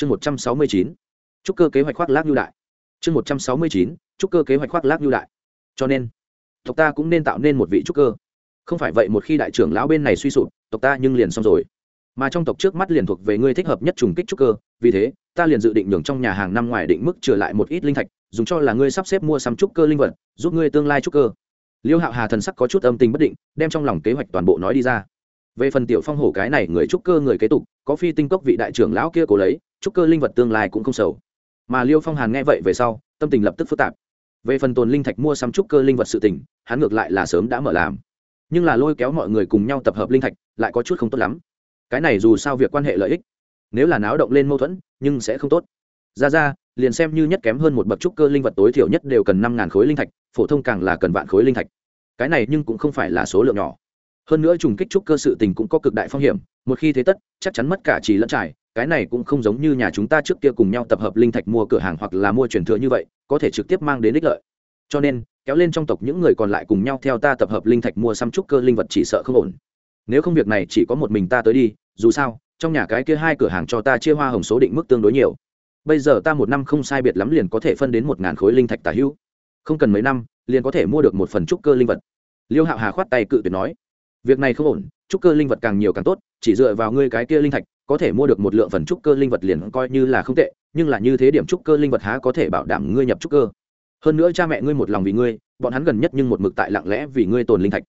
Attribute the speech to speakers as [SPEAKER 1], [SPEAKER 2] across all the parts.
[SPEAKER 1] chương một trăm sáu mươi chín trúc cơ kế hoạch khoác lác lưu đại. Chương một trăm sáu mươi chín trúc cơ kế hoạch khoác lác lưu đại. Cho nên, tộc ta cũng nên tạo nên một vị trúc cơ. Không phải vậy một khi đại trưởng lão bên này suy sụp, tộc ta nhưng liền xong rồi. Mà trong tộc trước mắt liền thuộc về ngươi thích hợp nhất trùng kích trúc cơ, vì thế, ta liền dự định nhường trong nhà hàng năm ngoài định mức trở lại một ít linh thạch, dùng cho là ngươi sắp xếp mua sắm trúc cơ linh vật, giúp ngươi tương lai trúc cơ. Liêu hạo hà thần sắc có chút âm tình bất định, đem trong lòng kế hoạch toàn bộ nói đi ra. Về phần tiểu phong hổ cái này người trúc cơ người kế tục, có phi tinh cốc vị đại trưởng lão kia cố lấy trúc cơ linh vật tương lai cũng không sầu. Mà liêu phong hàn nghe vậy về sau, tâm tình lập tức phức tạp. Về phần tồn linh thạch mua sắm trúc cơ linh vật sự tình, hắn ngược lại là sớm đã mở làm. Nhưng là lôi kéo mọi người cùng nhau tập hợp linh thạch, lại có chút không tốt lắm. Cái này dù sao việc quan hệ lợi ích. Nếu là náo động lên mâu thuẫn, nhưng sẽ không tốt. Ra ra, liền xem như nhất kém hơn một bậc trúc cơ linh vật tối thiểu nhất đều cần năm ngàn khối linh thạch, phổ thông càng là cần vạn khối linh thạch. Cái này nhưng cũng không phải là số lượng nhỏ. Hơn nữa trùng kích trúc cơ sự tình cũng có cực đại phong hiểm, một khi thế tất, chắc chắn mất cả trì lẫn trải cái này cũng không giống như nhà chúng ta trước kia cùng nhau tập hợp linh thạch mua cửa hàng hoặc là mua truyền thừa như vậy, có thể trực tiếp mang đến ích lợi. Cho nên, kéo lên trong tộc những người còn lại cùng nhau theo ta tập hợp linh thạch mua xăm trúc cơ linh vật chỉ sợ không ổn. Nếu không việc này chỉ có một mình ta tới đi, dù sao, trong nhà cái kia hai cửa hàng cho ta chia hoa hồng số định mức tương đối nhiều. Bây giờ ta một năm không sai biệt lắm liền có thể phân đến một ngàn khối linh thạch tả hữu. Không cần mấy năm, liền có thể mua được một phần trúc cơ linh vật. Liêu hạo hà khoát tay cự tuyệt nói, việc này không ổn, trúc cơ linh vật càng nhiều càng tốt, chỉ dựa vào ngươi cái kia linh thạch có thể mua được một lượng phần trúc cơ linh vật liền coi như là không tệ, nhưng là như thế điểm trúc cơ linh vật há có thể bảo đảm ngươi nhập trúc cơ? Hơn nữa cha mẹ ngươi một lòng vì ngươi, bọn hắn gần nhất nhưng một mực tại lặng lẽ vì ngươi tồn linh thạch.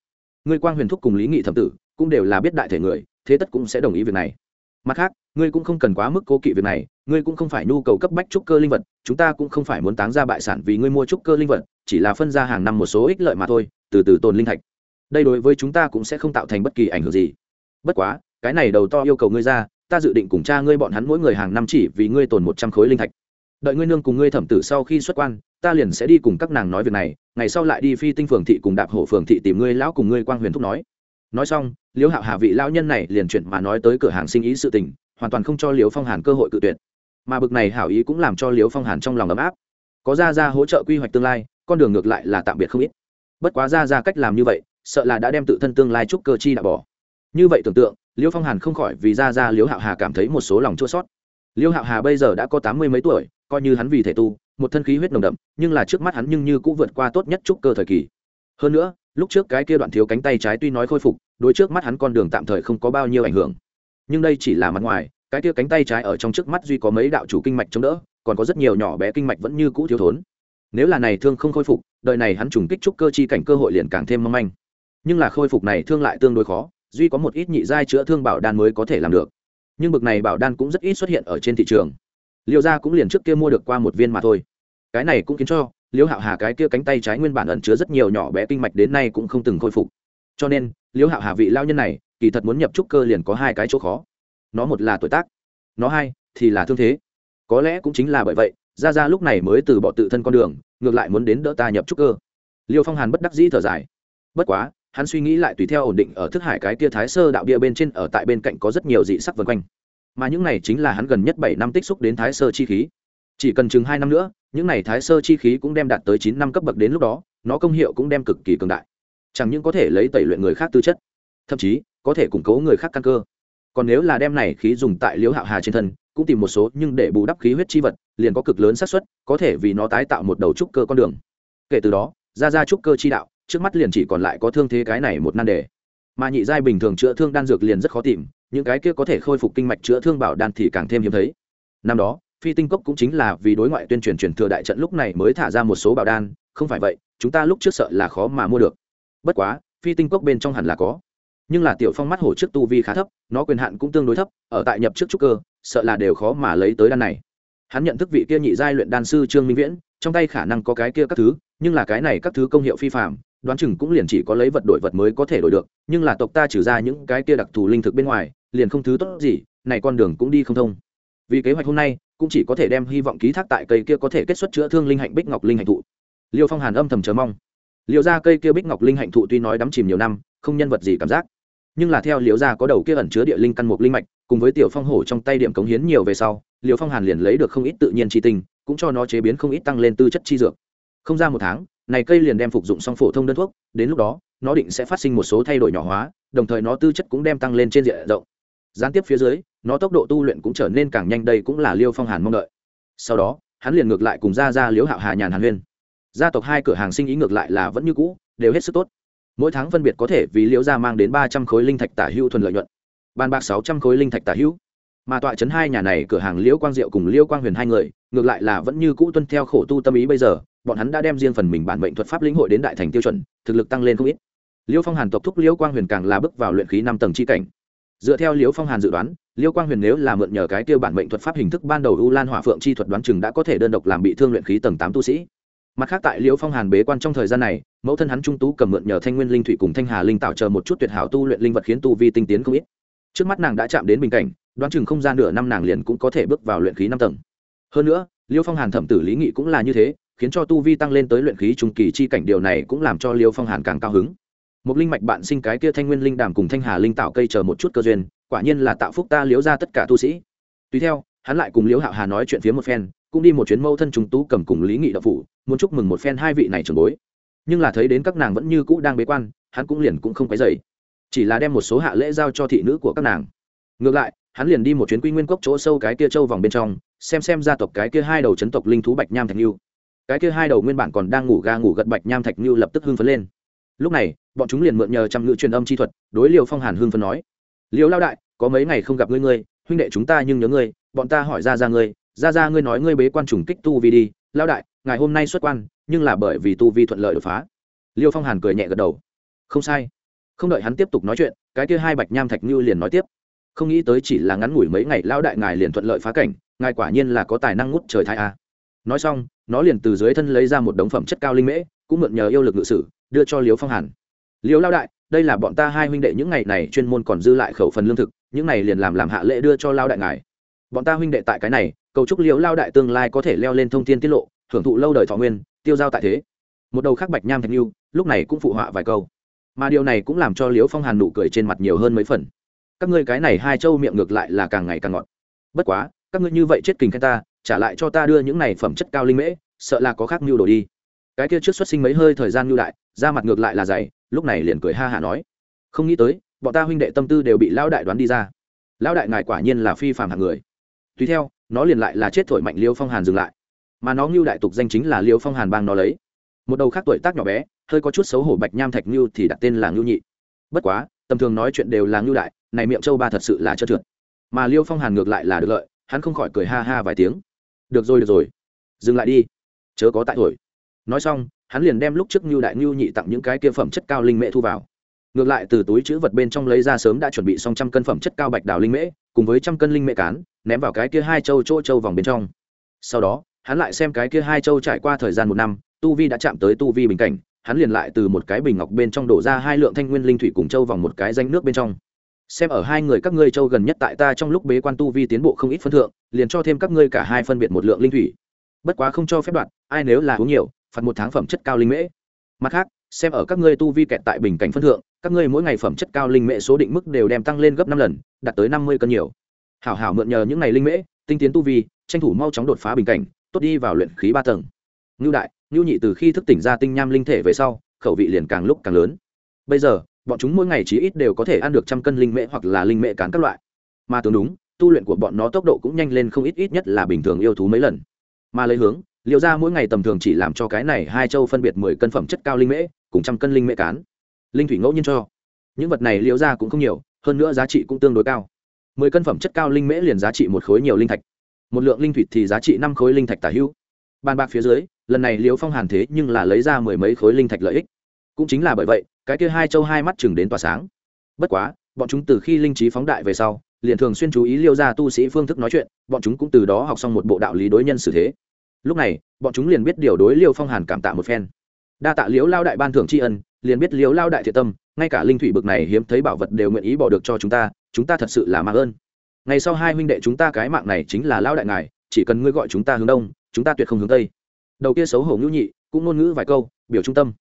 [SPEAKER 1] Ngươi quang huyền thúc cùng lý nghị thẩm tử cũng đều là biết đại thể người, thế tất cũng sẽ đồng ý việc này. Mặt khác, ngươi cũng không cần quá mức cố kỵ việc này, ngươi cũng không phải nhu cầu cấp bách trúc cơ linh vật, chúng ta cũng không phải muốn táng ra bại sản vì ngươi mua trúc cơ linh vật, chỉ là phân ra hàng năm một số ích lợi mà thôi, từ từ tồn linh thạch. Đây đối với chúng ta cũng sẽ không tạo thành bất kỳ ảnh hưởng gì. Bất quá, cái này đầu to yêu cầu ngươi ra ta dự định cùng cha ngươi bọn hắn mỗi người hàng năm chỉ vì ngươi tồn một trăm khối linh thạch. Đợi ngươi nương cùng ngươi thẩm tử sau khi xuất quan, ta liền sẽ đi cùng các nàng nói việc này, ngày sau lại đi phi tinh phường thị cùng đạp hổ phường thị tìm ngươi lão cùng ngươi quang huyền thúc nói. Nói xong, liễu hạo hà vị lão nhân này liền chuyển mà nói tới cửa hàng sinh ý sự tình, hoàn toàn không cho liễu phong hàn cơ hội cự tuyệt. Mà bực này hảo ý cũng làm cho liễu phong hàn trong lòng ấm áp. Có ra ra hỗ trợ quy hoạch tương lai, con đường ngược lại là tạm biệt không ít. Bất quá ra ra cách làm như vậy, sợ là đã đem tự thân tương lai trúc cơ chi đã bỏ. Như vậy tưởng tượng Liêu phong hàn không khỏi vì ra ra Liêu hạo hà cảm thấy một số lòng chua sót Liêu hạo hà bây giờ đã có tám mươi mấy tuổi, coi như hắn vì thể tu, một thân khí huyết nồng đậm, nhưng là trước mắt hắn nhưng như cũng vượt qua tốt nhất trúc cơ thời kỳ. Hơn nữa, lúc trước cái kia đoạn thiếu cánh tay trái tuy nói khôi phục, đối trước mắt hắn con đường tạm thời không có bao nhiêu ảnh hưởng. Nhưng đây chỉ là mặt ngoài, cái kia cánh tay trái ở trong trước mắt duy có mấy đạo chủ kinh mạch chống đỡ, còn có rất nhiều nhỏ bé kinh mạch vẫn như cũ thiếu thốn. Nếu là này thương không khôi phục, đời này hắn trùng kích trúc cơ chi cảnh cơ hội liền càng thêm mong manh. Nhưng là khôi phục này thương lại tương đối khó duy có một ít nhị giai chữa thương bảo đan mới có thể làm được. Nhưng bực này bảo đan cũng rất ít xuất hiện ở trên thị trường. Liệu ra cũng liền trước kia mua được qua một viên mà thôi. Cái này cũng khiến cho liễu hạo hà cái kia cánh tay trái nguyên bản ẩn chứa rất nhiều nhỏ bé kinh mạch đến nay cũng không từng khôi phục. Cho nên liễu hạo hà vị lao nhân này, kỳ thật muốn nhập trúc cơ liền có hai cái chỗ khó. Nó một là tuổi tác, nó hai thì là thương thế. Có lẽ cũng chính là bởi vậy ra ra lúc này mới từ bỏ tự thân con đường, ngược lại muốn đến đỡ ta nhập trúc cơ. Liêu phong hàn bất đắc dĩ thở dài. Bất quá hắn suy nghĩ lại tùy theo ổn định ở thức hải cái kia thái sơ đạo bia bên trên, ở tại bên cạnh có rất nhiều dị sắc vân quanh. Mà những này chính là hắn gần nhất bảy năm tích xúc đến thái sơ chi khí. Chỉ cần chừng hai năm nữa, những này thái sơ chi khí cũng đem đạt tới chín năm cấp bậc đến lúc đó, nó công hiệu cũng đem cực kỳ cường đại. Chẳng những có thể lấy tẩy luyện người khác tư chất, thậm chí có thể củng cố người khác căn cơ. Còn nếu là đem này khí dùng tại liễu hạo hà trên thân, cũng tìm một số nhưng để bù đắp khí huyết chi vật, liền có cực lớn xác suất, có thể vì nó tái tạo một đầu trúc cơ con đường. Kể từ đó, ra ra trúc cơ chi đạo trước mắt liền chỉ còn lại có thương thế cái này một nan đề. Mà nhị giai bình thường chữa thương đan dược liền rất khó tìm, những cái kia có thể khôi phục kinh mạch chữa thương bảo đan thì càng thêm hiếm thấy. Năm đó, phi tinh cốc cũng chính là vì đối ngoại tuyên truyền truyền thừa đại trận lúc này mới thả ra một số bảo đan, không phải vậy, chúng ta lúc trước sợ là khó mà mua được. Bất quá, phi tinh cốc bên trong hẳn là có. Nhưng là tiểu phong mắt hổ trước tu vi khá thấp, nó quyền hạn cũng tương đối thấp, ở tại nhập trước trúc cơ, sợ là đều khó mà lấy tới đan này. Hắn nhận thức vị kia nhị giai luyện đan sư trương minh viễn, trong tay khả năng có cái kia các thứ, nhưng là cái này các thứ công hiệu phi phạm đoán chừng cũng liền chỉ có lấy vật đổi vật mới có thể đổi được, nhưng là tộc ta trừ ra những cái kia đặc thù linh thực bên ngoài, liền không thứ tốt gì, này con đường cũng đi không thông. Vì kế hoạch hôm nay, cũng chỉ có thể đem hy vọng ký thác tại cây kia có thể kết xuất chữa thương linh hạnh bích ngọc linh hạnh thụ. Liêu phong hàn âm thầm chờ mong. Liệu ra cây kia bích ngọc linh hạnh thụ tuy nói đắm chìm nhiều năm, không nhân vật gì cảm giác. Nhưng là theo liệu gia có đầu kia ẩn chứa địa linh căn mục linh mạch, cùng với tiểu phong hổ trong tay điểm cống hiến nhiều về sau liệu phong hàn liền lấy được không ít tự nhiên tri tình cũng cho nó chế biến không ít tăng lên tư chất chi dược. Không ra một tháng này cây liền đem phục dụng xong phổ thông đơn thuốc, đến lúc đó, nó định sẽ phát sinh một số thay đổi nhỏ hóa, đồng thời nó tư chất cũng đem tăng lên trên diện rộng. Gián tiếp phía dưới, nó tốc độ tu luyện cũng trở nên càng nhanh, đây cũng là liêu phong hàn mong đợi. Sau đó, hắn liền ngược lại cùng ra ra liễu hạo hà nhàn hàn huyên. Gia tộc hai cửa hàng sinh ý ngược lại là vẫn như cũ, đều hết sức tốt. Mỗi tháng phân biệt có thể vì liễu gia mang đến ba trăm khối linh thạch tả hữu thuần lợi nhuận. Bàn bạc sáu trăm khối linh thạch tả hữu. Mà tọa chấn hai nhà này cửa hàng liễu quang diệu cùng liễu quang huyền hai người, ngược lại là vẫn như cũ tuân theo khổ tu tâm ý bây giờ bọn hắn đã đem riêng phần mình bản mệnh thuật pháp lĩnh hội đến đại thành tiêu chuẩn, thực lực tăng lên không ít. Liêu phong hàn tộc thúc Liêu quang huyền càng là bước vào luyện khí năm tầng chi cảnh. Dựa theo Liêu phong hàn dự đoán, Liêu quang huyền nếu là mượn nhờ cái tiêu bản mệnh thuật pháp hình thức ban đầu u lan hỏa phượng chi thuật đoán chừng đã có thể đơn độc làm bị thương luyện khí tầng tám tu sĩ. Mặt khác tại Liêu phong hàn bế quan trong thời gian này, mẫu thân hắn trung tú cầm mượn nhờ thanh nguyên linh thủy cùng thanh hà linh tạo chờ một chút tuyệt hảo tu luyện linh vật khiến tu vi tinh tiến không ít. Trước mắt nàng đã chạm đến bình cảnh, đoán chừng không gian nửa năm nàng liền cũng có thể bước vào luyện khí năm tầng. Hơn nữa, liêu phong hàn thẩm tử lý nghị cũng là như thế khiến cho tu vi tăng lên tới luyện khí trung kỳ chi cảnh, điều này cũng làm cho liêu phong hàn càng cao hứng. Một linh mạch bạn sinh cái kia thanh nguyên linh đàm cùng thanh hà linh tạo cây chờ một chút cơ duyên, quả nhiên là tạo phúc ta liếu ra tất cả tu sĩ. Tùy theo, hắn lại cùng liếu hạo hà nói chuyện phía một phen, cũng đi một chuyến mâu thân chúng tú cầm cùng lý nghị đạo phụ muốn chúc mừng một phen hai vị này trường bối. Nhưng là thấy đến các nàng vẫn như cũ đang bế quan, hắn cũng liền cũng không cái dậy chỉ là đem một số hạ lễ giao cho thị nữ của các nàng. Ngược lại, hắn liền đi một chuyến quy nguyên cốc chỗ sâu cái kia châu vòng bên trong, xem xem gia tộc cái kia hai đầu chấn tộc linh thú bạch nham thạch lưu cái kia hai đầu nguyên bản còn đang ngủ ga ngủ gật bạch nham thạch lưu lập tức hưng phấn lên. Lúc này, bọn chúng liền mượn nhờ trăm ngữ truyền âm chi thuật, đối liều phong hàn hưng phấn nói liều lao đại, có mấy ngày không gặp ngươi ngươi, huynh đệ chúng ta nhưng nhớ ngươi, bọn ta hỏi ra ra ngươi ra ra ngươi nói ngươi bế quan trùng kích tu vi đi, lao đại ngày hôm nay xuất quan, nhưng là bởi vì tu vi thuận lợi đột phá. Liêu phong hàn cười nhẹ gật đầu, không sai. Không đợi hắn tiếp tục nói chuyện, cái kia hai bạch nham thạch như liền nói tiếp, không nghĩ tới chỉ là ngắn ngủi mấy ngày, lao đại ngài liền thuận lợi phá cảnh, ngài quả nhiên là có tài năng ngút trời thai a nói xong, nó liền từ dưới thân lấy ra một đống phẩm chất cao linh mễ, cũng mượn nhờ yêu lực ngự sử, đưa cho liêu phong hàn. Liêu lao đại, đây là bọn ta hai huynh đệ những ngày này chuyên môn còn dư lại khẩu phần lương thực, những này liền làm làm hạ lễ đưa cho lao đại ngài. Bọn ta huynh đệ tại cái này, cầu chúc liễu lao đại tương lai có thể leo lên thông tin tiết lộ, hưởng thụ lâu đời thọ nguyên, tiêu giao tại thế. Một đầu khác bạch nham thạch lưu lúc này cũng phụ họa vài câu. Mà điều này cũng làm cho liễu phong hàn nụ cười trên mặt nhiều hơn mấy phần. Các ngươi cái này hai châu miệng ngược lại là càng ngày càng ngọt. Bất quá, các ngươi như vậy chết kình khen ta trả lại cho ta đưa những này phẩm chất cao linh mễ, sợ là có khác mưu đồ đi. Cái kia trước xuất sinh mấy hơi thời gian mưu đại ra mặt ngược lại là dày, lúc này liền cười ha hả nói. Không nghĩ tới, bọn ta huynh đệ tâm tư đều bị lão đại đoán đi ra. Lão đại ngài quả nhiên là phi phàm hạng người. Tùy theo, nó liền lại là chết thổi mạnh liêu phong hàn dừng lại. Mà nó ngưu đại tục danh chính là liêu phong hàn bang nó lấy. Một đầu khác tuổi tác nhỏ bé, hơi có chút xấu hổ bạch nham thạch ngưu thì đặt tên là ngưu nhị. Bất quá, tầm thường nói chuyện đều là ngưu đại, này miệng châu ba thật sự là trơn trượt. Mà liêu phong hàn ngược lại là được lợi, hắn không khỏi cười ha ha vài tiếng được rồi được rồi. Dừng lại đi. Chớ có tại thổi. Nói xong, hắn liền đem lúc trước ngưu đại ngưu nhị tặng những cái kia phẩm chất cao linh mễ thu vào. Ngược lại, từ túi chữ vật bên trong lấy ra sớm đã chuẩn bị xong trăm cân phẩm chất cao bạch đào linh mễ, cùng với trăm cân linh mễ cán, ném vào cái kia hai châu chỗ châu vòng bên trong. Sau đó, hắn lại xem cái kia hai châu trải qua thời gian một năm, tu vi đã chạm tới tu vi bình cảnh, hắn liền lại từ một cái bình ngọc bên trong đổ ra hai lượng thanh nguyên linh thủy cùng châu vòng một cái danh nước bên trong xem ở hai người các ngươi châu gần nhất tại ta trong lúc bế quan tu vi tiến bộ không ít phân thượng, liền cho thêm các ngươi cả hai phân biệt một lượng linh thủy. Bất quá không cho phép đoạn, ai nếu là uống nhiều, phạt một tháng phẩm chất cao linh mễ. Mặt khác, xem ở các ngươi tu vi kẹt tại bình cảnh phân thượng, các ngươi mỗi ngày phẩm chất cao linh mễ số định mức đều đem tăng lên gấp năm lần, đạt tới năm mươi cân nhiều. Hảo hảo mượn nhờ những ngày linh mễ, tinh tiến tu vi, tranh thủ mau chóng đột phá bình cảnh, tốt đi vào luyện khí ba tầng. Ngưu đại, ngưu nhị từ khi thức tỉnh ra tinh nham linh thể về sau, khẩu vị liền càng lúc càng lớn. Bây giờ bọn chúng mỗi ngày chí ít đều có thể ăn được trăm cân linh mễ hoặc là linh mễ cán các loại. Mà tưởng đúng, tu luyện của bọn nó tốc độ cũng nhanh lên không ít ít nhất là bình thường yêu thú mấy lần. Mà lấy hướng liệu ra mỗi ngày tầm thường chỉ làm cho cái này hai châu phân biệt mười cân phẩm chất cao linh mễ, cùng trăm cân linh mễ cán. Linh thủy ngẫu nhiên cho. Những vật này liệu ra cũng không nhiều, hơn nữa giá trị cũng tương đối cao. Mười cân phẩm chất cao linh mễ liền giá trị một khối nhiều linh thạch. Một lượng linh thủy thì giá trị năm khối linh thạch tả hữu. Bàn bạc phía dưới, lần này liễu phong hàn thế nhưng là lấy ra mười mấy khối linh thạch lợi ích. Cũng chính là bởi vậy cái kia hai châu hai mắt chừng đến tỏa sáng. Bất quá, bọn chúng từ khi linh trí phóng đại về sau, liền thường xuyên chú ý liêu ra tu sĩ phương thức nói chuyện, bọn chúng cũng từ đó học xong một bộ đạo lý đối nhân xử thế. Lúc này, bọn chúng liền biết điều đối liêu phong hàn cảm tạ một phen. Đa tạ liễu lao đại ban thưởng tri ân, liền biết liễu lao đại thiện tâm, ngay cả linh thủy bực này hiếm thấy bảo vật đều nguyện ý bỏ được cho chúng ta chúng ta thật sự là mạng ơn. Ngày sau hai huynh đệ chúng ta cái mạng này chính là lao đại ngài, chỉ cần ngươi gọi chúng ta hướng đông, chúng ta tuyệt không hướng tây. Đầu kia xấu hổ ngữ nhị, cũng ngôn ngữ vài câu, biểu trung tâm.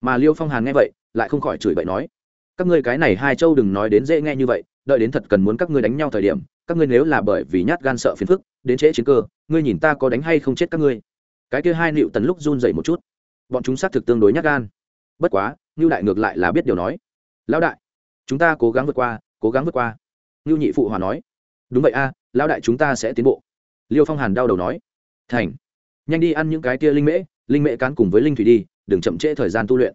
[SPEAKER 1] Mà liêu phong hàn nghe vậy lại không khỏi chửi bậy nói, các ngươi cái này hai châu đừng nói đến dễ nghe như vậy, đợi đến thật cần muốn các ngươi đánh nhau thời điểm, các ngươi nếu là bởi vì nhát gan sợ phiền phức, đến trễ chiến cơ, ngươi nhìn ta có đánh hay không chết các ngươi. Cái kia hai nịu tần lúc run dậy một chút. Bọn chúng xác thực tương đối nhát gan. Bất quá ngưu đại ngược lại là biết điều nói. Lão đại, chúng ta cố gắng vượt qua, cố gắng vượt qua. Ngưu nhị phụ hòa nói. Đúng vậy a, lão đại chúng ta sẽ tiến bộ. Liêu phong hàn đau đầu nói. Thành, nhanh đi ăn những cái kia linh mễ linh mễ cán cùng với linh thủy đi, đừng chậm trễ thời gian tu luyện.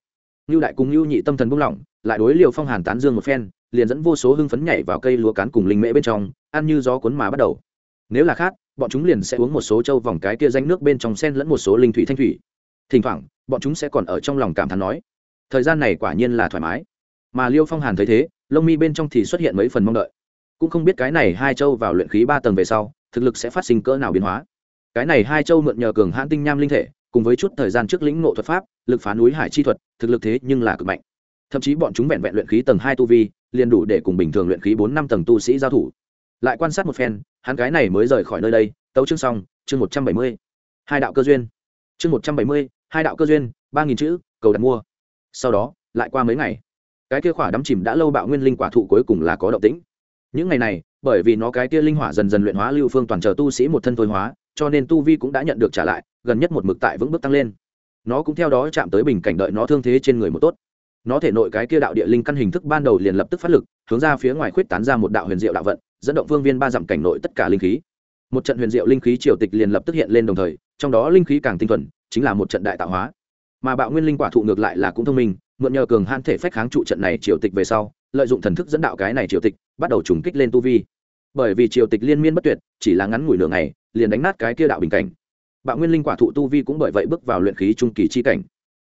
[SPEAKER 1] Nưu đại cùng Nưu nhị tâm thần buông lỏng lại đối liêu phong hàn tán dương một phen, liền dẫn vô số hưng phấn nhảy vào cây lúa cán cùng linh mễ bên trong, ăn như gió cuốn mà bắt đầu. Nếu là khác, bọn chúng liền sẽ uống một số châu vòng cái kia danh nước bên trong sen lẫn một số linh thủy thanh thủy. Thỉnh thoảng, bọn chúng sẽ còn ở trong lòng cảm thán nói, thời gian này quả nhiên là thoải mái. Mà liêu phong hàn thấy thế, lông mi bên trong thì xuất hiện mấy phần mong đợi. Cũng không biết cái này hai châu vào luyện khí ba tầng về sau, thực lực sẽ phát sinh cỡ nào biến hóa. Cái này hai châu mượn nhờ cường hãn tinh nham linh thể, cùng với chút thời gian trước lĩnh ngộ thuật pháp lực phá núi hải chi thuật, thực lực thế nhưng là cực mạnh. Thậm chí bọn chúng vẹn vẹn luyện khí tầng hai tu vi, liền đủ để cùng bình thường luyện khí bốn năm tầng tu sĩ giao thủ. Lại quan sát một phen, hắn cái này mới rời khỏi nơi đây, tấu chương xong, chương một trăm bảy mươi. Hai đạo cơ duyên. Chương một trăm bảy mươi, hai đạo cơ duyên, ba nghìn chữ, cầu đặt mua. Sau đó, lại qua mấy ngày. Cái kia khỏa đắm chìm đã lâu bạo nguyên linh quả thụ cuối cùng là có động tĩnh. Những ngày này, bởi vì nó cái kia linh hỏa dần dần luyện hóa lưu phương toàn chờ tu sĩ một thân thôi hóa, cho nên tu vi cũng đã nhận được trả lại, gần nhất một mực tại vững bước tăng lên nó cũng theo đó chạm tới bình cảnh đợi nó thương thế trên người một tốt. Nó thể nội cái kia đạo địa linh căn hình thức ban đầu liền lập tức phát lực, hướng ra phía ngoài khuyết tán ra một đạo huyền diệu đạo vận, dẫn động vương viên ba dặm cảnh nội tất cả linh khí. Một trận huyền diệu linh khí triều tịch liền lập tức hiện lên đồng thời, trong đó linh khí càng tinh thuần, chính là một trận đại tạo hóa. Mà bạo nguyên linh quả thụ ngược lại là cũng thông minh, mượn nhờ cường han thể phách kháng trụ trận này triều tịch về sau, lợi dụng thần thức dẫn đạo cái này triều tịch, bắt đầu trùng kích lên tu vi. Bởi vì triều tịch liên miên bất tuyệt, chỉ là ngắn ngủi nửa ngày, liền đánh nát cái kia đạo bình cảnh bạo nguyên linh quả thụ tu vi cũng bởi vậy bước vào luyện khí trung kỳ chi cảnh.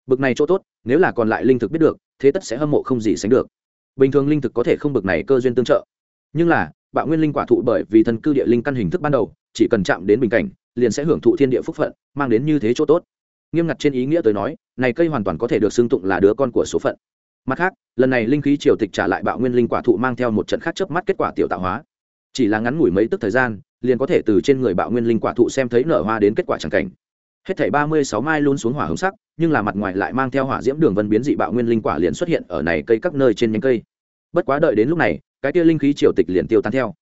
[SPEAKER 1] Bực này chỗ tốt, nếu là còn lại linh thực biết được, thế tất sẽ hâm mộ không gì sánh được. Bình thường linh thực có thể không bực này cơ duyên tương trợ. Nhưng là, bạo nguyên linh quả thụ bởi vì thần cư địa linh căn hình thức ban đầu, chỉ cần chạm đến bình cảnh, liền sẽ hưởng thụ thiên địa phúc phận, mang đến như thế chỗ tốt. Nghiêm ngặt trên ý nghĩa tới nói, này cây hoàn toàn có thể được xưng tụng là đứa con của số phận. Mặt khác, lần này linh khí triều tịch trả lại bạo nguyên linh quả thụ mang theo một trận khác chớp mắt kết quả tiểu tạo hóa. Chỉ là ngắn ngủi mấy tức thời gian liền có thể từ trên người bạo nguyên linh quả thụ xem thấy nở hoa đến kết quả chẳng cảnh. Hết thảy ba mươi sáu mai luôn xuống hỏa hồng sắc, nhưng là mặt ngoài lại mang theo hỏa diễm đường vân biến dị bạo nguyên linh quả liền xuất hiện ở này cây các nơi trên nhánh cây. Bất quá đợi đến lúc này, cái kia linh khí triều tịch liền tiêu tan theo.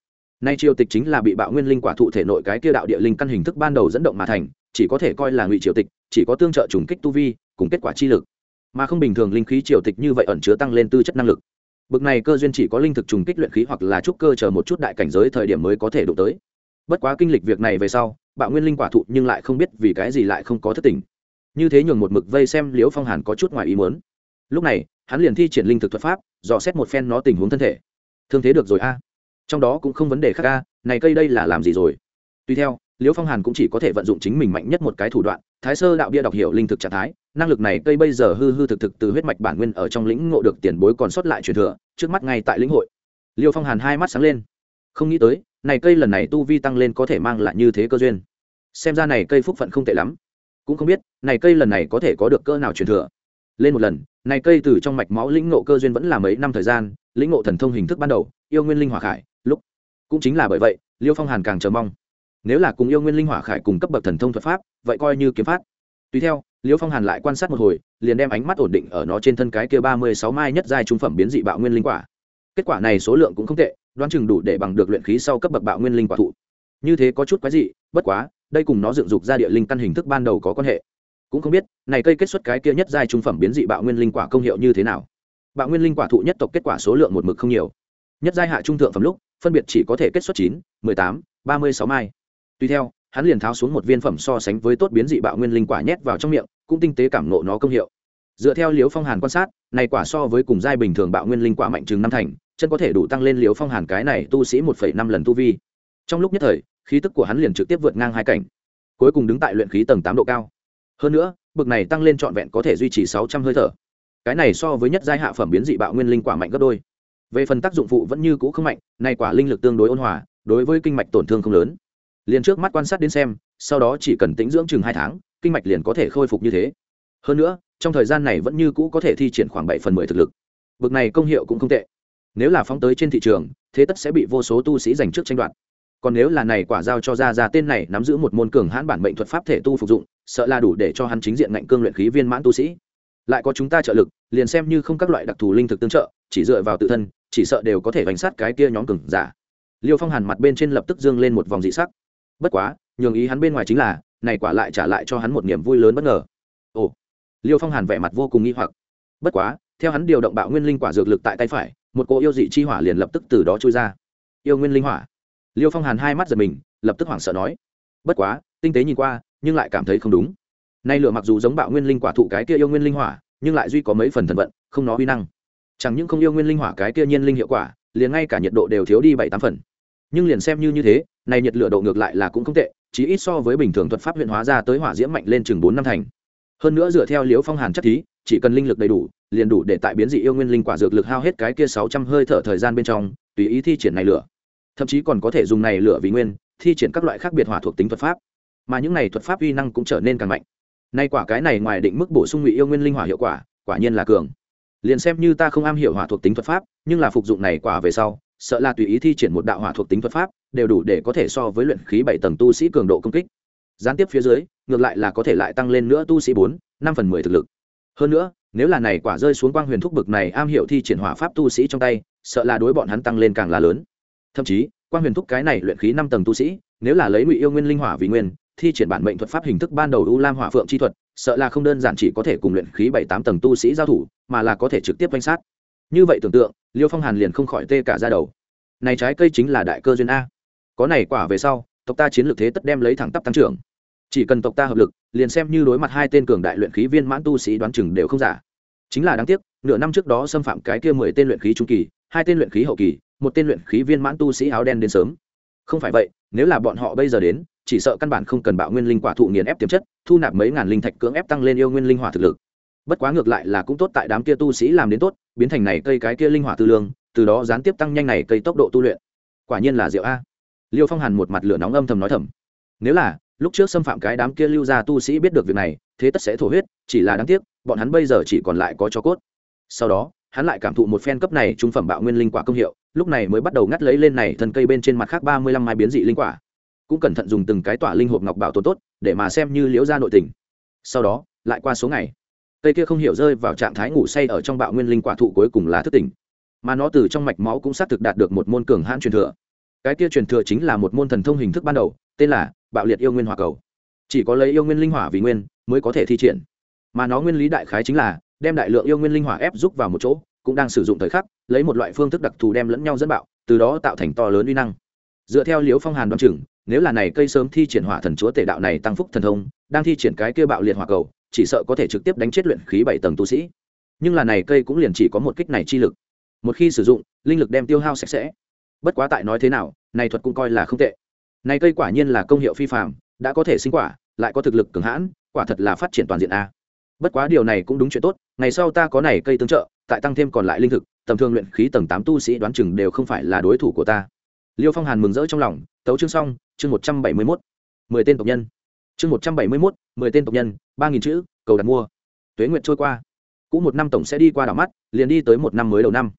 [SPEAKER 1] Nay triều tịch chính là bị bạo nguyên linh quả thụ thể nội cái kia đạo địa linh căn hình thức ban đầu dẫn động mà thành, chỉ có thể coi là ngụy triều tịch, chỉ có tương trợ trùng kích tu vi, cùng kết quả chi lực. Mà không bình thường linh khí triều tịch như vậy ẩn chứa tăng lên tư chất năng lực. Bực này cơ duyên chỉ có linh thực trùng kích luyện khí hoặc là trúc cơ chờ một chút đại cảnh giới thời điểm mới có thể đụng tới bất quá kinh lịch việc này về sau, bạo nguyên linh quả thụ nhưng lại không biết vì cái gì lại không có thất tình. Như thế nhường một mực vây xem liễu phong hàn có chút ngoài ý muốn. Lúc này, hắn liền thi triển linh thực thuật pháp, dò xét một phen nó tình huống thân thể. Thương thế được rồi a. Trong đó cũng không vấn đề khác a, này cây đây là làm gì rồi? Tuy theo, liễu phong hàn cũng chỉ có thể vận dụng chính mình mạnh nhất một cái thủ đoạn, thái sơ đạo bia đọc hiểu linh thực trạng thái, năng lực này cây bây giờ hư hư thực thực từ huyết mạch bản nguyên ở trong lĩnh ngộ được tiền bối còn sót lại truyền thừa, trước mắt ngay tại lĩnh hội. Liêu phong hàn hai mắt sáng lên. Không nghĩ tới này cây lần này tu vi tăng lên có thể mang lại như thế cơ duyên. Xem ra này cây phúc phận không tệ lắm. Cũng không biết, này cây lần này có thể có được cơ nào truyền thừa. Lên một lần, này cây từ trong mạch máu lĩnh ngộ cơ duyên vẫn là mấy năm thời gian, lĩnh ngộ thần thông hình thức ban đầu, yêu nguyên linh hỏa khải, lúc. Cũng chính là bởi vậy, liêu phong hàn càng chờ mong. Nếu là cùng yêu nguyên linh hỏa khải cùng cấp bậc thần thông thuật pháp, vậy coi như kiếm phát tùy theo, liêu phong hàn lại quan sát một hồi, liền đem ánh mắt ổn định ở nó trên thân cái kia ba mươi sáu mai nhất giai trung phẩm biến dị bạo nguyên linh quả. Kết quả này số lượng cũng không tệ đoán chừng đủ để bằng được luyện khí sau cấp bậc bạo nguyên linh quả thụ. Như thế có chút quái dị, bất quá, đây cùng nó dựng dục ra địa linh căn hình thức ban đầu có quan hệ. Cũng không biết, này cây kết xuất cái kia nhất giai trung phẩm biến dị bạo nguyên linh quả công hiệu như thế nào. Bạo nguyên linh quả thụ nhất tộc kết quả số lượng một mực không nhiều. Nhất giai hạ trung thượng phẩm lúc, phân biệt chỉ có thể kết xuất chín, mười tám, ba mươi sáu mai. Tuy theo, hắn liền tháo xuống một viên phẩm so sánh với tốt biến dị bạo nguyên linh quả nhét vào trong miệng, cũng tinh tế cảm nộ nó công hiệu. Dựa theo liếu phong hàn quan sát này quả so với cùng giai bình thường bạo nguyên linh quả mạnh chừng năm thành, chân có thể đủ tăng lên liếu phong hàn cái này tu sĩ một phẩy năm lần tu vi. Trong lúc nhất thời, khí tức của hắn liền trực tiếp vượt ngang hai cảnh, cuối cùng đứng tại luyện khí tầng tám độ cao. Hơn nữa, bực này tăng lên trọn vẹn có thể duy trì sáu trăm hơi thở. Cái này so với nhất giai hạ phẩm biến dị bạo nguyên linh quả mạnh gấp đôi. Về phần tác dụng phụ vẫn như cũ không mạnh nay quả linh lực tương đối ôn hòa, đối với kinh mạch tổn thương không lớn. Liền trước mắt quan sát đến xem, sau đó chỉ cần tĩnh dưỡng chừng hai tháng, kinh mạch liền có thể khôi phục như thế hơn nữa, trong thời gian này vẫn như cũ có thể thi triển khoảng bảy phần mười thực lực. Bực này công hiệu cũng không tệ. Nếu là phóng tới trên thị trường, thế tất sẽ bị vô số tu sĩ giành trước tranh đoạt. Còn nếu là này quả giao cho ra ra tên này nắm giữ một môn cường hãn bản mệnh thuật pháp thể tu phục dụng, sợ là đủ để cho hắn chính diện ngạnh cương luyện khí viên mãn tu sĩ. Lại có chúng ta trợ lực, liền xem như không các loại đặc thù linh thực tương trợ, chỉ dựa vào tự thân, chỉ sợ đều có thể bánh sát cái kia nhóm cường giả. Liêu phong hàn mặt bên trên lập tức dương lên một vòng dị sắc. Bất quá, nhường ý hắn bên ngoài chính là, này quả lại trả lại cho hắn một niềm vui lớn bất ngờ. Ồ liêu phong hàn vẻ mặt vô cùng nghi hoặc. Bất quá, theo hắn điều động bạo nguyên linh quả dược lực tại tay phải, một cỗ yêu dị chi hỏa liền lập tức từ đó trôi ra. Yêu nguyên linh hỏa. Liêu phong hàn hai mắt giật mình, lập tức hoảng sợ nói, bất quá, tinh tế nhìn qua, nhưng lại cảm thấy không đúng. Nay lửa mặc dù giống bạo nguyên linh quả thụ cái kia yêu nguyên linh hỏa, nhưng lại duy có mấy phần thần vận, không nó uy năng. Chẳng những không yêu nguyên linh hỏa cái kia nhiên linh hiệu quả, liền ngay cả nhiệt độ đều thiếu đi bảy tám phần. Nhưng liền xem như như thế này nhiệt lửa độ ngược lại là cũng không tệ chỉ ít so với bình thường thuật pháp huyện hóa ra tới hỏa diễm mạnh lên chừng bốn năm thành hơn nữa dựa theo liễu phong hàn chất thí chỉ cần linh lực đầy đủ, liền đủ để tại biến dị yêu nguyên linh quả dược lực hao hết cái kia sáu trăm hơi thở thời gian bên trong, tùy ý thi triển này lửa. Thậm chí còn có thể dùng này lửa vì nguyên, thi triển các loại khác biệt hỏa thuộc tính thuật pháp. Mà những này thuật pháp uy năng cũng trở nên càng mạnh. Nay quả cái này ngoài định mức bổ sung ngụy yêu nguyên linh hỏa hiệu quả quả nhiên là cường. Liền xem như ta không am hiểu hỏa thuộc tính thuật pháp, nhưng là phục dụng này quả về sau, sợ là tùy ý thi triển một đạo hỏa thuộc tính thuật pháp, đều đủ để có thể so với luyện khí bảy tầng tu sĩ cường độ công kích gián tiếp phía dưới, ngược lại là có thể lại tăng lên nữa tu sĩ bốn, năm phần mười thực lực. Hơn nữa, nếu là này quả rơi xuống quang huyền thúc bực này am hiểu thi triển hỏa pháp tu sĩ trong tay, sợ là đối bọn hắn tăng lên càng là lớn. Thậm chí, quang huyền thúc cái này luyện khí năm tầng tu sĩ, nếu là lấy ngụy yêu nguyên linh hỏa vì nguyên, thi triển bản mệnh thuật pháp hình thức ban đầu u lam hỏa phượng chi thuật, sợ là không đơn giản chỉ có thể cùng luyện khí bảy tám tầng tu sĩ giao thủ, mà là có thể trực tiếp danh sát. Như vậy tưởng tượng, liêu phong hàn liền không khỏi tê cả ra đầu. Này trái cây chính là đại cơ duyên a. Có này quả về sau, tộc ta chiến lược thế tất đem lấy thẳng tắp tăng trưởng chỉ cần tộc ta hợp lực, liền xem như đối mặt hai tên cường đại luyện khí viên mãn tu sĩ đoán chừng đều không giả. Chính là đáng tiếc, nửa năm trước đó xâm phạm cái kia mười tên luyện khí trung kỳ, hai tên luyện khí hậu kỳ, một tên luyện khí viên mãn tu sĩ áo đen đến sớm. Không phải vậy, nếu là bọn họ bây giờ đến, chỉ sợ căn bản không cần bạo nguyên linh quả thụ nghiền ép tiềm chất, thu nạp mấy ngàn linh thạch cưỡng ép tăng lên yêu nguyên linh hỏa thực lực. Bất quá ngược lại là cũng tốt tại đám kia tu sĩ làm đến tốt, biến thành này cây cái kia linh hỏa tư lương, từ đó gián tiếp tăng nhanh này cây tốc độ tu luyện. Quả nhiên là diệu a. Liêu phong hàn một mặt lửa nóng âm thầm nói thầm. Nếu là lúc trước xâm phạm cái đám kia lưu gia tu sĩ biết được việc này, thế tất sẽ thổ huyết, chỉ là đáng tiếc, bọn hắn bây giờ chỉ còn lại có cho cốt. Sau đó, hắn lại cảm thụ một phen cấp này trung phẩm bạo nguyên linh quả công hiệu, lúc này mới bắt đầu ngắt lấy lên này thân cây bên trên mặt khác ba mươi lăm mai biến dị linh quả. Cũng cẩn thận dùng từng cái tỏa linh hộp ngọc bảo tồn tốt, để mà xem như liễu ra nội tình. Sau đó, lại qua số ngày, cây kia không hiểu rơi vào trạng thái ngủ say ở trong bạo nguyên linh quả thụ cuối cùng là thức tỉnh. Mà nó từ trong mạch máu cũng xác thực đạt được một môn cường hãn truyền thừa. Cái kia truyền thừa chính là một môn thần thông hình thức ban đầu, tên là bạo liệt yêu nguyên hỏa cầu. Chỉ có lấy yêu nguyên linh hỏa vì nguyên mới có thể thi triển. Mà nó nguyên lý đại khái chính là đem đại lượng yêu nguyên linh hỏa ép rúc vào một chỗ, cũng đang sử dụng thời khắc, lấy một loại phương thức đặc thù đem lẫn nhau dẫn bạo, từ đó tạo thành to lớn uy năng. Dựa theo liếu phong hàn đoán chừng, nếu là này cây sớm thi triển hỏa thần chúa tể đạo này tăng phúc thần thông, đang thi triển cái kia bạo liệt hỏa cầu, chỉ sợ có thể trực tiếp đánh chết luyện khí bảy tầng tu sĩ. Nhưng là này cây cũng liền chỉ có một kích này chi lực. Một khi sử dụng, linh lực đem tiêu hao sạch sẽ. Bất quá tại nói thế nào, này thuật cũng coi là không tệ này cây quả nhiên là công hiệu phi phạm đã có thể sinh quả, lại có thực lực cường hãn, quả thật là phát triển toàn diện a. Bất quá điều này cũng đúng chuyện tốt, ngày sau ta có này cây tương trợ, tại tăng thêm còn lại linh thực, tầm thường luyện khí tầng tám tu sĩ đoán chừng đều không phải là đối thủ của ta. Liêu phong hàn mừng rỡ trong lòng, tấu chương xong, chương một trăm bảy mươi mốt. Mười tên tộc nhân. Chương một trăm bảy mươi mốt, mười tên tộc nhân, ba nghìn chữ, cầu đặt mua. Tuế nguyệt trôi qua. Cũng một năm tổng sẽ đi qua đảo mắt, liền đi tới một năm mới đầu năm.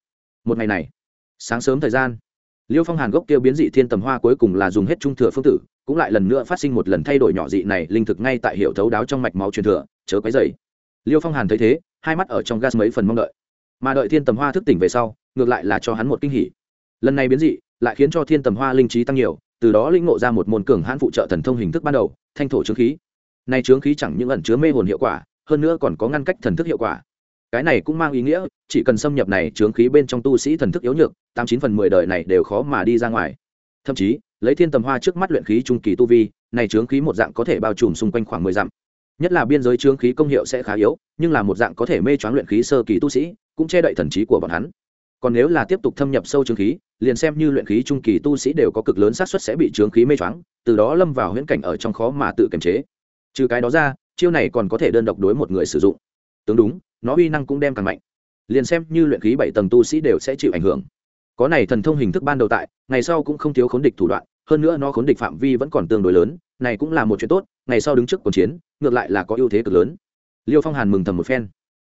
[SPEAKER 1] Một ngày này, sáng sớm thời gian liêu phong hàn gốc tiêu biến dị thiên tầm hoa cuối cùng là dùng hết trung thừa phương tử, cũng lại lần nữa phát sinh một lần thay đổi nhỏ dị này linh thực ngay tại hiệu thấu đáo trong mạch máu truyền thừa, chớ quấy dày liêu phong hàn thấy thế, hai mắt ở trong gas mấy phần mong đợi. Mà đợi thiên tầm hoa thức tỉnh về sau, ngược lại là cho hắn một kinh hỉ. Lần này biến dị, lại khiến cho thiên tầm hoa linh trí tăng nhiều, từ đó linh ngộ ra một môn cường hãn phụ trợ thần thông hình thức ban đầu, thanh thổ trướng khí. Nay trướng khí chẳng những ẩn chứa mê hồn hiệu quả, hơn nữa còn có ngăn cách thần thức hiệu quả cái này cũng mang ý nghĩa, chỉ cần xâm nhập này chướng khí bên trong tu sĩ thần thức yếu nhược, tám chín phần mười đời này đều khó mà đi ra ngoài. Thậm chí, lấy thiên tầm hoa trước mắt luyện khí trung kỳ tu vi, này chướng khí một dạng có thể bao trùm xung quanh khoảng mười dặm. Nhất là biên giới chướng khí công hiệu sẽ khá yếu, nhưng là một dạng có thể mê choáng luyện khí sơ kỳ tu sĩ, cũng che đậy thần trí của bọn hắn. Còn nếu là tiếp tục thâm nhập sâu chướng khí, liền xem như luyện khí trung kỳ tu sĩ đều có cực lớn xác suất sẽ bị chướng khí mê choáng, từ đó lâm vào huyễn cảnh ở trong khó mà tự kiềm chế. Trừ cái đó ra, chiêu này còn có thể đơn độc đối một người sử dụng tướng đúng, nó uy năng cũng đem càng mạnh. Liền xem như luyện khí bảy tầng tu sĩ đều sẽ chịu ảnh hưởng. Có này thần thông hình thức ban đầu tại, ngày sau cũng không thiếu khốn địch thủ đoạn, hơn nữa nó khốn địch phạm vi vẫn còn tương đối lớn, này cũng là một chuyện tốt, ngày sau đứng trước cuộc chiến, ngược lại là có ưu thế cực lớn. Liêu phong hàn mừng thầm một phen.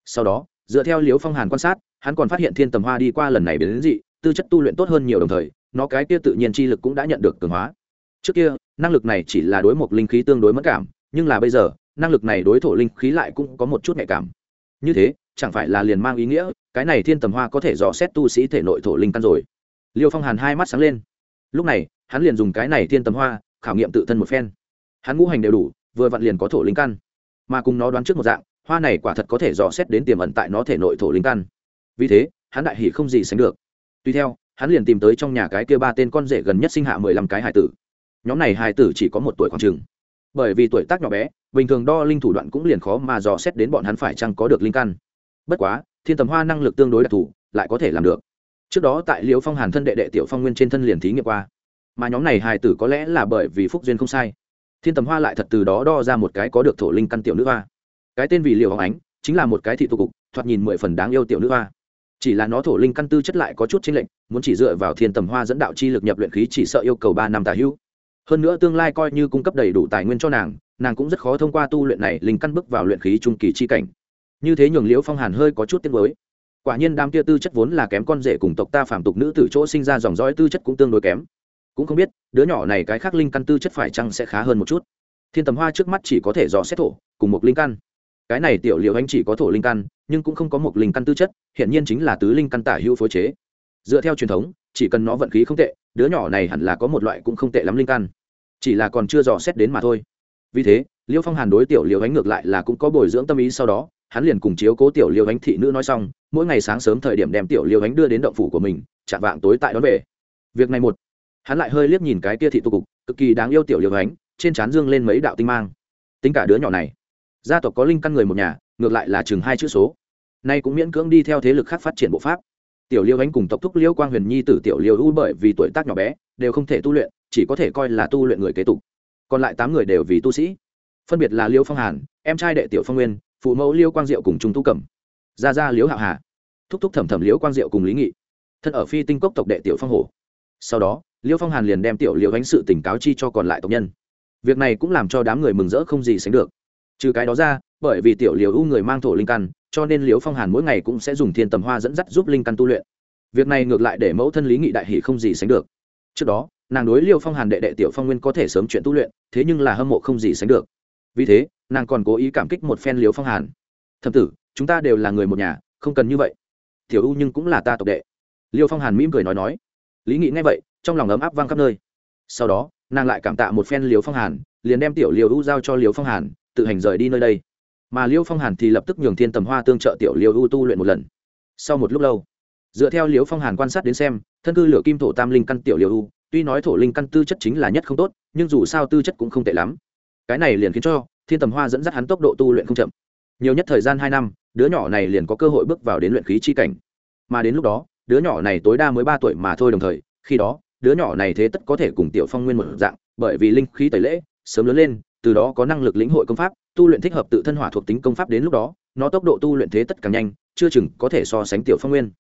[SPEAKER 1] Sau đó, dựa theo liêu phong hàn quan sát, hắn còn phát hiện thiên tầm hoa đi qua lần này biến đến dị, tư chất tu luyện tốt hơn nhiều đồng thời, nó cái kia tự nhiên chi lực cũng đã nhận được cường hóa. Trước kia, năng lực này chỉ là đối một linh khí tương đối mất cảm, nhưng là bây giờ, năng lực này đối thổ linh khí lại cũng có một chút nhạy cảm như thế, chẳng phải là liền mang ý nghĩa, cái này thiên tầm hoa có thể dò xét tu sĩ thể nội thổ linh căn rồi. Liêu phong hàn hai mắt sáng lên. Lúc này, hắn liền dùng cái này thiên tầm hoa, khảo nghiệm tự thân một phen. Hắn ngũ hành đều đủ, vừa vặn liền có thổ linh căn. Mà cùng nó đoán trước một dạng, hoa này quả thật có thể dò xét đến tiềm ẩn tại nó thể nội thổ linh căn. Vì thế, hắn đại hỷ không gì sánh được. Tuy theo, hắn liền tìm tới trong nhà cái kia ba tên con rể gần nhất sinh hạ mười lăm cái hài tử. Nhóm này hài tử chỉ có một tuổi khoảng chừng. Bởi vì tuổi tác nhỏ bé bình thường đo linh thủ đoạn cũng liền khó mà dò xét đến bọn hắn phải chăng có được linh căn. Bất quá, thiên tầm hoa năng lực tương đối đặc thù, lại có thể làm được. Trước đó tại liễu phong hàn thân đệ đệ tiểu phong nguyên trên thân liền thí nghiệm qua. Mà nhóm này hài tử có lẽ là bởi vì phúc duyên không sai. Thiên tầm hoa lại thật từ đó đo ra một cái có được thổ linh căn tiểu nữ hoa. Cái tên vì Liễu hóng ánh, chính là một cái thị tu cục, thoạt nhìn mười phần đáng yêu tiểu nữ hoa. Chỉ là nó thổ linh căn tư chất lại có chút chênh lệch, muốn chỉ dựa vào thiên tầm hoa dẫn đạo chi lực nhập luyện khí chỉ sợ yêu cầu ba năm tà hữu. Hơn nữa tương lai coi như cung cấp đầy đủ tài nguyên cho nàng nàng cũng rất khó thông qua tu luyện này linh căn bước vào luyện khí trung kỳ chi cảnh. Như thế nhường liễu phong hàn hơi có chút tiếng mới quả nhiên đám kia tư chất vốn là kém con rể cùng tộc ta phạm tục nữ tử chỗ sinh ra dòng dõi tư chất cũng tương đối kém. Cũng không biết, đứa nhỏ này cái khác linh căn tư chất phải chăng sẽ khá hơn một chút. Thiên tầm hoa trước mắt chỉ có thể dò xét thổ, cùng một linh căn. Cái này tiểu liệu anh chỉ có thổ linh căn, nhưng cũng không có một linh căn tư chất hiện nhiên chính là tứ linh căn tả hữu phối chế. Dựa theo truyền thống, chỉ cần nó vận khí không tệ, đứa nhỏ này hẳn là có một loại cũng không tệ lắm linh căn. Chỉ là còn chưa dò xét đến mà thôi vì thế, liêu phong hàn đối tiểu liêu ánh ngược lại là cũng có bồi dưỡng tâm ý sau đó, hắn liền cùng chiếu cố tiểu liêu ánh thị nữ nói xong, mỗi ngày sáng sớm thời điểm đem tiểu liêu ánh đưa đến động phủ của mình, chạm vạng tối tại đón về. Việc này một, hắn lại hơi liếc nhìn cái kia thị tu cục, cực kỳ đáng yêu tiểu liêu ánh, trên trán dương lên mấy đạo tinh mang. Tính cả đứa nhỏ này, gia tộc có linh căn người một nhà, ngược lại là chừng hai chữ số. Nay cũng miễn cưỡng đi theo thế lực khác phát triển bộ pháp. Tiểu liêu ánh cùng tộc thúc liêu quang huyền nhi tử tiểu liêu u bởi vì tuổi tác nhỏ bé, đều không thể tu luyện, chỉ có thể coi là tu luyện người kế tục còn lại tám người đều vì tu sĩ. Phân biệt là liêu phong hàn, em trai đệ tiểu phong nguyên, phụ mẫu liêu quang diệu cùng trung tu cẩm. Gia gia liếu hạo hà. Thúc thúc thẩm thẩm liêu quang diệu cùng lý nghị. Thân ở phi tinh cốc tộc đệ tiểu phong hổ. Sau đó, liêu phong hàn liền đem tiểu liêu ánh sự tỉnh cáo chi cho còn lại tộc nhân. Việc này cũng làm cho đám người mừng rỡ không gì sánh được. Trừ cái đó ra, bởi vì tiểu liều u người mang thổ linh căn, cho nên liêu phong hàn mỗi ngày cũng sẽ dùng thiên tầm hoa dẫn dắt giúp linh căn tu luyện. Việc này ngược lại để mẫu thân lý nghị đại hỷ không gì sánh được. Trước đó nàng đối liêu phong hàn đệ đệ tiểu phong nguyên có thể sớm chuyện tu luyện, thế nhưng là hâm mộ không gì sánh được. Vì thế, nàng còn cố ý cảm kích một phen liêu phong hàn. Thầm tử, chúng ta đều là người một nhà, không cần như vậy. Tiểu u nhưng cũng là ta tộc đệ. Liêu phong hàn mỉm cười nói nói. Lý nghị nghe vậy, trong lòng ấm áp vang khắp nơi. Sau đó, nàng lại cảm tạ một phen liêu phong hàn, liền đem tiểu liêu u giao cho liêu phong hàn, tự hành rời đi nơi đây. Mà liêu phong hàn thì lập tức nhường thiên tầm hoa tương trợ tiểu liêu u tu luyện một lần. Sau một lúc lâu, dựa theo liêu phong hàn quan sát đến xem, thân cư lửa kim thổ tam linh căn tiểu liêu u tuy nói thổ linh căn tư chất chính là nhất không tốt, nhưng dù sao tư chất cũng không tệ lắm. Cái này liền khiến cho thiên tầm hoa dẫn dắt hắn tốc độ tu luyện không chậm. Nhiều nhất thời gian hai năm, đứa nhỏ này liền có cơ hội bước vào đến luyện khí chi cảnh. Mà đến lúc đó, đứa nhỏ này tối đa mới ba tuổi mà thôi đồng thời, khi đó, đứa nhỏ này thế tất có thể cùng tiểu phong nguyên một dạng, bởi vì linh khí tẩy lễ, sớm lớn lên, từ đó có năng lực lĩnh hội công pháp, tu luyện thích hợp tự thân hỏa thuộc tính công pháp đến lúc đó, nó tốc độ tu luyện thế tất càng nhanh, chưa chừng có thể so sánh tiểu phong nguyên.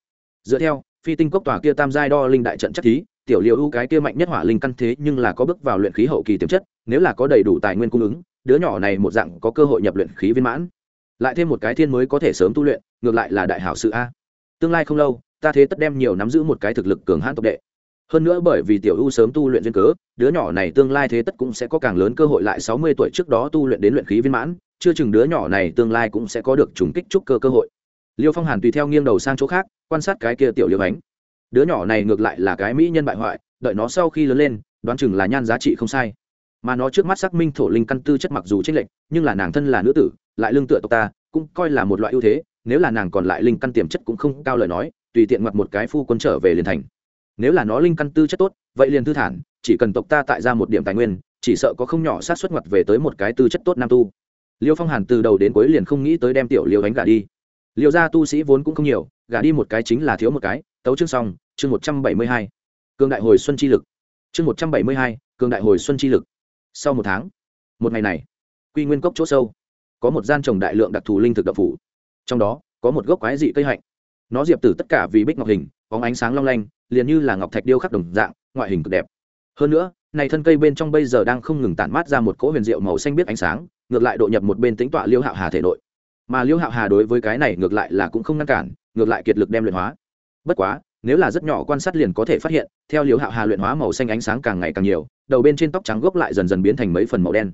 [SPEAKER 1] Dựa theo, phi tinh cốc tòa kia tam giai đo linh đại trận chắc thí tiểu liều ưu cái kia mạnh nhất hỏa linh căn thế nhưng là có bước vào luyện khí hậu kỳ tiềm chất, nếu là có đầy đủ tài nguyên cung ứng, đứa nhỏ này một dạng có cơ hội nhập luyện khí viên mãn. Lại thêm một cái thiên mới có thể sớm tu luyện, ngược lại là đại hảo sự a. Tương lai không lâu, ta thế tất đem nhiều nắm giữ một cái thực lực cường hãn tộc đệ. Hơn nữa bởi vì tiểu ưu sớm tu luyện duyên cớ, đứa nhỏ này tương lai thế tất cũng sẽ có càng lớn cơ hội lại sáu mươi tuổi trước đó tu luyện đến luyện khí viên mãn, chưa chừng đứa nhỏ này tương lai cũng sẽ có được trùng kích trúc cơ cơ hội. Liêu phong hàn tùy theo nghiêng đầu sang chỗ khác, quan sát cái kia tiểu liêu ánh đứa nhỏ này ngược lại là cái mỹ nhân bại hoại đợi nó sau khi lớn lên đoán chừng là nhan giá trị không sai. Mà nó trước mắt xác minh thổ linh căn tư chất mặc dù trách lệnh, nhưng là nàng thân là nữ tử lại lương tựa tộc ta cũng coi là một loại ưu thế nếu là nàng còn lại linh căn tiềm chất cũng không cao lời nói tùy tiện mặc một cái phu quân trở về liền thành. Nếu là nó linh căn tư chất tốt vậy liền thư thản chỉ cần tộc ta tại ra một điểm tài nguyên chỉ sợ có không nhỏ sát xuất ngoặt về tới một cái tư chất tốt nam tu. Liêu phong hàn từ đầu đến cuối liền không nghĩ tới đem tiểu liêu đánh gà đi. Liêu gia tu sĩ vốn cũng không nhiều gà đi một cái chính là thiếu một cái tấu chương xong chương một trăm bảy mươi hai, cường đại hồi xuân chi lực. chương một trăm bảy mươi hai, cường đại hồi xuân chi lực. Sau một tháng, một ngày này, quy nguyên cốc chỗ sâu, có một gian trồng đại lượng đặc thù linh thực đập phủ. Trong đó, có một gốc quái dị cây hạnh. Nó diệp tử tất cả vì bích ngọc hình có ánh sáng long lanh, liền như là ngọc thạch điêu khắc đồng dạng, ngoại hình cực đẹp. Hơn nữa, này thân cây bên trong bây giờ đang không ngừng tản mát ra một cỗ huyền diệu màu xanh biết ánh sáng, ngược lại độ nhập một bên tính tọa liêu hạo hà thể nội. Mà liêu hạo hà đối với cái này ngược lại là cũng không ngăn cản, ngược lại kiệt lực đem luyện hóa. Bất quá nếu là rất nhỏ quan sát liền có thể phát hiện, theo liễu hạo hà luyện hóa màu xanh ánh sáng càng ngày càng nhiều, đầu bên trên tóc trắng gốc lại dần dần biến thành mấy phần màu đen.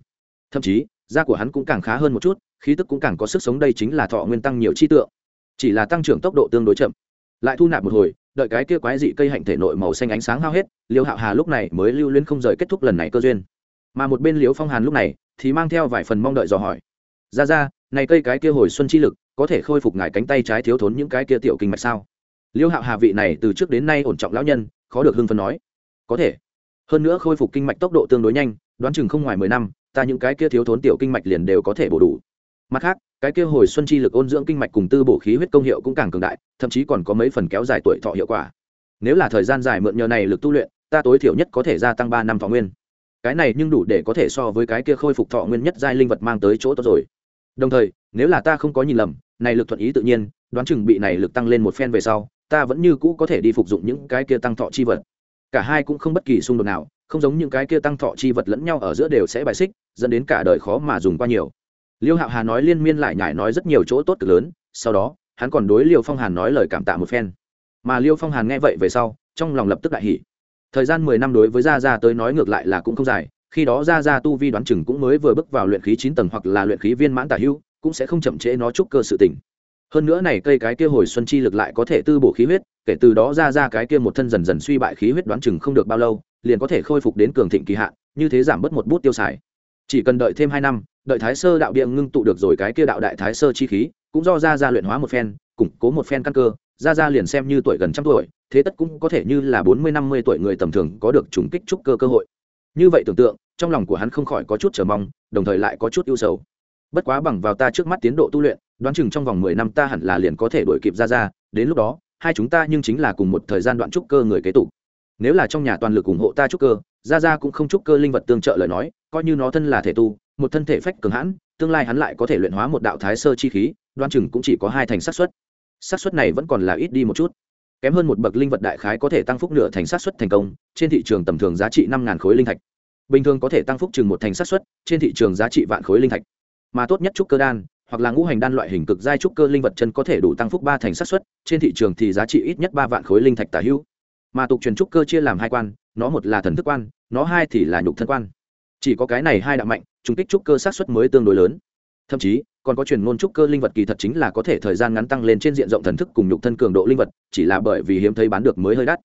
[SPEAKER 1] Thậm chí, da của hắn cũng càng khá hơn một chút, khí tức cũng càng có sức sống đây chính là thọ nguyên tăng nhiều chi tượng. Chỉ là tăng trưởng tốc độ tương đối chậm. Lại thu nạp một hồi, đợi cái kia quái dị cây hạnh thể nội màu xanh ánh sáng hao hết, liễu hạo hà lúc này mới lưu lên không rời kết thúc lần này cơ duyên. Mà một bên liễu phong hàn lúc này thì mang theo vài phần mong đợi dò hỏi. Ra ra, này cây cái kia hồi xuân chi lực có thể khôi phục ngài cánh tay trái thiếu thốn những cái kia tiểu kinh mạch sao? Liêu hạo hà vị này từ trước đến nay ổn trọng lão nhân, khó được hưng phấn nói. Có thể. Hơn nữa khôi phục kinh mạch tốc độ tương đối nhanh, đoán chừng không ngoài mười năm, ta những cái kia thiếu thốn tiểu kinh mạch liền đều có thể bổ đủ. Mặt khác, cái kia hồi xuân chi lực ôn dưỡng kinh mạch cùng tư bổ khí huyết công hiệu cũng càng cường đại, thậm chí còn có mấy phần kéo dài tuổi thọ hiệu quả. Nếu là thời gian dài mượn nhờ này lực tu luyện, ta tối thiểu nhất có thể gia tăng ba năm thọ nguyên. Cái này nhưng đủ để có thể so với cái kia khôi phục thọ nguyên nhất giai linh vật mang tới chỗ tốt rồi. Đồng thời, nếu là ta không có nhìn lầm, này lực thuận ý tự nhiên, đoán chừng bị này lực tăng lên một phen về sau ta vẫn như cũ có thể đi phục dụng những cái kia tăng thọ chi vật. Cả hai cũng không bất kỳ xung đột nào, không giống những cái kia tăng thọ chi vật lẫn nhau ở giữa đều sẽ bài xích, dẫn đến cả đời khó mà dùng qua nhiều. Liêu hạo hà nói liên miên lại nhải nói rất nhiều chỗ tốt cực lớn, sau đó, hắn còn đối liêu phong hàn nói lời cảm tạ một phen. Mà liêu phong hàn nghe vậy về sau, trong lòng lập tức đại hỉ. Thời gian mười năm đối với gia gia tới nói ngược lại là cũng không dài, khi đó gia gia tu vi đoán chừng cũng mới vừa bước vào luyện khí chín tầng hoặc là luyện khí viên mãn tả hưu cũng sẽ không chậm trễ nó chúc cơ sự tỉnh hơn nữa này cây cái kia hồi xuân chi lực lại có thể tư bổ khí huyết, kể từ đó ra ra cái kia một thân dần dần suy bại khí huyết đoán chừng không được bao lâu, liền có thể khôi phục đến cường thịnh kỳ hạn, như thế giảm bớt một bút tiêu xài. Chỉ cần đợi thêm hai năm, đợi thái sơ đạo địa ngưng tụ được rồi cái kia đạo đại thái sơ chi khí, cũng do ra ra luyện hóa một phen, củng cố một phen căn cơ, ra ra liền xem như tuổi gần trăm tuổi, thế tất cũng có thể như là bốn mươi, năm mươi tuổi người tầm thường có được trùng kích trúc cơ cơ hội. Như vậy tưởng tượng, trong lòng của hắn không khỏi có chút chờ mong, đồng thời lại có chút ưu sầu. Bất quá bằng vào ta trước mắt tiến độ tu luyện đoán chừng trong vòng mười năm ta hẳn là liền có thể đổi kịp ra ra đến lúc đó, hai chúng ta nhưng chính là cùng một thời gian đoạn trúc cơ người kế tục. Nếu là trong nhà toàn lực ủng hộ ta trúc cơ ra ra cũng không trúc cơ linh vật tương trợ lời nói, coi như nó thân là thể tu, một thân thể phách cường hãn, tương lai hắn lại có thể luyện hóa một đạo thái sơ chi khí, đoán chừng cũng chỉ có hai thành xác suất. Xác suất này vẫn còn là ít đi một chút. Kém hơn một bậc linh vật đại khái có thể tăng phúc nửa thành xác suất thành công, trên thị trường tầm thường giá trị năm khối linh thạch. Bình thường có thể tăng phúc chừng một thành xác suất, trên thị trường giá trị vạn khối linh thạch. Mà tốt nhất trúc cơ đan hoặc là ngũ hành đan loại hình cực giai trúc cơ linh vật chân có thể đủ tăng phúc ba thành sát suất, trên thị trường thì giá trị ít nhất ba vạn khối linh thạch tả hữu. Mà tục truyền trúc cơ chia làm hai quan, nó một là thần thức quan, nó hai thì là nhục thân quan. Chỉ có cái này hai đạo mạnh, trùng kích trúc cơ sát suất mới tương đối lớn. Thậm chí, còn có truyền ngôn trúc cơ linh vật kỳ thật chính là có thể thời gian ngắn tăng lên trên diện rộng thần thức cùng nhục thân cường độ linh vật, chỉ là bởi vì hiếm thấy bán được mới hơi đắt.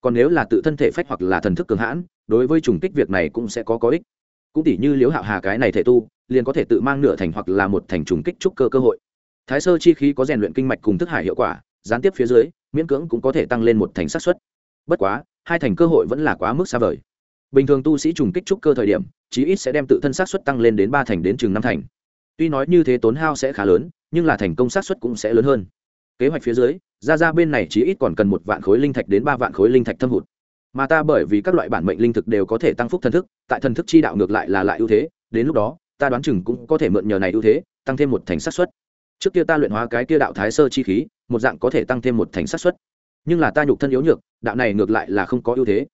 [SPEAKER 1] Còn nếu là tự thân thể phách hoặc là thần thức cường hãn, đối với trùng kích việc này cũng sẽ có có ích. Cũng tỷ như liễu hạo hà cái này thể tu liền có thể tự mang nửa thành hoặc là một thành trùng kích trúc cơ cơ hội. Thái sơ chi khí có rèn luyện kinh mạch cùng thức hải hiệu quả, gián tiếp phía dưới, miễn cưỡng cũng có thể tăng lên một thành xác suất. Bất quá, hai thành cơ hội vẫn là quá mức xa vời. Bình thường tu sĩ trùng kích trúc cơ thời điểm, chí ít sẽ đem tự thân xác suất tăng lên đến ba thành đến chừng năm thành. Tuy nói như thế tốn hao sẽ khá lớn, nhưng là thành công xác suất cũng sẽ lớn hơn. Kế hoạch phía dưới, ra ra bên này chí ít còn cần một vạn khối linh thạch đến ba vạn khối linh thạch thâm hụt. Mà ta bởi vì các loại bản mệnh linh thực đều có thể tăng phúc thần thức, tại thần thức chi đạo ngược lại là lại ưu thế, đến lúc đó ta đoán chừng cũng có thể mượn nhờ này ưu thế, tăng thêm một thành sát xuất trước kia ta luyện hóa cái kia đạo thái sơ chi khí, một dạng có thể tăng thêm một thành sát xuất nhưng là ta nhục thân yếu nhược, đạo này ngược lại là không có ưu thế.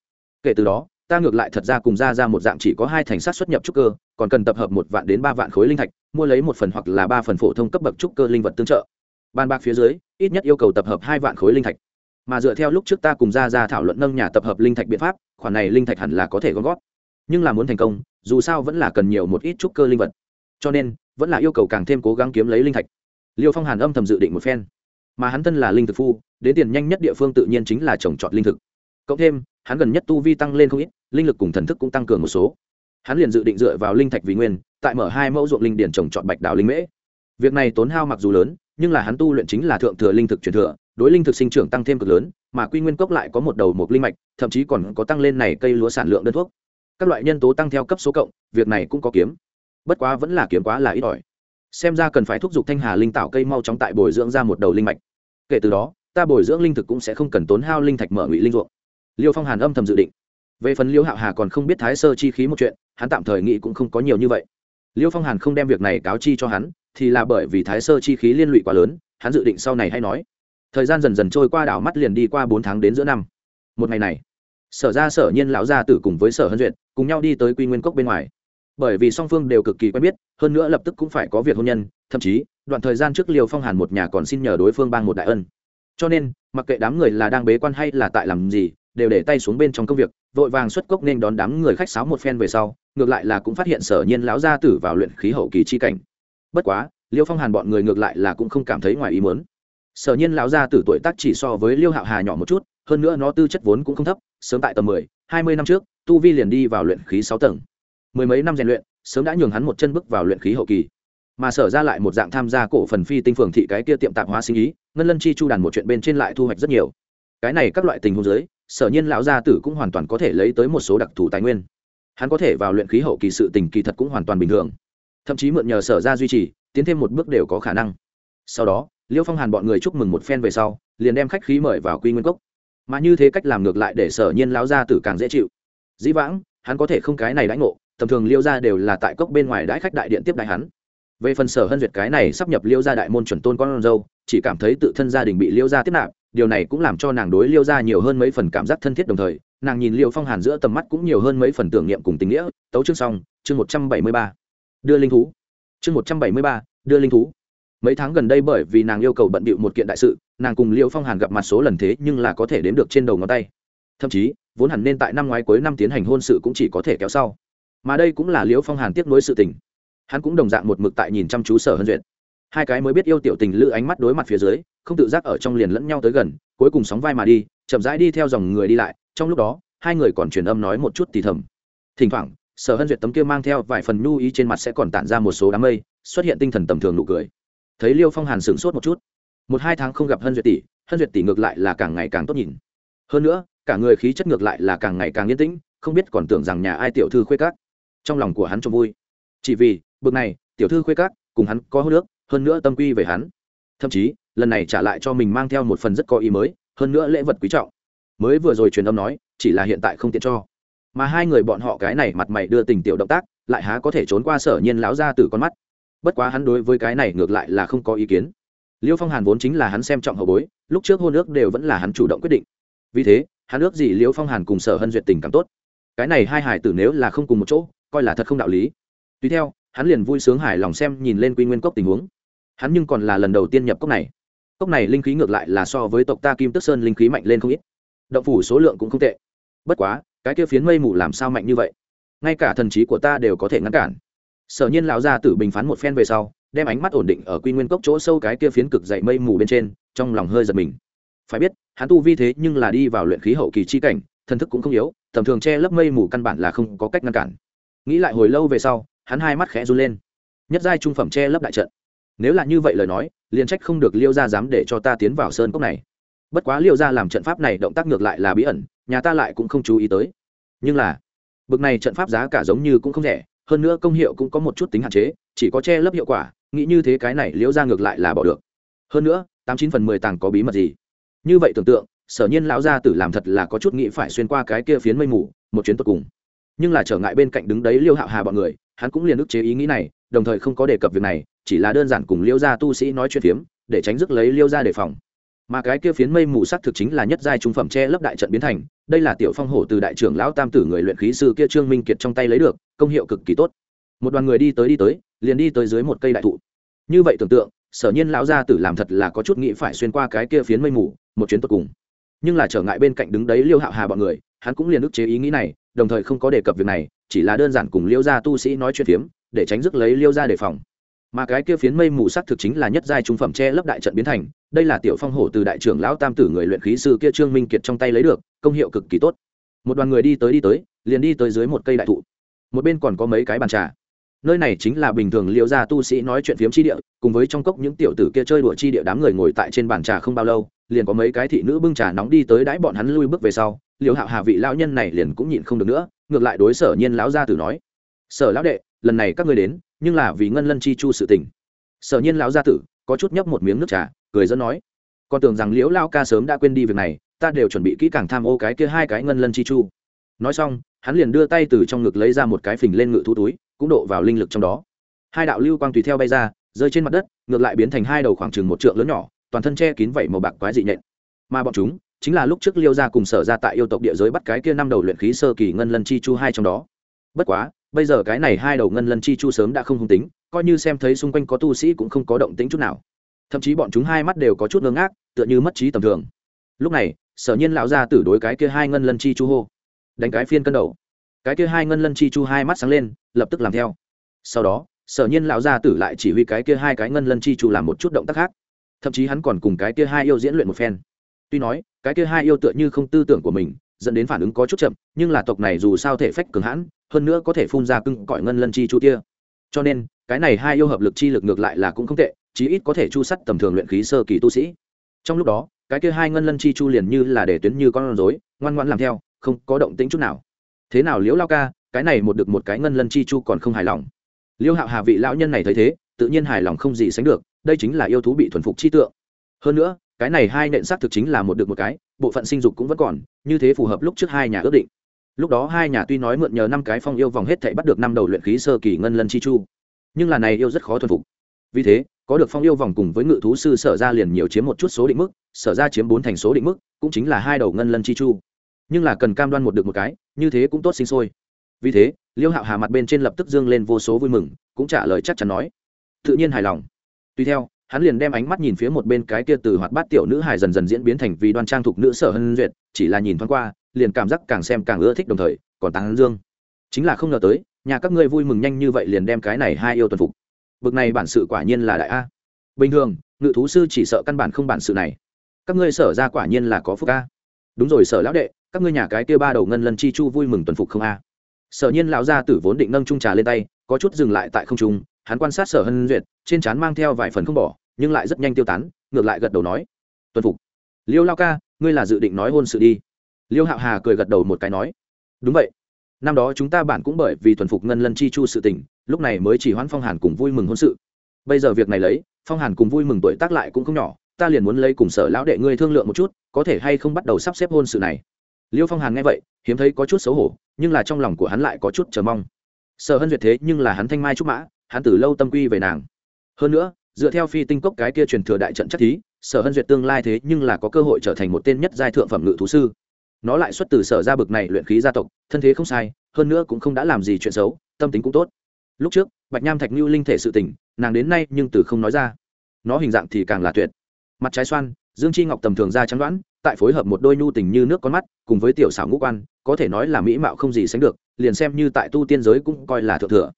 [SPEAKER 1] Kể từ đó, ta ngược lại thật ra cùng ra ra một dạng chỉ có hai thành sát xuất nhập trúc cơ, còn cần tập hợp một vạn đến ba vạn khối linh thạch, mua lấy một phần hoặc là ba phần phổ thông cấp bậc trúc cơ linh vật tương trợ. Ban bạc phía dưới, ít nhất yêu cầu tập hợp hai vạn khối linh thạch. Mà dựa theo lúc trước ta cùng ra ra thảo luận nâng nhà tập hợp linh thạch biện pháp, khoản này linh thạch hẳn là có thể gom góp nhưng là muốn thành công, dù sao vẫn là cần nhiều một ít trúc cơ linh vật. Cho nên, vẫn là yêu cầu càng thêm cố gắng kiếm lấy linh thạch. Liêu phong hàn âm thầm dự định một phen. Mà hắn thân là linh thực phu, đến tiền nhanh nhất địa phương tự nhiên chính là trồng trọt linh thực. Cộng thêm, hắn gần nhất tu vi tăng lên không ít, linh lực cùng thần thức cũng tăng cường một số. Hắn liền dự định dựa vào linh thạch vì nguyên, tại mở hai mẫu ruộng linh điển trồng trọt bạch đảo linh mễ. Việc này tốn hao mặc dù lớn, nhưng là hắn tu luyện chính là thượng thừa linh thực truyền thừa, đối linh thực sinh trưởng tăng thêm cực lớn, mà quy nguyên cốc lại có một đầu một linh mạch, thậm chí còn có tăng lên này cây lúa sản lượng đơn thuốc các loại nhân tố tăng theo cấp số cộng, việc này cũng có kiếm. Bất quá vẫn là kiếm quá là ít ỏi. Xem ra cần phải thúc giục thanh hà linh tạo cây mau chóng tại bồi dưỡng ra một đầu linh mạch. Kể từ đó, ta bồi dưỡng linh thực cũng sẽ không cần tốn hao linh thạch mở ngụy linh ruộng. Liêu phong hàn âm thầm dự định. Về phần liêu hạo hà còn không biết thái sơ chi khí một chuyện, hắn tạm thời nghĩ cũng không có nhiều như vậy. Liêu phong hàn không đem việc này cáo chi cho hắn, thì là bởi vì thái sơ chi khí liên lụy quá lớn, hắn dự định sau này hay nói. Thời gian dần dần trôi qua đảo mắt liền đi qua bốn tháng đến giữa năm. Một ngày này sở ra sở nhiên lão gia tử cùng với sở hân duyệt, cùng nhau đi tới quy nguyên cốc bên ngoài. Bởi vì song phương đều cực kỳ quen biết, hơn nữa lập tức cũng phải có việc hôn nhân, thậm chí, đoạn thời gian trước liều phong hàn một nhà còn xin nhờ đối phương bang một đại ân. Cho nên, mặc kệ đám người là đang bế quan hay là tại làm gì, đều để tay xuống bên trong công việc, vội vàng xuất cốc nên đón đám người khách sáo một phen về sau, ngược lại là cũng phát hiện sở nhiên lão gia tử vào luyện khí hậu kỳ chi cảnh. Bất quá, liêu phong hàn bọn người ngược lại là cũng không cảm thấy ngoài ý muốn. Sở nhiên lão gia tử tuổi tác chỉ so với liêu hạo hà nhỏ một chút hơn nữa nó tư chất vốn cũng không thấp, sớm tại tầm mười, hai mươi năm trước, tu vi liền đi vào luyện khí sáu tầng. Mười mấy năm rèn luyện, sớm đã nhường hắn một chân bước vào luyện khí hậu kỳ. Mà sở ra lại một dạng tham gia cổ phần phi tinh phường thị cái kia tiệm tạp hóa sinh ý, ngân lân chi chu đàn một chuyện bên trên lại thu hoạch rất nhiều. Cái này các loại tình huống giới sở nhiên lão gia tử cũng hoàn toàn có thể lấy tới một số đặc thù tài nguyên. Hắn có thể vào luyện khí hậu kỳ sự tình kỳ thật cũng hoàn toàn bình thường. Thậm chí mượn nhờ sở ra duy trì, tiến thêm một bước đều có khả năng. Sau đó, liêu phong hàn bọn người chúc mừng một phen về sau, liền đem khách khí mời vào quy nguyên cốc mà như thế cách làm ngược lại để sở nhiên lão gia tử càng dễ chịu. Dĩ vãng, hắn có thể không cái này đãi ngộ, tầm thường liêu ra đều là tại cốc bên ngoài đãi khách đại điện tiếp đại hắn. Về phần sở hân duyệt cái này sắp nhập liêu ra đại môn chuẩn tôn con dâu, chỉ cảm thấy tự thân gia đình bị liêu ra tiếp nạp, điều này cũng làm cho nàng đối liêu ra nhiều hơn mấy phần cảm giác thân thiết đồng thời, nàng nhìn liêu phong hàn giữa tầm mắt cũng nhiều hơn mấy phần tưởng niệm cùng tình nghĩa. Tấu chương xong, chương một trăm bảy mươi ba. Đưa linh thú. Chương một trăm bảy mươi ba, đưa linh thú mấy tháng gần đây bởi vì nàng yêu cầu bận bịu một kiện đại sự, nàng cùng liêu phong hàn gặp mặt số lần thế nhưng là có thể đếm được trên đầu ngón tay. Thậm chí, vốn hẳn nên tại năm ngoái cuối năm tiến hành hôn sự cũng chỉ có thể kéo sau. Mà đây cũng là liêu phong hàn tiếp nối sự tình. Hắn cũng đồng dạng một mực tại nhìn chăm chú sở hân duyệt. Hai cái mới biết yêu tiểu tình lữ ánh mắt đối mặt phía dưới, không tự giác ở trong liền lẫn nhau tới gần, cuối cùng sóng vai mà đi, chậm rãi đi theo dòng người đi lại, trong lúc đó, hai người còn truyền âm nói một chút thì thầm. Thỉnh thoảng, sở hân duyệt tấm kia mang theo vài phần nhu ý trên mặt sẽ còn tản ra một số đám mây, xuất hiện tinh thần tầm thường nụ cười thấy liêu phong hàn sửng sốt một chút, một hai tháng không gặp hân duyệt tỷ, hân duyệt tỷ ngược lại là càng ngày càng tốt nhìn. Hơn nữa, cả người khí chất ngược lại là càng ngày càng yên tĩnh, không biết còn tưởng rằng nhà ai tiểu thư khuê cát trong lòng của hắn trông vui. Chỉ vì, bực này, tiểu thư khuê cát cùng hắn có hô nước hơn nữa tâm quy về hắn. Thậm chí, lần này trả lại cho mình mang theo một phần rất có ý mới, hơn nữa lễ vật quý trọng. Mới vừa rồi truyền âm nói, chỉ là hiện tại không tiện cho. Mà hai người bọn họ cái này mặt mày đưa tình tiểu động tác, lại há có thể trốn qua sở nhiên láo ra từ con mắt bất quá hắn đối với cái này ngược lại là không có ý kiến. Liêu phong hàn vốn chính là hắn xem trọng hậu bối, lúc trước hôn ước đều vẫn là hắn chủ động quyết định. Vì thế, hắn ước gì liêu phong hàn cùng sở hân duyệt tình cảm tốt. Cái này hai hải tử nếu là không cùng một chỗ, coi là thật không đạo lý. Tùy theo, hắn liền vui sướng hài lòng xem nhìn lên quy nguyên cốc tình huống. Hắn nhưng còn là lần đầu tiên nhập cốc này. Cốc này linh khí ngược lại là so với tộc ta kim tức sơn linh khí mạnh lên không ít. Động phủ số lượng cũng không tệ. Bất quá, cái kia phiến mây mù làm sao mạnh như vậy? Ngay cả thần trí của ta đều có thể ngăn cản sở nhiên lão gia tử bình phán một phen về sau, đem ánh mắt ổn định ở quy nguyên cốc chỗ sâu cái kia phiến cực dậy mây mù bên trên, trong lòng hơi giật mình. Phải biết, hắn tu vi thế nhưng là đi vào luyện khí hậu kỳ chi cảnh thần thức cũng không yếu, tầm thường che lấp mây mù căn bản là không có cách ngăn cản. Nghĩ lại hồi lâu về sau, hắn hai mắt khẽ run lên. Nhất giai trung phẩm che lấp đại trận. Nếu là như vậy lời nói, liền trách không được liêu gia dám để cho ta tiến vào sơn cốc này. Bất quá liêu gia làm trận pháp này động tác ngược lại là bí ẩn, nhà ta lại cũng không chú ý tới. Nhưng là, bực này trận pháp giá cả giống như cũng không rẻ hơn nữa công hiệu cũng có một chút tính hạn chế, chỉ có che lấp hiệu quả, nghĩ như thế cái này liễu ra ngược lại là bỏ được. Hơn nữa, tám chín phần mười tàng có bí mật gì? Như vậy tưởng tượng, sở nhiên lão gia tử làm thật là có chút nghĩ phải xuyên qua cái kia phiến mây mù, một chuyến tốt cùng. Nhưng là trở ngại bên cạnh đứng đấy liêu hạo hà bọn người, hắn cũng liền ức chế ý nghĩ này, đồng thời không có đề cập việc này, chỉ là đơn giản cùng liêu gia tu sĩ nói chuyện phiếm, để tránh rước lấy liêu gia đề phòng. Mà cái kia phiến mây mù sắc thực chính là nhất giai trung phẩm che lấp đại trận biến thành đây là tiểu phong hổ từ đại trưởng lão tam tử người luyện khí sư kia trương minh kiệt trong tay lấy được, công hiệu cực kỳ tốt. Một đoàn người đi tới đi tới, liền đi tới dưới một cây đại thụ. Như vậy tưởng tượng, sở nhiên lão gia tử làm thật là có chút nghĩ phải xuyên qua cái kia phiến mây mù, một chuyến tốt cùng. Nhưng là trở ngại bên cạnh đứng đấy liêu hạo hà bọn người, hắn cũng liền ức chế ý nghĩ này, đồng thời không có đề cập việc này, chỉ là đơn giản cùng liêu gia tu sĩ nói chuyện phiếm, để tránh rước lấy liêu gia đề phòng mà cái kia phiến mây mù sắc thực chính là nhất giai trung phẩm che lấp đại trận biến thành, đây là tiểu phong hổ từ đại trưởng lão tam tử người luyện khí sư kia trương minh kiệt trong tay lấy được, công hiệu cực kỳ tốt. Một đoàn người đi tới đi tới, liền đi tới dưới một cây đại thụ. Một bên còn có mấy cái bàn trà. Nơi này chính là bình thường liệu gia tu sĩ nói chuyện phiếm chi địa, cùng với trong cốc những tiểu tử kia chơi đùa chi địa đám người ngồi tại trên bàn trà không bao lâu, liền có mấy cái thị nữ bưng trà nóng đi tới đãi bọn hắn lui bước về sau. Liệu hạo hà vị lão nhân này liền cũng nhịn không được nữa, ngược lại đối sở nhiên lão gia tử nói, sở lão đệ, lần này các ngươi đến nhưng là vì ngân lân chi chu sự tình. Sở nhiên lão gia tử, có chút nhấp một miếng nước trà, cười dẫn nói, con tưởng rằng liễu lao ca sớm đã quên đi việc này, ta đều chuẩn bị kỹ càng tham ô cái kia hai cái ngân lân chi chu. Nói xong, hắn liền đưa tay từ trong ngực lấy ra một cái phình lên ngự thú túi, cũng độ vào linh lực trong đó. Hai đạo lưu quang tùy theo bay ra, rơi trên mặt đất, ngược lại biến thành hai đầu khoảng chừng một trượng lớn nhỏ, toàn thân che kín vảy màu bạc quái dị nhện. Mà bọn chúng, chính là lúc trước liêu ra cùng sở ra tại yêu tộc địa giới bắt cái kia năm đầu luyện khí sơ kỳ ngân lân chi chu hai trong đó. Bất quá bây giờ cái này hai đầu ngân lân chi chu sớm đã không hung tính, coi như xem thấy xung quanh có tu sĩ cũng không có động tính chút nào. Thậm chí bọn chúng hai mắt đều có chút ngơ ngác, tựa như mất trí tầm thường. Lúc này, sở nhiên lão ra tử đối cái kia hai ngân lân chi chu hô. Đánh cái phiên cân đầu. Cái kia hai ngân lân chi chu hai mắt sáng lên, lập tức làm theo. Sau đó, sở nhiên lão gia tử lại chỉ huy cái kia hai cái ngân lân chi chu làm một chút động tác khác. Thậm chí hắn còn cùng cái kia hai yêu diễn luyện một phen. Tuy nói, cái kia hai yêu tựa như không tư tưởng của mình, dẫn đến phản ứng có chút chậm, nhưng là tộc này dù sao thể phách cường hãn hơn nữa có thể phun ra cưng cõi ngân lân chi chu tia. Cho nên, cái này hai yêu hợp lực chi lực ngược lại là cũng không tệ, chí ít có thể chu sắt tầm thường luyện khí sơ kỳ tu sĩ. Trong lúc đó, cái kia hai ngân lân chi chu liền như là để tuyến như con rối, ngoan ngoãn làm theo, không có động tĩnh chút nào. Thế nào liễu lao ca, cái này một được một cái ngân lân chi chu còn không hài lòng? Liễu hạo hà vị lão nhân này thấy thế, tự nhiên hài lòng không gì sánh được, đây chính là yêu thú bị thuần phục chi tượng. Hơn nữa, cái này hai nện xác thực chính là một được một cái, bộ phận sinh dục cũng vẫn còn, như thế phù hợp lúc trước hai nhà ước định lúc đó hai nhà tuy nói mượn nhờ năm cái phong yêu vòng hết thảy bắt được năm đầu luyện khí sơ kỳ ngân lân chi chu, nhưng là này yêu rất khó thuần phục. Vì thế, có được phong yêu vòng cùng với ngự thú sư sở ra liền nhiều chiếm một chút số định mức, sở ra chiếm bốn thành số định mức, cũng chính là hai đầu ngân lân chi chu. Nhưng là cần cam đoan một được một cái, như thế cũng tốt sinh sôi. Vì thế, liêu hạo hà mặt bên trên lập tức dương lên vô số vui mừng, cũng trả lời chắc chắn nói, tự nhiên hài lòng. Tuy theo, hắn liền đem ánh mắt nhìn phía một bên cái kia từ hoạt bát tiểu nữ hài dần dần diễn biến thành vì đoan trang thục nữ sở hân duyệt, chỉ là nhìn thoáng qua liền cảm giác càng xem càng ưa thích đồng thời, còn tán dương. Chính là không ngờ tới, nhà các ngươi vui mừng nhanh như vậy liền đem cái này hai yêu tuần phục. Bực này bản sự quả nhiên là đại a. Bình thường, ngự thú sư chỉ sợ căn bản không bản sự này. Các ngươi sở ra quả nhiên là có phúc a. Đúng rồi sở lão đệ, các ngươi nhà cái kia ba đầu ngân lần chi chu vui mừng tuần phục không a? Sở nhiên lão gia tử vốn định nâng trung trà lên tay, có chút dừng lại tại không trung, hắn quan sát sở hân duyệt, trên trán mang theo vài phần không bỏ, nhưng lại rất nhanh tiêu tán, ngược lại gật đầu nói, tuần phục. Liêu lao ca, ngươi là dự định nói hôn sự đi liêu hạo hà cười gật đầu một cái nói, đúng vậy. Năm đó chúng ta bản cũng bởi vì thuần phục ngân lân chi chu sự tình, lúc này mới chỉ hoãn phong hàn cùng vui mừng hôn sự. Bây giờ việc này lấy, phong hàn cùng vui mừng tuổi tác lại cũng không nhỏ, ta liền muốn lấy cùng sở lão đệ ngươi thương lượng một chút, có thể hay không bắt đầu sắp xếp hôn sự này. Liêu phong hàn nghe vậy, hiếm thấy có chút xấu hổ, nhưng là trong lòng của hắn lại có chút chờ mong. Sở hân duyệt thế nhưng là hắn thanh mai trúc mã, hắn từ lâu tâm quy về nàng. Hơn nữa, dựa theo phi tinh cốc cái kia truyền thừa đại trận chắc thí, sở hân duyệt tương lai thế nhưng là có cơ hội trở thành một tên nhất giai thượng phẩm ngự thú sư nó lại xuất từ sở gia bực này luyện khí gia tộc, thân thế không sai, hơn nữa cũng không đã làm gì chuyện xấu, tâm tính cũng tốt. Lúc trước, bạch nham thạch như linh thể sự tình, nàng đến nay nhưng từ không nói ra. Nó hình dạng thì càng là tuyệt. Mặt trái xoan, dương chi ngọc tầm thường ra trắng đoán, tại phối hợp một đôi nhu tình như nước con mắt, cùng với tiểu xảo ngũ quan, có thể nói là mỹ mạo không gì sánh được, liền xem như tại tu tiên giới cũng coi là thượng thừa.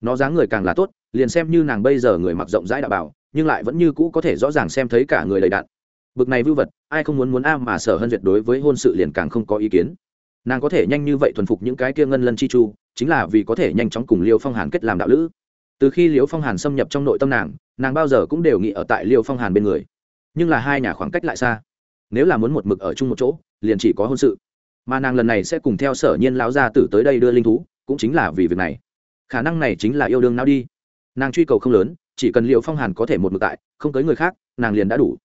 [SPEAKER 1] Nó dáng người càng là tốt, liền xem như nàng bây giờ người mặc rộng rãi đạo bảo, nhưng lại vẫn như cũ có thể rõ ràng xem thấy cả người đầy đạn bực này vưu vật ai không muốn muốn a mà sở hân duyệt đối với hôn sự liền càng không có ý kiến. Nàng có thể nhanh như vậy thuần phục những cái kia ngân lân chi chu, chính là vì có thể nhanh chóng cùng liêu phong hàn kết làm đạo lữ. Từ khi liêu phong hàn xâm nhập trong nội tâm nàng nàng bao giờ cũng đều nghĩ ở tại liêu phong hàn bên người. Nhưng là hai nhà khoảng cách lại xa. Nếu là muốn một mực ở chung một chỗ, liền chỉ có hôn sự. Mà nàng lần này sẽ cùng theo sở nhiên lão gia tử tới đây đưa linh thú, cũng chính là vì việc này. Khả năng này chính là yêu đương nào đi. Nàng truy cầu không lớn, chỉ cần liệu phong hàn có thể một mực tại, không tới người khác, nàng liền đã đủ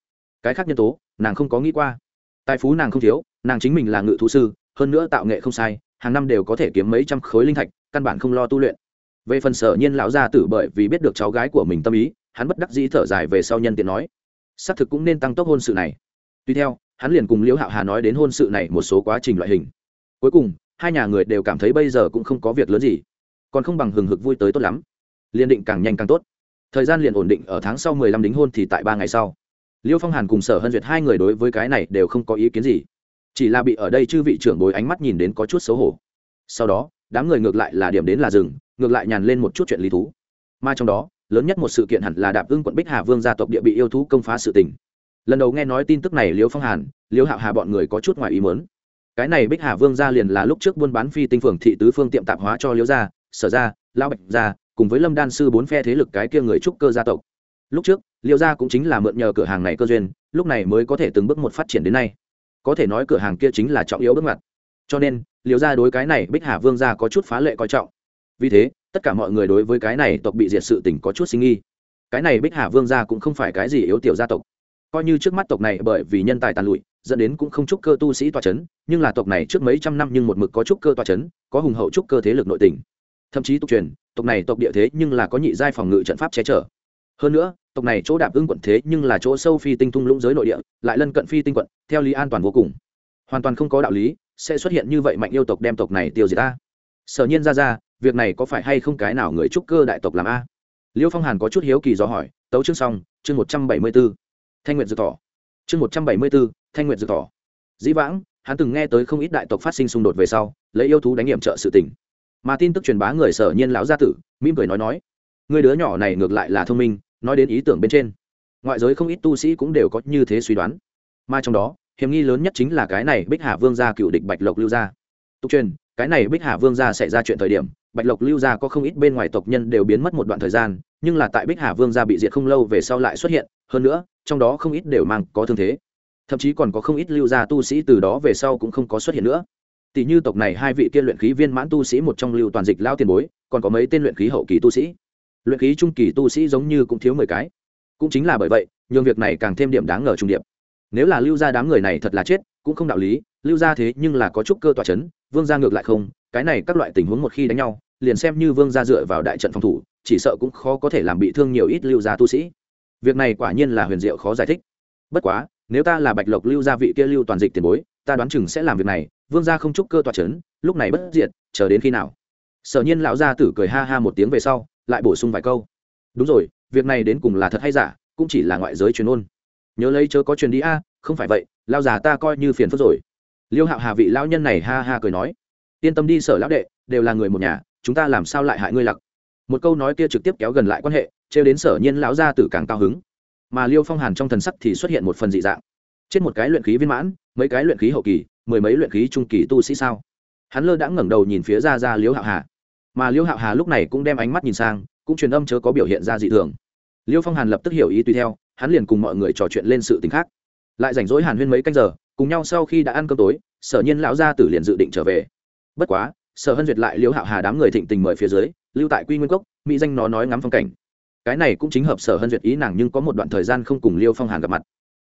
[SPEAKER 1] cái khác nhân tố, nàng không có nghĩ qua. Tài phú nàng không thiếu, nàng chính mình là ngự thú sư, hơn nữa tạo nghệ không sai, hàng năm đều có thể kiếm mấy trăm khối linh thạch, căn bản không lo tu luyện. Về phần sở nhiên lão gia tử bởi vì biết được cháu gái của mình tâm ý, hắn bất đắc dĩ thở dài về sau nhân tiện nói, xác thực cũng nên tăng tốc hôn sự này. Tuy theo, hắn liền cùng liễu hạo hà nói đến hôn sự này một số quá trình loại hình. Cuối cùng, hai nhà người đều cảm thấy bây giờ cũng không có việc lớn gì, còn không bằng hừng hực vui tới tốt lắm. Liền định càng nhanh càng tốt. Thời gian liền ổn định, ở tháng sau mười lăm đính hôn thì tại ba ngày sau liêu phong hàn cùng sở hân duyệt hai người đối với cái này đều không có ý kiến gì. Chỉ là bị ở đây chư vị trưởng bối ánh mắt nhìn đến có chút xấu hổ. Sau đó, đám người ngược lại là điểm đến là rừng ngược lại nhàn lên một chút chuyện lý thú. Mà trong đó, lớn nhất một sự kiện hẳn là đạp ưng quận bích hà vương gia tộc địa bị yêu thú công phá sự tình. Lần đầu nghe nói tin tức này, liêu phong hàn, liêu hạo hà bọn người có chút ngoài ý mớn cái này bích hà vương gia liền là lúc trước buôn bán phi tinh phường thị tứ phương tiệm tạp hóa cho liêu gia, sở gia, lão bạch gia, cùng với lâm đan sư bốn phe thế lực cái kia người trúc cơ gia tộc. Lúc trước Liệu gia cũng chính là mượn nhờ cửa hàng này cơ duyên, lúc này mới có thể từng bước một phát triển đến nay. Có thể nói cửa hàng kia chính là trọng yếu bước ngoặt. Cho nên Liệu gia đối cái này bích hà vương gia có chút phá lệ coi trọng. Vì thế, tất cả mọi người đối với cái này tộc bị diệt sự tình có chút sinh nghi. Cái này bích hà vương gia cũng không phải cái gì yếu tiểu gia tộc. Coi như trước mắt tộc này bởi vì nhân tài tàn lụi, dẫn đến cũng không chúc cơ tu sĩ toa c h ấ n nhưng là tộc này trước mấy trăm năm nhưng một mực có chúc cơ toa c h ấ n có hùng hậu chúc cơ thế lực nội tình. Thậm chí tục truyền, tộc này tộc địa thế nhưng là có nhị giai phòng ngự trận pháp che chở. Hơn nữa tộc này chỗ đạp ưng quận thế nhưng là chỗ sâu phi tinh thung lũng giới nội địa, lại lân cận phi tinh quận, theo lý an toàn vô cùng. Hoàn toàn không có đạo lý, sẽ xuất hiện như vậy mạnh yêu tộc đem tộc này tiêu diệt ta. Sở nhiên ra ra, việc này có phải hay không cái nào người trúc cơ đại tộc làm a? Liêu phong hàn có chút hiếu kỳ do hỏi, tấu chương xong, chương một trăm bảy mươi b ố thanh nguyện dược tỏ chương một trăm bảy mươi bốn thanh nguyện dược tỏ dĩ vãng, hắn từng nghe tới không ít đại tộc phát sinh xung đột về sau, lấy yêu thú đánh nghiệm trợ sự tỉnh mà tin tức truyền bá người sở nhiên lão gia tử, mỉm cười nói nói, người đứa nhỏ này ngược lại là thông minh nói đến ý tưởng bên trên. Ngoại giới không ít tu sĩ cũng đều có như thế suy đoán. Mà trong đó, hiểm nghi lớn nhất chính là cái này bích hà vương gia cựu địch bạch lộc lưu gia. Tục truyền, cái này bích hà vương gia xảy ra chuyện thời điểm, bạch lộc lưu gia có không ít bên ngoài tộc nhân đều biến mất một đoạn thời gian, nhưng là tại bích hà vương gia bị diệt không lâu về sau lại xuất hiện, hơn nữa, trong đó không ít đều mang có thương thế. Thậm chí còn có không ít lưu gia tu sĩ từ đó về sau cũng không có xuất hiện nữa. Tỷ như tộc này hai vị tiên luyện khí viên mãn tu sĩ, một trong lưu toàn dịch lao tiền bối, còn có mấy tên luyện khí hậu kỳ tu sĩ luyện khí trung kỳ tu sĩ giống như cũng thiếu mười cái. Cũng chính là bởi vậy, nhường việc này càng thêm điểm đáng ngờ trung điệp. Nếu là lưu gia đám người này thật là chết, cũng không đạo lý, lưu gia thế nhưng là có chút cơ tòa c h ấ n vương gia ngược lại không, cái này các loại tình huống một khi đánh nhau, liền xem như vương gia dựa vào đại trận phòng thủ, chỉ sợ cũng khó có thể làm bị thương nhiều ít lưu gia tu sĩ. Việc này quả nhiên là huyền diệu khó giải thích. Bất quá, nếu ta là bạch lộc lưu gia vị kia lưu toàn dịch tiền bối, ta đoán chừng sẽ làm việc này, vương gia không chúc cơ tòa c h ấ n lúc này bất diệt, chờ đến khi nào? Sở nhiên lão gia tử cười ha ha một tiếng về sau lại bổ sung vài câu. Đúng rồi, việc này đến cùng là thật hay giả, cũng chỉ là ngoại giới truyền ôn. Nhớ lấy chớ có truyền đi a, không phải vậy, lao già ta coi như phiền phức rồi. Liêu hạo hà vị lão nhân này ha ha cười nói. Yên tâm đi, sở lão đệ, đều là người một nhà, chúng ta làm sao lại hại ngươi lặc? Một câu nói kia trực tiếp kéo gần lại quan hệ, trêu đến sở nhiên lão gia tử càng cao hứng. Mà liêu phong hàn trong thần sắc thì xuất hiện một phần dị dạng. Trên một cái luyện khí viên mãn, mấy cái luyện khí hậu kỳ, mười mấy luyện khí trung kỳ tu sĩ sao? Hắn lơ đã ngẩng đầu nhìn phía ra ra liêu hạo hà mà liêu hạo hà lúc này cũng đem ánh mắt nhìn sang, cũng truyền âm chớ có biểu hiện ra dị thường. Liêu phong hàn lập tức hiểu ý tùy theo, hắn liền cùng mọi người trò chuyện lên sự t ì n h khác. Lại rảnh rỗi hàn huyên mấy canh giờ, cùng nhau sau khi đã ăn cơm tối, sở nhiên lão gia tử liền dự định trở về. Bất quá, sở hân duyệt lại liêu hạo hà đám người thịnh tình mời phía dưới, lưu tại quy nguyên cốc, mỹ danh nó nói ngắm phong cảnh. Cái này cũng chính hợp sở hân duyệt ý nàng nhưng có một đoạn thời gian không cùng liêu phong hàn gặp mặt.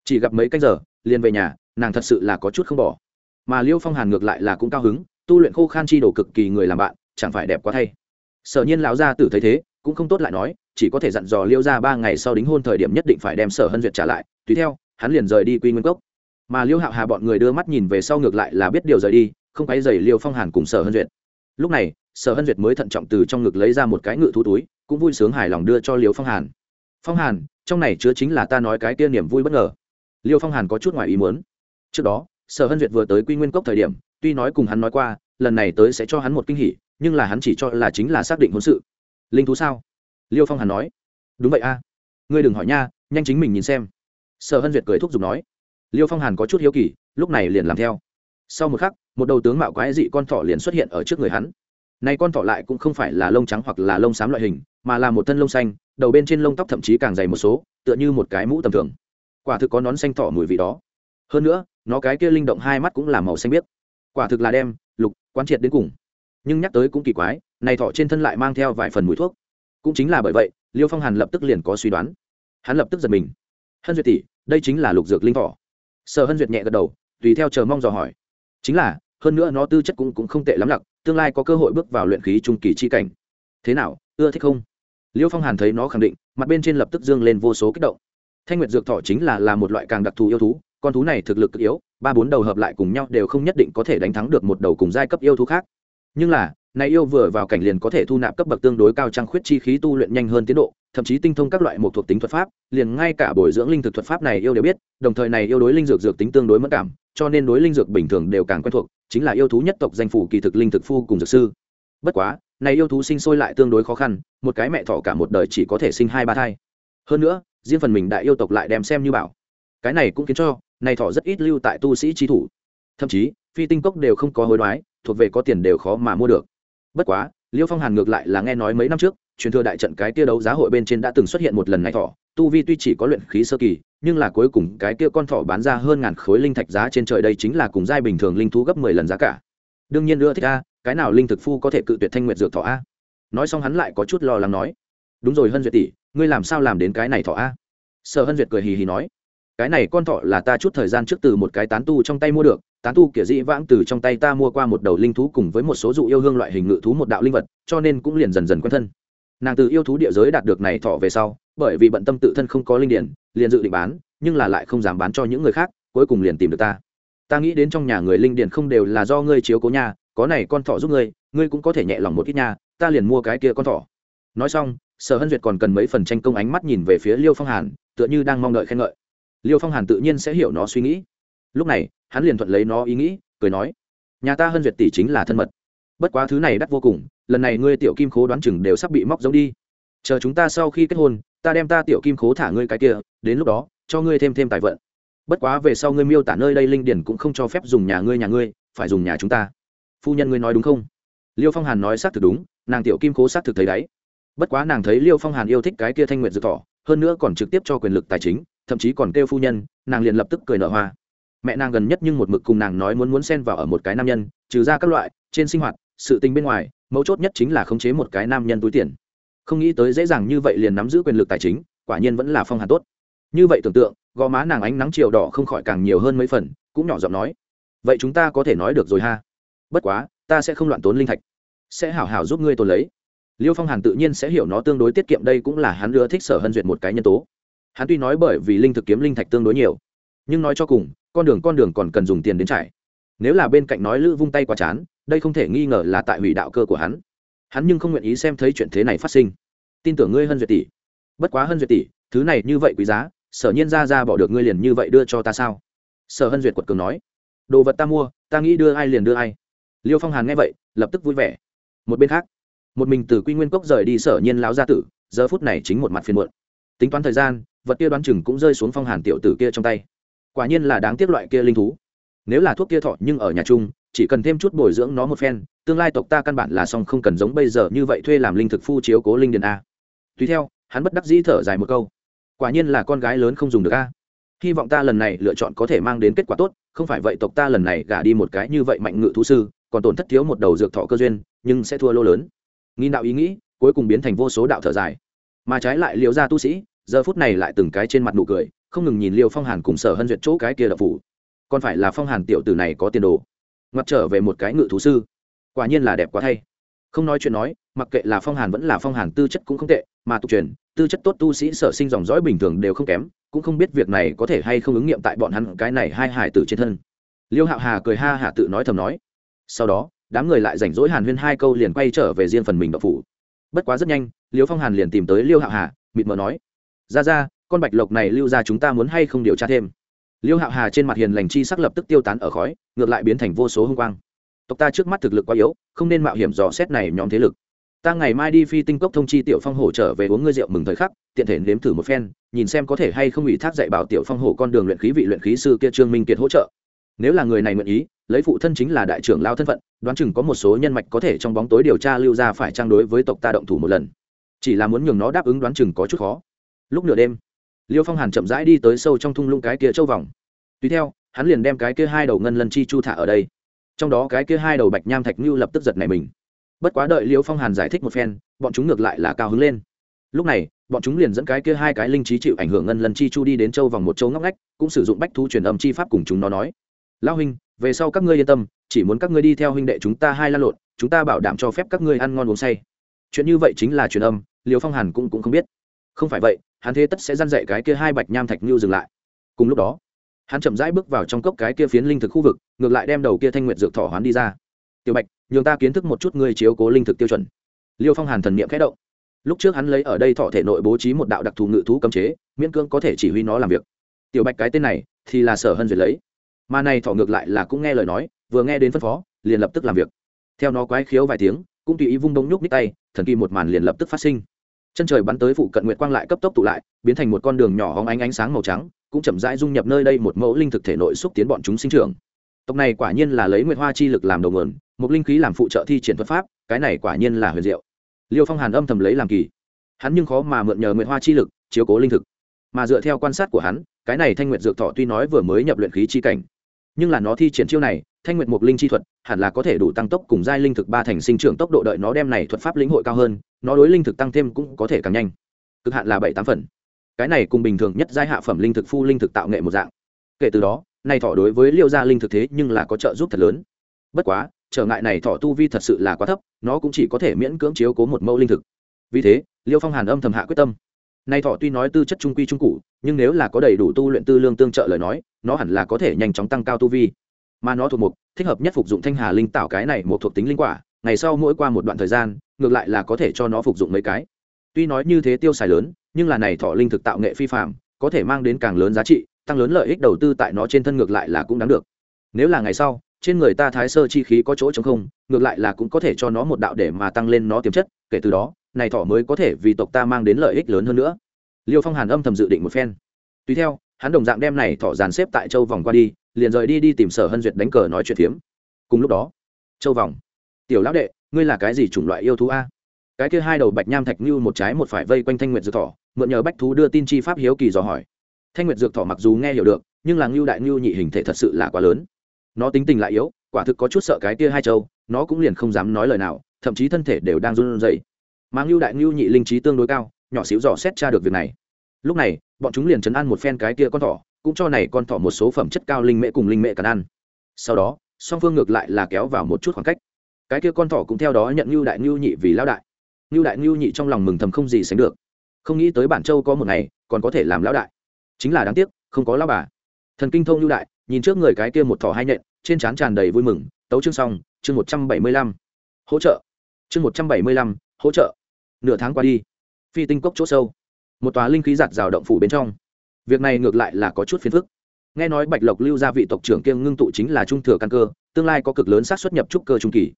[SPEAKER 1] Chỉ gặp mấy canh giờ, liền về nhà, nàng thật sự là có chút không bỏ. Mà liêu phong hàn ngược lại là cũng cao hứng, tu luyện khô khan chi đồ cực kỳ người làm bạn chẳng phải đẹp quá thay. Sở nhiên lão gia tử thấy thế, cũng không tốt lại nói, chỉ có thể dặn dò liêu ra ba ngày sau đính hôn thời điểm nhất định phải đem sở hân duyệt trả lại, tùy theo, hắn liền rời đi quy nguyên cốc. Mà liêu hạo hà bọn người đưa mắt nhìn về sau ngược lại là biết điều rời đi, không quay dày liêu phong hàn cùng sở hân duyệt. Lúc này, sở hân duyệt mới thận trọng từ trong ngực lấy ra một cái ngự thú túi, cũng vui sướng hài lòng đưa cho liêu phong hàn. Phong hàn, trong này chứa chính là ta nói cái kia niềm vui bất ngờ. Liêu phong hàn có chút ngoài ý muốn. Trước đó, sở hân duyệt vừa tới quy nguyên cốc thời điểm, tuy nói cùng hắn nói qua, lần này tới sẽ cho hắn một kinh hỉ nhưng là hắn chỉ cho là chính là xác định hôn sự. Linh thú sao? Liêu phong hàn nói. Đúng vậy a. Ngươi đừng hỏi nha, nhanh chính mình nhìn xem. Sở hân duyệt cười thúc giục nói. Liêu phong hàn có chút hiếu kỳ, lúc này liền làm theo. Sau một khắc, một đầu tướng mạo quái dị con thỏ liền xuất hiện ở trước người hắn. Nay con thỏ lại cũng không phải là lông trắng hoặc là lông xám loại hình, mà là một thân lông xanh, đầu bên trên lông tóc thậm chí càng dày một số, tựa như một cái mũ tầm thường. Quả thực có nón xanh thỏ mùi vị đó. Hơn nữa, nó cái kia linh động hai mắt cũng là màu xanh biếc. Quả thực là đem lục quán triệt đến cùng nhưng nhắc tới cũng kỳ quái này thọ trên thân lại mang theo vài phần mùi thuốc. Cũng chính là bởi vậy liêu phong hàn lập tức liền có suy đoán. Hắn lập tức giật mình. Hân duyệt tỷ đây chính là lục dược linh thọ sở hân duyệt nhẹ gật đầu tùy theo chờ mong dò hỏi. Chính là hơn nữa nó tư chất cũng, cũng không tệ lắm lặc tương lai có cơ hội bước vào luyện khí trung kỳ chi cảnh. Thế nào ưa thích không? Liêu phong hàn thấy nó khẳng định mặt bên trên lập tức dương lên vô số kích động. Thanh nguyệt dược thọ chính là là một loại càng đặc thù yêu thú con thú này thực lực cực yếu ba bốn đầu hợp lại cùng nhau đều không nhất định có thể đánh thắng được một đầu cùng giai cấp yêu thú khác nhưng là, này yêu vừa vào cảnh liền có thể thu nạp cấp bậc tương đối cao trang khuyết chi khí tu luyện nhanh hơn tiến độ, thậm chí tinh thông các loại một thuộc tính thuật pháp, liền ngay cả bồi dưỡng linh thực thuật pháp này yêu đều biết, đồng thời này yêu đối linh dược dược tính tương đối mất cảm, cho nên đối linh dược bình thường đều càng quen thuộc, chính là yêu thú nhất tộc danh phủ kỳ thực linh thực phu cùng dược sư. Bất quá, này yêu thú sinh sôi lại tương đối khó khăn, một cái mẹ thọ cả một đời chỉ có thể sinh hai ba thai. Hơn nữa, riêng phần mình đại yêu tộc lại đem xem như bảo. Cái này cũng khiến cho, này thọ rất ít lưu tại tu sĩ trí thủ. Thậm chí phi tinh cốc đều không có hối đoái, thuộc về có tiền đều khó mà mua được. Bất quá, liêu phong hàn ngược lại là nghe nói mấy năm trước, truyền thừa đại trận cái kia đấu giá hội bên trên đã từng xuất hiện một lần này thỏ tu vi tuy chỉ có luyện khí sơ kỳ, nhưng là cuối cùng cái kia con thỏ bán ra hơn ngàn khối linh thạch giá trên trời đây chính là cùng giai bình thường linh thú gấp mười lần giá cả. Đương nhiên nữa thích a, cái nào linh thực phu có thể cự tuyệt thanh nguyệt dược thỏ a? Nói xong hắn lại có chút lo lắng nói, đúng rồi hân duyệt tỷ, ngươi làm sao làm đến cái này thỏ a? Sở hân duyệt cười hì hì nói, cái này con thỏ là ta chút thời gian trước từ một cái tán tu trong tay mua được tán tu kia dĩ vãng từ trong tay ta mua qua một đầu linh thú cùng với một số dụ yêu hương loại hình ngự thú một đạo linh vật, cho nên cũng liền dần dần quen thân. Nàng từ yêu thú địa giới đạt được này thọ về sau, bởi vì bận tâm tự thân không có linh điển, liền dự định bán, nhưng là lại không dám bán cho những người khác, cuối cùng liền tìm được ta. Ta nghĩ đến trong nhà người linh điển không đều là do ngươi chiếu cố nhà có này con thỏ giúp ngươi ngươi cũng có thể nhẹ lòng một ít nha, ta liền mua cái kia con thỏ. Nói xong, sở hân duyệt còn cần mấy phần tranh công ánh mắt nhìn về phía liêu phong hàn, tựa như đang mong đợi khen ngợi. Liêu phong hàn tự nhiên sẽ hiểu nó suy nghĩ. Lúc này hắn liền thuận lấy nó ý nghĩ, cười nói, nhà ta hơn duyệt tỷ chính là thân mật. Bất quá thứ này đắt vô cùng, lần này ngươi tiểu kim khố đoán chừng đều sắp bị móc giống đi. Chờ chúng ta sau khi kết hôn, ta đem ta tiểu kim khố thả ngươi cái kia, đến lúc đó, cho ngươi thêm thêm tài vận. Bất quá về sau ngươi miêu tả nơi đây linh điển cũng không cho phép dùng nhà ngươi nhà ngươi, phải dùng nhà chúng ta. Phu nhân ngươi nói đúng không? Liêu phong hàn nói xác thực đúng, nàng tiểu kim khố xác thực thấy đấy bất quá nàng thấy liêu phong hàn yêu thích cái kia thanh nguyện dự thỏ hơn nữa còn trực tiếp cho quyền lực tài chính, thậm chí còn kêu phu nhân, nàng liền lập tức cười nở hoa mẹ nàng gần nhất nhưng một mực cùng nàng nói muốn muốn xen vào ở một cái nam nhân, trừ ra các loại, trên sinh hoạt, sự tình bên ngoài, mấu chốt nhất chính là khống chế một cái nam nhân túi tiền. Không nghĩ tới dễ dàng như vậy liền nắm giữ quyền lực tài chính, quả nhiên vẫn là phong hàn tốt. Như vậy tưởng tượng, gò má nàng ánh nắng chiều đỏ không khỏi càng nhiều hơn mấy phần, cũng nhỏ giọng nói, vậy chúng ta có thể nói được rồi ha? Bất quá, ta sẽ không loạn tốn linh thạch. Sẽ hảo hảo giúp ngươi tồn lấy. Liêu phong hàn tự nhiên sẽ hiểu nó tương đối tiết kiệm đây cũng là hắn ưa thích sở hân duyệt một cái nhân tố. Hắn tuy nói bởi vì linh thực kiếm linh thạch tương đối nhiều, nhưng nói cho cùng con đường con đường còn cần dùng tiền đến trải. Nếu là bên cạnh nói lữ vung tay quá chán, đây không thể nghi ngờ là tại hủy đạo cơ của hắn. Hắn nhưng không nguyện ý xem thấy chuyện thế này phát sinh. Tin tưởng ngươi hơn duyệt tỷ. Bất quá hơn duyệt tỷ, thứ này như vậy quý giá, sở nhiên ra ra bỏ được ngươi liền như vậy đưa cho ta sao? Sở hân duyệt quật cường nói. Đồ vật ta mua, ta nghĩ đưa ai liền đưa ai. Liêu phong hàn nghe vậy, lập tức vui vẻ. Một bên khác, một mình từ quy nguyên cốc rời đi sở nhiên láo gia tử, giờ phút này chính một mặt phiền muộn. Tính toán thời gian, vật kia đoán chừng cũng rơi xuống phong hàn tiểu tử kia trong tay quả nhiên là đáng tiếc loại kia linh thú. Nếu là thuốc kia thọ nhưng ở nhà chung, chỉ cần thêm chút bồi dưỡng nó một phen, tương lai tộc ta căn bản là xong không cần giống bây giờ như vậy thuê làm linh thực phu chiếu cố linh điện a. Tùy theo, hắn bất đắc dĩ thở dài một câu. Quả nhiên là con gái lớn không dùng được a. Hy vọng ta lần này lựa chọn có thể mang đến kết quả tốt, không phải vậy tộc ta lần này gả đi một cái như vậy mạnh ngự thú sư, còn tổn thất thiếu một đầu dược thọ cơ duyên, nhưng sẽ thua lô lớn. Nghi đạo ý nghĩ, cuối cùng biến thành vô số đạo thở dài. Mà trái lại liều ra tu sĩ, giờ phút này lại từng cái trên mặt nụ cười không ngừng nhìn liêu phong hàn cùng sở hân duyệt chỗ cái kia đập phủ. Còn phải là phong hàn tiểu tử này có tiền đồ. Ngoặt trở về một cái ngự thú sư. Quả nhiên là đẹp quá thay. Không nói chuyện nói, mặc kệ là phong hàn vẫn là phong hàn tư chất cũng không tệ, mà tục truyền, tư chất tốt tu sĩ sở sinh dòng dõi bình thường đều không kém, cũng không biết việc này có thể hay không ứng nghiệm tại bọn hắn cái này hai hải tử trên thân. Liêu hạo hà cười ha hạ tự nói thầm nói. Sau đó, đám người lại rảnh rỗi hàn huyên hai câu liền quay trở về riêng phần mình đậu phủ. Bất quá rất nhanh, liêu phong hàn liền tìm tới liêu hạo hà, mịt mờ nói. Ra ra con bạch lộc này lưu ra chúng ta muốn hay không điều tra thêm? Liêu hạo hà trên mặt hiền lành chi sắc lập tức tiêu tán ở khói, ngược lại biến thành vô số hung quang. Tộc ta trước mắt thực lực quá yếu, không nên mạo hiểm dò xét này nhóm thế lực. Ta ngày mai đi phi tinh cốc thông chi tiểu phong hổ trở về uống ngươi rượu mừng thời khắc, tiện thể nếm thử một phen, nhìn xem có thể hay không ủy thác dạy bảo tiểu phong hổ con đường luyện khí vị luyện khí sư kia trương minh kiệt hỗ trợ. Nếu là người này nguyện ý, lấy phụ thân chính là đại trưởng lao thân phận, đoán chừng có một số nhân mạch có thể trong bóng tối điều tra lưu ra phải trang đối với tộc ta động thủ một lần. Chỉ là muốn nhường nó đáp ứng đoán chừng có chút khó. Lúc nửa đêm liêu phong hàn chậm rãi đi tới sâu trong thung lũng cái kia châu vòng. Tùy theo, hắn liền đem cái kia hai đầu ngân lân chi chu thả ở đây. Trong đó cái kia hai đầu bạch nham thạch như lập tức giật này mình. Bất quá đợi liêu phong hàn giải thích một phen, bọn chúng ngược lại là cao hứng lên. Lúc này, bọn chúng liền dẫn cái kia hai cái linh trí chịu ảnh hưởng ngân lân chi chu đi đến châu vòng một châu ngóc ngách, cũng sử dụng bách thu truyền âm chi pháp cùng chúng nó nói. Lao huynh, về sau các ngươi yên tâm, chỉ muốn các ngươi đi theo huynh đệ chúng ta hai la lộn, chúng ta bảo đảm cho phép các ngươi ăn ngon uống say. Chuyện như vậy chính là truyền âm liều phong hàn cũng cũng không biết. Không phải vậy hắn thế tất sẽ dăn dậy cái kia hai bạch nham thạch như dừng lại. Cùng lúc đó, hắn chậm rãi bước vào trong cốc cái kia phiến linh thực khu vực, ngược lại đem đầu kia thanh nguyệt dược thỏ hoán đi ra. Tiểu bạch, nhường ta kiến thức một chút ngươi chiếu cố linh thực tiêu chuẩn. Liêu phong hàn thần niệm khẽ động. Lúc trước hắn lấy ở đây thọ thể nội bố trí một đạo đặc thù ngự thú cấm chế, miễn cưỡng có thể chỉ huy nó làm việc. Tiểu bạch cái tên này thì là sở hân duyệt lấy. Mà này thọ ngược lại là cũng nghe lời nói, vừa nghe đến phân phó, liền lập tức làm việc. Theo nó quái khiếu vài tiếng, cũng tùy ý vung đông nhúc ních tay, thần kỳ một màn liền lập tức phát sinh chân trời bắn tới phụ cận nguyệt quang lại cấp tốc tụ lại, biến thành một con đường nhỏ hóng ánh ánh sáng màu trắng, cũng chậm rãi dung nhập nơi đây một mẫu linh thực thể nội xúc tiến bọn chúng sinh trưởng. Tộc này quả nhiên là lấy nguyệt hoa chi lực làm đầu nguồn, một linh khí làm phụ trợ thi triển thuật pháp, cái này quả nhiên là huyền diệu. Liêu phong hàn âm thầm lấy làm kỳ. Hắn nhưng khó mà mượn nhờ nguyệt hoa chi lực, chiếu cố linh thực. Mà dựa theo quan sát của hắn, cái này thanh nguyệt dược thọ tuy nói vừa mới nhập luyện khí chi cảnh, nhưng là nó thi triển chiêu này, thanh nguyệt mục linh chi thuật, hẳn là có thể đủ tăng tốc cùng giai linh thực ba thành sinh trưởng tốc độ đợi nó đem này thuật pháp lĩnh hội cao hơn nó đối linh thực tăng thêm cũng có thể càng nhanh. Cực hạn là bảy tám phần. Cái này cùng bình thường nhất giai hạ phẩm linh thực phu linh thực tạo nghệ một dạng. Kể từ đó, nay thọ đối với liêu gia linh thực thế nhưng là có trợ giúp thật lớn. Bất quá, trở ngại này thọ tu vi thật sự là quá thấp, nó cũng chỉ có thể miễn cưỡng chiếu cố một mẫu linh thực. Vì thế, liêu phong hàn âm thầm hạ quyết tâm. Nay thọ tuy nói tư chất trung quy trung cụ nhưng nếu là có đầy đủ tu luyện tư lương tương trợ lời nói, nó hẳn là có thể nhanh chóng tăng cao tu vi. Mà nó thuộc mục, thích hợp nhất phục dụng thanh hà linh tạo cái này một thuộc tính linh quả ngày sau mỗi qua một đoạn thời gian, ngược lại là có thể cho nó phục dụng mấy cái. Tuy nói như thế tiêu xài lớn, nhưng là này thọ linh thực tạo nghệ phi phạm có thể mang đến càng lớn giá trị, tăng lớn lợi ích đầu tư tại nó trên thân ngược lại là cũng đáng được. Nếu là ngày sau, trên người ta thái sơ chi khí có chỗ chống không, ngược lại là cũng có thể cho nó một đạo để mà tăng lên nó tiềm chất, kể từ đó, này thọ mới có thể vì tộc ta mang đến lợi ích lớn hơn nữa. Liêu phong hàn âm thầm dự định một phen. Tùy theo, hắn đồng dạng đem này thọ dàn xếp tại châu vòng qua đi, liền rời đi đi tìm sở hân duyệt đánh cờ nói chuyện phiếm. Cùng lúc đó, châu vòng tiểu lão đệ, ngươi là cái gì chủng loại yêu thú a? Cái kia hai đầu bạch nham thạch như một trái một phải vây quanh thanh nguyệt dược thỏ, mượn nhờ bách thú đưa tin chi pháp hiếu kỳ dò hỏi. Thanh nguyệt dược thỏ mặc dù nghe hiểu được, nhưng là ngưu đại ngưu nhị hình thể thật sự là quá lớn. Nó tính tình lại yếu, quả thực có chút sợ cái kia hai châu, nó cũng liền không dám nói lời nào, thậm chí thân thể đều đang run rẩy. Mà ngưu đại ngưu nhị linh trí tương đối cao, nhỏ xíu dò xét tra được việc này. Lúc này, bọn chúng liền chấn ăn một phen cái kia con thỏ, cũng cho này con thỏ một số phẩm chất cao linh mễ cùng linh mễ cần ăn. Sau đó, song phương ngược lại là kéo vào một chút khoảng cách cái kia con thỏ cũng theo đó nhận ngưu đại ngưu nhị vì lão đại. Ngưu đại ngưu nhị trong lòng mừng thầm không gì sánh được. Không nghĩ tới bản châu có một ngày, còn có thể làm lão đại. Chính là đáng tiếc, không có lão bà. Thần kinh thông ngưu đại, nhìn trước người cái kia một thỏ hai nhện, trên trán tràn đầy vui mừng, tấu chương xong, chương một trăm bảy mươi lăm. Hỗ trợ. Chương một trăm bảy mươi lăm, hỗ trợ. Nửa tháng qua đi. Phi tinh cốc chỗ sâu. Một tòa linh khí giặt rào động phủ bên trong. Việc này ngược lại là có chút phiền phức. Nghe nói bạch lộc lưu gia vị tộc trưởng kiêng ngưng tụ chính là trung thừa căn cơ, tương lai có cực lớn xác suất nhập trúc cơ trung kỳ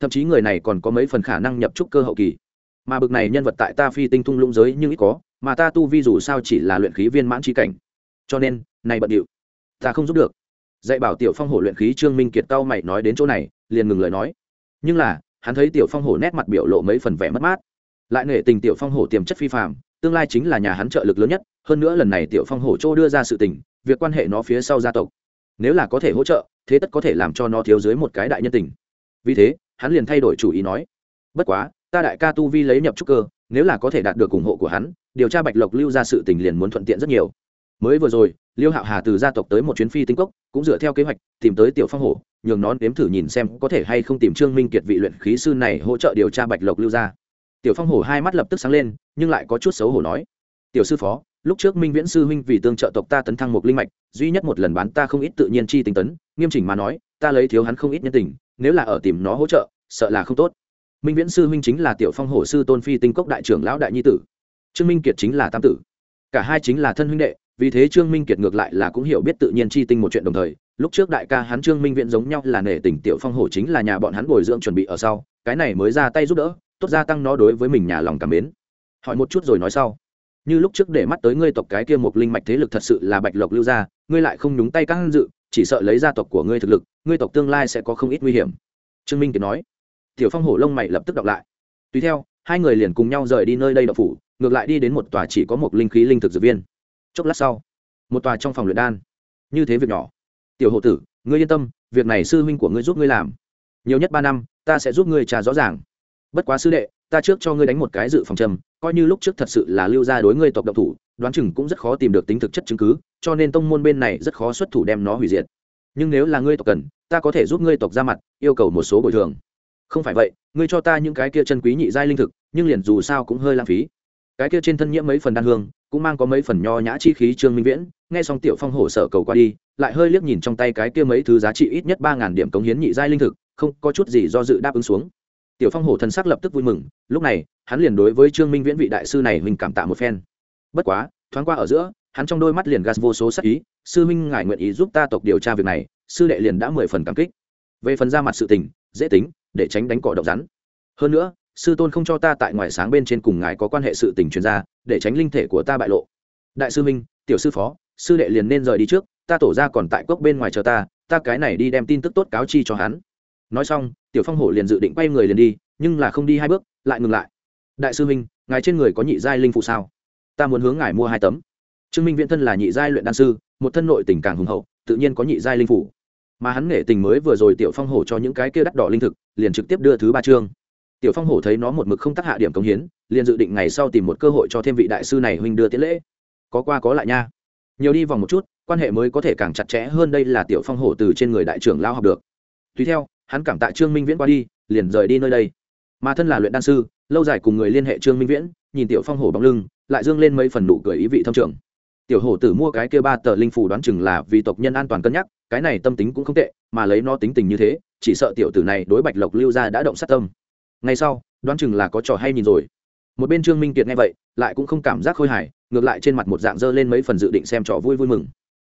[SPEAKER 1] thậm chí người này còn có mấy phần khả năng nhập trúc cơ hậu kỳ. Mà bực này nhân vật tại ta phi tinh thung lũng giới nhưng ít có, mà ta tu vi dù sao chỉ là luyện khí viên mãn trí cảnh. Cho nên, này bận điệu, ta không giúp được. Dạy bảo tiểu phong hổ luyện khí trương minh kiệt cao mày nói đến chỗ này, liền ngừng lời nói. Nhưng là, hắn thấy tiểu phong hổ nét mặt biểu lộ mấy phần vẻ mất mát. Lại nể tình tiểu phong hổ tiềm chất phi phạm tương lai chính là nhà hắn trợ lực lớn nhất, hơn nữa lần này tiểu phong hổ châu đưa ra sự tình, việc quan hệ nó phía sau gia tộc. Nếu là có thể hỗ trợ, thế tất có thể làm cho nó thiếu dưới một cái đại nhân tình. Vì thế hắn liền thay đổi chủ ý nói, bất quá, ta đại ca tu vi lấy nhập trúc cơ, nếu là có thể đạt được ủng hộ của hắn, điều tra bạch lộc lưu ra sự tình liền muốn thuận tiện rất nhiều. Mới vừa rồi, liêu hạo hà từ gia tộc tới một chuyến phi tinh cốc, cũng dựa theo kế hoạch, tìm tới tiểu phong hổ, nhường nón đếm thử nhìn xem có thể hay không tìm trương minh kiệt vị luyện khí sư này hỗ trợ điều tra bạch lộc lưu ra. Tiểu phong hổ hai mắt lập tức sáng lên, nhưng lại có chút xấu hổ nói, tiểu sư phó, lúc trước minh viễn sư huynh vì tương trợ tộc ta tấn thăng một linh mạch, duy nhất một lần bán ta không ít tự nhiên chi tinh tấn, nghiêm chỉnh mà nói, ta lấy thiếu hắn không ít nhân tình nếu là ở tìm nó hỗ trợ, sợ là không tốt. Minh viễn sư huynh chính là tiểu phong hổ sư tôn phi tinh cốc đại trưởng lão đại nhi tử. Trương minh kiệt chính là tam tử. Cả hai chính là thân huynh đệ, vì thế trương minh kiệt ngược lại là cũng hiểu biết tự nhiên chi tinh một chuyện đồng thời, lúc trước đại ca hắn trương minh viễn giống nhau là nể tình tiểu phong hổ chính là nhà bọn hắn bồi dưỡng chuẩn bị ở sau, cái này mới ra tay giúp đỡ, tốt gia tăng nó đối với mình nhà lòng cảm mến. Hỏi một chút rồi nói sau. Như lúc trước để mắt tới ngươi tộc cái kia một linh mạch thế lực thật sự là bạch lộc lưu gia, ngươi lại không nhúng tay căng dự chỉ sợ lấy gia tộc của ngươi thực lực, ngươi tộc tương lai sẽ có không ít nguy hiểm. Trương minh kiệt nói. Tiểu phong hổ lông mày lập tức đọc lại. Tùy theo, hai người liền cùng nhau rời đi nơi đây đậu phủ, ngược lại đi đến một tòa chỉ có một linh khí linh thực dược viên. Chốc lát sau, một tòa trong phòng luyện đan. Như thế việc nhỏ. Tiểu hộ tử, ngươi yên tâm, việc này sư huynh của ngươi giúp ngươi làm. Nhiều nhất ba năm, ta sẽ giúp ngươi trả rõ ràng. Bất quá sư đệ, ta trước cho ngươi đánh một cái dự phòng trầm, coi như lúc trước thật sự là lưu gia đối ngươi tộc độc thủ, đoán chừng cũng rất khó tìm được tính thực chất chứng cứ cho nên tông môn bên này rất khó xuất thủ đem nó hủy diệt. Nhưng nếu là ngươi tộc cần, ta có thể giúp ngươi tộc ra mặt, yêu cầu một số bồi thường. Không phải vậy, ngươi cho ta những cái kia chân quý nhị giai linh thực, nhưng liền dù sao cũng hơi lãng phí. Cái kia trên thân nhiễm mấy phần đan hương, cũng mang có mấy phần nho nhã chi khí trương minh viễn, nghe xong tiểu phong hổ sở cầu qua đi, lại hơi liếc nhìn trong tay cái kia mấy thứ giá trị ít nhất ba ngàn điểm cống hiến nhị giai linh thực, không có chút gì do dự đáp ứng xuống. Tiểu phong hổ thần sắc lập tức vui mừng, lúc này, hắn liền đối với trương minh viễn vị đại sư này mình cảm tạ một phen. Bất quá, thoáng qua ở giữa hắn trong đôi mắt liền gas vô số sắc ý, sư minh, ngài nguyện ý giúp ta tộc điều tra việc này? Sư đệ liền đã mười phần cảm kích. Về phần ra mặt sự tình, dễ tính, để tránh đánh cỏ độc rắn. Hơn nữa, sư tôn không cho ta tại ngoài sáng bên trên cùng ngài có quan hệ sự tình chuyên gia để tránh linh thể của ta bại lộ. Đại sư minh, tiểu sư phó, sư đệ liền nên rời đi trước, ta tổ ra còn tại cốc bên ngoài chờ ta ta cái này đi đem tin tức tốt cáo chi cho hắn. Nói xong, tiểu phong hổ liền dự định quay người liền đi, nhưng là không đi hai bước, lại ngừng lại. Đại sư minh, ngài trên người có nhị giai linh phụ sao? Ta muốn hướng ngài mua hai tấm trương minh viễn thân là nhị giai luyện đan sư, một thân nội tình càng hùng hậu, tự nhiên có nhị giai linh phủ. Mà hắn nghệ tình mới vừa rồi tiểu phong hổ cho những cái kia đắt đỏ linh thực, liền trực tiếp đưa thứ ba chương. Tiểu phong hổ thấy nó một mực không tác hạ điểm công hiến, liền dự định ngày sau tìm một cơ hội cho thêm vị đại sư này huynh đưa tiễn lễ. Có qua có lại nha. Nhiều đi vòng một chút, quan hệ mới có thể càng chặt chẽ hơn đây là tiểu phong hổ từ trên người đại trưởng lao học được. Tùy theo, hắn cảm tạ trương minh viễn qua đi, liền rời đi nơi đây. Mà thân là luyện đan sư, lâu dài cùng người liên hệ trương minh viễn, nhìn tiểu phong hổ bóng lưng, lại dương lên mấy phần nụ cười ý vị thâm trường tiểu hổ tử mua cái kia ba tờ linh phủ đoán chừng là vì tộc nhân an toàn cân nhắc, cái này tâm tính cũng không tệ, mà lấy nó tính tình như thế, chỉ sợ tiểu tử này đối bạch lộc lưu ra đã động sát tâm. Ngay sau, đoán chừng là có trò hay nhìn rồi. Một bên trương minh kiệt nghe vậy, lại cũng không cảm giác khôi hài, ngược lại trên mặt một dạng dơ lên mấy phần dự định xem trò vui vui mừng.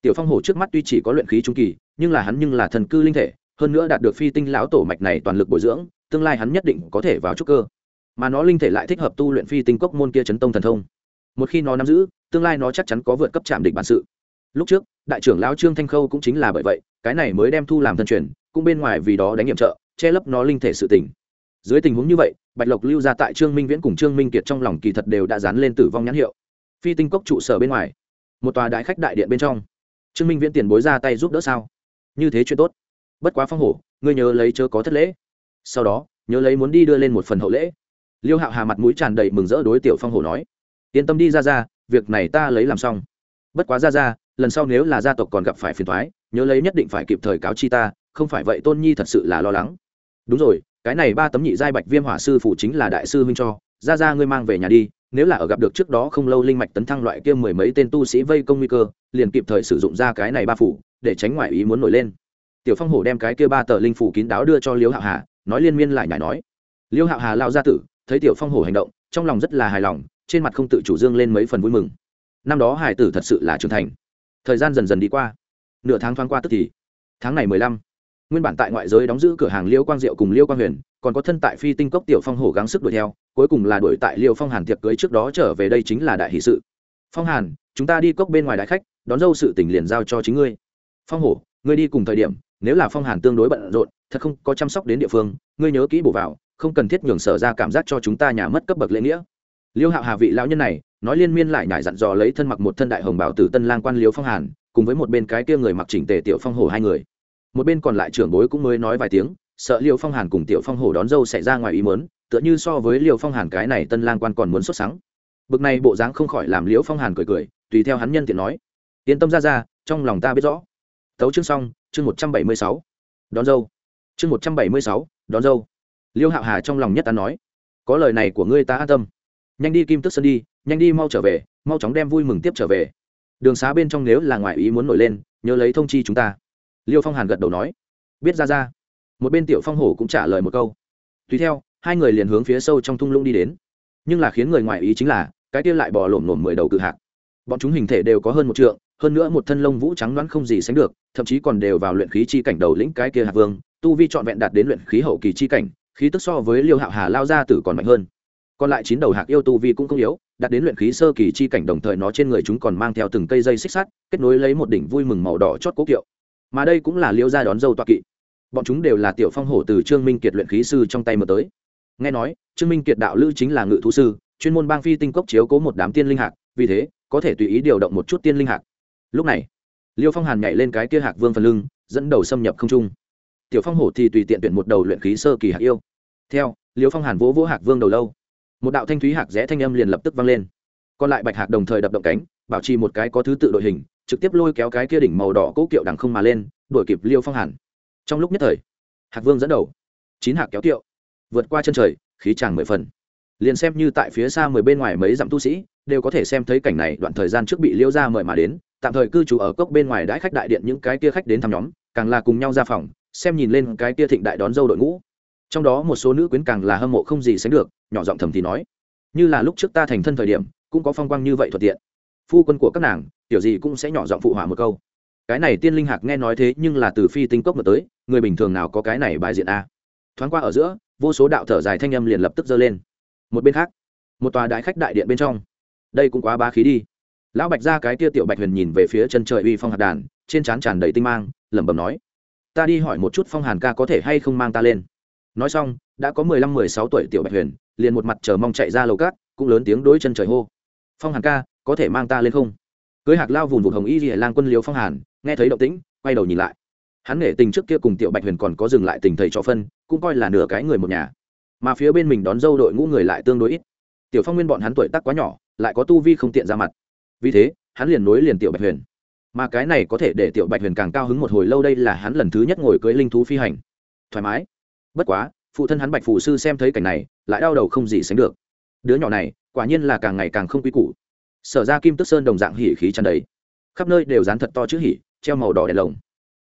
[SPEAKER 1] Tiểu phong hổ trước mắt tuy chỉ có luyện khí trung kỳ, nhưng là hắn nhưng là thần cư linh thể, hơn nữa đạt được phi tinh lão tổ mạch này toàn lực bồi dưỡng, tương lai hắn nhất định có thể vào trúc cơ. Mà nó linh thể lại thích hợp tu luyện phi tinh cốc môn kia chấn tông thần thông một khi nó nắm giữ, tương lai nó chắc chắn có vượt cấp chạm địch bản sự. Lúc trước, đại trưởng lão trương thanh khâu cũng chính là bởi vậy, cái này mới đem thu làm thân truyền, cũng bên ngoài vì đó đánh nhiệm trợ, che lấp nó linh thể sự tỉnh dưới tình huống như vậy, bạch lộc lưu ra tại trương minh viễn cùng trương minh kiệt trong lòng kỳ thật đều đã dán lên tử vong nhãn hiệu. Phi tinh cốc trụ sở bên ngoài, một tòa đại khách đại điện bên trong. Trương minh viễn tiền bối ra tay giúp đỡ sao? Như thế chuyện tốt. Bất quá phong hổ, ngươi nhớ lấy chớ có thất lễ. Sau đó, nhớ lấy muốn đi đưa lên một phần hậu lễ. Liêu hạo hà mặt mũi tràn đầy mừng rỡ đối tiểu phong hổ nói yên tâm đi ra ra việc này ta lấy làm xong. Bất quá ra ra lần sau nếu là gia tộc còn gặp phải phiền thoái nhớ lấy nhất định phải kịp thời cáo chi ta, không phải vậy tôn nhi thật sự là lo lắng. Đúng rồi, cái này ba tấm nhị giai bạch viêm hỏa sư phủ chính là đại sư huynh cho. Ra ra ngươi mang về nhà đi, nếu là ở gặp được trước đó không lâu linh mạch tấn thăng loại kia mười mấy tên tu sĩ vây công nguy cơ, liền kịp thời sử dụng ra cái này ba phủ để tránh ngoại ý muốn nổi lên. Tiểu phong hổ đem cái kia ba tờ linh phủ kín đáo đưa cho liêu hạo hà, nói liên miên lại nhải nói. Liêu hạo hà lao ra tử, thấy tiểu phong hổ hành động, trong lòng rất là hài lòng trên mặt không tự chủ dương lên mấy phần vui mừng. Năm đó hải tử thật sự là trưởng thành. Thời gian dần dần đi qua. Nửa tháng thoáng qua tức thì, tháng này mười lăm, nguyên bản tại ngoại giới đóng giữ cửa hàng liêu quang diệu cùng liêu quang huyền, còn có thân tại phi tinh cốc tiểu phong hổ gắng sức đuổi theo, cuối cùng là đuổi tại liêu phong hàn tiệc cưới trước đó trở về đây chính là đại hỷ sự. Phong hàn, chúng ta đi cốc bên ngoài đại khách, đón dâu sự tỉnh liền giao cho chính ngươi. Phong hổ, ngươi đi cùng thời điểm, nếu là phong hàn tương đối bận rộn, thật không có chăm sóc đến địa phương, ngươi nhớ kỹ bổ vào, không cần thiết nhường sở ra cảm giác cho chúng ta nhà mất cấp bậc lễ nghĩa liêu hạo hà vị lão nhân này, nói liên miên lại nhải dặn dò lấy thân mặc một thân đại hồng bảo từ tân lang quan liêu phong hàn, cùng với một bên cái kia người mặc chỉnh tề tiểu phong hổ hai người. Một bên còn lại trưởng bối cũng mới nói vài tiếng, sợ liêu phong hàn cùng tiểu phong hổ đón dâu xảy ra ngoài ý mớn tựa như so với liêu phong hàn cái này tân lang quan còn muốn xuất sáng bực này bộ dáng không khỏi làm Liêu phong hàn cười cười, tùy theo hắn nhân tiện nói, yên tâm ra ra, trong lòng ta biết rõ. Tấu chương xong, chương một trăm bảy mươi sáu, đón dâu. Chương một trăm bảy mươi sáu, đón dâu. Liêu hạo hà trong lòng nhất ta nói, có lời này của ngươi ta an tâm nhanh đi kim tức Sơn đi, nhanh đi mau trở về, mau chóng đem vui mừng tiếp trở về. Đường xá bên trong nếu là ngoài ý muốn nổi lên, nhớ lấy thông chi chúng ta. Liêu phong hàn gật đầu nói. Biết ra ra. Một bên tiểu phong hổ cũng trả lời một câu. Tùy theo, hai người liền hướng phía sâu trong thung lũng đi đến. Nhưng là khiến người ngoài ý chính là, cái kia lại bò lổm lổm mười đầu cự hạc. Bọn chúng hình thể đều có hơn một trượng, hơn nữa một thân lông vũ trắng đoán không gì sánh được, thậm chí còn đều vào luyện khí chi cảnh đầu lĩnh cái kia hạc vương, tu vi trọn vẹn đạt đến luyện khí hậu kỳ chi cảnh, khí tức so với liêu hạo hà lao ra tử còn mạnh hơn còn lại chín đầu hạc yêu tu vi cũng không yếu, đạt đến luyện khí sơ kỳ chi cảnh đồng thời nó trên người chúng còn mang theo từng cây dây xích sắt, kết nối lấy một đỉnh vui mừng màu đỏ chót cố kiệu. Mà đây cũng là liễu gia đón dâu toa kỵ. Bọn chúng đều là tiểu phong hổ từ trương minh kiệt luyện khí sư trong tay mở tới. Nghe nói, trương minh kiệt đạo lữ chính là ngự thú sư, chuyên môn bang phi tinh cốc chiếu cố một đám tiên linh hạc, vì thế, có thể tùy ý điều động một chút tiên linh hạc. Lúc này, liêu phong hàn nhảy lên cái kia hạc vương phần lưng, dẫn đầu xâm nhập không trung. Tiểu phong hổ thì tùy tiện tuyển một đầu luyện khí sơ kỳ hạc yêu. Theo, liêu phong hàn vỗ vỗ hạc vương đầu lâu một đạo thanh thúy hạc rẽ thanh âm liền lập tức vang lên. Còn lại bạch hạc đồng thời đập động cánh, bảo trì một cái có thứ tự đội hình, trực tiếp lôi kéo cái kia đỉnh màu đỏ cố kiệu đằng không mà lên, đuổi kịp liêu phong hàn. Trong lúc nhất thời, hạc vương dẫn đầu, chín hạc kéo kiệu, vượt qua chân trời, khí tràng mười phần. Liền xem như tại phía xa mười bên ngoài mấy dặm tu sĩ, đều có thể xem thấy cảnh này đoạn thời gian trước bị liêu ra mời mà đến, tạm thời cư trú ở cốc bên ngoài đãi khách đại điện những cái kia khách đến thăm nhóm, càng là cùng nhau ra phòng, xem nhìn lên cái kia thịnh đại đón dâu đội ngũ trong đó một số nữ quyến càng là hâm mộ không gì sánh được, nhỏ giọng thầm thì nói, như là lúc trước ta thành thân thời điểm, cũng có phong quang như vậy thuận tiện. Phu quân của các nàng, tiểu gì cũng sẽ nhỏ giọng phụ hỏa một câu. Cái này tiên linh hạc nghe nói thế nhưng là từ phi tinh cốc mà tới, người bình thường nào có cái này bài diện a? Thoáng qua ở giữa, vô số đạo thở dài thanh âm liền lập tức dơ lên. Một bên khác, một tòa đại khách đại điện bên trong. Đây cũng quá ba khí đi. Lão bạch ra cái tia tiểu bạch huyền nhìn về phía chân trời uy phong hạt đàn, trên trán tràn đầy tinh mang, lẩm bẩm nói, ta đi hỏi một chút phong hàn ca có thể hay không mang ta lên nói xong, đã có mười lăm, mười sáu tuổi tiểu bạch huyền, liền một mặt chờ mong chạy ra lầu cát, cũng lớn tiếng đối chân trời hô. Phong hàn ca, có thể mang ta lên không? Cưới hạc lao vùn vụt hồng y rìa lang quân liều phong hàn, nghe thấy động tĩnh, quay đầu nhìn lại. Hắn nể tình trước kia cùng tiểu bạch huyền còn có dừng lại tình thầy cho phân, cũng coi là nửa cái người một nhà. Mà phía bên mình đón dâu đội ngũ người lại tương đối ít. Tiểu phong nguyên bọn hắn tuổi tác quá nhỏ, lại có tu vi không tiện ra mặt. Vì thế, hắn liền nối liền tiểu bạch huyền. Mà cái này có thể để tiểu bạch huyền càng cao hứng một hồi lâu đây là hắn lần thứ nhất ngồi cưới linh thú phi hành. Thoải mái bất quá, phụ thân hắn bạch phù sư xem thấy cảnh này, lại đau đầu không gì sánh được. Đứa nhỏ này, quả nhiên là càng ngày càng không quy củ. Sở ra kim tức sơn đồng dạng hỉ khí tràn đầy. Khắp nơi đều dán thật to chữ hỉ, treo màu đỏ đèn lồng.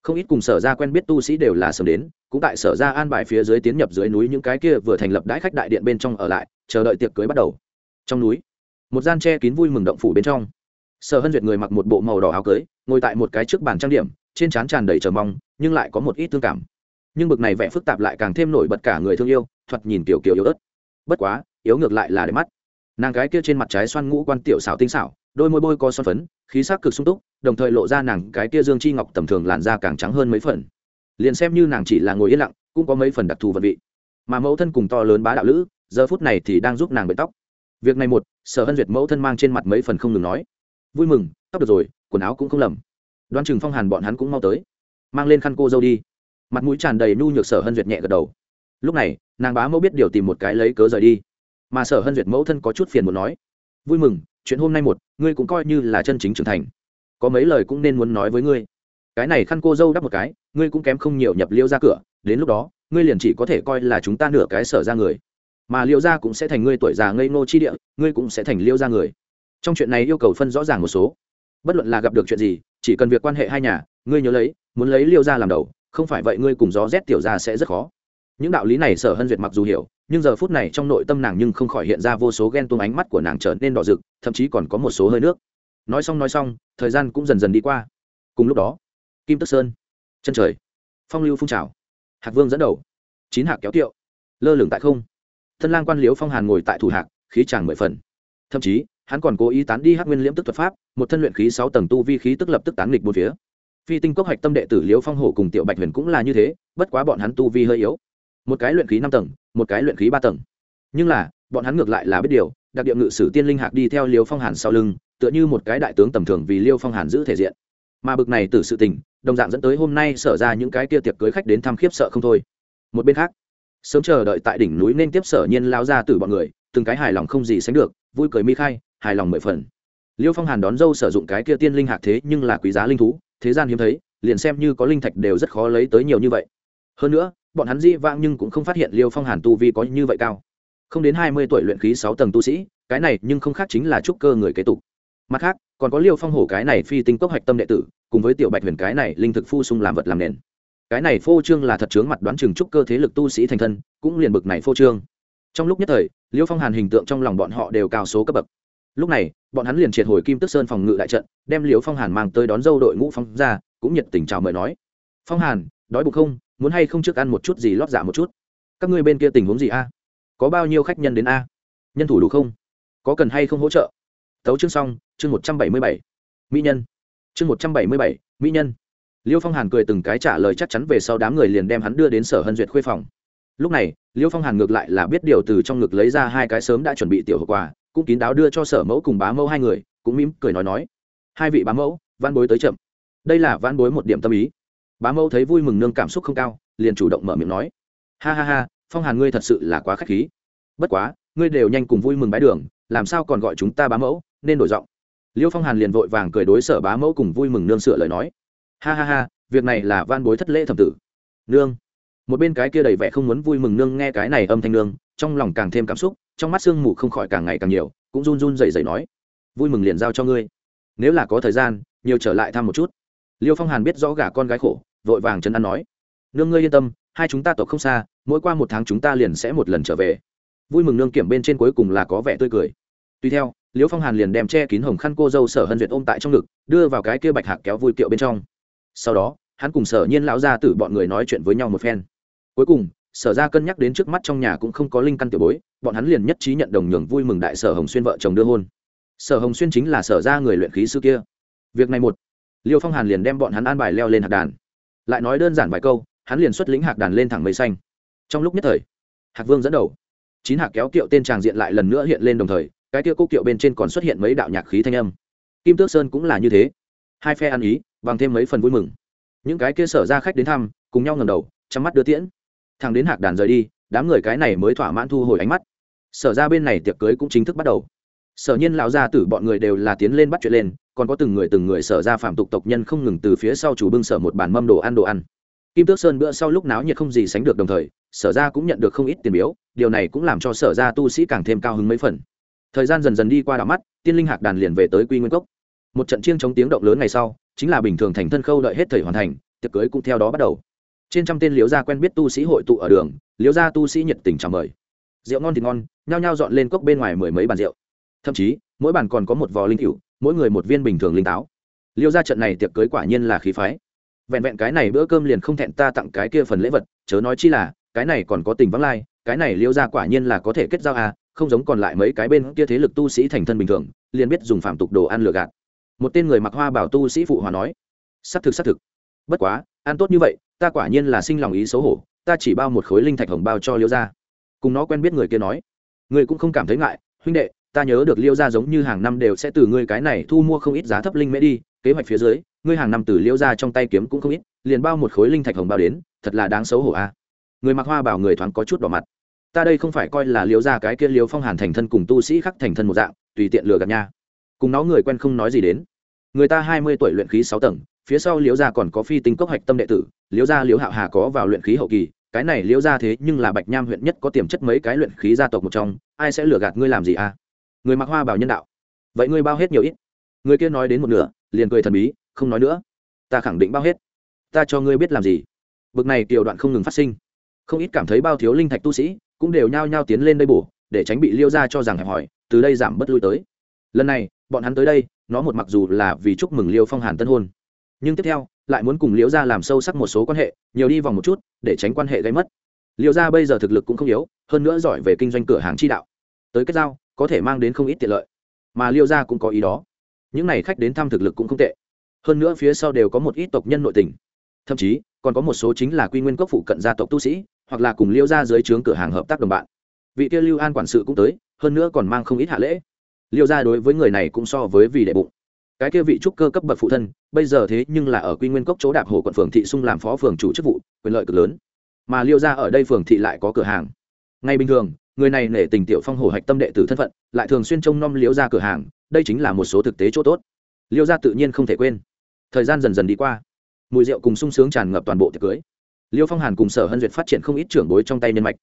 [SPEAKER 1] Không ít cùng sở ra quen biết tu sĩ đều là sớm đến, cũng tại sở ra an bài phía dưới tiến nhập dưới núi những cái kia vừa thành lập đãi khách đại điện bên trong ở lại, chờ đợi tiệc cưới bắt đầu. Trong núi, một gian tre kín vui mừng động phủ bên trong. Sở hân duyệt người mặc một bộ màu đỏ áo cưới, ngồi tại một cái trước bàn trang điểm, trên trán tràn đầy trờ mong, nhưng lại có một ít thương cảm nhưng bực này vẽ phức tạp lại càng thêm nổi bật cả người thương yêu, thoạt nhìn kiểu kiểu yếu ớt. Bất quá, yếu ngược lại là để mắt. Nàng gái kia trên mặt trái xoan ngũ quan tiểu xảo tinh xảo, đôi môi bôi có son phấn, khí sắc cực sung túc, đồng thời lộ ra nàng cái kia dương chi ngọc tầm thường làn da càng trắng hơn mấy phần. Liền xem như nàng chỉ là ngồi yên lặng, cũng có mấy phần đặc thù vật vị. Mà mẫu thân cùng to lớn bá đạo lữ, giờ phút này thì đang giúp nàng bện tóc. Việc này một, sở hân duyệt mẫu thân mang trên mặt mấy phần không ngừng nói. Vui mừng, tóc được rồi, quần áo cũng không lầm. Đoan chừng phong hàn bọn hắn cũng mau tới. Mang lên khăn cô dâu đi mặt mũi tràn đầy nhu nhược sở hân duyệt nhẹ gật đầu. Lúc này, nàng bá mẫu biết điều tìm một cái lấy cớ rời đi. Mà sở hân duyệt mẫu thân có chút phiền muốn nói, vui mừng, chuyện hôm nay một, ngươi cũng coi như là chân chính trưởng thành. Có mấy lời cũng nên muốn nói với ngươi. Cái này khăn cô dâu đắp một cái, ngươi cũng kém không nhiều nhập liêu ra cửa, đến lúc đó, ngươi liền chỉ có thể coi là chúng ta nửa cái sở ra người. Mà liêu ra cũng sẽ thành ngươi tuổi già ngây ngô chi địa, ngươi cũng sẽ thành liêu ra người. Trong chuyện này yêu cầu phân rõ ràng một số. Bất luận là gặp được chuyện gì, chỉ cần việc quan hệ hai nhà, ngươi nhớ lấy, muốn lấy liêu ra làm đầu không phải vậy ngươi cùng gió rét tiểu ra sẽ rất khó. Những đạo lý này sở hân duyệt mặc dù hiểu, nhưng giờ phút này trong nội tâm nàng nhưng không khỏi hiện ra vô số ghen tuông ánh mắt của nàng trở nên đỏ rực, thậm chí còn có một số hơi nước. Nói xong nói xong, thời gian cũng dần dần đi qua. Cùng lúc đó, kim tức sơn, chân trời, phong lưu phun trào. Hạc vương dẫn đầu, chín hạc kéo tiệu lơ lửng tại không. Thân lang quan liếu phong hàn ngồi tại thủ hạc, khí tràng mười phần. Thậm chí, hắn còn cố ý tán đi hắc nguyên liễm tức thuật pháp, một thân luyện khí sáu tầng tu vi khí tức lập tức tán nghịch một phía phi tinh cốc hạch tâm đệ tử liễu phong hổ cùng tiểu bạch huyền cũng là như thế, bất quá bọn hắn tu vi hơi yếu. Một cái luyện khí năm tầng, một cái luyện khí ba tầng. Nhưng là, bọn hắn ngược lại là biết điều, đặc điệu ngự sử tiên linh hạc đi theo liêu phong hàn sau lưng, tựa như một cái đại tướng tầm thường vì liêu phong hàn giữ thể diện. Mà bực này từ sự tình, đồng dạng dẫn tới hôm nay sở ra những cái kia tiệc cưới khách đến thăm khiếp sợ không thôi. Một bên khác, sớm chờ đợi tại đỉnh núi nên tiếp sở nhiên lao ra từ bọn người, từng cái hài lòng không gì sánh được, vui cười mi khai, hài lòng mười phần. Liêu phong hàn đón dâu sử dụng cái kia tiên linh hạc thế nhưng là quý giá linh thú thế gian hiếm thấy, liền xem như có linh thạch đều rất khó lấy tới nhiều như vậy. Hơn nữa, bọn hắn dĩ vãng nhưng cũng không phát hiện liêu phong hàn tu vi có như vậy cao. Không đến hai mươi tuổi luyện khí sáu tầng tu sĩ, cái này nhưng không khác chính là trúc cơ người kế tục. Mặt khác, còn có liêu phong hổ cái này phi tinh cốc hạch tâm đệ tử, cùng với tiểu bạch huyền cái này linh thực phu sung làm vật làm nền. Cái này phô trương là thật chướng mặt đoán chừng trúc cơ thế lực tu sĩ thành thân, cũng liền bực này phô trương. Trong lúc nhất thời, liêu phong hàn hình tượng trong lòng bọn họ đều cao số cấp bậc lúc này, bọn hắn liền triệt hồi kim tức sơn phòng ngự đại trận, đem liễu phong hàn mang tới đón dâu đội ngũ phong ra, cũng nhiệt tình chào mời nói. Phong hàn, đói bụng không? Muốn hay không trước ăn một chút gì lót dạ một chút? Các ngươi bên kia tình huống gì a? Có bao nhiêu khách nhân đến a? Nhân thủ đủ không? Có cần hay không hỗ trợ? Tấu chương xong, chương một trăm bảy mươi bảy. Mỹ nhân. Chương một trăm bảy mươi bảy, mỹ nhân. Liêu phong hàn cười từng cái trả lời chắc chắn về sau đám người liền đem hắn đưa đến sở hân duyệt khuê phòng. Lúc này liêu phong hàn ngược lại là biết điều từ trong ngực lấy ra hai cái sớm đã chuẩn bị tiểu hậu quà cũng kín đáo đưa cho sở mẫu cùng bá mẫu hai người, cũng mỉm cười nói nói. Hai vị bá mẫu, văn bối tới chậm. Đây là văn bối một điểm tâm ý. Bá mẫu thấy vui mừng nương cảm xúc không cao, liền chủ động mở miệng nói. Ha ha ha, phong hàn ngươi thật sự là quá k h á c h khí. Bất quá, ngươi đều nhanh cùng vui mừng bái đường, làm sao còn gọi chúng ta bá mẫu, nên đổi giọng. Liêu phong hàn liền vội vàng cười đối sở bá mẫu cùng vui mừng nương sửa lời nói. Ha ha ha, việc này là van bối thất lễ thẩm tử. Nương. Một bên cái kia đầy vẻ không muốn vui mừng nương nghe cái này âm thanh nương, trong lòng càng thêm cảm xúc trong mắt sương mù không khỏi càng ngày càng nhiều, cũng run run dày dày nói, vui mừng liền giao cho ngươi. Nếu là có thời gian, nhiều trở lại thăm một chút. Liêu phong hàn biết rõ gả con gái khổ, vội vàng chân ăn nói, nương ngươi yên tâm, hai chúng ta tộc không xa, mỗi qua một tháng chúng ta liền sẽ một lần trở về. Vui mừng nương kiểm bên trên cuối cùng là có vẻ tươi cười. Tuy theo, liêu phong hàn liền đem che kín hồng khăn cô dâu sở hân duyệt ôm tại trong ngực, đưa vào cái kia bạch hạc kéo vui kiệu bên trong. Sau đó, hắn cùng sở nhiên lão ra từ bọn người nói chuyện với nhau một phen. Cuối cùng sở ra cân nhắc đến trước mắt trong nhà cũng không có linh căn tiểu bối, bọn hắn liền nhất trí nhận đồng nhường vui mừng đại sở hồng xuyên vợ chồng đưa hôn. Sở hồng xuyên chính là sở ra người luyện khí sư kia. Việc này một, liêu phong hàn liền đem bọn hắn an bài leo lên hạc đàn. Lại nói đơn giản vài câu, hắn liền xuất lĩnh hạc đàn lên thẳng mây xanh. Trong lúc nhất thời, hạc vương dẫn đầu, chín hạc kéo kiệu tên tràng diện lại lần nữa hiện lên đồng thời, cái kia cúc kiệu bên trên còn xuất hiện mấy đạo nhạc khí thanh âm. Kim tước sơn cũng là như thế. Hai phe ăn ý, bằng thêm mấy phần vui mừng. Những cái kia sở ra khách đến thăm, cùng nhau ngầm đầu chăm mắt đưa tiễn thằng đến hạc đàn rời đi, đám người cái này mới thỏa mãn thu hồi ánh mắt. Sở ra bên này tiệc cưới cũng chính thức bắt đầu. Sở nhiên lão gia tử bọn người đều là tiến lên bắt chuyện lên, còn có từng người từng người sở ra phạm tục tộc nhân không ngừng từ phía sau chủ bưng sở một bàn mâm đồ ăn đồ ăn. Kim tước sơn bữa sau lúc náo nhiệt không gì sánh được đồng thời, sở ra cũng nhận được không ít tiền biếu, điều này cũng làm cho sở ra tu sĩ càng thêm cao hứng mấy phần. Thời gian dần dần đi qua đảo mắt, tiên linh hạc đàn liền về tới quy nguyên cốc. Một trận chiêng chống tiếng động lớn ngày sau, chính là bình thường thành thân khâu đợi hết thời hoàn thành, tiệc cưới cũng theo đó bắt đầu trên trăm tên liếu gia quen biết tu sĩ hội tụ ở đường liếu gia tu sĩ nhiệt tình chào mời. Rượu ngon thì ngon, nhao nhao dọn lên cốc bên ngoài mười mấy bàn rượu. Thậm chí, mỗi bàn còn có một vò linh cựu mỗi người một viên bình thường linh táo. Liêu ra trận này tiệc cưới quả nhiên là khí phái. Vẹn vẹn cái này bữa cơm liền không thẹn ta tặng cái kia phần lễ vật, chớ nói chi là, cái này còn có tình vắng lai, cái này liêu ra quả nhiên là có thể kết giao à không giống còn lại mấy cái bên kia thế lực tu sĩ thành thân bình thường, liền biết dùng phạm tục đồ ăn lừa gạt. Một tên người mặc hoa bảo tu sĩ phụ hòa nói, xác thực xác thực. Bất quá, ăn tốt như vậy ta quả nhiên là sinh lòng ý xấu hổ ta chỉ bao một khối linh thạch hồng bao cho liêu gia, cùng nó quen biết người kia nói. Người cũng không cảm thấy ngại huynh đệ ta nhớ được liêu gia giống như hàng năm đều sẽ từ ngươi cái này thu mua không ít giá thấp linh mễ đi kế hoạch phía dưới ngươi hàng năm từ liêu gia trong tay kiếm cũng không ít liền bao một khối linh thạch hồng bao đến thật là đáng xấu hổ a. Người mặc hoa bảo người thoáng có chút đỏ mặt. Ta đây không phải coi là liêu gia cái kia liêu phong hàn thành thân cùng tu sĩ khắc thành thân một dạng tùy tiện lừa gạt nha. Cùng nó người quen không nói gì đến. Người ta hai mươi tuổi luyện khí sáu tầng phía sau liễu gia còn có phi tinh cốc hạch tâm đệ tử, liễu gia, liễu hạo hà có vào luyện khí hậu kỳ, cái này liễu gia thế nhưng là bạch nham huyện nhất có tiềm chất mấy cái luyện khí gia tộc một trong, ai sẽ lừa gạt ngươi làm gì à? Người mặc hoa bảo nhân đạo. Vậy ngươi bao hết nhiều ít? Người kia nói đến một nửa, liền cười thần bí, không nói nữa. Ta khẳng định bao hết. Ta cho ngươi biết làm gì. Bực này tiểu đoạn không ngừng phát sinh. Không ít cảm thấy bao thiếu linh thạch tu sĩ cũng đều nhao nhao tiến lên đây bổ, để tránh bị liêu ra cho rằng hẹp hỏi từ đây giảm bất lui tới. Lần này, bọn hắn tới đây, nó một mặc dù là vì chúc mừng liêu phong hàn tân hôn nhưng tiếp theo, lại muốn cùng liễu gia làm sâu sắc một số quan hệ, nhiều đi vòng một chút, để tránh quan hệ gây mất. Liễu gia bây giờ thực lực cũng không yếu, hơn nữa giỏi về kinh doanh cửa hàng chi đạo. Tới kết giao, có thể mang đến không ít tiện lợi. Mà liễu gia cũng có ý đó. Những n à y khách đến thăm thực lực cũng không tệ. Hơn nữa phía sau đều có một ít tộc nhân nội tình. Thậm chí, còn có một số chính là quy nguyên cốc phụ cận gia tộc tu sĩ, hoặc là cùng liễu gia dưới trướng cửa hàng hợp tác đồng bạn. Vị kia lưu an quản sự cũng tới, hơn nữa còn mang không ít hạ lễ. Liễu gia đối với người này cũng so với vì đệ bụng cái kia vị trúc cơ cấp bậc phụ thân, bây giờ thế nhưng là ở quy nguyên cốc chỗ đạp hồ quận phường thị sung làm phó phường chủ chức vụ, quyền lợi cực lớn. Mà liêu ra ở đây phường thị lại có cửa hàng. Ngay bình thường, người này nể tình tiểu phong hổ hạch tâm đệ tử thân phận, lại thường xuyên trông nom liêu ra cửa hàng, đây chính là một số thực tế chỗ tốt. Liêu ra tự nhiên không thể quên. Thời gian dần dần đi qua. Mùi rượu cùng sung sướng tràn ngập toàn bộ tiệc cưới. Liêu phong hàn cùng sở hân duyệt phát triển không ít trưởng bối trong tay nhân mạch.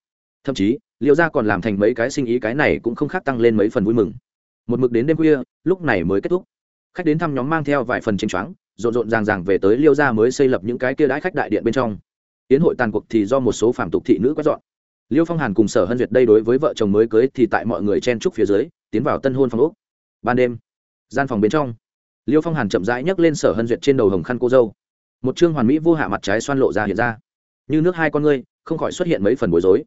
[SPEAKER 1] Thậm chí, liêu ra còn làm thành mấy cái sinh ý cái này cũng không khác tăng lên mấy phần vui mừng. Một mực đến đêm khuya, lúc này mới kết thúc khách đến thăm nhóm mang theo vài phần chênh choáng, rộn rộn ràng ràng về tới liêu gia mới xây lập những cái kia đãi khách đại điện bên trong. Tiến hội tàn cuộc thì do một số phản tục thị nữ quét dọn. Liêu phong hàn cùng sở hân duyệt đây đối với vợ chồng mới cưới thì tại mọi người chen trúc phía dưới, tiến vào tân hôn phòng úc ban đêm, gian phòng bên trong, liêu phong hàn chậm rãi nhấc lên sở hân duyệt trên đầu hồng khăn cô dâu. Một chương hoàn mỹ vô hạ mặt trái xoan lộ ra hiện ra. Như nước hai con ngươi, không khỏi xuất hiện mấy phần bối rối.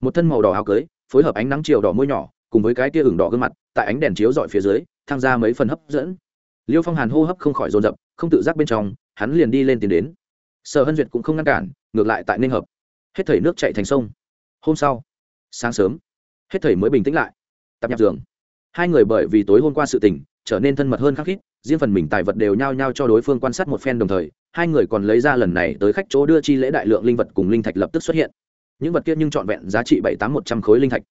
[SPEAKER 1] Một thân màu đỏ áo cưới, phối hợp ánh nắng chiều đỏ môi nhỏ, cùng với cái tia hưởng đỏ gương mặt, tại ánh đèn chiếu dọi phía dưới tham ra mấy phần hấp dẫn liêu phong hàn hô hấp không khỏi dồn dập, không tự giác bên trong, hắn liền đi lên tiến đến. Sở hân duyệt cũng không ngăn cản, ngược lại tại ninh hợp. Hết thầy nước chạy thành sông. Hôm sau, sáng sớm, hết thầy mới bình tĩnh lại. Tập nhạc giường. Hai người bởi vì tối hôm qua sự tình, trở nên thân mật hơn khắc khít, riêng phần mình tài vật đều nhao nhao cho đối phương quan sát một phen đồng thời, hai người còn lấy ra lần này tới khách chỗ đưa chi lễ đại lượng linh vật cùng linh thạch lập tức xuất hiện. Những vật kia nhưng trọn vẹn giá trị bảy tám một trăm khối linh thạch.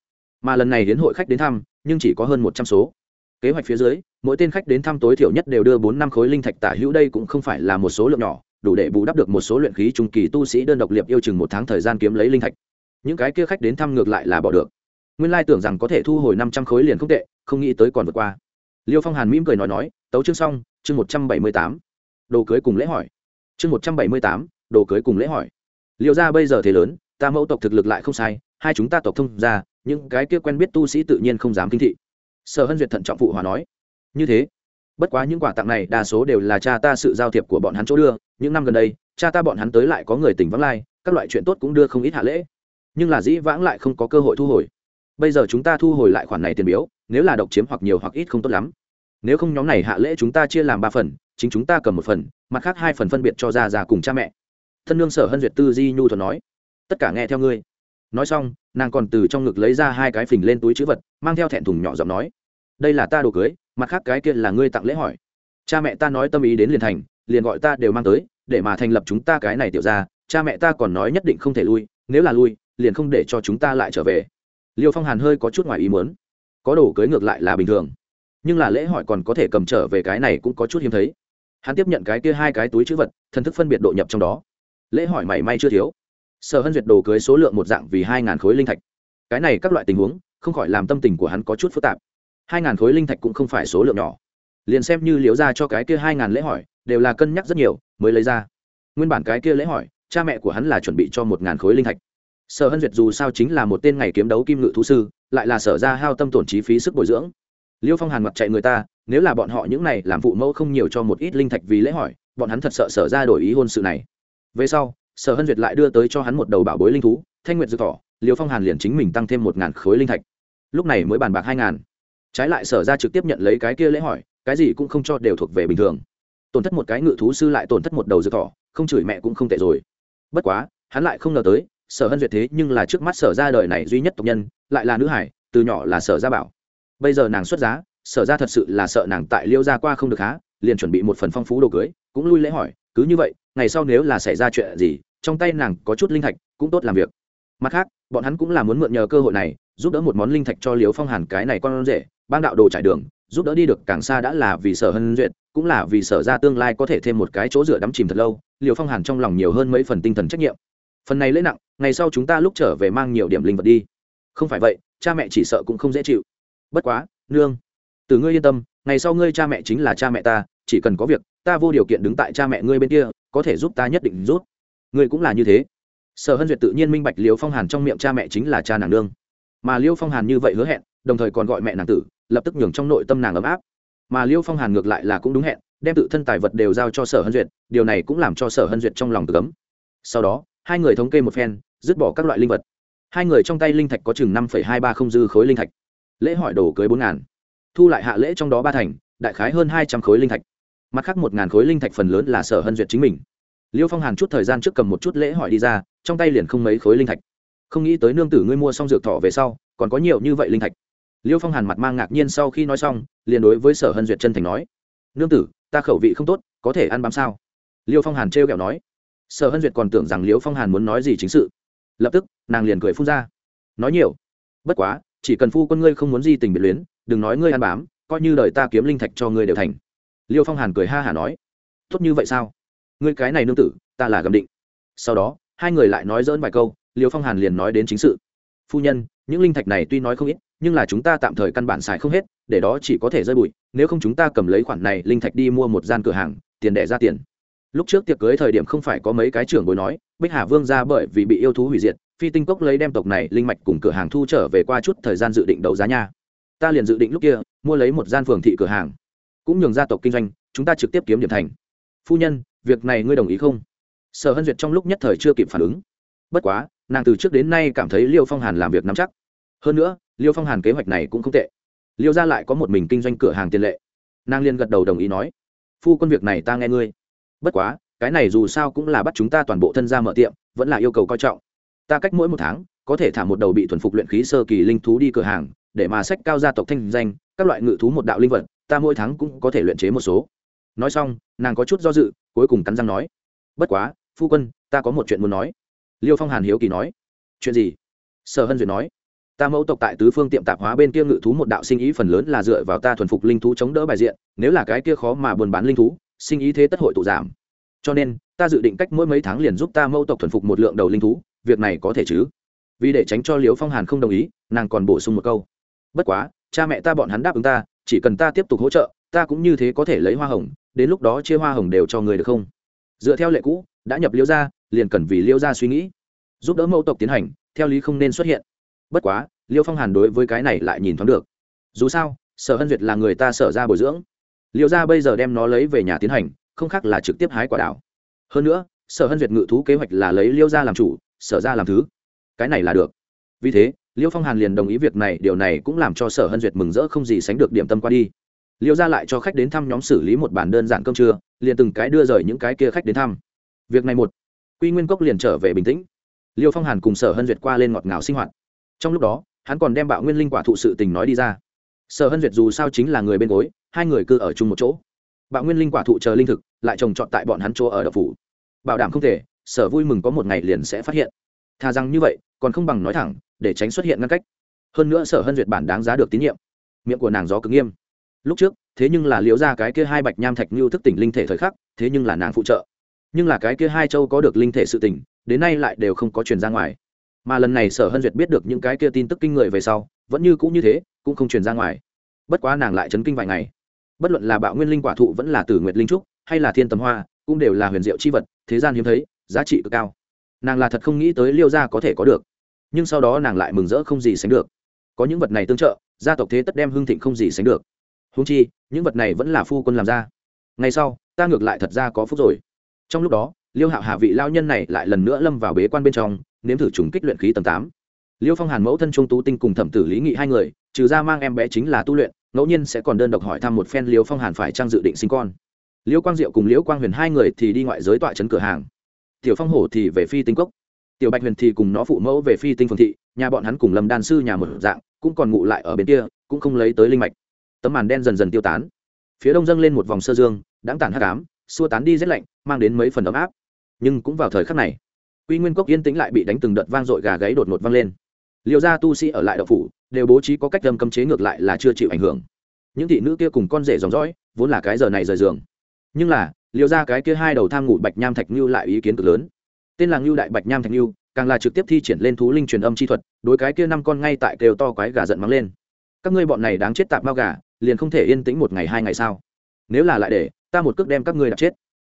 [SPEAKER 1] Mà lần này đến hội khách đến thăm, nhưng chỉ có hơn một trăm số. Kế hoạch phía dưới mỗi tên khách đến thăm tối thiểu nhất đều đưa bốn năm khối linh thạch tả hữu. Đây cũng không phải là một số lượng nhỏ, đủ để bù đắp được một số luyện khí trung kỳ tu sĩ đơn độc liệp yêu chừng một tháng thời gian kiếm lấy linh thạch. Những cái kia khách đến thăm ngược lại là bỏ được. Nguyên lai tưởng rằng có thể thu hồi năm trăm khối liền không tệ, không nghĩ tới còn vượt qua. Liêu phong hàn mỉm cười nói nói, tấu chương xong, chương một trăm bảy mươi tám. Đồ cưới cùng lễ hỏi. Chương một trăm bảy mươi tám, đồ cưới cùng lễ hỏi. Liệu ra bây giờ thế lớn, ta mẫu tộc thực lực lại không sai, hai chúng ta tộc thông ra những cái kia quen biết tu sĩ tự nhiên không dám kinh thị. Sở hân duyệt thận trọng phụ hòa nói như thế, bất quá những quà tặng này đa số đều là cha ta sự giao thiệp của bọn hắn chỗ đưa, những năm gần đây, cha ta bọn hắn tới lại có người tỉnh vắng lai, các loại chuyện tốt cũng đưa không ít hạ lễ. Nhưng là dĩ vãng lại không có cơ hội thu hồi. Bây giờ chúng ta thu hồi lại khoản này tiền biếu, nếu là độc chiếm hoặc nhiều hoặc ít không tốt lắm. Nếu không nhóm này hạ lễ chúng ta chia làm ba phần, chính chúng ta cầm một phần, mặt khác hai phần phân biệt cho ra ra cùng cha mẹ. Thân nương sở hân duyệt tư di nhu thuận nói, tất cả nghe theo ngươi. Nói xong, nàng còn từ trong ngực lấy ra hai cái phình lên túi chữ vật, mang theo thẹn thùng nhỏ giọng nói, đây là ta đồ cưới mặt khác cái kia là ngươi tặng lễ hỏi. Cha mẹ ta nói tâm ý đến liền thành, liền gọi ta đều mang tới, để mà thành lập chúng ta cái này tiểu ra cha mẹ ta còn nói nhất định không thể lui, nếu là lui, liền không để cho chúng ta lại trở về. Liêu phong hàn hơi có chút ngoài ý muốn. Có đồ cưới ngược lại là bình thường. Nhưng là lễ hỏi còn có thể cầm trở về cái này cũng có chút hiếm thấy. Hắn tiếp nhận cái kia hai cái túi chữ vật, thần thức phân biệt độ nhập trong đó. Lễ hỏi mảy may chưa thiếu. Sở hân duyệt đồ cưới số lượng một dạng vì hai ngàn khối linh thạch. Cái này các loại tình huống, không khỏi làm tâm tình của hắn có chút phức tạp hai ngàn khối linh thạch cũng không phải số lượng nhỏ. Liền xem như liễu ra cho cái kia hai ngàn lễ hỏi, đều là cân nhắc rất nhiều, mới lấy ra. Nguyên bản cái kia lễ hỏi, cha mẹ của hắn là chuẩn bị cho một ngàn khối linh thạch. Sở hân duyệt dù sao chính là một tên ngày kiếm đấu kim ngự thú sư, lại là sở ra hao tâm tổn chi phí sức bồi dưỡng. Liêu phong hàn mặt chạy người ta, nếu là bọn họ những này làm phụ mẫu không nhiều cho một ít linh thạch vì lễ hỏi, bọn hắn thật sợ sở ra đổi ý hôn sự này. Về sau, sở hân duyệt lại đưa tới cho hắn một đầu bảo bối linh thú, thanh nguyệt dược thỏ, liêu phong hàn liền chính mình tăng thêm một ngàn khối linh thạch. Lúc này mới bàn bạc hai ngàn trái lại sở ra trực tiếp nhận lấy cái kia lễ hỏi, cái gì cũng không cho đều thuộc về bình thường. Tổn thất một cái ngự thú sư lại tổn thất một đầu dược thỏ, không chửi mẹ cũng không tệ rồi. Bất quá, hắn lại không ngờ tới, sở hân duyệt thế nhưng là trước mắt sở ra đời này duy nhất tộc nhân, lại là nữ hải, từ nhỏ là sở gia bảo. Bây giờ nàng xuất giá, sở ra thật sự là sợ nàng tại liêu gia qua không được há, liền chuẩn bị một phần phong phú đồ cưới, cũng lui lễ hỏi, cứ như vậy, ngày sau nếu là xảy ra chuyện gì, trong tay nàng có chút linh thạch, cũng tốt làm việc. Mặt khác, bọn hắn cũng là muốn mượn nhờ cơ hội này, giúp đỡ một món linh thạch cho liều phong hàn cái này con rể bang đạo đồ trải đường, giúp đỡ đi được càng xa đã là vì sở hân duyệt, cũng là vì sở ra tương lai có thể thêm một cái chỗ dựa đắm chìm thật lâu, liều phong hàn trong lòng nhiều hơn mấy phần tinh thần trách nhiệm. Phần này lễ nặng, ngày sau chúng ta lúc trở về mang nhiều điểm linh vật đi. Không phải vậy, cha mẹ chỉ sợ cũng không dễ chịu. Bất quá, nương, từ ngươi yên tâm, ngày sau ngươi cha mẹ chính là cha mẹ ta, chỉ cần có việc, ta vô điều kiện đứng tại cha mẹ ngươi bên kia, có thể giúp ta nhất định rút ngươi cũng là như thế. Sở hân duyệt tự nhiên minh bạch liều phong hàn trong miệng cha mẹ chính là cha nàng nương. Mà liêu phong hàn như vậy hứa hẹn, đồng thời còn gọi mẹ nàng tử lập tức nhường trong nội tâm nàng ấm áp. Mà liêu phong hàn ngược lại là cũng đúng hẹn, đem tự thân tài vật đều giao cho sở hân duyệt, điều này cũng làm cho sở hân duyệt trong lòng tự cấm sau đó, hai người thống kê một phen, dứt bỏ các loại linh vật. Hai người trong tay linh thạch có chừng năm hai ba không dư khối linh thạch. Lễ hỏi đồ cưới bốn ngàn. Thu lại hạ lễ trong đó ba thành, đại khái hơn hai trăm khối linh thạch. Mặt khác một ngàn khối linh thạch phần lớn là sở hân duyệt chính mình. Liêu phong hàn chút thời gian trước cầm một chút lễ hỏi đi ra, trong tay liền không mấy khối linh thạch. Không nghĩ tới nương tử ngươi mua xong dược thọ về sau, còn có nhiều như vậy linh thạch liêu phong hàn mặt mang ngạc nhiên sau khi nói xong, liền đối với sở hân duyệt chân thành nói, nương tử, ta khẩu vị không tốt, có thể ăn bám sao? Liêu phong hàn trêu kẹo nói. Sở hân duyệt còn tưởng rằng liêu phong hàn muốn nói gì chính sự. Lập tức, nàng liền cười phun ra. Nói nhiều. Bất quá, chỉ cần phu quân ngươi không muốn di tình biệt luyến, đừng nói ngươi ăn bám, coi như đời ta kiếm linh thạch cho ngươi đều thành. Liêu phong hàn cười ha hả nói. Tốt như vậy sao? Ngươi cái này nương tử, ta là gầm định. Sau đó, hai người lại nói dỡn vài câu, liêu phong hàn liền nói đến chính sự. Phu nhân những linh thạch này tuy nói không ít, nhưng là chúng ta tạm thời căn bản xài không hết, để đó chỉ có thể rơi bụi, nếu không chúng ta cầm lấy khoản này linh thạch đi mua một gian cửa hàng, tiền đẻ ra tiền. Lúc trước tiệc cưới thời điểm không phải có mấy cái trưởng bối nói, bích hà vương ra bởi vì bị yêu thú hủy diệt, phi tinh cốc lấy đem tộc này linh mạch cùng cửa hàng thu trở về qua chút thời gian dự định đấu giá nha. Ta liền dự định lúc kia, mua lấy một gian phường thị cửa hàng. Cũng nhường gia tộc kinh doanh, chúng ta trực tiếp kiếm điểm thành. Phu nhân, việc này ngươi đồng ý không? Sở hân duyệt trong lúc nhất thời chưa kịp phản ứng. Bất quá, nàng từ trước đến nay cảm thấy liêu phong hàn làm việc nắm chắc hơn nữa, liêu phong hàn kế hoạch này cũng không tệ. Liêu ra lại có một mình kinh doanh cửa hàng tiền lệ. Nàng liên gật đầu đồng ý nói, phu quân việc này ta nghe ngươi. Bất quá, cái này dù sao cũng là bắt chúng ta toàn bộ thân ra mở tiệm, vẫn là yêu cầu coi trọng. Ta cách mỗi một tháng, có thể thả một đầu bị thuần phục luyện khí sơ kỳ linh thú đi cửa hàng, để mà sách cao gia tộc thanh danh, các loại ngự thú một đạo linh vật, ta mỗi tháng cũng có thể luyện chế một số. Nói xong, nàng có chút do dự, cuối cùng cắn răng nói, bất quá, phu quân, ta có một chuyện muốn nói. Liêu phong hàn hiếu kỳ nói, chuyện gì? Sở hân duyệt nói ta mẫu tộc tại tứ phương tiệm tạp hóa bên kia ngự thú một đạo sinh ý phần lớn là dựa vào ta thuần phục linh thú chống đỡ bài diện, nếu là cái kia khó mà buôn bán linh thú, sinh ý thế tất hội tụ giảm. Cho nên, ta dự định cách mỗi mấy tháng liền giúp ta mẫu tộc thuần phục một lượng đầu linh thú, việc này có thể chứ? Vì để tránh cho liễu phong hàn không đồng ý, nàng còn bổ sung một câu. Bất quá, cha mẹ ta bọn hắn đáp ứng ta, chỉ cần ta tiếp tục hỗ trợ, ta cũng như thế có thể lấy hoa hồng, đến lúc đó chia hoa hồng đều cho người được không? Dựa theo lệ cũ, đã nhập liễu gia, liền cần vì liễu gia suy nghĩ. Giúp đỡ mẫu tộc tiến hành, theo lý không nên xuất hiện bất quá, liêu phong hàn đối với cái này lại nhìn thoáng được. Dù sao, sở hân duyệt là người ta sở ra bồi dưỡng. Liêu gia bây giờ đem nó lấy về nhà tiến hành, không khác là trực tiếp hái quả đảo hơn nữa, sở hân duyệt ngự thú kế hoạch là lấy liêu gia làm chủ, sở ra làm thứ. Cái này là được. Vì thế, liêu phong hàn liền đồng ý việc này, điều này cũng làm cho sở hân duyệt mừng rỡ không gì sánh được điểm tâm qua đi. Liêu ra lại cho khách đến thăm nhóm xử lý một bản đơn giản cơm trưa, liền từng cái đưa rời những cái kia khách đến thăm. Việc này một, quy nguyên cốc liền trở về bình tĩnh. Liêu phong hàn cùng sở hân duyệt qua lên ngọt ngào sinh hoạt trong lúc đó, hắn còn đem bạo nguyên linh quả thụ sự tình nói đi ra. Sở hân duyệt dù sao chính là người bên gối, hai người cư ở chung một chỗ. Bạo nguyên linh quả thụ chờ linh thực, lại trồng trọt tại bọn hắn chỗ ở đập phủ. Bảo đảm không thể, sở vui mừng có một ngày liền sẽ phát hiện. Thà rằng như vậy, còn không bằng nói thẳng, để tránh xuất hiện ngăn cách. Hơn nữa sở hân duyệt bản đáng giá được tín nhiệm. Miệng của nàng gió cứng nghiêm. Lúc trước, thế nhưng là liếu ra cái kia hai bạch nham thạch như thức tỉnh linh thể thời khắc, thế nhưng là nàng phụ trợ. Nhưng là cái kia hai châu có được linh thể sự tỉnh, đến nay lại đều không có truyền ra ngoài mà lần này sở hân duyệt biết được những cái kia tin tức kinh người về sau, vẫn như cũng như thế, cũng không truyền ra ngoài. Bất quá nàng lại chấn kinh vài ngày. Bất luận là bạo nguyên linh quả thụ vẫn là tử nguyệt linh trúc, hay là thiên tầm hoa, cũng đều là huyền diệu c h i vật, thế gian hiếm thấy, giá trị cực cao. Nàng là thật không nghĩ tới liêu gia có thể có được. Nhưng sau đó nàng lại mừng rỡ không gì sánh được. Có những vật này tương trợ, gia tộc thế tất đem hưng thịnh không gì sánh được. Húng chi, những vật này vẫn là phu quân làm ra. Ngay sau, ta ngược lại thật ra có phúc rồi. Trong lúc đó, liêu hạo hạ vị lao nhân này lại lần nữa lâm vào bế quan bên trong nếm thử trùng kích luyện khí tầng tám. Liêu phong hàn mẫu thân trung tú tinh cùng thẩm tử lý nghị hai người, trừ ra mang em bé chính là tu luyện, ngẫu nhiên sẽ còn đơn độc hỏi thăm một phen liêu phong hàn phải trang dự định sinh con. Liêu quang diệu cùng liêu quang huyền hai người thì đi ngoại giới tọa trấn cửa hàng. Tiểu phong hổ thì về phi tinh cốc. Tiểu bạch huyền thì cùng nó phụ mẫu về phi tinh phường thị, nhà bọn hắn cùng lâm đan sư nhà một dạng, cũng còn ngụ lại ở bên kia, cũng không lấy tới linh mạch. Tấm màn đen dần dần tiêu tán. Phía đông dâng lên một vòng sơ dương đáng tản hắc ám, xua tán đi rét lạnh, mang đến mấy phần ấm áp. Nhưng cũng vào thời khắc này quy nguyên cốc yên tĩnh lại bị đánh từng đợt vang dội gà gáy đột ngột vang lên. Liều ra tu sĩ ở lại đậu phủ, đều bố trí có cách đâm cấm chế ngược lại là chưa chịu ảnh hưởng. Những thị nữ kia cùng con rể dòng dõi, vốn là cái giờ này rời giường. Nhưng là liều ra cái kia hai đầu tham ngủ bạch nham thạch như lại ý kiến cực lớn. Tên là ngưu đại bạch nham thạch như càng là trực tiếp thi triển lên thú linh truyền âm chi thuật, đối cái kia năm con ngay tại kêu to quái gà giận mắng lên. Các ngươi bọn này đáng chết tạp bao gà, liền không thể yên tĩnh một ngày hai ngày sao? Nếu là lại để, ta một cước đem các ngươi đập chết.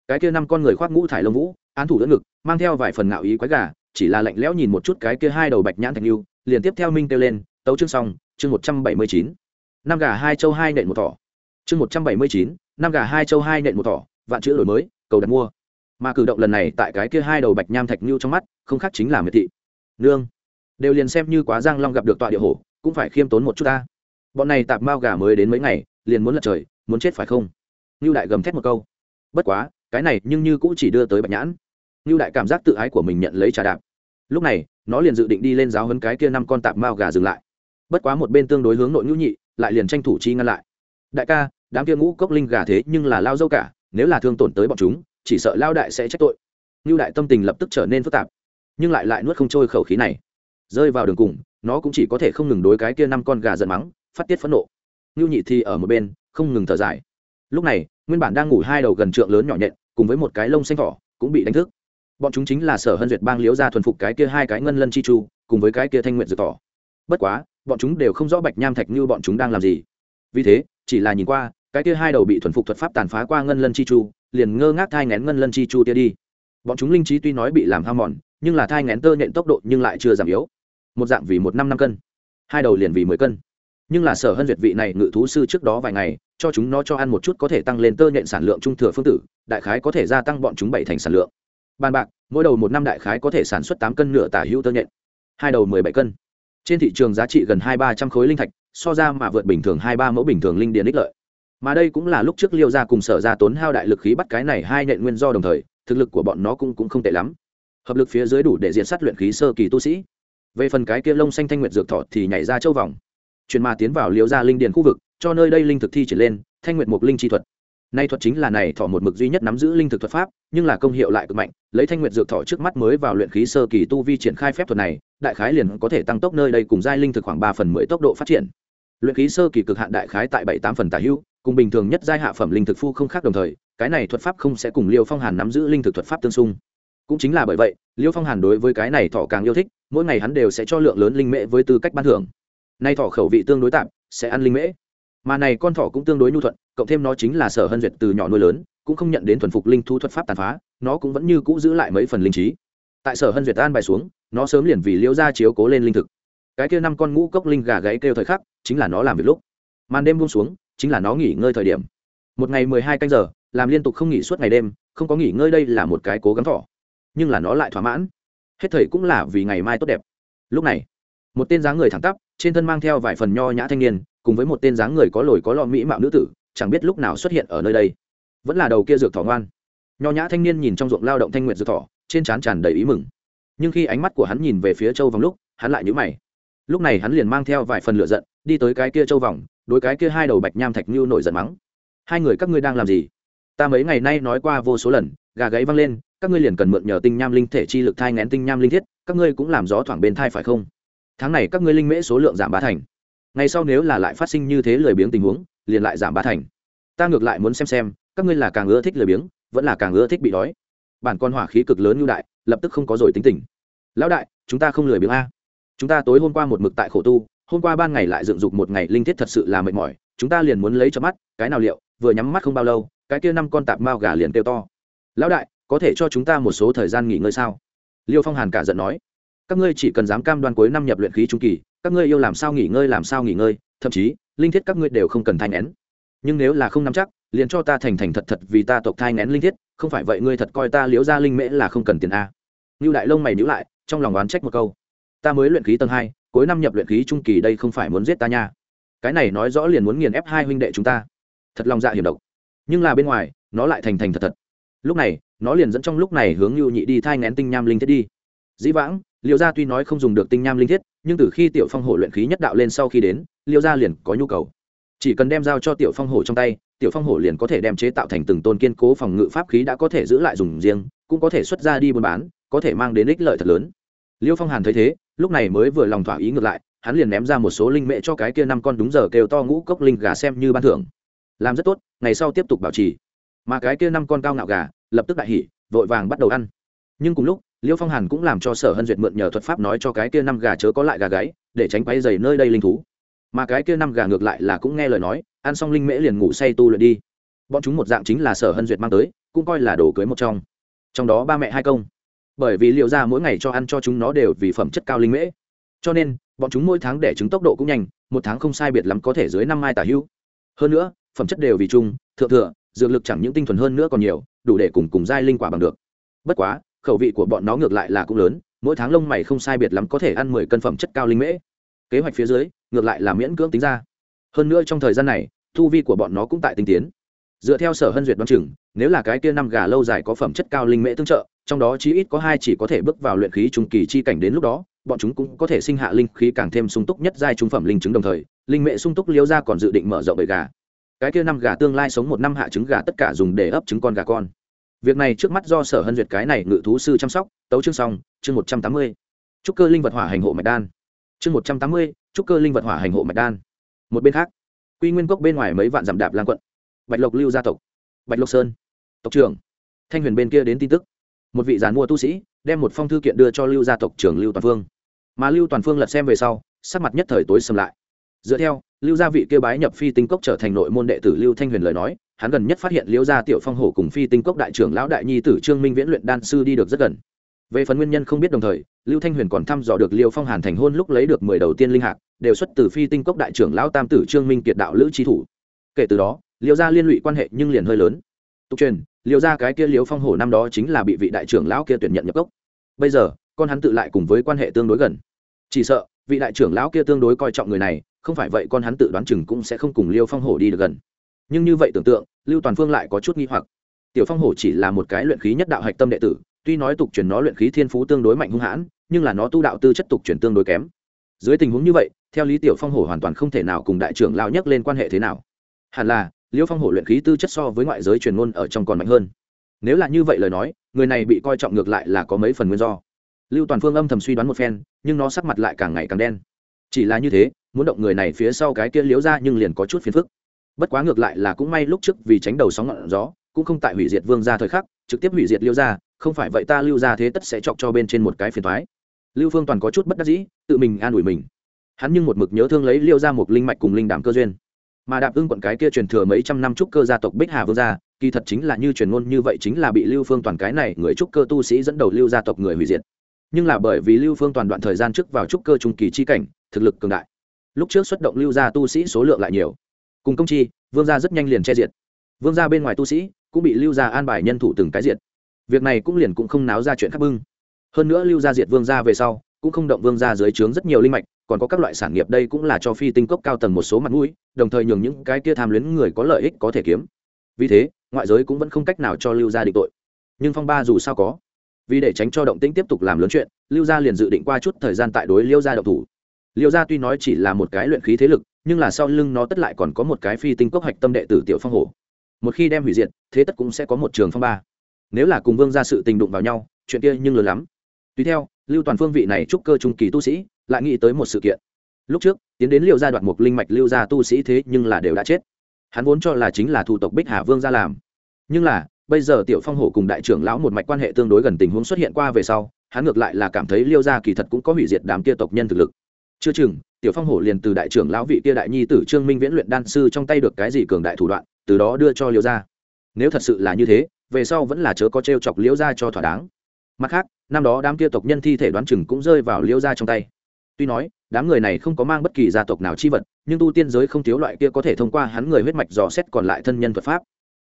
[SPEAKER 1] Cái kia năm con người khoác ngũ thải lông vũ án thủ đỡ ngực, mang theo vài phần ngạo ý quái gà, chỉ là lạnh lẽo nhìn một chút cái kia hai đầu bạch nhãn thạch lưu, liền tiếp theo minh kêu lên, tấu chương xong, chương một trăm bảy mươi chín. Năm gà hai châu hai nện một thỏ. Chương một trăm bảy mươi chín năm gà hai châu hai nện một thỏ, vạn chữ đổi mới, cầu đặt mua. Mà cử động lần này tại cái kia hai đầu bạch nham thạch lưu trong mắt, không khác chính là miệt thị. Nương, đều liền xem như quá giang long gặp được tọa địa hổ, cũng phải khiêm tốn một chút ta. Bọn này tạp mao gà mới đến mấy ngày, liền muốn lật trời, muốn chết phải không? Ngưu đại gầm thét một câu. Bất quá cái này nhưng như cũng chỉ đưa tới bạch nhãn. Như đại cảm giác tự ái của mình nhận lấy trà đạp. Lúc này, nó liền dự định đi lên giáo hấn cái kia năm con tạp mao gà dừng lại. Bất quá một bên tương đối hướng nội ngưu nhị, lại liền tranh thủ chi ngăn lại. Đại ca, đám kia ngũ cốc linh gà thế nhưng là lao dâu cả, nếu là thương tổn tới bọn chúng, chỉ sợ lao đại sẽ trách tội. Ngưu đại tâm tình lập tức trở nên phức tạp, nhưng lại lại nuốt không trôi khẩu khí này. Rơi vào đường cùng, nó cũng chỉ có thể không ngừng đối cái kia năm con gà giận mắng, phát tiết phẫn nộ. Ngưu nhị thì ở một bên, không ngừng thở dài. Lúc này, nguyên bản đang ngủ hai đầu gần trượng lớn nhỏ nhện cùng với một cái lông xanh thỏ, cũng bị đánh thức. Bọn chúng chính là sở hân duyệt bang liễu ra thuần phục cái kia hai cái ngân lân chi chu, cùng với cái kia thanh nguyện dược tỏ bất quá, bọn chúng đều không rõ bạch nham thạch như bọn chúng đang làm gì. Vì thế, chỉ là nhìn qua, cái kia hai đầu bị thuần phục thuật pháp tàn phá qua ngân lân chi chu, liền ngơ ngác thai ngén ngân lân chi chu tia đi. Bọn chúng linh trí tuy nói bị làm ham mòn, nhưng là thai ngén tơ nhện tốc độ nhưng lại chưa giảm yếu. Một dạng vì một năm năm cân, hai đầu liền vì mười cân. Nhưng là sở hân duyệt vị này ngự thú sư trước đó vài ngày cho chúng nó cho ăn một chút có thể tăng lên tơ nhện sản lượng trung thừa phương tử đại khái có thể gia tăng bọn chúng bảy thành sản lượng. Bàn bạc mỗi đầu một năm đại khái có thể sản xuất tám cân nửa tả hữu tơ nhện hai đầu mười bảy cân. Trên thị trường giá trị gần hai ba trăm khối linh thạch so ra mà vượt bình thường hai ba mẫu bình thường linh điền ích lợi. Mà đây cũng là lúc trước liêu ra cùng sở ra tốn hao đại lực khí bắt cái này hai nhện nguyên do đồng thời thực lực của bọn nó cũng, cũng không tệ lắm. Hợp lực phía dưới đủ để diện sát luyện khí sơ kỳ tu sĩ. Về phần cái kia lông xanh thanh nguyệt dược thọ thì nhảy ra châu vòng chuyển ma tiến vào Liễu gia linh điền khu vực, cho nơi đây linh thực thi triển lên, thanh nguyệt mục linh chi thuật. Nay thuật chính là này thọ một mực duy nhất nắm giữ linh thực thuật pháp, nhưng là công hiệu lại cực mạnh, lấy thanh nguyệt dược thọ trước mắt mới vào luyện khí sơ kỳ tu vi triển khai phép thuật này, đại khái liền có thể tăng tốc nơi đây cùng giai linh thực khoảng ba phần mười tốc độ phát triển. Luyện khí sơ kỳ cực hạn đại khái tại bảy tám phần tả hữu, cùng bình thường nhất giai hạ phẩm linh thực phu không khác đồng thời, cái này thuật pháp không sẽ cùng liêu phong hàn nắm giữ linh thực thuật pháp tương xung. Cũng chính là bởi vậy, liêu phong hàn đối với cái này thọ càng yêu thích, mỗi ngày hắn đều sẽ cho lượng lớn linh mễ với tư cách ban thưởng nay thỏ khẩu vị tương đối tạm, sẽ ăn linh mễ. Mà này con thỏ cũng tương đối nhu thuận, cộng thêm nó chính là sở hân duyệt từ nhỏ nuôi lớn, cũng không nhận đến thuần phục linh thu thuật pháp tàn phá, nó cũng vẫn như cũ giữ lại mấy phần linh trí. Tại sở hân duyệt an bài xuống, nó sớm liền vì liễu ra chiếu cố lên linh thực. Cái kia năm con ngũ cốc linh gà gáy kêu thời khắc, chính là nó làm việc lúc. Màn đêm buông xuống, chính là nó nghỉ ngơi thời điểm. Một ngày mười hai canh giờ, làm liên tục không nghỉ suốt ngày đêm, không có nghỉ ngơi đây là một cái cố gắng thỏ. Nhưng là nó lại thỏa mãn. Hết thời cũng là vì ngày mai tốt đẹp. Lúc này một tên dáng người thẳng tắp, trên thân mang theo vài phần nho nhã thanh niên, cùng với một tên dáng người có lồi có lọ mỹ mạo nữ tử, chẳng biết lúc nào xuất hiện ở nơi đây. Vẫn là đầu kia dược thỏ ngoan. Nho nhã thanh niên nhìn trong ruộng lao động thanh nguyện dược thỏ, trên trán tràn đầy ý mừng. Nhưng khi ánh mắt của hắn nhìn về phía châu vòng lúc, hắn lại nhữ mày. Lúc này hắn liền mang theo vài phần lửa giận, đi tới cái kia châu vòng, đối cái kia hai đầu bạch nham thạch như nổi giận mắng. Hai người các ngươi đang làm gì? Ta mấy ngày nay nói qua vô số lần, gà gáy văng lên, các ngươi liền cần mượn nhờ tinh nham linh thể chi lực thai ngén tinh nham linh thiết, các ngươi cũng làm gió thoảng bên thai phải không? Tháng này các ngươi linh mễ số lượng giảm ba thành. Ngày sau nếu là lại phát sinh như thế lười biếng tình huống, liền lại giảm ba thành. Ta ngược lại muốn xem xem, các ngươi là càng ưa thích lười biếng, vẫn là càng ưa thích bị đói. Bản con hỏa khí cực lớn như đại, lập tức không có rồi tính tình. Lão đại, chúng ta không lười biếng a. Chúng ta tối hôm qua một mực tại khổ tu, hôm qua ban ngày lại dựng dục một ngày linh thiết thật sự là mệt mỏi, chúng ta liền muốn lấy cho mắt, cái nào liệu, vừa nhắm mắt không bao lâu, cái kia năm con tạp mao gà liền kêu to. Lão đại, có thể cho chúng ta một số thời gian nghỉ ngơi sao? Liêu phong hàn cả giận nói các ngươi chỉ cần dám cam đoan cuối năm nhập luyện khí trung kỳ, các ngươi yêu làm sao nghỉ ngơi làm sao nghỉ ngơi, thậm chí, linh thiết các ngươi đều không cần thai nén nhưng nếu là không nắm chắc, liền cho ta thành thành thật thật vì ta tộc thai nén linh thiết, không phải vậy ngươi thật coi ta liếu ra linh mễ là không cần tiền a. Như đại lông mày nhữ lại, trong lòng oán trách một câu. Ta mới luyện khí tầng hai, cuối năm nhập luyện khí trung kỳ đây không phải muốn giết ta nha. Cái này nói rõ liền muốn nghiền ép hai huynh đệ chúng ta. Thật lòng dạ hiểm độc. Nhưng là bên ngoài, nó lại thành thành thật thật. Lúc này, nó liền dẫn trong lúc này hướng nhu nhị đi thai ngén tinh nham linh thiết đi. Dĩ vãng liêu gia tuy nói không dùng được tinh nham linh thiết, nhưng từ khi tiểu phong hổ luyện khí nhất đạo lên sau khi đến, liêu gia liền có nhu cầu. Chỉ cần đem giao cho tiểu phong hổ trong tay, tiểu phong hổ liền có thể đem chế tạo thành từng tôn kiên cố phòng ngự pháp khí đã có thể giữ lại dùng riêng, cũng có thể xuất ra đi buôn bán, có thể mang đến ích lợi thật lớn. Liêu phong hàn thấy thế, lúc này mới vừa lòng thỏa ý ngược lại, hắn liền ném ra một số linh mệ cho cái kia năm con đúng giờ kêu to ngũ cốc linh gà xem như ban thưởng. Làm rất tốt, ngày sau tiếp tục bảo trì. Mà cái kia năm con cao ngạo gà, lập tức đại hỉ, vội vàng bắt đầu ăn nhưng cùng lúc, liêu phong hàn cũng làm cho sở hân duyệt mượn nhờ thuật pháp nói cho cái kia năm gà chớ có lại gà gáy, để tránh quay dày nơi đây linh thú. Mà cái kia năm gà ngược lại là cũng nghe lời nói, ăn xong linh mễ liền ngủ say tu luyện đi. Bọn chúng một dạng chính là sở hân duyệt mang tới, cũng coi là đồ cưới một trong. Trong đó ba mẹ hai công. Bởi vì liệu ra mỗi ngày cho ăn cho chúng nó đều vì phẩm chất cao linh mễ. Cho nên, bọn chúng mỗi tháng để trứng tốc độ cũng nhanh, một tháng không sai biệt lắm có thể dưới năm mai tả hữu. Hơn nữa, phẩm chất đều vì chung, thượng thừa, dược lực chẳng những tinh thuần hơn nữa còn nhiều, đủ để cùng cùng giai linh quả bằng được. Bất quá khẩu vị của bọn nó ngược lại là cũng lớn, mỗi tháng lông mày không sai biệt lắm có thể ăn mười cân phẩm chất cao linh mễ. Kế hoạch phía dưới, ngược lại là miễn cưỡng tính ra. Hơn nữa trong thời gian này, thu vi của bọn nó cũng tại tinh tiến. Dựa theo sở hân duyệt đoán chừng, nếu là cái kia năm gà lâu dài có phẩm chất cao linh mễ tương trợ, trong đó chí ít có hai chỉ có thể bước vào luyện khí trung kỳ chi cảnh đến lúc đó, bọn chúng cũng có thể sinh hạ linh khí càng thêm sung túc nhất giai trung phẩm linh chứng đồng thời, linh mễ sung túc liêu ra còn dự định mở rộng bầy gà. Cái kia năm gà tương lai sống một năm hạ trứng gà tất cả dùng để ấp trứng con gà con việc này trước mắt do sở hân duyệt cái này ngự thú sư chăm sóc, tấu chương xong, chương một trăm tám mươi. Trúc cơ linh vật hỏa hành hộ mạch đan. Chương một trăm tám mươi, trúc cơ linh vật hỏa hành hộ mạch đan. Một bên khác, quy nguyên cốc bên ngoài mấy vạn dặm đạp lan quận. Bạch lộc lưu gia tộc. Bạch lộc sơn. Tộc trưởng. Thanh huyền bên kia đến tin tức. Một vị giàn mua tu sĩ, đem một phong thư kiện đưa cho lưu gia tộc trưởng lưu toàn phương. Mà lưu toàn phương lật xem về sau, sắc mặt nhất thời tối sầm lại. Dựa theo, lưu gia vị kêu bái nhập phi tinh cốc trở thành nội môn đệ tử lưu thanh huyền lời nói hắn gần nhất phát hiện liễu gia tiểu phong hổ cùng phi tinh cốc đại trưởng lão đại nhi tử trương minh viễn luyện đan sư đi được rất gần. Về phần nguyên nhân không biết đồng thời, lưu thanh huyền còn thăm dò được liêu phong hàn thành hôn lúc lấy được mười đầu tiên linh hạc, đều xuất từ phi tinh cốc đại trưởng lão tam tử trương minh kiệt đạo lữ trí thủ. Kể từ đó, liêu gia liên lụy quan hệ nhưng liền hơi lớn. Tục truyền, liêu gia cái kia liêu phong hổ năm đó chính là bị vị đại trưởng lão kia tuyển nhận nhập cốc. Bây giờ, con hắn tự lại cùng với quan hệ tương đối gần. Chỉ sợ, vị đại trưởng lão kia tương đối coi trọng người này, không phải vậy con hắn tự đoán chừng cũng sẽ không cùng liêu phong hổ đi được gần nhưng như vậy tưởng tượng, lưu toàn phương lại có chút nghi hoặc. Tiểu phong hổ chỉ là một cái luyện khí nhất đạo hạch tâm đệ tử, tuy nói tục truyền nó luyện khí thiên phú tương đối mạnh hung hãn, nhưng là nó tu đạo tư chất tục truyền tương đối kém. Dưới tình huống như vậy, theo lý tiểu phong hổ hoàn toàn không thể nào cùng đại trưởng lao nhắc lên quan hệ thế nào. Hẳn là, liêu phong hổ luyện khí tư chất so với ngoại giới truyền ngôn ở trong còn mạnh hơn. Nếu là như vậy lời nói, người này bị coi trọng ngược lại là có mấy phần nguyên do. Lưu toàn phương âm thầm suy đoán một phen, nhưng nó sắc mặt lại càng ngày càng đen. Chỉ là như thế, muốn động người này phía sau cái kia liếu ra nhưng liền có chút phiền phức bất quá ngược lại là cũng may lúc trước vì tránh đầu sóng ngọn gió, cũng không tại hủy diệt vương ra thời khắc, trực tiếp hủy diệt liêu ra không phải vậy ta lưu ra thế tất sẽ chọc cho bên trên một cái phiền thoái lưu phương toàn có chút bất đắc dĩ, tự mình an ủi mình. Hắn nhưng một mực nhớ thương lấy liêu ra một linh mạch cùng linh đảm cơ duyên. Mà đạp ưng quận cái kia truyền thừa mấy trăm năm trúc cơ gia tộc bích hà vương gia, kỳ thật chính là như truyền ngôn như vậy chính là bị lưu phương toàn cái này người trúc cơ tu sĩ dẫn đầu lưu gia tộc người hủy diệt. Nhưng là bởi vì lưu phương toàn đoạn thời gian trước vào trúc cơ trung kỳ chi cảnh, thực lực cường đại. Lúc trước xuất động lưu gia tu sĩ số lượng lại nhiều cùng công chi, vương gia rất nhanh liền che diệt. Vương gia bên ngoài tu sĩ cũng bị lưu gia an bài nhân thủ từng cái diệt. Việc này cũng liền cũng không náo ra chuyện khác bưng. Hơn nữa lưu gia diệt vương gia về sau, cũng không động vương gia dưới trướng rất nhiều linh mạch, còn có các loại sản nghiệp đây cũng là cho phi tinh cốc cao tầng một số mặt mũi, đồng thời nhường những cái kia tham luyến người có lợi ích có thể kiếm. Vì thế, ngoại giới cũng vẫn không cách nào cho lưu gia định tội. Nhưng phong ba dù sao có. Vì để tránh cho động tĩnh tiếp tục làm lớn chuyện, lưu gia liền dự định qua chút thời gian tại đối liêu gia động thủ. Liêu gia tuy nói chỉ là một cái luyện khí thế lực nhưng là sau lưng nó tất lại còn có một cái phi tinh cốc hạch tâm đệ tử tiểu phong hổ. Một khi đem hủy diệt, thế tất cũng sẽ có một trường phong ba. Nếu là cùng vương ra sự tình đụng vào nhau, chuyện kia nhưng lớn lắm. Tùy theo, lưu toàn phương vị này trúc cơ trung kỳ tu sĩ, lại nghĩ tới một sự kiện. Lúc trước, tiến đến liệu gia đoạn mục linh mạch lưu gia tu sĩ thế nhưng là đều đã chết. Hắn vốn cho là chính là thủ tộc bích hà vương ra làm. Nhưng là, bây giờ tiểu phong hổ cùng đại trưởng lão một mạch quan hệ tương đối gần tình huống xuất hiện qua về sau, hắn ngược lại là cảm thấy liêu gia kỳ thật cũng có hủy diệt đám kia tộc nhân thực lực. Chưa chừng tiểu phong hổ liền từ đại trưởng lão vị kia đại nhi tử trương minh viễn luyện đan sư trong tay được cái gì cường đại thủ đoạn, từ đó đưa cho Liễu gia. Nếu thật sự là như thế, về sau vẫn là chớ có t r e o chọc liễu gia cho thỏa đáng. Mặt khác, năm đó đám kia tộc nhân thi thể đoán chừng cũng rơi vào liễu gia trong tay. Tuy nói, đám người này không có mang bất kỳ gia tộc nào chi vật, nhưng tu tiên giới không thiếu loại kia có thể thông qua hắn người huyết mạch dò xét còn lại thân nhân thuật pháp.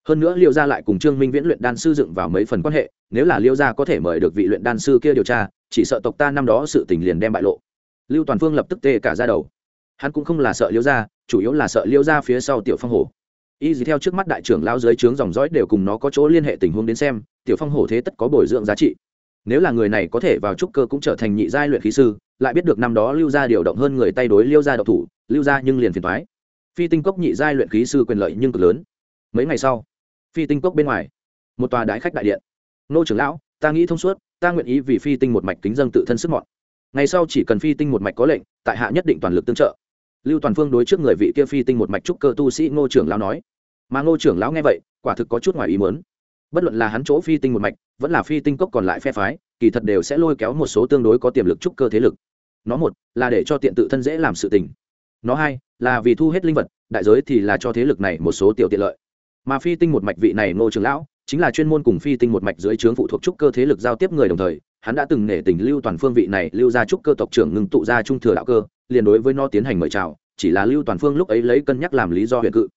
[SPEAKER 1] Hơn nữa liễu gia lại cùng trương minh viễn luyện đan sư dựng vào mấy phần quan hệ, nếu là liễu gia có thể mời được vị luyện đan sư kia điều tra, chỉ sợ tộc ta năm đó sự tình liền đem bại lộ lưu toàn phương lập tức tê cả ra đầu. Hắn cũng không là sợ liễu gia, chủ yếu là sợ liễu gia phía sau tiểu phong hổ. Y gì theo trước mắt đại trưởng lao dưới trướng dòng dõi đều cùng nó có chỗ liên hệ tình huống đến xem, tiểu phong hổ thế tất có bồi dưỡng giá trị. Nếu là người này có thể vào trúc cơ cũng trở thành nhị giai luyện khí sư, lại biết được năm đó lưu gia điều động hơn người tay đối lưu gia độc thủ, lưu gia nhưng liền phiền thoái phi tinh cốc nhị giai luyện khí sư quyền lợi nhưng cực lớn. Mấy ngày sau, phi tinh cốc bên ngoài, một tòa đái khách đại điện. Nô trưởng lão, ta nghĩ thông suốt, ta nguyện ý vì phi tinh một mạch kính dân tự thân sức mọn ngày sau chỉ cần phi tinh một mạch có lệnh, tại hạ nhất định toàn lực tương trợ. Lưu toàn phương đối trước người vị kia phi tinh một mạch trúc cơ tu sĩ ngô trưởng lão nói. Mà ngô trưởng lão nghe vậy, quả thực có chút ngoài ý mớn bất luận là hắn chỗ phi tinh một mạch, vẫn là phi tinh cốc còn lại phe phái, kỳ thật đều sẽ lôi kéo một số tương đối có tiềm lực trúc cơ thế lực. Nó một, là để cho tiện tự thân dễ làm sự tình. Nó hai, là vì thu hết linh vật, đại giới thì là cho thế lực này một số tiểu tiện lợi. Mà phi tinh một mạch vị này ngô trưởng lão chính là chuyên môn cùng phi tinh một mạch dưới trướng phụ thuộc trúc cơ thế lực giao tiếp người đồng thời, hắn đã từng nể tình lưu toàn phương vị này lưu ra trúc cơ tộc trưởng ngừng tụ ra trung thừa đạo cơ, liền đối với nó tiến hành mời chào, chỉ là lưu toàn phương lúc ấy lấy cân nhắc làm lý do huyện cự.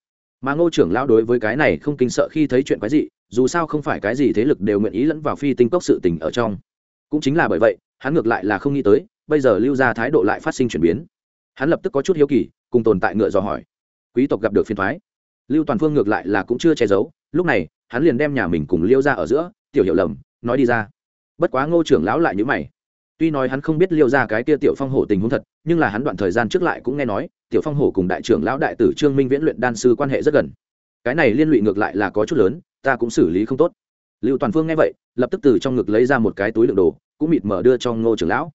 [SPEAKER 1] Mà ngô trưởng lão đối với cái này không kinh sợ khi thấy chuyện quái gì dù sao không phải cái gì thế lực đều nguyện ý lẫn vào phi tinh cốc sự tình ở trong. Cũng chính là bởi vậy, hắn ngược lại là không nghĩ tới, bây giờ lưu ra thái độ lại phát sinh chuyển biến. Hắn lập tức có chút hiếu kỳ, cùng tồn tại ngựa dò hỏi. Quý tộc gặp được phiền thoái. Lưu toàn phương ngược lại là cũng chưa che giấu, lúc này hắn liền đem nhà mình cùng liêu ra ở giữa, tiểu hiểu lầm, nói đi ra. Bất quá ngô trưởng lão lại nhữ mày. Tuy nói hắn không biết liêu ra cái kia tiểu phong hổ tình huống thật, nhưng là hắn đoạn thời gian trước lại cũng nghe nói, tiểu phong hổ cùng đại trưởng lão đại tử trương minh viễn luyện đan sư quan hệ rất gần. Cái này liên lụy ngược lại là có chút lớn, ta cũng xử lý không tốt. Lưu toàn phương nghe vậy, lập tức từ trong ngực lấy ra một cái túi lượng đồ, cũng mịt mở đưa cho ngô trưởng lão.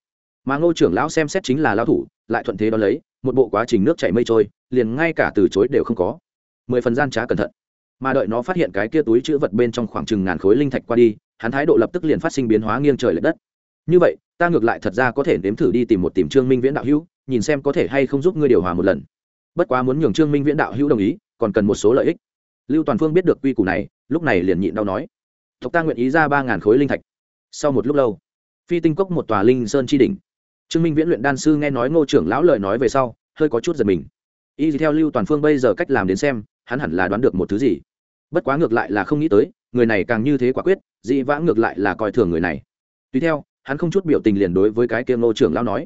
[SPEAKER 1] Mà ngô trưởng lão xem xét chính là lão thủ, lại thuận thế đón lấy, một bộ quá trình nước chảy mây trôi, liền ngay cả từ chối đều không có. Mười phần gian trá cẩn thận mà đợi nó phát hiện cái kia túi chữ vật bên trong khoảng chừng ngàn khối linh thạch qua đi, hắn thái độ lập tức liền phát sinh biến hóa nghiêng trời l ệ đất. Như vậy, ta ngược lại thật ra có thể nếm thử đi tìm một tìm trương minh viễn đạo hữu, nhìn xem có thể hay không giúp ngươi điều hòa một lần. Bất quá muốn nhường trương minh viễn đạo hữu đồng ý, còn cần một số lợi ích. Lưu toàn phương biết được quy củ này, lúc này liền nhịn đau nói tộc ta nguyện ý ra ba ngàn khối linh thạch. Sau một lúc lâu, phi tinh cốc một tòa linh sơn tri đỉnh. Trương minh viễn luyện đan sư nghe nói ngô trưởng lão lời nói về sau, hơi có chút giật mình. Y theo lưu toàn phương bây giờ cách làm đến xem, hắn hẳn là đoán được một thứ gì bất quá ngược lại là không nghĩ tới, người này càng như thế quả quyết dị vãng ngược lại là coi thường người này. Tùy theo, hắn không chút biểu tình liền đối với cái kia ngô trưởng lão nói.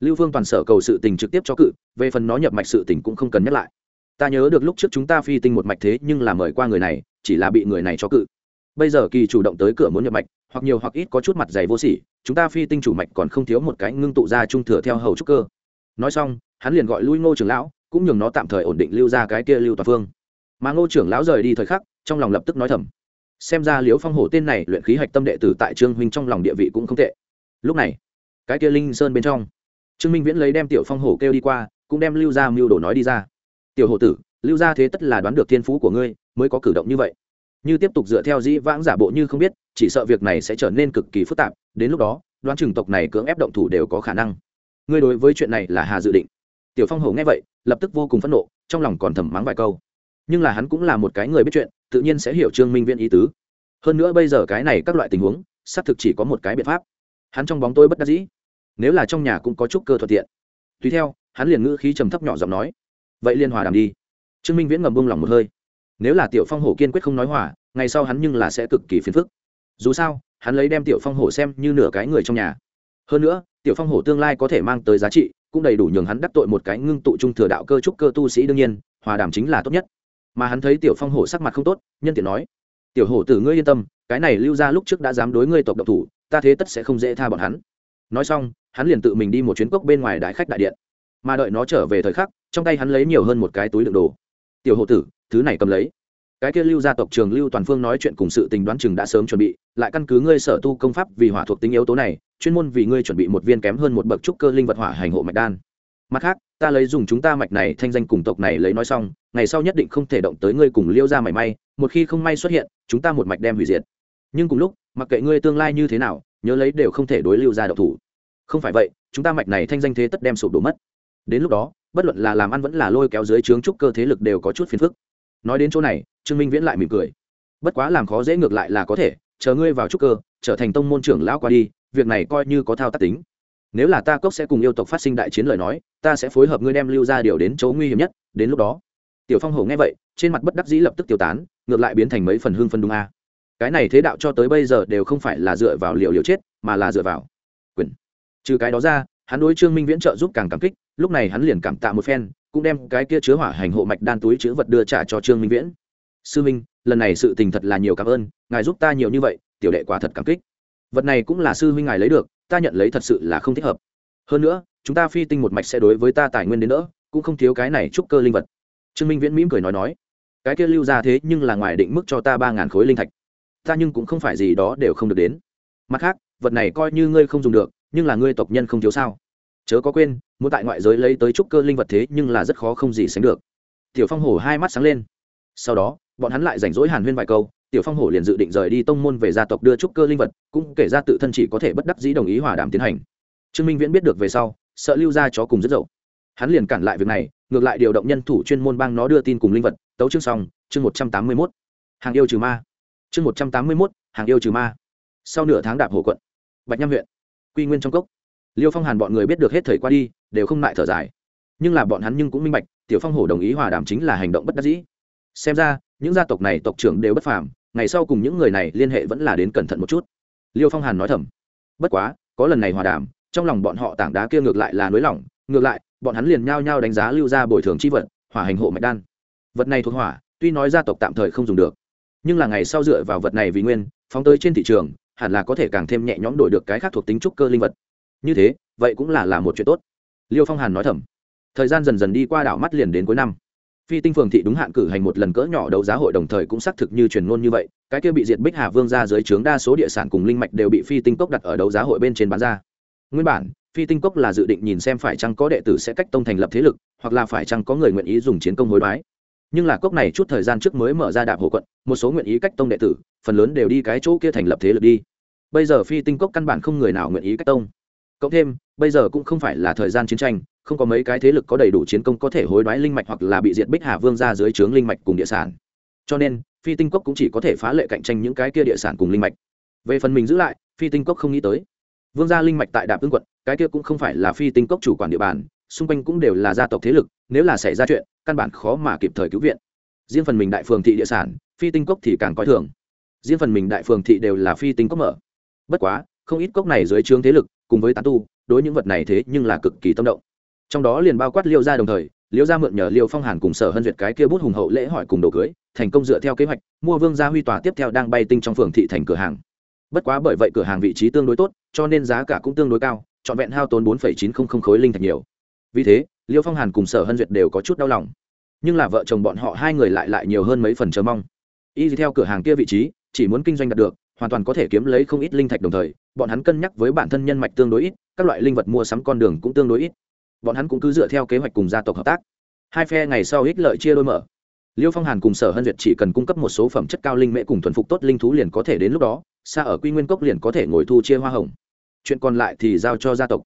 [SPEAKER 1] Lưu phương toàn sở cầu sự tình trực tiếp cho cự, về phần nó nhập mạch sự tình cũng không cần nhắc lại. Ta nhớ được lúc trước chúng ta phi tinh một mạch thế nhưng là mời qua người này, chỉ là bị người này cho cự. Bây giờ kỳ chủ động tới cửa muốn nhập mạch, hoặc nhiều hoặc ít có chút mặt dày vô sỉ, chúng ta phi tinh chủ mạch còn không thiếu một cái ngưng tụ ra trung thừa theo hầu trúc cơ. Nói xong, hắn liền gọi lui ngô trưởng lão, cũng nhường nó tạm thời ổn định lưu ra cái kia lưu toàn phương mà ngô trưởng lão rời đi thời khắc, trong lòng lập tức nói thầm. Xem ra liễu phong hổ tên này luyện khí hạch tâm đệ tử tại trương huynh trong lòng địa vị cũng không tệ. Lúc này, cái kia linh sơn bên trong, trương minh viễn lấy đem tiểu phong hổ kêu đi qua, cũng đem lưu ra mưu đồ nói đi ra. Tiểu hổ tử, lưu ra thế tất là đoán được thiên phú của ngươi, mới có cử động như vậy. Như tiếp tục dựa theo dĩ vãng giả bộ như không biết, chỉ sợ việc này sẽ trở nên cực kỳ phức tạp, đến lúc đó, đoán chừng tộc này cưỡng ép động thủ đều có khả năng. Ngươi đối với chuyện này là hà dự định. Tiểu phong hổ nghe vậy, lập tức vô cùng phẫn nộ, trong lòng còn thầm mắng vài câu nhưng là hắn cũng là một cái người biết chuyện, tự nhiên sẽ hiểu trương minh viễn ý tứ. Hơn nữa bây giờ cái này các loại tình huống, xác thực chỉ có một cái biện pháp. Hắn trong bóng tôi bất đắc dĩ. Nếu là trong nhà cũng có chút cơ thuận tiện. Tùy theo, hắn liền ngữ khí trầm thấp nhỏ giọng nói, vậy liên hòa đàm đi. Trương minh viễn ngầm bông lòng một hơi. Nếu là tiểu phong hổ kiên quyết không nói hòa, ngày sau hắn nhưng là sẽ cực kỳ phiền phức. Dù sao, hắn lấy đem tiểu phong hổ xem như nửa cái người trong nhà. Hơn nữa, tiểu phong hổ tương lai có thể mang tới giá trị, cũng đầy đủ nhường hắn đắc tội một cái ngưng tụ trung thừa đạo cơ trúc cơ tu sĩ đương nhiên, hòa đàm chính là tốt nhất mà hắn thấy tiểu phong hổ sắc mặt không tốt, nhân tiện nói, tiểu hổ tử ngươi yên tâm, cái này lưu ra lúc trước đã dám đối ngươi tộc độc thủ, ta thế tất sẽ không dễ tha bọn hắn. Nói xong, hắn liền tự mình đi một chuyến cốc bên ngoài đại khách đại điện. Mà đợi nó trở về thời khắc, trong tay hắn lấy nhiều hơn một cái túi đựng đồ. Tiểu hổ tử, thứ này cầm lấy. Cái kia lưu gia tộc trường lưu toàn phương nói chuyện cùng sự tình đoán chừng đã sớm chuẩn bị, lại căn cứ ngươi sở tu công pháp vì hỏa thuộc tính yếu tố này, chuyên môn vì ngươi chuẩn bị một viên kém hơn một bậc trúc cơ linh vật hỏa hành hộ mạch đan mặt khác, ta lấy dùng chúng ta mạch này thanh danh cùng tộc này lấy nói xong, ngày sau nhất định không thể động tới ngươi cùng liêu ra mảy may, một khi không may xuất hiện, chúng ta một mạch đem hủy diệt. Nhưng cùng lúc, mặc kệ ngươi tương lai như thế nào, nhớ lấy đều không thể đối lưu ra độc thủ. Không phải vậy, chúng ta mạch này thanh danh thế tất đem sụp đổ mất. Đến lúc đó, bất luận là làm ăn vẫn là lôi kéo dưới trướng trúc cơ thế lực đều có chút phiền phức. Nói đến chỗ này, trương minh viễn lại mỉm cười. Bất quá làm khó dễ ngược lại là có thể, chờ ngươi vào trúc cơ, trở thành tông môn trưởng lão qua đi, việc này coi như có thao tác tính nếu là ta cốc sẽ cùng yêu tộc phát sinh đại chiến lời nói, ta sẽ phối hợp ngươi đem lưu ra điều đến chỗ nguy hiểm nhất, đến lúc đó. Tiểu phong hổ nghe vậy, trên mặt bất đắc dĩ lập tức tiêu tán, ngược lại biến thành mấy phần hương phân đúng a. Cái này thế đạo cho tới bây giờ đều không phải là dựa vào liệu liều chết, mà là dựa vào quyền. Trừ cái đó ra, hắn đối trương minh viễn trợ giúp càng cảm kích, lúc này hắn liền cảm tạ một phen, cũng đem cái kia chứa hỏa hành hộ mạch đan túi chứa vật đưa trả cho trương minh viễn. Sư minh, lần này sự tình thật là nhiều cảm ơn, ngài giúp ta nhiều như vậy, tiểu đệ quả thật cảm kích. Vật này cũng là sư huynh ngài lấy được ta nhận lấy thật sự là không thích hợp. Hơn nữa, chúng ta phi tinh một mạch sẽ đối với ta tài nguyên đến nữa cũng không thiếu cái này trúc cơ linh vật. Trương minh viễn mỉm cười nói nói, cái kia lưu ra thế nhưng là ngoài định mức cho ta ba ngàn khối linh thạch. Ta nhưng cũng không phải gì đó đều không được đến. Mặt khác, vật này coi như ngươi không dùng được, nhưng là ngươi tộc nhân không thiếu sao? Chớ có quên, muốn tại ngoại giới lấy tới trúc cơ linh vật thế nhưng là rất khó không gì sánh được. Tiểu phong hổ hai mắt sáng lên. Sau đó, bọn hắn lại rảnh rỗi hàn huyên vài câu tiểu phong hổ liền dự định rời đi tông môn về gia tộc đưa trúc cơ linh vật, cũng kể ra tự thân chỉ có thể bất đắc dĩ đồng ý hòa đàm tiến hành. Trương minh viễn biết được về sau, sợ lưu ra chó cùng rất dậu. Hắn liền cản lại việc này, ngược lại điều động nhân thủ chuyên môn bang nó đưa tin cùng linh vật, tấu chương xong, chương một trăm tám mươi mốt. Hàng yêu trừ ma. Chương một trăm tám mươi mốt, hàng yêu trừ ma. Sau nửa tháng đạp hồ quận, bạch nham huyện, quy nguyên trong cốc, liêu phong hàn bọn người biết được hết thời qua đi, đều không lại thở dài. Nhưng là bọn hắn nhưng cũng minh bạch, tiểu phong hổ đồng ý hòa đàm chính là hành động bất đắc dĩ. Xem ra, những gia tộc này tộc trưởng đều bất phàm ngày sau cùng những người này liên hệ vẫn là đến cẩn thận một chút. Liêu phong hàn nói thầm. Bất quá, có lần này hòa đàm, trong lòng bọn họ tảng đá kia ngược lại là nới lỏng, ngược lại, bọn hắn liền nhao nhao đánh giá lưu ra bồi thường chi vật, hỏa hành hộ mạch đan. Vật này thuộc hỏa, tuy nói gia tộc tạm thời không dùng được, nhưng là ngày sau dựa vào vật này vì nguyên, phóng tới trên thị trường, hẳn là có thể càng thêm nhẹ nhõm đổi được cái khác thuộc tính trúc cơ linh vật. Như thế, vậy cũng là là một chuyện tốt. Liêu phong hàn nói thầm. Thời gian dần dần đi qua đảo mắt liền đến cuối năm phi tinh phường thị đúng hạn cử hành một lần cỡ nhỏ đấu giá hội đồng thời cũng xác thực như truyền ngôn như vậy, cái kia bị diệt bích hà vương ra dưới trướng đa số địa sản cùng linh mạch đều bị phi tinh cốc đặt ở đấu giá hội bên trên bán ra. Nguyên bản, phi tinh cốc là dự định nhìn xem phải chăng có đệ tử sẽ cách tông thành lập thế lực, hoặc là phải chăng có người nguyện ý dùng chiến công hối đoái. Nhưng là cốc này chút thời gian trước mới mở ra đạp hồ quận, một số nguyện ý cách tông đệ tử, phần lớn đều đi cái chỗ kia thành lập thế lực đi. Bây giờ phi tinh cốc căn bản không người nào nguyện ý cách tông. Cộng thêm, bây giờ cũng không phải là thời gian chiến tranh không có mấy cái thế lực có đầy đủ chiến công có thể hối đoái linh mạch hoặc là bị diệt bích hà vương ra dưới trướng linh mạch cùng địa sản. Cho nên, phi tinh cốc cũng chỉ có thể phá lệ cạnh tranh những cái kia địa sản cùng linh mạch. Về phần mình giữ lại, phi tinh cốc không nghĩ tới. Vương gia linh mạch tại đạp ương quận, cái kia cũng không phải là phi tinh cốc chủ quản địa bàn, xung quanh cũng đều là gia tộc thế lực, nếu là xảy ra chuyện, căn bản khó mà kịp thời cứu viện. Riêng phần mình đại phường thị địa sản, phi tinh cốc thì càng coi thường. Riêng phần mình đại phường thị đều là phi tinh cốc mở. Bất quá, không ít cốc này dưới trướng thế lực, cùng với tán tu, đối những vật này thế nhưng là cực kỳ tâm động trong đó liền bao quát liêu ra đồng thời, liêu ra mượn nhờ liêu phong hàn cùng sở hân duyệt cái kia bút hùng hậu lễ hỏi cùng đồ cưới, thành công dựa theo kế hoạch, mua vương gia huy tòa tiếp theo đang bay tinh trong phường thị thành cửa hàng. Bất quá bởi vậy cửa hàng vị trí tương đối tốt, cho nên giá cả cũng tương đối cao, trọn vẹn hao tốn bốn chín trăm linh khối linh thạch nhiều. Vì thế, liêu phong hàn cùng sở hân duyệt đều có chút đau lòng. Nhưng là vợ chồng bọn họ hai người lại lại nhiều hơn mấy phần chờ mong. Y theo cửa hàng kia vị trí, chỉ muốn kinh doanh đạt được, hoàn toàn có thể kiếm lấy không ít linh thạch đồng thời, bọn hắn cân nhắc với bản thân nhân mạch tương đối ít, các loại linh vật mua sắm con đường cũng tương đối ít bọn hắn cũng cứ dựa theo kế hoạch cùng gia tộc hợp tác. Hai phe ngày sau ích lợi chia đôi mở. Liêu phong hàn cùng sở hân duyệt chỉ cần cung cấp một số phẩm chất cao linh mễ cùng thuần phục tốt linh thú liền có thể đến lúc đó, xa ở quy nguyên cốc liền có thể ngồi thu chia hoa hồng. Chuyện còn lại thì giao cho gia tộc.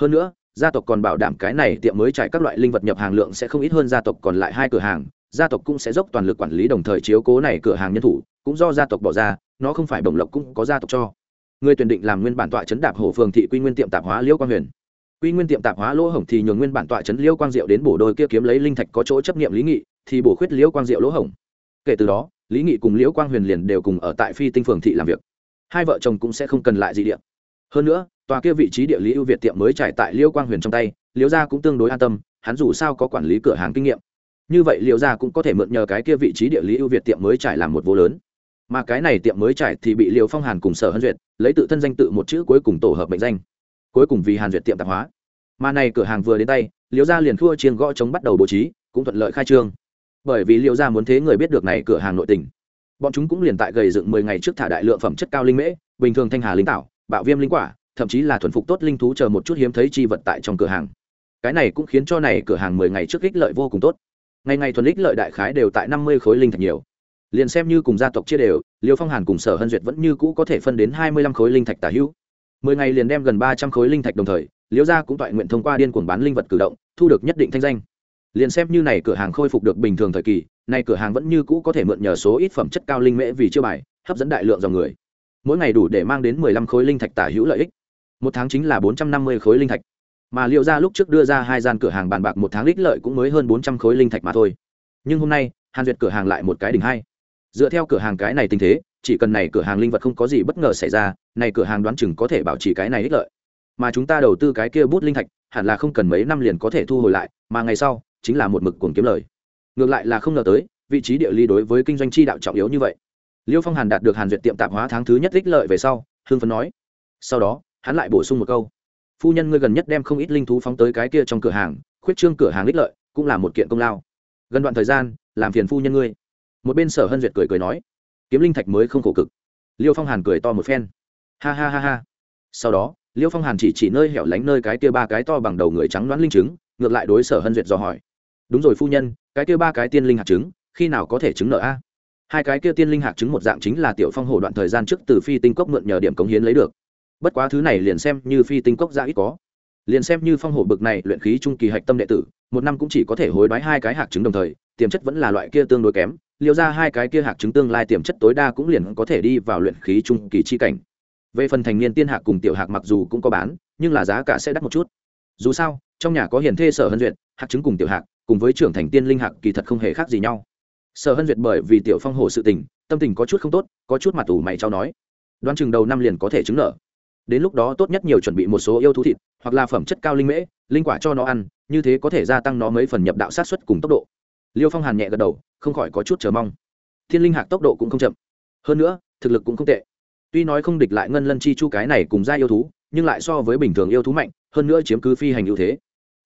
[SPEAKER 1] Hơn nữa, gia tộc còn bảo đảm cái này tiệm mới trải các loại linh vật nhập hàng lượng sẽ không ít hơn gia tộc còn lại hai cửa hàng, gia tộc cũng sẽ dốc toàn lực quản lý đồng thời chiếu cố này cửa hàng nhân thủ, cũng do gia tộc bỏ ra, nó không phải bổng lộc cũng có gia tộc cho. Người tuyển định làm nguyên bản tọa chấn đạp hổ phường thị quy nguyên tiệm tạp hóa liễu quang huyền quy nguyên tiệm tạp hóa lỗ hổng thì nhường nguyên bản tọa chấn liễu quang diệu đến bổ đôi kia kiếm lấy linh thạch có chỗ chấp nghiệm lý nghị, thì bổ khuyết liễu quang diệu lỗ hổng. Kể từ đó, lý nghị cùng liễu quang huyền liền đều cùng ở tại phi tinh phường thị làm việc. Hai vợ chồng cũng sẽ không cần lại gì điện hơn nữa, tòa kia vị trí địa lý ưu việt tiệm mới trải tại liễu quang huyền trong tay liễu gia cũng tương đối an tâm, hắn dù sao có quản lý cửa hàng kinh nghiệm. Như vậy liễu gia cũng có thể mượn nhờ cái kia vị trí địa lý ưu việt tiệm mới trải làm một vô lớn. Mà cái này tiệm mới trải thì bị liễu phong hàn cùng sở hân duyệt lấy tự thân danh tự một chữ cuối cùng tổ hợp mệnh danh cuối cùng vì hàn duyệt tiệm tạp hóa. Mà này cửa hàng vừa đến tay, liễu gia liền thua chiên gõ chống bắt đầu bố trí, cũng thuận lợi khai trương. Bởi vì liễu gia muốn thế người biết được này cửa hàng nội tình. Bọn chúng cũng liền tại gầy dựng mười ngày trước thả đại lượng phẩm chất cao linh mễ, bình thường thanh hà linh tảo, bạo viêm linh quả, thậm chí là thuần phục tốt linh thú chờ một chút hiếm thấy chi vật tại trong cửa hàng. Cái này cũng khiến cho này cửa hàng mười ngày trước ích lợi vô cùng tốt. Ngày ngày thuần ích lợi đại khái đều tại năm mươi khối linh thạch nhiều. Liền xem như cùng gia tộc chia đều liêu phong hàn cùng sở hân duyệt vẫn như cũ có thể phân đến hai mươi lăm khối linh thạch tả hữu mười ngày liền đem gần ba trăm khối linh thạch đồng thời, liễu gia cũng toại nguyện thông qua điên cuồng bán linh vật cử động, thu được nhất định thanh danh. Liền xem như này cửa hàng khôi phục được bình thường thời kỳ nay cửa hàng vẫn như cũ có thể mượn nhờ số ít phẩm chất cao linh mễ vì chiêu bài, hấp dẫn đại lượng dòng người. Mỗi ngày đủ để mang đến mười lăm khối linh thạch tả hữu lợi ích. Một tháng chính là bốn trăm năm mươi khối linh thạch. Mà liệu ra lúc trước đưa ra hai gian cửa hàng bàn bạc một tháng ích lợi cũng mới hơn bốn trăm khối linh thạch mà thôi. Nhưng hôm nay, hàn duyệt cửa hàng lại một cái đỉnh hai. Dựa theo cửa hàng cái này tình thế chỉ cần này cửa hàng linh vật không có gì bất ngờ xảy ra, này cửa hàng đoán chừng có thể bảo trì cái này ích lợi. Mà chúng ta đầu tư cái kia bút linh thạch, hẳn là không cần mấy năm liền có thể thu hồi lại, mà ngày sau, chính là một mực cuồng kiếm lời. Ngược lại là không ngờ tới, vị trí địa lý đối với kinh doanh chi đạo trọng yếu như vậy. Liêu phong hàn đạt được hàn duyệt tiệm tạp hóa tháng thứ nhất ích lợi về sau hương phấn nói. Sau đó, hắn lại bổ sung một câu. Phu nhân ngươi gần nhất đem không ít linh thú phóng tới cái kia trong cửa hàng, khuyết trương cửa hàng ích lợi, cũng là một kiện công lao. Gần đoạn thời gian, làm phiền phu nhân ngươi. Một bên sở hân duyệt cười cười nói kiếm linh thạch mới không khổ cực. Liêu phong hàn cười to một phen. Ha ha ha ha. Sau đó, liêu phong hàn chỉ chỉ nơi hẻo lánh nơi cái kia ba cái to bằng đầu người trắng đoán linh trứng, ngược lại đối sở hân duyệt dò hỏi. Đúng rồi phu nhân, cái kia ba cái tiên linh hạt trứng, khi nào có thể trứng nợ a? Hai cái kia tiên linh hạt trứng một dạng chính là tiểu phong hồ đoạn thời gian trước từ phi tinh cốc mượn nhờ điểm cống hiến lấy được. Bất quá thứ này liền xem như phi tinh cốc ra ít có. Liền xem như phong hổ bực này luyện khí trung kỳ hạch tâm đệ tử, một năm cũng chỉ có thể hối đoái hai cái hạt trứng đồng thời, tiềm chất vẫn là loại kia tương đối kém liêu ra hai cái kia hạt trứng tương lai tiềm chất tối đa cũng liền có thể đi vào luyện khí trung kỳ chi cảnh. Về phần thành niên tiên hạc cùng tiểu hạc mặc dù cũng có bán, nhưng là giá cả sẽ đắt một chút. Dù sao, trong nhà có hiền thê sở hân duyệt hạt trứng cùng tiểu hạc, cùng với trưởng thành tiên linh hạc kỳ thật không hề khác gì nhau. Sở hân duyệt bởi vì tiểu phong hổ sự tình, tâm tình có chút không tốt, có chút mặt tủ mày trao nói. Đoán chừng đầu năm liền có thể chứng nợ. Đến lúc đó tốt nhất nhiều chuẩn bị một số yêu thú thịt, hoặc là phẩm chất cao linh mễ, linh quả cho nó ăn, như thế có thể gia tăng nó mấy phần nhập đạo sát xuất cùng tốc độ. Liêu phong hàn nhẹ gật đầu không khỏi có chút chờ mong. Thiên linh hạc tốc độ cũng không chậm. Hơn nữa, thực lực cũng không tệ. Tuy nói không địch lại ngân lân chi chu cái này cùng ra yêu thú, nhưng lại so với bình thường yêu thú mạnh, hơn nữa chiếm cứ phi hành ưu thế.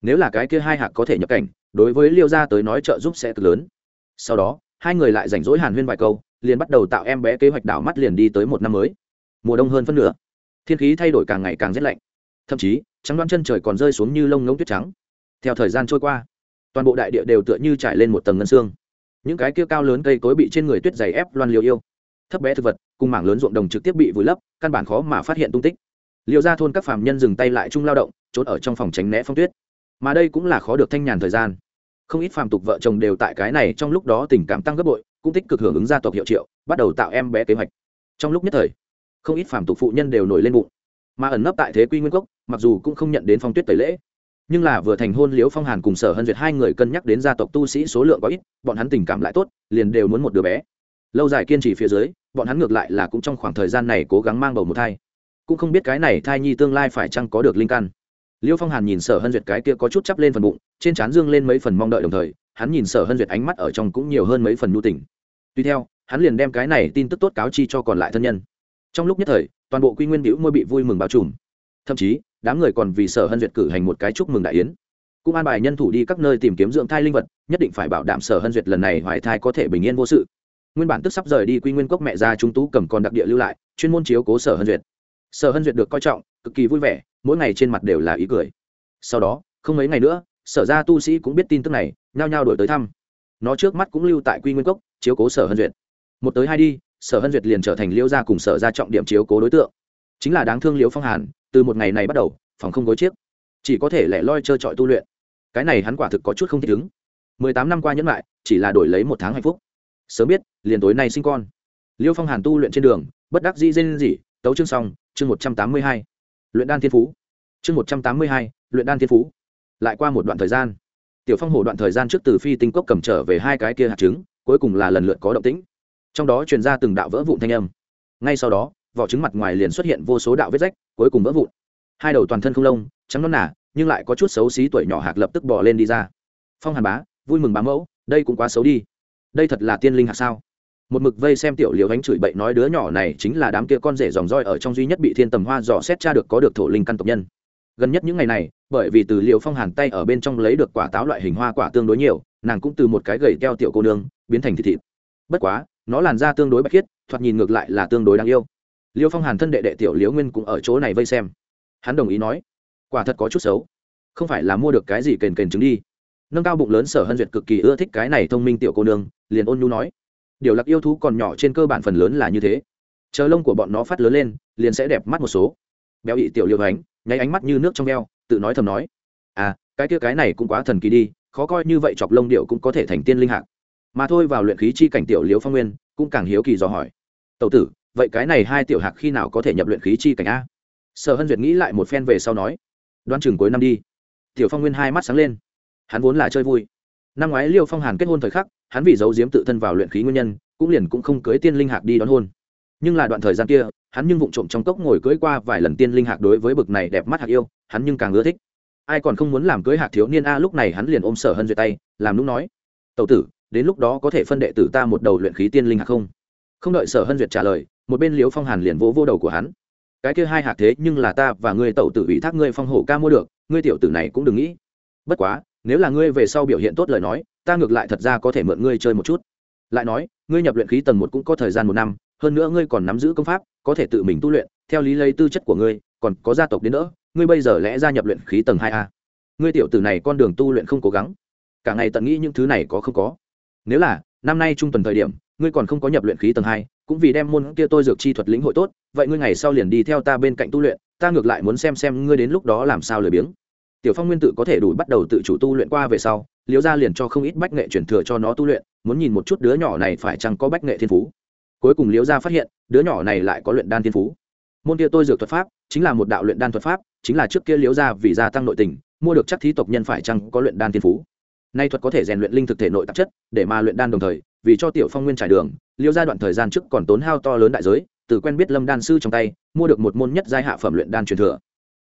[SPEAKER 1] Nếu là cái kia hai hạc có thể nhập cảnh, đối với liêu gia tới nói trợ giúp sẽ cực lớn. Sau đó, hai người lại rảnh rỗi hàn huyên vài câu, liền bắt đầu tạo em bé kế hoạch đảo mắt liền đi tới một năm mới. Mùa đông hơn phân nửa. Thiên khí thay đổi càng ngày càng rét lạnh. Thậm chí, trắng đoán chân trời còn rơi xuống như lông ngỗng tuyết trắng. Theo thời gian trôi qua, toàn bộ đại địa đều tựa như trải lên một tầng ngân xương những cái kia cao lớn cây cối bị trên người tuyết dày ép loan liều yêu. Thấp bé thực vật, cùng mảng lớn ruộng đồng trực tiếp bị vùi lấp, căn bản khó mà phát hiện tung tích. Liệu ra thôn các phạm nhân dừng tay lại chung lao động, trốn ở trong phòng tránh né phong tuyết. Mà đây cũng là khó được thanh nhàn thời gian. Không ít phàm tục vợ chồng đều tại cái này trong lúc đó tình cảm tăng gấp bội, cũng tích cực hưởng ứng gia tộc hiệu triệu, bắt đầu tạo em bé kế hoạch. Trong lúc nhất thời, không ít phàm tục phụ nhân đều nổi lên bụng. Mà ẩn nấp tại thế quy nguyên cốc mặc dù cũng không nhận đến phong tuyết tẩy lễ nhưng là vừa thành hôn liễu phong hàn cùng sở hân duyệt hai người cân nhắc đến gia tộc tu sĩ số lượng có ít, bọn hắn tình cảm lại tốt, liền đều muốn một đứa bé. Lâu dài kiên trì phía dưới, bọn hắn ngược lại là cũng trong khoảng thời gian này cố gắng mang bầu một thai. Cũng không biết cái này thai nhi tương lai phải chăng có được linh căn. Liêu phong hàn nhìn sở hân duyệt cái kia có chút chắp lên phần bụng, trên trán dương lên mấy phần mong đợi đồng thời, hắn nhìn sở hân duyệt ánh mắt ở trong cũng nhiều hơn mấy phần nhu tình. Tuy theo, hắn liền đem cái này tin tức tốt cáo chi cho còn lại thân nhân. Trong lúc nhất thời, toàn bộ quy nguyên biểu môi bị vui mừng bao trùm. Thậm chí đám người còn vì sở hân duyệt cử hành một cái chúc mừng đại yến. Cũng an bài nhân thủ đi các nơi tìm kiếm dưỡng thai linh vật, nhất định phải bảo đảm sở hân duyệt lần này hoài thai có thể bình yên vô sự. Nguyên bản tức sắp rời đi quy nguyên cốc mẹ ra trung tú cầm còn đặc địa lưu lại, chuyên môn chiếu cố sở hân duyệt. Sở hân duyệt được coi trọng, cực kỳ vui vẻ, mỗi ngày trên mặt đều là ý cười. Sau đó, không mấy ngày nữa, sở ra tu sĩ cũng biết tin tức này, nhao nhao đổi tới thăm. Nó trước mắt cũng lưu tại quy nguyên cốc, chiếu cố sở hân duyệt. Một tới hai đi, sở hân duyệt liền trở thành liễu gia cùng sở ra trọng điểm chiếu cố đối tượng chính là đáng thương liễu phong hàn, từ một ngày này bắt đầu, phòng không gối chiếc. Chỉ có thể lẻ loi trơ trọi tu luyện. Cái này hắn quả thực có chút không thích ứng. Mười tám năm qua nhẫn lại, chỉ là đổi lấy một tháng hạnh phúc. Sớm biết, liền tối nay sinh con. Liêu phong hàn tu luyện trên đường, bất đắc dĩ dên dỉ tấu chương xong, chương một trăm tám mươi hai. Luyện đan thiên phú. Chương một trăm tám mươi hai, luyện đan thiên phú. Lại qua một đoạn thời gian. Tiểu phong hổ đoạn thời gian trước từ phi tinh cốc cầm trở về hai cái kia hạt trứng, cuối cùng là lần lượt có động tĩnh. Trong đó truyền ra từng đạo vỡ vụn thanh âm. Ngay sau đó vỏ trứng mặt ngoài liền xuất hiện vô số đạo vết rách, cuối cùng vỡ vụn. Hai đầu toàn thân không lông, trắng non nả nhưng lại có chút xấu xí tuổi nhỏ hạc lập tức bỏ lên đi ra. Phong hàn bá, vui mừng bá mẫu, đây cũng quá xấu đi. Đây thật là tiên linh hạc sao? Một mực vây xem tiểu liều ánh chửi bậy nói đứa nhỏ này chính là đám kia con rể dòng roi ở trong duy nhất bị thiên tầm hoa dò xét cha được có được thổ linh căn tộc nhân. Gần nhất những ngày này, bởi vì từ liều phong hàn tay ở bên trong lấy được quả táo loại hình hoa quả tương đối nhiều, nàng cũng từ một cái gầy keo tiểu cô nương, biến thành thịt thịt. Bất quá, nó làn da tương đối bạch khiết, thoạt nhìn ngược lại là tương đối đáng yêu liêu phong hàn thân đệ đệ tiểu liễu nguyên cũng ở chỗ này vây xem. Hắn đồng ý nói, quả thật có chút xấu. Không phải là mua được cái gì kền kền trứng đi. Nâng cao bụng lớn sở hân duyệt cực kỳ ưa thích cái này thông minh tiểu cô nương, liền ôn nhu nói, điều lạc yêu thú còn nhỏ trên cơ bản phần lớn là như thế. Chờ lông của bọn nó phát lớn lên, liền sẽ đẹp mắt một số. Béo ị tiểu liêu ánh, nháy ánh mắt như nước trong veo, tự nói thầm nói à cái kia cái này cũng quá thần kỳ đi, khó coi như vậy chọc lông điệu cũng có thể thành tiên linh hạng mà thôi vào luyện khí chi cảnh tiểu liêu phong nguyên, cũng càng hiếu kỳ dò hỏi tậu tử vậy cái này hai tiểu hạc khi nào có thể nhập luyện khí chi cảnh a? Sở hân duyệt nghĩ lại một phen về sau nói đoan chừng cuối năm đi. Tiểu phong nguyên hai mắt sáng lên. Hắn vốn là chơi vui. Năm ngoái liêu phong hàn kết hôn thời khắc, hắn vì giấu giếm tự thân vào luyện khí nguyên nhân, cũng liền cũng không cưới tiên linh hạc đi đón hôn. Nhưng là đoạn thời gian kia, hắn nhưng vụng trộm trong cốc ngồi cưới qua vài lần tiên linh hạc đối với bực này đẹp mắt hạc yêu, hắn nhưng càng ưa thích. Ai còn không muốn làm cưới hạc thiếu niên a, lúc này hắn liền ôm sở hân duyệt tay, làm lúc nói tậu tử, đến lúc đó có thể phân đệ tử ta một đầu luyện khí tiên linh hạc không? Không đợi sở hân duyệt trả lời một bên Liễu phong hàn liền vỗ vô đầu của hắn. Cái kia hai hạt thế nhưng là ta và ngươi tẩu tử ủy thác ngươi phong hổ ca mua được, ngươi tiểu tử này cũng đừng nghĩ. Bất quá, nếu là ngươi về sau biểu hiện tốt lời nói, ta ngược lại thật ra có thể mượn ngươi chơi một chút. Lại nói, ngươi nhập luyện khí tầng một cũng có thời gian một năm, hơn nữa ngươi còn nắm giữ công pháp, có thể tự mình tu luyện, theo lý lấy tư chất của ngươi, còn có gia tộc đến nữa ngươi bây giờ lẽ ra nhập luyện khí tầng hai a. Ngươi tiểu tử này con đường tu luyện không cố gắng. Cả ngày tận nghĩ những thứ này có không có. Nếu là, năm nay trung tuần thời điểm, ngươi còn không có nhập luyện khí tầng hai cũng vì đem môn kia tôi dược chi thuật lĩnh hội tốt, vậy ngươi ngày sau liền đi theo ta bên cạnh tu luyện, ta ngược lại muốn xem xem ngươi đến lúc đó làm sao lười biếng. Tiểu phong nguyên tự có thể đủ bắt đầu tự chủ tu luyện qua về sau, liễu gia liền cho không ít bách nghệ chuyển thừa cho nó tu luyện, muốn nhìn một chút đứa nhỏ này phải chăng có bách nghệ thiên phú. Cuối cùng liễu gia phát hiện, đứa nhỏ này lại có luyện đan thiên phú. Môn kia tôi dược thuật pháp, chính là một đạo luyện đan thuật pháp, chính là trước kia liễu gia vì gia tăng nội tình, mua được chắc thí tộc nhân phải chăng có luyện đan thiên phú. Nay thuật có thể rèn luyện linh thực thể nội tạp chất, để mà luyện đan đồng thời, vì cho tiểu phong nguyên trải đường liêu gia đoạn thời gian trước còn tốn hao to lớn đại giới, từ quen biết lâm đan sư trong tay, mua được một môn nhất giai hạ phẩm luyện đan truyền thừa.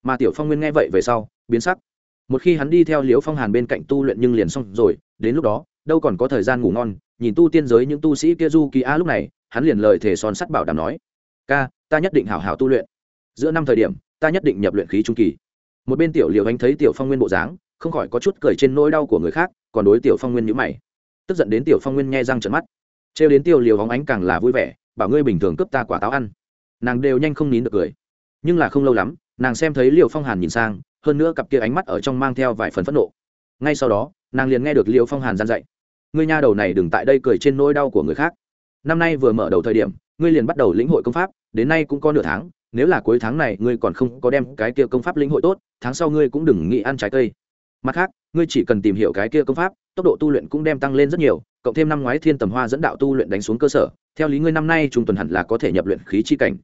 [SPEAKER 1] Mà tiểu phong nguyên nghe vậy về sau, biến sắc. Một khi hắn đi theo liễu phong hàn bên cạnh tu luyện nhưng liền xong rồi, đến lúc đó, đâu còn có thời gian ngủ ngon, nhìn tu tiên giới những tu sĩ kia du kỳ a lúc này, hắn liền lời thể son sắt bảo đảm nói, ca, ta nhất định hảo hảo tu luyện. Giữa năm thời điểm, ta nhất định nhập luyện khí trung kỳ. Một bên tiểu liệu anh thấy tiểu phong nguyên bộ dáng, không khỏi có chút cười trên nỗi đau của người khác, còn đối tiểu phong nguyên nhữ mày. Tức giận đến tiểu phong nguyên nghe răng trận mắt trêu đến tiêu liều hóng ánh càng là vui vẻ, bảo ngươi bình thường cướp ta quả táo ăn. Nàng đều nhanh không nín được cười. Nhưng là không lâu lắm, nàng xem thấy liều phong hàn nhìn sang, hơn nữa cặp kia ánh mắt ở trong mang theo vài phần phẫn nộ. Ngay sau đó, nàng liền nghe được liều phong hàn gian dạy. Ngươi nha đầu này đừng tại đây cười trên nỗi đau của người khác. Năm nay vừa mở đầu thời điểm, ngươi liền bắt đầu lĩnh hội công pháp, đến nay cũng có nửa tháng, nếu là cuối tháng này ngươi còn không có đem cái kia công pháp lĩnh hội tốt, tháng sau ngươi cũng đừng nghĩ ăn trái cây. Mặt khác, ngươi chỉ cần tìm hiểu cái kia công pháp tốc độ tu luyện cũng đem tăng lên rất nhiều, cộng thêm năm ngoái thiên tầm hoa dẫn đạo tu luyện đánh xuống cơ sở, theo lý ngươi năm nay trung tuần hẳn là có thể nhập luyện khí chi cảnh.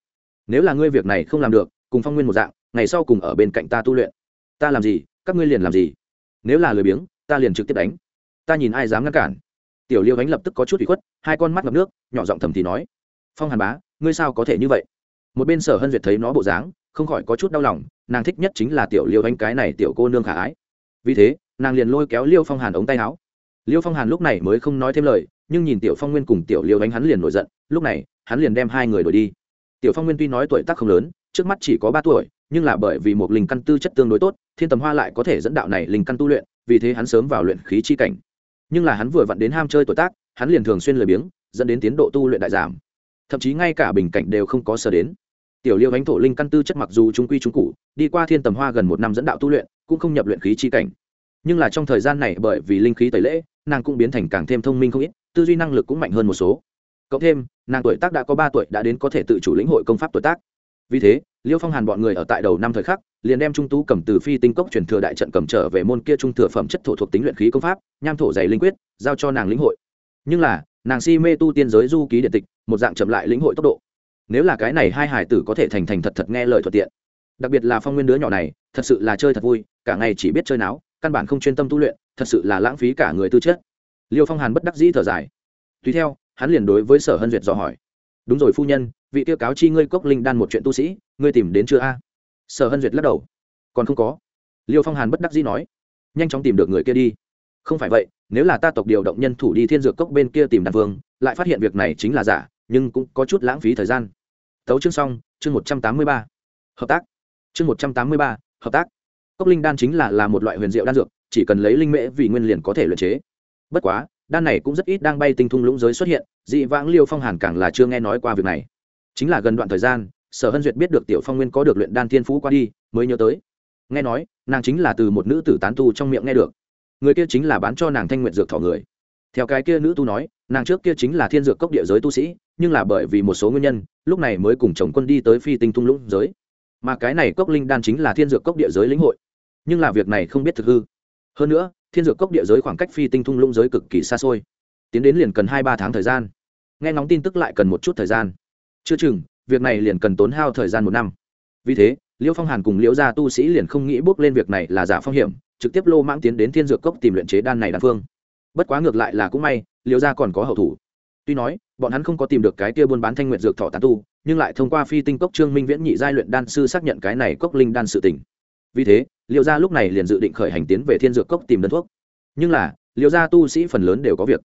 [SPEAKER 1] Nếu là ngươi việc này không làm được, cùng phong nguyên một dạng, ngày sau cùng ở bên cạnh ta tu luyện. Ta làm gì, các ngươi liền làm gì. Nếu là lười biếng, ta liền trực tiếp đánh. Ta nhìn ai dám ngăn cản. Tiểu liêu ánh lập tức có chút bị khuất, hai con mắt ngập nước, nhỏ giọng thầm thì nói. Phong hàn bá, ngươi sao có thể như vậy? Một bên sở hân duyệt thấy nó bộ dáng, không khỏi có chút đau lòng, nàng thích nhất chính là tiểu liêu ánh cái này tiểu cô nương khả ái. Vì thế nàng liền lôi kéo liêu phong hàn ống tay áo. Liêu phong hàn lúc này mới không nói thêm lời, nhưng nhìn tiểu phong nguyên cùng tiểu liêu đánh hắn liền nổi giận, lúc này, hắn liền đem hai người đổi đi. Tiểu phong nguyên tuy nói tuổi tác không lớn, trước mắt chỉ có ba tuổi, nhưng là bởi vì một linh căn tư chất tương đối tốt, thiên tầm hoa lại có thể dẫn đạo này linh căn tu luyện, vì thế hắn sớm vào luyện khí chi cảnh. Nhưng là hắn vừa vặn đến ham chơi tuổi tác, hắn liền thường xuyên lười biếng, dẫn đến tiến độ tu luyện đại giảm. Thậm chí ngay cả bình cảnh đều không có sở đến. Tiểu liêu ánh thổ linh căn tư chất mặc dù trung quy trung cụ, đi qua thiên tầm hoa gần một năm dẫn đạo tu luyện, cũng không nhập luyện khí chi cảnh nhưng là trong thời gian này bởi vì linh khí tẩy lễ, nàng cũng biến thành càng thêm thông minh không ít, tư duy năng lực cũng mạnh hơn một số. Cộng thêm, nàng tuổi tác đã có ba tuổi đã đến có thể tự chủ lĩnh hội công pháp tuổi tác. Vì thế, liêu phong hàn bọn người ở tại đầu năm thời khắc, liền đem trung tú cầm từ phi tinh cốc truyền thừa đại trận cầm trở về môn kia trung thừa phẩm chất thổ thuộc tính luyện khí công pháp, nham thổ dày linh quyết, giao cho nàng lĩnh hội. Nhưng là, nàng si mê tu tiên giới du ký điện tịch, một dạng chậm lại lĩnh hội tốc độ. Nếu là cái này hai hải tử có thể thành thành thật thật nghe lời thuận tiện. Đặc biệt là phong nguyên đứa nhỏ này, thật sự là chơi thật vui, cả ngày chỉ biết chơi náo căn bản không chuyên tâm tu luyện, thật sự là lãng phí cả người tư chất. Liêu phong hàn bất đắc dĩ thở dài. Tùy theo, hắn liền đối với sở hân duyệt dò hỏi. Đúng rồi phu nhân, vị tiêu cáo chi ngươi cốc linh đan một chuyện tu sĩ, ngươi tìm đến chưa a? Sở hân duyệt lắc đầu. Còn không có. Liêu phong hàn bất đắc dĩ nói. Nhanh chóng tìm được người kia đi. Không phải vậy, nếu là ta tộc điều động nhân thủ đi thiên dược cốc bên kia tìm đàn vương, lại phát hiện việc này chính là giả, nhưng cũng có chút lãng phí thời gian. Tấu chương xong, chương một trăm tám mươi ba. Hợp tác. Chương một trăm tám mươi ba, hợp tác cốc linh đan chính là là một loại huyền diệu đan dược, chỉ cần lấy linh mễ vì nguyên liền có thể luyện chế. Bất quá, đan này cũng rất ít đang bay tinh thung lũng giới xuất hiện, dị vãng liêu phong hàn càng là chưa nghe nói qua việc này. Chính là gần đoạn thời gian, sở hân duyệt biết được tiểu phong nguyên có được luyện đan thiên phú qua đi, mới nhớ tới. Nghe nói, nàng chính là từ một nữ tử tán tu trong miệng nghe được. Người kia chính là bán cho nàng thanh nguyện dược thọ người. Theo cái kia nữ tu nói, nàng trước kia chính là thiên dược cốc địa giới tu sĩ, nhưng là bởi vì một số nguyên nhân, lúc này mới cùng chồng quân đi tới phi tinh thung lũng giới. Mà cái này cốc linh đan chính là thiên dược cốc địa giới lĩnh hội nhưng là việc này không biết thực hư. Hơn nữa, thiên dược cốc địa giới khoảng cách phi tinh thung lũng giới cực kỳ xa xôi. Tiến đến liền cần hai ba tháng thời gian. Nghe ngóng tin tức lại cần một chút thời gian. Chưa chừng, việc này liền cần tốn hao thời gian một năm. Vì thế, liễu phong hàn cùng liễu gia tu sĩ liền không nghĩ bước lên việc này là giả phong hiểm, trực tiếp lô mãng tiến đến thiên dược cốc tìm luyện chế đan này đan phương. Bất quá ngược lại là cũng may, liễu gia còn có hậu thủ. Tuy nói, bọn hắn không có tìm được cái kia buôn bán thanh nguyện dược thọ tán tu, nhưng lại thông qua phi tinh cốc trương minh viễn nhị giai luyện đan sư xác nhận cái này cốc linh đan sự tỉnh vì thế liệu gia lúc này liền dự định khởi hành tiến về thiên dược cốc tìm đơn thuốc. Nhưng là liệu gia tu sĩ phần lớn đều có việc.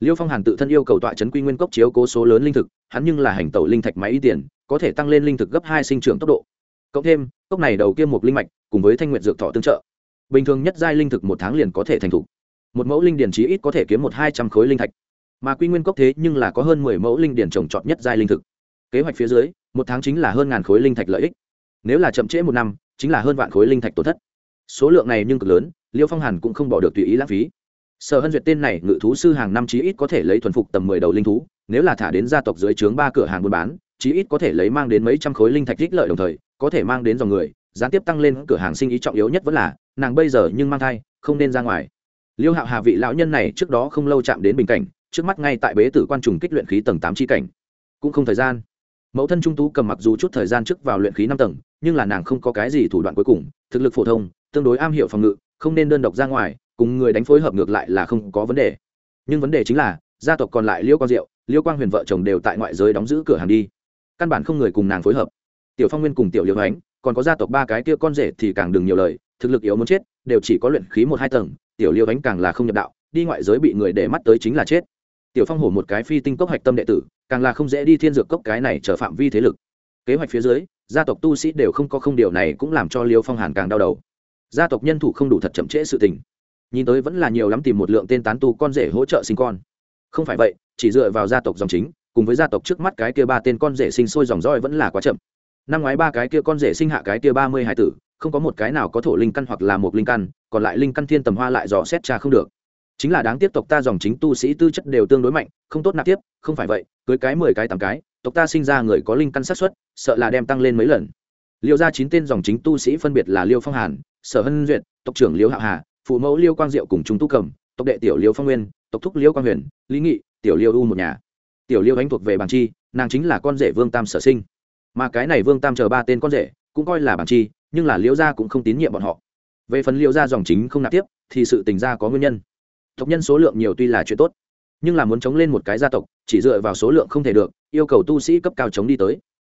[SPEAKER 1] Liêu phong hàn tự thân yêu cầu tọa chấn quy nguyên cốc chiếu cố số lớn linh thực, hắn nhưng là hành tẩu linh thạch máy y tiền, có thể tăng lên linh thực gấp hai sinh trưởng tốc độ. Cộng thêm, cốc này đầu kia một linh mạch, cùng với thanh nguyện dược thọ tương trợ. Bình thường nhất giai linh thực một tháng liền có thể thành thủ. Một mẫu linh điển chí ít có thể kiếm một hai trăm khối linh thạch. Mà quy nguyên cốc thế nhưng là có hơn mười mẫu linh điển trồng trọt nhất giai linh thực. Kế hoạch phía dưới, một tháng chính là hơn ngàn khối linh thạch lợi ích. Nếu là chậm trễ một năm chính là hơn vạn khối linh thạch tổn thất. Số lượng này nhưng cực lớn, liêu phong hàn cũng không bỏ được tùy ý lãng phí. Sở hân duyệt tên này ngự thú sư hàng năm chí ít có thể lấy thuần phục tầm mười đầu linh thú, nếu là thả đến gia tộc dưới trướng ba cửa hàng buôn bán, chí ít có thể lấy mang đến mấy trăm khối linh thạch ích lợi đồng thời, có thể mang đến dòng người, gián tiếp tăng lên cửa hàng sinh ý trọng yếu nhất vẫn là, nàng bây giờ nhưng mang thai, không nên ra ngoài. Liêu hạo hà vị lão nhân này trước đó không lâu chạm đến bình cảnh, trước mắt ngay tại bế tử quan trùng kích luyện khí tầng tám chi cảnh. Cũng không thời gian mẫu thân trung tú cầm mặc dù chút thời gian trước vào luyện khí năm tầng, nhưng là nàng không có cái gì thủ đoạn cuối cùng, thực lực phổ thông, tương đối am hiểu phòng ngự, không nên đơn độc ra ngoài, cùng người đánh phối hợp ngược lại là không có vấn đề. Nhưng vấn đề chính là, gia tộc còn lại liêu quang diệu, liêu quang huyền vợ chồng đều tại ngoại giới đóng giữ cửa hàng đi. Căn bản không người cùng nàng phối hợp. Tiểu phong nguyên cùng tiểu liêu ánh, còn có gia tộc ba cái kia con rể thì càng đừng nhiều lời, thực lực yếu muốn chết, đều chỉ có luyện khí một hai tầng, tiểu liêu ánh càng là không nhập đạo, đi ngoại giới bị người để mắt tới chính là chết. Tiểu phong hổ một cái phi tinh cốc hạch tâm đệ tử càng là không dễ đi thiên dược cốc cái này trở phạm vi thế lực. Kế hoạch phía dưới, gia tộc tu sĩ đều không có không điều này cũng làm cho liêu phong hàn càng đau đầu. Gia tộc nhân thủ không đủ thật chậm trễ sự tình. Nhìn tới vẫn là nhiều lắm tìm một lượng tên tán tu con rể hỗ trợ sinh con. Không phải vậy, chỉ dựa vào gia tộc dòng chính, cùng với gia tộc trước mắt cái kia ba tên con rể sinh sôi dòng roi vẫn là quá chậm. Năm ngoái ba cái kia con rể sinh hạ cái kia ba mươi hai tử, không có một cái nào có thổ linh căn hoặc là một linh căn, còn lại linh căn thiên tầm hoa lại dò xét cha không được. Chính là đáng tiếp tộc ta dòng chính tu sĩ tư chất đều tương đối mạnh không tốt nạp tiếp, không phải vậy, cưới cái mười cái tám cái, tộc ta sinh ra người có linh căn sát xuất sợ là đem tăng lên mấy lần. Liêu ra chín tên dòng chính tu sĩ phân biệt là liêu phong hàn, sở hân duyệt, tộc trưởng liêu hạo hà, phụ mẫu liêu quang diệu cùng chúng tu cầm, tộc đệ tiểu liêu phong nguyên, tộc thúc liêu quang huyền, lý nghị, tiểu liêu u một nhà. Tiểu liêu ánh thuộc về bản chi, nàng chính là con rể vương tam sở sinh. Mà cái này vương tam chờ ba tên con rể cũng coi là bản chi, nhưng là liêu gia cũng không tín nhiệm bọn họ. Về phần liêu gia dòng chính không nạp tiếp, thì sự tình gia có nguyên nhân. Tộc nhân số lượng nhiều tuy là chuyện tốt nhưng là muốn chống lên một cái gia tộc, chỉ dựa vào số lượng không thể được, yêu cầu tu sĩ cấp cao chống đi tới.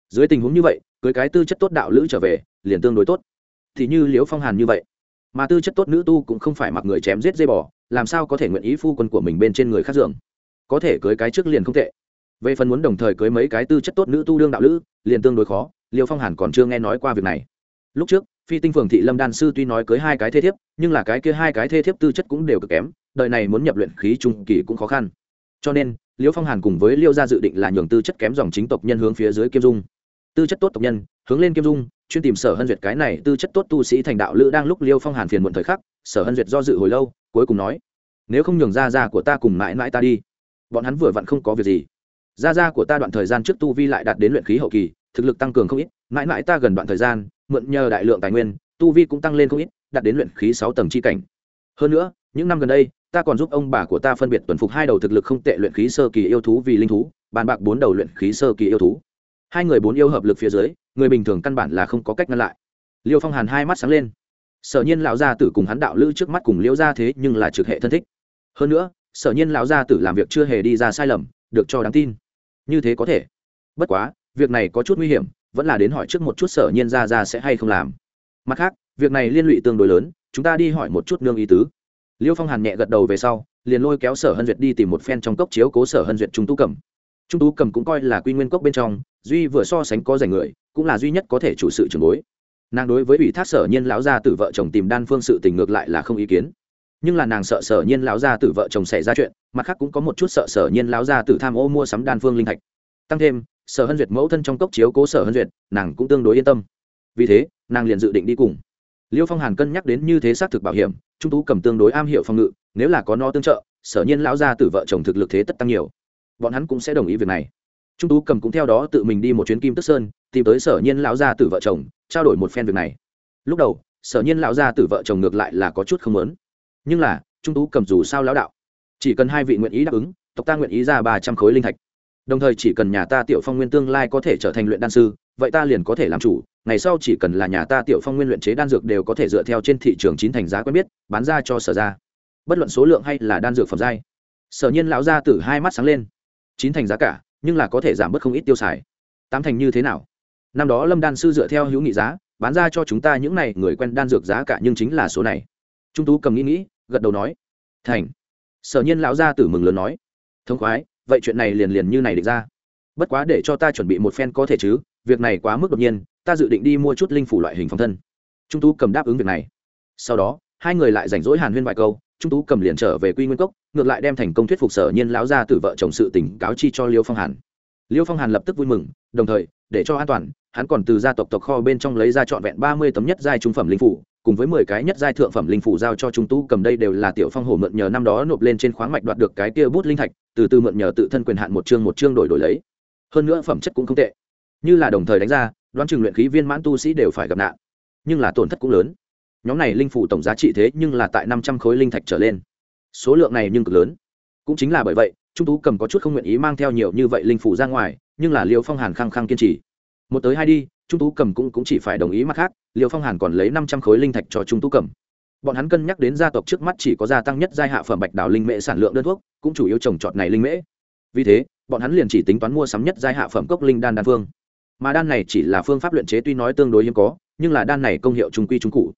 [SPEAKER 1] Dưới tình huống như vậy, cưới cái tư chất tốt đạo lữ trở về, liền tương đối tốt. Thì như liễu phong hàn như vậy, mà tư chất tốt nữ tu cũng không phải mặc người chém giết dây bò, làm sao có thể nguyện ý phu quân của mình bên trên người khác giường có thể cưới cái trước liền không tệ. Về phần muốn đồng thời cưới mấy cái tư chất tốt nữ tu đương đạo lữ, liền tương đối khó liêu phong hàn còn chưa nghe nói qua việc này. Lúc trước, phi tinh phường thị lâm đan sư tuy nói cưới hai cái thê thiếp, nhưng là cái kia hai cái thê thiếp tư chất cũng đều cực kém đời này muốn nhập luyện khí trung kỳ cũng khó khăn. Cho nên, Liễu phong hàn cùng với liêu gia dự định là nhường tư chất kém dòng chính tộc nhân hướng phía dưới kim dung. Tư chất tốt tộc nhân, hướng lên kim dung, chuyên tìm sở hân duyệt cái này tư chất tốt tu sĩ thành đạo lữ đang lúc liêu phong hàn phiền muộn thời khắc, sở hân duyệt do dự hồi lâu, cuối cùng nói, nếu không nhường ra ra của ta cùng mãi mãi ta đi, bọn hắn vừa vặn không có việc gì. Ra ra của ta đoạn thời gian trước tu vi lại đạt đến luyện khí hậu kỳ, thực lực tăng cường không ít, mãi mãi ta gần đoạn thời gian, mượn nhờ đại lượng tài nguyên, tu vi cũng tăng lên không ít, đạt đến luyện khí sáu tầng c h i cảnh hơn nữa, những năm gần đây, ta còn giúp ông bà của ta phân biệt tuần phục hai đầu thực lực không tệ luyện khí sơ kỳ yêu thú vì linh thú, bàn bạc bốn đầu luyện khí sơ kỳ yêu thú. Hai người bốn yêu hợp lực phía dưới, người bình thường căn bản là không có cách ngăn lại. Liêu phong hàn hai mắt sáng lên. Sở nhiên lão gia tử cùng hắn đạo lữ trước mắt cùng liễu gia thế nhưng là trực hệ thân thích. Hơn nữa, sở nhiên lão gia tử làm việc chưa hề đi ra sai lầm, được cho đáng tin. Như thế có thể. Bất quá, việc này có chút nguy hiểm, vẫn là đến hỏi trước một chút sở nhiên ra ra sẽ hay không làm. Mặt khác, việc này liên lụy tương đối lớn chúng ta đi hỏi một chút nương ý tứ. Liêu phong hàn nhẹ gật đầu về sau, liền lôi kéo sở hân duyệt đi tìm một phen trong cốc chiếu cố sở hân duyệt trung tú cầm trung tú cầm cũng coi là quy nguyên cốc bên trong, duy vừa so sánh có giành người, cũng là duy nhất có thể chủ sự trường bối. Nàng đối với ủy thác sở nhiên lão gia tử vợ chồng tìm đan phương sự tình ngược lại là không ý kiến. Nhưng là nàng sợ sở nhiên lão gia tử vợ chồng xảy ra chuyện, mặt khác cũng có một chút sợ sở nhiên lão gia tử tham ô mua sắm đan phương linh thạch. Tăng thêm, sở hân duyệt mẫu thân trong cốc chiếu cố sở hân duyệt, nàng cũng tương đối yên tâm. Vì thế, nàng liền dự định đi cùng liêu phong hàn cân nhắc đến như thế xác thực bảo hiểm, trung tú cầm tương đối am hiểu phòng ngự, nếu là có no tương trợ, sở nhiên lão gia tử vợ chồng thực lực thế tất tăng nhiều. Bọn hắn cũng sẽ đồng ý việc này. Trung tú cầm cũng theo đó tự mình đi một chuyến kim tức sơn, tìm tới sở nhiên lão gia tử vợ chồng, trao đổi một phen việc này. Lúc đầu, sở nhiên lão gia tử vợ chồng ngược lại là có chút không lớn nhưng là, trung tú cầm dù sao lão đạo. Chỉ cần hai vị nguyện ý đáp ứng, tộc ta nguyện ý ra ba trăm khối linh thạch. Đồng thời chỉ cần nhà ta tiểu phong nguyên tương lai có thể trở thành luyện đan sư vậy ta liền có thể làm chủ, ngày sau chỉ cần là nhà ta tiểu phong nguyên luyện chế đan dược đều có thể dựa theo trên thị trường chín thành giá quen biết, bán ra cho sở ra bất luận số lượng hay là đan dược phẩm giai, sở nhiên lão gia tử hai mắt sáng lên. Chín thành giá cả, nhưng là có thể giảm bớt không ít tiêu xài. Tám thành như thế nào? Năm đó lâm đan sư dựa theo hữu nghị giá, bán ra cho chúng ta những này người quen đan dược giá cả nhưng chính là số này. Trung tú cầm nghĩ nghĩ, gật đầu nói, thành. Sở nhiên lão gia tử mừng lớn nói, thông khoái, vậy chuyện này liền liền như này định ra. Bất quá để cho ta chuẩn bị một phen có thể chứ việc này quá mức đột nhiên, ta dự định đi mua chút linh phủ loại hình phòng thân. Trung tú cầm đáp ứng việc này. Sau đó, hai người lại rảnh rỗi hàn huyên vài câu, trung tú cầm liền trở về quy nguyên cốc, ngược lại đem thành công thuyết phục sở nhiên lão ra từ vợ chồng sự tỉnh cáo chi cho liêu phong hàn. Liêu phong hàn lập tức vui mừng, đồng thời, để cho an toàn, hắn còn từ gia tộc tộc kho bên trong lấy ra trọn vẹn ba mươi tấm nhất giai trung phẩm linh phủ, cùng với mười cái nhất giai thượng phẩm linh phủ giao cho trung tú cầm đây đều là tiểu phong hổ mượn nhờ năm đó nộp lên trên khoáng mạch đoạt được cái kia bút linh thạch, từ từ mượn nhờ tự thân quyền hạn một chương một chương đổi đổi lấy. Hơn nữa phẩm chất cũng không tệ như là đồng thời đánh ra đoán chừng luyện khí viên mãn tu sĩ đều phải gặp nạn. Nhưng là tổn thất cũng lớn. Nhóm này linh phủ tổng giá trị thế nhưng là tại năm trăm khối linh thạch trở lên. Số lượng này nhưng cực lớn. Cũng chính là bởi vậy trung tú cầm có chút không nguyện ý mang theo nhiều như vậy linh phủ ra ngoài nhưng là liêu phong hàn khăng khăng kiên trì. Một tới hai đi trung tú cầm cũng, cũng chỉ phải đồng ý mặt khác liêu phong hàn còn lấy năm trăm khối linh thạch cho trung tú cầm. Bọn hắn cân nhắc đến gia tộc trước mắt chỉ có gia tăng nhất giai hạ phẩm bạch đào linh mễ sản lượng đơn thuốc cũng chủ yếu trồng trọt này linh mễ. Vì thế bọn hắn liền chỉ tính toán mua sắm nhất giai hạ phẩm cốc linh đan đan phương mà đan này chỉ là phương pháp luyện chế tuy nói tương đối hiếm có, nhưng là đan này công hiệu trung quy trung cụ.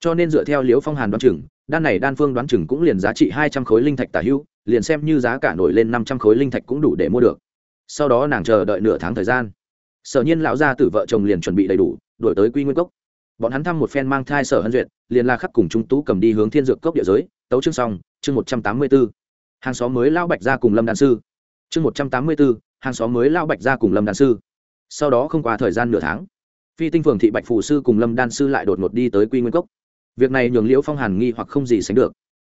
[SPEAKER 1] Cho nên dựa theo liễu phong hàn đoán chừng, đan này đan phương đoán chừng cũng liền giá trị hai trăm khối linh thạch tả hữu liền xem như giá cả nổi lên năm trăm khối linh thạch cũng đủ để mua được. Sau đó nàng chờ đợi nửa tháng thời gian. Sở nhiên lão gia tử vợ chồng liền chuẩn bị đầy đủ đổi tới quy nguyên cốc. Bọn hắn thăm một phen mang thai sở hân duyệt, liền la khắc cùng chúng tú cầm đi hướng thiên dược cốc địa giới, tấu chương xong, chương một trăm tám mươi b ố hàng xóm mới lão bạch ra cùng lâm đàn sư. Chương một trăm tám mươi b ố hàng xóm mới lão bạch ra cùng lâm đàn sư sau đó không qua thời gian nửa tháng, phi tinh phường thị bạch phù sư cùng lâm đan sư lại đột ngột đi tới quy nguyên cốc. Việc này nhường liễu phong hàn nghi hoặc không gì sánh được.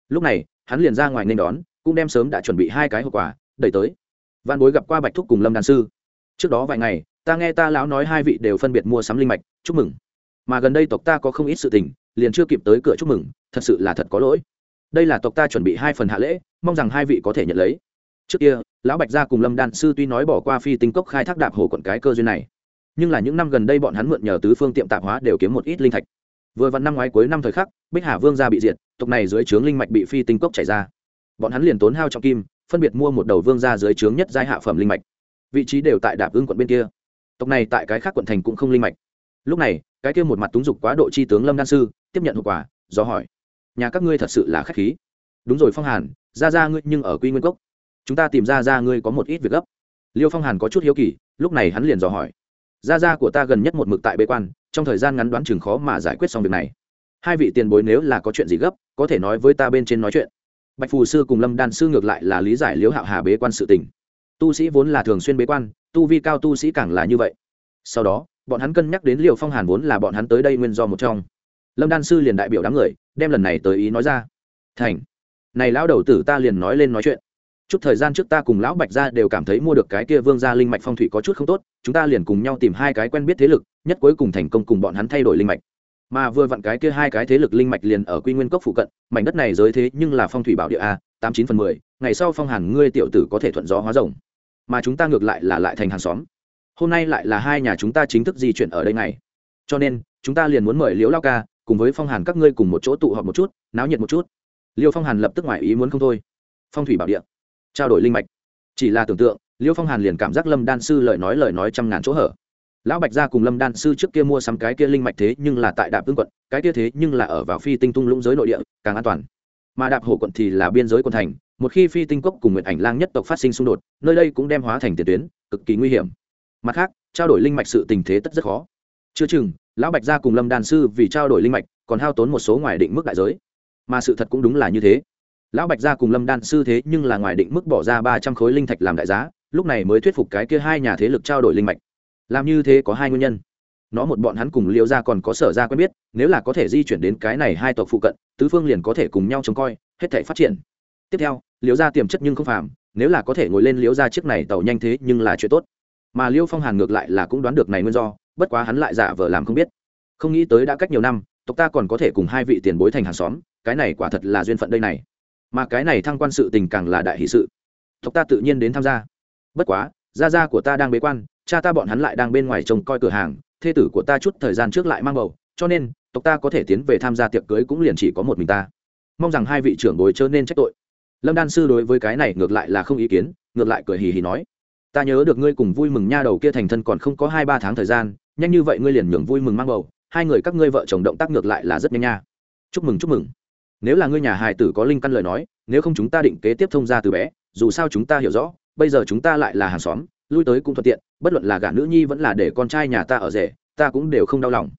[SPEAKER 1] Lúc này, hắn liền ra ngoài nên đón, cũng đem sớm đã chuẩn bị hai cái hậu quả đẩy tới. Văn bối gặp qua bạch thúc cùng lâm đan sư. Trước đó vài ngày, ta nghe ta lão nói hai vị đều phân biệt mua sắm linh mạch, chúc mừng. Mà gần đây tộc ta có không ít sự tình, liền chưa kịp tới cửa chúc mừng, thật sự là thật có lỗi. Đây là tộc ta chuẩn bị hai phần hạ lễ, mong rằng hai vị có thể nhận lấy trước kia, lão bạch gia cùng lâm đan sư tuy nói bỏ qua phi tinh cốc khai thác đạp hồ quận cái cơ duyên này, nhưng là những năm gần đây bọn hắn mượn nhờ tứ phương tiệm tạp hóa đều kiếm một ít linh thạch. Vừa vặn năm ngoái cuối năm thời khắc, bích hà vương gia bị diệt, tộc này dưới trướng linh mạch bị phi tinh cốc chảy ra. Bọn hắn liền tốn hao trọng kim, phân biệt mua một đầu vương gia dưới trướng nhất giai hạ phẩm linh mạch. Vị trí đều tại đạp ương quận bên kia. Tộc này tại cái khác quận thành cũng không linh mạch. Lúc này, cái kia một mặt túng dục quá độ chi tướng lâm đan sư, tiếp nhận hậu quả, do hỏi, nhà các ngươi thật sự là khách khí. Đúng rồi phong hàn ra ra ngươi nhưng ở quy nguyên cốc chúng ta tìm ra ra ngươi có một ít việc gấp. Liêu phong hàn có chút hiếu kỳ, lúc này hắn liền dò hỏi. Ra ra của ta gần nhất một mực tại bế quan, trong thời gian ngắn đoán chừng khó mà giải quyết xong việc này. Hai vị tiền bối nếu là có chuyện gì gấp, có thể nói với ta bên trên nói chuyện. Bạch phù sư cùng lâm đan sư ngược lại là lý giải liễu hạo hà bế quan sự tình. Tu sĩ vốn là thường xuyên bế quan, tu vi cao tu sĩ càng là như vậy. Sau đó, bọn hắn cân nhắc đến liều phong hàn vốn là bọn hắn tới đây nguyên do một trong. Lâm đan sư liền đại biểu đám người, đem lần này tới ý nói ra. Thành. Này lão đầu tử ta liền nói lên nói chuyện chút thời gian trước ta cùng lão bạch gia đều cảm thấy mua được cái kia vương gia linh mạch phong thủy có chút không tốt, chúng ta liền cùng nhau tìm hai cái quen biết thế lực, nhất cuối cùng thành công cùng bọn hắn thay đổi linh mạch. Mà vừa vặn cái kia hai cái thế lực linh mạch liền ở quy nguyên cốc phụ cận, mảnh đất này giới thế nhưng là phong thủy bảo địa a, tám chín phần mười, ngày sau phong hàn ngươi tiểu tử có thể thuận gió hóa rồng. Mà chúng ta ngược lại là lại thành hàng xóm. Hôm nay lại là hai nhà chúng ta chính thức di chuyển ở đây này cho nên, chúng ta liền muốn mời liễu lao ca cùng với phong hàn các ngươi cùng một chỗ tụ họp một chút, náo nhiệt một chút. Liêu phong hàn lập tức ngoài ý muốn không thôi. Phong thủy bảo địa trao đổi linh mạch. Chỉ là tưởng tượng, liêu phong hàn liền cảm giác lâm đan sư lời nói lời nói trăm ngàn chỗ hở. Lão bạch gia cùng lâm đan sư trước kia mua sắm cái kia linh mạch thế nhưng là tại đạp tương quận, cái kia thế nhưng là ở vào phi tinh tung lũng giới nội địa, càng an toàn. Mà đạp hổ quận thì là biên giới quận thành, một khi phi tinh cốc cùng nguyện ảnh lang nhất tộc phát sinh xung đột, nơi đây cũng đem hóa thành tiền tuyến, cực kỳ nguy hiểm. Mặt khác, trao đổi linh mạch sự tình thế tất rất khó. Chưa chừng, lão bạch gia cùng lâm đan sư vì trao đổi linh mạch, còn hao tốn một số ngoài định mức đại giới. Mà sự thật cũng đúng là như thế lão bạch gia cùng lâm đan sư thế nhưng là ngoài định mức bỏ ra ba trăm khối linh thạch làm đại giá, lúc này mới thuyết phục cái kia hai nhà thế lực trao đổi linh mạch. Làm như thế có hai nguyên nhân. Nó một bọn hắn cùng liễu gia còn có sở ra quen biết, nếu là có thể di chuyển đến cái này hai tộc phụ cận, tứ phương liền có thể cùng nhau trông coi, hết thể phát triển. Tiếp theo liễu gia tiềm chất nhưng không phàm, nếu là có thể ngồi lên liễu gia chiếc này tàu nhanh thế nhưng là chuyện tốt. Mà liễu phong hàn ngược lại là cũng đoán được này nguyên do, bất quá hắn lại giả vờ làm không biết. Không nghĩ tới đã cách nhiều năm, tộc ta còn có thể cùng hai vị tiền bối thành hàng xóm, cái này quả thật là duyên phận đây này mà cái này thăng quan sự tình càng là đại hỷ sự. Tộc ta tự nhiên đến tham gia. Bất quá, gia gia của ta đang bế quan, cha ta bọn hắn lại đang bên ngoài trông coi cửa hàng, thê tử của ta chút thời gian trước lại mang bầu, cho nên, tộc ta có thể tiến về tham gia tiệc cưới cũng liền chỉ có một mình ta. Mong rằng hai vị trưởng bối chớ nên trách tội. Lâm đan sư đối với cái này ngược lại là không ý kiến, ngược lại cười hì hì nói. Ta nhớ được ngươi cùng vui mừng nha đầu kia thành thân còn không có hai ba tháng thời gian, nhanh như vậy ngươi liền nhường vui mừng mang bầu, hai người các ngươi vợ chồng động tác ngược lại là rất nhanh nha. Chúc mừng chúc mừng nếu là ngươi nhà hài tử có linh căn lời nói, nếu không chúng ta định kế tiếp thông ra từ bé, dù sao chúng ta hiểu rõ, bây giờ chúng ta lại là hàng xóm, lui tới cũng thuận tiện, bất luận là gả nữ nhi vẫn là để con trai nhà ta ở rể, ta cũng đều không đau lòng.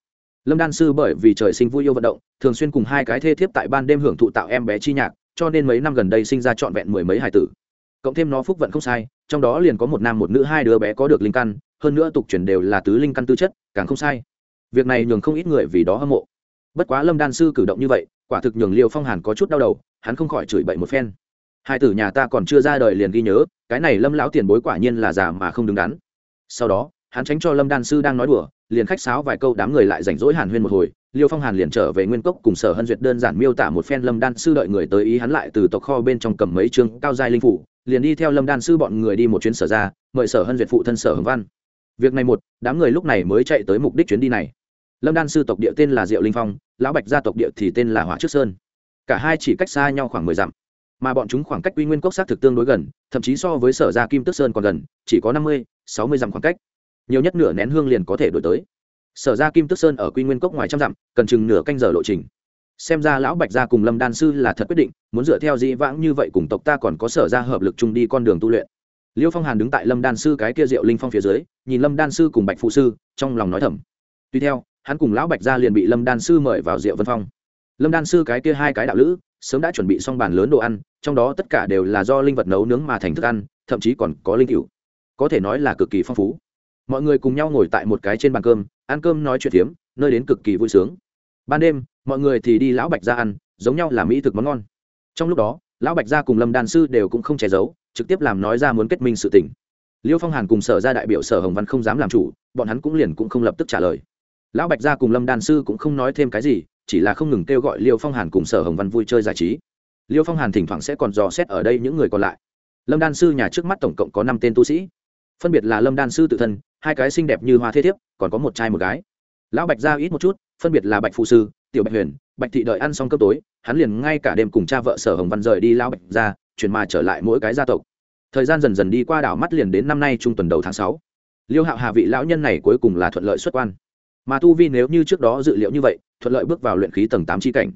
[SPEAKER 1] Lâm đan sư bởi vì trời sinh vui yêu vận động, thường xuyên cùng hai cái thê thiếp tại ban đêm hưởng thụ tạo em bé chi nhạc, cho nên mấy năm gần đây sinh ra trọn vẹn mười mấy hài tử. Cộng thêm nó phúc vận không sai, trong đó liền có một nam một nữ hai đứa bé có được linh căn, hơn nữa tục truyền đều là tứ linh căn tư chất, càng không sai. Việc này nhường không ít người vì đó hâm mộ bất quá lâm đan sư cử động như vậy, quả thực nhường liêu phong hàn có chút đau đầu, hắn không khỏi chửi bậy một phen. Hai tử nhà ta còn chưa ra đời liền ghi nhớ, cái này lâm lão tiền bối quả nhiên là già mà không đứng đắn. Sau đó, hắn tránh cho lâm đan sư đang nói đùa, liền khách sáo vài câu đám người lại rảnh rỗi hàn huyên một hồi, liêu phong hàn liền trở về nguyên cốc cùng sở hân duyệt đơn giản miêu tả một phen lâm đan sư đợi người tới ý hắn lại từ tộc kho bên trong cầm mấy chương cao giai linh phủ, liền đi theo lâm đan sư bọn người đi một chuyến sở ra, mời sở hân duyệt phụ thân sở hồng văn. Việc này một, đám người lúc này mới chạy tới mục đích chuyến đi này lâm đan sư tộc địa tên là diệu linh phong, lão bạch gia tộc địa thì tên là hỏa trước sơn. Cả hai chỉ cách xa nhau khoảng mười dặm, mà bọn chúng khoảng cách quy nguyên cốc xác thực tương đối gần, thậm chí so với sở gia kim tức sơn còn gần, chỉ có năm mươi, sáu mươi dặm khoảng cách. Nhiều nhất nửa nén hương liền có thể đổi tới. Sở ra kim tức sơn ở quy nguyên cốc ngoài trăm dặm, cần chừng nửa canh giờ lộ trình. Xem ra lão bạch gia cùng lâm đan sư là thật quyết định, muốn dựa theo dĩ vãng như vậy cùng tộc ta còn có sở ra hợp lực chung đi con đường tu luyện. Liêu phong hàn đứng tại lâm đan sư cái kia diệu linh phong phía dưới, nhìn lâm đan sư cùng bạch phụ sư, trong lòng nói thầm. Tuy theo hắn cùng lão bạch gia liền bị lâm đan sư mời vào diệu vân phong. Lâm đan sư cái kia hai cái đạo lữ, sớm đã chuẩn bị xong bàn lớn đồ ăn, trong đó tất cả đều là do linh vật nấu nướng mà thành thức ăn, thậm chí còn có linh cựu có thể nói là cực kỳ phong phú. Mọi người cùng nhau ngồi tại một cái trên bàn cơm, ăn cơm nói chuyện phiếm nơi đến cực kỳ vui sướng. Ban đêm, mọi người thì đi lão bạch ra ăn, giống nhau là mỹ thực món ngon. Trong lúc đó, lão bạch gia cùng lâm đan sư đều cũng không che giấu, trực tiếp làm nói ra muốn kết minh sự tình. Liêu phong hàn cùng sở ra đại biểu sở hồng văn không dám làm chủ, bọn hắn cũng liền cũng không lập tức trả lời lão bạch gia cùng lâm đan sư cũng không nói thêm cái gì chỉ là không ngừng kêu gọi liêu phong hàn cùng sở hồng văn vui chơi giải trí. Liêu phong hàn thỉnh thoảng sẽ còn dò xét ở đây những người còn lại. Lâm đan sư nhà trước mắt tổng cộng có năm tên tu sĩ. Phân biệt là lâm đan sư tự thân hai cái xinh đẹp như hoa thế thiếp còn có một trai một gái. Lão bạch gia ít một chút phân biệt là bạch phụ sư tiểu bạch huyền bạch thị đợi ăn xong cơm tối hắn liền ngay cả đêm cùng cha vợ sở hồng văn rời đi lão bạch gia, chuyển mà trở lại mỗi cái gia tộc. Thời gian dần dần đi qua đảo mắt liền đến năm nay trung tuần đầu tháng sáu. Liêu hạo hà vị lão nhân này cuối cùng là thuận lợi xuất quan mà tu vi nếu như trước đó dự liệu như vậy, thuận lợi bước vào luyện khí tầng tám chi cảnh.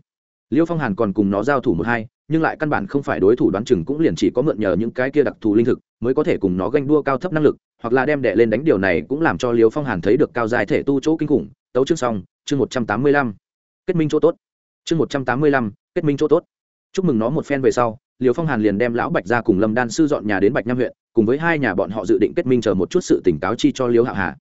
[SPEAKER 1] Liêu phong hàn còn cùng nó giao thủ một hai, nhưng lại căn bản không phải đối thủ đoán chừng cũng liền chỉ có mượn nhờ những cái kia đặc thù linh thực mới có thể cùng nó ganh đua cao thấp năng lực, hoặc là đem đệ lên đánh điều này cũng làm cho liêu phong hàn thấy được cao dài thể tu chỗ kinh khủng. Tấu chương xong, chương một trăm tám mươi lăm. Kết minh chỗ tốt. Chương một trăm tám mươi lăm, kết minh chỗ tốt. Chúc mừng nó một phen về sau liều phong hàn liền đem lão bạch ra cùng lâm đan sư dọn nhà đến bạch nam huyện, cùng với hai nhà bọn họ dự định kết minh chờ một chút sự tỉnh táo chi cho liêu hạo hà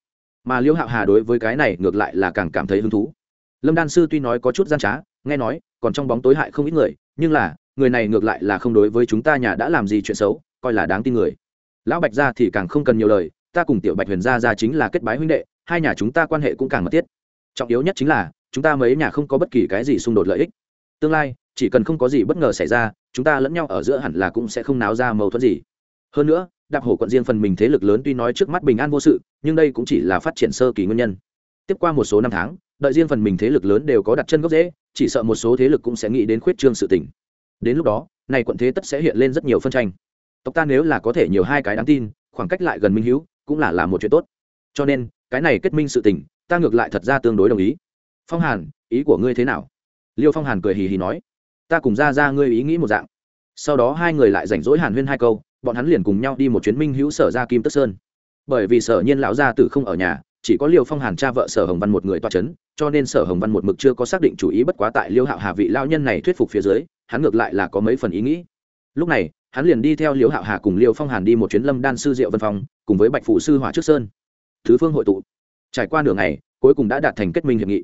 [SPEAKER 1] mà liêu hạo hà đối với cái này ngược lại là càng cảm thấy hứng thú. Lâm đan sư tuy nói có chút gian trá, nghe nói, còn trong bóng tối hại không ít người, nhưng là, người này ngược lại là không đối với chúng ta nhà đã làm gì chuyện xấu, coi là đáng tin người. Lão bạch gia thì càng không cần nhiều lời, ta cùng tiểu bạch huyền gia gia chính là kết bái huynh đệ, hai nhà chúng ta quan hệ cũng càng mật thiết. Trọng yếu nhất chính là, chúng ta mấy nhà không có bất kỳ cái gì xung đột lợi ích. Tương lai, chỉ cần không có gì bất ngờ xảy ra, chúng ta lẫn nhau ở giữa hẳn là cũng sẽ không náo ra mâu thuẫn gì. Hơn nữa đạp hổ quận riêng phần mình thế lực lớn tuy nói trước mắt bình an vô sự, nhưng đây cũng chỉ là phát triển sơ kỳ nguyên nhân. Tiếp qua một số năm tháng, đợi riêng phần mình thế lực lớn đều có đặt chân gốc dễ chỉ sợ một số thế lực cũng sẽ nghĩ đến khuyết trương sự tỉnh đến lúc đó, này quận thế tất sẽ hiện lên rất nhiều phân tranh. Tộc ta nếu là có thể nhiều hai cái đáng tin, khoảng cách lại gần minh hữu cũng là là một chuyện tốt. Cho nên, cái này kết minh sự tình, ta ngược lại thật ra tương đối đồng ý. Phong hàn, ý của ngươi thế nào? Liêu phong hàn cười hì hì nói. Ta cùng ra ra ngươi ý nghĩ một dạng. Sau đó hai người lại rảnh rỗi hàn huyên hai câu bọn hắn liền cùng nhau đi một chuyến minh hữu sở ra kim tức sơn. Bởi vì sở nhiên lão gia tử không ở nhà, chỉ có liêu phong hàn cha vợ sở hồng văn một người toa c h ấ n cho nên sở hồng văn một mực chưa có xác định chủ ý bất quá tại liêu hạo hà vị lao nhân này thuyết phục phía dưới, hắn ngược lại là có mấy phần ý nghĩ. Lúc này, hắn liền đi theo liêu hạo hà cùng liêu phong hàn đi một chuyến lâm đan sư diệu vân phong, cùng với bạch phụ sư hỏa trước sơn. Thứ phương hội tụ. Trải qua nửa ngày, cuối cùng đã đạt thành kết minh hiệp nghị.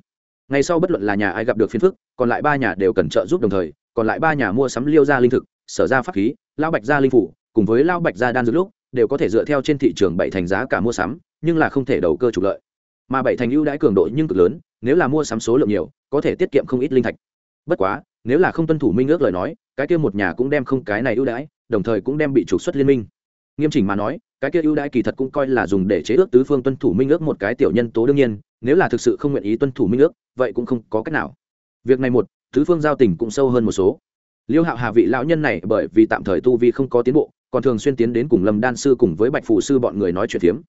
[SPEAKER 1] Ngay sau bất luận là nhà ai gặp được phiến phức, còn lại ba nhà đều cần trợ giúp đồng thời, còn lại ba nhà mua sắm liêu ra linh thực, sở ra pháp khí lao bạch ra linh phủ cùng với lao bạch ra đan dược lúc, đều có thể dựa theo trên thị trường bảy thành giá cả mua sắm, nhưng là không thể đầu cơ trục lợi. Mà bảy thành ưu đãi cường độ nhưng cực lớn, nếu là mua sắm số lượng nhiều, có thể tiết kiệm không ít linh thạch. Bất quá, nếu là không tuân thủ minh ước lời nói, cái kia một nhà cũng đem không cái này ưu đãi, đồng thời cũng đem bị trục xuất liên minh. Nghiêm chỉnh mà nói, cái kia ưu đãi kỳ thật cũng coi là dùng để chế ước tứ phương tuân thủ minh ước một cái tiểu nhân tố đương nhiên, nếu là thực sự không nguyện ý tuân thủ minh ước, vậy cũng không có cách nào. Việc này một, tứ phương giao tình cũng sâu hơn một số. Liêu hạo hà vị lão nhân này bởi vì tạm thời tu vi không có tiến bộ còn thường xuyên tiến đến cùng lâm đan sư cùng với bạch phụ sư bọn người nói chuyện phiếm.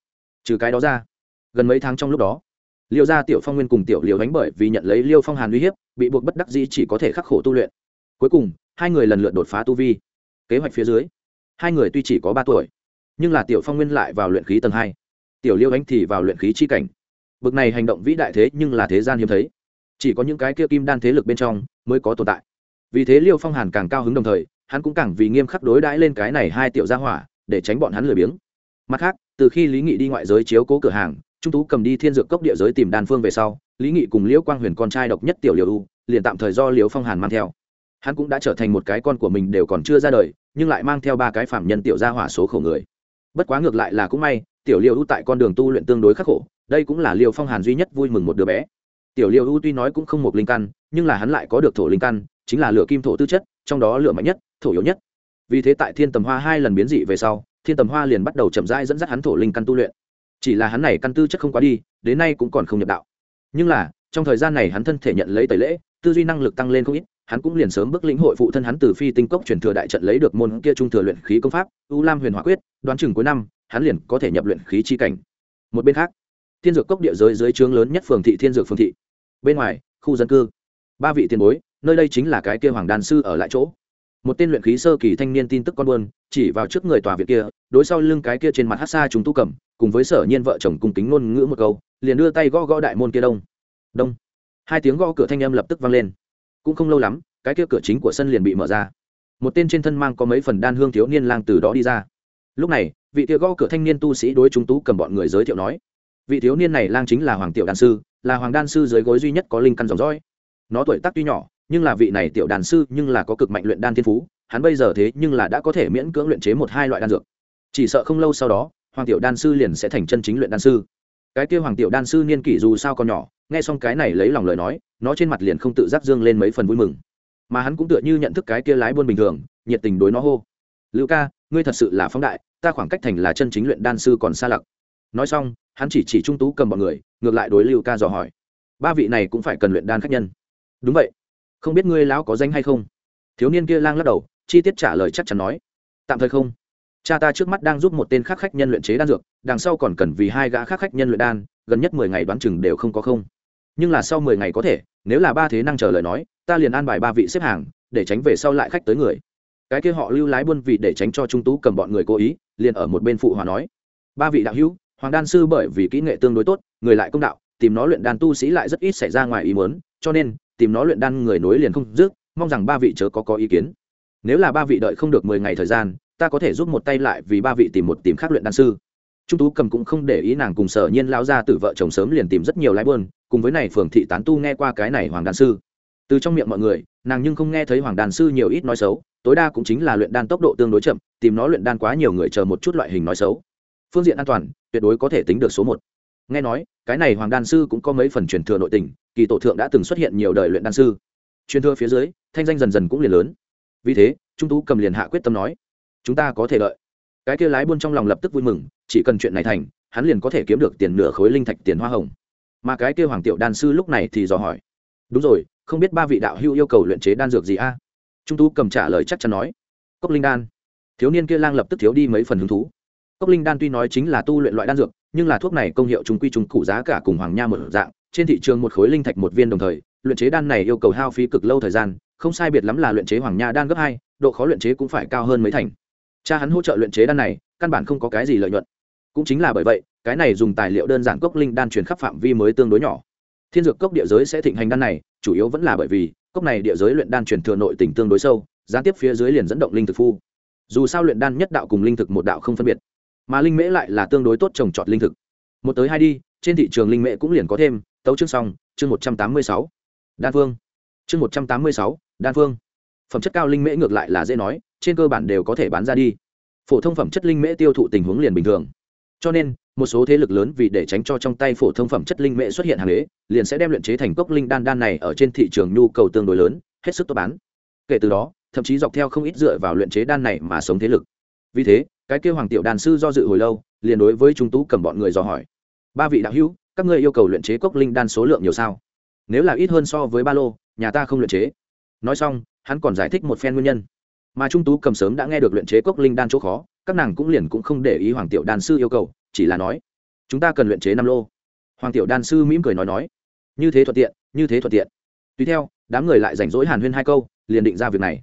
[SPEAKER 1] Trừ cái đó ra, gần mấy tháng trong lúc đó, liêu gia tiểu phong nguyên cùng tiểu liều đánh bởi vì nhận lấy liêu phong hàn uy hiếp, bị buộc bất đắc dĩ chỉ có thể khắc khổ tu luyện. Cuối cùng, hai người lần lượt đột phá tu vi. Kế hoạch phía dưới, hai người tuy chỉ có ba tuổi, nhưng là tiểu phong nguyên lại vào luyện khí tầng hai. Tiểu liêu ánh thì vào luyện khí chi cảnh. Bực này hành động vĩ đại thế nhưng là thế gian hiếm thấy. Chỉ có những cái kia kim đan thế lực bên trong mới có tồn tại. Vì thế liêu phong hàn càng cao hứng đồng thời hắn cũng càng vì nghiêm khắc đối đãi lên cái này hai tiểu gia hỏa, để tránh bọn hắn lười biếng. Mặt khác, từ khi lý nghị đi ngoại giới chiếu cố cửa hàng, trung tú cầm đi thiên dược cốc địa giới tìm đan phương về sau, lý nghị cùng liễu quang huyền con trai độc nhất tiểu liều u, liền tạm thời do liễu phong hàn mang theo. Hắn cũng đã trở thành một cái con của mình đều còn chưa ra đời, nhưng lại mang theo ba cái phạm nhân tiểu gia hỏa số khổ người. Bất quá ngược lại là cũng may, tiểu liều u tại con đường tu luyện tương đối khắc khổ, đây cũng là liều phong hàn duy nhất vui mừng một đứa bé. Tiểu liều u tuy nói cũng không một linh căn, nhưng là hắn lại có được thổ linh căn chính là lửa kim thổ tư chất, trong đó lửa mạnh nhất, thổ yếu nhất. Vì thế tại thiên tầm hoa hai lần biến dị về sau, thiên tầm hoa liền bắt đầu chậm rãi dẫn dắt hắn thổ linh căn tu luyện. Chỉ là hắn này căn tư chất không quá đi, đến nay cũng còn không nhập đạo. Nhưng là, trong thời gian này hắn thân thể nhận lấy tẩy lễ, tư duy năng lực tăng lên không ít, hắn cũng liền sớm bước lĩnh hội phụ thân hắn từ phi tinh cốc truyền thừa đại trận lấy được môn kia trung thừa luyện khí công pháp, u lam huyền hòa quyết, đoán chừng cuối năm, hắn liền có thể nhập luyện khí chi cảnh. Một bên khác, thiên dược cốc địa giới dưới trướng lớn nhất phường thị thiên dược phường thị. Bên ngoài, khu dân cư. Ba vị tiền bối nơi đây chính là cái kia hoàng đan sư ở lại chỗ. Một tên luyện khí sơ kỳ thanh niên tin tức con buôn, chỉ vào trước người tòa viện kia, đối sau lưng cái kia trên mặt hát xa chúng tu cầm, cùng với sở nhiên vợ chồng cùng kính ngôn ngữ một câu, liền đưa tay gõ gõ đại môn kia đông. Đông. Hai tiếng gõ cửa thanh âm lập tức vang lên. Cũng không lâu lắm, cái kia cửa chính của sân liền bị mở ra. Một tên trên thân mang có mấy phần đan hương thiếu niên lang từ đó đi ra. Lúc này, vị kia gõ cửa thanh niên tu sĩ đối chúng tú cầm bọn người giới thiệu nói, vị thiếu niên này lang chính là hoàng tiểu đan sư, là hoàng đan sư dưới gối duy nhất có linh căn dòng dõi. Nó tuổi tác tuy nhỏ nhưng là vị này tiểu đàn sư nhưng là có cực mạnh luyện đan thiên phú, hắn bây giờ thế nhưng là đã có thể miễn cưỡng luyện chế một hai loại đan dược. Chỉ sợ không lâu sau đó, hoàng tiểu đan sư liền sẽ thành chân chính luyện đan sư. Cái kia hoàng tiểu đan sư niên kỷ dù sao còn nhỏ, nghe xong cái này lấy lòng lời nói, nó trên mặt liền không tự giác dương lên mấy phần vui mừng. Mà hắn cũng tựa như nhận thức cái kia lái buôn bình thường, nhiệt tình đối nó hô. Lưu ca, ngươi thật sự là phóng đại, ta khoảng cách thành là chân chính luyện đan sư còn xa lặc. Nói xong, hắn chỉ chỉ trung tú cầm bọn người, ngược lại đối lưu ca dò hỏi. Ba vị này cũng phải cần luyện đan khách nhân. Đúng vậy không biết ngươi lão có danh hay không? Thiếu niên kia lang lắc đầu, chi tiết trả lời chắc chắn nói. Tạm thời không. Cha ta trước mắt đang giúp một tên khác khách nhân luyện chế đan dược, đằng sau còn cần vì hai gã khác khách nhân luyện đan, gần nhất mười ngày đoán chừng đều không có không. Nhưng là sau mười ngày có thể, nếu là ba thế năng chờ lời nói, ta liền an bài ba vị xếp hàng, để tránh về sau lại khách tới người. Cái kia họ lưu lái buôn vị để tránh cho trung tú cầm bọn người cố ý, liền ở một bên phụ hòa nói. Ba vị đạo hữu, hoàng đan sư bởi vì kỹ nghệ tương đối tốt, người lại công đạo, tìm nó luyện đan tu sĩ lại rất ít xảy ra ngoài ý muốn, cho nên tìm nó luyện đan người nối liền không dứt, mong rằng ba vị chớ có có ý kiến. Nếu là ba vị đợi không được mười ngày thời gian, ta có thể giúp một tay lại vì ba vị tìm một tìm khác luyện đan sư. Trung tú cầm cũng không để ý nàng cùng sở nhiên lao ra từ vợ chồng sớm liền tìm rất nhiều lái bơn cùng với này phường thị tán tu nghe qua cái này hoàng đan sư. Từ trong miệng mọi người, nàng nhưng không nghe thấy hoàng đan sư nhiều ít nói xấu, tối đa cũng chính là luyện đan tốc độ tương đối chậm, tìm nó luyện đan quá nhiều người chờ một chút loại hình nói xấu. Phương diện an toàn, tuyệt đối có thể tính được số một nghe nói, cái này hoàng đan sư cũng có mấy phần truyền thừa nội tình, kỳ tổ thượng đã từng xuất hiện nhiều đời luyện đan sư. Truyền thừa phía dưới, thanh danh dần dần cũng liền lớn. Vì thế, trung tú cầm liền hạ quyết tâm nói, chúng ta có thể đợi. Cái kia lái buôn trong lòng lập tức vui mừng, chỉ cần chuyện này thành, hắn liền có thể kiếm được tiền nửa khối linh thạch tiền hoa hồng. Mà cái kia hoàng tiểu đan sư lúc này thì dò hỏi, đúng rồi, không biết ba vị đạo hữu yêu cầu luyện chế đan dược gì a? Trung tú cầm trả lời chắc chắn nói, cốc linh đan. Thiếu niên kia lang lập tức thiếu đi mấy phần hứng thú cốc linh đan tuy nói chính là tu luyện loại đan dược, nhưng là thuốc này công hiệu chúng quy chúng cụ giá cả cùng hoàng nha một dạng, trên thị trường một khối linh thạch một viên đồng thời, luyện chế đan này yêu cầu hao phí cực lâu thời gian, không sai biệt lắm là luyện chế hoàng nha đan gấp hai, độ khó luyện chế cũng phải cao hơn mấy thành. Cha hắn hỗ trợ luyện chế đan này, căn bản không có cái gì lợi nhuận. Cũng chính là bởi vậy, cái này dùng tài liệu đơn giản cốc linh đan truyền khắp phạm vi mới tương đối nhỏ. Thiên dược cốc địa giới sẽ thịnh hành đan này, chủ yếu vẫn là bởi vì, cốc này địa giới luyện đan truyền thừa nội tình tương đối sâu, gián tiếp phía dưới liền dẫn động linh thực phu. Dù sao luyện đan nhất đạo cùng linh thực một đạo không phân biệt mà linh mễ lại là tương đối tốt trồng trọt linh thực. Một tới hai đi, trên thị trường linh mễ cũng liền có thêm, tấu chương xong, chương một trăm tám mươi sáu. Đan phương chương một trăm tám mươi sáu, đan phương phẩm chất cao linh mễ ngược lại là dễ nói, trên cơ bản đều có thể bán ra đi. Phổ thông phẩm chất linh mễ tiêu thụ tình huống liền bình thường. Cho nên, một số thế lực lớn vì để tránh cho trong tay phổ thông phẩm chất linh mễ xuất hiện hàng ế liền sẽ đem luyện chế thành cốc linh đan đan này ở trên thị trường nhu cầu tương đối lớn, hết sức tốt bán. Kể từ đó, thậm chí dọc theo không ít dựa vào luyện chế đan này mà sống thế lực vì thế, cái kêu hoàng tiểu đàn sư do dự hồi lâu, liền đối với trung tú cầm bọn người dò hỏi. Ba vị đạo hữu, các ngươi yêu cầu luyện chế cốc linh đan số lượng nhiều sao? Nếu là ít hơn so với ba lô, nhà ta không luyện chế. Nói xong, hắn còn giải thích một phen nguyên nhân. Mà trung tú cầm sớm đã nghe được luyện chế cốc linh đan chỗ khó, các nàng cũng liền cũng không để ý hoàng tiểu đan sư yêu cầu, chỉ là nói, chúng ta cần luyện chế năm lô. Hoàng tiểu đan sư mỉm cười nói nói, như thế thuận tiện, như thế thuận tiện. Tùy theo, đám người lại rảnh rỗi hàn huyên hai câu, liền định ra việc này.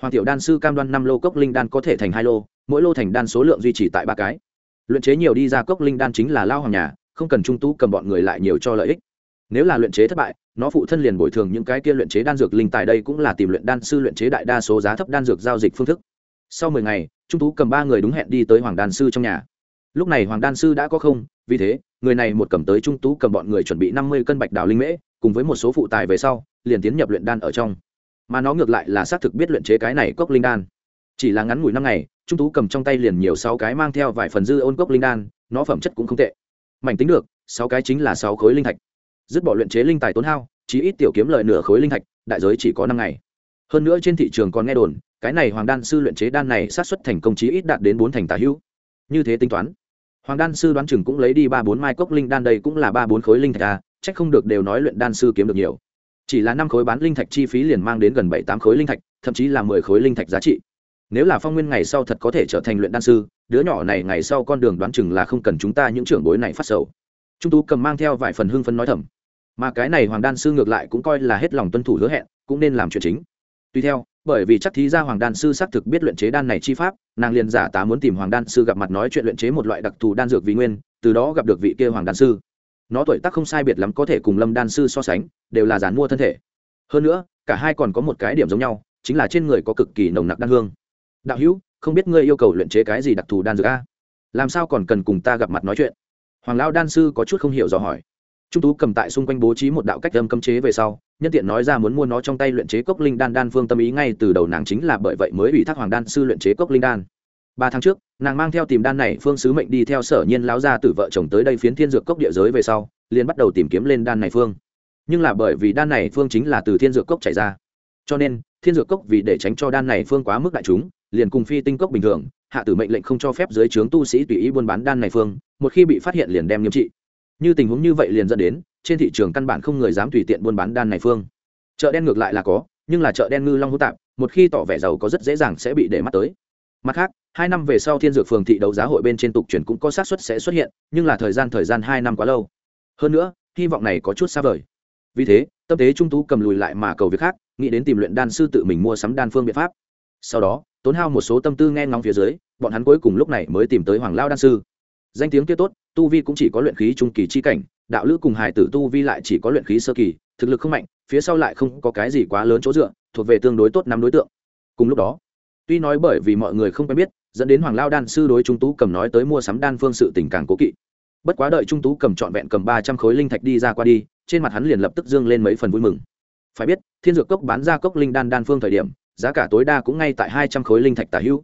[SPEAKER 1] Hoàng tiểu đan sư cam đoan năm lô cốc linh đan có thể thành hai lô mỗi lô thành đan số lượng duy trì tại ba cái. Luyện chế nhiều đi ra cốc linh đan chính là lao hoàng nhà, không cần trung tú cầm bọn người lại nhiều cho lợi ích. Nếu là luyện chế thất bại, nó phụ thân liền bồi thường những cái kia luyện chế đan dược linh tài đây cũng là tìm luyện đan sư luyện chế đại đa số giá thấp đan dược giao dịch phương thức. Sau mười ngày, trung tú cầm ba người đúng hẹn đi tới hoàng đan sư trong nhà. Lúc này hoàng đan sư đã có không, vì thế, người này một cầm tới trung tú cầm bọn người chuẩn bị năm mươi cân bạch đào linh mễ, cùng với một số phụ tài về sau, liền tiến nhập luyện đan ở trong. Mà nó ngược lại là xác thực biết luyện chế cái này cốc linh đan. Chỉ là ngắn ngủi năm ngày trung tú cầm trong tay liền nhiều sáu cái mang theo vài phần dư ôn cốc linh đan, nó phẩm chất cũng không tệ. Mảnh tính được, sáu cái chính là sáu khối linh thạch. Dứt bỏ luyện chế linh tài tốn hao, chí ít tiểu kiếm lợi nửa khối linh thạch, đại giới chỉ có năm ngày. Hơn nữa trên thị trường còn nghe đồn, cái này hoàng đan sư luyện chế đan này sát xuất thành công chí ít đạt đến bốn thành tà hữu. Như thế tính toán, hoàng đan sư đoán chừng cũng lấy đi ba bốn mai cốc linh đan đây cũng là ba bốn khối linh thạch à trách không được đều nói luyện đan sư kiếm được nhiều. Chỉ là năm khối bán linh thạch chi phí liền mang đến gần bảy tám khối linh thạch, thậm chí là mười khối linh thạch giá trị nếu là phong nguyên ngày sau thật có thể trở thành luyện đan sư, đứa nhỏ này ngày sau con đường đoán chừng là không cần chúng ta những trưởng bối này phát sầu. Trung tú cầm mang theo vài phần hưng phấn nói thầm. Mà cái này hoàng đan sư ngược lại cũng coi là hết lòng tuân thủ hứa hẹn, cũng nên làm chuyện chính. Tuy theo, bởi vì chắc thí ra hoàng đan sư xác thực biết luyện chế đan này chi pháp, nàng liền giả tá muốn tìm hoàng đan sư gặp mặt nói chuyện luyện chế một loại đặc thù đan dược vì nguyên, từ đó gặp được vị kia hoàng đan sư. Nó tuổi tác không sai biệt lắm có thể cùng lâm đan sư so sánh, đều là giàn mua thân thể. Hơn nữa, cả hai còn có một cái điểm giống nhau, chính là trên người có cực kỳ nồng nặc đan hương đạo hữu, không biết ngươi yêu cầu luyện chế cái gì đặc thù đan dược a? Làm sao còn cần cùng ta gặp mặt nói chuyện? Hoàng lão đan sư có chút không hiểu dò hỏi. Trung tú cầm tại xung quanh bố trí một đạo cách âm cấm chế về sau, nhân tiện nói ra muốn mua nó trong tay luyện chế cốc linh đan đan phương tâm ý ngay từ đầu nàng chính là bởi vậy mới ủy thác hoàng đan sư luyện chế cốc linh đan. Ba tháng trước, nàng mang theo tìm đan này phương sứ mệnh đi theo sở nhiên láo ra từ vợ chồng tới đây phiến thiên dược cốc địa giới về sau, liền bắt đầu tìm kiếm lên đan này phương. Nhưng là bởi vì đan này phương chính là từ thiên dược cốc chảy ra. Cho nên, thiên dược cốc vì để tránh cho đan này phương quá mức đại chúng liền cùng phi tinh cốc bình thường, hạ tử mệnh lệnh không cho phép dưới trướng tu sĩ tùy ý buôn bán đan này phương, một khi bị phát hiện liền đem nghiêm trị. Như tình huống như vậy liền dẫn đến, trên thị trường căn bản không người dám tùy tiện buôn bán đan này phương. Chợ đen ngược lại là có, nhưng là chợ đen ngư long hữu tạp, một khi tỏ vẻ giàu có rất dễ dàng sẽ bị để mắt tới. Mặt khác, hai năm về sau thiên dược phường thị đấu giá hội bên trên tục chuyển cũng có xác suất sẽ xuất hiện, nhưng là thời gian thời gian hai năm quá lâu. Hơn nữa, hy vọng này có chút xa vời. Vì thế, tâm tế trung tú cầm lùi lại mà cầu việc khác, nghĩ đến tìm luyện đan sư tự mình mua sắm đan phương biện pháp sau đó, tốn hao một số tâm tư nghe ngóng phía dưới, bọn hắn cuối cùng lúc này mới tìm tới hoàng lao đan sư. Danh tiếng kia tốt, tu vi cũng chỉ có luyện khí trung kỳ chi cảnh, đạo lữ cùng hải tử tu vi lại chỉ có luyện khí sơ kỳ, thực lực không mạnh, phía sau lại không có cái gì quá lớn chỗ dựa, thuộc về tương đối tốt năm đối tượng. Cùng lúc đó, tuy nói bởi vì mọi người không quen biết, dẫn đến hoàng lao đan sư đối trung tú cầm nói tới mua sắm đan phương sự tình càng cố kỵ. Bất quá đợi trung tú cầm trọn vẹn cầm ba trăm khối linh thạch đi ra qua đi, trên mặt hắn liền lập tức dương lên mấy phần vui mừng. Phải biết, thiên dược cốc bán ra cốc linh đan đan phương thời điểm giá cả tối đa cũng ngay tại hai trăm khối linh thạch tả hữu.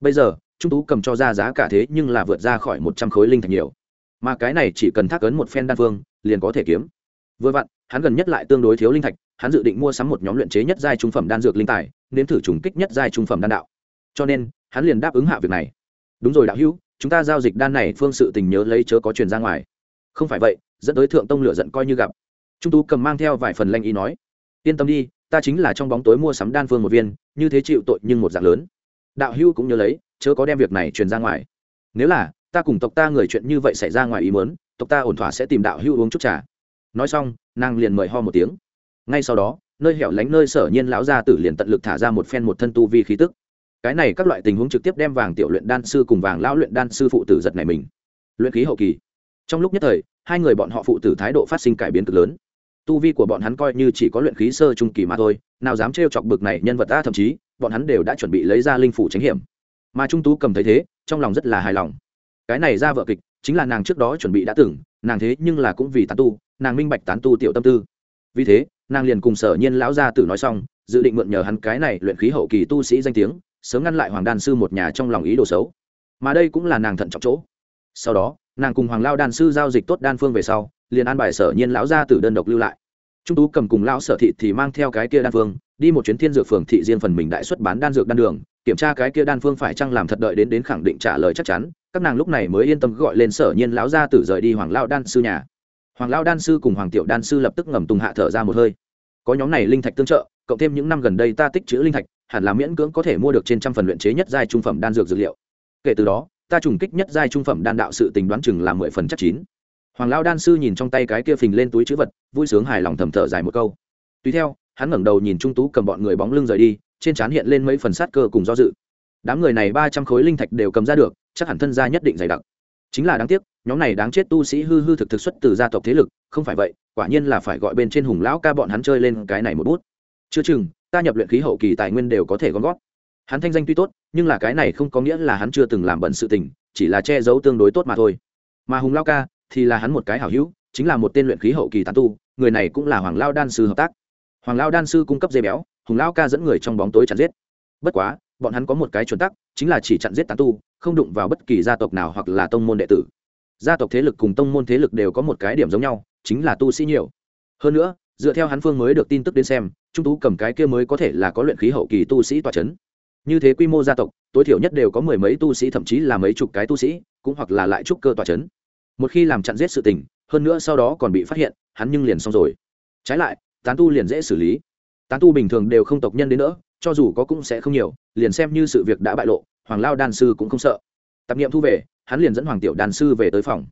[SPEAKER 1] Bây giờ, trung tú cầm cho ra giá cả thế nhưng là vượt ra khỏi một trăm khối linh thạch nhiều. Mà cái này chỉ cần thác ấn một phen đan phương, liền có thể kiếm. Vừa vặn, hắn gần nhất lại tương đối thiếu linh thạch, hắn dự định mua sắm một nhóm luyện chế nhất giai trung phẩm đan dược linh tài, nếm thử trùng kích nhất giai trung phẩm đan đạo. Cho nên, hắn liền đáp ứng hạ việc này. Đúng rồi đạo hữu, chúng ta giao dịch đan này phương sự tình nhớ lấy chớ có truyền ra ngoài. Không phải vậy, dẫn tới thượng tông lửa giận coi như gặp. Trung tú cầm mang theo vài phần lanh ý nói, yên tâm đi ta chính là trong bóng tối mua sắm đan phương một viên, như thế chịu tội nhưng một dạng lớn. Đạo Hưu cũng nhớ lấy, chớ có đem việc này truyền ra ngoài. Nếu là, ta cùng tộc ta người chuyện như vậy xảy ra ngoài ý mớn tộc ta ổn thỏa sẽ tìm đạo Hưu uống chút trà. Nói xong, nàng liền mời ho một tiếng. Ngay sau đó, nơi hẻo lánh nơi sở nhiên lão gia tử liền tận lực thả ra một phen một thân tu vi khí tức. Cái này các loại tình huống trực tiếp đem vàng tiểu luyện đan sư cùng vàng lão luyện đan sư phụ tử giật này mình. Luyện khí hậu kỳ. Trong lúc nhất thời, hai người bọn họ phụ tử thái độ phát sinh cải biến cực lớn tu vi của bọn hắn coi như chỉ có luyện khí sơ trung kỳ mà thôi, nào dám trêu chọc bực này nhân vật ta thậm chí, bọn hắn đều đã chuẩn bị lấy ra linh phủ tránh hiểm. Mà trung tú cầm thấy thế, trong lòng rất là hài lòng. Cái này ra vợ kịch, chính là nàng trước đó chuẩn bị đã từng, nàng thế nhưng là cũng vì tán tu, nàng minh bạch tán tu tiểu tâm tư. Vì thế, nàng liền cùng sở nhiên lão gia tử nói xong, dự định mượn nhờ hắn cái này luyện khí hậu kỳ tu sĩ danh tiếng, sớm ngăn lại hoàng đan sư một nhà trong lòng ý đồ xấu. Mà đây cũng là nàng thận trọng chỗ. Sau đó, nàng cùng hoàng lao đan sư giao dịch tốt đan phương về sau liền an bài sở nhiên lão gia tử đơn độc lưu lại. Trung tú cầm cùng lão sở thị thì mang theo cái kia đan phương đi một chuyến thiên dược phường thị riêng phần mình đại xuất bán đan dược đan đường, kiểm tra cái kia đan phương phải chăng làm thật đợi đến đến khẳng định trả lời chắc chắn, các nàng lúc này mới yên tâm gọi lên sở nhiên lão gia tử rời đi hoàng lao đan sư nhà. Hoàng lao đan sư cùng hoàng tiểu đan sư lập tức ngầm tùng hạ thở ra một hơi. Có nhóm này linh thạch tương trợ, cộng thêm những năm gần đây ta tích chữ linh thạch, hẳn là miễn cưỡng có thể mua được trên trăm phần luyện chế nhất giai trung phẩm đan dược dược liệu. Kể từ đó, ta trùng kích nhất giai trung phẩm đan đạo sự tình đoán chừng là mười phần chắc chín hoàng lao đan sư nhìn trong tay cái kia phình lên túi chữ vật, vui sướng hài lòng thầm thở dài một câu. Tùy theo, hắn ngẩng đầu nhìn trung tú cầm bọn người bóng lưng rời đi, trên trán hiện lên mấy phần sát cơ cùng do dự. Đám người này ba trăm khối linh thạch đều cầm ra được, chắc hẳn thân gia nhất định dày đặc. Chính là đáng tiếc, nhóm này đáng chết tu sĩ hư hư thực thực xuất từ gia tộc thế lực, không phải vậy, quả nhiên là phải gọi bên trên hùng lão ca bọn hắn chơi lên cái này một bút. Chưa chừng, ta nhập luyện khí hậu kỳ tài nguyên đều có thể gom gót hắn thanh danh tuy tốt, nhưng là cái này không có nghĩa là hắn chưa từng làm bận sự tình, chỉ là che giấu tương đối tốt mà thôi. Mà hùng lao ca thì là hắn một cái hảo hữu, chính là một tên luyện khí hậu kỳ tán tu, người này cũng là hoàng lao đan sư hợp tác. Hoàng lao đan sư cung cấp dây béo, hùng lao ca dẫn người trong bóng tối chặn giết. Bất quá, bọn hắn có một cái chuẩn tắc, chính là chỉ chặn giết tán tu, không đụng vào bất kỳ gia tộc nào hoặc là tông môn đệ tử. Gia tộc thế lực cùng tông môn thế lực đều có một cái điểm giống nhau, chính là tu sĩ nhiều. Hơn nữa, dựa theo hắn phương mới được tin tức đến xem, trung tú cầm cái kia mới có thể là có luyện khí hậu kỳ tu sĩ tòa c h ấ n như thế quy mô gia tộc, tối thiểu nhất đều có mười mấy tu sĩ, thậm chí là mấy chục cái tu sĩ, cũng hoặc là lại trúc cơ tòa c h ấ n một khi làm chặn giết sự tình, hơn nữa sau đó còn bị phát hiện, hắn nhưng liền xong rồi. Trái lại, tán tu liền dễ xử lý. Tán tu bình thường đều không tộc nhân đến nữa, cho dù có cũng sẽ không nhiều, liền xem như sự việc đã bại lộ, hoàng lao đan sư cũng không sợ. Tạp nghiệm thu về, hắn liền dẫn hoàng tiểu đan sư về tới phòng.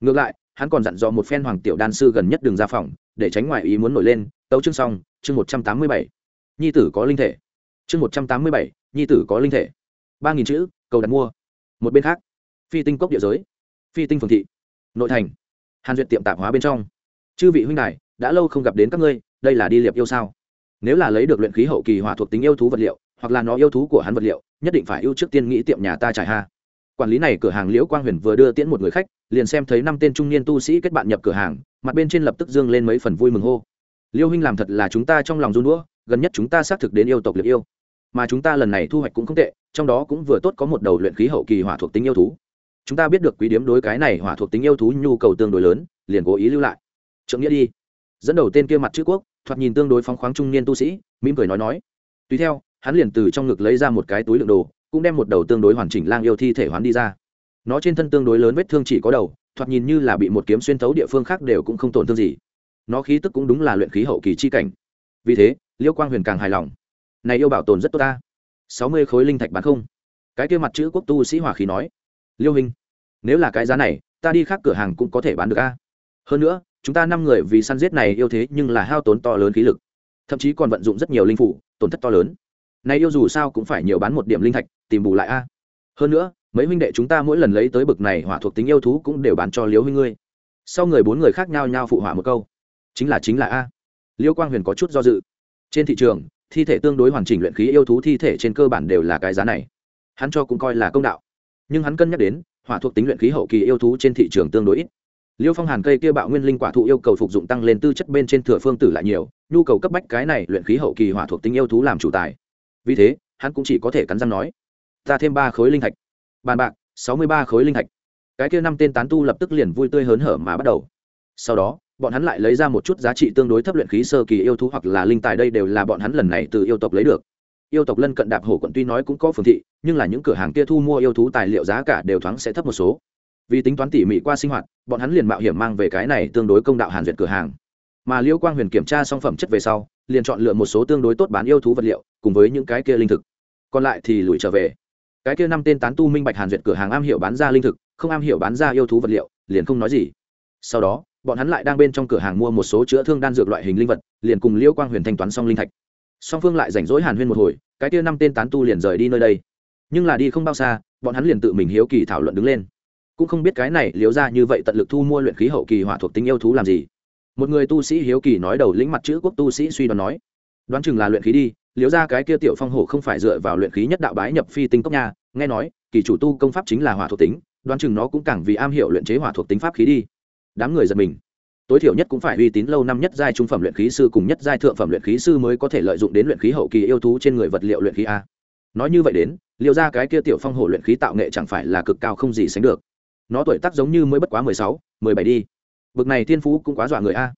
[SPEAKER 1] Ngược lại, hắn còn dặn dò một phen hoàng tiểu đan sư gần nhất đường ra phòng, để tránh ngoại ý muốn nổi lên. Tấu chương xong, chương một trăm tám mươi bảy. Nhi tử có linh thể. Chương một trăm tám mươi bảy, nhi tử có linh thể. Ba nghìn chữ, cầu đặt mua. Một bên khác. Phi tinh cốc địa giới. Phi tinh phường thị nội thành. Hàn duyệt tiệm tạp hóa bên trong. Chư vị huynh đài, đã lâu không gặp đến các ngươi, đây là đi liệp yêu sao? Nếu là lấy được luyện khí hậu kỳ hỏa thuộc tính yêu thú vật liệu, hoặc là nó yêu thú của hắn vật liệu, nhất định phải ưu trước tiên nghĩ tiệm nhà ta trải ha. Quản lý này cửa hàng liễu quang huyền vừa đưa tiễn một người khách, liền xem thấy năm tên trung niên tu sĩ kết bạn nhập cửa hàng, mặt bên trên lập tức dương lên mấy phần vui mừng hô. Liêu huynh làm thật là chúng ta trong lòng run đũa, gần nhất chúng ta xác thực đến yêu tộc liệt yêu. Mà chúng ta lần này thu hoạch cũng không tệ, trong đó cũng vừa tốt có một đầu luyện khí hậu kỳ hỏa thuộc tính yêu thú chúng ta biết được quý điếm đối cái này hỏa thuộc tính yêu thú nhu cầu tương đối lớn, liền cố ý lưu lại. Trượng nghĩa đi. Dẫn đầu tên kia mặt chữ quốc, thoạt nhìn tương đối phóng khoáng trung niên tu sĩ, mỉm cười nói nói. Tùy theo, hắn liền từ trong ngực lấy ra một cái túi lượng đồ, cũng đem một đầu tương đối hoàn chỉnh lang yêu thi thể hoán đi ra. Nó trên thân tương đối lớn vết thương chỉ có đầu, thoạt nhìn như là bị một kiếm xuyên thấu địa phương khác đều cũng không tổn thương gì. Nó khí tức cũng đúng là luyện khí hậu kỳ chi cảnh. Vì thế, liêu quang huyền càng hài lòng. Này yêu bảo tồn rất tốt ta. Sáu mươi khối linh thạch bán không. Cái kia mặt chữ quốc tu sĩ hỏa khí nói liêu hình nếu là cái giá này, ta đi khác cửa hàng cũng có thể bán được a. Hơn nữa, chúng ta năm người vì săn giết này yêu thế nhưng là hao tốn to lớn khí lực. Thậm chí còn vận dụng rất nhiều linh phủ, tổn thất to lớn. Nay yêu dù sao cũng phải nhiều bán một điểm linh thạch, tìm bù lại a. Hơn nữa, mấy huynh đệ chúng ta mỗi lần lấy tới bực này hỏa thuộc tính yêu thú cũng đều bán cho Liêu huynh ngươi. Sau người bốn người khác nhau nhau phụ hỏa một câu. Chính là chính là a. Liêu quang huyền có chút do dự. Trên thị trường, thi thể tương đối hoàn chỉnh luyện khí yêu thú thi thể trên cơ bản đều là cái giá này. Hắn cho cũng coi là công đạo nhưng hắn cân nhắc đến, hỏa thuộc tính luyện khí hậu kỳ yêu thú trên thị trường tương đối ít. Liêu phong hàn cây kia bạo nguyên linh quả thụ yêu cầu phục dụng tăng lên tư chất bên trên thừa phương tử lại nhiều, nhu cầu cấp bách cái này luyện khí hậu kỳ hỏa thuộc tính yêu thú làm chủ tài. Vì thế, hắn cũng chỉ có thể cắn răng nói, ta thêm ba khối linh thạch. Bàn bạc, sáu mươi ba khối linh thạch. Cái kia năm tên tán tu lập tức liền vui tươi hớn hở mà bắt đầu. Sau đó, bọn hắn lại lấy ra một chút giá trị tương đối thấp luyện khí sơ kỳ yêu thú hoặc là linh tài đây đều là bọn hắn lần này từ yêu tộc lấy được yêu tộc lân cận đạp hổ quận tuy nói cũng có phường thị, nhưng là những cửa hàng kia thu mua yêu thú tài liệu giá cả đều thoáng sẽ thấp một số. Vì tính toán tỉ mỉ qua sinh hoạt, bọn hắn liền mạo hiểm mang về cái này tương đối công đạo hàn duyệt cửa hàng. Mà liêu quang huyền kiểm tra xong phẩm chất về sau, liền chọn lựa một số tương đối tốt bán yêu thú vật liệu, cùng với những cái kia linh thực. Còn lại thì lùi trở về. Cái kia năm tên tán tu minh bạch hàn duyệt cửa hàng am hiểu bán ra linh thực, không am hiểu bán ra yêu thú vật liệu, liền không nói gì. Sau đó, bọn hắn lại đang bên trong cửa hàng mua một số chữa thương đan dược loại hình linh vật, liền cùng liêu quang huyền thanh toán xong linh thạch song phương lại rảnh rỗi hàn huyên một hồi, cái kia năm tên tán tu liền rời đi nơi đây. Nhưng là đi không bao xa, bọn hắn liền tự mình hiếu kỳ thảo luận đứng lên. Cũng không biết cái này liếu ra như vậy tận lực thu mua luyện khí hậu kỳ hỏa thuộc tính yêu thú làm gì. Một người tu sĩ hiếu kỳ nói đầu lĩnh mặt chữ quốc tu sĩ suy đoán nói, đoán chừng là luyện khí đi, liếu ra cái kia tiểu phong hổ không phải dựa vào luyện khí nhất đạo bái nhập phi tinh cốc nha. Nghe nói, kỳ chủ tu công pháp chính là hỏa thuộc tính, đoán chừng nó cũng càng vì am hiểu luyện chế hỏa thuộc tính pháp khí đi. Đám người giật mình tối thiểu nhất cũng phải uy tín lâu năm nhất giai trung phẩm luyện khí sư cùng nhất giai thượng phẩm luyện khí sư mới có thể lợi dụng đến luyện khí hậu kỳ yêu thú trên người vật liệu luyện khí a. Nói như vậy đến, liệu ra cái kia tiểu phong hổ luyện khí tạo nghệ chẳng phải là cực cao không gì sánh được. Nó tuổi tác giống như mới bất quá mười sáu, mười bảy đi. Bực này thiên phú cũng quá dọa người a.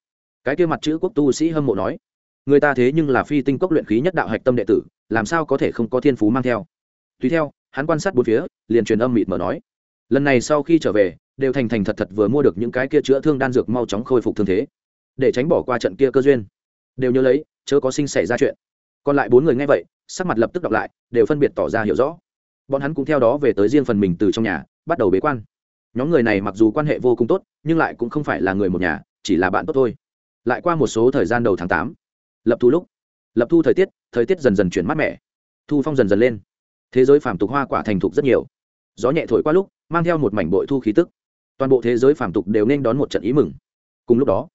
[SPEAKER 1] Cái kia mặt chữ quốc tu sĩ hâm mộ nói, người ta thế nhưng là phi tinh cốc luyện khí nhất đạo hạch tâm đệ tử, làm sao có thể không có thiên phú mang theo? Tùy theo, hắn quan sát bốn phía, liền truyền âm mịt mờ nói, lần này sau khi trở về đều thành thành thật thật vừa mua được những cái kia chữa thương đan dược mau chóng khôi phục thương thế, để tránh bỏ qua trận kia cơ duyên. Đều nhớ lấy, chớ có sinh xảy ra chuyện. Còn lại bốn người nghe vậy, sắc mặt lập tức đọc lại, đều phân biệt tỏ ra hiểu rõ. Bọn hắn cũng theo đó về tới riêng phần mình từ trong nhà, bắt đầu bế quan. Nhóm người này mặc dù quan hệ vô cùng tốt, nhưng lại cũng không phải là người một nhà, chỉ là bạn tốt thôi. Lại qua một số thời gian đầu tháng tám, lập thu lúc, lập thu thời tiết thời tiết dần dần chuyển mát mẻ. Thu phong dần dần lên. Thế giới phàm tục hoa quả thành thục rất nhiều. Gió nhẹ thổi qua lúc, mang theo một mảnh bội thu khí tức toàn bộ thế giới phàm tục đều nên đón một trận ý mừng. Cùng lúc đó,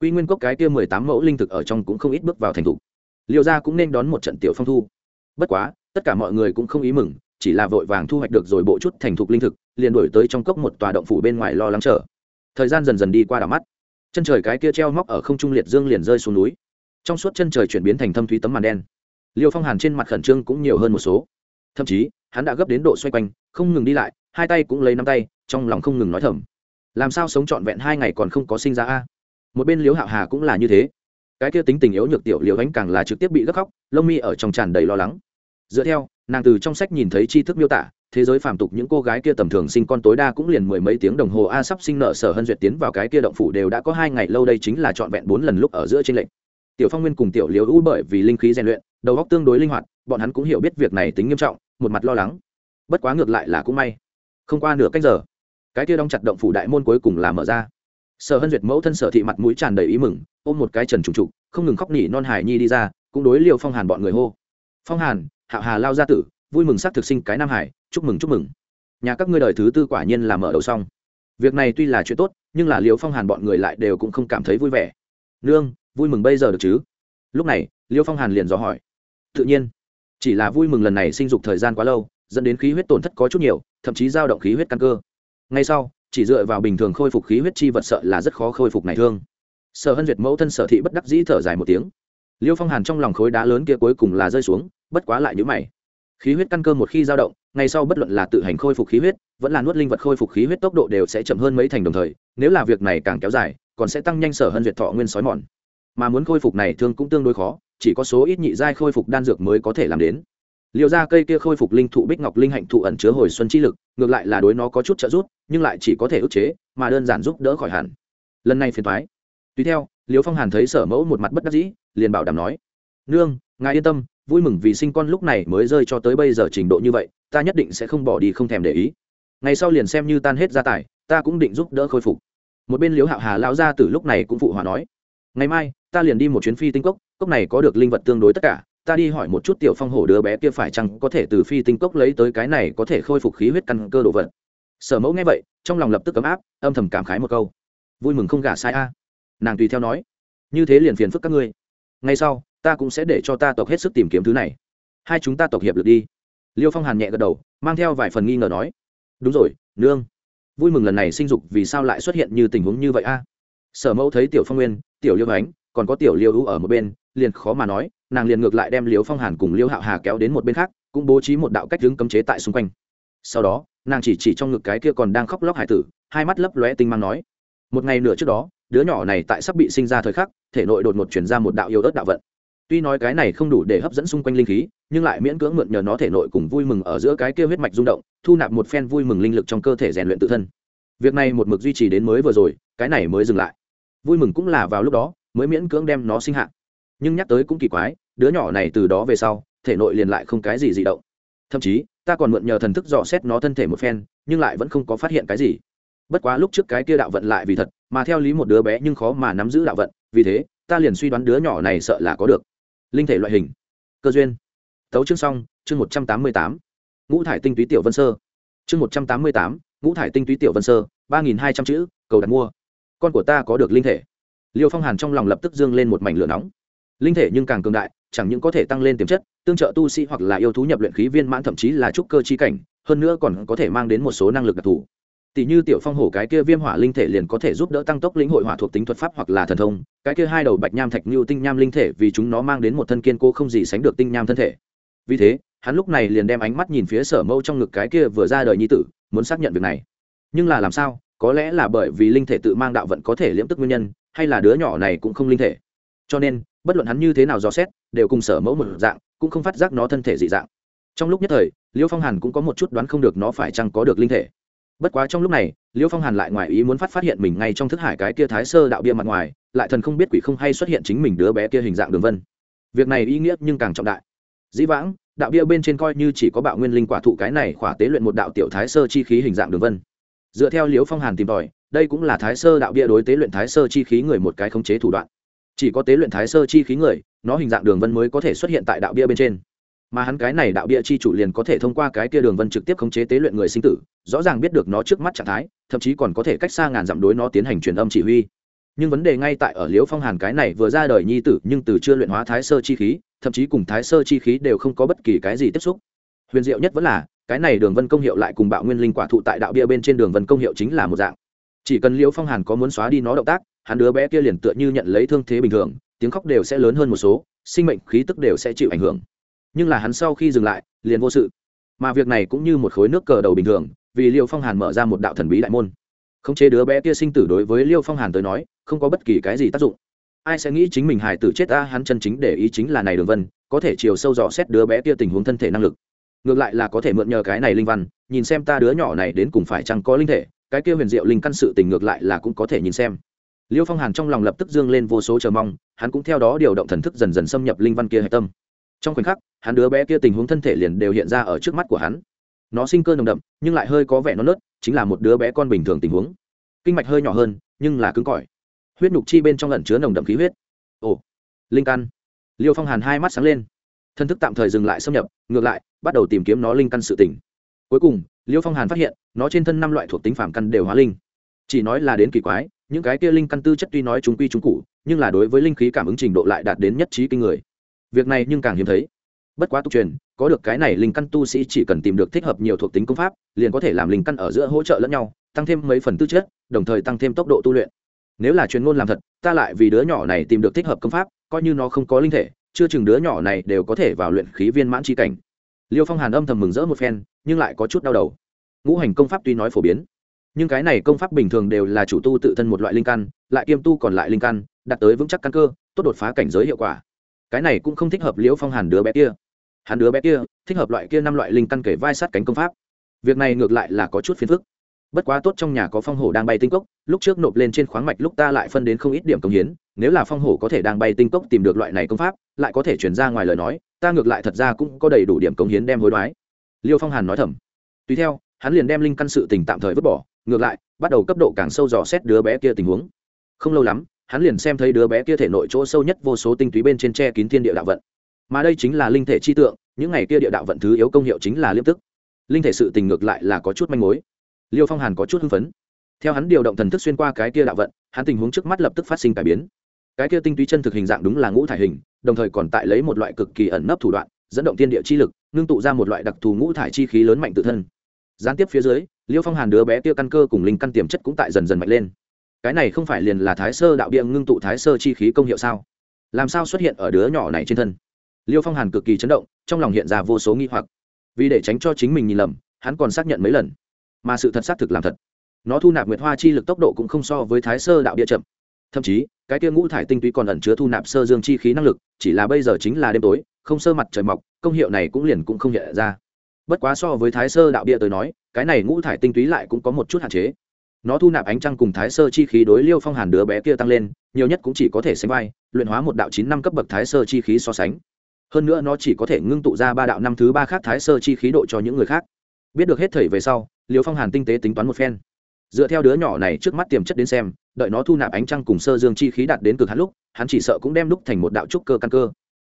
[SPEAKER 1] quy nguyên cốc cái kia mười tám mẫu linh thực ở trong cũng không ít bước vào thành thục. Liêu gia cũng nên đón một trận tiểu phong thu. Bất quá, tất cả mọi người cũng không ý mừng, chỉ là vội vàng thu hoạch được rồi bộ chút thành thục linh thực, liền đổi tới trong cốc một tòa động phủ bên ngoài lo lắng chờ. Thời gian dần dần đi qua đảo mắt. Chân trời cái kia treo móc ở không trung liệt dương liền rơi xuống núi. Trong suốt chân trời chuyển biến thành thâm thúy tấm màn đen. Liêu phong hàn trên mặt khẩn trương cũng nhiều hơn một số. Thậm chí, hắn đã gấp đến độ xoay quanh, không ngừng đi lại, hai tay cũng lấy nắm tay, trong lòng không ngừng nói thầm làm sao sống trọn vẹn hai ngày còn không có sinh ra a? Một bên liếu hạo hà cũng là như thế. Cái kia tính tình yếu nhược tiểu liều ánh càng là trực tiếp bị gấp khóc, lông mi ở trong tràn đầy lo lắng. Dựa theo, nàng từ trong sách nhìn thấy tri thức miêu tả, thế giới phàm tục những cô gái kia tầm thường sinh con tối đa cũng liền mười mấy tiếng đồng hồ a sắp sinh nợ sở hân duyệt tiến vào cái kia động phủ đều đã có hai ngày, lâu đây chính là trọn vẹn bốn lần lúc ở giữa trên lệnh tiểu phong nguyên cùng tiểu liều u bởi vì linh khí rèn luyện, đầu óc tương đối linh hoạt, bọn hắn cũng hiểu biết việc này tính nghiêm trọng, một mặt lo lắng. Bất quá ngược lại là cũng may. Không qua nửa cách giờ cái kia đóng chặt động phủ đại môn cuối cùng là mở ra. Sở hân duyệt mẫu thân sở thị mặt mũi tràn đầy ý mừng, ôm một cái trần trùng trục, không ngừng khóc nỉ non hải nhi đi ra, cũng đối liều phong hàn bọn người hô. Phong hàn hạo hà lao gia tử, vui mừng sắc thực sinh cái nam hải, chúc mừng chúc mừng. Nhà các ngươi đời thứ tư quả nhiên là mở đầu xong. Việc này tuy là chuyện tốt, nhưng là liều phong hàn bọn người lại đều cũng không cảm thấy vui vẻ. Nương, vui mừng bây giờ được chứ? Lúc này, liêu phong hàn liền dò hỏi. Tự nhiên, chỉ là vui mừng lần này sinh dục thời gian quá lâu, dẫn đến khí huyết tổn thất có chút nhiều, thậm chí dao động khí huyết căn cơ ngay sau, chỉ dựa vào bình thường khôi phục khí huyết chi vật sợ là rất khó khôi phục này thương. Sở hân duyệt mẫu thân sở thị bất đắc dĩ thở dài một tiếng. Liêu phong hàn trong lòng khối đá lớn kia cuối cùng là rơi xuống, bất quá lại nhữ mày. Khí huyết căn cơ một khi dao động, ngay sau bất luận là tự hành khôi phục khí huyết, vẫn là nuốt linh vật khôi phục khí huyết tốc độ đều sẽ chậm hơn mấy thành đồng thời, nếu là việc này càng kéo dài, còn sẽ tăng nhanh sở hân duyệt thọ nguyên sói mòn. Mà muốn khôi phục này thương cũng tương đối khó, chỉ có số ít nhị giai khôi phục đan dược mới có thể làm đến liệu ra cây kia khôi phục linh thụ bích ngọc linh hạnh thụ ẩn chứa hồi xuân chi lực, ngược lại là đối nó có chút trợ giúp, nhưng lại chỉ có thể ức chế, mà đơn giản giúp đỡ khỏi hẳn. Lần này phiền thoái tùy theo liều phong hàn thấy sở mẫu một mặt bất đắc dĩ, liền bảo đảm nói, nương, ngài yên tâm, vui mừng vì sinh con lúc này mới rơi cho tới bây giờ trình độ như vậy, ta nhất định sẽ không bỏ đi không thèm để ý. Ngày sau liền xem như tan hết gia tài, ta cũng định giúp đỡ khôi phục. Một bên liếu hạo hà lao ra từ lúc này cũng phụ hòa nói, ngày mai, ta liền đi một chuyến phi tinh cốc cốc này có được linh vật tương đối tất cả ta đi hỏi một chút tiểu phong hổ đứa bé kia phải chăng có thể từ phi tinh cốc lấy tới cái này có thể khôi phục khí huyết căn cơ đồ vật. Sở mẫu nghe vậy, trong lòng lập tức ấm áp, âm thầm cảm khái một câu. Vui mừng không gả sai a. Nàng tùy theo nói, như thế liền phiền phức các ngươi. Ngay sau, ta cũng sẽ để cho ta tộc hết sức tìm kiếm thứ này. Hai chúng ta tộc hiệp lực đi. Liêu phong hàn nhẹ gật đầu, mang theo vài phần nghi ngờ nói, đúng rồi, nương. Vui mừng lần này sinh dục vì sao lại xuất hiện như tình huống như vậy a? Sở mẫu thấy tiểu phong nguyên, tiểu liêu ánh còn có tiểu liêu ưu ở một bên, liền khó mà nói, nàng liền ngược lại đem liêu phong hàn cùng liêu hạo hà kéo đến một bên khác, cũng bố trí một đạo cách đứng cấm chế tại xung quanh. Sau đó, nàng chỉ chỉ trong ngực cái kia còn đang khóc lóc hải tử, hai mắt lấp lóe tinh mang nói, một ngày nửa trước đó, đứa nhỏ này tại sắp bị sinh ra thời khắc, thể nội đột ngột chuyển ra một đạo yêu ớt đạo vận. Tuy nói cái này không đủ để hấp dẫn xung quanh linh khí, nhưng lại miễn cưỡng mượn nhờ nó thể nội cùng vui mừng ở giữa cái kia huyết mạch rung động, thu nạp một phen vui mừng linh lực trong cơ thể rèn luyện tự thân. Việc này một mực duy trì đến mới vừa rồi, cái này mới dừng lại. Vui mừng cũng là vào lúc đó mới miễn cưỡng đem nó sinh hạ. Nhưng nhắc tới cũng kỳ quái, đứa nhỏ này từ đó về sau, thể nội liền lại không cái gì dị động. Thậm chí, ta còn mượn nhờ thần thức dò xét nó thân thể một phen, nhưng lại vẫn không có phát hiện cái gì. Bất quá lúc trước cái kia đạo vận lại vì thật, mà theo lý một đứa bé nhưng khó mà nắm giữ đạo vận, vì thế, ta liền suy đoán đứa nhỏ này sợ là có được. Linh thể loại hình. Cơ duyên. Tấu chương xong, chương một trăm tám mươi tám. Ngũ thải tinh túy tiểu vân sơ. Chương một trăm tám mươi tám, ngũ thải tinh túy tiểu vân sơ, ba nghìn hai trăm chữ, cầu đặt mua. Con của ta có được linh thể liêu phong hàn trong lòng lập tức dương lên một mảnh lửa nóng. Linh thể nhưng càng cường đại, chẳng những có thể tăng lên tiềm chất, tương trợ tu sĩ hoặc là yêu thú nhập luyện khí viên mãn thậm chí là trúc cơ chi cảnh, hơn nữa còn có thể mang đến một số năng lực đặc thù. Tỷ như tiểu phong hổ cái kia viêm hỏa linh thể liền có thể giúp đỡ tăng tốc lĩnh hội hỏa thuộc tính thuật pháp hoặc là thần thông, cái kia hai đầu bạch nham thạch như tinh nham linh thể vì chúng nó mang đến một thân kiên cố không gì sánh được tinh nham thân thể. Vì thế, hắn lúc này liền đem ánh mắt nhìn phía sở mâu trong ngực cái kia vừa ra đời nhi tử, muốn xác nhận việc này. Nhưng là làm sao? Có lẽ là bởi vì linh thể tự mang đạo vận có thể liễm tức nguyên nhân hay là đứa nhỏ này cũng không linh thể. Cho nên, bất luận hắn như thế nào dò xét, đều cùng sở mẫu một dạng, cũng không phát giác nó thân thể dị dạng. Trong lúc nhất thời liêu phong hàn cũng có một chút đoán không được nó phải chăng có được linh thể. Bất quá trong lúc này liêu phong hàn lại ngoài ý muốn phát phát hiện mình ngay trong thức hải cái kia thái sơ đạo bia mặt ngoài, lại thần không biết quỷ không hay xuất hiện chính mình đứa bé kia hình dạng đường vân. Việc này ý nghĩa nhưng càng trọng đại. Dĩ vãng, đạo bia bên trên coi như chỉ có bạo nguyên linh quả thụ cái này khỏa tế luyện một đạo tiểu thái sơ chi khí hình dạng đường vân. Dựa theo liêu phong hàn tìm tòi đây cũng là thái sơ đạo bia đối tế luyện thái sơ chi khí người một cái khống chế thủ đoạn. Chỉ có tế luyện thái sơ chi khí người, nó hình dạng đường vân mới có thể xuất hiện tại đạo bia bên trên. Mà hắn cái này đạo bia chi chủ liền có thể thông qua cái kia đường vân trực tiếp khống chế tế luyện người sinh tử, rõ ràng biết được nó trước mắt trạng thái, thậm chí còn có thể cách xa ngàn dặm đối nó tiến hành truyền âm chỉ huy. Nhưng vấn đề ngay tại ở liễu phong hàn cái này vừa ra đời nhi tử nhưng từ chưa luyện hóa thái sơ chi khí, thậm chí cùng thái sơ chi khí đều không có bất kỳ cái gì tiếp xúc. Huyền diệu nhất vẫn là, cái này đường vân công hiệu lại cùng bạo nguyên linh quả thụ tại đạo bia bên trên đường vân công hiệu chính là một dạng chỉ cần liễu phong hàn có muốn xóa đi nó động tác, hắn đứa bé kia liền tựa như nhận lấy thương thế bình thường, tiếng khóc đều sẽ lớn hơn một số, sinh mệnh khí tức đều sẽ chịu ảnh hưởng. Nhưng là hắn sau khi dừng lại, liền vô sự. Mà việc này cũng như một khối nước cờ đầu bình thường, vì liêu phong hàn mở ra một đạo thần bí đại môn. Khống chế đứa bé kia sinh tử đối với liêu phong hàn tới nói, không có bất kỳ cái gì tác dụng. Ai sẽ nghĩ chính mình hài tử chết ta, hắn chân chính để ý chính là này đường vân, có thể chiều sâu dò xét đứa bé kia tình huống thân thể năng lực. Ngược lại là có thể mượn nhờ cái này linh văn, nhìn xem ta đứa nhỏ này đến cùng phải chăng có linh thể cái kia huyền diệu linh căn sự tình ngược lại là cũng có thể nhìn xem. Liêu phong hàn trong lòng lập tức dương lên vô số chờ mong, hắn cũng theo đó điều động thần thức dần dần xâm nhập linh văn kia hạch tâm. Trong khoảnh khắc, hắn đứa bé kia tình huống thân thể liền đều hiện ra ở trước mắt của hắn. Nó sinh cơ nồng đậm, nhưng lại hơi có vẻ nó nớt, chính là một đứa bé con bình thường tình huống. Kinh mạch hơi nhỏ hơn, nhưng là cứng cỏi. Huyết nhục chi bên trong lẩn chứa nồng đậm khí huyết. Ồ, linh căn. Liêu phong hàn hai mắt sáng lên. Thân thức tạm thời dừng lại xâm nhập, ngược lại, bắt đầu tìm kiếm nó linh căn sự tỉnh cuối cùng liêu phong hàn phát hiện, nó trên thân năm loại thuộc tính phàm căn đều hóa linh. Chỉ nói là đến kỳ quái, những cái kia linh căn tư chất tuy nói chúng quy chúng cụ nhưng là đối với linh khí cảm ứng trình độ lại đạt đến nhất trí kinh người. Việc này nhưng càng hiếm thấy. Bất quá tục truyền, có được cái này linh căn tu sĩ chỉ cần tìm được thích hợp nhiều thuộc tính công pháp, liền có thể làm linh căn ở giữa hỗ trợ lẫn nhau, tăng thêm mấy phần tư chất, đồng thời tăng thêm tốc độ tu luyện. Nếu là chuyên môn làm thật, ta lại vì đứa nhỏ này tìm được thích hợp công pháp, coi như nó không có linh thể, chưa chừng đứa nhỏ này đều có thể vào luyện khí viên mãn tri cảnh liêu phong hàn âm thầm mừng rỡ một phen, nhưng lại có chút đau đầu. Ngũ hành công pháp tuy nói phổ biến, nhưng cái này công pháp bình thường đều là chủ tu tự thân một loại linh căn, lại kiêm tu còn lại linh căn, đạt tới vững chắc căn cơ, tốt đột phá cảnh giới hiệu quả. Cái này cũng không thích hợp liễu phong hàn đứa bé kia. Hắn đứa bé kia thích hợp loại kia năm loại linh căn kể vai sát cánh công pháp. Việc này ngược lại là có chút phiền phức bất quá tốt trong nhà có phong hổ đang bay tinh cốc, lúc trước nộp lên trên khoáng mạch lúc ta lại phân đến không ít điểm công hiến, nếu là phong hổ có thể đang bay tinh cốc tìm được loại này công pháp, lại có thể chuyển ra ngoài lời nói, ta ngược lại thật ra cũng có đầy đủ điểm công hiến đem hối đoái. Liêu phong hàn nói thầm. Tùy theo, hắn liền đem linh căn sự tình tạm thời vứt bỏ, ngược lại, bắt đầu cấp độ càng sâu dò xét đứa bé kia tình huống. Không lâu lắm, hắn liền xem thấy đứa bé kia thể nội chỗ sâu nhất vô số tinh túy bên trên tre kín thiên địa đạo vận. Mà đây chính là linh thể chi tượng, những ngày kia địa đạo vận thứ yếu công hiệu chính là liêm tức. Linh thể sự tình ngược lại là có chút manh mối liêu phong hàn có chút hưng phấn. Theo hắn điều động thần thức xuyên qua cái kia đạo vận, hắn tình huống trước mắt lập tức phát sinh cải biến. Cái kia tinh túy chân thực hình dạng đúng là ngũ thải hình, đồng thời còn tại lấy một loại cực kỳ ẩn nấp thủ đoạn, dẫn động thiên địa chi lực, ngưng tụ ra một loại đặc thù ngũ thải chi khí lớn mạnh tự thân. Gián tiếp phía dưới, liêu phong hàn đứa bé kia căn cơ cùng linh căn tiềm chất cũng tại dần dần mạnh lên. Cái này không phải liền là thái sơ đạo địa ngưng tụ thái sơ chi khí công hiệu sao? Làm sao xuất hiện ở đứa nhỏ này trên thân? Liêu phong hàn cực kỳ chấn động, trong lòng hiện ra vô số nghi hoặc. Vì để tránh cho chính mình nhìn lầm, hắn còn xác nhận mấy lần mà sự thật xác thực làm thật. Nó thu nạp nguyệt hoa chi lực tốc độ cũng không so với thái sơ đạo địa chậm. Thậm chí, cái kia ngũ thải tinh túy còn ẩn chứa thu nạp sơ dương chi khí năng lực, chỉ là bây giờ chính là đêm tối, không sơ mặt trời mọc, công hiệu này cũng liền cũng không hiện ra. Bất quá so với thái sơ đạo địa tới nói, cái này ngũ thải tinh túy lại cũng có một chút hạn chế. Nó thu nạp ánh trăng cùng thái sơ chi khí đối liêu phong hàn đứa bé kia tăng lên, nhiều nhất cũng chỉ có thể sánh vai, luyện hóa một đạo chín năm cấp bậc thái sơ chi khí so sánh. Hơn nữa nó chỉ có thể ngưng tụ ra ba đạo năm thứ ba khác thái sơ chi khí độ cho những người khác. Biết được hết thầy về sau liêu phong hàn tinh tế tính toán một phen. Dựa theo đứa nhỏ này trước mắt tiềm chất đến xem, đợi nó thu nạp ánh trăng cùng sơ dương chi khí đạt đến cực hắn lúc, hắn chỉ sợ cũng đem lúc thành một đạo trúc cơ căn cơ.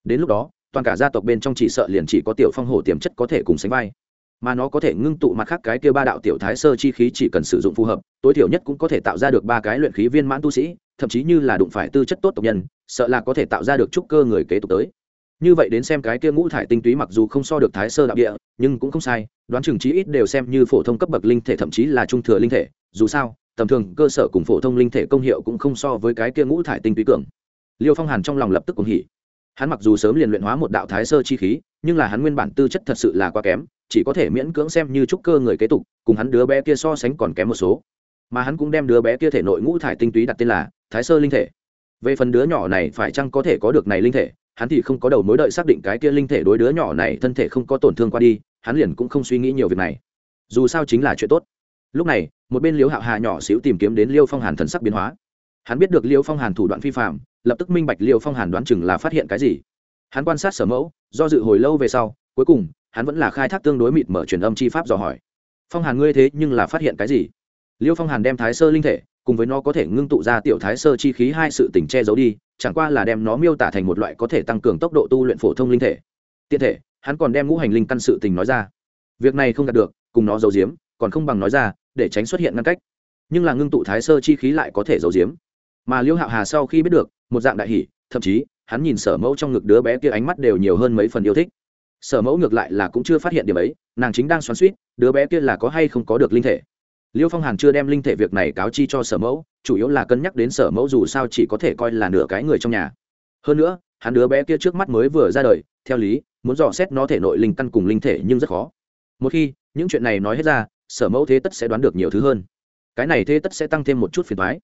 [SPEAKER 1] Đến lúc đó, toàn cả gia tộc bên trong chỉ sợ liền chỉ có tiểu phong hổ tiềm chất có thể cùng sánh vai. Mà nó có thể ngưng tụ mặt khác cái kia ba đạo tiểu thái sơ chi khí chỉ cần sử dụng phù hợp, tối thiểu nhất cũng có thể tạo ra được ba cái luyện khí viên mãn tu sĩ, thậm chí như là đụng phải tư chất tốt tộc nhân, sợ là có thể tạo ra được trúc cơ người kế tục tới như vậy đến xem cái kia ngũ thải tinh túy mặc dù không so được thái sơ đạo địa, nhưng cũng không sai, đoán chừng chí ít đều xem như phổ thông cấp bậc linh thể thậm chí là trung thừa linh thể. Dù sao, tầm thường cơ sở cùng phổ thông linh thể công hiệu cũng không so với cái kia ngũ thải tinh túy cường. Liêu phong hàn trong lòng lập tức cũng hỉ. Hắn mặc dù sớm liền luyện hóa một đạo thái sơ chi khí, nhưng là hắn nguyên bản tư chất thật sự là quá kém, chỉ có thể miễn cưỡng xem như trúc cơ người kế tục, cùng hắn đứa bé kia so sánh còn kém một số. Mà hắn cũng đem đứa bé kia thể nội ngũ thải tinh túy đặt tên là thái sơ linh thể. Về phần đứa nhỏ này phải chăng có thể có được này linh thể hắn thì không có đầu mối đợi xác định cái kia linh thể đối đứa nhỏ này thân thể không có tổn thương qua đi, hắn liền cũng không suy nghĩ nhiều việc này. Dù sao chính là chuyện tốt. Lúc này, một bên liêu hạo hà nhỏ xíu tìm kiếm đến liêu phong hàn thần sắc biến hóa. Hắn biết được liêu phong hàn thủ đoạn phi phạm lập tức minh bạch liêu phong hàn đoán chừng là phát hiện cái gì. Hắn quan sát sở mẫu, do dự hồi lâu về sau, cuối cùng, hắn vẫn là khai thác tương đối mịt mở truyền âm chi pháp dò hỏi. Phong hàn ngươi thế nhưng là phát hiện cái gì? Liêu phong hàn đem thái sơ linh thể cùng với nó có thể ngưng tụ ra tiểu thái sơ chi khí hai sự tình che giấu đi, chẳng qua là đem nó miêu tả thành một loại có thể tăng cường tốc độ tu luyện phổ thông linh thể. Tiện thể, hắn còn đem ngũ hành linh căn sự tình nói ra. Việc này không đạt được, cùng nó giấu giếm, còn không bằng nói ra, để tránh xuất hiện ngăn cách. Nhưng là ngưng tụ thái sơ chi khí lại có thể giấu giếm. Mà liêu hạo hà sau khi biết được, một dạng đại hỷ thậm chí, hắn nhìn sở mẫu trong ngực đứa bé kia ánh mắt đều nhiều hơn mấy phần yêu thích. Sở mẫu ngược lại là cũng chưa phát hiện điểm ấy, nàng chính đang xoắn suýt đứa bé kia là có hay không có được linh thể liêu phong hàn chưa đem linh thể việc này cáo chi cho sở mẫu, chủ yếu là cân nhắc đến sở mẫu dù sao chỉ có thể coi là nửa cái người trong nhà. Hơn nữa, hắn đứa bé kia trước mắt mới vừa ra đời, theo lý, muốn dò xét nó thể nội linh căn cùng linh thể nhưng rất khó. Một khi những chuyện này nói hết ra, sở mẫu thế tất sẽ đoán được nhiều thứ hơn. Cái này thế tất sẽ tăng thêm một chút phiền thoái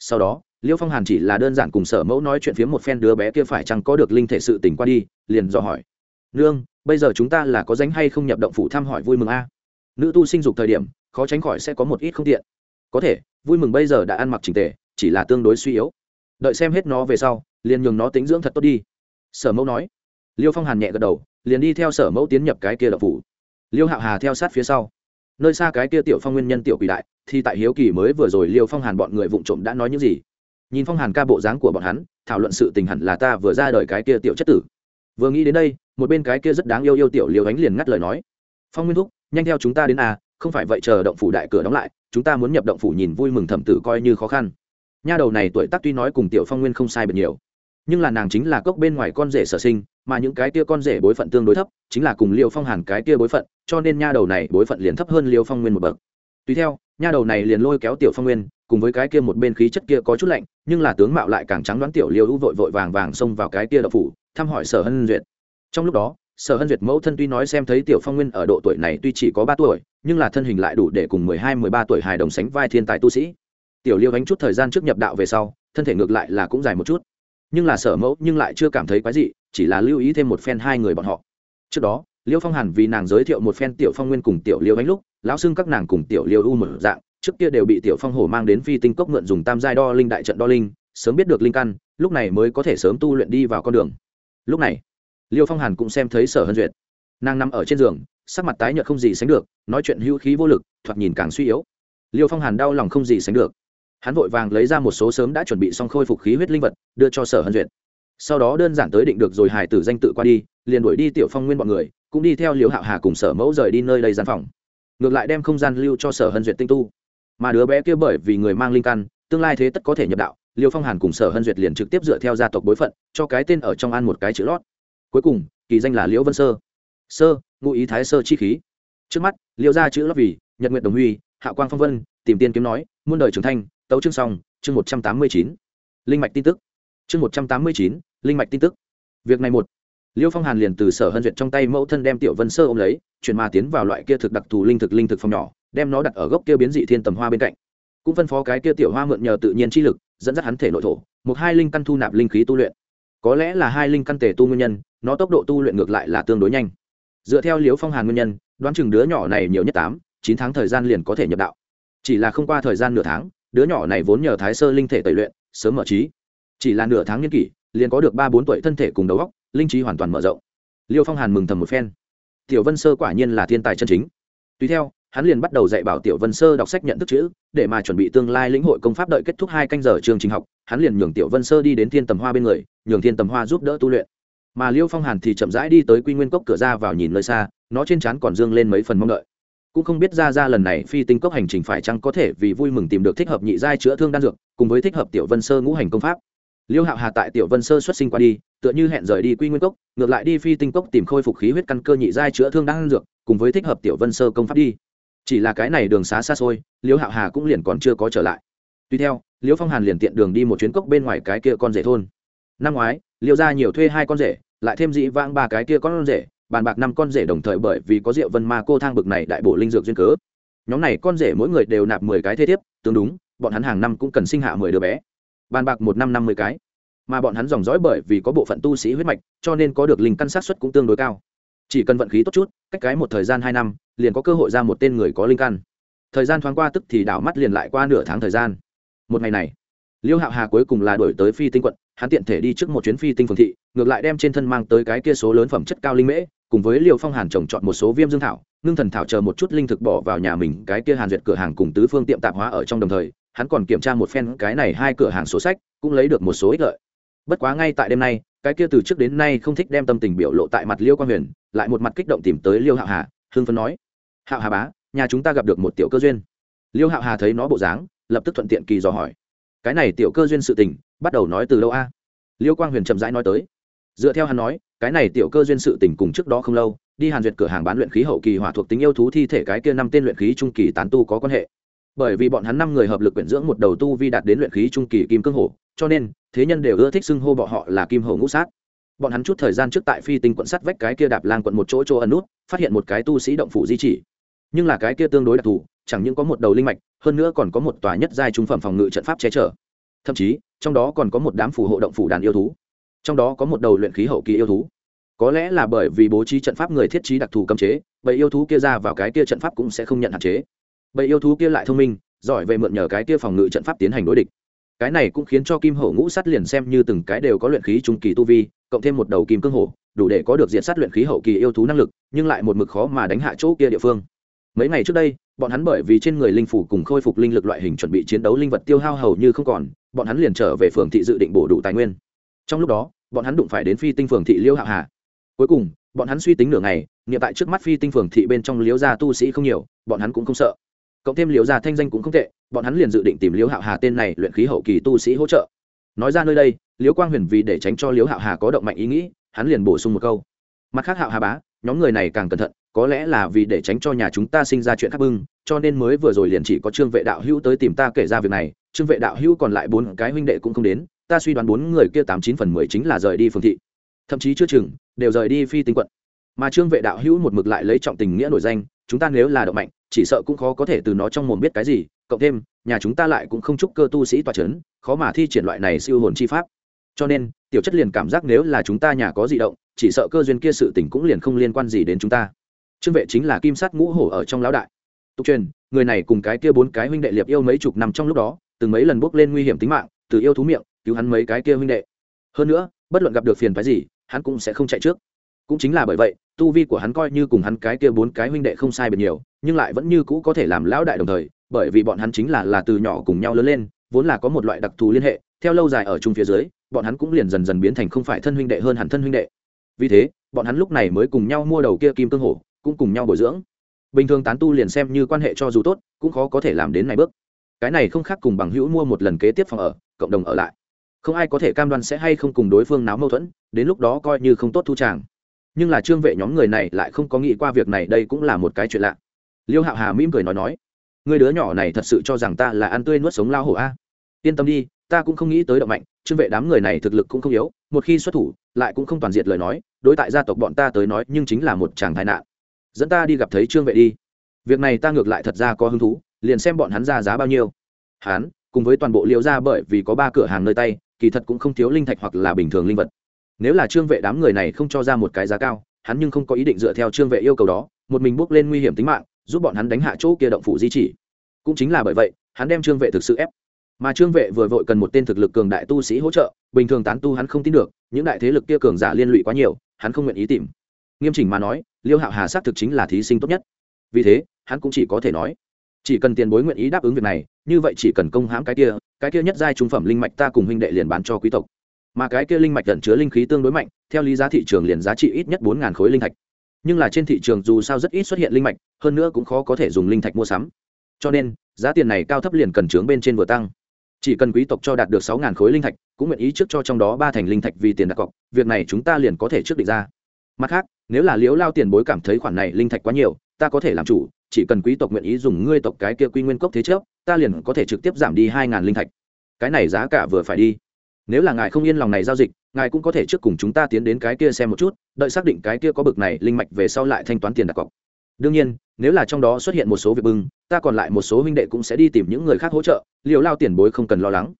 [SPEAKER 1] sau đó, liêu phong hàn chỉ là đơn giản cùng sở mẫu nói chuyện phía một phen đứa bé kia phải chăng có được linh thể sự tỉnh qua đi, liền dò hỏi. Nương, bây giờ chúng ta là có danh hay không nhập động phủ thăm hỏi vui mừng a? Nữ tu sinh dục thời điểm khó tránh khỏi sẽ có một ít không tiện. Có thể, vui mừng bây giờ đã ăn mặc trình tề, chỉ là tương đối suy yếu. Đợi xem hết nó về sau, liền nhường nó tính dưỡng thật tốt đi. Sở mẫu nói. Liêu phong hàn nhẹ gật đầu, liền đi theo sở mẫu tiến nhập cái kia đậu phủ. Liêu hạo hà theo sát phía sau. Nơi xa cái kia tiểu phong nguyên nhân tiểu quỷ đại, thì tại hiếu kỳ mới vừa rồi liêu phong hàn bọn người vụng trộm đã nói những gì. Nhìn phong hàn ca bộ dáng của bọn hắn, thảo luận sự tình hẳn là ta vừa ra đời cái kia tiểu chất tử. Vừa nghĩ đến đây, một bên cái kia rất đáng yêu yêu tiểu liêu ánh liền ngắt lời nói. Phong nguyên thúc, nhanh theo chúng ta đến à không phải vậy chờ động phủ đại cửa đóng lại, chúng ta muốn nhập động phủ nhìn vui mừng thẩm tử coi như khó khăn. Nha đầu này tuổi tác tuy nói cùng tiểu phong nguyên không sai biệt nhiều, nhưng là nàng chính là cốc bên ngoài con rể sở sinh, mà những cái kia con rể bối phận tương đối thấp, chính là cùng liêu phong hàn cái kia bối phận, cho nên nha đầu này bối phận liền thấp hơn liêu phong nguyên một bậc. Tùy theo, nha đầu này liền lôi kéo tiểu phong nguyên, cùng với cái kia một bên khí chất kia có chút lạnh, nhưng là tướng mạo lại càng trắng đoán tiểu liêu vội vội vàng vàng xông vào cái kia đậu phủ, thăm hỏi sở hân duyệt. Trong lúc đó sở hân duyệt mẫu thân tuy nói xem thấy tiểu phong nguyên ở độ tuổi này tuy chỉ có ba tuổi, nhưng là thân hình lại đủ để cùng mười hai, mười ba tuổi hài đồng sánh vai thiên tài tu sĩ. Tiểu liêu đánh chút thời gian trước nhập đạo về sau, thân thể ngược lại là cũng dài một chút. Nhưng là sở mẫu nhưng lại chưa cảm thấy quái gì chỉ là lưu ý thêm một phen hai người bọn họ. Trước đó, liêu phong hàn vì nàng giới thiệu một phen tiểu phong nguyên cùng tiểu liêu ánh lúc, lão xưng các nàng cùng tiểu liêu u mở dạng, trước kia đều bị tiểu phong hổ mang đến phi tinh cốc mượn dùng tam giai đo linh đại trận đo linh, sớm biết được linh căn, lúc này mới có thể sớm tu luyện đi vào con đường. Lúc này liêu phong hàn cũng xem thấy sở hân duyệt. Nàng nằm ở trên giường, sắc mặt tái nhợt không gì sánh được, nói chuyện hữu khí vô lực, thoạt nhìn càng suy yếu. Liêu phong hàn đau lòng không gì sánh được. Hắn vội vàng lấy ra một số sớm đã chuẩn bị xong khôi phục khí huyết linh vật, đưa cho sở hân duyệt. Sau đó đơn giản tới định được rồi hải tử danh tự qua đi, liền đuổi đi tiểu phong nguyên bọn người, cũng đi theo Liễu hạo hà cùng sở mẫu rời đi nơi đây gian phòng. Ngược lại đem không gian lưu cho sở hân duyệt tinh tu. Mà đứa bé kia bởi vì người mang linh căn, tương lai thế tất có thể nhập đạo, liêu phong hàn cùng sở hân duyệt liền trực tiếp dựa theo gia tộc bối phận, cho cái tên ở trong ăn một cái chữ lót cuối cùng, kỳ danh là liễu vân sơ. Sơ, ngụ ý thái sơ chi khí. Trước mắt, Liễu ra chữ lót vì, nhật nguyện đồng huy, hạ quang phong vân, tìm tiên kiếm nói, muôn đời trưởng thanh tấu chương song, chương một trăm tám mươi chín. Linh mạch tin tức. Chương một trăm tám mươi chín, linh mạch tin tức. Việc này một. Liêu phong hàn liền từ sở hân duyệt trong tay mẫu thân đem tiểu vân sơ ôm lấy, chuyển mà tiến vào loại kia thực đặc thù linh thực linh thực phòng nhỏ, đem nó đặt ở gốc kia biến dị thiên tầm hoa bên cạnh. Cũng phân phó cái kia tiểu hoa mượn nhờ tự nhiên chi lực, dẫn dắt hắn thể nội thổ, một hai linh căn thu nạp linh khí tu luyện có lẽ là hai linh căn tề tu nguyên nhân, nó tốc độ tu luyện ngược lại là tương đối nhanh. Dựa theo liêu phong hàn nguyên nhân, đoán chừng đứa nhỏ này nhiều nhất tám, chín tháng thời gian liền có thể nhập đạo. Chỉ là không qua thời gian nửa tháng, đứa nhỏ này vốn nhờ thái sơ linh thể tẩy luyện, sớm mở trí. Chỉ là nửa tháng n kỷ, liền có được ba bốn tuổi thân thể cùng đầu óc, linh trí hoàn toàn mở rộng. Liêu phong hàn mừng thầm một phen. Tiểu vân sơ quả nhiên là thiên tài chân chính. Tùy theo hắn liền bắt đầu dạy bảo tiểu vân sơ đọc sách nhận thức chữ, để mà chuẩn bị tương lai lĩnh hội công pháp đợi kết thúc hai canh giờ trường trình học, hắn liền nhường tiểu vân sơ đi đến thiên tầm hoa bên người, nhường thiên tầm hoa giúp đỡ tu luyện. Mà liêu phong hàn thì chậm rãi đi tới quy nguyên cốc cửa ra vào nhìn nơi xa, nó trên trán còn dương lên mấy phần mong đợi. Cũng không biết ra ra lần này phi tinh cốc hành trình phải chăng có thể vì vui mừng tìm được thích hợp nhị giai chữa thương đan dược, cùng với thích hợp tiểu vân sơ ngũ hành công pháp. Liêu hạo hà tại tiểu vân sơ xuất sinh qua đi, tựa như hẹn rời đi quy nguyên cốc, ngược lại đi phi tinh cốc tìm khôi phục khí huyết căn cơ nhị giai chữa thương đan dược, cùng với thích hợp tiểu vân sơ công pháp đi chỉ là cái này đường xá xa xôi, Liễu hạo hà cũng liền còn chưa có trở lại. Tuy theo, Liễu phong hàn liền tiện đường đi một chuyến cốc bên ngoài cái kia con rể thôn. Năm ngoái, Liễu ra nhiều thuê hai con rể, lại thêm dĩ vãng ba cái kia con rể, bàn bạc năm con rể đồng thời bởi vì có rượu vân ma cô thang bực này đại bổ linh dược duyên cớ. Nhóm này con rể mỗi người đều nạp mười cái thế thiếp, tương đúng, bọn hắn hàng năm cũng cần sinh hạ mười đứa bé. Bàn bạc một năm năm mươi cái. Mà bọn hắn dòng dõi bởi vì có bộ phận tu sĩ huyết mạch, cho nên có được linh căn sát xuất cũng tương đối cao chỉ cần vận khí tốt chút, cách cái một thời gian hai năm, liền có cơ hội ra một tên người có linh căn. Thời gian thoáng qua tức thì đảo mắt liền lại qua nửa tháng thời gian. Một ngày này, liêu hạo hà cuối cùng là đổi tới phi tinh quận, hắn tiện thể đi trước một chuyến phi tinh phường thị, ngược lại đem trên thân mang tới cái kia số lớn phẩm chất cao linh mễ, cùng với liều phong hàn trồng chọn một số viêm dương thảo, ngưng thần thảo chờ một chút linh thực bỏ vào nhà mình, cái kia hàn duyệt cửa hàng cùng tứ phương tiệm tạp hóa ở trong đồng thời, hắn còn kiểm tra một phen cái này hai cửa hàng số sách, cũng lấy được một số ích lợi. Bất quá ngay tại đêm nay, cái kia từ trước đến nay không thích đem tâm tình biểu lộ tại mặt liêu quang huyền lại một mặt kích động tìm tới liêu hạo hà hương phấn nói, hạo hà bá, nhà chúng ta gặp được một tiểu cơ duyên. Liêu hạo hà thấy nó bộ dáng, lập tức thuận tiện kỳ dò hỏi, cái này tiểu cơ duyên sự tình, bắt đầu nói từ lâu a? Liêu quang huyền chậm rãi nói tới, dựa theo hắn nói, cái này tiểu cơ duyên sự tình cùng trước đó không lâu, đi hàn duyệt cửa hàng bán luyện khí hậu kỳ hỏa thuộc tính yêu thú thi thể cái kia năm tên luyện khí trung kỳ tán tu có quan hệ. Bởi vì bọn hắn năm người hợp lực quyển dưỡng một đầu tu vi đạt đến luyện khí trung kỳ kim cương hổ, cho nên thế nhân đều ưa thích xưng hô bọn họ là kim hổ ngũ sát bọn hắn chút thời gian trước tại phi tinh quận sắt vách cái kia đạp lang quận một chỗ chỗ ẩn nút, phát hiện một cái tu sĩ động phủ di chỉ. Nhưng là cái kia tương đối đặc thù, chẳng những có một đầu linh mạch, hơn nữa còn có một tòa nhất giai trung phẩm phòng ngự trận pháp che chở. Thậm chí, trong đó còn có một đám phù hộ động phủ đàn yêu thú. Trong đó có một đầu luyện khí hậu kỳ yêu thú. Có lẽ là bởi vì bố trí trận pháp người thiết trí đặc thù cấm chế, bầy yêu thú kia ra vào cái kia trận pháp cũng sẽ không nhận hạn chế. Bầy yêu thú kia lại thông minh, giỏi về mượn nhờ cái kia phòng ngự trận pháp tiến hành đối địch. Cái này cũng khiến cho kim hậu ngũ sắt liền xem như từng cái đều có luyện khí trung kỳ tu vi cộng thêm một đầu kim cương hổ, đủ để có được diện sát luyện khí hậu kỳ yêu thú năng lực, nhưng lại một mực khó mà đánh hạ chỗ kia địa phương. Mấy ngày trước đây, bọn hắn bởi vì trên người linh phủ cùng khôi phục linh lực loại hình chuẩn bị chiến đấu linh vật tiêu hao hầu như không còn, bọn hắn liền trở về phường thị dự định bổ đủ tài nguyên. Trong lúc đó, bọn hắn đụng phải đến phi tinh phường thị liêu hạ hà. Cuối cùng, bọn hắn suy tính nửa ngày nghiệm tại trước mắt phi tinh phường thị bên trong liễu gia tu sĩ không nhiều, bọn hắn cũng không sợ. Cộng thêm liễu gia thanh danh cũng không tệ, bọn hắn liền dự định tìm liễu hạo hà tên này luyện khí hậu kỳ tu sĩ hỗ trợ. Nói ra nơi đây Liễu quang huyền vì để tránh cho Liễu hạo hà có động mạnh ý nghĩ, hắn liền bổ sung một câu. Mặt khác hạo hà bá, nhóm người này càng cẩn thận, có lẽ là vì để tránh cho nhà chúng ta sinh ra chuyện khác bưng, cho nên mới vừa rồi liền chỉ có trương vệ đạo hữu tới tìm ta kể ra việc này, trương vệ đạo hữu còn lại bốn cái huynh đệ cũng không đến, ta suy đoán bốn người kia tám chín phần mười chính là rời đi phương thị. Thậm chí chưa chừng, đều rời đi phi tinh quận. Mà trương vệ đạo hữu một mực lại lấy trọng tình nghĩa nổi danh, chúng ta nếu là động mạnh, chỉ sợ cũng khó có thể từ nó trong mồm biết cái gì, cộng thêm, nhà chúng ta lại cũng không chúc cơ tu sĩ tòa c h ấ n khó mà thi triển loại này siêu hồn chi pháp cho nên, tiểu chất liền cảm giác nếu là chúng ta nhà có di động, chỉ sợ cơ duyên kia sự tình cũng liền không liên quan gì đến chúng ta. Trương vệ chính là kim sát ngũ hổ ở trong lão đại. Tục truyền, người này cùng cái kia bốn cái huynh đệ liệp yêu mấy chục năm trong lúc đó, từng mấy lần bước lên nguy hiểm tính mạng, từ yêu thú miệng, cứu hắn mấy cái kia huynh đệ. Hơn nữa, bất luận gặp được phiền phái gì, hắn cũng sẽ không chạy trước. Cũng chính là bởi vậy, tu vi của hắn coi như cùng hắn cái kia bốn cái huynh đệ không sai biệt nhiều, nhưng lại vẫn như cũ có thể làm lão đại đồng thời, bởi vì bọn hắn chính là là từ nhỏ cùng nhau lớn lên, vốn là có một loại đặc thù liên hệ, theo lâu dài ở chung phía dưới bọn hắn cũng liền dần dần biến thành không phải thân huynh đệ hơn hẳn thân huynh đệ. Vì thế, bọn hắn lúc này mới cùng nhau mua đầu kia kim cương hổ, cũng cùng nhau bồi dưỡng. Bình thường tán tu liền xem như quan hệ cho dù tốt, cũng khó có thể làm đến này bước. Cái này không khác cùng bằng hữu mua một lần kế tiếp phòng ở, cộng đồng ở lại. Không ai có thể cam đoan sẽ hay không cùng đối phương náo mâu thuẫn, đến lúc đó coi như không tốt thu tràng. Nhưng là trương vệ nhóm người này lại không có nghĩ qua việc này, đây cũng là một cái chuyện lạ. Liêu hạo hà mỉm cười nói nói người đứa nhỏ này thật sự cho rằng ta là ăn tươi nuốt sống lao hổ a? Yên tâm đi ta cũng không nghĩ tới động mạnh, trương vệ đám người này thực lực cũng không yếu, một khi xuất thủ, lại cũng không toàn diện lời nói, đối tại gia tộc bọn ta tới nói nhưng chính là một chàng tai nạn. Dẫn ta đi gặp thấy trương vệ đi. Việc này ta ngược lại thật ra có hứng thú, liền xem bọn hắn ra giá bao nhiêu. Hắn, cùng với toàn bộ liêu ra bởi vì có ba cửa hàng nơi tay, kỳ thật cũng không thiếu linh thạch hoặc là bình thường linh vật. Nếu là trương vệ đám người này không cho ra một cái giá cao, hắn nhưng không có ý định dựa theo trương vệ yêu cầu đó, một mình bước lên nguy hiểm tính mạng, giúp bọn hắn đánh hạ chỗ kia động phủ di chỉ. Cũng chính là bởi vậy, hắn đem trương vệ thực sự ép mà trương vệ vừa vội cần một tên thực lực cường đại tu sĩ hỗ trợ, bình thường tán tu hắn không tin được, những đại thế lực kia cường giả liên lụy quá nhiều, hắn không nguyện ý tìm. Nghiêm chỉnh mà nói, liêu hạo hà xác thực chính là thí sinh tốt nhất. Vì thế, hắn cũng chỉ có thể nói, chỉ cần tiền bối nguyện ý đáp ứng việc này, như vậy chỉ cần công hãm cái kia cái kia nhất giai trung phẩm linh mạch ta cùng huynh đệ liền bán cho quý tộc. Mà cái kia linh mạch tận chứa linh khí tương đối mạnh, theo lý giá thị trường liền giá trị ít nhất bốn khối linh thạch. Nhưng là trên thị trường dù sao rất ít xuất hiện linh mạch, hơn nữa cũng khó có thể dùng linh thạch mua sắm. Cho nên, giá tiền này cao thấp liền cần trướng bên trên vừa tăng chỉ cần quý tộc cho đạt được sáu khối linh thạch, cũng nguyện ý trước cho trong đó ba thành linh thạch vì tiền đặt cọc, việc này chúng ta liền có thể trước định ra. Mặt khác, nếu là liếu lao tiền bối cảm thấy khoản này linh thạch quá nhiều, ta có thể làm chủ, chỉ cần quý tộc nguyện ý dùng ngươi tộc cái kia quy nguyên cốc thế trước ta liền có thể trực tiếp giảm đi hai linh thạch. Cái này giá cả vừa phải đi. Nếu là ngài không yên lòng này giao dịch, ngài cũng có thể trước cùng chúng ta tiến đến cái kia xem một chút, đợi xác định cái kia có bực này linh mạch về sau lại thanh toán tiền đặt cọc. Đương nhiên, nếu là trong đó xuất hiện một số việc bưng, ta còn lại một số huynh đệ cũng sẽ đi tìm những người khác hỗ trợ liệu lao tiền bối không cần lo lắng.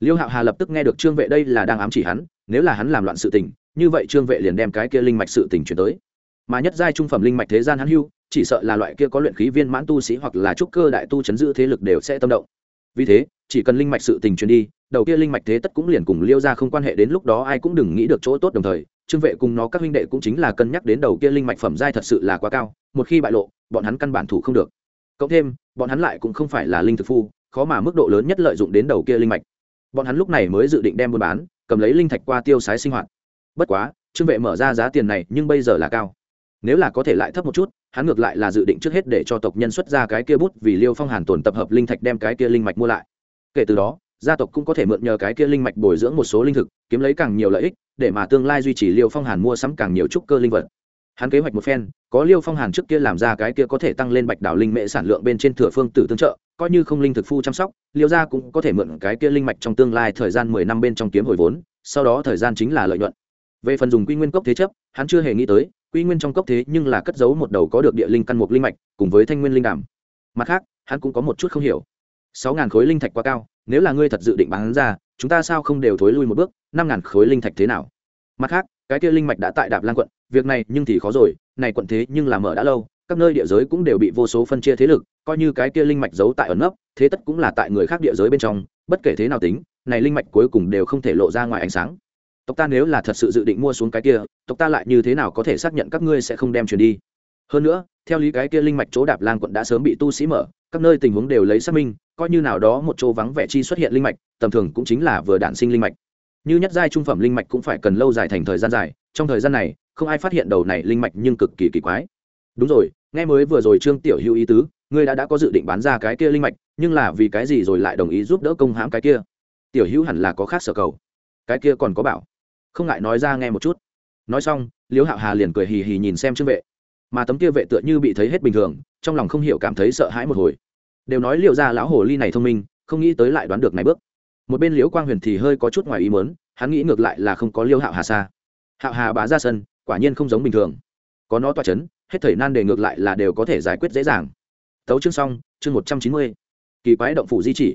[SPEAKER 1] Liêu hạo hà lập tức nghe được trương vệ đây là đang ám chỉ hắn, nếu là hắn làm loạn sự tình, như vậy trương vệ liền đem cái kia linh mạch sự tình chuyển tới. Mà nhất giai trung phẩm linh mạch thế gian hắn hưu, chỉ sợ là loại kia có luyện khí viên mãn tu sĩ hoặc là trúc cơ đại tu chấn giữ thế lực đều sẽ tâm động. Vì thế, chỉ cần linh mạch sự tình truyền đi, đầu kia linh mạch thế tất cũng liền cùng liêu ra không quan hệ đến lúc đó ai cũng đừng nghĩ được chỗ tốt đồng thời, trương vệ cùng nó các huynh đệ cũng chính là cân nhắc đến đầu kia linh mạch phẩm giai thật sự là quá cao, một khi bại lộ, bọn hắn căn bản thủ không được. Cộng thêm, bọn hắn lại cũng không phải là linh thực phu khó mà mức độ lớn nhất lợi dụng đến đầu kia linh mạch. Bọn hắn lúc này mới dự định đem buôn bán, cầm lấy linh thạch qua tiêu sái sinh hoạt. Bất quá, trương vệ mở ra giá tiền này nhưng bây giờ là cao. Nếu là có thể lại thấp một chút, hắn ngược lại là dự định trước hết để cho tộc nhân xuất ra cái kia bút vì liêu phong hàn tồn tập hợp linh thạch đem cái kia linh mạch mua lại. Kể từ đó, gia tộc cũng có thể mượn nhờ cái kia linh mạch bồi dưỡng một số linh thực, kiếm lấy càng nhiều lợi ích, để mà tương lai duy trì liêu phong hàn mua sắm càng nhiều trúc cơ linh vật hắn kế hoạch một phen, có liêu phong hàn trước kia làm ra cái kia có thể tăng lên bạch đảo linh mệ sản lượng bên trên thửa phương tử tương trợ, coi như không linh thực phu chăm sóc, liêu gia cũng có thể mượn cái kia linh mạch trong tương lai thời gian mười năm bên trong kiếm hồi vốn, sau đó thời gian chính là lợi nhuận. Về phần dùng quy nguyên cốc thế chấp, hắn chưa hề nghĩ tới, quy nguyên trong cốc thế nhưng là cất giấu một đầu có được địa linh căn mục linh mạch, cùng với thanh nguyên linh đảm. mặt khác, hắn cũng có một chút không hiểu. Sáu ngàn khối linh thạch quá cao, nếu là ngươi thật dự định bán ra, chúng ta sao không đều thối lui một bước, năm ngàn khối linh thạch thế nào? Mặt khác, cái kia linh mạch đã tại đạp lan quận việc này nhưng thì khó rồi, này quận thế nhưng là mở đã lâu, các nơi địa giới cũng đều bị vô số phân chia thế lực, coi như cái kia linh mạch giấu tại ẩn nấp, thế tất cũng là tại người khác địa giới bên trong, bất kể thế nào tính, này linh mạch cuối cùng đều không thể lộ ra ngoài ánh sáng. Tộc ta nếu là thật sự dự định mua xuống cái kia, tộc ta lại như thế nào có thể xác nhận các ngươi sẽ không đem chuyển đi? Hơn nữa, theo lý cái kia linh mạch chỗ đạp lang quận đã sớm bị tu sĩ mở, các nơi tình huống đều lấy xác minh, coi như nào đó một chỗ vắng vẻ chi xuất hiện linh mạch, tầm thường cũng chính là vừa đản sinh linh mạch. Như nhất giai trung phẩm linh mạch cũng phải cần lâu dài thành thời gian dài, trong thời gian này không ai phát hiện đầu này linh mạch nhưng cực kỳ kỳ quái. Đúng rồi, nghe mới vừa rồi trương tiểu hữu ý tứ, ngươi đã đã có dự định bán ra cái kia linh mạch, nhưng là vì cái gì rồi lại đồng ý giúp đỡ công hãm cái kia? Tiểu hữu hẳn là có khác sở cầu. Cái kia còn có bảo. Không ngại nói ra nghe một chút. Nói xong, liễu hạo hà liền cười hì hì nhìn xem trương vệ. Mà tấm kia vệ tựa như bị thấy hết bình thường, trong lòng không hiểu cảm thấy sợ hãi một hồi. Đều nói liệu ra lão hồ ly này thông minh, không nghĩ tới lại đoán được này bước. Một bên liễu quang huyền thì hơi có chút ngoài ý mớn hắn nghĩ ngược lại là không có liêu hạo hà xa. Hạo hà bá ra sân quả nhiên không giống bình thường. Có nó toa c h ấ n hết thời nan đề ngược lại là đều có thể giải quyết dễ dàng. Tấu chương xong, chương một trăm chín mươi. Kỳ quái động phủ di chỉ.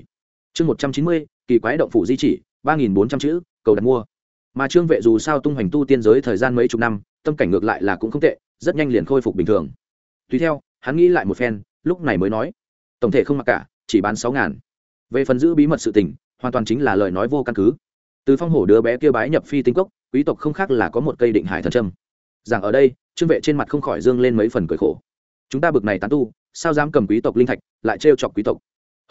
[SPEAKER 1] Chương một trăm chín mươi, kỳ quái động phủ di chỉ, ba nghìn bốn trăm chữ, cầu đặt mua. Mà trương vệ dù sao tung hoành tu tiên giới thời gian mấy chục năm, tâm cảnh ngược lại là cũng không tệ, rất nhanh liền khôi phục bình thường. Tùy theo, hắn nghĩ lại một phen, lúc này mới nói. Tổng thể không mặc cả, chỉ bán sáu ngàn về phần giữ bí mật sự tình, hoàn toàn chính là lời nói vô căn cứ. Từ phong hổ đứa bé kia bái nhập phi tinh cốc quý tộc không khác là có một cây định hải thần trâm rằng ở đây, trương vệ trên mặt không khỏi dương lên mấy phần cười khổ. Chúng ta bực này tán tu, sao dám cầm quý tộc linh thạch, lại trêu chọc quý tộc?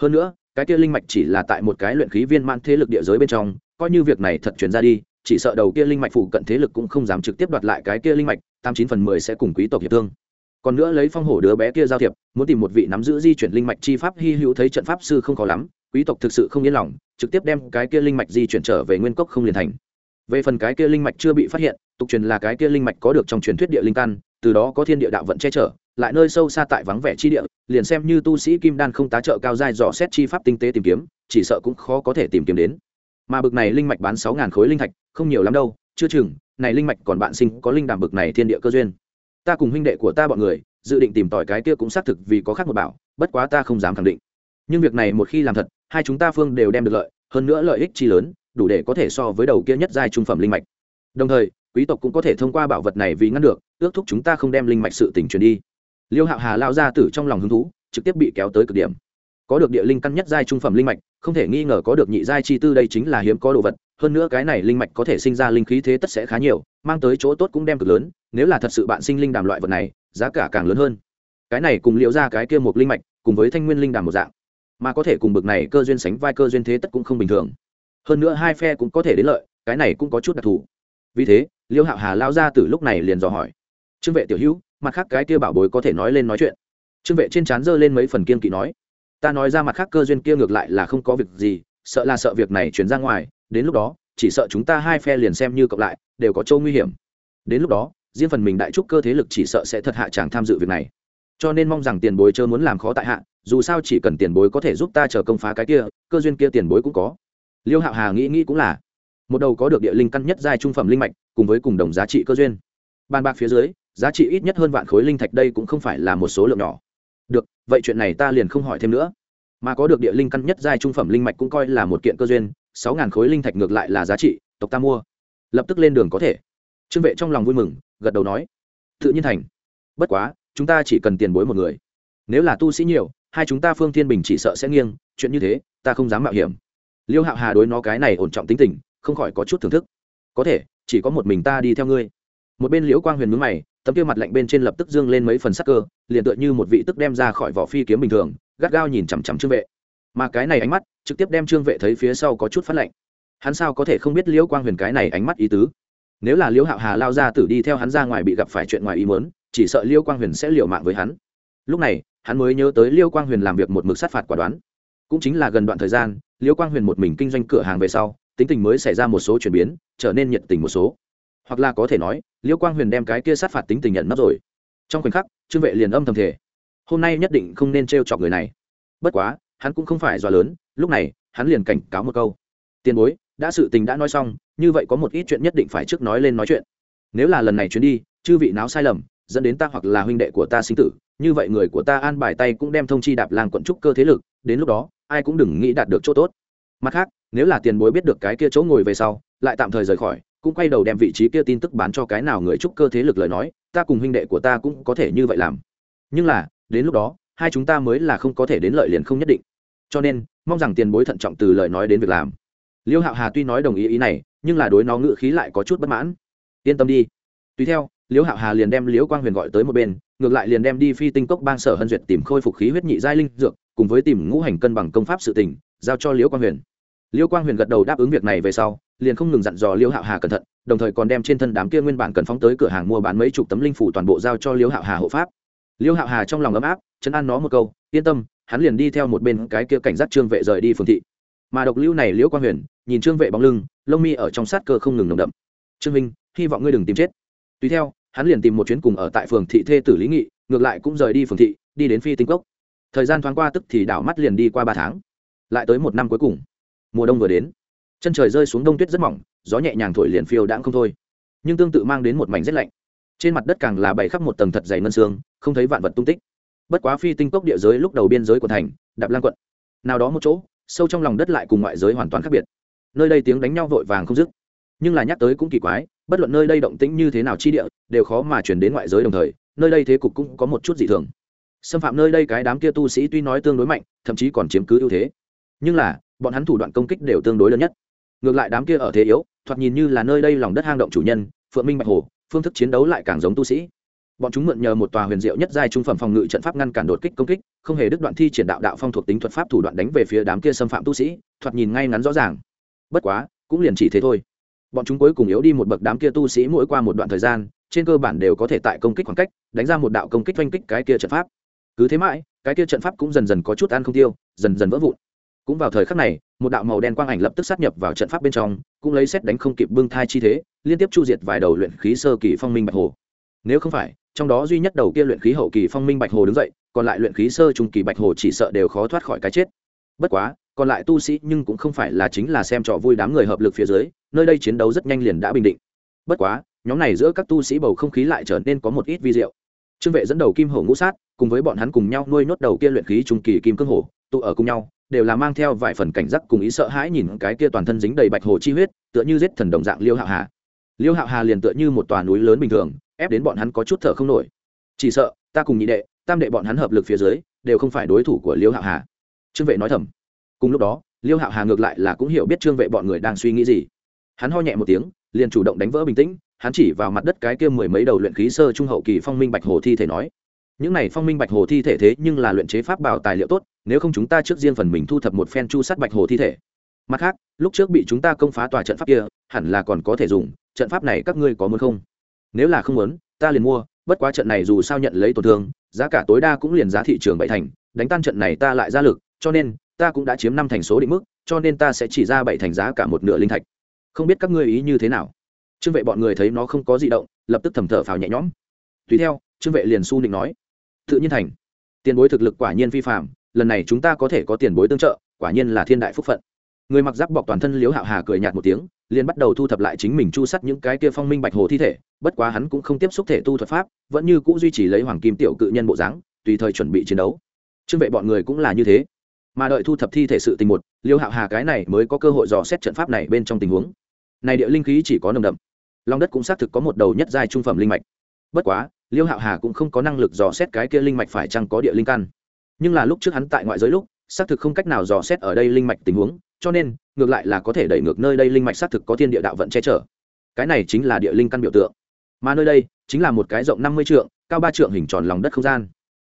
[SPEAKER 1] Hơn nữa, cái kia linh mạch chỉ là tại một cái luyện khí viên man thế lực địa giới bên trong, coi như việc này thật chuyển ra đi, chỉ sợ đầu kia linh mạch phụ cận thế lực cũng không dám trực tiếp đoạt lại cái kia linh mạch, tám chín phần mười sẽ cùng quý tộc hiệp thương. Còn nữa lấy phong hổ đứa bé kia giao thiệp, muốn tìm một vị nắm giữ di chuyển linh mạch chi pháp hy hữu thấy trận pháp sư không khó lắm, quý tộc thực sự không yên lòng, trực tiếp đem cái kia linh mạch di chuyển trở về nguyên cốc không liền thành về phần cái kia linh mạch chưa bị phát hiện, tục truyền là cái kia linh mạch có được trong truyền thuyết địa linh căn, từ đó có thiên địa đạo vận che chở, lại nơi sâu xa tại vắng vẻ chi địa, liền xem như tu sĩ kim đan không tá trợ cao dai dò xét chi pháp tinh tế tìm kiếm, chỉ sợ cũng khó có thể tìm kiếm đến. Mà bực này linh mạch bán sáu ngàn khối linh thạch, không nhiều lắm đâu, chưa chừng, này linh mạch còn bạn sinh có linh đàm bực này thiên địa cơ duyên. Ta cùng huynh đệ của ta bọn người, dự định tìm tỏi cái kia cũng xác thực vì có khác một bảo, bất quá ta không dám khẳng định. Nhưng việc này một khi làm thật, hai chúng ta phương đều đem được lợi, hơn nữa lợi ích chi lớn đủ để có thể so với đầu kia nhất giai trung phẩm linh mạch. Đồng thời, quý tộc cũng có thể thông qua bảo vật này vì ngăn được, ước thúc chúng ta không đem linh mạch sự tỉnh truyền đi. Liêu hạo hà lao ra tử trong lòng hứng thú, trực tiếp bị kéo tới cực điểm. Có được địa linh căn nhất giai trung phẩm linh mạch, không thể nghi ngờ có được nhị giai chi tư đây chính là hiếm có đồ vật, hơn nữa cái này linh mạch có thể sinh ra linh khí thế tất sẽ khá nhiều, mang tới chỗ tốt cũng đem cực lớn, nếu là thật sự bạn sinh linh đàm loại vật này, giá cả càng lớn hơn. Cái này cùng liệu ra cái kia một linh mạch, cùng với thanh nguyên linh đàm một dạng. Mà có thể cùng bực này cơ duyên sánh vai cơ duyên thế tất cũng không bình thường hơn nữa hai phe cũng có thể đến lợi, cái này cũng có chút đặc thù. Vì thế, liêu hạo hà lao ra từ lúc này liền dò hỏi. Trương vệ tiểu hữu, mặt khác cái kia bảo bối có thể nói lên nói chuyện. Trương vệ trên trán giơ lên mấy phần kiên kỵ nói. Ta nói ra mặt khác cơ duyên kia ngược lại là không có việc gì, sợ là sợ việc này chuyển ra ngoài, đến lúc đó, chỉ sợ chúng ta hai phe liền xem như cộng lại, đều có châu nguy hiểm. Đến lúc đó, riêng phần mình đại trúc cơ thế lực chỉ sợ sẽ thật hạ chẳng tham dự việc này. Cho nên mong rằng tiền bối chớ muốn làm khó tại hạ, dù sao chỉ cần tiền bối có thể giúp ta chờ công phá cái kia, cơ duyên kia tiền bối cũng có liêu hạo hà nghĩ nghĩ cũng là, một đầu có được địa linh căn nhất giai trung phẩm linh mạch, cùng với cùng đồng giá trị cơ duyên. Bàn bạc phía dưới, giá trị ít nhất hơn vạn khối linh thạch đây cũng không phải là một số lượng nhỏ. Được, vậy chuyện này ta liền không hỏi thêm nữa. Mà có được địa linh căn nhất giai trung phẩm linh mạch cũng coi là một kiện cơ duyên, sáu ngàn khối linh thạch ngược lại là giá trị, tộc ta mua. Lập tức lên đường có thể. Trương vệ trong lòng vui mừng, gật đầu nói, tự nhiên thành. Bất quá, chúng ta chỉ cần tiền bối một người. Nếu là tu sĩ nhiều, hai chúng ta phương thiên bình chỉ sợ sẽ nghiêng, chuyện như thế, ta không dám mạo hiểm liêu hạo hà đối nó cái này ổn trọng tính tình, không khỏi có chút thưởng thức. Có thể, chỉ có một mình ta đi theo ngươi. Một bên liễu quang huyền mướn mày, tấm kia mặt lạnh bên trên lập tức dương lên mấy phần sắc cơ, liền tựa như một vị tức đem ra khỏi vỏ phi kiếm bình thường, gắt gao nhìn chằm chằm trương vệ. Mà cái này ánh mắt, trực tiếp đem trương vệ thấy phía sau có chút phát lạnh. Hắn sao có thể không biết liễu quang huyền cái này ánh mắt ý tứ? Nếu là liễu hạo hà lao ra tử đi theo hắn ra ngoài bị gặp phải chuyện ngoài ý muốn, chỉ sợ Liễu quang huyền sẽ liều mạng với hắn. Lúc này, hắn mới nhớ tới Liễu quang huyền làm việc một mực sát phạt quả đoán. Cũng chính là gần đoạn thời gian liêu quang huyền một mình kinh doanh cửa hàng về sau, tính tình mới xảy ra một số chuyển biến, trở nên nhiệt tình một số. Hoặc là có thể nói, liêu quang huyền đem cái kia sát phạt tính tình nhận nấp rồi. Trong khoảnh khắc, trương vệ liền âm thầm thể hôm nay nhất định không nên t r e o chọc người này. Bất quá, hắn cũng không phải dọa lớn, lúc này, hắn liền cảnh cáo một câu. Tiền bối, đã sự tình đã nói xong, như vậy có một ít chuyện nhất định phải trước nói lên nói chuyện. Nếu là lần này chuyến đi, chư vị náo sai lầm, dẫn đến ta hoặc là huynh đệ của ta sinh tử, như vậy người của ta an bài tay cũng đem thông chi đạp làng quận trúc cơ thế lực đến lúc đó, ai cũng đừng nghĩ đạt được chỗ tốt. Mặt khác, nếu là tiền bối biết được cái kia chỗ ngồi về sau, lại tạm thời rời khỏi, cũng quay đầu đem vị trí kia tin tức bán cho cái nào người trúc cơ thế lực lời nói, ta cùng huynh đệ của ta cũng có thể như vậy làm. Nhưng là, đến lúc đó, hai chúng ta mới là không có thể đến lợi liền không nhất định. Cho nên, mong rằng tiền bối thận trọng từ lời nói đến việc làm. Liêu hạo hà tuy nói đồng ý ý này, nhưng là đối nó ngự khí lại có chút bất mãn. Yên tâm đi. Tùy theo, liêu hạo hà liền đem Liễu quang huyền gọi tới một bên ngược lại liền đem đi phi tinh cốc bang sở hân duyệt tìm khôi phục khí huyết nhị giai linh dược, cùng với tìm ngũ hành cân bằng công pháp sự tình, giao cho liễu quang huyền. Liễu quang huyền gật đầu đáp ứng việc này về sau, liền không ngừng dặn dò liễu hạo hà cẩn thận, đồng thời còn đem trên thân đám kia nguyên bản cần phóng tới cửa hàng mua bán mấy chục tấm linh phủ toàn bộ giao cho liễu hạo hà hộ pháp. Liễu hạo hà trong lòng ấm áp, chấn an nó một câu, yên tâm, hắn liền đi theo một bên cái kia cảnh giác trương vệ rời đi phương thị. Mà độc lưu này liễu quang huyền, nhìn trương vệ bóng lưng, lông mi ở trong sát cơ không ngừng nồng đậm. Trương minh, hy vọng ngươi đừng tìm chết. Tùy theo hắn liền tìm một chuyến cùng ở tại phường thị thê tử lý nghị, ngược lại cũng rời đi phường thị, đi đến phi tinh cốc. Thời gian thoáng qua tức thì đảo mắt liền đi qua ba tháng. Lại tới một năm cuối cùng. Mùa đông vừa đến. Chân trời rơi xuống đông tuyết rất mỏng, gió nhẹ nhàng thổi liền phiêu đãng không thôi. Nhưng tương tự mang đến một mảnh rét lạnh. Trên mặt đất càng là bày khắp một tầng thật dày ngân xương, không thấy vạn vật tung tích. Bất quá phi tinh cốc địa giới lúc đầu biên giới của thành, đạp lan quận. Nào đó một chỗ, sâu trong lòng đất lại cùng ngoại giới hoàn toàn khác biệt. Nơi đây tiếng đánh nhau vội vàng không dứt. Nhưng là nhắc tới cũng kỳ quái bất luận nơi đây động tĩnh như thế nào chi địa, đều khó mà chuyển đến ngoại giới đồng thời, nơi đây thế cục cũng có một chút dị thường. Xâm phạm nơi đây cái đám kia tu sĩ tuy nói tương đối mạnh, thậm chí còn chiếm cứ ưu thế. Nhưng là, bọn hắn thủ đoạn công kích đều tương đối lớn nhất. Ngược lại đám kia ở thế yếu, thoạt nhìn như là nơi đây lòng đất hang động chủ nhân, phượng minh bạch hồ, phương thức chiến đấu lại càng giống tu sĩ. Bọn chúng mượn nhờ một tòa huyền diệu nhất giai trung phẩm phòng ngự trận pháp ngăn cản đột kích công kích, không hề đứt đoạn thi triển đạo đạo phong thuộc tính thuật pháp thủ đoạn đánh về phía đám kia xâm phạm tu sĩ, thoạt nhìn ngay ngắn rõ ràng. Bất quá, cũng liền chỉ thế thôi bọn chúng cuối cùng yếu đi một bậc đám kia tu sĩ mỗi qua một đoạn thời gian, trên cơ bản đều có thể tại công kích khoảng cách, đánh ra một đạo công kích oanh kích cái kia trận pháp. Cứ thế mãi, cái kia trận pháp cũng dần dần có chút ăn không tiêu, dần dần vỡ vụn. Cũng vào thời khắc này, một đạo màu đen quang ảnh lập tức sát nhập vào trận pháp bên trong, cũng lấy xét đánh không kịp bưng thai chi thế, liên tiếp chu diệt vài đầu luyện khí sơ kỳ phong minh bạch hồ. Nếu không phải, trong đó duy nhất đầu kia luyện khí hậu kỳ phong minh bạch hồ đứng dậy, còn lại luyện khí sơ trung kỳ bạch hồ chỉ sợ đều khó thoát khỏi cái chết. Bất quá, còn lại tu sĩ nhưng cũng không phải là chính là xem trò vui đám người hợp lực phía dưới nơi đây chiến đấu rất nhanh liền đã bình định. Bất quá, nhóm này giữa các tu sĩ bầu không khí lại trở nên có một ít vi diệu. Trương vệ dẫn đầu kim hổ ngũ sát, cùng với bọn hắn cùng nhau nuôi nhốt đầu kia luyện khí trung kỳ kim cương hổ, tụ ở cùng nhau, đều là mang theo vài phần cảnh giác cùng ý sợ hãi nhìn cái kia toàn thân dính đầy bạch hồ chi huyết, tựa như giết thần đồng dạng liêu hạo hà. Liêu hạo hà liền tựa như một tòa núi lớn bình thường, ép đến bọn hắn có chút thở không nổi. Chỉ sợ, ta cùng nhị đệ, tam đệ bọn hắn hợp lực phía dưới, đều không phải đối thủ của liêu hạo hà. Trương vệ nói thầm. Cùng lúc đó, liêu hạo hà ngược lại là cũng hiểu biết trương vệ bọn người đang suy nghĩ gì hắn ho nhẹ một tiếng, liền chủ động đánh vỡ bình tĩnh, hắn chỉ vào mặt đất cái kia mười mấy đầu luyện khí sơ trung hậu kỳ phong minh bạch hồ thi thể nói, những này phong minh bạch hồ thi thể thế nhưng là luyện chế pháp bảo tài liệu tốt, nếu không chúng ta trước riêng phần mình thu thập một phen chu sát bạch hồ thi thể. Mặt khác, lúc trước bị chúng ta công phá tòa trận pháp kia, hẳn là còn có thể dùng, trận pháp này các ngươi có muốn không? Nếu là không muốn, ta liền mua, bất quá trận này dù sao nhận lấy tổn thương, giá cả tối đa cũng liền giá thị trường bảy thành, đánh tan trận này ta lại ra lực, cho nên, ta cũng đã chiếm năm thành số định mức, cho nên ta sẽ chỉ ra bảy thành giá cả một nửa linh thạch không biết các ngươi ý như thế nào. Trương vệ bọn người thấy nó không có gì động, lập tức thầm thở phào nhẹ nhõm. Tùy theo, trương vệ liền su nịnh nói, tự nhiên thành. Tiền bối thực lực quả nhiên vi phạm lần này chúng ta có thể có tiền bối tương trợ, quả nhiên là thiên đại phúc phận. Người mặc giáp bọc toàn thân liếu hạo hà cười nhạt một tiếng, liền bắt đầu thu thập lại chính mình chu sắt những cái kia phong minh bạch hồ thi thể, bất quá hắn cũng không tiếp xúc thể tu thuật pháp, vẫn như c ũ duy trì lấy hoàng kim tiểu cự nhân bộ dáng, tùy thời chuẩn bị chiến đấu. Trương vệ bọn người cũng là như thế. Mà đợi thu thập thi thể sự tình một liêu hạo hà cái này mới có cơ hội dò xét trận pháp này bên trong tình huống này địa linh khí chỉ có nồng đậm. Lòng đất cũng xác thực có một đầu nhất giai trung phẩm linh mạch. Bất quá, liêu hạo hà cũng không có năng lực dò xét cái kia linh mạch phải chăng có địa linh căn. Nhưng là lúc trước hắn tại ngoại giới lúc, xác thực không cách nào dò xét ở đây linh mạch tình huống, cho nên, ngược lại là có thể đẩy ngược nơi đây linh mạch xác thực có thiên địa đạo vận che chở. Cái này chính là địa linh căn biểu tượng. Mà nơi đây, chính là một cái rộng năm mươi trượng, cao ba trượng hình tròn lòng đất không gian.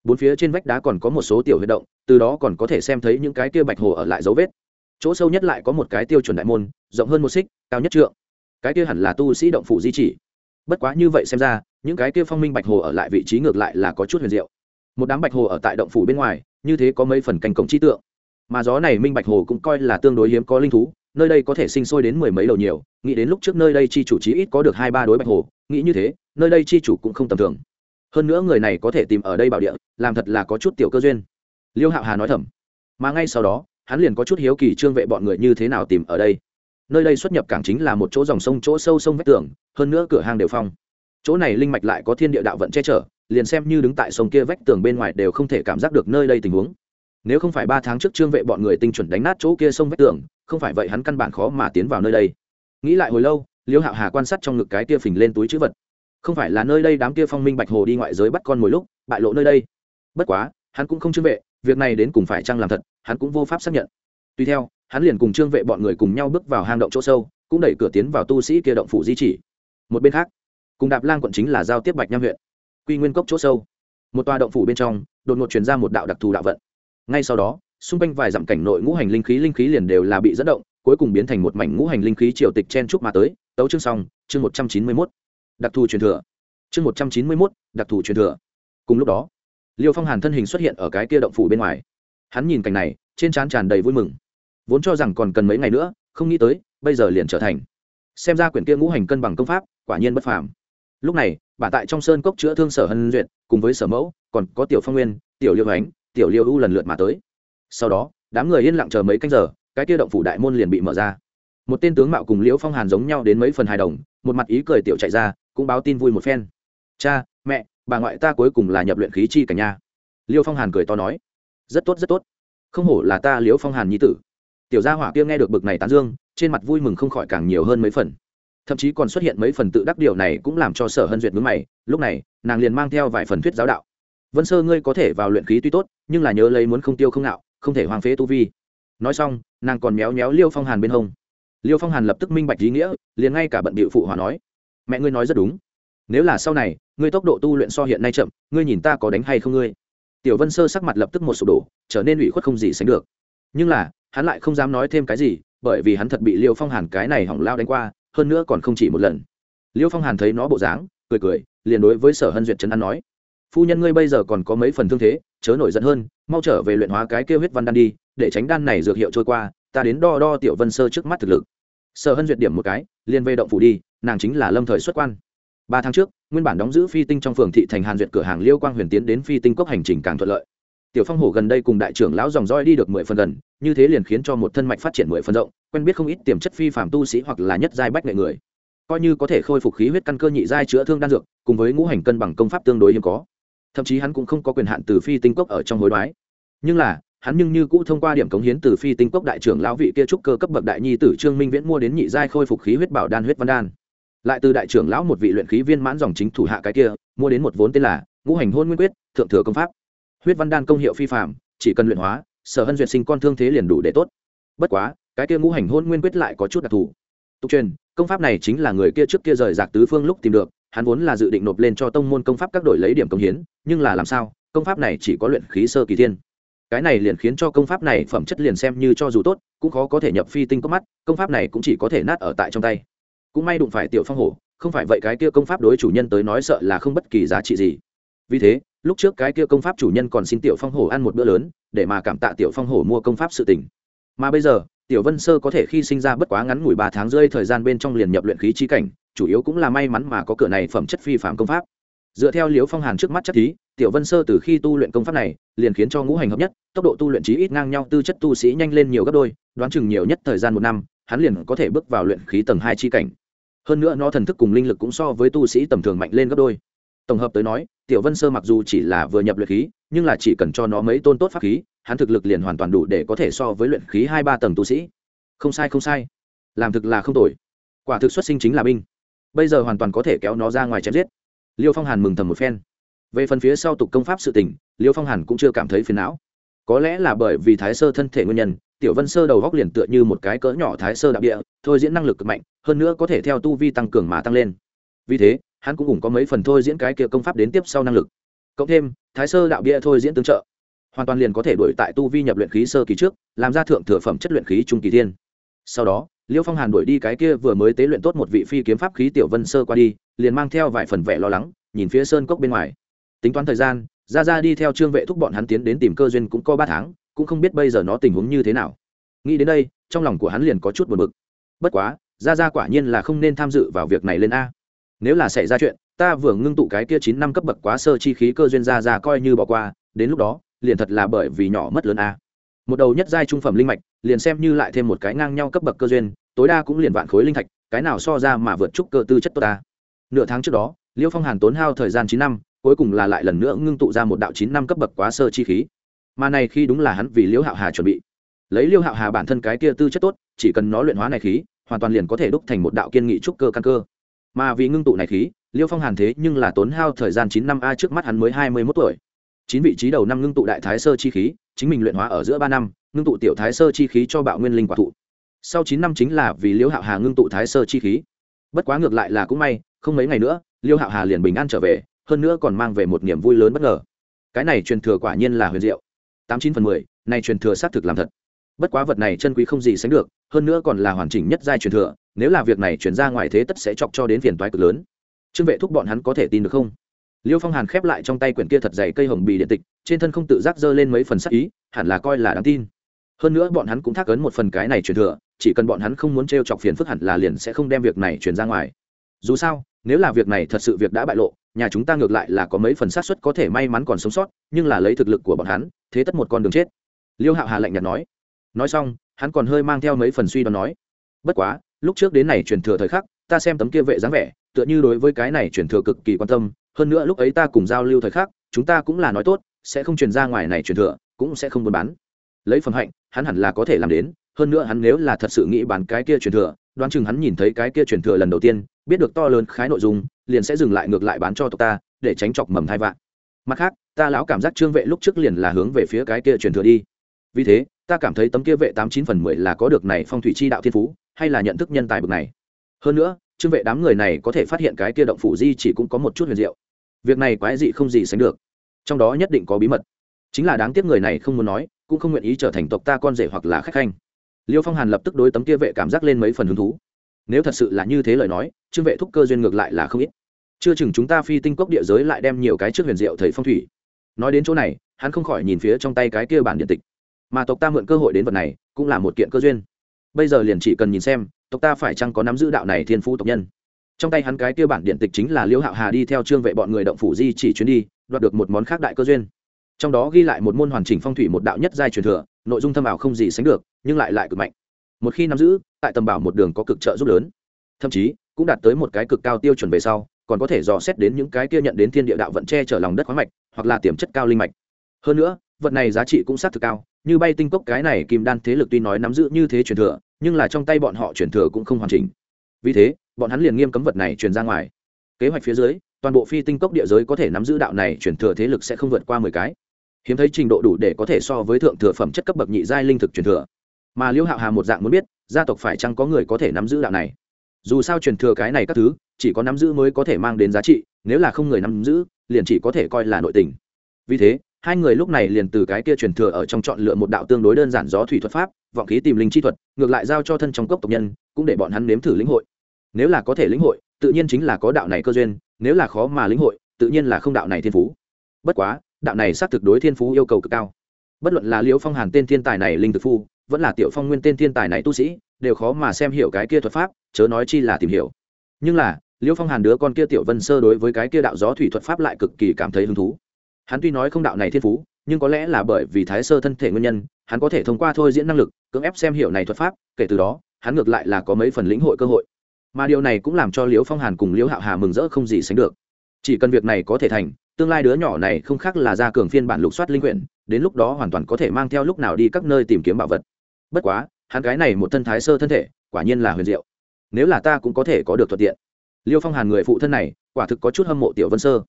[SPEAKER 1] Bốn phía trên vách đá còn có một số tiểu huy động, từ đó còn có thể xem thấy những cái kia bạch hồ ở lại dấu vết chỗ sâu nhất lại có một cái tiêu chuẩn đại môn, rộng hơn một xích, cao nhất trượng. Cái kia hẳn là tu sĩ động phủ di chỉ. Bất quá như vậy xem ra, những cái kia phong minh bạch hồ ở lại vị trí ngược lại là có chút huyền diệu. Một đám bạch hồ ở tại động phủ bên ngoài, như thế có mấy phần cành cổng chi tượng. Mà gió này minh bạch hồ cũng coi là tương đối hiếm có linh thú, nơi đây có thể sinh sôi đến mười mấy đầu nhiều, nghĩ đến lúc trước nơi đây chi chủ chí ít có được hai ba đối bạch hồ, nghĩ như thế, nơi đây chi chủ cũng không tầm thường. Hơn nữa người này có thể tìm ở đây bảo địa, làm thật là có chút tiểu cơ duyên. Liêu hạo hà nói thầm. Mà ngay sau đó hắn liền có chút hiếu kỳ trương vệ bọn người như thế nào tìm ở đây. Nơi đây xuất nhập cảng chính là một chỗ dòng sông, chỗ sâu sông vách tường, hơn nữa cửa hàng đều phong. Chỗ này linh mạch lại có thiên địa đạo vận che chở, liền xem như đứng tại sông kia vách tường bên ngoài đều không thể cảm giác được nơi đây tình huống. Nếu không phải ba tháng trước trương vệ bọn người tinh chuẩn đánh nát chỗ kia sông vách tường, không phải vậy hắn căn bản khó mà tiến vào nơi đây. Nghĩ lại hồi lâu, liêu hạo hà quan sát trong ngực cái kia phình lên túi chữ vật. Không phải là nơi đây đám kia phong minh bạch hồ đi ngoại giới bắt con mỗi lúc, bại lộ nơi đây. Bất quá, hắn cũng không trương vệ việc này đến cùng phải chăng làm thật, hắn cũng vô pháp xác nhận. Tuy theo, hắn liền cùng trương vệ bọn người cùng nhau bước vào hang động chỗ sâu, cũng đẩy cửa tiến vào tu sĩ kia động phủ di chỉ. Một bên khác, cùng đạp lang quận chính là giao tiếp bạch nham huyện, quy nguyên cốc chỗ sâu. Một tòa động phủ bên trong, đột ngột truyền ra một đạo đặc thù đạo vận. Ngay sau đó, xung quanh vài dặm cảnh nội ngũ hành linh khí linh khí liền đều là bị dẫn động, cuối cùng biến thành một mảnh ngũ hành linh khí triều tịch chen trúc mà tới. Tấu chương xong, chương một trăm chín mươi mốt. Đặc thù truyền thừa. Chương một trăm chín mươi mốt, đặc thù truyền thừa. Cùng lúc đó liêu phong hàn thân hình xuất hiện ở cái kia động phủ bên ngoài. Hắn nhìn cảnh này, trên trán tràn đầy vui mừng. Vốn cho rằng còn cần mấy ngày nữa, không nghĩ tới, bây giờ liền trở thành. Xem ra quyển kia ngũ hành cân bằng công pháp, quả nhiên bất phàm. Lúc này, bà tại trong sơn cốc chữa thương sở hân duyệt, cùng với sở mẫu, còn có tiểu phong nguyên, tiểu liêu ánh, tiểu liêu u lần lượt mà tới. Sau đó, đám người yên lặng chờ mấy canh giờ, cái kia động phủ đại môn liền bị mở ra. Một tên tướng mạo cùng liễu phong hàn giống nhau đến mấy phần hài đồng, một mặt ý cười tiểu chạy ra, cũng báo tin vui một phen. Cha, mẹ bà ngoại ta cuối cùng là nhập luyện khí chi cả nhà liêu phong hàn cười to nói. Rất tốt rất tốt. Không hổ là ta liễu phong hàn nhi tử. Tiểu gia hỏa kia nghe được bực này tán dương, trên mặt vui mừng không khỏi càng nhiều hơn mấy phần. Thậm chí còn xuất hiện mấy phần tự đắc điều này cũng làm cho sở hân duyệt mướn mày, lúc này, nàng liền mang theo vài phần thuyết giáo đạo. Vân sơ ngươi có thể vào luyện khí tuy tốt, nhưng là nhớ lấy muốn không tiêu không nạo không thể hoang phế tu vi. Nói xong, nàng còn méo méo liêu phong hàn bên hông. Liêu phong hàn lập tức minh bạch ý nghĩa, liền ngay cả bận bịu phụ hòa nói. Mẹ ngươi nói rất đúng nếu là sau này, ngươi tốc độ tu luyện so hiện nay chậm, ngươi nhìn ta có đánh hay không ngươi? Tiểu vân sơ sắc mặt lập tức một sụp đổ, trở nên ủy khuất không gì sánh được. Nhưng là, hắn lại không dám nói thêm cái gì, bởi vì hắn thật bị liêu phong hàn cái này hỏng lao đánh qua, hơn nữa còn không chỉ một lần. Liêu phong hàn thấy nó bộ dáng, cười cười, liền đối với sở hân duyệt trấn an nói, phu nhân ngươi bây giờ còn có mấy phần thương thế, chớ nổi giận hơn, mau trở về luyện hóa cái kêu huyết văn đan đi, để tránh đan này dược hiệu trôi qua, ta đến đo đo tiểu vân sơ trước mắt thực lực. Sở hân duyệt điểm một cái, liền về động phủ đi, nàng chính là lâm thời xuất quan ba tháng trước, nguyên bản đóng giữ phi tinh trong phường thị thành hàn duyệt cửa hàng liêu quang huyền tiến đến phi tinh cốc hành trình càng thuận lợi. Tiểu phong hổ gần đây cùng đại trưởng lão dòng roi đi được mười phần gần, như thế liền khiến cho một thân mạch phát triển mười phần rộng, quen biết không ít tiềm chất phi phạm tu sĩ hoặc là nhất giai bách nghệ người. Coi như có thể khôi phục khí huyết căn cơ nhị giai chữa thương đan dược, cùng với ngũ hành cân bằng công pháp tương đối hiếm có. Thậm chí hắn cũng không có quyền hạn từ phi tinh cốc ở trong hối đoái. Nhưng là, hắn nhưng như cũ thông qua điểm cống hiến từ phi tinh cốc đại trưởng lão vị kia trúc cơ cấp bậc đại nhi tử trương minh viễn mua đến nhị giai khôi phục khí huyết bảo đan huyết văn đan lại từ đại trưởng lão một vị luyện khí viên mãn dòng chính thủ hạ cái kia, mua đến một vốn tên là ngũ hành hôn nguyên quyết, thượng thừa công pháp. Huyết văn đan công hiệu phi phạm chỉ cần luyện hóa, sở hân duyệt sinh con thương thế liền đủ để tốt. Bất quá, cái kia ngũ hành hôn nguyên quyết lại có chút đặc thù. Tục truyền, công pháp này chính là người kia trước kia rời rạc tứ phương lúc tìm được, hắn vốn là dự định nộp lên cho tông môn công pháp các đội lấy điểm công hiến, nhưng là làm sao, công pháp này chỉ có luyện khí sơ kỳ thiên. Cái này liền khiến cho công pháp này phẩm chất liền xem như cho dù tốt, cũng khó có thể nhập phi tinh có mắt, công pháp này cũng chỉ có thể nát ở tại trong tay cũng may đụng phải tiểu phong hổ, không phải vậy cái kia công pháp đối chủ nhân tới nói sợ là không bất kỳ giá trị gì. Vì thế, lúc trước cái kia công pháp chủ nhân còn xin tiểu phong hổ ăn một bữa lớn, để mà cảm tạ tiểu phong hổ mua công pháp sự tình. Mà bây giờ, tiểu vân sơ có thể khi sinh ra bất quá ngắn ngủi ba tháng rơi thời gian bên trong liền nhập luyện khí trí cảnh, chủ yếu cũng là may mắn mà có cửa này phẩm chất phi phạm công pháp. Dựa theo liễu phong hàn trước mắt chất thí tiểu vân sơ từ khi tu luyện công pháp này, liền khiến cho ngũ hành hợp nhất, tốc độ tu luyện trí ít ngang nhau, tư chất tu sĩ nhanh lên nhiều gấp đôi, đoán chừng nhiều nhất thời gian một năm, hắn liền có thể bước vào luyện khí tầng hai chi cảnh hơn nữa nó thần thức cùng linh lực cũng so với tu sĩ tầm thường mạnh lên gấp đôi. Tổng hợp tới nói, tiểu vân sơ mặc dù chỉ là vừa nhập luyện khí, nhưng là chỉ cần cho nó mấy tôn tốt pháp khí, hắn thực lực liền hoàn toàn đủ để có thể so với luyện khí hai ba tầng tu sĩ. Không sai không sai. Làm thực là không tồi. Quả thực xuất sinh chính là binh. Bây giờ hoàn toàn có thể kéo nó ra ngoài chém giết. Liêu phong hàn mừng thầm một phen. Về phần phía sau tục công pháp sự tình, liêu phong hàn cũng chưa cảm thấy phiền não. Có lẽ là bởi vì thái sơ thân thể nguyên nhân tiểu vân sơ đầu góc liền tựa như một cái cỡ nhỏ thái sơ đạo địa, thôi diễn năng lực cực mạnh, hơn nữa có thể theo tu vi tăng cường mà tăng lên. Vì thế, hắn cũng cùng có mấy phần thôi diễn cái kia công pháp đến tiếp sau năng lực. Cộng thêm, thái sơ đạo bia thôi diễn tương trợ, hoàn toàn liền có thể đổi tại tu vi nhập luyện khí sơ kỳ trước, làm ra thượng thừa phẩm chất luyện khí trung kỳ thiên. Sau đó, liêu phong hàn đuổi đi cái kia vừa mới tế luyện tốt một vị phi kiếm pháp khí tiểu vân sơ qua đi, liền mang theo vài phần vẻ lo lắng, nhìn phía sơn cốc bên ngoài. Tính toán thời gian ra ra đi theo trương vệ thúc bọn hắn tiến đến tìm cơ duyên cũng có ba tháng cũng không biết bây giờ nó tình huống như thế nào. Nghĩ đến đây, trong lòng của hắn liền có chút buồn bực. Bất quá ra ra quả nhiên là không nên tham dự vào việc này lên a. Nếu là xảy ra chuyện, ta vừa ngưng tụ cái kia chín năm cấp bậc quá sơ chi khí cơ duyên ra ra coi như bỏ qua, đến lúc đó, liền thật là bởi vì nhỏ mất lớn a. Một đầu nhất giai trung phẩm linh mạch, liền xem như lại thêm một cái ngang nhau cấp bậc cơ duyên, tối đa cũng liền vạn khối linh thạch, cái nào so ra mà vượt trúc cơ tư chất tốt ta nửa tháng trước đó liêu phong hàn tốn hao thời gian chín năm, cuối cùng là lại lần nữa ngưng tụ ra một đạo chín năm cấp bậc quá sơ chi khí mà này khi đúng là hắn vì liêu hạo hà chuẩn bị. Lấy liêu hạo hà bản thân cái kia tư chất tốt, chỉ cần nó luyện hóa này khí, hoàn toàn liền có thể đúc thành một đạo kiên nghị trúc cơ căn cơ. Mà vì ngưng tụ này khí liêu phong hàn thế nhưng là tốn hao thời gian chín năm a trước mắt hắn mới hai mươi mốt tuổi. Chín vị trí đầu năm ngưng tụ đại thái sơ chi khí, chính mình luyện hóa ở giữa ba năm, ngưng tụ tiểu thái sơ chi khí cho bạo nguyên linh quả thụ. Sau chín năm chính là vì liêu hạo hà ngưng tụ thái sơ chi khí. Bất quá ngược lại là cũng may, không mấy ngày nữa liêu hạo hà liền bình an trở về, hơn nữa còn mang về một niềm vui lớn bất ngờ. Cái này truyền thừa quả nhiên là huyền diệu tám chín phần mười này truyền thừa xác thực làm thật. Bất quá vật này chân quý không gì sánh được, hơn nữa còn là hoàn chỉnh nhất giai truyền thừa, nếu là việc này chuyển ra ngoài thế tất sẽ chọc cho đến phiền toái cực lớn. Trương vệ thúc bọn hắn có thể tin được không? Liêu phong hàn khép lại trong tay quyển kia thật dày cây hồng bì điện tịch, trên thân không tự giác dơ lên mấy phần sắc ý, hẳn là coi là đáng tin. Hơn nữa bọn hắn cũng thác ấn một phần cái này truyền thừa, chỉ cần bọn hắn không muốn t r e o chọc phiền phức hẳn là liền sẽ không đem việc này truyền ra ngoài. Dù sao nếu là việc này thật sự việc đã bại lộ, nhà chúng ta ngược lại là có mấy phần xác suất có thể may mắn còn sống sót, nhưng là lấy thực lực của bọn hắn, thế tất một con đường chết. Liêu hạo hà lạnh nhạt nói. Nói xong, hắn còn hơi mang theo mấy phần suy đoán nói, bất quá, lúc trước đến này truyền thừa thời khắc, ta xem tấm kia vệ dáng vẻ, tựa như đối với cái này truyền thừa cực kỳ quan tâm, hơn nữa lúc ấy ta cùng giao lưu thời khắc, chúng ta cũng là nói tốt, sẽ không truyền ra ngoài này truyền thừa, cũng sẽ không buôn bán. Lấy phần hạnh, hắn hẳn là có thể làm đến hơn nữa hắn nếu là thật sự nghĩ bán cái kia truyền thừa, đoán chừng hắn nhìn thấy cái kia truyền thừa lần đầu tiên, biết được to lớn khái nội dung, liền sẽ dừng lại ngược lại bán cho tộc ta, để tránh chọc mầm thai vạn. Mặt khác, ta lão cảm giác trương vệ lúc trước liền là hướng về phía cái kia truyền thừa đi. Vì thế, ta cảm thấy tấm kia vệ tám chín phần mười là có được này phong thủy chi đạo thiên phú, hay là nhận thức nhân tài bực này. Hơn nữa, trương vệ đám người này có thể phát hiện cái kia động phủ di chỉ cũng có một chút huyền diệu. Việc này quái dị không gì sánh được. Trong đó nhất định có bí mật. Chính là đáng tiếc người này không muốn nói, cũng không nguyện ý trở thành tộc ta con rể hoặc là khách khanh liêu phong hàn lập tức đối tấm kia vệ cảm giác lên mấy phần hứng thú. Nếu thật sự là như thế lời nói, trương vệ thúc cơ duyên ngược lại là không ít. Chưa chừng chúng ta phi tinh cốc địa giới lại đem nhiều cái trước huyền diệu thầy phong thủy. Nói đến chỗ này, hắn không khỏi nhìn phía trong tay cái kia bản điện tịch. Mà tộc ta mượn cơ hội đến vật này, cũng là một kiện cơ duyên. Bây giờ liền chỉ cần nhìn xem, tộc ta phải chăng có nắm giữ đạo này thiên phú tộc nhân. Trong tay hắn cái kia bản điện tịch chính là liễu hạo hà đi theo trương vệ bọn người động phủ di chỉ chuyến đi, đoạt được một món khác đại cơ duyên. Trong đó ghi lại một môn hoàn chỉnh phong thủy một đạo nhất giai truyền thừa nội dung thâm ảo không gì sánh được, nhưng lại lại cực mạnh. Một khi nắm giữ, tại tầm bảo một đường có cực trợ giúp lớn. Thậm chí, cũng đạt tới một cái cực cao tiêu chuẩn về sau, còn có thể dò xét đến những cái kia nhận đến thiên địa đạo vận che chở lòng đất khoáng mạch, hoặc là tiềm chất cao linh mạch. Hơn nữa, vật này giá trị cũng sát thực cao, như bay tinh cốc cái này kim đan thế lực tuy nói nắm giữ như thế truyền thừa, nhưng là trong tay bọn họ truyền thừa cũng không hoàn chỉnh. Vì thế, bọn hắn liền nghiêm cấm vật này truyền ra ngoài. Kế hoạch phía dưới, toàn bộ phi tinh cốc địa giới có thể nắm giữ đạo này truyền thừa thế lực sẽ không vượt qua mười cái hiếm thấy trình độ đủ để có thể so với thượng thừa phẩm chất cấp bậc nhị giai linh thực truyền thừa. Mà liễu hạo hà một dạng muốn biết, gia tộc phải chăng có người có thể nắm giữ đạo này? Dù sao truyền thừa cái này các thứ, chỉ có nắm giữ mới có thể mang đến giá trị, nếu là không người nắm giữ, liền chỉ có thể coi là nội tình. Vì thế, hai người lúc này liền từ cái kia truyền thừa ở trong chọn lựa một đạo tương đối đơn giản gió thủy thuật pháp, vọng khí tìm linh chi thuật, ngược lại giao cho thân trong cốc tộc nhân, cũng để bọn hắn nếm thử lĩnh hội. Nếu là có thể lĩnh hội, tự nhiên chính là có đạo này cơ duyên, nếu là khó mà lĩnh hội, tự nhiên là không đạo này thiên phú. Bất quá đạo này xác thực đối thiên phú yêu cầu cực cao. Bất luận là liễu phong hàn tên thiên tài này, linh thực phu, vẫn là tiểu phong nguyên tên thiên tài này tu sĩ, đều khó mà xem hiểu cái kia thuật pháp, chớ nói chi là tìm hiểu. Nhưng là, liễu phong hàn đứa con kia tiểu vân sơ đối với cái kia đạo gió thủy thuật pháp lại cực kỳ cảm thấy hứng thú. Hắn tuy nói không đạo này thiên phú, nhưng có lẽ là bởi vì thái sơ thân thể nguyên nhân, hắn có thể thông qua thôi diễn năng lực, cưỡng ép xem hiểu này thuật pháp, kể từ đó, hắn ngược lại là có mấy phần lĩnh hội cơ hội. Mà điều này cũng làm cho liễu phong hàn cùng liễu hạo hà mừng rỡ không gì sánh được chỉ cần việc này có thể thành, tương lai đứa nhỏ này không khác là ra cường phiên bản lục soát linh quyển, đến lúc đó hoàn toàn có thể mang theo lúc nào đi các nơi tìm kiếm bảo vật. Bất quá, hắn cái này một thân thái sơ thân thể, quả nhiên là huyền diệu. Nếu là ta cũng có thể có được thuận tiện. Liêu phong hàn người phụ thân này, quả thực có chút hâm mộ tiểu vân sơ.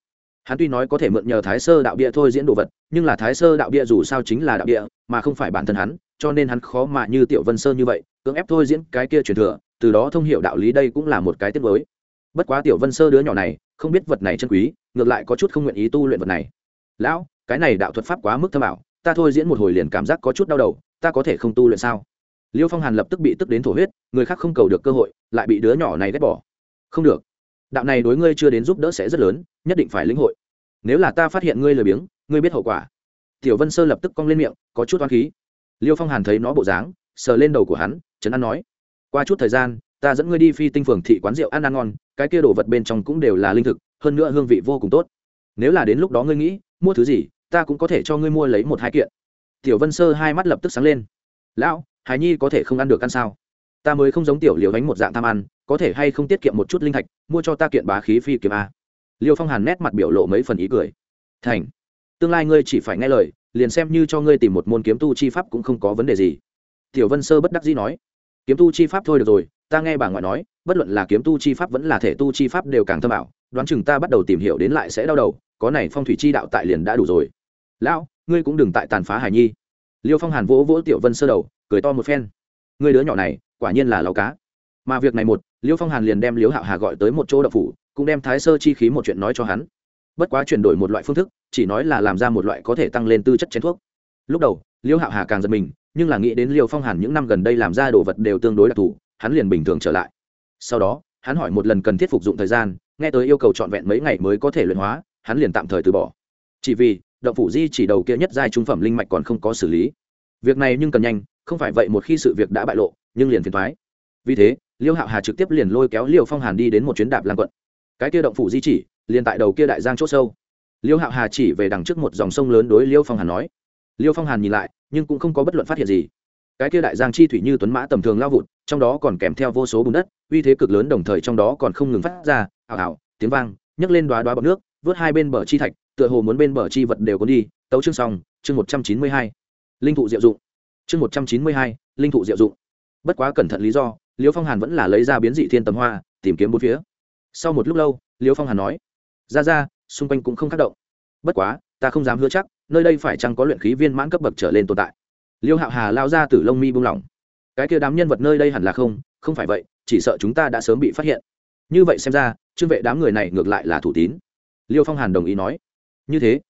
[SPEAKER 1] Hắn tuy nói có thể mượn nhờ thái sơ đạo bia thôi diễn đồ vật, nhưng là thái sơ đạo bia dù sao chính là đạo bia, mà không phải bản thân hắn, cho nên hắn khó mà như tiểu vân sơ như vậy, cưỡng ép thôi diễn cái kia truyền thừa, từ đó thông hiểu đạo lý đây cũng là một cái tiết mới bất quá tiểu vân sơ đứa nhỏ này không biết vật này chân quý, ngược lại có chút không nguyện ý tu luyện vật này. Lão, cái này đạo thuật pháp quá mức thâm ảo, ta thôi diễn một hồi liền cảm giác có chút đau đầu, ta có thể không tu luyện sao? Liêu phong hàn lập tức bị tức đến thổ huyết, người khác không cầu được cơ hội, lại bị đứa nhỏ này ghét bỏ. Không được. Đạo này đối ngươi chưa đến giúp đỡ sẽ rất lớn, nhất định phải lĩnh hội. Nếu là ta phát hiện ngươi lười biếng, ngươi biết hậu quả. Tiểu vân sơ lập tức cong lên miệng, có chút oan khí. Liêu phong hàn thấy nó bộ dáng, sờ lên đầu của hắn, trấn an nói. Qua chút thời gian ta dẫn ngươi đi phi tinh phường thị quán rượu ăn ăn ngon, cái kia đồ vật bên trong cũng đều là linh thực, hơn nữa hương vị vô cùng tốt. Nếu là đến lúc đó ngươi nghĩ, mua thứ gì, ta cũng có thể cho ngươi mua lấy một hai kiện. Tiểu vân sơ hai mắt lập tức sáng lên. Lão, hải nhi có thể không ăn được ăn sao? Ta mới không giống tiểu liều đánh một dạng tham ăn, có thể hay không tiết kiệm một chút linh thạch, mua cho ta kiện bá khí phi kiếm a? Liêu phong hàn nét mặt biểu lộ mấy phần ý cười. Thành, tương lai ngươi chỉ phải nghe lời, liền xem như cho ngươi tìm một môn kiếm tu chi pháp cũng không có vấn đề gì. Tiểu vân sơ bất đắc dĩ nói. Kiếm tu chi pháp thôi được rồi ta nghe bà ngoại nói, bất luận là kiếm tu chi pháp vẫn là thể tu chi pháp đều càng thâm ảo, đoán chừng ta bắt đầu tìm hiểu đến lại sẽ đau đầu, có này phong thủy chi đạo tại liền đã đủ rồi. Lão, ngươi cũng đừng tại tàn phá hải nhi. Liêu phong hàn vỗ vỗ tiểu vân sơ đầu, cười to một phen. Ngươi đứa nhỏ này, quả nhiên là lao cá. Mà việc này một, liêu phong hàn liền đem liêu hạo hà gọi tới một chỗ đậu phủ, cũng đem thái sơ chi khí một chuyện nói cho hắn. Bất quá chuyển đổi một loại phương thức, chỉ nói là làm ra một loại có thể tăng lên tư chất chén thuốc. Lúc đầu, liêu hạo hà càng giật mình, nhưng là nghĩ đến liêu phong hàn những năm gần đây làm ra đồ vật đều tương đối đặc thù hắn liền bình thường trở lại. Sau đó, hắn hỏi một lần cần thiết phục dụng thời gian, nghe tới yêu cầu trọn vẹn mấy ngày mới có thể luyện hóa, hắn liền tạm thời từ bỏ. Chỉ vì, động phủ di chỉ đầu kia nhất giai trung phẩm linh mạch còn không có xử lý. Việc này nhưng cần nhanh, không phải vậy một khi sự việc đã bại lộ, nhưng liền phiền thoái vì thế, liêu hạo hà trực tiếp liền lôi kéo liêu phong hàn đi đến một chuyến đạp lan quận. Cái kia động phủ di chỉ, liền tại đầu kia đại giang c h ỗ sâu. Liêu hạo hà chỉ về đằng trước một dòng sông lớn đối liêu phong hàn nói. Liêu phong hàn nhìn lại, nhưng cũng không có bất luận phát hiện gì. Cái kia đại giang chi thủy như tuấn mã tầm thường lao vụt trong đó còn kèm theo vô số bùn đất, uy thế cực lớn đồng thời trong đó còn không ngừng phát ra ảo ảo tiếng vang, nhấc lên đoá đoá bọc nước, vớt hai bên bờ chi thạch, tựa hồ muốn bên bờ chi vật đều có đi. Tấu chương xong, chương một trăm chín mươi hai. Linh thụ diệu dụng. Chương một trăm chín mươi hai, linh thụ diệu dụng. Bất quá cẩn thận lý do liêu phong hàn vẫn là lấy ra biến dị thiên tầm hoa, tìm kiếm bốn phía. Sau một lúc lâu liêu phong hàn nói, ra ra, xung quanh cũng không tác động. Bất quá, ta không dám hứa chắc, nơi đây phải chăng có luyện khí viên mãn cấp bậc trở lên tồn tại. Liêu hạo hà lao ra từ lông mi buông lỏng cái kia đám nhân vật nơi đây hẳn là không không phải vậy, chỉ sợ chúng ta đã sớm bị phát hiện. Như vậy xem ra, trương vệ đám người này ngược lại là thủ tín. Liêu phong hàn đồng ý nói. Như thế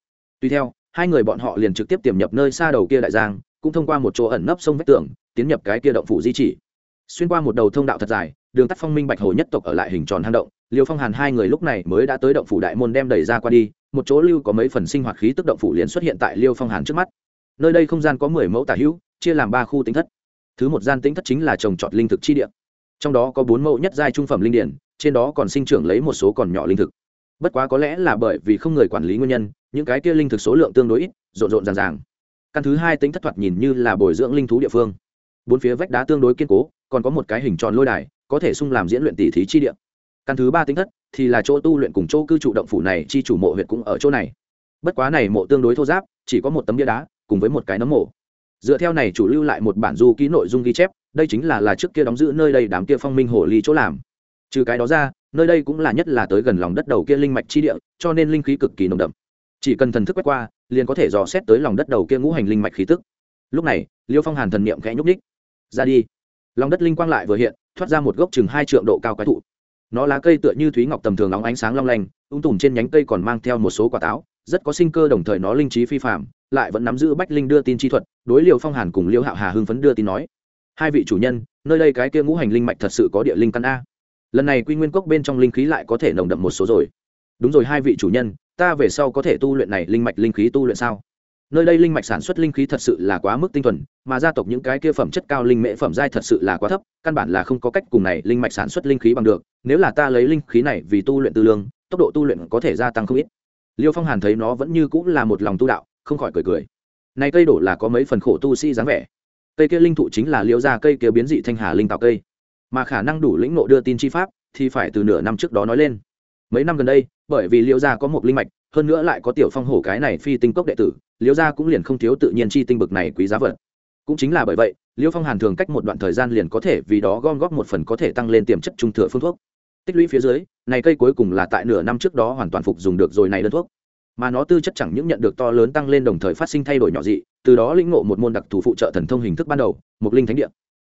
[SPEAKER 1] tuy theo, hai người bọn họ liền trực tiếp tiềm nhập nơi xa đầu kia đại giang, cũng thông qua một chỗ ẩn nấp sông vách tường, tiến nhập cái kia động phủ di chỉ. Xuyên qua một đầu thông đạo thật dài, đường tắt phong minh bạch hồ nhất tộc ở lại hình tròn hang động, liêu phong hàn hai người lúc này mới đã tới động phủ đại môn đem đẩy ra qua đi, một chỗ lưu có mấy phần sinh hoạt khí tức động phủ liền xuất hiện tại liêu phong hàn trước mắt. Nơi đây không gian có mười mẫu tả hữu, chia làm ba khu tính thất thứ một gian tĩnh thất chính là trồng trọt linh thực chi địa. Trong đó có bốn mẫu nhất giai trung phẩm linh điển, trên đó còn sinh trưởng lấy một số còn nhỏ linh thực. Bất quá có lẽ là bởi vì không người quản lý nguyên nhân, những cái kia linh thực số lượng tương đối ít, rộn rộn ràng ràng. Căn thứ hai tính thất thoạt nhìn như là bồi dưỡng linh thú địa phương. Bốn phía vách đá tương đối kiên cố, còn có một cái hình tròn lôi đài, có thể sung làm diễn luyện tỷ thí chi địa. Căn thứ ba tính thất thì là chỗ tu luyện cùng chỗ cư trụ động phủ này, chi chủ mộ huyện cũng ở chỗ này. Bất quá này mộ tương đối thô giáp, chỉ có một tấm bia đá, cùng với một cái nấm mộ dựa theo này chủ lưu lại một bản du ký nội dung ghi chép, đây chính là là trước kia đóng giữ nơi đây đám kia phong minh hồ ly chỗ làm. Trừ cái đó ra, nơi đây cũng là nhất là tới gần lòng đất đầu kia linh mạch chi địa, cho nên linh khí cực kỳ nồng đậm. Chỉ cần thần thức quét qua, liền có thể dò xét tới lòng đất đầu kia ngũ hành linh mạch khí tức. Lúc này, liêu phong hàn thần niệm khẽ nhúc ních ra đi. Lòng đất linh quang lại vừa hiện, thoát ra một gốc chừng hai trượng độ cao quái thụ. Nó lá cây tựa như thúy ngọc tầm thường óng ánh sáng long lanh, ung tùm trên nhánh cây còn mang theo một số quả táo, rất có sinh cơ đồng thời nó linh trí phi phạm lại vẫn nắm giữ bách linh đưa tin chi thuật, đối liều phong hàn cùng liêu hạo hà hưng phấn đưa tin nói, hai vị chủ nhân, nơi đây cái kia ngũ hành linh mạch thật sự có địa linh căn a. Lần này quy nguyên cốc bên trong linh khí lại có thể nồng đậm một số rồi. Đúng rồi, hai vị chủ nhân, ta về sau có thể tu luyện này linh mạch linh khí tu luyện sao? Nơi đây linh mạch sản xuất linh khí thật sự là quá mức tinh thuần, mà gia tộc những cái kia phẩm chất cao linh mễ phẩm giai thật sự là quá thấp, căn bản là không có cách cùng này linh mạch sản xuất linh khí bằng được. Nếu là ta lấy linh khí này vì tu luyện tư lương, tốc độ tu luyện có thể gia tăng không ít. Liêu phong hàn thấy nó vẫn như cũng là một lòng tu đạo không khỏi cười cười. Này cây đổ là có mấy phần khổ tu sĩ dáng vẻ. Cây kia linh thụ chính là liễu ra cây kia biến dị thanh hà linh tạo cây. Mà khả năng đủ lĩnh nộ đưa tin chi pháp thì phải từ nửa năm trước đó nói lên. Mấy năm gần đây, bởi vì liễu gia có một linh mạch, hơn nữa lại có tiểu phong hổ cái này phi tinh cốc đệ tử, liễu gia cũng liền không thiếu tự nhiên chi tinh bực này quý giá vật. Cũng chính là bởi vậy, liễu phong hàn thường cách một đoạn thời gian liền có thể vì đó gom góp một phần có thể tăng lên tiềm chất trung thừa phương thuốc. Tích lũy phía dưới, này cây cuối cùng là tại nửa năm trước đó hoàn toàn phục dùng được rồi này đơn thuốc mà nó tư chất chẳng những nhận được to lớn tăng lên đồng thời phát sinh thay đổi nhỏ dị, từ đó lĩnh ngộ một môn đặc thù phụ trợ thần thông hình thức ban đầu một linh thánh địa.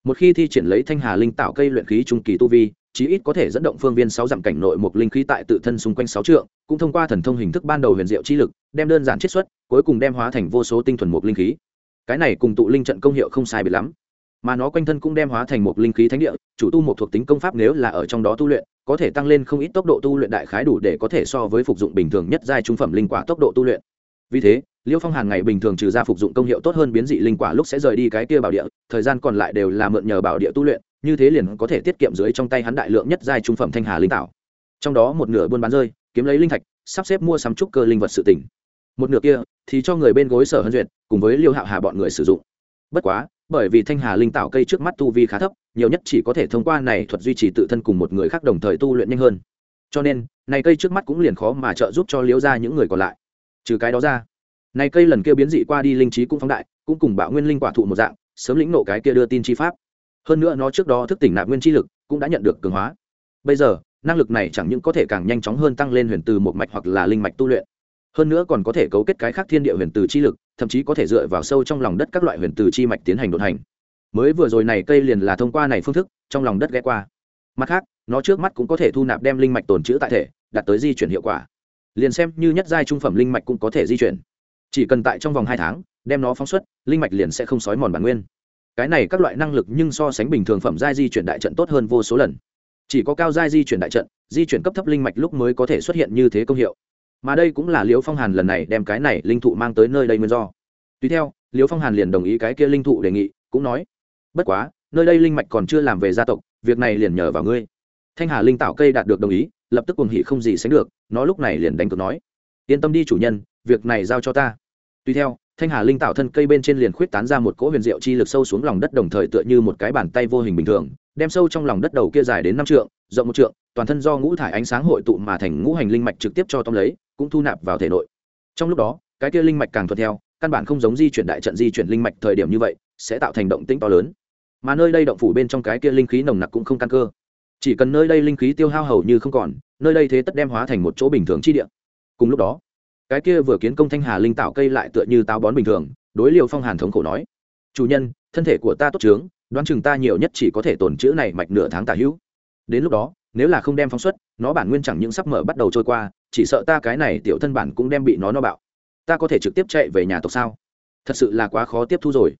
[SPEAKER 1] Một khi thi triển lấy thanh hà linh tạo cây luyện khí trung kỳ tu vi, chí ít có thể dẫn động phương viên sáu dặm cảnh nội một linh khí tại tự thân xung quanh sáu trượng, cũng thông qua thần thông hình thức ban đầu huyền diệu chi lực, đem đơn giản chiết xuất, cuối cùng đem hóa thành vô số tinh thuần một linh khí. Cái này cùng tụ linh trận công hiệu không sai biệt lắm mà nó quanh thân cũng đem hóa thành một linh khí thánh địa, chủ tu một thuộc tính công pháp nếu là ở trong đó tu luyện, có thể tăng lên không ít tốc độ tu luyện đại khái đủ để có thể so với phục dụng bình thường nhất giai trung phẩm linh quả tốc độ tu luyện. Vì thế, liêu phong hàng ngày bình thường trừ ra phục dụng công hiệu tốt hơn biến dị linh quả lúc sẽ rời đi cái kia bảo địa, thời gian còn lại đều là mượn nhờ bảo địa tu luyện, như thế liền có thể tiết kiệm dưới trong tay hắn đại lượng nhất giai trung phẩm thanh hà linh tạo. Trong đó một nửa buôn bán rơi, kiếm lấy linh thạch, sắp xếp mua sắm trúc cơ linh vật sự tỉnh một nửa kia thì cho người bên gối sở hân duyệt, cùng với liêu hạo hà bọn người sử dụng. Bất quá bởi vì thanh hà linh tạo cây trước mắt tu vi khá thấp, nhiều nhất chỉ có thể thông qua này thuật duy trì tự thân cùng một người khác đồng thời tu luyện nhanh hơn. Cho nên, này cây trước mắt cũng liền khó mà trợ giúp cho liễu ra những người còn lại. Trừ cái đó ra, này cây lần kia biến dị qua đi linh trí cũng phóng đại, cũng cùng bạo nguyên linh quả thụ một dạng, sớm lĩnh nộ cái kia đưa tin chi pháp. Hơn nữa nó trước đó thức tỉnh nạp nguyên chi lực, cũng đã nhận được cường hóa. Bây giờ, năng lực này chẳng những có thể càng nhanh chóng hơn tăng lên huyền từ một mạch hoặc là linh mạch tu luyện, hơn nữa còn có thể cấu kết cái khác thiên địa huyền từ chi lực thậm chí có thể dựa vào sâu trong lòng đất các loại huyền từ chi mạch tiến hành đột hành. Mới vừa rồi này cây liền là thông qua này phương thức, trong lòng đất ghé qua. Mặt khác, nó trước mắt cũng có thể thu nạp đem linh mạch tồn trữ tại thể, đạt tới di chuyển hiệu quả. Liền xem như nhất giai trung phẩm linh mạch cũng có thể di chuyển. Chỉ cần tại trong vòng hai tháng, đem nó phóng xuất, linh mạch liền sẽ không sói mòn bản nguyên. Cái này các loại năng lực nhưng so sánh bình thường phẩm giai di chuyển đại trận tốt hơn vô số lần. Chỉ có cao giai di chuyển đại trận, di chuyển cấp thấp linh mạch lúc mới có thể xuất hiện như thế công hiệu mà đây cũng là liễu phong hàn lần này đem cái này linh thụ mang tới nơi đây nguyên do. Tùy theo, liễu phong hàn liền đồng ý cái kia linh thụ đề nghị, cũng nói, bất quá, nơi đây linh mạch còn chưa làm về gia tộc, việc này liền nhờ vào ngươi. Thanh hà linh tạo cây đạt được đồng ý, lập tức cuồng hỉ không gì sánh được, nó lúc này liền đánh cược nói, yên tâm đi chủ nhân, việc này giao cho ta. Tùy theo, thanh hà linh tạo thân cây bên trên liền khuyết tán ra một cỗ huyền diệu chi lực sâu xuống lòng đất đồng thời tựa như một cái bàn tay vô hình bình thường, đem sâu trong lòng đất đầu kia dài đến năm trượng, rộng một trượng, toàn thân do ngũ thải ánh sáng hội tụ mà thành ngũ hành linh mạch trực tiếp cho tông lấy cũng thu nạp vào thể nội. Trong lúc đó, cái kia linh mạch càng thuận theo, căn bản không giống di chuyển đại trận di chuyển linh mạch thời điểm như vậy, sẽ tạo thành động tĩnh to lớn. Mà nơi đây động phủ bên trong cái kia linh khí nồng nặc cũng không căn cơ. Chỉ cần nơi đây linh khí tiêu hao hầu như không còn, nơi đây thế tất đem hóa thành một chỗ bình thường chi địa. Cùng lúc đó, cái kia vừa kiến công thanh hà linh tạo cây lại tựa như táo bón bình thường, đối liều phong hàn thống khổ nói, chủ nhân, thân thể của ta tốt trướng đoán chừng ta nhiều nhất chỉ có thể tồn chữ này mạch nửa tháng tả hữu. Đến lúc đó, nếu là không đem phóng xuất nó bản nguyên chẳng những sắp mở bắt đầu trôi qua, chỉ sợ ta cái này tiểu thân bản cũng đem bị nó no bạo. Ta có thể trực tiếp chạy về nhà tộc sao? Thật sự là quá khó tiếp thu rồi.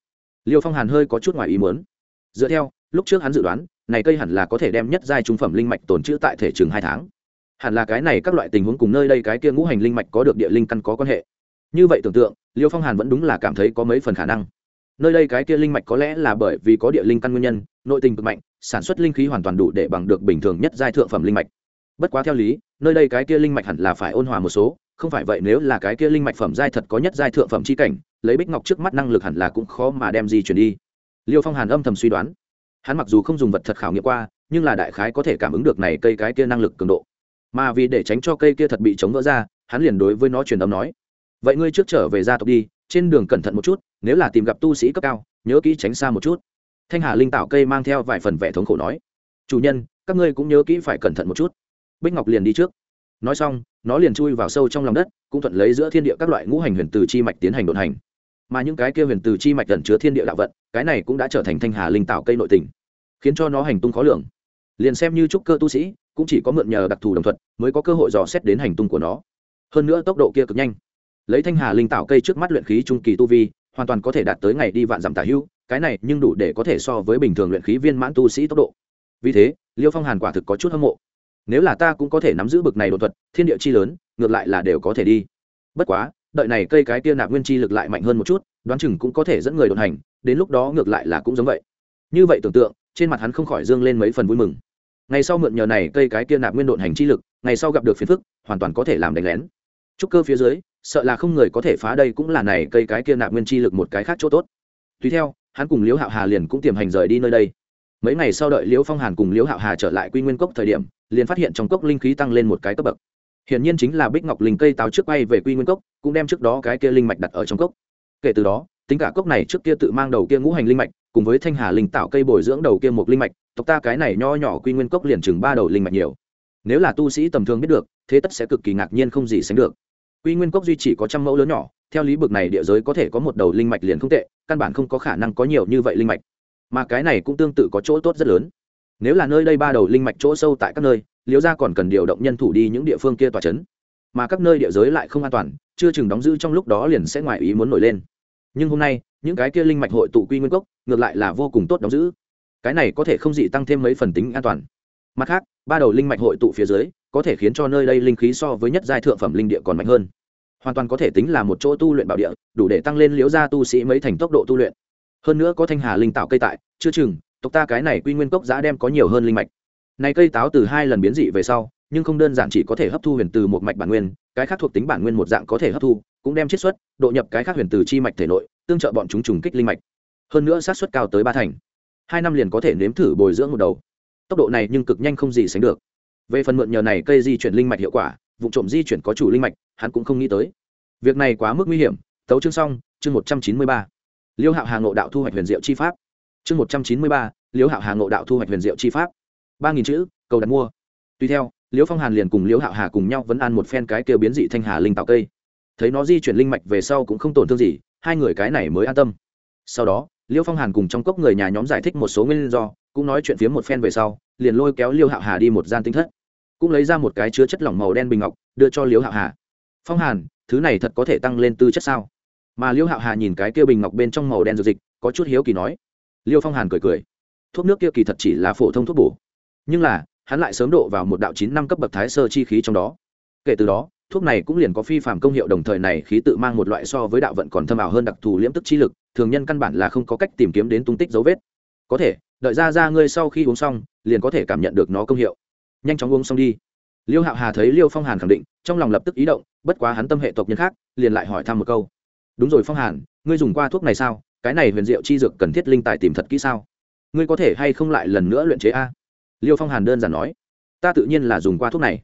[SPEAKER 1] Liêu phong hàn hơi có chút ngoài ý muốn. Dựa theo, lúc trước hắn dự đoán, này cây hẳn là có thể đem nhất giai trung phẩm linh mạch tồn trữ tại thể trường hai tháng. Hẳn là cái này các loại tình huống cùng nơi đây cái kia ngũ hành linh mạch có được địa linh căn có quan hệ. Như vậy tưởng tượng, liêu phong hàn vẫn đúng là cảm thấy có mấy phần khả năng. Nơi đây cái kia linh mạch có lẽ là bởi vì có địa linh căn nguyên nhân, nội tình cực mạnh, sản xuất linh khí hoàn toàn đủ để bằng được bình thường nhất giai thượng phẩm linh mạch bất quá theo lý, nơi đây cái kia linh mạch hẳn là phải ôn hòa một số, không phải vậy nếu là cái kia linh mạch phẩm giai thật có nhất giai thượng phẩm chi cảnh, lấy bích ngọc trước mắt năng lực hẳn là cũng khó mà đem di chuyển đi. Liêu phong hàn âm thầm suy đoán. Hắn mặc dù không dùng vật thật khảo nghiệm qua, nhưng là đại khái có thể cảm ứng được này cây cái kia năng lực cường độ. Mà vì để tránh cho cây kia thật bị chống vỡ ra, hắn liền đối với nó truyền âm nói, vậy ngươi trước trở về gia tộc đi, trên đường cẩn thận một chút, nếu là tìm gặp tu sĩ cấp cao, nhớ kỹ tránh xa một chút. Thanh hà linh tạo cây mang theo vài phần vẻ thống khổ nói, chủ nhân, các ngươi cũng nhớ kỹ phải cẩn thận một chút bích ngọc liền đi trước. Nói xong nó liền chui vào sâu trong lòng đất cũng thuận lấy giữa thiên địa các loại ngũ hành huyền từ chi mạch tiến hành đột hành. Mà những cái kia huyền từ chi mạch gần chứa thiên địa đạo vận cái này cũng đã trở thành thanh hà linh tạo cây nội tình khiến cho nó hành tung khó lường. Liền xem như trúc cơ tu sĩ cũng chỉ có mượn nhờ đặc thù đồng thuận mới có cơ hội dò xét đến hành tung của nó. Hơn nữa tốc độ kia cực nhanh. Lấy thanh hà linh tạo cây trước mắt luyện khí trung kỳ tu vi hoàn toàn có thể đạt tới ngày đi vạn dặm tả hưu, cái này nhưng đủ để có thể so với bình thường luyện khí viên mãn tu sĩ tốc độ. Vì thế liêu phong hàn quả thực có chút hâm mộ nếu là ta cũng có thể nắm giữ bực này đột thuật, thiên địa chi lớn, ngược lại là đều có thể đi. Bất quá, đợi này cây cái kia nạp nguyên chi lực lại mạnh hơn một chút, đoán chừng cũng có thể dẫn người đột hành, đến lúc đó ngược lại là cũng giống vậy. Như vậy tưởng tượng, trên mặt hắn không khỏi dương lên mấy phần vui mừng. Ngày sau mượn nhờ này cây cái kia nạp nguyên đột hành chi lực, ngày sau gặp được phiền phức, hoàn toàn có thể làm đánh lén. Trúc cơ phía dưới, sợ là không người có thể phá đây cũng là này cây cái kia nạp nguyên chi lực một cái khác chỗ tốt. Tùy theo, hắn cùng liễu hạo hà liền cũng tiềm hành rời đi nơi đây mấy ngày sau đợi liễu phong hàn cùng liễu hạo hà trở lại quy nguyên cốc thời điểm, liền phát hiện trong cốc linh khí tăng lên một cái cấp bậc. Hiển nhiên chính là bích ngọc linh cây táo trước bay về quy nguyên cốc, cũng đem trước đó cái kia linh mạch đặt ở trong cốc. Kể từ đó, tính cả cốc này trước kia tự mang đầu kia ngũ hành linh mạch, cùng với thanh hà linh tạo cây bồi dưỡng đầu kia một linh mạch, tộc ta cái này nho nhỏ quy nguyên cốc liền chừng ba đầu linh mạch nhiều. Nếu là tu sĩ tầm thường biết được, thế tất sẽ cực kỳ ngạc nhiên không gì sánh được. Quy nguyên cốc duy chỉ có trăm mẫu lớn nhỏ, theo lý bực này địa giới có thể có một đầu linh mạch liền không tệ, căn bản không có khả năng có nhiều như vậy linh mạch mà cái này cũng tương tự có chỗ tốt rất lớn. Nếu là nơi đây ba đầu linh mạch chỗ sâu tại các nơi, liễu gia còn cần điều động nhân thủ đi những địa phương kia tỏa chấn. Mà các nơi địa giới lại không an toàn, chưa chừng đóng giữ trong lúc đó liền sẽ ngoài ý muốn nổi lên. Nhưng hôm nay, những cái kia linh mạch hội tụ quy nguyên cốc, ngược lại là vô cùng tốt đóng giữ. Cái này có thể không dị tăng thêm mấy phần tính an toàn. Mặt khác, ba đầu linh mạch hội tụ phía dưới, có thể khiến cho nơi đây linh khí so với nhất giai thượng phẩm linh địa còn mạnh hơn. Hoàn toàn có thể tính là một chỗ tu luyện bảo địa, đủ để tăng lên liễu gia tu sĩ mấy thành tốc độ tu luyện hơn nữa có thanh hà linh tạo cây tại, chưa chừng, tộc ta cái này quy nguyên cốc giã đem có nhiều hơn linh mạch. Này cây táo từ hai lần biến dị về sau, nhưng không đơn giản chỉ có thể hấp thu huyền từ một mạch bản nguyên, cái khác thuộc tính bản nguyên một dạng có thể hấp thu, cũng đem chiết xuất, độ nhập cái khác huyền từ chi mạch thể nội, tương trợ bọn chúng trùng kích linh mạch. Hơn nữa sát xuất cao tới ba thành. Hai năm liền có thể nếm thử bồi dưỡng một đầu. Tốc độ này nhưng cực nhanh không gì sánh được. Về phần mượn nhờ này cây di chuyển linh mạch hiệu quả, vụ trộm di chuyển có chủ linh mạch, hắn cũng không nghĩ tới. Việc này quá mức nguy hiểm. Tấu chương xong, chương một trăm chín mươi ba liêu hạo hà ngộ đạo thu hoạch huyền diệu chi pháp. Chương một trăm chín mươi ba, liêu hạo hà ngộ đạo thu hoạch huyền diệu chi pháp. Ba nghìn chữ, cầu đặt mua. Tuy theo, liêu phong hàn liền cùng liêu hạo hà cùng nhau vẫn ăn một phen cái kêu biến dị thanh hà linh tạo cây. Thấy nó di chuyển linh mạch về sau cũng không tổn thương gì, hai người cái này mới an tâm. Sau đó, liêu phong hàn cùng trong cốc người nhà nhóm giải thích một số nguyên do, cũng nói chuyện phía một phen về sau, liền lôi kéo liêu hạo hà đi một gian tinh thất. Cũng lấy ra một cái chứa chất lỏng màu đen bình ngọc, đưa cho liêu hạo hà. Phong hàn, thứ này thật có thể tăng lên tư chất sao? Mà liêu hạo hà nhìn cái kia bình ngọc bên trong màu đen dược dịch, có chút hiếu kỳ nói. Liêu phong hàn cười cười. Thuốc nước kia kỳ thật chỉ là phổ thông thuốc bổ. Nhưng là, hắn lại sớm độ vào một đạo chín năm cấp bậc thái sơ chi khí trong đó. Kể từ đó, thuốc này cũng liền có phi phạm công hiệu đồng thời này khí tự mang một loại so với đạo vận còn thâm ảo hơn đặc thù liễm tức chi lực, thường nhân căn bản là không có cách tìm kiếm đến tung tích dấu vết. Có thể, đợi ra ra ngươi sau khi uống xong, liền có thể cảm nhận được nó công hiệu. Nhanh chóng uống xong đi. Liêu hạo hà thấy liêu phong hàn khẳng định, trong lòng lập tức ý động, bất quá hắn tâm hệ tộc nhân khác, liền lại hỏi thăm một câu đúng rồi phong hàn, ngươi dùng qua thuốc này sao? Cái này huyền diệu chi dược cần thiết linh tài tìm thật kỹ sao? Ngươi có thể hay không lại lần nữa luyện chế a? Liêu phong hàn đơn giản nói. Ta tự nhiên là dùng qua thuốc này.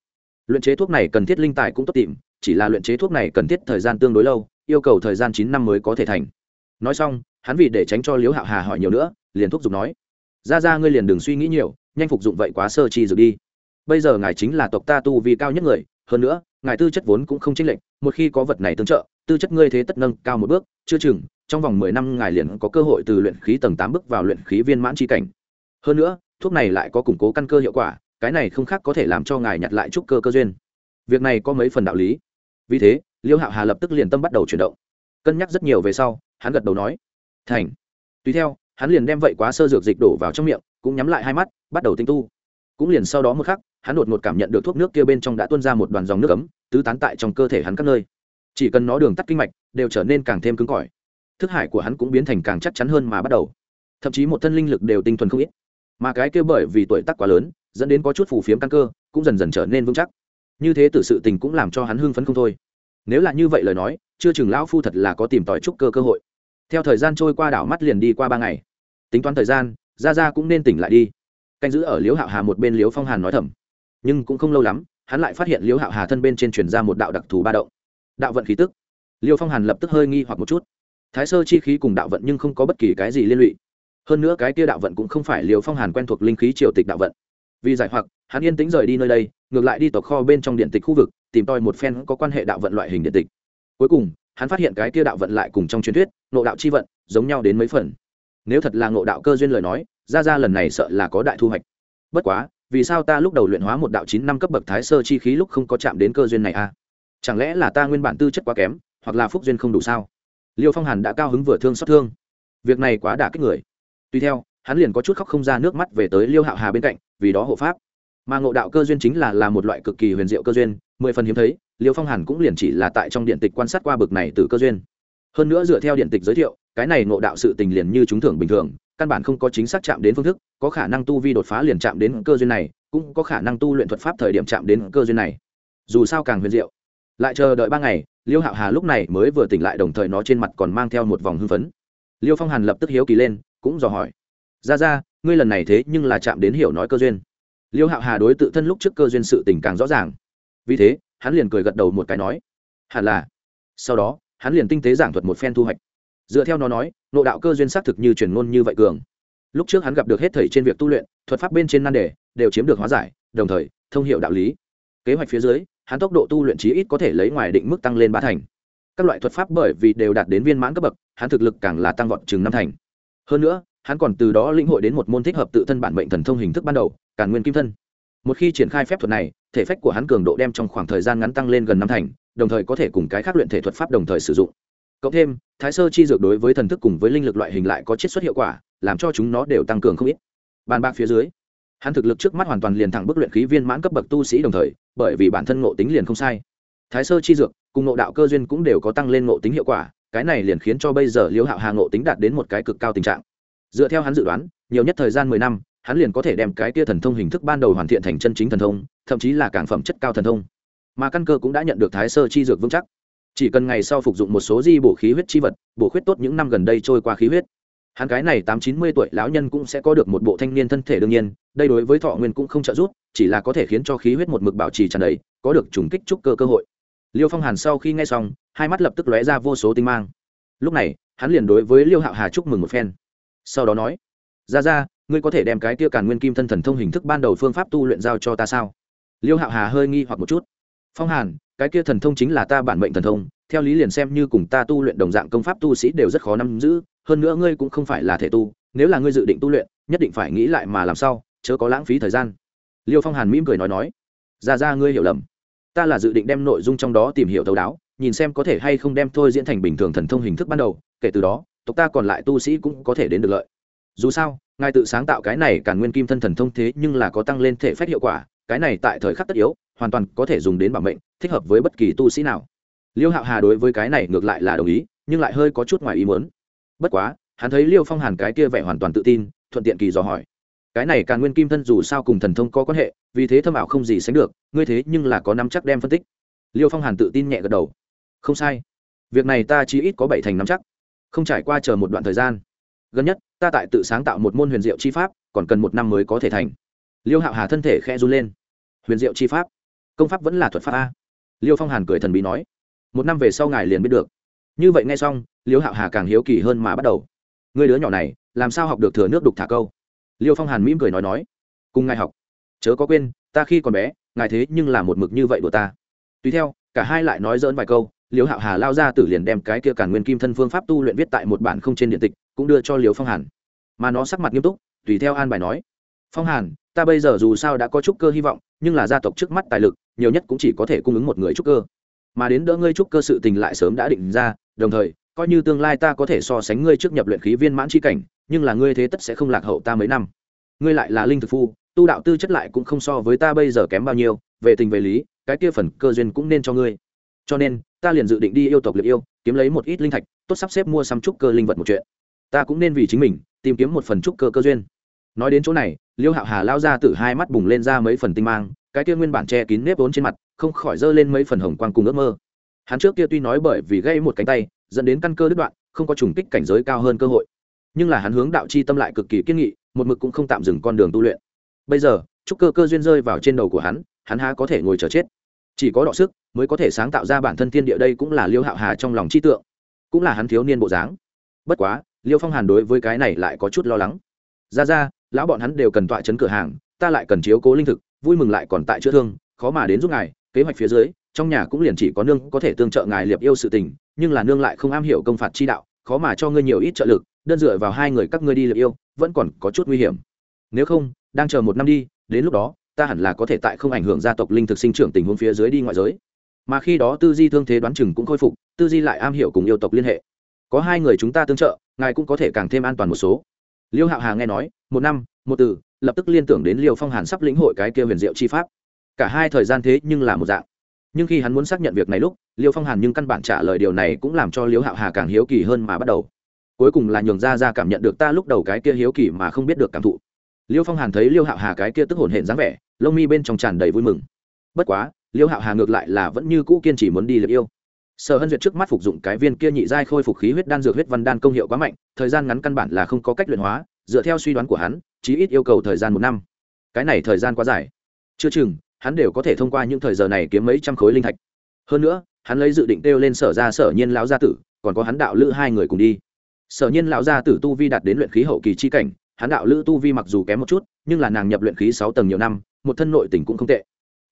[SPEAKER 1] Luyện chế thuốc này cần thiết linh tài cũng tốt tìm, chỉ là luyện chế thuốc này cần thiết thời gian tương đối lâu, yêu cầu thời gian chín năm mới có thể thành. Nói xong, hắn vì để tránh cho liễu hạo hà hỏi nhiều nữa, liền thúc giục nói. Ra ra ngươi liền đừng suy nghĩ nhiều, nhanh phục dụng vậy quá sơ chi dược đi. Bây giờ ngài chính là tộc ta tu vì cao nhất người, hơn nữa ngài tư chất vốn cũng không chênh lệch, một khi có vật này tương trợ, tư chất ngươi thế tất nâng cao một bước, chưa chừng, trong vòng mười năm ngài liền có cơ hội từ luyện khí tầng tám bước vào luyện khí viên mãn chi cảnh. Hơn nữa, thuốc này lại có củng cố căn cơ hiệu quả, cái này không khác có thể làm cho ngài nhặt lại chút cơ cơ duyên. Việc này có mấy phần đạo lý. Vì thế, liêu hạo hà lập tức liền tâm bắt đầu chuyển động. Cân nhắc rất nhiều về sau, hắn gật đầu nói, thành. Tùy theo, hắn liền đem vậy quá sơ dược dịch đổ vào trong miệng, cũng nhắm lại hai mắt, bắt đầu tinh tu cũng liền sau đó một khắc, hắn đột ngột cảm nhận được thuốc nước kia bên trong đã tuôn ra một đoàn dòng nước ấm, tứ tán tại trong cơ thể hắn các nơi. Chỉ cần nó đường tắt kinh mạch, đều trở nên càng thêm cứng cỏi. Thức hải của hắn cũng biến thành càng chắc chắn hơn mà bắt đầu. Thậm chí một thân linh lực đều tinh thuần không ít. Mà cái kia bởi vì tuổi tác quá lớn, dẫn đến có chút phù phiếm căn cơ, cũng dần dần trở nên vững chắc. Như thế từ sự tình cũng làm cho hắn hưng phấn không thôi. Nếu là như vậy lời nói, chưa chừng lão phu thật là có tìm tòi trúc cơ cơ hội. Theo thời gian trôi qua đảo mắt liền đi qua ba ngày. Tính toán thời gian ra ra cũng nên tỉnh lại đi canh giữ ở liễu hạo hà một bên liễu phong hàn nói thầm. Nhưng cũng không lâu lắm, hắn lại phát hiện liễu hạo hà thân bên trên truyền ra một đạo đặc thù ba động. Đạo vận khí tức. Liễu phong hàn lập tức hơi nghi hoặc một chút. Thái sơ chi khí cùng đạo vận nhưng không có bất kỳ cái gì liên lụy. Hơn nữa cái kia đạo vận cũng không phải liễu phong hàn quen thuộc linh khí triều tịch đạo vận. Vì giải hoặc, hắn yên tĩnh rời đi nơi đây, ngược lại đi tộc kho bên trong điện tịch khu vực, tìm tòi một phen có quan hệ đạo vận loại hình điện tịch. Cuối cùng, hắn phát hiện cái kia đạo vận lại cùng trong truyền thuyết nộ đạo chi vận, giống nhau đến mấy phần. Nếu thật là nộ đạo cơ duyên lời nói ra ra lần này sợ là có đại thu hoạch. Bất quá, vì sao ta lúc đầu luyện hóa một đạo chín năm cấp bậc thái sơ chi khí lúc không có chạm đến cơ duyên này a à? chẳng lẽ là ta nguyên bản tư chất quá kém, hoặc là phúc duyên không đủ sao? Liêu phong hàn đã cao hứng vừa thương xót thương. Việc này quá đả kích người. Tuy theo, hắn liền có chút khóc không ra nước mắt về tới liêu hạo hà bên cạnh, vì đó hộ pháp. Mà ngộ đạo cơ duyên chính là là một loại cực kỳ huyền diệu cơ duyên, mười phần hiếm thấy, liêu phong hàn cũng liền chỉ là tại trong điện tịch quan sát qua bực này từ cơ duyên. Hơn nữa dựa theo điện tịch giới thiệu, cái này ngộ đạo sự tình liền như chúng thường bình thường căn bản không có chính xác chạm đến phương thức, có khả năng tu vi đột phá liền chạm đến cơ duyên này, cũng có khả năng tu luyện thuật pháp thời điểm chạm đến cơ duyên này. Dù sao càng huyền diệu. Lại chờ đợi ba ngày, liêu hạo hà lúc này mới vừa tỉnh lại đồng thời nó trên mặt còn mang theo một vòng hưng phấn. Liêu phong hàn lập tức hiếu kỳ lên, cũng dò hỏi. Ra ra, ngươi lần này thế nhưng là chạm đến hiểu nói cơ duyên. Liêu hạo hà đối tự thân lúc trước cơ duyên sự tình càng rõ ràng. Vì thế, hắn liền cười gật đầu một cái nói, hẳn là. Sau đó, hắn liền tinh tế giảng thuật một phen thu hoạch dựa theo nó nói nộ đạo cơ duyên xác thực như truyền ngôn như vậy cường. Lúc trước hắn gặp được hết thầy trên việc tu luyện, thuật pháp bên trên nan đề, đều chiếm được hóa giải, đồng thời, thông hiệu đạo lý. Kế hoạch phía dưới, hắn tốc độ tu luyện chí ít có thể lấy ngoài định mức tăng lên ba thành. Các loại thuật pháp bởi vì đều đạt đến viên mãn cấp bậc, hắn thực lực càng là tăng vọt chừng năm thành. Hơn nữa, hắn còn từ đó lĩnh hội đến một môn thích hợp tự thân bản mệnh thần thông hình thức ban đầu, càn nguyên kim thân. Một khi triển khai phép thuật này, thể phách của hắn cường độ đem trong khoảng thời gian ngắn tăng lên gần năm thành, đồng thời có thể cùng cái khác luyện thể thuật pháp đồng thời sử dụng cộng thêm, thái sơ chi dược đối với thần thức cùng với linh lực loại hình lại có chiết xuất hiệu quả, làm cho chúng nó đều tăng cường không ít. Bàn bạc phía dưới, hắn thực lực trước mắt hoàn toàn liền thẳng bức luyện khí viên mãn cấp bậc tu sĩ đồng thời, bởi vì bản thân ngộ tính liền không sai. Thái sơ chi dược cùng ngộ đạo cơ duyên cũng đều có tăng lên ngộ tính hiệu quả, cái này liền khiến cho bây giờ liễu hạo hà ngộ tính đạt đến một cái cực cao tình trạng. Dựa theo hắn dự đoán, nhiều nhất thời gian mười năm, hắn liền có thể đem cái tia thần thông hình thức ban đầu hoàn thiện thành chân chính thần thông, thậm chí là cảng phẩm chất cao thần thông. Mà căn cơ cũng đã nhận được thái sơ chi dược vững chắc chỉ cần ngày sau phục dụng một số di bổ khí huyết chi vật, bổ khuyết tốt những năm gần đây trôi qua khí huyết. Hắn cái này tám chín mươi tuổi lão nhân cũng sẽ có được một bộ thanh niên thân thể đương nhiên, đây đối với thọ nguyên cũng không trợ giúp, chỉ là có thể khiến cho khí huyết một mực bảo trì tràn đầy, có được trùng kích trúc cơ cơ hội. Liêu phong hàn sau khi nghe xong, hai mắt lập tức lóe ra vô số tinh mang. Lúc này, hắn liền đối với liêu hạo hà chúc mừng một phen. Sau đó nói ra ra ngươi có thể đem cái kia càn nguyên kim thân thần thông hình thức ban đầu phương pháp tu luyện giao cho ta sao? Liêu hạo hà hơi nghi hoặc một chút. Phong hàn cái kia thần thông chính là ta bản mệnh thần thông, theo lý liền xem như cùng ta tu luyện đồng dạng công pháp tu sĩ đều rất khó nắm giữ, hơn nữa ngươi cũng không phải là thể tu, nếu là ngươi dự định tu luyện, nhất định phải nghĩ lại mà làm sao, chớ có lãng phí thời gian. Liêu phong hàn mỉm cười nói nói, ra ra ngươi hiểu lầm. Ta là dự định đem nội dung trong đó tìm hiểu thấu đáo, nhìn xem có thể hay không đem thôi diễn thành bình thường thần thông hình thức ban đầu, kể từ đó, tộc ta còn lại tu sĩ cũng có thể đến được lợi. Dù sao, ngài tự sáng tạo cái này cả nguyên kim thân thần thông thế nhưng là có tăng lên thể phép hiệu quả, cái này tại thời khắc tất yếu hoàn toàn có thể dùng đến bảo mệnh, thích hợp với bất kỳ tu sĩ nào. Liêu hạo hà đối với cái này ngược lại là đồng ý, nhưng lại hơi có chút ngoài ý muốn. Bất quá, hắn thấy liêu phong hàn cái kia vẻ hoàn toàn tự tin, thuận tiện kỳ dò hỏi. Cái này càng nguyên kim thân dù sao cùng thần thông có quan hệ, vì thế thâm ảo không gì sánh được, ngươi thế nhưng là có nắm chắc đem phân tích. Liêu phong hàn tự tin nhẹ gật đầu. Không sai. Việc này ta chỉ ít có bảy thành nắm chắc. Không trải qua chờ một đoạn thời gian. Gần nhất, ta tại tự sáng tạo một môn huyền diệu chi pháp, còn cần một năm mới có thể thành. Liêu hạo hà thân thể khe run lên. Huyền diệu chi pháp? Công pháp vẫn là thuật pháp a. Liêu phong hàn cười thần bí nói, một năm về sau ngài liền biết được. Như vậy nghe xong, liêu hạo hà càng hiếu kỳ hơn mà bắt đầu. Người đứa nhỏ này, làm sao học được thừa nước đục thả câu? Liêu phong hàn mỉm cười nói nói, cùng ngài học. Chớ có quên, ta khi còn bé, ngài thế nhưng là một mực như vậy của ta. Tùy theo, cả hai lại nói dỡn vài câu, liêu hạo hà lao ra tử liền đem cái kia cản nguyên kim thân phương pháp tu luyện viết tại một bản không trên điện tịch, cũng đưa cho liêu phong hàn. Mà nó sắc mặt nghiêm túc, tùy theo an bài nói, phong hàn, ta bây giờ dù sao đã có chút cơ hy vọng, nhưng là gia tộc trước mắt tài lực nhiều nhất cũng chỉ có thể cung ứng một người trúc cơ. Mà đến đỡ ngươi trúc cơ sự tình lại sớm đã định ra, đồng thời, coi như tương lai ta có thể so sánh ngươi trước nhập luyện khí viên mãn c h i cảnh, nhưng là ngươi thế tất sẽ không lạc hậu ta mấy năm. Ngươi lại là linh thực phu, tu đạo tư chất lại cũng không so với ta bây giờ kém bao nhiêu, về tình về lý, cái kia phần cơ duyên cũng nên cho ngươi. Cho nên, ta liền dự định đi yêu tộc liệt yêu, kiếm lấy một ít linh thạch, tốt sắp xếp mua xăm trúc cơ linh vật một chuyện. Ta cũng nên vì chính mình, tìm kiếm một phần trúc cơ cơ duyên. Nói đến chỗ này, liêu hạo hà lao ra từ hai mắt bùng lên ra mấy phần tinh mang cái kia nguyên bản che kín nếp vốn trên mặt, không khỏi dơ lên mấy phần hồng quang cùng ước mơ. Hắn trước kia tuy nói bởi vì gây một cánh tay, dẫn đến căn cơ đứt đoạn, không có trùng kích cảnh giới cao hơn cơ hội. Nhưng là hắn hướng đạo chi tâm lại cực kỳ kiên nghị, một mực cũng không tạm dừng con đường tu luyện. Bây giờ, chúc cơ cơ duyên rơi vào trên đầu của hắn hắn há có thể ngồi chờ chết. Chỉ có đọ sức mới có thể sáng tạo ra bản thân thiên địa đây cũng là liêu hạo hà trong lòng chi tượng, cũng là hắn thiếu niên bộ dáng. Bất quá, liêu phong hàn đối với cái này lại có chút lo lắng. Ra ra, lão bọn hắn đều cần tọa chấn cửa hàng, ta lại cần chiếu cố linh thực vui mừng lại còn tại chữa thương, khó mà đến giúp ngài, kế hoạch phía dưới, trong nhà cũng liền chỉ có nương có thể tương trợ ngài liệp yêu sự tình, nhưng là nương lại không am hiểu công phạt chi đạo, khó mà cho ngươi nhiều ít trợ lực, đơn dựa vào hai người các ngươi đi liệp yêu, vẫn còn có chút nguy hiểm. Nếu không, đang chờ một năm đi, đến lúc đó, ta hẳn là có thể tại không ảnh hưởng gia tộc linh thực sinh trưởng tình huống phía dưới đi ngoại giới. Mà khi đó tư di thương thế đoán chừng cũng khôi phục, tư di lại am hiểu cùng yêu tộc liên hệ. Có hai người chúng ta tương trợ, ngài cũng có thể càng thêm an toàn một số. Liêu hạo hà nghe nói, một năm một từ, lập tức liên tưởng đến liêu phong hàn sắp lĩnh hội cái kia huyền diệu chi pháp. Cả hai thời gian thế nhưng là một dạng. Nhưng khi hắn muốn xác nhận việc này lúc, liêu phong hàn nhưng căn bản trả lời điều này cũng làm cho liêu hạo hà càng hiếu kỳ hơn mà bắt đầu. Cuối cùng là nhường ra ra cảm nhận được ta lúc đầu cái kia hiếu kỳ mà không biết được cảm thụ. Liêu phong hàn thấy liêu hạo hà cái kia tức hồn hển dáng vẻ, lông mi bên trong tràn đầy vui mừng. Bất quá, liêu hạo hà ngược lại là vẫn như cũ kiên trì muốn đi liệp yêu. Sở hân duyệt trước mắt phục dụng cái viên kia nhị giai khôi phục khí huyết đan dược huyết văn đan công hiệu quá mạnh, thời gian ngắn căn bản là không có cách luyện hóa dựa theo suy đoán của hắn, chí ít yêu cầu thời gian một năm. Cái này thời gian quá dài. Chưa chừng, hắn đều có thể thông qua những thời giờ này kiếm mấy trăm khối linh thạch. Hơn nữa, hắn lấy dự định kêu lên sở ra sở nhiên lão gia tử, còn có hắn đạo lữ hai người cùng đi. Sở nhiên lão gia tử tu vi đạt đến luyện khí hậu kỳ chi cảnh, hắn đạo lữ tu vi mặc dù kém một chút, nhưng là nàng nhập luyện khí sáu tầng nhiều năm, một thân nội tình cũng không tệ.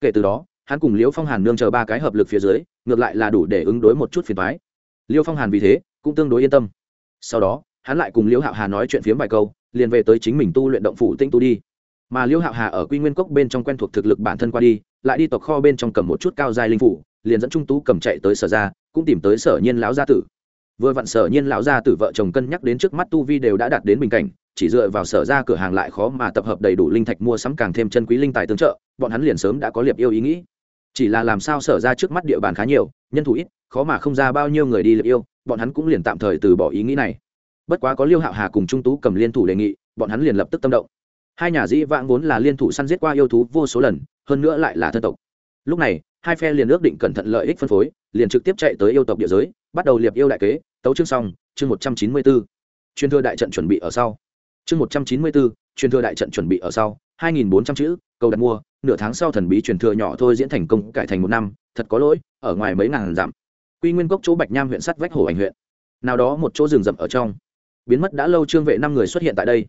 [SPEAKER 1] Kể từ đó, hắn cùng liễu phong hàn nương chờ ba cái hợp lực phía dưới, ngược lại là đủ để ứng đối một chút phiền thoái liêu phong hàn vì thế, cũng tương đối yên tâm. Sau đó, hắn lại cùng liễu hạo hà nói chuyện phiếm vài câu liền về tới chính mình tu luyện động phủ tinh tu đi. Mà liễu hạo hà ở quy nguyên cốc bên trong quen thuộc thực lực bản thân qua đi, lại đi tộc kho bên trong cầm một chút cao dài linh phủ, liền dẫn trung tú cầm chạy tới sở ra cũng tìm tới sở nhiên lão gia tử. Vừa vặn sở nhiên lão gia tử vợ chồng cân nhắc đến trước mắt tu vi đều đã đạt đến bình cảnh, chỉ dựa vào sở ra cửa hàng lại khó mà tập hợp đầy đủ linh thạch mua sắm càng thêm chân quý linh tài tương trợ, bọn hắn liền sớm đã có liệp yêu ý nghĩ. Chỉ là làm sao sở ra trước mắt địa bàn khá nhiều, nhân thủ ít, khó mà không ra bao nhiêu người đi liệp yêu, bọn hắn cũng liền tạm thời từ bỏ ý nghĩ này bất quá có liêu hạo hà cùng trung tú cầm liên thủ đề nghị, bọn hắn liền lập tức tâm động. Hai nhà dĩ vãng vốn là liên thủ săn giết qua yêu thú vô số lần, hơn nữa lại là thân tộc. Lúc này, hai phe liền ước định cẩn thận lợi ích phân phối, liền trực tiếp chạy tới yêu tộc địa giới, bắt đầu liệp yêu đại kế, tấu chương xong, chương một trăm chín mươi bốn chuyên thừa đại trận chuẩn bị ở sau. Chương một trăm chín mươi bốn truyền thừa đại trận chuẩn bị ở sau, hai nghìn bốn trăm chữ, cầu đặt mua, nửa tháng sau thần bí truyền thừa nhỏ thôi diễn thành công, cải thành một năm, thật có lỗi, ở ngoài mấy ngàn dặm. Quy nguyên cốc chỗ bạch nham huyện sắt vách hồ ảnh huyện. Nào đó một chỗ rừng rậm ở trong biến mất đã lâu trương vệ năm người xuất hiện tại đây.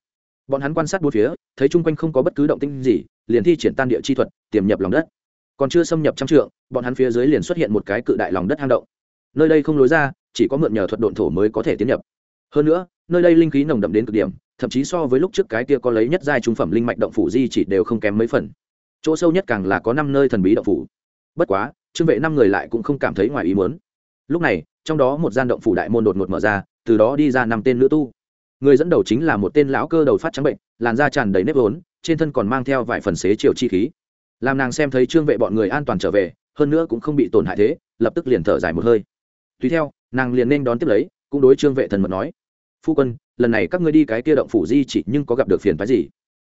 [SPEAKER 1] Bọn hắn quan sát bốn phía, thấy chung quanh không có bất cứ động tĩnh gì, liền thi triển tan địa chi thuật, tiềm nhập lòng đất. Còn chưa xâm nhập trăm trượng, bọn hắn phía dưới liền xuất hiện một cái cự đại lòng đất hang động. Nơi đây không lối ra, chỉ có mượn nhờ thuật độn thổ mới có thể tiến nhập. Hơn nữa, nơi đây linh khí nồng đậm đến cực điểm, thậm chí so với lúc trước cái kia có lấy nhất giai trung phẩm linh mạch động phủ di chỉ đều không kém mấy phần. Chỗ sâu nhất càng là có năm nơi thần bí động phủ. Bất quá, trương vệ năm người lại cũng không cảm thấy ngoài ý muốn. Lúc này, trong đó một gian động phủ đại môn đột ngột mở ra từ đó đi ra năm tên nữ tu. Người dẫn đầu chính là một tên lão cơ đầu phát trắng bệnh, làn da tràn đầy nếp vốn, trên thân còn mang theo vài phần xế chiều chi khí. Làm nàng xem thấy trương vệ bọn người an toàn trở về, hơn nữa cũng không bị tổn hại thế, lập tức liền thở dài một hơi. Tùy theo, nàng liền nên đón tiếp lấy, cũng đối trương vệ thần mật nói. Phu quân, lần này các ngươi đi cái kia động phủ di chỉ nhưng có gặp được phiền phái gì?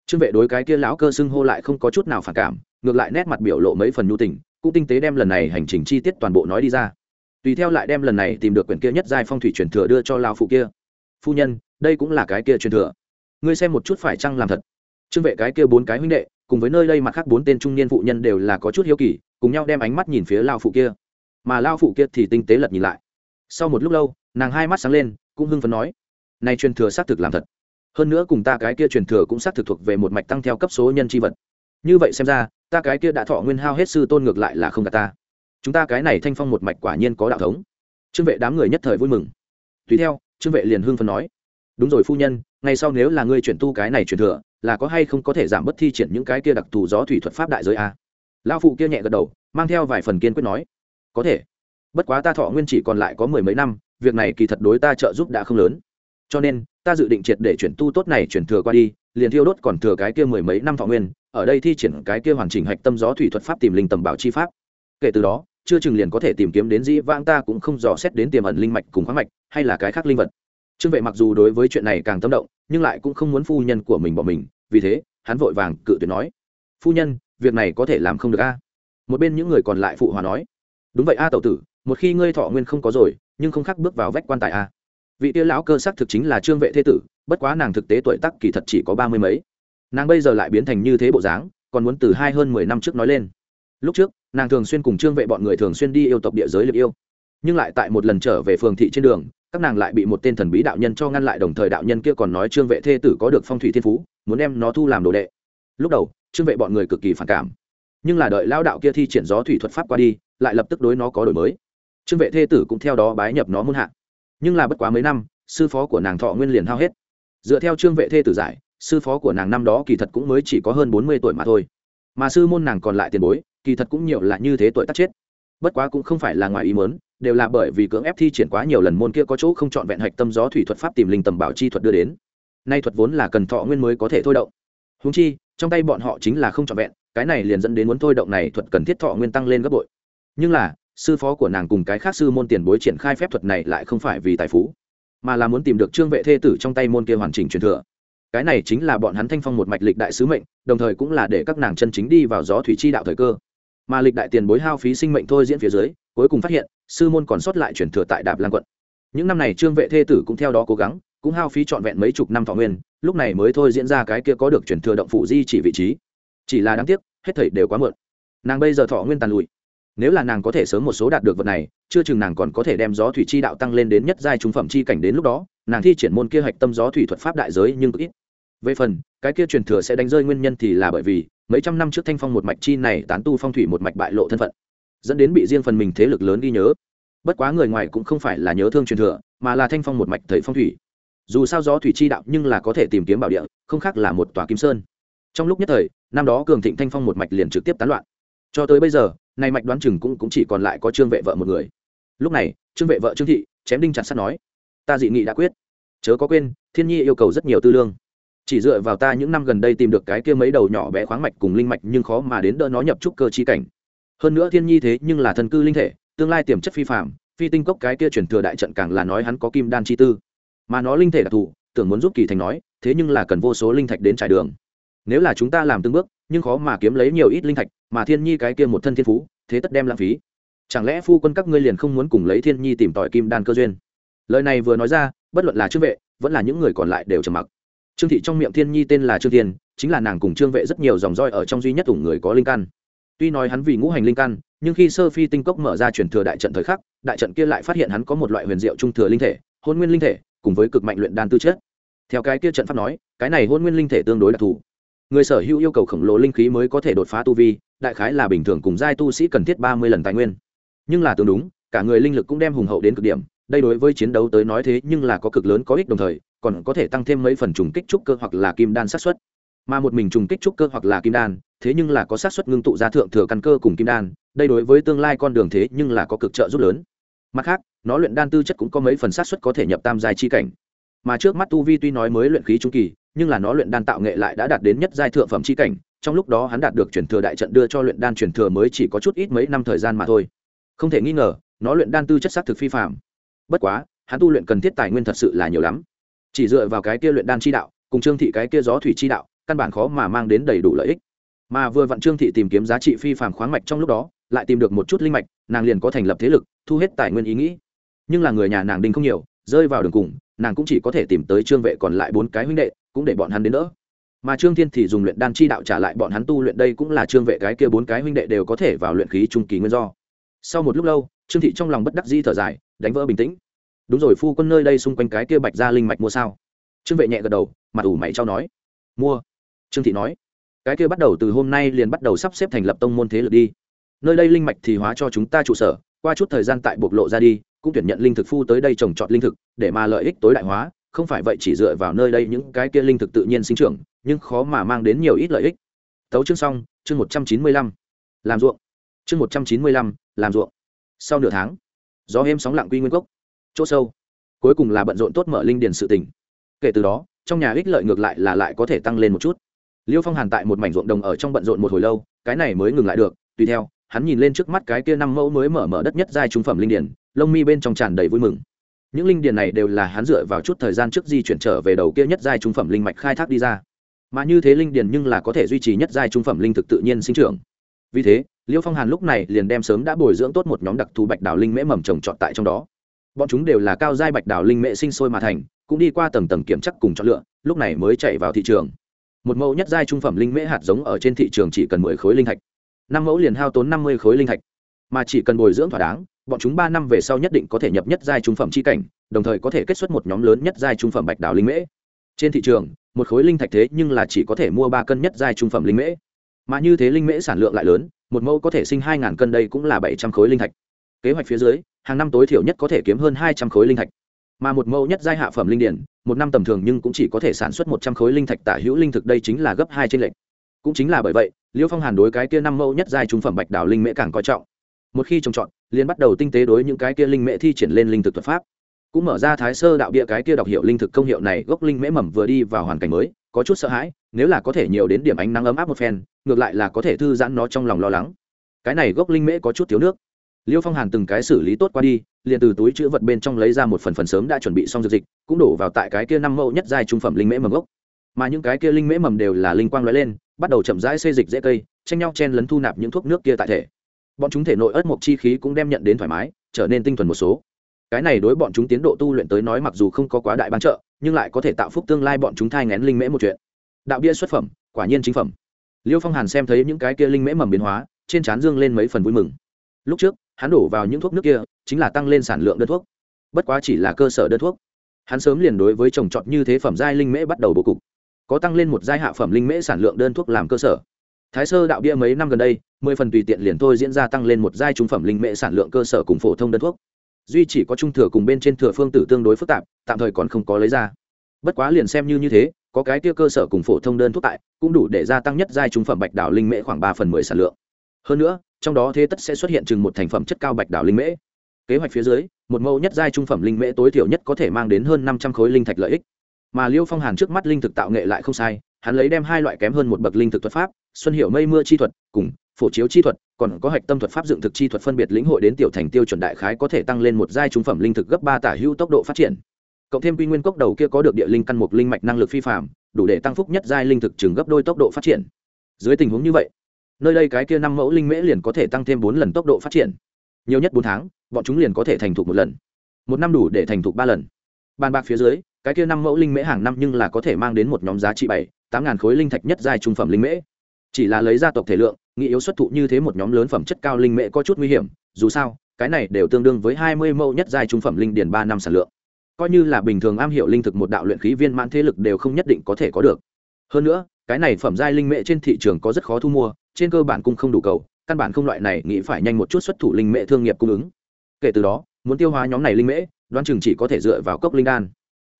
[SPEAKER 1] Trương vệ đối cái kia lão cơ xưng hô lại không có chút nào phản cảm, ngược lại nét mặt biểu lộ mấy phần nhu tình, cũng tinh tế đem lần này hành trình chi tiết toàn bộ nói đi ra tùy theo lại đem lần này tìm được quyển kia nhất giai phong thủy truyền thừa đưa cho lao phụ kia. Phu nhân, đây cũng là cái kia truyền thừa. Ngươi xem một chút phải chăng làm thật? Trương vệ cái kia bốn cái huynh đệ, cùng với nơi đây mặt khác bốn tên trung niên phụ nhân đều là có chút hiếu kỳ, cùng nhau đem ánh mắt nhìn phía lao phụ kia. Mà lao phụ kia thì tinh tế lật nhìn lại. Sau một lúc lâu, nàng hai mắt sáng lên, cũng hưng phấn nói nay truyền thừa xác thực làm thật. Hơn nữa cùng ta cái kia truyền thừa cũng xác thực thuộc về một mạch tăng theo cấp số nhân chi vật. Như vậy xem ra, ta cái kia đã thọ nguyên hao hết sư tôn ngược lại là không cả ta chúng ta cái này thanh phong một mạch quả nhiên có đạo thống. Trương vệ đám người nhất thời vui mừng. Tùy theo, trương vệ liền hương phân nói, đúng rồi phu nhân ngay sau nếu là ngươi chuyển tu cái này chuyển thừa, là có hay không có thể giảm bớt thi triển những cái kia đặc thù gió thủy thuật pháp đại giới a? Lao phụ kia nhẹ gật đầu, mang theo vài phần kiên quyết nói, có thể. Bất quá ta thọ nguyên chỉ còn lại có mười mấy năm, việc này kỳ thật đối ta trợ giúp đã không lớn. Cho nên, ta dự định triệt để chuyển tu tốt này chuyển thừa qua đi, liền thiêu đốt còn thừa cái kia mười mấy năm thọ nguyên, ở đây thi triển cái kia hoàn chỉnh hạch tâm gió thủy thuật pháp tìm linh tầm bảo chi pháp. Kể từ đó chưa chừng liền có thể tìm kiếm đến dĩ vãng ta cũng không dò xét đến tiềm ẩn linh mạch cùng khoáng mạch, hay là cái khác linh vật. Trương vệ mặc dù đối với chuyện này càng tâm động, nhưng lại cũng không muốn phu nhân của mình bỏ mình, vì thế, hắn vội vàng cự tuyệt nói, phu nhân, việc này có thể làm không được a? Một bên những người còn lại phụ hòa nói, đúng vậy a tẩu tử, một khi ngươi thọ nguyên không có rồi, nhưng không khác bước vào vách quan tài a. Vị tia lão cơ sắc thực chính là trương vệ thế tử, bất quá nàng thực tế tuổi tắc kỳ thật chỉ có ba mươi mấy. Nàng bây giờ lại biến thành như thế bộ dáng, còn muốn từ hai hơn mười năm trước nói lên. Lúc trước nàng thường xuyên cùng trương vệ bọn người thường xuyên đi yêu tộc địa giới liệt yêu. Nhưng lại tại một lần trở về phường thị trên đường, các nàng lại bị một tên thần bí đạo nhân cho ngăn lại, đồng thời đạo nhân kia còn nói trương vệ thê tử có được phong thủy thiên phú, muốn đem nó thu làm đồ đệ. Lúc đầu, trương vệ bọn người cực kỳ phản cảm. Nhưng là đợi lao đạo kia thi triển gió thủy thuật pháp qua đi, lại lập tức đối nó có đổi mới. Trương vệ thê tử cũng theo đó bái nhập nó muôn hạ. Nhưng là bất quá mấy năm, sư phó của nàng thọ nguyên liền hao hết. Dựa theo trương vệ thê tử giải, sư phó của nàng năm đó kỳ thật cũng mới chỉ có hơn bốn mươi tuổi mà thôi. Mà sư môn nàng còn lại tiền bối kỳ thật cũng nhiều là như thế tuổi tác chết. Bất quá cũng không phải là ngoài ý mớn đều là bởi vì cưỡng ép thi triển quá nhiều lần môn kia có chỗ không chọn vẹn hạch tâm gió thủy thuật pháp tìm linh tầm bảo chi thuật đưa đến. Nay thuật vốn là cần thọ nguyên mới có thể thôi động. Húng chi, trong tay bọn họ chính là không chọn vẹn, cái này liền dẫn đến muốn thôi động này thuật cần thiết thọ nguyên tăng lên gấp bội. Nhưng là, sư phó của nàng cùng cái khác sư môn tiền bối triển khai phép thuật này lại không phải vì tài phú, mà là muốn tìm được trương vệ thê tử trong tay môn kia hoàn chỉnh truyền thừa. Cái này chính là bọn hắn thanh phong một mạch lịch đại sứ mệnh, đồng thời cũng là để các nàng chân chính đi vào gió thủy chi đạo thời cơ mà lịch đại tiền bối hao phí sinh mệnh thôi diễn phía dưới, cuối cùng phát hiện, sư môn còn sót lại chuyển thừa tại đạp lan quận. Những năm này trương vệ thê tử cũng theo đó cố gắng, cũng hao phí trọn vẹn mấy chục năm thọ nguyên, lúc này mới thôi diễn ra cái kia có được chuyển thừa động phụ di chỉ vị trí. Chỉ là đáng tiếc, hết thảy đều quá muộn. Nàng bây giờ thọ nguyên tàn lụi. Nếu là nàng có thể sớm một số đạt được vật này, chưa chừng nàng còn có thể đem gió thủy chi đạo tăng lên đến nhất giai trung phẩm chi cảnh đến lúc đó, nàng thi triển môn kia hạch tâm gió thủy thuật pháp đại giới nhưng cực ít. Về phần, cái kia truyền thừa sẽ đánh rơi nguyên nhân thì là bởi vì mấy trăm năm trước thanh phong một mạch chi này tán tu phong thủy một mạch bại lộ thân phận dẫn đến bị riêng phần mình thế lực lớn ghi nhớ. Bất quá người ngoài cũng không phải là nhớ thương truyền thừa mà là thanh phong một mạch thầy phong thủy. Dù sao gió thủy chi đạo nhưng là có thể tìm kiếm bảo địa không khác là một tòa kim sơn. Trong lúc nhất thời năm đó cường thịnh thanh phong một mạch liền trực tiếp tán loạn. Cho tới bây giờ nay mạch đoán chừng cũng, cũng chỉ còn lại có trương vệ vợ một người. Lúc này trương vệ vợ trương thị chém đinh chặt sắt nói ta dị nghị đã quyết. Chớ có quên thiên nhi yêu cầu rất nhiều tư lương chỉ dựa vào ta những năm gần đây tìm được cái kia mấy đầu nhỏ bé khoáng mạch cùng linh mạch nhưng khó mà đến đỡ nó nhập trúc cơ chi cảnh. Hơn nữa thiên nhi thế nhưng là thần cư linh thể, tương lai tiềm chất phi phạm phi tinh cốc cái kia chuyển thừa đại trận càng là nói hắn có kim đan chi tư. Mà nó linh thể đặc thù, tưởng muốn giúp kỳ thành nói, thế nhưng là cần vô số linh thạch đến trải đường. Nếu là chúng ta làm từng bước, nhưng khó mà kiếm lấy nhiều ít linh thạch, mà thiên nhi cái kia một thân thiên phú, thế tất đem lãng phí. Chẳng lẽ phu quân các ngươi liền không muốn cùng lấy thiên nhi tìm tòi kim đan cơ duyên? Lời này vừa nói ra, bất luận là trương vệ, vẫn là những người còn lại đều trầm mặc trương thị trong miệng thiên nhi tên là trương thiên, chính là nàng cùng trương vệ rất nhiều dòng roi ở trong duy nhất ủng người có linh căn. Tuy nói hắn vì ngũ hành linh căn, nhưng khi sơ phi tinh cốc mở ra truyền thừa đại trận thời khắc, đại trận kia lại phát hiện hắn có một loại huyền diệu trung thừa linh thể, hôn nguyên linh thể, cùng với cực mạnh luyện đan tư chất. Theo cái kia trận pháp nói, cái này hôn nguyên linh thể tương đối đặc thù. Người sở hữu yêu cầu khổng lồ linh khí mới có thể đột phá tu vi, đại khái là bình thường cùng giai tu sĩ cần thiết ba mươi lần tài nguyên. Nhưng là tương đúng, cả người linh lực cũng đem hùng hậu đến cực điểm đây đối với chiến đấu tới nói thế nhưng là có cực lớn có ích đồng thời, còn có thể tăng thêm mấy phần trùng kích trúc cơ hoặc là kim đan sát xuất mà một mình trùng kích trúc cơ hoặc là kim đan, thế nhưng là có sát xuất ngưng tụ ra thượng thừa căn cơ cùng kim đan, đây đối với tương lai con đường thế nhưng là có cực trợ giúp lớn. Mặt khác, nó luyện đan tư chất cũng có mấy phần sát xuất có thể nhập tam giai chi cảnh. Mà trước mắt tu vi tuy nói mới luyện khí trung kỳ, nhưng là nó luyện đan tạo nghệ lại đã đạt đến nhất giai thượng phẩm chi cảnh, trong lúc đó hắn đạt được chuyển thừa đại trận đưa cho luyện đan chuyển thừa mới chỉ có chút ít mấy năm thời gian mà thôi. Không thể nghi ngờ, nó luyện đan tư chất xác thực phi phạm bất quá, hắn tu luyện cần thiết tài nguyên thật sự là nhiều lắm. Chỉ dựa vào cái kia luyện đan chi đạo, cùng trương thị cái kia gió thủy chi đạo, căn bản khó mà mang đến đầy đủ lợi ích. Mà vừa vặn trương thị tìm kiếm giá trị phi phàm khoáng mạch trong lúc đó, lại tìm được một chút linh mạch, nàng liền có thành lập thế lực, thu hết tài nguyên ý nghĩ. Nhưng là người nhà nàng đinh không nhiều, rơi vào đường cùng, nàng cũng chỉ có thể tìm tới trương vệ còn lại bốn cái huynh đệ, cũng để bọn hắn đến đỡ. Mà trương thiên thì dùng luyện đan chi đạo trả lại bọn hắn tu luyện đây cũng là trương vệ cái kia bốn cái huynh đệ đều có thể vào luyện khí trung kỳ nguyên do. Sau một lúc lâu, trương thị trong lòng bất đắc di thở dài đánh vỡ bình tĩnh. Đúng rồi, phu quân nơi đây xung quanh cái kia bạch gia linh mạch mua sao? Trương vệ nhẹ gật đầu, mặt ủ mày trao nói. Mua. Trương thị nói. Cái kia bắt đầu từ hôm nay liền bắt đầu sắp xếp thành lập tông môn thế lực đi. Nơi đây linh mạch thì hóa cho chúng ta trụ sở, qua chút thời gian tại bộc lộ ra đi, cũng tuyển nhận linh thực phu tới đây trồng trọt linh thực, để mà lợi ích tối đại hóa, không phải vậy chỉ dựa vào nơi đây những cái kia linh thực tự nhiên sinh trưởng, nhưng khó mà mang đến nhiều ít lợi ích. Tấu chương xong, chương một trăm chín mươi lăm. Làm ruộng. Chương một trăm chín mươi lăm, làm ruộng. Sau nửa tháng gió êm sóng lặng quy nguyên cốc. Chỗ sâu, cuối cùng là bận rộn tốt mở linh điền sự tỉnh kể từ đó, trong nhà ích lợi ngược lại là lại có thể tăng lên một chút. Liêu phong hàn tại một mảnh ruộng đồng ở trong bận rộn một hồi lâu, cái này mới ngừng lại được. Tùy theo, hắn nhìn lên trước mắt cái kia năm mẫu mới mở mở đất nhất giai trung phẩm linh điển lông mi bên trong tràn đầy vui mừng. Những linh điển này đều là hắn dựa vào chút thời gian trước di chuyển trở về đầu kia nhất giai trung phẩm linh mạch khai thác đi ra. Mà như thế linh điển nhưng là có thể duy trì nhất giai trung phẩm linh thực tự nhiên sinh trưởng. Vì thế liêu phong hàn lúc này liền đem sớm đã bồi dưỡng tốt một nhóm đặc thù bạch đào linh mễ mầm trồng trọt tại trong đó. Bọn chúng đều là cao giai bạch đào linh mễ sinh sôi mà thành, cũng đi qua tầng tầng kiểm chắc cùng chọn lựa, lúc này mới chạy vào thị trường. Một mẫu nhất giai trung phẩm linh mễ hạt giống ở trên thị trường chỉ cần mười khối linh thạch. Năm mẫu liền hao tốn năm mươi khối linh thạch. Mà chỉ cần bồi dưỡng thỏa đáng, bọn chúng ba năm về sau nhất định có thể nhập nhất giai trung phẩm c h i cảnh, đồng thời có thể kết xuất một nhóm lớn nhất giai trung phẩm bạch đào linh mễ. Trên thị trường, một khối linh thạch thế nhưng là chỉ có thể mua ba cân nhất giai trung phẩm linh mễ. Mà như thế linh mễ sản lượng lại lớn một mẫu có thể sinh hai ngàn cân đây cũng là bảy trăm khối linh thạch. Kế hoạch phía dưới, hàng năm tối thiểu nhất có thể kiếm hơn hai trăm khối linh thạch. Mà một mẫu nhất giai hạ phẩm linh điển, một năm tầm thường nhưng cũng chỉ có thể sản xuất một trăm khối linh thạch tả hữu linh thực đây chính là gấp hai trên lệnh cũng chính là bởi vậy, liêu phong hàn đối cái kia năm mẫu nhất giai trung phẩm bạch đào linh mễ càng coi trọng. Một khi trồng trọt, liền bắt đầu tinh tế đối những cái kia linh mễ thi triển lên linh thực thuật pháp cũng mở ra thái sơ đạo bia cái kia đọc hiệu linh thực công hiệu này, gốc linh mễ mầm vừa đi vào hoàn cảnh mới, có chút sợ hãi, nếu là có thể nhiều đến điểm ánh nắng ấm áp một phen, ngược lại là có thể thư giãn nó trong lòng lo lắng. Cái này gốc linh mễ có chút thiếu nước. Liêu phong hàn từng cái xử lý tốt qua đi, liền từ túi chữ vật bên trong lấy ra một phần phần sớm đã chuẩn bị xong dược dịch, cũng đổ vào tại cái kia năm mẫu nhất giai trung phẩm linh mễ mầm gốc. Mà những cái kia linh mễ mầm đều là linh quang lóe lên, bắt đầu chậm rãi xây dịch dễ cây, tranh nhau chen lấn thu nạp những thuốc nước kia tại thể. Bọn chúng thể nội ớt mộc chi khí cũng đem nhận đến thoải mái, trở nên tinh thuần một số cái này đối bọn chúng tiến độ tu luyện tới nói mặc dù không có quá đại ban trợ, nhưng lại có thể tạo phúc tương lai bọn chúng thai ngén linh mễ một chuyện. Đạo bia xuất phẩm, quả nhiên chính phẩm. Liêu phong hàn xem thấy những cái kia linh mễ mầm biến hóa, trên trán dương lên mấy phần vui mừng. Lúc trước, hắn đổ vào những thuốc nước kia, chính là tăng lên sản lượng đơn thuốc. Bất quá chỉ là cơ sở đơn thuốc. Hắn sớm liền đối với trồng trọt như thế phẩm giai linh mễ bắt đầu bố cục. Có tăng lên một giai hạ phẩm linh mễ sản lượng đơn thuốc làm cơ sở. Thái sơ đạo bia mấy năm gần đây, mười phần tùy tiện liền thôi diễn ra tăng lên một giai trung phẩm linh mễ sản lượng cơ sở cùng phổ thông đơn thuốc duy chỉ có trung thừa cùng bên trên thừa phương tử tương đối phức tạp, tạm thời còn không có lấy ra. Bất quá liền xem như như thế, có cái kia cơ sở cùng phổ thông đơn thuốc tại, cũng đủ để gia tăng nhất giai trung phẩm bạch đảo linh mễ khoảng ba phần mười sản lượng. Hơn nữa, trong đó thế tất sẽ xuất hiện chừng một thành phẩm chất cao bạch đảo linh mễ. Kế hoạch phía dưới, một mẫu nhất giai trung phẩm linh mễ tối thiểu nhất có thể mang đến hơn năm trăm khối linh thạch lợi ích. Mà liêu phong hàn trước mắt linh thực tạo nghệ lại không sai, hắn lấy đem hai loại kém hơn một bậc linh thực thuật pháp, xuân hiệu mây mưa chi thuật cùng phổ chiếu chi thuật còn có hạch tâm thuật pháp dựng thực chi thuật phân biệt lĩnh hội đến tiểu thành tiêu chuẩn đại khái có thể tăng lên một giai trung phẩm linh thực gấp ba tả hữu tốc độ phát triển. Cộng thêm quy nguyên cốc đầu kia có được địa linh căn mục linh mạch năng lực phi phàm, đủ để tăng phúc nhất giai linh thực chừng gấp đôi tốc độ phát triển. Dưới tình huống như vậy, nơi đây cái kia năm mẫu linh mễ liền có thể tăng thêm bốn lần tốc độ phát triển. Nhiều nhất bốn tháng, bọn chúng liền có thể thành thục một lần. Một năm đủ để thành thục ba lần. Bàn bạc phía dưới, cái kia năm mẫu linh mễ hàng năm nhưng là có thể mang đến một nhóm giá trị bảy, tám ngàn khối linh thạch nhất giai trung phẩm linh mễ. Chỉ là lấy gia tộc thể lượng nghĩ yếu xuất thụ như thế một nhóm lớn phẩm chất cao linh mễ có chút nguy hiểm, dù sao, cái này đều tương đương với hai mươi mẫu nhất giai trung phẩm linh điền ba năm sản lượng. Coi như là bình thường am hiểu linh thực một đạo luyện khí viên mãn thế lực đều không nhất định có thể có được. Hơn nữa, cái này phẩm giai linh mễ trên thị trường có rất khó thu mua, trên cơ bản cung không đủ cầu, căn bản không loại này nghĩ phải nhanh một chút xuất thủ linh mễ thương nghiệp cung ứng. Kể từ đó, muốn tiêu hóa nhóm này linh mễ đoán chừng chỉ có thể dựa vào cốc linh đan.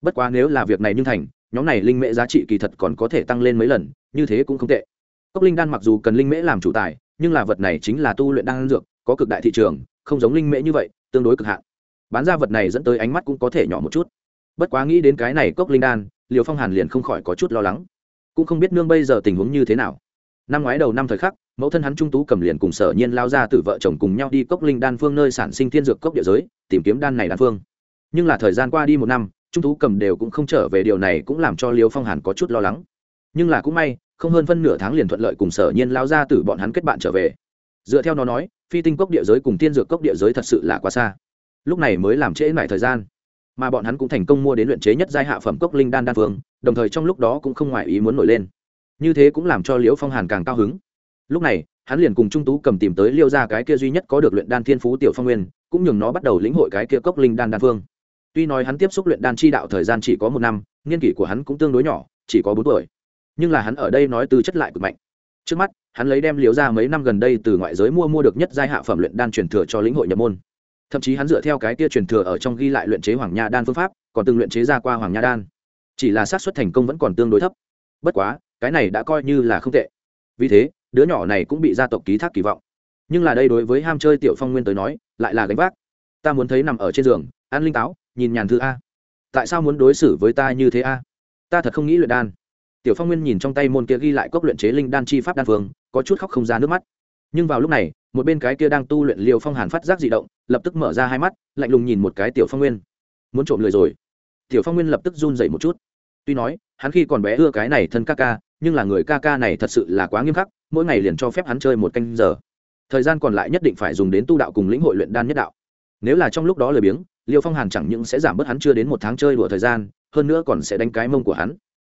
[SPEAKER 1] Bất quá nếu là việc này nhưng thành, nhóm này linh mễ giá trị kỳ thật còn có thể tăng lên mấy lần, như thế cũng không tệ cốc linh đan mặc dù cần linh mễ làm chủ tài, nhưng là vật này chính là tu luyện đan dược, có cực đại thị trường, không giống linh mễ như vậy, tương đối cực hạn. Bán ra vật này dẫn tới ánh mắt cũng có thể nhỏ một chút. Bất quá nghĩ đến cái này cốc linh đan, liều phong hàn liền không khỏi có chút lo lắng. Cũng không biết nương bây giờ tình huống như thế nào. Năm ngoái đầu năm thời khắc, mẫu thân hắn trung tú cầm liền cùng sở nhiên lao ra từ vợ chồng cùng nhau đi cốc linh đan phương nơi sản sinh thiên dược cốc địa giới, tìm kiếm đan này đan phương. Nhưng là thời gian qua đi một năm, trung tú cầm đều cũng không trở về, điều này cũng làm cho liều phong hàn có chút lo lắng. Nhưng là cũng may không hơn phân nửa tháng liền thuận lợi cùng sở nhiên lao ra từ bọn hắn kết bạn trở về. Dựa theo nó nói, phi tinh cốc địa giới cùng tiên dược cốc địa giới thật sự là quá xa. Lúc này mới làm trễ lại thời gian. Mà bọn hắn cũng thành công mua đến luyện chế nhất giai hạ phẩm cốc linh đan đan phương, đồng thời trong lúc đó cũng không ngoài ý muốn nổi lên. Như thế cũng làm cho liễu phong hàn càng cao hứng. Lúc này, hắn liền cùng trung tú cầm tìm tới liêu ra cái kia duy nhất có được luyện đan thiên phú tiểu phong nguyên, cũng nhường nó bắt đầu lĩnh hội cái kia cốc linh đan đan phương. Tuy nói hắn tiếp xúc luyện đan chi đạo thời gian chỉ có một năm nghiên kỷ của hắn cũng tương đối nhỏ, chỉ có bốn tuổi nhưng là hắn ở đây nói từ chất lại cực mạnh. Trước mắt, hắn lấy đem liều ra mấy năm gần đây từ ngoại giới mua mua được nhất giai hạ phẩm luyện đan truyền thừa cho lĩnh hội nhập môn. Thậm chí hắn dựa theo cái kia truyền thừa ở trong ghi lại luyện chế hoàng nha đan phương pháp, còn từng luyện chế ra qua hoàng nha đan. Chỉ là xác suất thành công vẫn còn tương đối thấp. Bất quá, cái này đã coi như là không tệ. Vì thế, đứa nhỏ này cũng bị gia tộc ký thác kỳ vọng. Nhưng là đây đối với ham chơi tiểu phong nguyên tới nói, lại là gánh vác. Ta muốn thấy nằm ở trên giường, ăn linh táo, nhìn nhàn thư a. Tại sao muốn đối xử với ta như thế a? Ta thật không nghĩ luyện đan tiểu phong nguyên nhìn trong tay môn kia ghi lại cốc luyện chế linh đan chi pháp đan phương, có chút khóc không ra nước mắt. Nhưng vào lúc này, một bên cái kia đang tu luyện liều phong hàn phát giác dị động, lập tức mở ra hai mắt, lạnh lùng nhìn một cái tiểu phong nguyên. Muốn trộm lười rồi. Tiểu phong nguyên lập tức run dậy một chút. Tuy nói, hắn khi còn bé ưa cái này thân ca ca, nhưng là người ca ca này thật sự là quá nghiêm khắc, mỗi ngày liền cho phép hắn chơi một canh giờ. Thời gian còn lại nhất định phải dùng đến tu đạo cùng lĩnh hội luyện đan nhất đạo. Nếu là trong lúc đó lười biếng, liêu phong hàn chẳng những sẽ giảm bớt hắn chưa đến một tháng chơi đùa thời gian, hơn nữa còn sẽ đánh cái mông của hắn.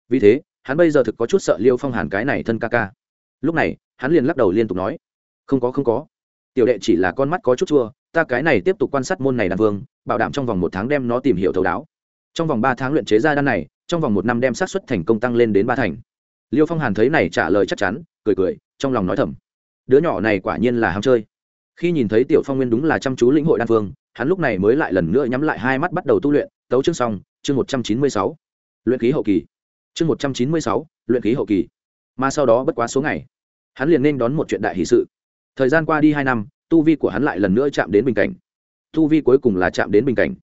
[SPEAKER 1] Vì thế hắn bây giờ thực có chút sợ liêu phong hàn cái này thân ca ca. Lúc này, hắn liền lắc đầu liên tục nói, không có không có. Tiểu đệ chỉ là con mắt có chút chua, ta cái này tiếp tục quan sát môn này đàn vương, bảo đảm trong vòng một tháng đem nó tìm hiểu thấu đáo. Trong vòng ba tháng luyện chế ra đan này, trong vòng một năm đem sát xuất thành công tăng lên đến ba thành. Liêu phong hàn thấy này trả lời chắc chắn, cười cười, trong lòng nói thầm, đứa nhỏ này quả nhiên là ham chơi. Khi nhìn thấy tiểu phong nguyên đúng là chăm chú lĩnh hội đan phương hắn lúc này mới lại lần nữa nhắm lại hai mắt bắt đầu tu luyện, tấu chương xong, chương một trăm chín mươi sáu. Luyện khí hậu kỳ chương một trăm chín mươi sáu, luyện khí hậu kỳ. Mà sau đó bất quá số ngày, hắn liền nên đón một chuyện đại hỷ sự. Thời gian qua đi hai năm, tu vi của hắn lại lần nữa chạm đến bình cảnh. Tu vi cuối cùng là chạm đến bình cảnh.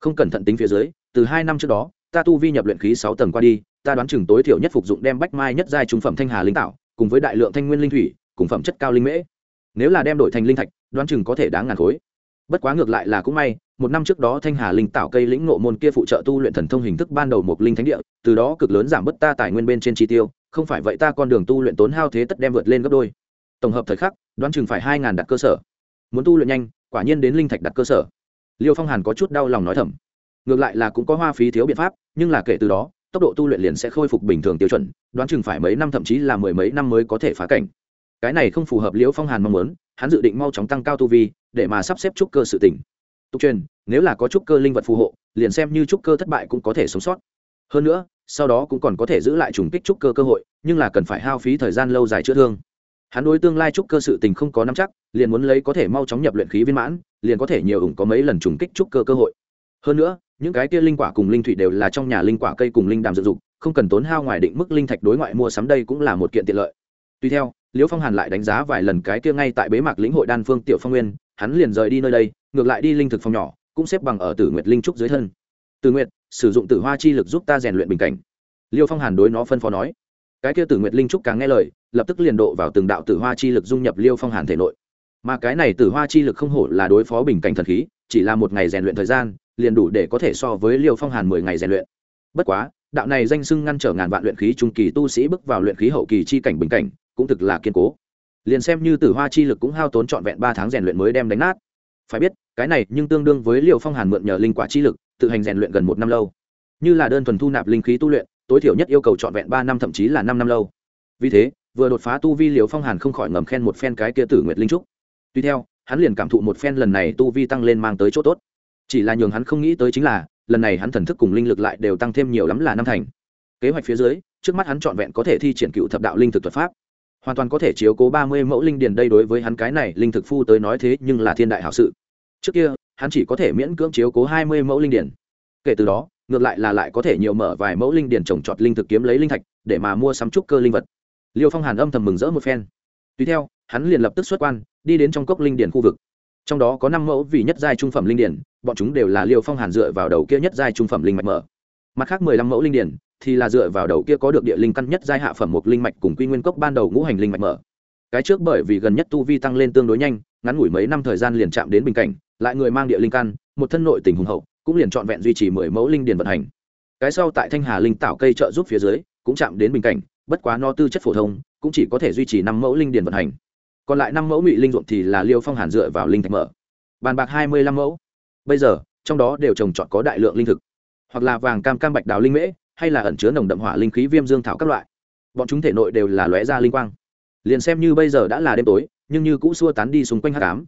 [SPEAKER 1] Không cẩn thận tính phía dưới, từ hai năm trước đó, ta tu vi nhập luyện khí sáu tầng qua đi, ta đoán chừng tối thiểu nhất phục dụng đem bách mai nhất giai trung phẩm thanh hà linh tạo cùng với đại lượng thanh nguyên linh thủy, cùng phẩm chất cao linh mễ. Nếu là đem đổi thành linh thạch, đoán chừng có thể đáng ngàn khối bất quá ngược lại là cũng may, một năm trước đó thanh hà linh tạo cây lĩnh ngộ môn kia phụ trợ tu luyện thần thông hình thức ban đầu một linh thánh địa, từ đó cực lớn giảm bớt ta tài nguyên bên trên chi tiêu, không phải vậy ta con đường tu luyện tốn hao thế tất đem vượt lên gấp đôi. Tổng hợp thời khắc, đoán chừng phải hai ngàn đặt cơ sở. Muốn tu luyện nhanh, quả nhiên đến linh thạch đặt cơ sở. Liêu phong hàn có chút đau lòng nói thầm. Ngược lại là cũng có hoa phí thiếu biện pháp, nhưng là kể từ đó, tốc độ tu luyện liền sẽ khôi phục bình thường tiêu chuẩn, đoán chừng phải mấy năm thậm chí là mười mấy năm mới có thể phá cảnh. Cái này không phù hợp liễu phong hàn mong muốn hắn dự định mau chóng tăng cao tu vi, để mà sắp xếp trúc cơ sự tỉnh. Tục truyền, nếu là có trúc cơ linh vật phù hộ, liền xem như trúc cơ thất bại cũng có thể sống sót. Hơn nữa, sau đó cũng còn có thể giữ lại trùng kích trúc cơ cơ hội, nhưng là cần phải hao phí thời gian lâu dài chữa thương. Hắn đối tương lai trúc cơ sự tình không có nắm chắc, liền muốn lấy có thể mau chóng nhập luyện khí viên mãn, liền có thể nhiều ủng có mấy lần trùng kích trúc cơ cơ hội. Hơn nữa, những cái kia linh quả cùng linh thủy đều là trong nhà linh quả cây cùng linh đàm dự dụng không cần tốn hao ngoài định mức linh thạch đối ngoại mua sắm đây cũng là một kiện tiện lợi. Tuy theo liễu phong hàn lại đánh giá vài lần cái kia ngay tại bế mạc lĩnh hội đan phương tiểu phong nguyên, hắn liền rời đi nơi đây, ngược lại đi linh thực phòng nhỏ, cũng xếp bằng ở tử nguyệt linh trúc dưới thân. Tử nguyệt, sử dụng tử hoa chi lực giúp ta rèn luyện bình cảnh. Liêu phong hàn đối nó phân phó nói. Cái kia tử nguyệt linh trúc càng nghe lời, lập tức liền độ vào từng đạo tử hoa chi lực dung nhập liêu phong hàn thể nội. Mà cái này tử hoa chi lực không hổ là đối phó bình cảnh thần khí, chỉ là một ngày rèn luyện thời gian, liền đủ để có thể so với liêu phong hàn mười ngày rèn luyện. Bất quá, đạo này danh sưng ngăn trở ngàn vạn luyện khí trung kỳ tu sĩ bước vào luyện khí hậu kỳ chi cảnh bình cảnh cũng thực là kiên cố. Liền xem như tử hoa chi lực cũng hao tốn trọn vẹn ba tháng rèn luyện mới đem đánh nát. Phải biết, cái này nhưng tương đương với liều phong hàn mượn nhờ linh quả chi lực, tự hành rèn luyện gần một năm lâu. Như là đơn thuần thu nạp linh khí tu luyện, tối thiểu nhất yêu cầu trọn vẹn ba năm thậm chí là năm năm lâu. Vì thế, vừa đột phá tu vi liều phong hàn không khỏi ngầm khen một phen cái kia tử nguyệt linh trúc. Tuy theo, hắn liền cảm thụ một phen lần này tu vi tăng lên mang tới chỗ tốt. Chỉ là nhường hắn không nghĩ tới chính là, lần này hắn thần thức cùng linh lực lại đều tăng thêm nhiều lắm là năm thành. Kế hoạch phía dưới, trước mắt hắn trọn vẹn có thể thi triển cựu thập đạo linh thực thuật pháp hoàn toàn có thể chiếu cố ba mươi mẫu linh điền đây đối với hắn cái này linh thực phu tới nói thế nhưng là thiên đại hảo sự. Trước kia, hắn chỉ có thể miễn cưỡng chiếu cố hai mươi mẫu linh điền. Kể từ đó, ngược lại là lại có thể nhiều mở vài mẫu linh điền trồng trọt linh thực kiếm lấy linh thạch, để mà mua sắm trúc cơ linh vật. Liêu phong hàn âm thầm mừng rỡ một phen. Tùy theo, hắn liền lập tức xuất quan, đi đến trong cốc linh điền khu vực. Trong đó có năm mẫu vì nhất giai trung phẩm linh điền, bọn chúng đều là liêu phong hàn dựa vào đầu kia nhất giai trung phẩm linh mạch mở mặt khác mười lăm mẫu linh điển, thì là dựa vào đầu kia có được địa linh căn nhất giai hạ phẩm một linh mạch cùng quy nguyên cốc ban đầu ngũ hành linh mạch mở. Cái trước bởi vì gần nhất tu vi tăng lên tương đối nhanh, ngắn ngủi mấy năm thời gian liền chạm đến bình cảnh, lại người mang địa linh căn, một thân nội tình hùng hậu, cũng liền trọn vẹn duy trì mười mẫu linh điền vận hành. Cái sau tại thanh hà linh tạo cây trợ giúp phía dưới, cũng chạm đến bình cảnh, bất quá no tư chất phổ thông, cũng chỉ có thể duy trì năm mẫu linh điền vận hành. Còn lại năm mẫu ngụy linh ruộng thì là liêu phong hàn dựa vào linh thạch mở. Bàn bạc hai mươi lăm mẫu. Bây giờ, trong đó đều trồng trọt có đại lượng linh thực hoặc là vàng cam cam bạch đào linh mễ, hay là ẩn chứa nồng đậm hỏa linh khí viêm dương thảo các loại. Bọn chúng thể nội đều là lóe ra linh quang. Liền xem như bây giờ đã là đêm tối, nhưng như cũ xua tán đi xung quanh hát cám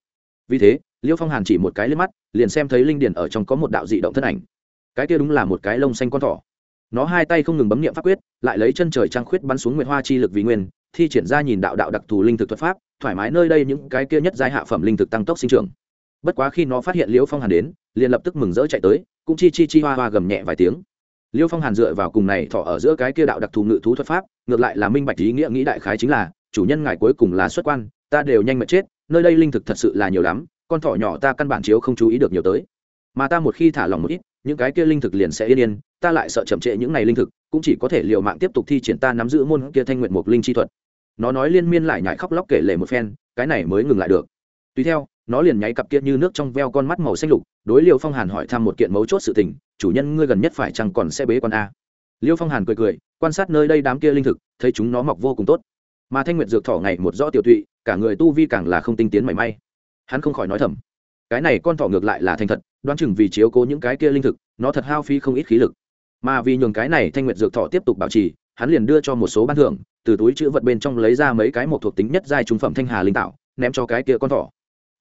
[SPEAKER 1] vì thế, liêu phong hàn chỉ một cái lên mắt, liền xem thấy linh điền ở trong có một đạo dị động thân ảnh. Cái kia đúng là một cái lông xanh con thỏ. Nó hai tay không ngừng bấm nghiệm pháp quyết, lại lấy chân trời trăng khuyết bắn xuống nguyệt hoa chi lực vì nguyên, thi triển ra nhìn đạo đạo đặc thù linh thực thuật pháp, thoải mái nơi đây những cái kia nhất giai hạ phẩm linh thực tăng tốc sinh trưởng bất quá khi nó phát hiện liễu phong hàn đến, liền lập tức mừng rỡ chạy tới, cũng chi chi chi hoa hoa gầm nhẹ vài tiếng. Liêu phong hàn dựa vào cùng này thọ ở giữa cái kia đạo đặc thù ngự thú thuật pháp, ngược lại là minh bạch ý nghĩa nghĩ đại khái chính là, chủ nhân ngài cuối cùng là xuất quan, ta đều nhanh mệt chết, nơi đây linh thực thật sự là nhiều lắm, con thỏ nhỏ ta căn bản chiếu không chú ý được nhiều tới. Mà ta một khi thả lòng một ít, những cái kia linh thực liền sẽ yên yên, ta lại sợ chậm trễ những ngày linh thực, cũng chỉ có thể liều mạng tiếp tục thi triển ta nắm giữ môn kia thanh nguyện mục linh chi thuật. Nó nói liên miên lại nhảy khóc lóc kể lể một phen, cái này mới ngừng lại được. Tùy theo nó liền nháy cặp kia như nước trong veo con mắt màu xanh lục, đối liêu phong hàn hỏi thăm một kiện mấu chốt sự tình, chủ nhân ngươi gần nhất phải chăng còn sẽ bế con a? Liêu phong hàn cười cười, quan sát nơi đây đám kia linh thực, thấy chúng nó mọc vô cùng tốt. Mà thanh nguyệt dược thỏ ngày một rõ tiểu thụy cả người tu vi càng là không tinh tiến mảy may. Hắn không khỏi nói thầm, cái này con thỏ ngược lại là thành thật, đoán chừng vì chiếu cố những cái kia linh thực, nó thật hao phí không ít khí lực. Mà vì nhường cái này thanh nguyệt dược thọ tiếp tục bảo trì, hắn liền đưa cho một số ban thưởng, từ túi chữ vật bên trong lấy ra mấy cái một thuộc tính nhất giai trung phẩm thanh hà linh tạo, ném cho cái kia con thỏ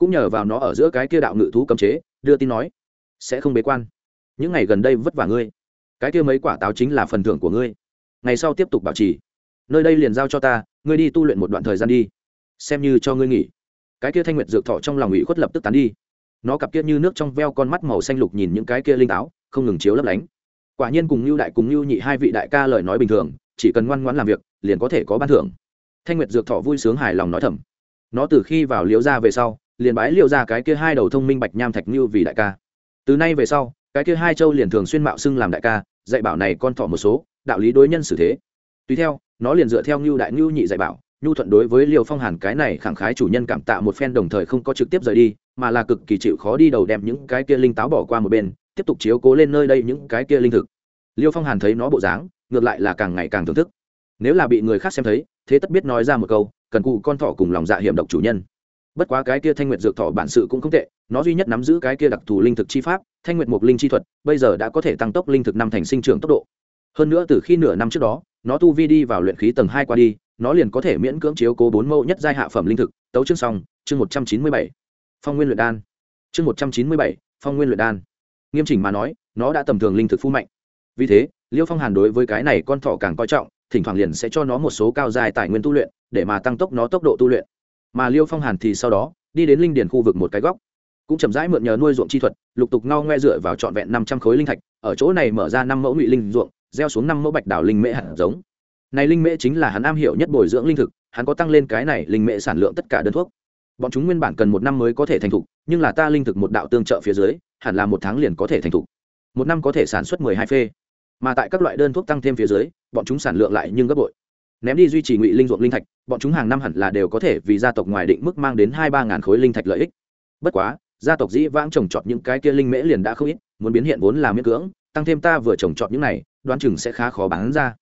[SPEAKER 1] cũng nhờ vào nó ở giữa cái kia đạo ngự thú cấm chế, đưa tin nói, sẽ không bế quan. Những ngày gần đây vất vả ngươi. Cái kia mấy quả táo chính là phần thưởng của ngươi. Ngày sau tiếp tục bảo trì. Nơi đây liền giao cho ta, ngươi đi tu luyện một đoạn thời gian đi. Xem như cho ngươi nghỉ. Cái kia thanh nguyệt dược thọ trong lòng ủy khuất lập tức tán đi. Nó cặp kia như nước trong veo con mắt màu xanh lục nhìn những cái kia linh táo, không ngừng chiếu lấp lánh. Quả nhiên cùng lưu đại cùng lưu nhị hai vị đại ca lời nói bình thường, chỉ cần ngoan ngoãn làm việc, liền có thể có ban thưởng. Thanh nguyệt dược thọ vui sướng hài lòng nói thầm. Nó từ khi vào liễu ra về sau liền bái liệu ra cái kia hai đầu thông minh bạch nham thạch như vì đại ca. Từ nay về sau, cái kia hai châu liền thường xuyên mạo xưng làm đại ca, dạy bảo này con thọ một số, đạo lý đối nhân xử thế. Tùy theo, nó liền dựa theo như đại như nhị dạy bảo, nhu thuận đối với liều phong hàn cái này khẳng khái chủ nhân cảm tạ một phen đồng thời không có trực tiếp rời đi, mà là cực kỳ chịu khó đi đầu đem những cái kia linh táo bỏ qua một bên, tiếp tục chiếu cố lên nơi đây những cái kia linh thực. Liêu phong hàn thấy nó bộ dáng, ngược lại là càng ngày càng thưởng thức. Nếu là bị người khác xem thấy, thế tất biết nói ra một câu, cần cụ con thỏ cùng lòng dạ hiểm độc chủ nhân bất quá cái kia thanh nguyệt dược thọ bản sự cũng không tệ, nó duy nhất nắm giữ cái kia đặc thù linh thực chi pháp, thanh nguyệt mục linh chi thuật, bây giờ đã có thể tăng tốc linh thực năm thành sinh trưởng tốc độ. Hơn nữa từ khi nửa năm trước đó, nó tu vi đi vào luyện khí tầng hai qua đi, nó liền có thể miễn cưỡng chiếu cố bốn mẫu nhất giai hạ phẩm linh thực. Tấu chương xong, chương một trăm chín mươi bảy. Phong nguyên luyện đan. Chương một trăm chín mươi bảy, phong nguyên luyện đan. Nghiêm chỉnh mà nói, nó đã tầm thường linh thực phu mạnh. Vì thế, liêu phong hàn đối với cái này con thỏ càng coi trọng, thỉnh thoảng liền sẽ cho nó một số cao dài tài nguyên tu luyện, để mà tăng tốc nó tốc độ tu luyện mà liêu phong hàn thì sau đó, đi đến linh điền khu vực một cái góc. Cũng chậm rãi mượn nhờ nuôi ruộng chi thuật, lục tục ngao ngoe dựa vào trọn vẹn năm trăm khối linh thạch, ở chỗ này mở ra năm mẫu ngụy linh ruộng, gieo xuống năm mẫu bạch đảo linh mễ hạt giống. Này linh mễ chính là hắn am hiểu nhất bồi dưỡng linh thực, hắn có tăng lên cái này linh mễ sản lượng tất cả đơn thuốc. Bọn chúng nguyên bản cần một năm mới có thể thành thục, nhưng là ta linh thực một đạo tương trợ phía dưới, hẳn là một tháng liền có thể thành thục. Một năm có thể sản xuất mười hai phê. Mà tại các loại đơn thuốc tăng thêm phía dưới, bọn chúng sản lượng lại nhưng gấp bội. Ném đi duy trì ngụy linh ruộng linh thạch bọn chúng hàng năm hẳn là đều có thể vì gia tộc ngoài định mức mang đến hai ba ngàn khối linh thạch lợi ích. Bất quá, gia tộc dĩ vãng trồng trọt những cái kia linh mễ liền đã không ít, muốn biến hiện vốn là miễn cưỡng, tăng thêm ta vừa trồng trọt những này, đoán chừng sẽ khá khó bán ra.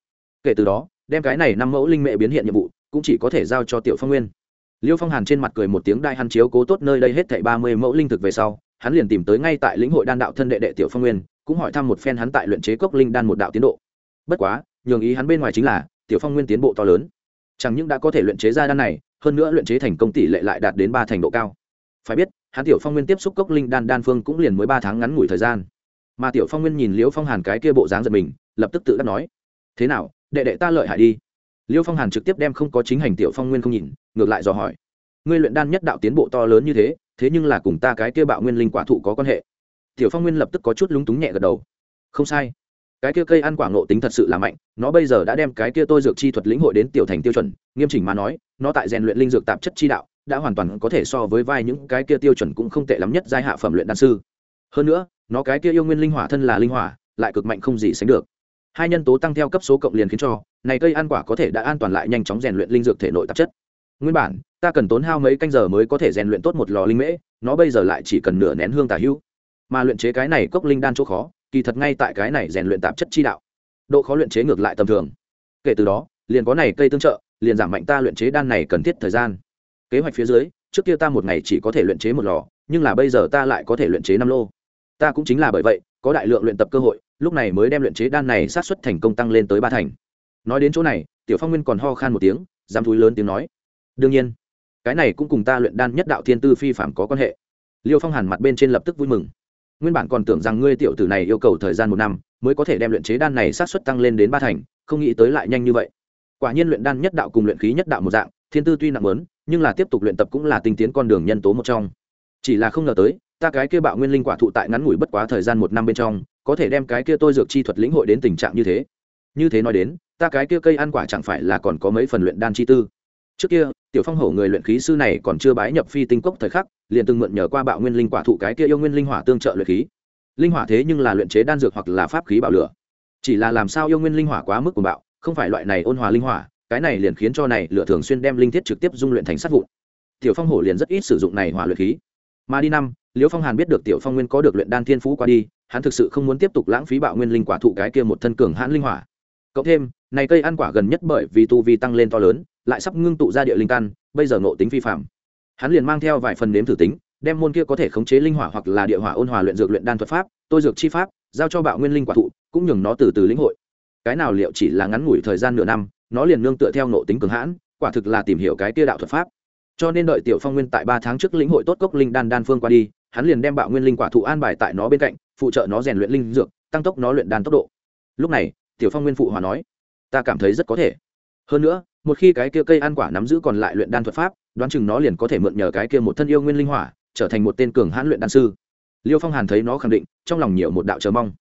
[SPEAKER 1] Kể từ đó, đem cái này năm mẫu linh mễ biến hiện nhiệm vụ, cũng chỉ có thể giao cho tiểu phong nguyên. Liêu phong hàn trên mặt cười một tiếng đại hắn chiếu cố tốt nơi đây hết thảy ba mươi mẫu linh thực về sau, hắn liền tìm tới ngay tại lĩnh hội đan đạo thân đệ đệ tiểu phong nguyên, cũng hỏi thăm một phen hắn tại luyện chế cốc linh đan một đạo tiến độ. Bất quá, nhường ý hắn bên ngoài chính là, tiểu phong nguyên tiến bộ to lớn chẳng những đã có thể luyện chế ra đan này, hơn nữa luyện chế thành công tỷ lệ lại đạt đến ba thành độ cao. Phải biết hắn tiểu phong nguyên tiếp xúc cốc linh đan đan phương cũng liền mới ba tháng ngắn ngủi thời gian. Mà tiểu phong nguyên nhìn liễu phong hàn cái kia bộ dáng giật mình, lập tức tự đắc nói, thế nào, đệ đệ ta lợi hại đi. Liễu phong hàn trực tiếp đem không có chính hành tiểu phong nguyên không nhìn, ngược lại dò hỏi, ngươi luyện đan nhất đạo tiến bộ to lớn như thế thế nhưng là cùng ta cái kia bạo nguyên linh quả thụ có quan hệ? Tiểu phong nguyên lập tức có chút lúng túng nhẹ gật đầu, không sai cái kia cây ăn quả ngộ tính thật sự là mạnh, nó bây giờ đã đem cái kia tôi dược chi thuật lĩnh hội đến tiểu thành tiêu chuẩn, nghiêm chỉnh mà nói, nó tại rèn luyện linh dược tạp chất chi đạo, đã hoàn toàn có thể so với vai những cái kia tiêu chuẩn cũng không tệ lắm nhất giai hạ phẩm luyện đan sư. Hơn nữa, nó cái kia yêu nguyên linh hỏa thân là linh hỏa, lại cực mạnh không gì sánh được. Hai nhân tố tăng theo cấp số cộng liền khiến cho, này cây ăn quả có thể đã an toàn lại nhanh chóng rèn luyện linh dược thể nội tạp chất. Nguyên bản, ta cần tốn hao mấy canh giờ mới có thể rèn luyện tốt một lò linh mễ, nó bây giờ lại chỉ cần nửa nén hương tà hữu mà luyện chế cái này cốc linh đan chỗ khó kỳ thật ngay tại cái này rèn luyện tạp chất chi đạo. Độ khó luyện chế ngược lại tầm thường. Kể từ đó, liền có này cây tương trợ, liền giảm mạnh ta luyện chế đan này cần thiết thời gian. Kế hoạch phía dưới, trước kia ta một ngày chỉ có thể luyện chế một lò, nhưng là bây giờ ta lại có thể luyện chế năm lô. Ta cũng chính là bởi vậy, có đại lượng luyện tập cơ hội, lúc này mới đem luyện chế đan này sát xuất thành công tăng lên tới ba thành. Nói đến chỗ này, tiểu phong nguyên còn ho khan một tiếng, dám thúi lớn tiếng nói. Đương nhiên, cái này cũng cùng ta luyện đan nhất đạo thiên tư phi phạm có quan hệ. Liêu phong hàn mặt bên trên lập tức vui mừng nguyên bản còn tưởng rằng ngươi tiểu tử này yêu cầu thời gian một năm, mới có thể đem luyện chế đan này sát xuất tăng lên đến ba thành, không nghĩ tới lại nhanh như vậy. Quả nhiên luyện đan nhất đạo cùng luyện khí nhất đạo một dạng, thiên tư tuy nặng lớn, nhưng là tiếp tục luyện tập cũng là tinh tiến con đường nhân tố một trong. Chỉ là không ngờ tới, ta cái kia bạo nguyên linh quả thụ tại ngắn ngủi bất quá thời gian một năm bên trong, có thể đem cái kia tôi dược chi thuật lĩnh hội đến tình trạng như thế. Như thế nói đến, ta cái kia cây ăn quả chẳng phải là còn có mấy phần luyện đan chi tư. Trước kia tiểu phong hổ người luyện khí sư này còn chưa bái nhập phi tinh cốc thời khắc, liền từng mượn nhờ qua bạo nguyên linh quả thụ cái kia yêu nguyên linh hỏa tương trợ luyện khí. Linh hỏa thế nhưng là luyện chế đan dược hoặc là pháp khí bạo lửa. Chỉ là làm sao yêu nguyên linh hỏa quá mức của bạo, không phải loại này ôn hòa linh hỏa, cái này liền khiến cho này lửa thường xuyên đem linh thiết trực tiếp dung luyện thành sắt vụn. Tiểu phong hổ liền rất ít sử dụng này hỏa luyện khí. Mà đi năm, liễu phong hàn biết được tiểu phong nguyên có được luyện đan thiên phú qua đi, hắn thực sự không muốn tiếp tục lãng phí bạo nguyên linh quả thụ cái kia một thân cường hãn linh hỏa. Cộng thêm này cây ăn quả gần nhất bởi vì tu vi tăng lên to lớn, lại sắp ngưng tụ ra địa linh căn, bây giờ ngộ tính vi phạm hắn liền mang theo vài phần nếm thử tính, đem môn kia có thể khống chế linh hỏa hoặc là địa hỏa ôn hòa luyện dược luyện đan thuật pháp, tôi dược chi pháp, giao cho bạo nguyên linh quả thụ, cũng nhường nó từ từ lĩnh hội. Cái nào liệu chỉ là ngắn ngủi thời gian nửa năm, nó liền nương tựa theo ngộ tính cường hãn, quả thực là tìm hiểu cái tia đạo thuật pháp. Cho nên đợi tiểu phong nguyên tại ba tháng trước lĩnh hội tốt cốc linh đan đan phương qua đi, hắn liền đem bạo nguyên linh quả thụ an bài tại nó bên cạnh, phụ trợ nó rèn luyện linh dược, tăng tốc nó luyện đan tốc độ. Lúc này, tiểu phong nguyên phụ hòa nói ta cảm thấy rất có thể. Hơn nữa, một khi cái kia cây ăn quả nắm giữ còn lại luyện đan thuật pháp, đoán chừng nó liền có thể mượn nhờ cái kia một thân yêu nguyên linh hỏa, trở thành một tên cường hãn luyện đan sư. Liêu phong hàn thấy nó khẳng định, trong lòng nhiều một đạo chờ mong.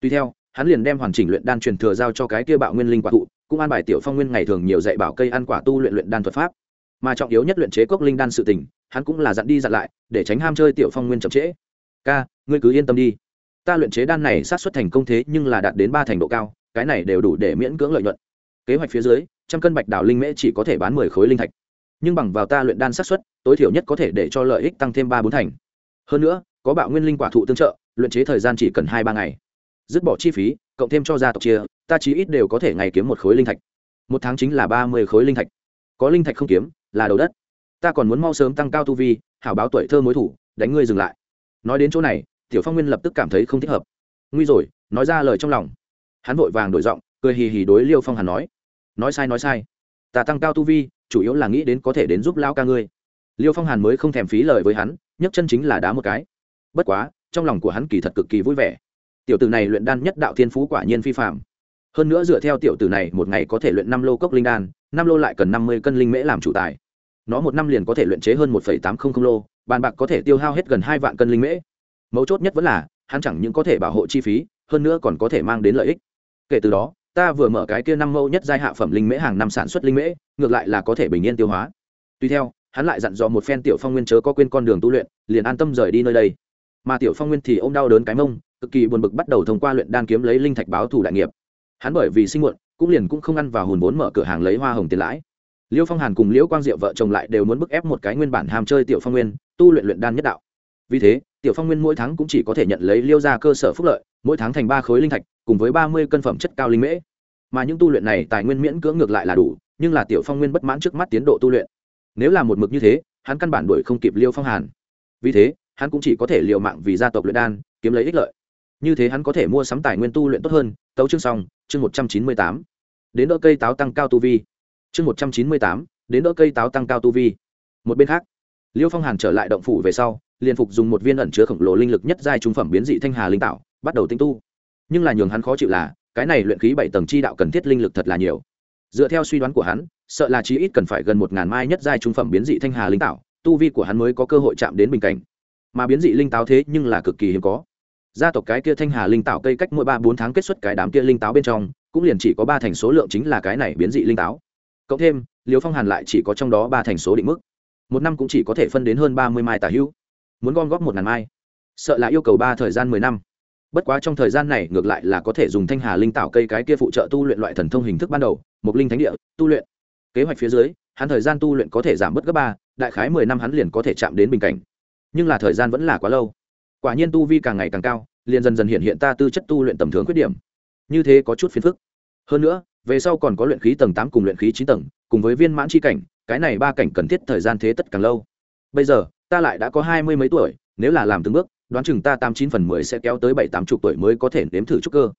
[SPEAKER 1] Tuy theo, hắn liền đem hoàn chỉnh luyện đan truyền thừa giao cho cái kia bạo nguyên linh quả thụ, cũng an bài tiểu phong nguyên ngày thường nhiều dạy bảo cây ăn quả tu luyện luyện đan thuật pháp. Mà trọng yếu nhất luyện chế cốc linh đan sự tình, hắn cũng là dặn đi dặn lại, để tránh ham chơi tiểu phong nguyên chậm trễ. Ca, ngươi cứ yên tâm đi. Ta luyện chế đan này sát xuất thành công thế nhưng là đạt đến ba thành độ cao cái này đều đủ để miễn cưỡng lợi nhuận. Kế hoạch phía dưới, trăm cân bạch đào linh mễ chỉ có thể bán mười khối linh thạch. Nhưng bằng vào ta luyện đan sát xuất tối thiểu nhất có thể để cho lợi ích tăng thêm ba bốn thành. Hơn nữa, có bạo nguyên linh quả thụ tương trợ, luyện chế thời gian chỉ cần hai ba ngày. Dứt bỏ chi phí, cộng thêm cho gia tộc chia, ta chí ít đều có thể ngày kiếm một khối linh thạch. Một tháng chính là ba mươi khối linh thạch. Có linh thạch không kiếm, là đầu đất. Ta còn muốn mau sớm tăng cao tu vi, hảo báo tuổi thơ mối thủ, đánh ngươi dừng lại. Nói đến chỗ này, tiểu phong nguyên lập tức cảm thấy không thích hợp. Nguy rồi, nói ra lời trong lòng hắn vội vàng đổi giọng, cười hì hì đối liêu phong hàn nói nói sai nói sai. Ta tăng cao tu vi, chủ yếu là nghĩ đến có thể đến giúp lao ca ngươi. Liêu phong hàn mới không thèm phí lời với hắn, nhấc chân chính là đá một cái. Bất quá, trong lòng của hắn kỳ thật cực kỳ vui vẻ. Tiểu tử này luyện đan nhất đạo thiên phú quả nhiên phi phạm hơn nữa dựa theo tiểu tử này, một ngày có thể luyện năm lô cốc linh đan, năm lô lại cần năm mươi cân linh mễ làm chủ tài. Nó một năm liền có thể luyện chế hơn một tám trăm linh lô, bàn bạc có thể tiêu hao hết gần hai vạn cân linh mễ. Mấu chốt nhất vẫn là, hắn chẳng những có thể bảo hộ chi phí, hơn nữa còn có thể mang đến lợi ích kể từ đó, ta vừa mở cái kia năm mẫu nhất giai hạ phẩm linh mễ hàng năm sản xuất linh mễ, ngược lại là có thể bình yên tiêu hóa. Tuy theo, hắn lại dặn dò một phen tiểu phong nguyên chớ có quên con đường tu luyện, liền an tâm rời đi nơi đây. Mà tiểu phong nguyên thì ô m đau đớn cái mông, cực kỳ buồn bực bắt đầu thông qua luyện đan kiếm lấy linh thạch báo thủ đại nghiệp. Hắn bởi vì sinh muộn, cũng liền cũng không ăn vào hùn vốn mở cửa hàng lấy hoa hồng tiền lãi. Liêu phong hàn cùng liễu quang diệu vợ chồng lại đều muốn bức ép một cái nguyên bản hàm chơi tiểu phong nguyên, tu luyện luyện đan nhất đạo. Vì thế, tiểu phong nguyên mỗi tháng cũng chỉ có thể nhận lấy liêu ra cơ sở phúc lợi mỗi tháng thành ba khối linh thạch, cùng với ba mươi cân phẩm chất cao linh mễ. Mà những tu luyện này tài nguyên miễn cưỡng ngược lại là đủ, nhưng là tiểu phong nguyên bất mãn trước mắt tiến độ tu luyện. Nếu là một mực như thế, hắn căn bản đuổi không kịp liêu phong hàn. Vì thế, hắn cũng chỉ có thể liều mạng vì gia tộc luyện đan, kiếm lấy ích lợi. Như thế hắn có thể mua sắm tài nguyên tu luyện tốt hơn, tấu chương xong, chương một trăm chín mươi tám. Đến đỡ cây táo tăng cao tu vi. Chương một trăm chín mươi tám, đến đỡ cây táo tăng cao tu vi. Một bên khác, liêu phong hàn trở lại động phủ về sau liền phục dùng một viên ẩn chứa khổng lồ linh lực nhất giai trung phẩm biến dị thanh hà linh tạo, bắt đầu tinh tu. Nhưng là nhường hắn khó chịu là, cái này luyện khí bảy tầng chi đạo cần thiết linh lực thật là nhiều. Dựa theo suy đoán của hắn, sợ là chí ít cần phải gần một ngàn mai nhất giai trung phẩm biến dị thanh hà linh tạo, tu vi của hắn mới có cơ hội chạm đến bình cảnh. Mà biến dị linh táo thế nhưng là cực kỳ hiếm có. Gia tộc cái kia thanh hà linh tạo cây cách mỗi ba bốn tháng kết xuất cái đám kia linh táo bên trong, cũng liền chỉ có ba thành số lượng chính là cái này biến dị linh táo. Cộng thêm, Liễu phong hàn lại chỉ có trong đó ba thành số định mức. Một năm cũng chỉ có thể phân đến hơn ba mươi mai tả hữu muốn gom góp một ngàn mai. Sợ là yêu cầu ba thời gian mười năm. Bất quá trong thời gian này, ngược lại là có thể dùng thanh hà linh tạo cây cái kia phụ trợ tu luyện loại thần thông hình thức ban đầu mục linh thánh địa, tu luyện. Kế hoạch phía dưới, hắn thời gian tu luyện có thể giảm bớt gấp ba, đại khái mười năm hắn liền có thể chạm đến bình cảnh. Nhưng là thời gian vẫn là quá lâu. Quả nhiên tu vi càng ngày càng cao, liền dần dần hiện hiện ta tư chất tu luyện tầm thường khuyết điểm. Như thế có chút phiền phức. Hơn nữa, về sau còn có luyện khí tầng tám cùng luyện khí chín tầng, cùng với viên mãn c h i cảnh, cái này ba cảnh cần thiết thời gian thế tất càng lâu. Bây giờ ta lại đã có hai mươi mấy tuổi, nếu là làm từng bước, đoán chừng ta tám chín phần mười sẽ kéo tới bảy tám chục tuổi mới có thể nếm thử trúc cơ.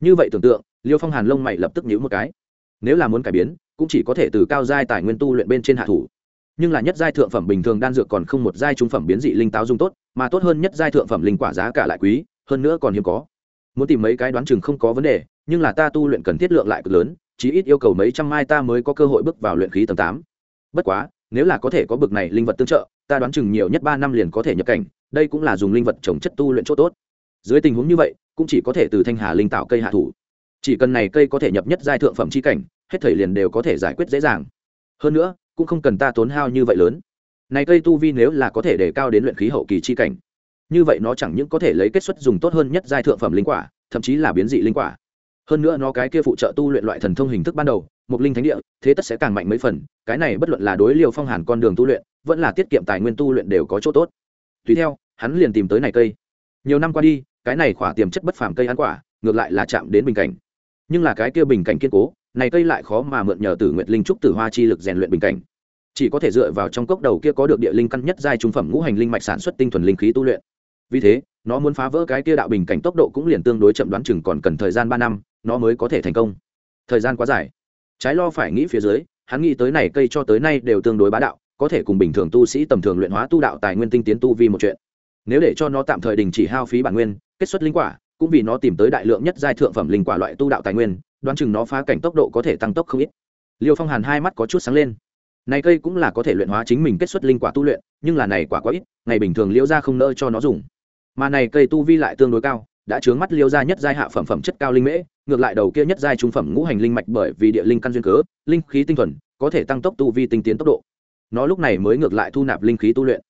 [SPEAKER 1] Như vậy tưởng tượng, liêu phong hàn lông mày lập tức nhíu một cái. Nếu là muốn cải biến, cũng chỉ có thể từ cao giai tài nguyên tu luyện bên trên hạ thủ. Nhưng là nhất giai thượng phẩm bình thường đan dược còn không một giai trung phẩm biến dị linh táo dung tốt, mà tốt hơn nhất giai thượng phẩm linh quả giá cả lại quý, hơn nữa còn hiếm có. Muốn tìm mấy cái đoán chừng không có vấn đề, nhưng là ta tu luyện cần thiết lượng lại cực lớn, chí ít yêu cầu mấy trăm mai ta mới có cơ hội bước vào luyện khí tầng tám. Bất quá, nếu là có thể có bực này linh vật tương trợ ta đoán chừng nhiều nhất ba năm liền có thể nhập cảnh, đây cũng là dùng linh vật trồng chất tu luyện chỗ tốt. Dưới tình huống như vậy, cũng chỉ có thể từ thanh hà linh tạo cây hạ thủ. Chỉ cần này cây có thể nhập nhất giai thượng phẩm chi cảnh, hết thảy liền đều có thể giải quyết dễ dàng. Hơn nữa, cũng không cần ta tốn hao như vậy lớn. Này cây tu vi nếu là có thể để cao đến luyện khí hậu kỳ chi cảnh, như vậy nó chẳng những có thể lấy kết xuất dùng tốt hơn nhất giai thượng phẩm linh quả, thậm chí là biến dị linh quả. Hơn nữa nó cái kia phụ trợ tu luyện loại thần thông hình thức ban đầu một linh thánh địa, thế tất sẽ càng mạnh mấy phần, cái này bất luận là đối liều phong hàn con đường tu luyện vẫn là tiết kiệm tài nguyên tu luyện đều có chỗ tốt. Tùy theo, hắn liền tìm tới này cây. Nhiều năm qua đi, cái này khỏa tiềm chất bất phàm cây ăn quả, ngược lại là chạm đến bình cảnh. Nhưng là cái kia bình cảnh kiên cố, này cây lại khó mà mượn nhờ từ nguyệt linh trúc tử hoa chi lực rèn luyện bình cảnh. Chỉ có thể dựa vào trong cốc đầu kia có được địa linh căn nhất giai trung phẩm ngũ hành linh mạch sản xuất tinh thuần linh khí tu luyện. Vì thế, nó muốn phá vỡ cái kia đạo bình cảnh tốc độ cũng liền tương đối chậm đoán chừng còn cần thời gian ba năm, nó mới có thể thành công. Thời gian quá dài. Trái lo phải nghĩ phía dưới, hắn nghĩ tới này cây cho tới nay đều tương đối bá đạo có thể cùng bình thường tu sĩ tầm thường luyện hóa tu đạo tài nguyên tinh tiến tu vi một chuyện. Nếu để cho nó tạm thời đình chỉ hao phí bản nguyên, kết xuất linh quả, cũng vì nó tìm tới đại lượng nhất giai thượng phẩm linh quả loại tu đạo tài nguyên, đoán chừng nó phá cảnh tốc độ có thể tăng tốc không ít. Liêu phong hàn hai mắt có chút sáng lên. Này cây cũng là có thể luyện hóa chính mình kết xuất linh quả tu luyện, nhưng là này quả quá ít, ngày bình thường liêu ra không nỡ cho nó dùng. Mà này cây tu vi lại tương đối cao, đã chướng mắt liêu ra nhất giai hạ phẩm phẩm chất cao linh mễ, ngược lại đầu kia nhất giai trung phẩm ngũ hành linh mạch bởi vì địa linh căn duyên cớ, linh khí tinh thuần, có thể tăng tốc tu vi tinh tiến tốc độ nó lúc này mới ngược lại thu nạp linh khí tu luyện.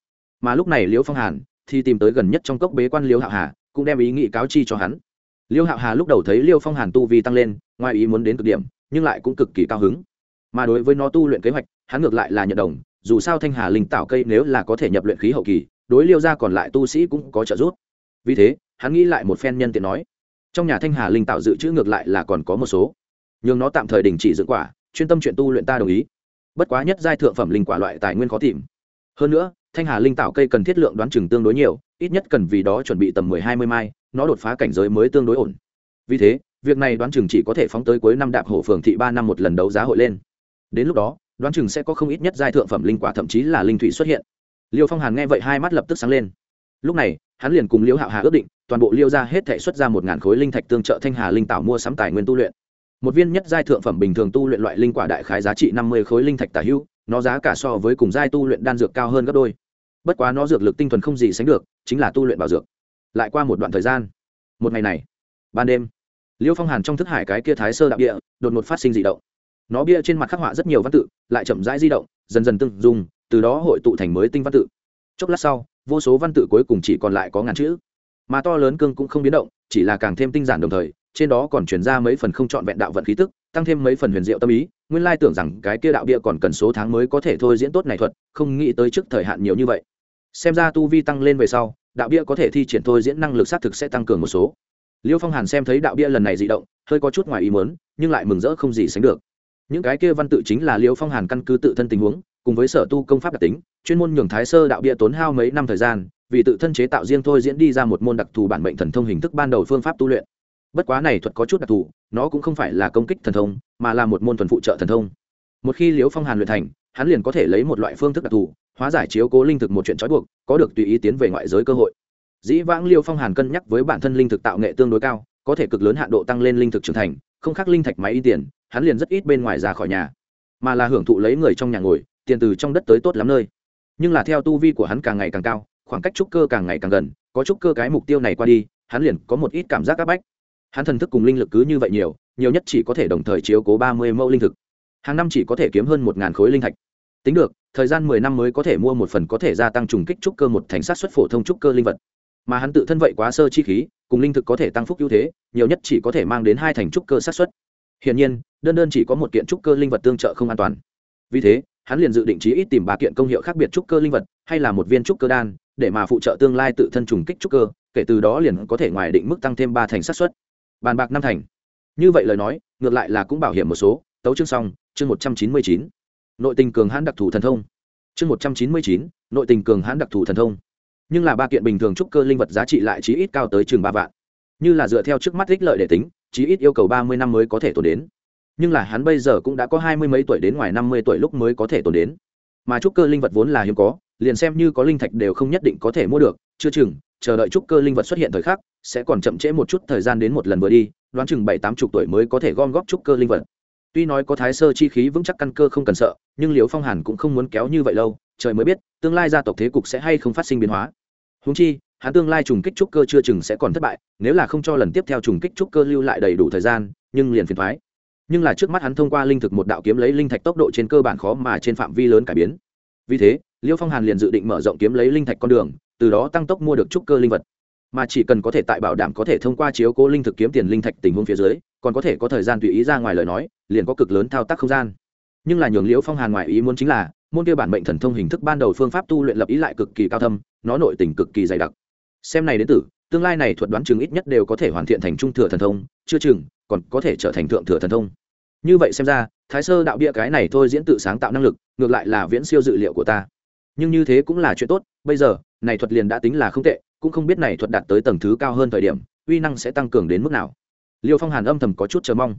[SPEAKER 1] Mà lúc này liễu phong hàn thì tìm tới gần nhất trong cốc bế quan liễu hạo hà, cũng đem ý nghị cáo chi cho hắn. Liễu hạo hà lúc đầu thấy liễu phong hàn tu vi tăng lên, ngoài ý muốn đến cực điểm, nhưng lại cũng cực kỳ cao hứng. Mà đối với nó tu luyện kế hoạch, hắn ngược lại là nhận đồng, dù sao thanh hà linh tạo cây nếu là có thể nhập luyện khí hậu kỳ, đối liêu ra còn lại tu sĩ cũng có trợ giúp. Vì thế, hắn nghĩ lại một phen nhân tiện nói, trong nhà thanh hà linh tạo dự trữ ngược lại là còn có một số, nhưng nó tạm thời đình chỉ dựng quả, chuyên tâm chuyện tu luyện ta đồng ý bất quá nhất giai thượng phẩm linh quả loại tài nguyên khó tìm. Hơn nữa, thanh hà linh tạo cây cần thiết lượng đoán chừng tương đối nhiều, ít nhất cần vì đó chuẩn bị tầm mười hai mươi mai, nó đột phá cảnh giới mới tương đối ổn. Vì thế, việc này đoán chừng chỉ có thể phóng tới cuối năm đạp hổ phường thị ba năm một lần đấu giá hội lên. Đến lúc đó, đoán chừng sẽ có không ít nhất giai thượng phẩm linh quả thậm chí là linh thủy xuất hiện. Liêu phong hàn nghe vậy hai mắt lập tức sáng lên. Lúc này, hắn liền cùng liêu hạo hà ước định, toàn bộ liêu ra hết thể xuất ra một ngàn khối linh thạch tương trợ thanh hà linh tạo mua sắm tài nguyên tu luyện một viên nhất giai thượng phẩm bình thường tu luyện loại linh quả đại khái giá trị năm mươi khối linh thạch tả hữu, nó giá cả so với cùng giai tu luyện đan dược cao hơn gấp đôi. Bất quá nó dược lực tinh thuần không gì sánh được, chính là tu luyện bảo dược. Lại qua một đoạn thời gian, một ngày này, ban đêm, liêu phong hàn trong thức hải cái kia thái sơ đạo địa, đột ngột phát sinh d ị động. Nó bia trên mặt khắc họa rất nhiều văn tự, lại chậm rãi di động, dần dần tương dùng từ đó hội tụ thành mới tinh văn tự. Chốc lát sau, vô số văn tự cuối cùng chỉ còn lại có ngàn chữ. Mà to lớn cương cũng không biến động, chỉ là càng thêm tinh giản đồng thời trên đó còn chuyển ra mấy phần không trọn vẹn đạo vận khí tức, tăng thêm mấy phần huyền diệu tâm ý, nguyên lai tưởng rằng cái kia đạo bia còn cần số tháng mới có thể thôi diễn tốt này thuật, không nghĩ tới trước thời hạn nhiều như vậy. Xem ra tu vi tăng lên về sau, đạo bia có thể thi triển thôi diễn năng lực xác thực sẽ tăng cường một số. Liêu phong hàn xem thấy đạo bia lần này dị động, hơi có chút ngoài ý mớn nhưng lại mừng rỡ không gì sánh được. Những cái kia văn tự chính là liêu phong hàn căn cứ tự thân tình huống, cùng với sở tu công pháp đặc tính, chuyên môn nhường thái sơ đạo bia tốn hao mấy năm thời gian, vì tự thân chế tạo riêng thôi diễn đi ra một môn đặc thù bản mệnh thần thông hình thức ban đầu phương pháp tu luyện bất quá này thuật có chút đặc thù, nó cũng không phải là công kích thần thông, mà là một môn thuần phụ trợ thần thông. Một khi liễu phong hàn luyện thành, hắn liền có thể lấy một loại phương thức đặc thù, hóa giải chiếu cố linh thực một chuyện trói buộc, có được tùy ý tiến về ngoại giới cơ hội. Dĩ vãng liêu phong hàn cân nhắc với bản thân linh thực tạo nghệ tương đối cao, có thể cực lớn hạn độ tăng lên linh thực trưởng thành, không khác linh thạch máy y tiền, hắn liền rất ít bên ngoài ra khỏi nhà, mà là hưởng thụ lấy người trong nhà ngồi, tiền từ trong đất tới tốt lắm nơi. Nhưng là theo tu vi của hắn càng ngày càng cao, khoảng cách trúc cơ càng ngày càng gần, có trúc cơ cái mục tiêu này qua đi, hắn liền có một ít cảm giác áp bách hắn thần thức cùng linh lực cứ như vậy nhiều nhiều nhất chỉ có thể đồng thời chiếu cố ba mươi mẫu linh thực. Hàng năm chỉ có thể kiếm hơn một ngàn khối linh thạch. Tính được, thời gian mười năm mới có thể mua một phần có thể gia tăng trùng kích trúc cơ một thành sát xuất phổ thông trúc cơ linh vật. Mà hắn tự thân vậy quá sơ chi khí, cùng linh thực có thể tăng phúc ưu thế, nhiều nhất chỉ có thể mang đến hai thành trúc cơ sát xuất hiển nhiên, đơn đơn chỉ có một kiện trúc cơ linh vật tương trợ không an toàn. Vì thế, hắn liền dự định chí ít tìm ba kiện công hiệu khác biệt trúc cơ linh vật, hay là một viên trúc cơ đan, để mà phụ trợ tương lai tự thân trùng kích trúc cơ, kể từ đó liền có thể ngoài định mức tăng thêm ba thành sát xuất bàn bạc năm thành. Như vậy lời nói, ngược lại là cũng bảo hiểm một số. Tấu chương xong, chương một trăm chín mươi chín. Nội tình cường hãn đặc thù thần thông. Chương một trăm chín mươi chín, nội tình cường hãn đặc thù thần thông. Nhưng là ba kiện bình thường trúc cơ linh vật giá trị lại chí ít cao tới chừng ba vạn. Như là dựa theo trước mắt ích lợi để tính, chí ít yêu cầu ba mươi năm mới có thể tồn đến. Nhưng là hắn bây giờ cũng đã có hai mươi mấy tuổi đến ngoài năm mươi tuổi lúc mới có thể tồn đến. Mà trúc cơ linh vật vốn là hiếm có, liền xem như có linh thạch đều không nhất định có thể mua được, chưa chừng, chờ đợi trúc cơ linh vật xuất hiện thời khắc sẽ còn chậm trễ một chút thời gian đến một lần vừa đi, đoán chừng bảy tám chục tuổi mới có thể gom góp trúc cơ linh vật. Tuy nói có thái sơ chi khí vững chắc căn cơ không cần sợ, nhưng liều phong hàn cũng không muốn kéo như vậy lâu, trời mới biết, tương lai gia tộc thế cục sẽ hay không phát sinh biến hóa. Húng chi, hắn tương lai trùng kích trúc cơ chưa chừng sẽ còn thất bại, nếu là không cho lần tiếp theo trùng kích trúc cơ lưu lại đầy đủ thời gian, nhưng liền phiền thoái. Nhưng là trước mắt hắn thông qua linh thực một đạo kiếm lấy linh thạch tốc độ trên cơ bản khó mà trên phạm vi lớn cải biến. Vì thế liêu phong hàn liền dự định mở rộng kiếm lấy linh thạch con đường, từ đó tăng tốc mua được trúc cơ linh vật mà chỉ cần có thể tại bảo đảm có thể thông qua chiếu cố linh thực kiếm tiền linh thạch tình huống phía dưới, còn có thể có thời gian tùy ý ra ngoài lời nói, liền có cực lớn thao tác không gian. Nhưng là nhường liễu phong hàn ngoài ý muốn chính là, môn kia bản mệnh thần thông hình thức ban đầu phương pháp tu luyện lập ý lại cực kỳ cao thâm, nó nội tình cực kỳ dày đặc. Xem này đến tử, tương lai này thuật đoán chừng ít nhất đều có thể hoàn thiện thành trung thừa thần thông, chưa chừng, còn có thể trở thành thượng thừa thần thông. Như vậy xem ra, thái sơ đạo bia cái này thôi diễn tự sáng tạo năng lực, ngược lại là viễn siêu dự liệu của ta. Nhưng như thế cũng là chuyện tốt, bây giờ, này thuật liền đã tính là không tệ cũng không biết này thuật đạt tới tầng thứ cao hơn thời điểm, uy năng sẽ tăng cường đến mức nào. Liêu phong hàn âm thầm có chút chờ mong.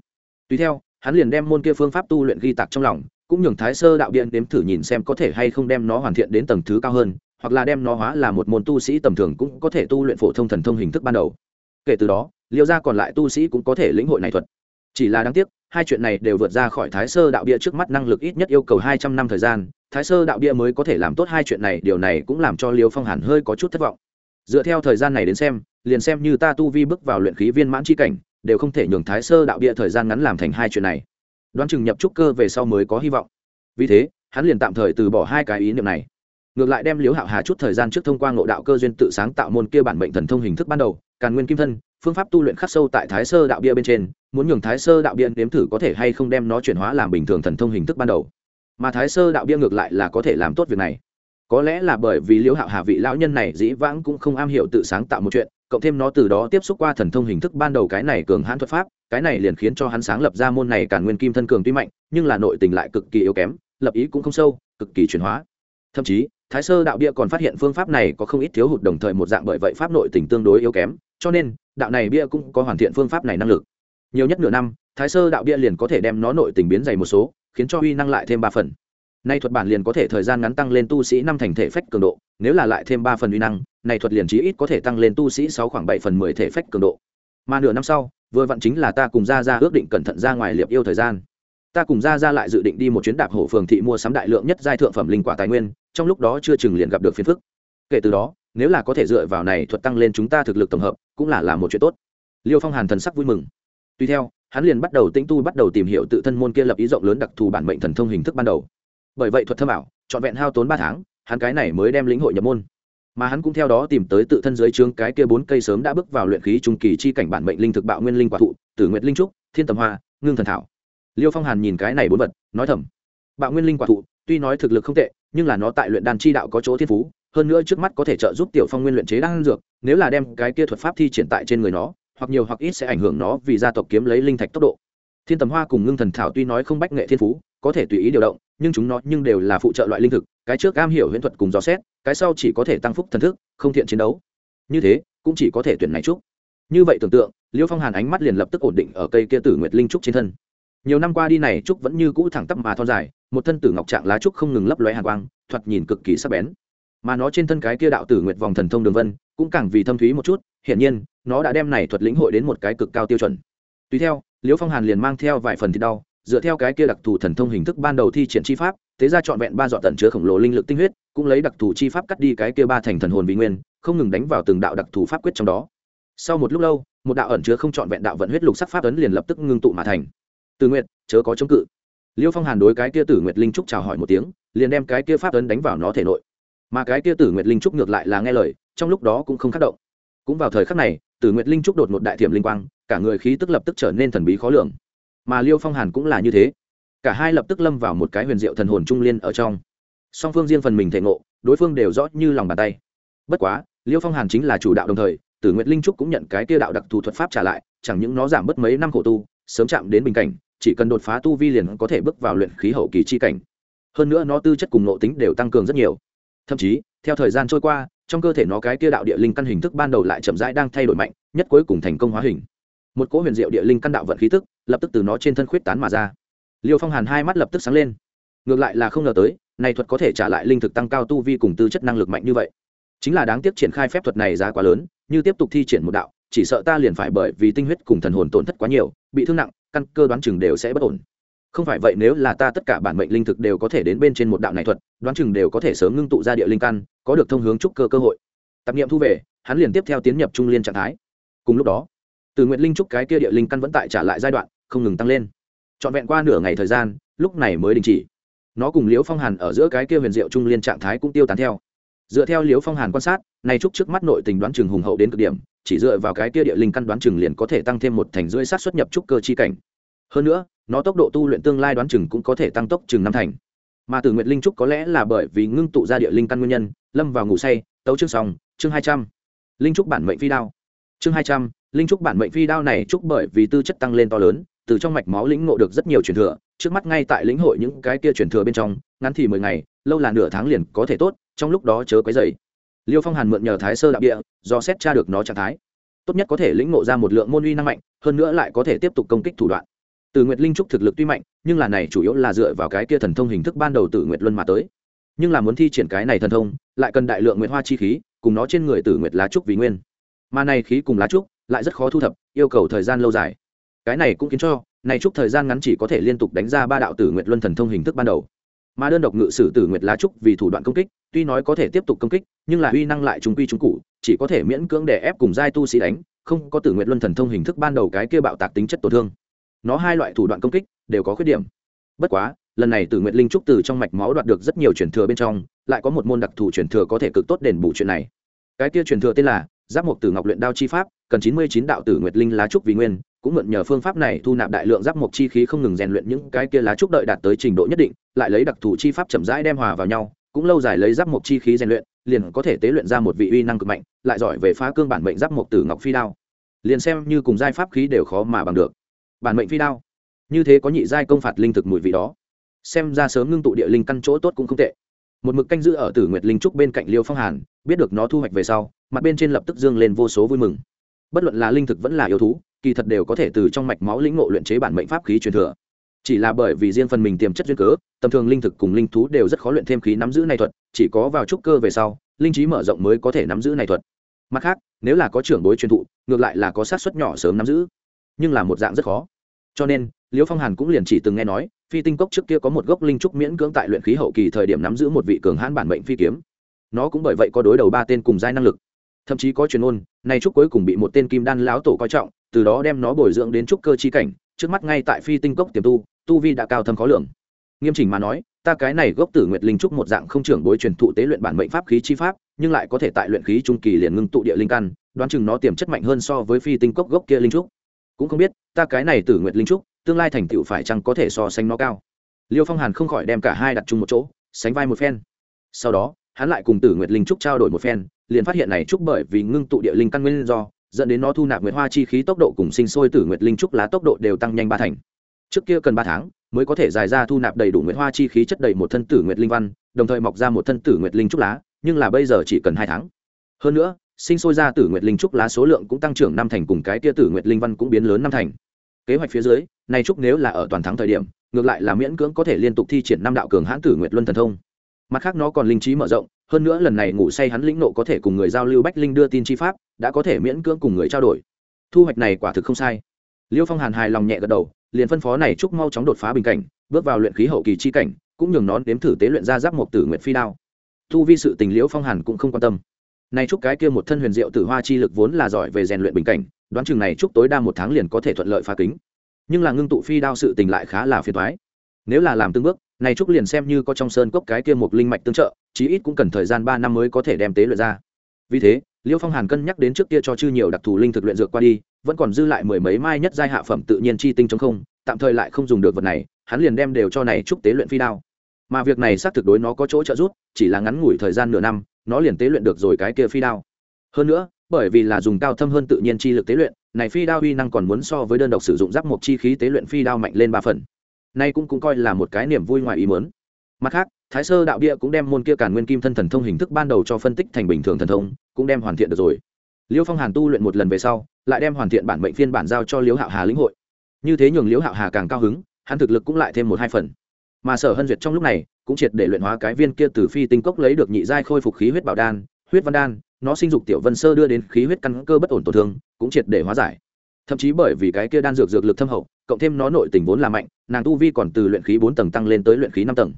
[SPEAKER 1] Tùy theo, hắn liền đem môn kia phương pháp tu luyện ghi tạc trong lòng, cũng nhường thái sơ đạo điện đếm thử nhìn xem có thể hay không đem nó hoàn thiện đến tầng thứ cao hơn, hoặc là đem nó hóa là một môn tu sĩ tầm thường cũng có thể tu luyện phổ thông thần thông hình thức ban đầu. Kể từ đó, liêu ra còn lại tu sĩ cũng có thể lĩnh hội này thuật. Chỉ là đáng tiếc, hai chuyện này đều vượt ra khỏi thái sơ đạo bia trước mắt năng lực ít nhất yêu cầu hai trăm năm thời gian, thái sơ đạo bia mới có thể làm tốt hai chuyện này, điều này cũng làm cho liêu phong hàn hơi có chút thất vọng dựa theo thời gian này đến xem, liền xem như ta tu vi bước vào luyện khí viên mãn c h i cảnh, đều không thể nhường thái sơ đạo bia thời gian ngắn làm thành hai chuyện này. Đoán chừng nhập trúc cơ về sau mới có hy vọng. Vì thế, hắn liền tạm thời từ bỏ hai cái ý niệm này. Ngược lại đem liếu hạo hà chút thời gian trước thông qua ngộ đạo cơ duyên tự sáng tạo môn kia bản bệnh thần thông hình thức ban đầu, càn nguyên kim thân, phương pháp tu luyện khắc sâu tại thái sơ đạo bia bên trên, muốn nhường thái sơ đạo bia nếm thử có thể hay không đem nó chuyển hóa làm bình thường thần thông hình thức ban đầu. Mà thái sơ đạo bia ngược lại là có thể làm tốt việc này có lẽ là bởi vì liễu hạo hà vị lão nhân này dĩ vãng cũng không am hiểu tự sáng tạo một chuyện, cộng thêm nó từ đó tiếp xúc qua thần thông hình thức ban đầu cái này cường hãn thuật pháp, cái này liền khiến cho hắn sáng lập ra môn này càn nguyên kim thân cường tuy mạnh, nhưng là nội tình lại cực kỳ yếu kém, lập ý cũng không sâu, cực kỳ chuyển hóa. Thậm chí, thái sơ đạo bia còn phát hiện phương pháp này có không ít thiếu hụt đồng thời một dạng bởi vậy pháp nội tình tương đối yếu kém, cho nên, đạo này bia cũng có hoàn thiện phương pháp này năng lực. Nhiều nhất nửa năm, thái sơ đạo bia liền có thể đem nó nội tình biến dày một số, khiến cho uy năng lại thêm ba phần nay thuật bản liền có thể thời gian ngắn tăng lên tu sĩ năm thành thể phách cường độ, nếu là lại thêm ba phần uy năng này thuật liền chí ít có thể tăng lên tu sĩ sáu khoảng bảy phần mười thể phách cường độ. Mà nửa năm sau, vừa vặn chính là ta cùng ra ra ước định cẩn thận ra ngoài liệp yêu thời gian. Ta cùng ra ra lại dự định đi một chuyến đạp hổ phường thị mua sắm đại lượng nhất giai thượng phẩm linh quả tài nguyên, trong lúc đó chưa chừng liền gặp được phiền phức. Kể từ đó, nếu là có thể dựa vào này thuật tăng lên chúng ta thực lực tổng hợp, cũng là là một chuyện tốt. Liêu phong hàn thần sắc vui mừng. Tuy theo, hắn liền bắt đầu tĩnh tu bắt đầu tìm hiểu tự thân môn kia lập ý rộng lớn đặc thù bản mệnh thần thông hình thức ban đầu bởi vậy thuật thâm ảo, trọn vẹn hao tốn ba tháng, hắn cái này mới đem lĩnh hội nhập môn. Mà hắn cũng theo đó tìm tới tự thân dưới trướng cái kia bốn cây sớm đã bước vào luyện khí trung kỳ chi cảnh bản mệnh linh thực bạo nguyên linh quả thụ, tử nguyệt linh trúc, thiên tầm hoa, ngưng thần thảo. Liêu phong hàn nhìn cái này bốn vật, nói thầm, bạo nguyên linh quả thụ, tuy nói thực lực không tệ, nhưng là nó tại luyện đan chi đạo có chỗ thiên phú, hơn nữa trước mắt có thể trợ giúp tiểu phong nguyên luyện chế đan dược, nếu là đem cái kia thuật pháp thi triển tại trên người nó, hoặc nhiều hoặc ít sẽ ảnh hưởng nó vì gia tộc kiếm lấy linh thạch tốc độ. Thiên tầm hoa cùng ngưng thần thảo tuy nói không bách nghệ thiên phú, có thể tùy ý điều động nhưng chúng nó nhưng đều là phụ trợ loại linh thực, cái trước am hiểu huyễn thuật cùng dò xét, cái sau chỉ có thể tăng phúc thần thức, không thiện chiến đấu. Như thế, cũng chỉ có thể tuyển này trúc. Như vậy tưởng tượng, liêu phong hàn ánh mắt liền lập tức ổn định ở cây kia tử nguyệt linh trúc trên thân. Nhiều năm qua đi này, trúc vẫn như cũ thẳng tắp mà thon dài, một thân tử ngọc trạng lá trúc không ngừng lấp lóe hàn quang, thoạt nhìn cực kỳ sắc bén. Mà nó trên thân cái kia đạo tử nguyệt vòng thần thông đường vân, cũng càng vì thâm thúy một chút, hiển nhiên, nó đã đem này thuật lĩnh hội đến một cái cực cao tiêu chuẩn. Tùy theo liễu phong hàn liền mang theo vài phần thịt đau dựa theo cái kia đặc thù thần thông hình thức ban đầu thi triển chi pháp, thế ra trọn vẹn ba dọn tận chứa khổng lồ linh lực tinh huyết, cũng lấy đặc thù chi pháp cắt đi cái kia ba thành thần hồn vì nguyên, không ngừng đánh vào từng đạo đặc thù pháp quyết trong đó. Sau một lúc lâu, một đạo ẩn chứa không trọn vẹn đạo vận huyết lục sắc pháp ấn liền lập tức ngưng tụ mà thành. Từ nguyện chớ có chống cự. Liêu phong hàn đối cái kia tử nguyệt linh trúc chào hỏi một tiếng, liền đem cái kia pháp ấn đánh vào nó thể nội. Mà cái kia tử nguyệt linh trúc ngược lại là nghe lời, trong lúc đó cũng không khắc động. Cũng vào thời khắc này, tử nguyệt linh trúc đột một đại thiểm linh quang, cả người khí tức lập tức trở nên thần bí khó lường mà liêu phong hàn cũng là như thế. Cả hai lập tức lâm vào một cái huyền diệu thần hồn trung liên ở trong. Song phương riêng phần mình thể ngộ, đối phương đều rõ như lòng bàn tay. Bất quá, liêu phong hàn chính là chủ đạo đồng thời, tử nguyệt linh trúc cũng nhận cái kia đạo đặc thù thuật pháp trả lại, chẳng những nó giảm bớt mấy năm khổ tu, sớm chạm đến bình cảnh, chỉ cần đột phá tu vi liền có thể bước vào luyện khí hậu kỳ chi cảnh. Hơn nữa nó tư chất cùng nội tính đều tăng cường rất nhiều. Thậm chí, theo thời gian trôi qua, trong cơ thể nó cái kia đạo địa linh căn hình thức ban đầu lại chậm rãi đang thay đổi mạnh, nhất cuối cùng thành công hóa hình một cỗ huyền diệu địa linh căn đạo vận khí tức, lập tức từ nó trên thân khuyết tán mà ra. Liêu phong hàn hai mắt lập tức sáng lên. Ngược lại là không ngờ tới, này thuật có thể trả lại linh thực tăng cao tu vi cùng tư chất năng lực mạnh như vậy. Chính là đáng tiếc triển khai phép thuật này giá quá lớn, như tiếp tục thi triển một đạo, chỉ sợ ta liền phải bởi vì tinh huyết cùng thần hồn tổn thất quá nhiều, bị thương nặng, căn cơ đoán chừng đều sẽ bất ổn. Không phải vậy nếu là ta tất cả bản mệnh linh thực đều có thể đến bên trên một đạo này thuật, đoán chừng đều có thể sớm ngưng tụ ra địa linh căn, có được thông hướng trúc cơ cơ hội. Tạp nghiệm thu về, hắn liền tiếp theo tiến nhập trung liên trạng thái. Cùng lúc đó từ nguyện linh trúc cái kia địa linh căn vẫn tại trả lại giai đoạn, không ngừng tăng lên. Trọn vẹn qua nửa ngày thời gian, lúc này mới đình chỉ. Nó cùng liễu phong hàn ở giữa cái kia huyền diệu trung liên trạng thái cũng tiêu tán theo. Dựa theo liễu phong hàn quan sát, nay trúc trước mắt nội tình đoán chừng hùng hậu đến cực điểm, chỉ dựa vào cái kia địa linh căn đoán chừng liền có thể tăng thêm một thành rưỡi sát xuất nhập trúc cơ chi cảnh. Hơn nữa, nó tốc độ tu luyện tương lai đoán chừng cũng có thể tăng tốc chừng năm thành. Mà từ nguyện linh trúc có lẽ là bởi vì ngưng tụ ra địa linh căn nguyên nhân, lâm vào ngủ say, tấu chương sòng chương hai trăm. Linh trúc bản mệnh phi đao. Chương hai trăm linh trúc bản mệnh phi đao này trúc bởi vì tư chất tăng lên to lớn, từ trong mạch máu lĩnh ngộ được rất nhiều truyền thừa, trước mắt ngay tại lĩnh hội những cái kia truyền thừa bên trong, ngắn thì mười ngày, lâu là nửa tháng liền có thể tốt, trong lúc đó chớ quấy dày liêu phong hàn mượn nhờ thái sơ đạo địa, do xét tra được nó trạng thái. Tốt nhất có thể lĩnh ngộ ra một lượng môn uy năng mạnh, hơn nữa lại có thể tiếp tục công kích thủ đoạn. Từ nguyệt linh trúc thực lực tuy mạnh, nhưng là này chủ yếu là dựa vào cái kia thần thông hình thức ban đầu từ nguyệt luân mà tới. Nhưng là muốn thi triển cái này thần thông, lại cần đại lượng nguyệt hoa chi khí, cùng nó trên người tử nguyệt lá trúc vì nguyên. Mà này khí cùng lá trúc lại rất khó thu thập, yêu cầu thời gian lâu dài. Cái này cũng khiến cho, này trúc thời gian ngắn chỉ có thể liên tục đánh ra ba đạo tử nguyệt luân thần thông hình thức ban đầu. Mà đơn độc ngự sử tử nguyệt lá trúc vì thủ đoạn công kích, tuy nói có thể tiếp tục công kích, nhưng là uy năng lại trung quy trung cụ, chỉ có thể miễn cưỡng để ép cùng giai tu sĩ đánh, không có tử nguyệt luân thần thông hình thức ban đầu cái kia bạo tạc tính chất tổn thương. Nó hai loại thủ đoạn công kích đều có khuyết điểm. Bất quá, lần này tử nguyệt linh trúc từ trong mạch máu đoạt được rất nhiều truyền thừa bên trong, lại có một môn đặc thù truyền thừa có thể cực tốt đền bù chuyện này. Cái kia truyền thừa tên là giáp mục tử ngọc luyện đao chi pháp cần chín mươi chín đạo tử nguyệt linh lá trúc vì nguyên, cũng mượn nhờ phương pháp này thu nạp đại lượng giáp mộc chi khí không ngừng rèn luyện những cái kia lá trúc đợi đạt tới trình độ nhất định, lại lấy đặc thù chi pháp chậm rãi đem hòa vào nhau, cũng lâu dài lấy giáp mộc chi khí rèn luyện, liền có thể tế luyện ra một vị uy năng cực mạnh, lại giỏi về phá cương bản mệnh giáp mộc tử ngọc phi đao. Liền xem như cùng giai pháp khí đều khó mà bằng được. Bản mệnh phi đao. Như thế có nhị giai công phạt linh thực mùi vị đó. Xem ra sớm ngưng tụ địa linh căn chỗ tốt cũng không tệ. Một mực canh giữ ở tử nguyệt linh trúc bên cạnh liêu phong hàn, biết được nó thu hoạch về sau, mặt bên trên lập tức dương lên vô số vui mừng bất luận là linh thực vẫn là yêu thú, kỳ thật đều có thể từ trong mạch máu lĩnh ngộ luyện chế bản mệnh pháp khí truyền thừa. Chỉ là bởi vì riêng phần mình tiềm chất duyên cớ, tầm thường linh thực cùng linh thú đều rất khó luyện thêm khí nắm giữ này thuật, chỉ có vào trúc cơ về sau, linh trí mở rộng mới có thể nắm giữ này thuật. Mặt khác, nếu là có trưởng bối truyền thụ, ngược lại là có sát xuất nhỏ sớm nắm giữ, nhưng là một dạng rất khó. Cho nên, liễu phong hàn cũng liền chỉ từng nghe nói, phi tinh cốc trước kia có một gốc linh trúc miễn cưỡng tại luyện khí hậu kỳ thời điểm nắm giữ một vị cường hãn bản mệnh phi kiếm. Nó cũng bởi vậy có đối đầu ba tên cùng giai năng lực thậm chí có truyền ôn nay trúc cuối cùng bị một tên kim đan lão tổ coi trọng, từ đó đem nó bồi dưỡng đến trúc cơ chi cảnh, trước mắt ngay tại phi tinh cốc tiềm tu tu vi đã cao thâm khó lường. Nghiêm chỉnh mà nói, ta cái này gốc tử nguyệt linh trúc một dạng không trưởng bối truyền thụ tế luyện bản mệnh pháp khí chi pháp, nhưng lại có thể tại luyện khí trung kỳ liền ngưng tụ địa linh căn, đoán chừng nó tiềm chất mạnh hơn so với phi tinh cốc gốc kia linh trúc. Cũng không biết, ta cái này tử nguyệt linh trúc, tương lai thành tựu phải chăng có thể so sánh nó cao? Liêu phong hàn không khỏi đem cả hai đặt chung một chỗ, sánh vai một phen. Sau đó hắn lại cùng tử nguyệt linh trúc trao đổi một phen, liền phát hiện này trúc bởi vì ngưng tụ địa linh căn nguyên do, dẫn đến nó thu nạp nguyệt hoa chi khí tốc độ cùng sinh sôi tử nguyệt linh trúc lá tốc độ đều tăng nhanh ba thành. Trước kia cần ba tháng mới có thể dài ra thu nạp đầy đủ nguyệt hoa chi khí chất đầy một thân tử nguyệt linh văn, đồng thời mọc ra một thân tử nguyệt linh trúc lá, nhưng là bây giờ chỉ cần hai tháng. Hơn nữa, sinh sôi ra tử nguyệt linh trúc lá số lượng cũng tăng trưởng năm thành cùng cái tia tử nguyệt linh văn cũng biến lớn năm thành. Kế hoạch phía dưới, này trúc nếu là ở toàn thắng thời điểm, ngược lại là miễn cưỡng có thể liên tục thi triển năm đạo cường hãn tử nguyệt luân thần thông mặt khác nó còn linh trí mở rộng, hơn nữa lần này ngủ say hắn lĩnh nộ có thể cùng người giao lưu bách linh đưa tin chi pháp, đã có thể miễn cưỡng cùng người trao đổi. Thu hoạch này quả thực không sai. Liêu phong hàn hài lòng nhẹ gật đầu, liền phân phó này chúc mau chóng đột phá bình cảnh, bước vào luyện khí hậu kỳ chi cảnh, cũng nhường nón đếm thử tế luyện ra giáp một tử nguyện phi đao. Thu vi sự tình liễu phong hàn cũng không quan tâm. Này chúc cái kia một thân huyền diệu tử hoa chi lực vốn là giỏi về rèn luyện bình cảnh, đoán chừng này chúc tối đa một tháng liền có thể thuận lợi phá kính. Nhưng là ngưng tụ phi đao sự tình lại khá là phiền toái. Nếu là làm từng bước này trúc liền xem như có trong sơn cốc cái kia một linh mạch tương trợ, chí ít cũng cần thời gian ba năm mới có thể đem tế luyện ra. Vì thế, liêu phong hàn cân nhắc đến trước kia cho chư nhiều đặc thù linh thực luyện dược qua đi, vẫn còn dư lại mười mấy mai nhất giai hạ phẩm tự nhiên chi tinh chống không, tạm thời lại không dùng được vật này, hắn liền đem đều cho này trúc tế luyện phi đao. Mà việc này xác thực đối nó có chỗ trợ giúp, chỉ là ngắn ngủi thời gian nửa năm, nó liền tế luyện được rồi cái kia phi đao. Hơn nữa, bởi vì là dùng cao thâm hơn tự nhiên chi lực tế luyện, này phi đao uy năng còn muốn so với đơn độc sử dụng giáp mộc chi khí tế luyện phi đao mạnh lên ba phần nay cũng cũng coi là một cái niềm vui ngoài ý muốn. Mặt khác, thái sơ đạo địa cũng đem môn kia càn nguyên kim thân thần thông hình thức ban đầu cho phân tích thành bình thường thần thông, cũng đem hoàn thiện được rồi. Liêu phong hàn tu luyện một lần về sau, lại đem hoàn thiện bản mệnh phiên bản giao cho liễu hạo hà lĩnh hội. Như thế nhường liễu hạo hà càng cao hứng, hắn thực lực cũng lại thêm một hai phần. Mà sở hân duyệt trong lúc này, cũng triệt để luyện hóa cái viên kia từ phi tinh cốc lấy được nhị giai khôi phục khí huyết bảo đan, huyết văn đan, nó sinh dục tiểu vân sơ đưa đến khí huyết căn cơ bất ổn tổn thương, cũng triệt để hóa giải. Thậm chí bởi vì cái kia đan dược dược lực thâm hậu cộng thêm nó nội tình vốn là mạnh, nàng tu vi còn từ luyện khí bốn tầng tăng lên tới luyện khí năm tầng.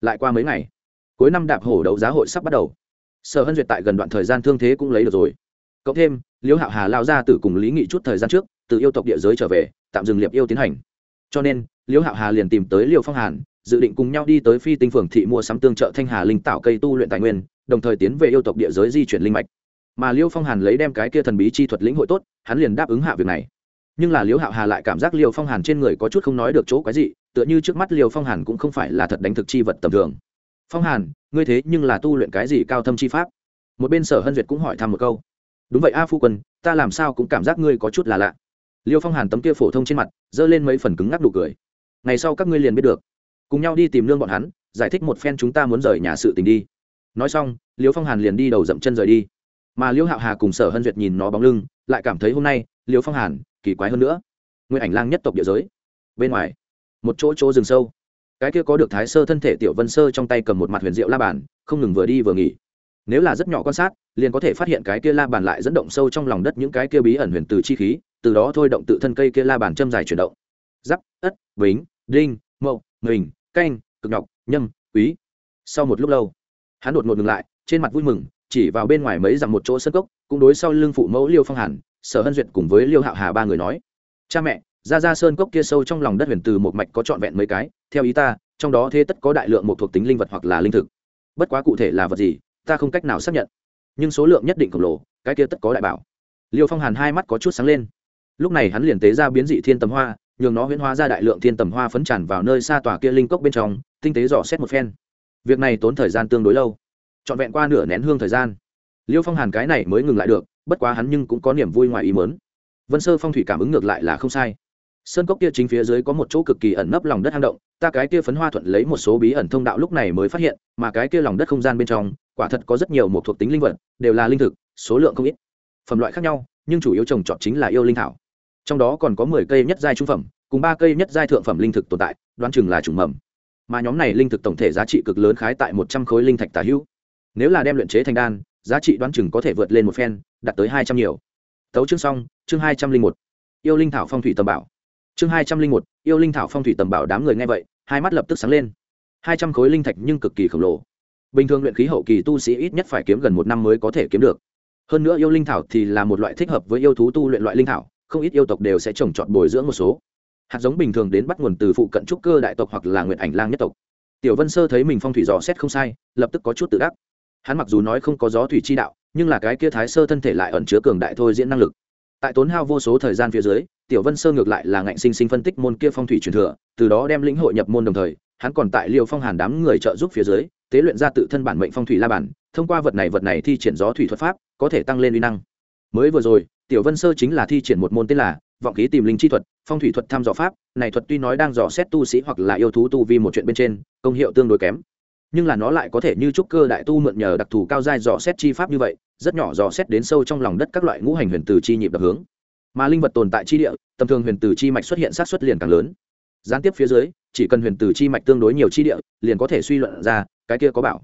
[SPEAKER 1] Lại qua mấy ngày, cuối năm đạp hổ đấu giá hội sắp bắt đầu. Sở hân duyệt tại gần đoạn thời gian thương thế cũng lấy được rồi. Cộng thêm, liễu hạo hà lao ra từ cùng lý nghị chút thời gian trước, từ yêu tộc địa giới trở về, tạm dừng liệp yêu tiến hành. Cho nên, liễu hạo hà liền tìm tới liều phong hàn, dự định cùng nhau đi tới phi tinh phường thị mua sắm tương trợ thanh hà linh tạo cây tu luyện tài nguyên, đồng thời tiến về yêu tộc địa giới di chuyển linh mạch. Mà liêu phong hàn lấy đem cái kia thần bí chi thuật lĩnh hội tốt, hắn liền đáp ứng hạ việc này nhưng là liễu hạo hà lại cảm giác liều phong hàn trên người có chút không nói được chỗ cái gì tựa như trước mắt liều phong hàn cũng không phải là thật đánh thực chi vật tầm thường. Phong hàn, ngươi thế nhưng là tu luyện cái gì cao thâm chi pháp? Một bên sở hân duyệt cũng hỏi thăm một câu. Đúng vậy a phu quân, ta làm sao cũng cảm giác ngươi có chút là lạ. Liêu phong hàn tấm kia phổ thông trên mặt, giơ lên mấy phần cứng ngắc đủ cười. Ngày sau các ngươi liền biết được. Cùng nhau đi tìm lương bọn hắn, giải thích một phen chúng ta muốn rời nhà sự tình đi. Nói xong, liêu phong hàn liền đi đầu dậm chân rời đi. Mà liêu hạo hà cùng sở hân duyệt nhìn nó bóng lưng, lại cảm thấy hôm nay, liêu phong hàn kỳ quái hơn nữa. Nguyên ảnh lang nhất tộc địa giới. Bên ngoài, một chỗ chỗ rừng sâu. Cái kia có được thái sơ thân thể tiểu vân sơ trong tay cầm một mặt huyền diệu la bàn, không ngừng vừa đi vừa nghỉ. Nếu là rất nhỏ quan sát, liền có thể phát hiện cái kia la bàn lại dẫn động sâu trong lòng đất những cái kia bí ẩn huyền từ chi khí, từ đó thôi động tự thân cây kia la bàn châm dài chuyển động. Giáp, ất, bính, đinh, mậu, mình, canh, cực nhọc, nhâm, quý. Sau một lúc lâu, hắn đột ngột ngừng lại, trên mặt vui mừng, chỉ vào bên ngoài mấy dặm một chỗ sân cốc, cũng đối sau lưng phụ mẫu liêu phong hàn sở hân duyệt cùng với liêu hạo hà ba người nói, cha mẹ ra ra sơn cốc kia sâu trong lòng đất huyền từ một mạch có trọn vẹn mấy cái, theo ý ta, trong đó thế tất có đại lượng một thuộc tính linh vật hoặc là linh thực. Bất quá cụ thể là vật gì, ta không cách nào xác nhận. Nhưng số lượng nhất định khổng lồ, cái kia tất có đại bảo. Liêu phong hàn hai mắt có chút sáng lên. Lúc này hắn liền tế ra biến dị thiên tầm hoa, nhường nó huyễn hóa ra đại lượng thiên tầm hoa phấn tràn vào nơi xa tòa kia linh cốc bên trong, tinh tế dò xét một phen. Việc này tốn thời gian tương đối lâu, trọn vẹn qua nửa nén hương thời gian. Liêu phong hàn cái này mới ngừng lại được bất quá hắn nhưng cũng có niềm vui ngoài ý mớn vân sơ phong thủy cảm ứng ngược lại là không sai. Sơn cốc kia chính phía dưới có một chỗ cực kỳ ẩn nấp lòng đất hang động, ta cái kia phấn hoa thuận lấy một số bí ẩn thông đạo lúc này mới phát hiện, mà cái kia lòng đất không gian bên trong, quả thật có rất nhiều một thuộc tính linh vật, đều là linh thực, số lượng không ít. Phẩm loại khác nhau, nhưng chủ yếu trồng trọt chính là yêu linh thảo. Trong đó còn có mười cây nhất giai trung phẩm, cùng ba cây nhất giai thượng phẩm linh thực tồn tại, đoán chừng là chủng mầm. Mà nhóm này linh thực tổng thể giá trị cực lớn khái tại một trăm khối linh thạch tả hữu. Nếu là đem luyện chế thành đan giá trị đoán chừng có thể vượt lên một phen, đạt tới hai trăm nhiều. Tấu chương xong, chương hai trăm linh một. Yêu linh thảo phong thủy tầm bảo. Chương hai trăm linh một, yêu linh thảo phong thủy tầm bảo đám người nghe vậy, hai mắt lập tức sáng lên. Hai trăm khối linh thạch nhưng cực kỳ khổng lồ. Bình thường luyện khí hậu kỳ tu sĩ ít nhất phải kiếm gần một năm mới có thể kiếm được. Hơn nữa yêu linh thảo thì là một loại thích hợp với yêu thú tu luyện loại linh thảo, không ít yêu tộc đều sẽ trồng trọt bồi dưỡng một số. Hạt giống bình thường đến bắt nguồn từ phụ cận trúc cơ đại tộc hoặc là nguyện ảnh lang nhất tộc. Tiểu vân sơ thấy mình phong thủy dò xét không sai, lập tức có chút tự đắc hắn mặc dù nói không có gió thủy chi đạo, nhưng là cái kia thái sơ thân thể lại ẩn chứa cường đại thôi diễn năng lực. Tại tốn hao vô số thời gian phía dưới, tiểu vân sơ ngược lại là ngạnh sinh sinh phân tích môn kia phong thủy truyền thừa, từ đó đem lĩnh hội nhập môn đồng thời, hắn còn tại liều phong hàn đám người trợ giúp phía dưới, tế luyện ra tự thân bản mệnh phong thủy la bản thông qua vật này vật này thi triển gió thủy thuật pháp, có thể tăng lên uy năng. Mới vừa rồi, tiểu vân sơ chính là thi triển một môn tên là vọng khí tìm linh chi thuật, phong thủy thuật thăm dò pháp, này thuật tuy nói đang dò xét tu sĩ hoặc là yêu thú tu vi một chuyện bên trên, công hiệu tương đối kém nhưng là nó lại có thể như trúc cơ đại tu mượn nhờ đặc thù cao giai dò xét chi pháp như vậy, rất nhỏ dò xét đến sâu trong lòng đất các loại ngũ hành huyền từ chi nhịp đặc hướng. Mà linh vật tồn tại chi địa, tầm thường huyền từ chi mạch xuất hiện sát xuất liền càng lớn. Gián tiếp phía dưới, chỉ cần huyền từ chi mạch tương đối nhiều chi địa, liền có thể suy luận ra, cái kia có bảo.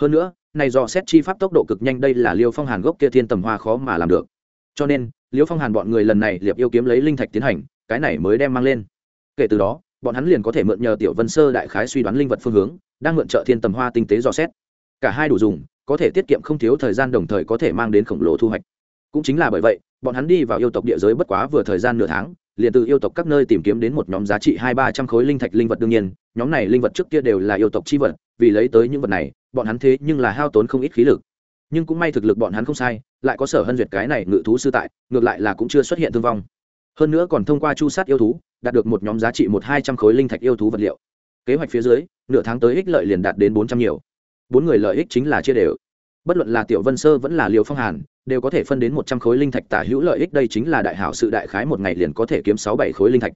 [SPEAKER 1] Hơn nữa, này dò xét chi pháp tốc độ cực nhanh đây là liêu phong hàn gốc kia thiên tầm hoa khó mà làm được. Cho nên, liêu phong hàn bọn người lần này liệp yêu kiếm lấy linh thạch tiến hành, cái này mới đem mang lên. Kể từ đó, bọn hắn liền có thể mượn nhờ tiểu vân sơ đại khái suy đoán linh vật phương hướng đang mượn trợ thiên tầm hoa tinh tế dò xét. Cả hai đủ dùng, có thể tiết kiệm không thiếu thời gian đồng thời có thể mang đến khổng lồ thu hoạch. Cũng chính là bởi vậy, bọn hắn đi vào yêu tộc địa giới bất quá vừa thời gian nửa tháng, liền từ yêu tộc các nơi tìm kiếm đến một nhóm giá trị hai ba trăm khối linh thạch linh vật đương nhiên, nhóm này linh vật trước kia đều là yêu tộc chi vật, vì lấy tới những vật này, bọn hắn thế nhưng là hao tốn không ít khí lực. Nhưng cũng may thực lực bọn hắn không sai, lại có sở hân duyệt cái này ngự thú sư tại, ngược lại là cũng chưa xuất hiện thương vong. Hơn nữa còn thông qua chu sát yêu thú, đạt được một nhóm giá trị một hai trăm khối linh thạch yêu thú vật liệu kế hoạch phía dưới, nửa tháng tới ích lợi liền đạt đến bốn trăm nhiều. Bốn người lợi ích chính là chia đều. Bất luận là tiểu vân sơ vẫn là liều phong hàn, đều có thể phân đến một trăm khối linh thạch tả hữu lợi ích. Đây chính là đại hảo sự đại khái một ngày liền có thể kiếm sáu bảy khối linh thạch.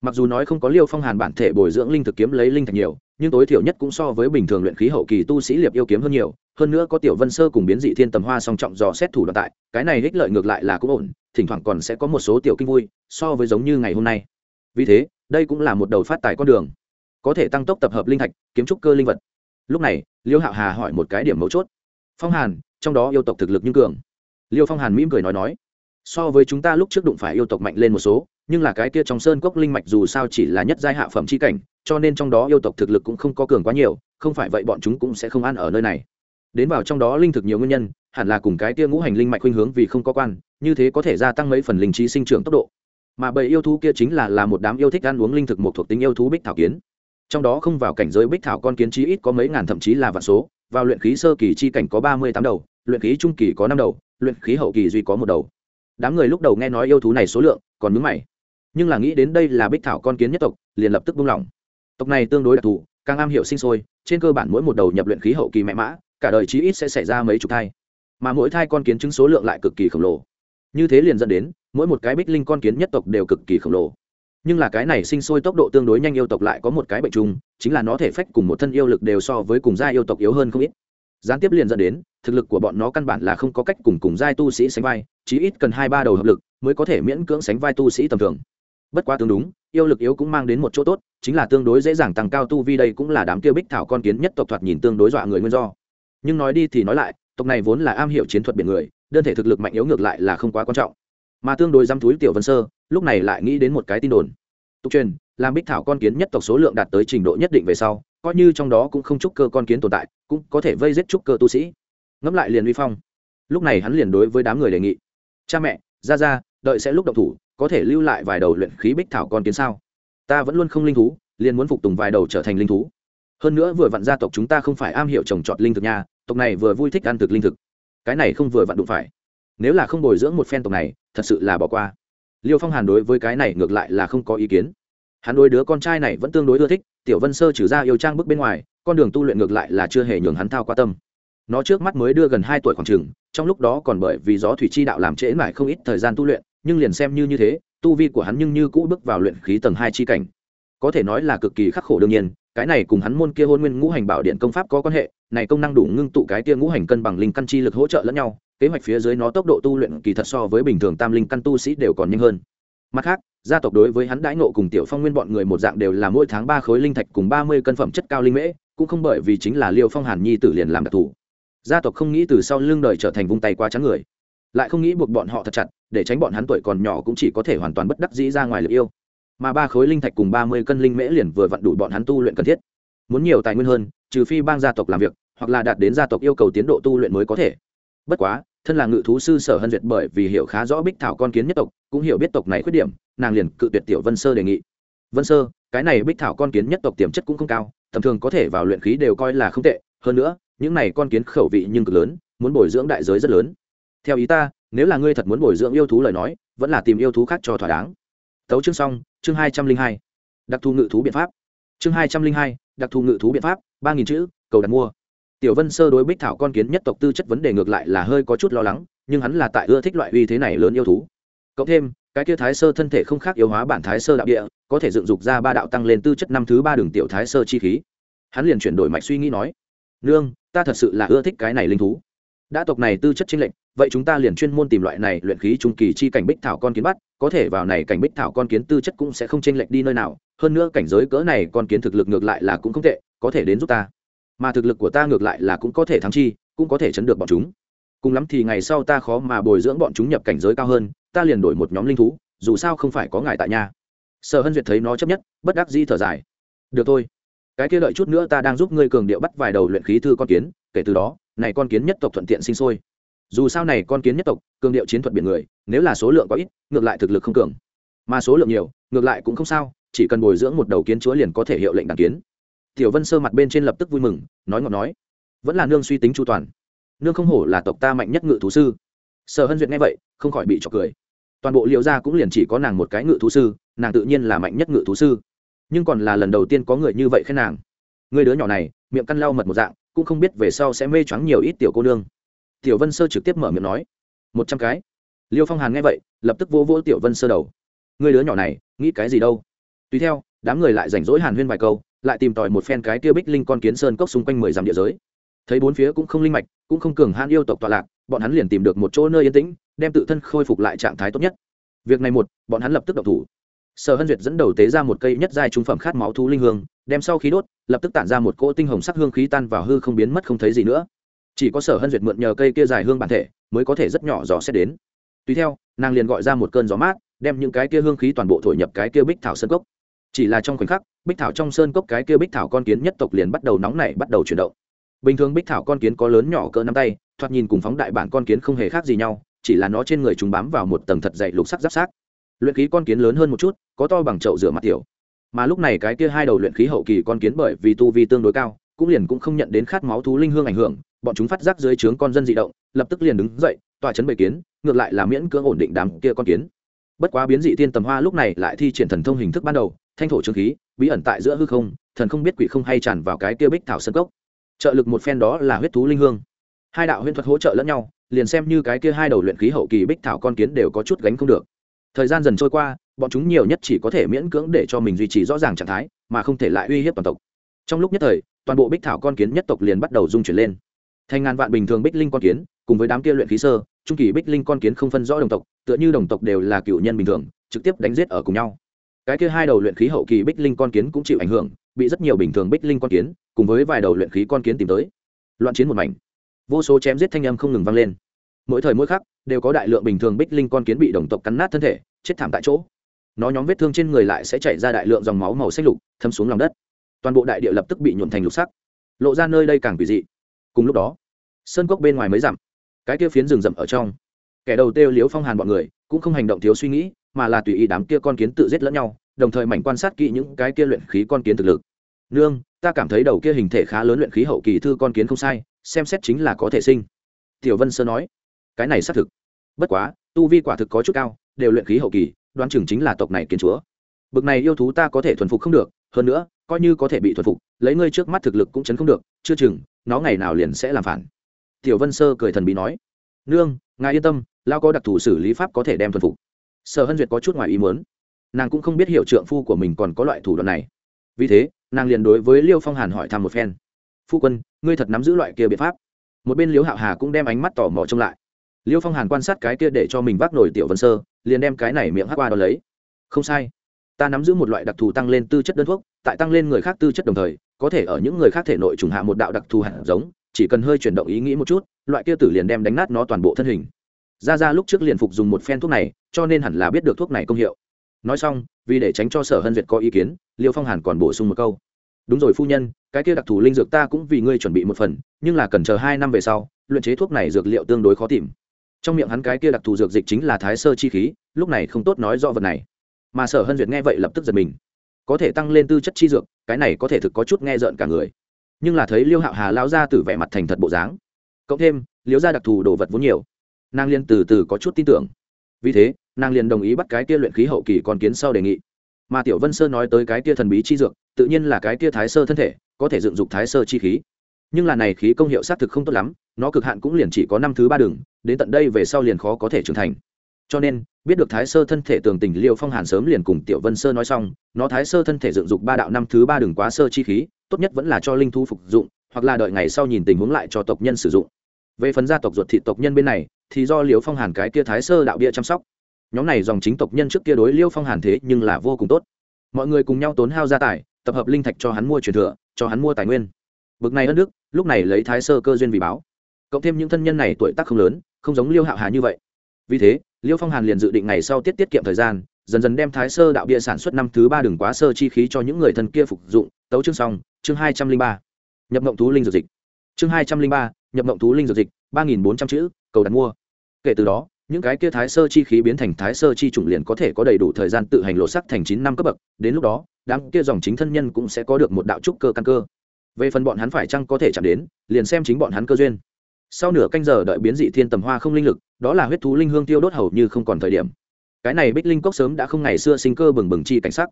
[SPEAKER 1] Mặc dù nói không có liêu phong hàn bản thể bồi dưỡng linh thực kiếm lấy linh thạch nhiều, nhưng tối thiểu nhất cũng so với bình thường luyện khí hậu kỳ tu sĩ liệp yêu kiếm hơn nhiều. Hơn nữa có tiểu vân sơ cùng biến dị thiên tầm hoa song trọng dò xét thủ đoạn tại, cái này ích lợi ngược lại là cũng ổn, thỉnh thoảng còn sẽ có một số tiểu kinh vui, so với giống như ngày hôm nay. Vì thế, đây cũng là một đầu phát tài con đường có thể tăng tốc tập hợp linh thạch, kiếm trúc cơ linh vật. Lúc này, liêu hạo hà hỏi một cái điểm mấu chốt. Phong hàn, trong đó yêu tộc thực lực như cường. Liêu phong hàn mỉm cười nói nói, so với chúng ta lúc trước đụng phải yêu tộc mạnh lên một số, nhưng là cái kia trong sơn cốc linh mạch dù sao chỉ là nhất giai hạ phẩm c h i cảnh, cho nên trong đó yêu tộc thực lực cũng không có cường quá nhiều, không phải vậy bọn chúng cũng sẽ không ăn ở nơi này. Đến vào trong đó linh thực nhiều nguyên nhân, hẳn là cùng cái kia ngũ hành linh mạch khuynh hướng vì không có quan, như thế có thể gia tăng mấy phần linh trí sinh trưởng tốc độ. Mà bầy yêu thú kia chính là là một đám yêu thích ăn uống linh thực một thuộc tính yêu thú bích thảo kiến trong đó không vào cảnh giới bích thảo con kiến chí ít có mấy ngàn thậm chí là vạn số, vào luyện khí sơ kỳ chi cảnh có ba mươi tám đầu, luyện khí trung kỳ có năm đầu, luyện khí hậu kỳ duy có một đầu. Đám người lúc đầu nghe nói yêu thú này số lượng, còn mướn mày. Nhưng là nghĩ đến đây là bích thảo con kiến nhất tộc, liền lập tức buông lỏng. Tộc này tương đối đặc thù, càng am hiểu sinh sôi, trên cơ bản mỗi một đầu nhập luyện khí hậu kỳ mẹ mã, cả đời chí ít sẽ xảy ra mấy chục thai. Mà mỗi thai con kiến chứng số lượng lại cực kỳ khổng lồ. Như thế liền dẫn đến, mỗi một cái bích linh con kiến nhất tộc đều cực kỳ khổng lồ nhưng là cái này sinh sôi tốc độ tương đối nhanh yêu tộc lại có một cái bệnh chung, chính là nó thể phách cùng một thân yêu lực đều so với cùng gia yêu tộc yếu hơn không ít. Gián tiếp liền dẫn đến, thực lực của bọn nó căn bản là không có cách cùng cùng giai tu sĩ sánh vai, chí ít cần hai ba đầu hợp lực mới có thể miễn cưỡng sánh vai tu sĩ tầm thường. Bất quá tương đúng, yêu lực yếu cũng mang đến một chỗ tốt, chính là tương đối dễ dàng tăng cao tu vi đây cũng là đám kia bích thảo con kiến nhất tộc thoạt nhìn tương đối dọa người nguyên do. Nhưng nói đi thì nói lại, tộc này vốn là am hiểu chiến thuật biển người, đơn thể thực lực mạnh yếu ngược lại là không quá quan trọng. Mà tương đối dăm túi tiểu vân sơ lúc này lại nghĩ đến một cái tin đồn. Tục truyền làm bích thảo con kiến nhất tộc số lượng đạt tới trình độ nhất định về sau coi như trong đó cũng không trúc cơ con kiến tồn tại cũng có thể vây giết trúc cơ tu sĩ. Ngẫm lại liền uy phong. Lúc này hắn liền đối với đám người đề nghị. Cha mẹ ra ra đợi sẽ lúc động thủ có thể lưu lại vài đầu luyện khí bích thảo con kiến sao? Ta vẫn luôn không linh thú liền muốn phục tùng vài đầu trở thành linh thú. Hơn nữa vừa vặn gia tộc chúng ta không phải am hiểu trồng trọt linh thực nhà, tộc này vừa vui thích ăn thực linh thực. Cái này không vừa vặn đụng phải. Nếu là không bồi dưỡng một phen tộc này thật sự là bỏ qua liêu phong hàn đối với cái này ngược lại là không có ý kiến. Hắn đối đứa con trai này vẫn tương đối ưa thích, tiểu vân sơ trừ ra yêu trang bước bên ngoài, con đường tu luyện ngược lại là chưa hề nhường hắn thao qua tâm. Nó trước mắt mới đưa gần hai tuổi khoảng trường trong lúc đó còn bởi vì gió thủy chi đạo làm trễ mãi không ít thời gian tu luyện, nhưng liền xem như như thế, tu vi của hắn nhưng như cũ bước vào luyện khí tầng hai chi cảnh. Có thể nói là cực kỳ khắc khổ đương nhiên, cái này cùng hắn môn kia hôn nguyên ngũ hành bảo điện công pháp có quan hệ, này công năng đủ ngưng tụ cái kia ngũ hành cân bằng linh căn chi lực hỗ trợ lẫn nhau kế hoạch phía dưới nó tốc độ tu luyện kỳ thật so với bình thường tam linh căn tu sĩ đều còn nhanh hơn. Mặt khác, gia tộc đối với hắn đãi nộ cùng tiểu phong nguyên bọn người một dạng đều là mỗi tháng ba khối linh thạch cùng ba mươi cân phẩm chất cao linh mễ, cũng không bởi vì chính là liêu phong hàn nhi tử liền làm đặc thù. Gia tộc không nghĩ từ sau lưng đời trở thành vung tay quá trắng người. Lại không nghĩ buộc bọn họ thật chặt, để tránh bọn hắn tuổi còn nhỏ cũng chỉ có thể hoàn toàn bất đắc dĩ ra ngoài lực yêu. Mà ba khối linh thạch cùng ba mươi cân linh mễ liền vừa vặn đủ bọn hắn tu luyện cần thiết. Muốn nhiều tài nguyên hơn, trừ phi bang gia tộc làm việc, hoặc là đạt đến gia tộc yêu cầu tiến độ tu luyện mới có thể bất quá, thân là ngự thú sư sở hân duyệt bởi vì hiểu khá rõ bích thảo con kiến nhất tộc, cũng hiểu biết tộc này khuyết điểm, nàng liền cự tuyệt tiểu vân sơ đề nghị. Vân sơ, cái này bích thảo con kiến nhất tộc tiềm chất cũng không cao, tầm thường có thể vào luyện khí đều coi là không tệ, hơn nữa, những này con kiến khẩu vị nhưng cực lớn, muốn bồi dưỡng đại giới rất lớn. Theo ý ta, nếu là ngươi thật muốn bồi dưỡng yêu thú lời nói, vẫn là tìm yêu thú khác cho thỏa đáng. Tấu chương xong, chương hai trăm linh hai. Đặc thù ngự thú biện pháp. Chương hai trăm linh hai, đặc thù ngự thú biện pháp, ba nghìn chữ, cầu đặt mua tiểu vân sơ đối bích thảo con kiến nhất tộc tư chất vấn đề ngược lại là hơi có chút lo lắng, nhưng hắn là tại ưa thích loại uy thế này lớn yêu thú. Cộng thêm, cái kia thái sơ thân thể không khác yếu hóa bản thái sơ đạo địa, có thể dựng dục ra ba đạo tăng lên tư chất năm thứ ba đường tiểu thái sơ chi khí. Hắn liền chuyển đổi mạch suy nghĩ nói, nương, ta thật sự là ưa thích cái này linh thú. Đã tộc này tư chất chính lệnh vậy chúng ta liền chuyên môn tìm loại này luyện khí trung kỳ chi cảnh bích thảo con kiến bắt, có thể vào này cảnh bích thảo con kiến tư chất cũng sẽ không chênh lệch đi nơi nào, hơn nữa cảnh giới cỡ này con kiến thực lực ngược lại là cũng không tệ, có thể đến giúp ta mà thực lực của ta ngược lại là cũng có thể thắng chi, cũng có thể chấn được bọn chúng. Cùng lắm thì ngày sau ta khó mà bồi dưỡng bọn chúng nhập cảnh giới cao hơn, ta liền đổi một nhóm linh thú, dù sao không phải có ngài tại nhà sở hân duyệt thấy nó chấp nhất, bất đắc di thở dài. Được thôi. Cái kia đợi chút nữa ta đang giúp ngươi cường điệu bắt vài đầu luyện khí thư con kiến, kể từ đó, này con kiến nhất tộc thuận tiện sinh sôi. Dù sao này con kiến nhất tộc, cường điệu chiến thuật biển người, nếu là số lượng có ít, ngược lại thực lực không cường. Mà số lượng nhiều, ngược lại cũng không sao, chỉ cần bồi dưỡng một đầu kiến chúa liền có thể hiệu lệnh đàn kiến tiểu vân sơ mặt bên trên lập tức vui mừng, nói ngọt nói, vẫn là nương suy tính chu toàn. Nương không hổ là tộc ta mạnh nhất ngự thú sư. Sở hân duyệt nghe vậy, không khỏi bị trọc cười. Toàn bộ liệu ra cũng liền chỉ có nàng một cái ngự thú sư, nàng tự nhiên là mạnh nhất ngự thú sư. Nhưng còn là lần đầu tiên có người như vậy khen nàng. Người đứa nhỏ này, miệng căn lau mật một dạng, cũng không biết về sau sẽ mê choáng nhiều ít tiểu cô nương. Tiểu vân sơ trực tiếp mở miệng nói, một trăm cái. Liêu phong hàn nghe vậy, lập tức vô vỗ tiểu vân sơ đầu. Người đứa nhỏ này, nghĩ cái gì đâu? Tùy theo, đám người lại rảnh rỗi hàn huyên vài câu lại tìm tòi một phen cái kia bích linh con kiến sơn cốc xung quanh mười dặm địa giới. Thấy bốn phía cũng không linh mạch, cũng không cường hãn yêu tộc tọa lạc, bọn hắn liền tìm được một chỗ nơi yên tĩnh, đem tự thân khôi phục lại trạng thái tốt nhất. Việc này một, bọn hắn lập tức độc thủ. Sở hân duyệt dẫn đầu tế ra một cây nhất giai trung phẩm khát máu thú linh hương, đem sau khí đốt, lập tức tản ra một cỗ tinh hồng sắc hương khí tan vào hư không biến mất không thấy gì nữa. Chỉ có sở hân duyệt mượn nhờ cây kia dài hương bản thể, mới có thể rất nhỏ gió sẽ đến. Tùy theo, nàng liền gọi ra một cơn gió mát, đem những cái kia hương khí toàn bộ thổi nhập cái kia bích thảo sơn cốc chỉ là trong khoảnh khắc, bích thảo trong sơn cốc cái kia bích thảo con kiến nhất tộc liền bắt đầu nóng nảy, bắt đầu chuyển động. Bình thường bích thảo con kiến có lớn nhỏ cỡ nắm tay, thoạt nhìn cùng phóng đại bản con kiến không hề khác gì nhau, chỉ là nó trên người chúng bám vào một tầng thật dày lục sắc giáp sát. Luyện khí con kiến lớn hơn một chút, có to bằng chậu rửa mặt tiểu. Mà lúc này cái kia hai đầu luyện khí hậu kỳ con kiến bởi vì tu vi tương đối cao, cũng liền cũng không nhận đến khát máu thú linh hương ảnh hưởng, bọn chúng phát giác dưới trướng con dân dị động, lập tức liền đứng dậy, tòa chấn bầy kiến, ngược lại là miễn cưỡng ổn định đám kia con kiến. Bất quá biến dị tiên tầm hoa lúc này lại thi triển thần thông hình thức ban đầu thanh thổ trương khí, bí ẩn tại giữa hư không, thần không biết quỷ không hay tràn vào cái kia bích thảo sân cốc. Trợ lực một phen đó là huyết thú linh hương. Hai đạo huyễn thuật hỗ trợ lẫn nhau, liền xem như cái kia hai đầu luyện khí hậu kỳ bích thảo con kiến đều có chút gánh không được. Thời gian dần trôi qua, bọn chúng nhiều nhất chỉ có thể miễn cưỡng để cho mình duy trì rõ ràng trạng thái, mà không thể lại uy hiếp toàn tộc. Trong lúc nhất thời, toàn bộ bích thảo con kiến nhất tộc liền bắt đầu dung chuyển lên. Thành ngàn vạn bình thường bích linh con kiến, cùng với đám kia luyện khí sơ, trung kỳ bích linh con kiến không phân rõ đồng tộc, tựa như đồng tộc đều là cựu nhân bình thường, trực tiếp đánh giết ở cùng nhau cái kia hai đầu luyện khí hậu kỳ bích linh con kiến cũng chịu ảnh hưởng, bị rất nhiều bình thường bích linh con kiến cùng với vài đầu luyện khí con kiến tìm tới. Loạn chiến một mảnh. Vô số chém giết thanh âm không ngừng vang lên. Mỗi thời mỗi khắc, đều có đại lượng bình thường bích linh con kiến bị đồng tộc cắn nát thân thể, chết thảm tại chỗ. Nó nhóm vết thương trên người lại sẽ chảy ra đại lượng dòng máu màu xanh lục, thấm xuống lòng đất. Toàn bộ đại địa lập tức bị nhuộn thành lục sắc. Lộ ra nơi đây càng quỷ dị. Cùng lúc đó, sơn cốc bên ngoài mới dặm, cái kia phiến rừng rậm ở trong. Kẻ đầu têu liếu phong hàn bọn người cũng không hành động thiếu suy nghĩ mà là tùy ý đám kia con kiến tự giết lẫn nhau, đồng thời mảnh quan sát kỹ những cái kia luyện khí con kiến thực lực. Nương, ta cảm thấy đầu kia hình thể khá lớn luyện khí hậu kỳ thư con kiến không sai, xem xét chính là có thể sinh. Tiểu vân sơ nói, cái này xác thực. Bất quá, tu vi quả thực có chút cao, đều luyện khí hậu kỳ, đoán chừng chính là tộc này kiến chúa. Bực này yêu thú ta có thể thuần phục không được, hơn nữa, coi như có thể bị thuần phục, lấy ngươi trước mắt thực lực cũng chấn không được, chưa chừng, nó ngày nào liền sẽ làm phản. Tiểu vân sơ cười thần bí nói, nương, ngài yên tâm lao có đặc thù xử lý pháp có thể đem thuần phục sở hân duyệt có chút ngoài ý muốn. Nàng cũng không biết hiểu trượng phu của mình còn có loại thủ đoạn này. Vì thế, nàng liền đối với liêu phong hàn hỏi thăm một phen. Phu quân, ngươi thật nắm giữ loại kia biện pháp? Một bên liêu hạo hà cũng đem ánh mắt tò mò trông lại. Liêu phong hàn quan sát cái kia để cho mình vác nổi tiểu vân sơ, liền đem cái này miệng hắc qua đ ó lấy. Không sai. Ta nắm giữ một loại đặc thù tăng lên tư chất đơn thuốc, tại tăng lên người khác tư chất đồng thời, có thể ở những người khác thể nội trùng hạ một đạo đặc thù hạt giống, chỉ cần hơi chuyển động ý nghĩ một chút, loại kia tử liền đem đánh nát nó toàn bộ thân hình ra ra lúc trước liền phục dùng một phen thuốc này, cho nên hẳn là biết được thuốc này công hiệu. Nói xong, vì để tránh cho sở hân duyệt có ý kiến, liêu phong hàn còn bổ sung một câu. Đúng rồi phu nhân, cái kia đặc thù linh dược ta cũng vì ngươi chuẩn bị một phần, nhưng là cần chờ hai năm về sau, luyện chế thuốc này dược liệu tương đối khó tìm. Trong miệng hắn cái kia đặc thù dược dịch chính là thái sơ chi khí, lúc này không tốt nói do vật này. Mà sở hân duyệt nghe vậy lập tức giật mình. Có thể tăng lên tư chất chi dược, cái này có thể thực có chút nghe rợn cả người. Nhưng là thấy liêu hạo hà lao ra từ vẻ mặt thành thật bộ dáng. Cộng thêm liếu ra đặc thù đồ vật vốn nhiều nàng liền từ từ có chút tin tưởng. Vì thế, nàng liền đồng ý bắt cái kia luyện khí hậu kỳ còn kiến sau đề nghị. Mà tiểu vân sơ nói tới cái kia thần bí chi dược, tự nhiên là cái kia thái sơ thân thể, có thể dựng dục thái sơ chi khí. Nhưng là này khí công hiệu xác thực không tốt lắm, nó cực hạn cũng liền chỉ có năm thứ ba đường, đến tận đây về sau liền khó có thể trưởng thành. Cho nên, biết được thái sơ thân thể tường tình liêu phong hàn sớm liền cùng tiểu vân sơ nói xong, nó thái sơ thân thể dựng dục ba đạo năm thứ ba đường quá sơ chi khí, tốt nhất vẫn là cho linh thu phục dụng, hoặc là đợi ngày sau nhìn tình huống lại cho tộc nhân sử dụng. Về phần gia tộc ruột thị tộc nhân bên này thì do liêu phong hàn cái kia thái sơ đạo bia chăm sóc. Nhóm này dòng chính tộc nhân trước kia đối liêu phong hàn thế nhưng là vô cùng tốt. Mọi người cùng nhau tốn hao gia tài, tập hợp linh thạch cho hắn mua truyền thừa, cho hắn mua tài nguyên. Bực này ân đức, lúc này lấy thái sơ cơ duyên vì báo. Cộng thêm những thân nhân này tuổi tác không lớn, không giống liêu hạo hà như vậy. Vì thế, liêu phong hàn liền dự định ngày sau tiết tiết kiệm thời gian, dần dần đem thái sơ đạo bia sản xuất năm thứ ba đường quá sơ chi khí cho những người thân kia phục dụng. Tấu chương xong, chương hai trăm linh ba. Nhập mộng thú linh dược dịch. Chương hai trăm linh ba, nhập mộng thú linh dược dịch, ba nghìn bốn trăm chữ, cầu đặt mua kể từ đó, những cái kia thái sơ chi khí biến thành thái sơ chi trùng liền có thể có đầy đủ thời gian tự hành lộ sắc thành chín năm cấp bậc. Đến lúc đó, đám kia dòng chính thân nhân cũng sẽ có được một đạo trúc cơ căn cơ. Về phần bọn hắn phải chăng có thể chạm đến, liền xem chính bọn hắn cơ duyên. Sau nửa canh giờ đợi biến dị thiên tầm hoa không linh lực, đó là huyết thú linh hương tiêu đốt hầu như không còn thời điểm. Cái này bích linh cốc sớm đã không ngày xưa sinh cơ bừng bừng chi cảnh sắc.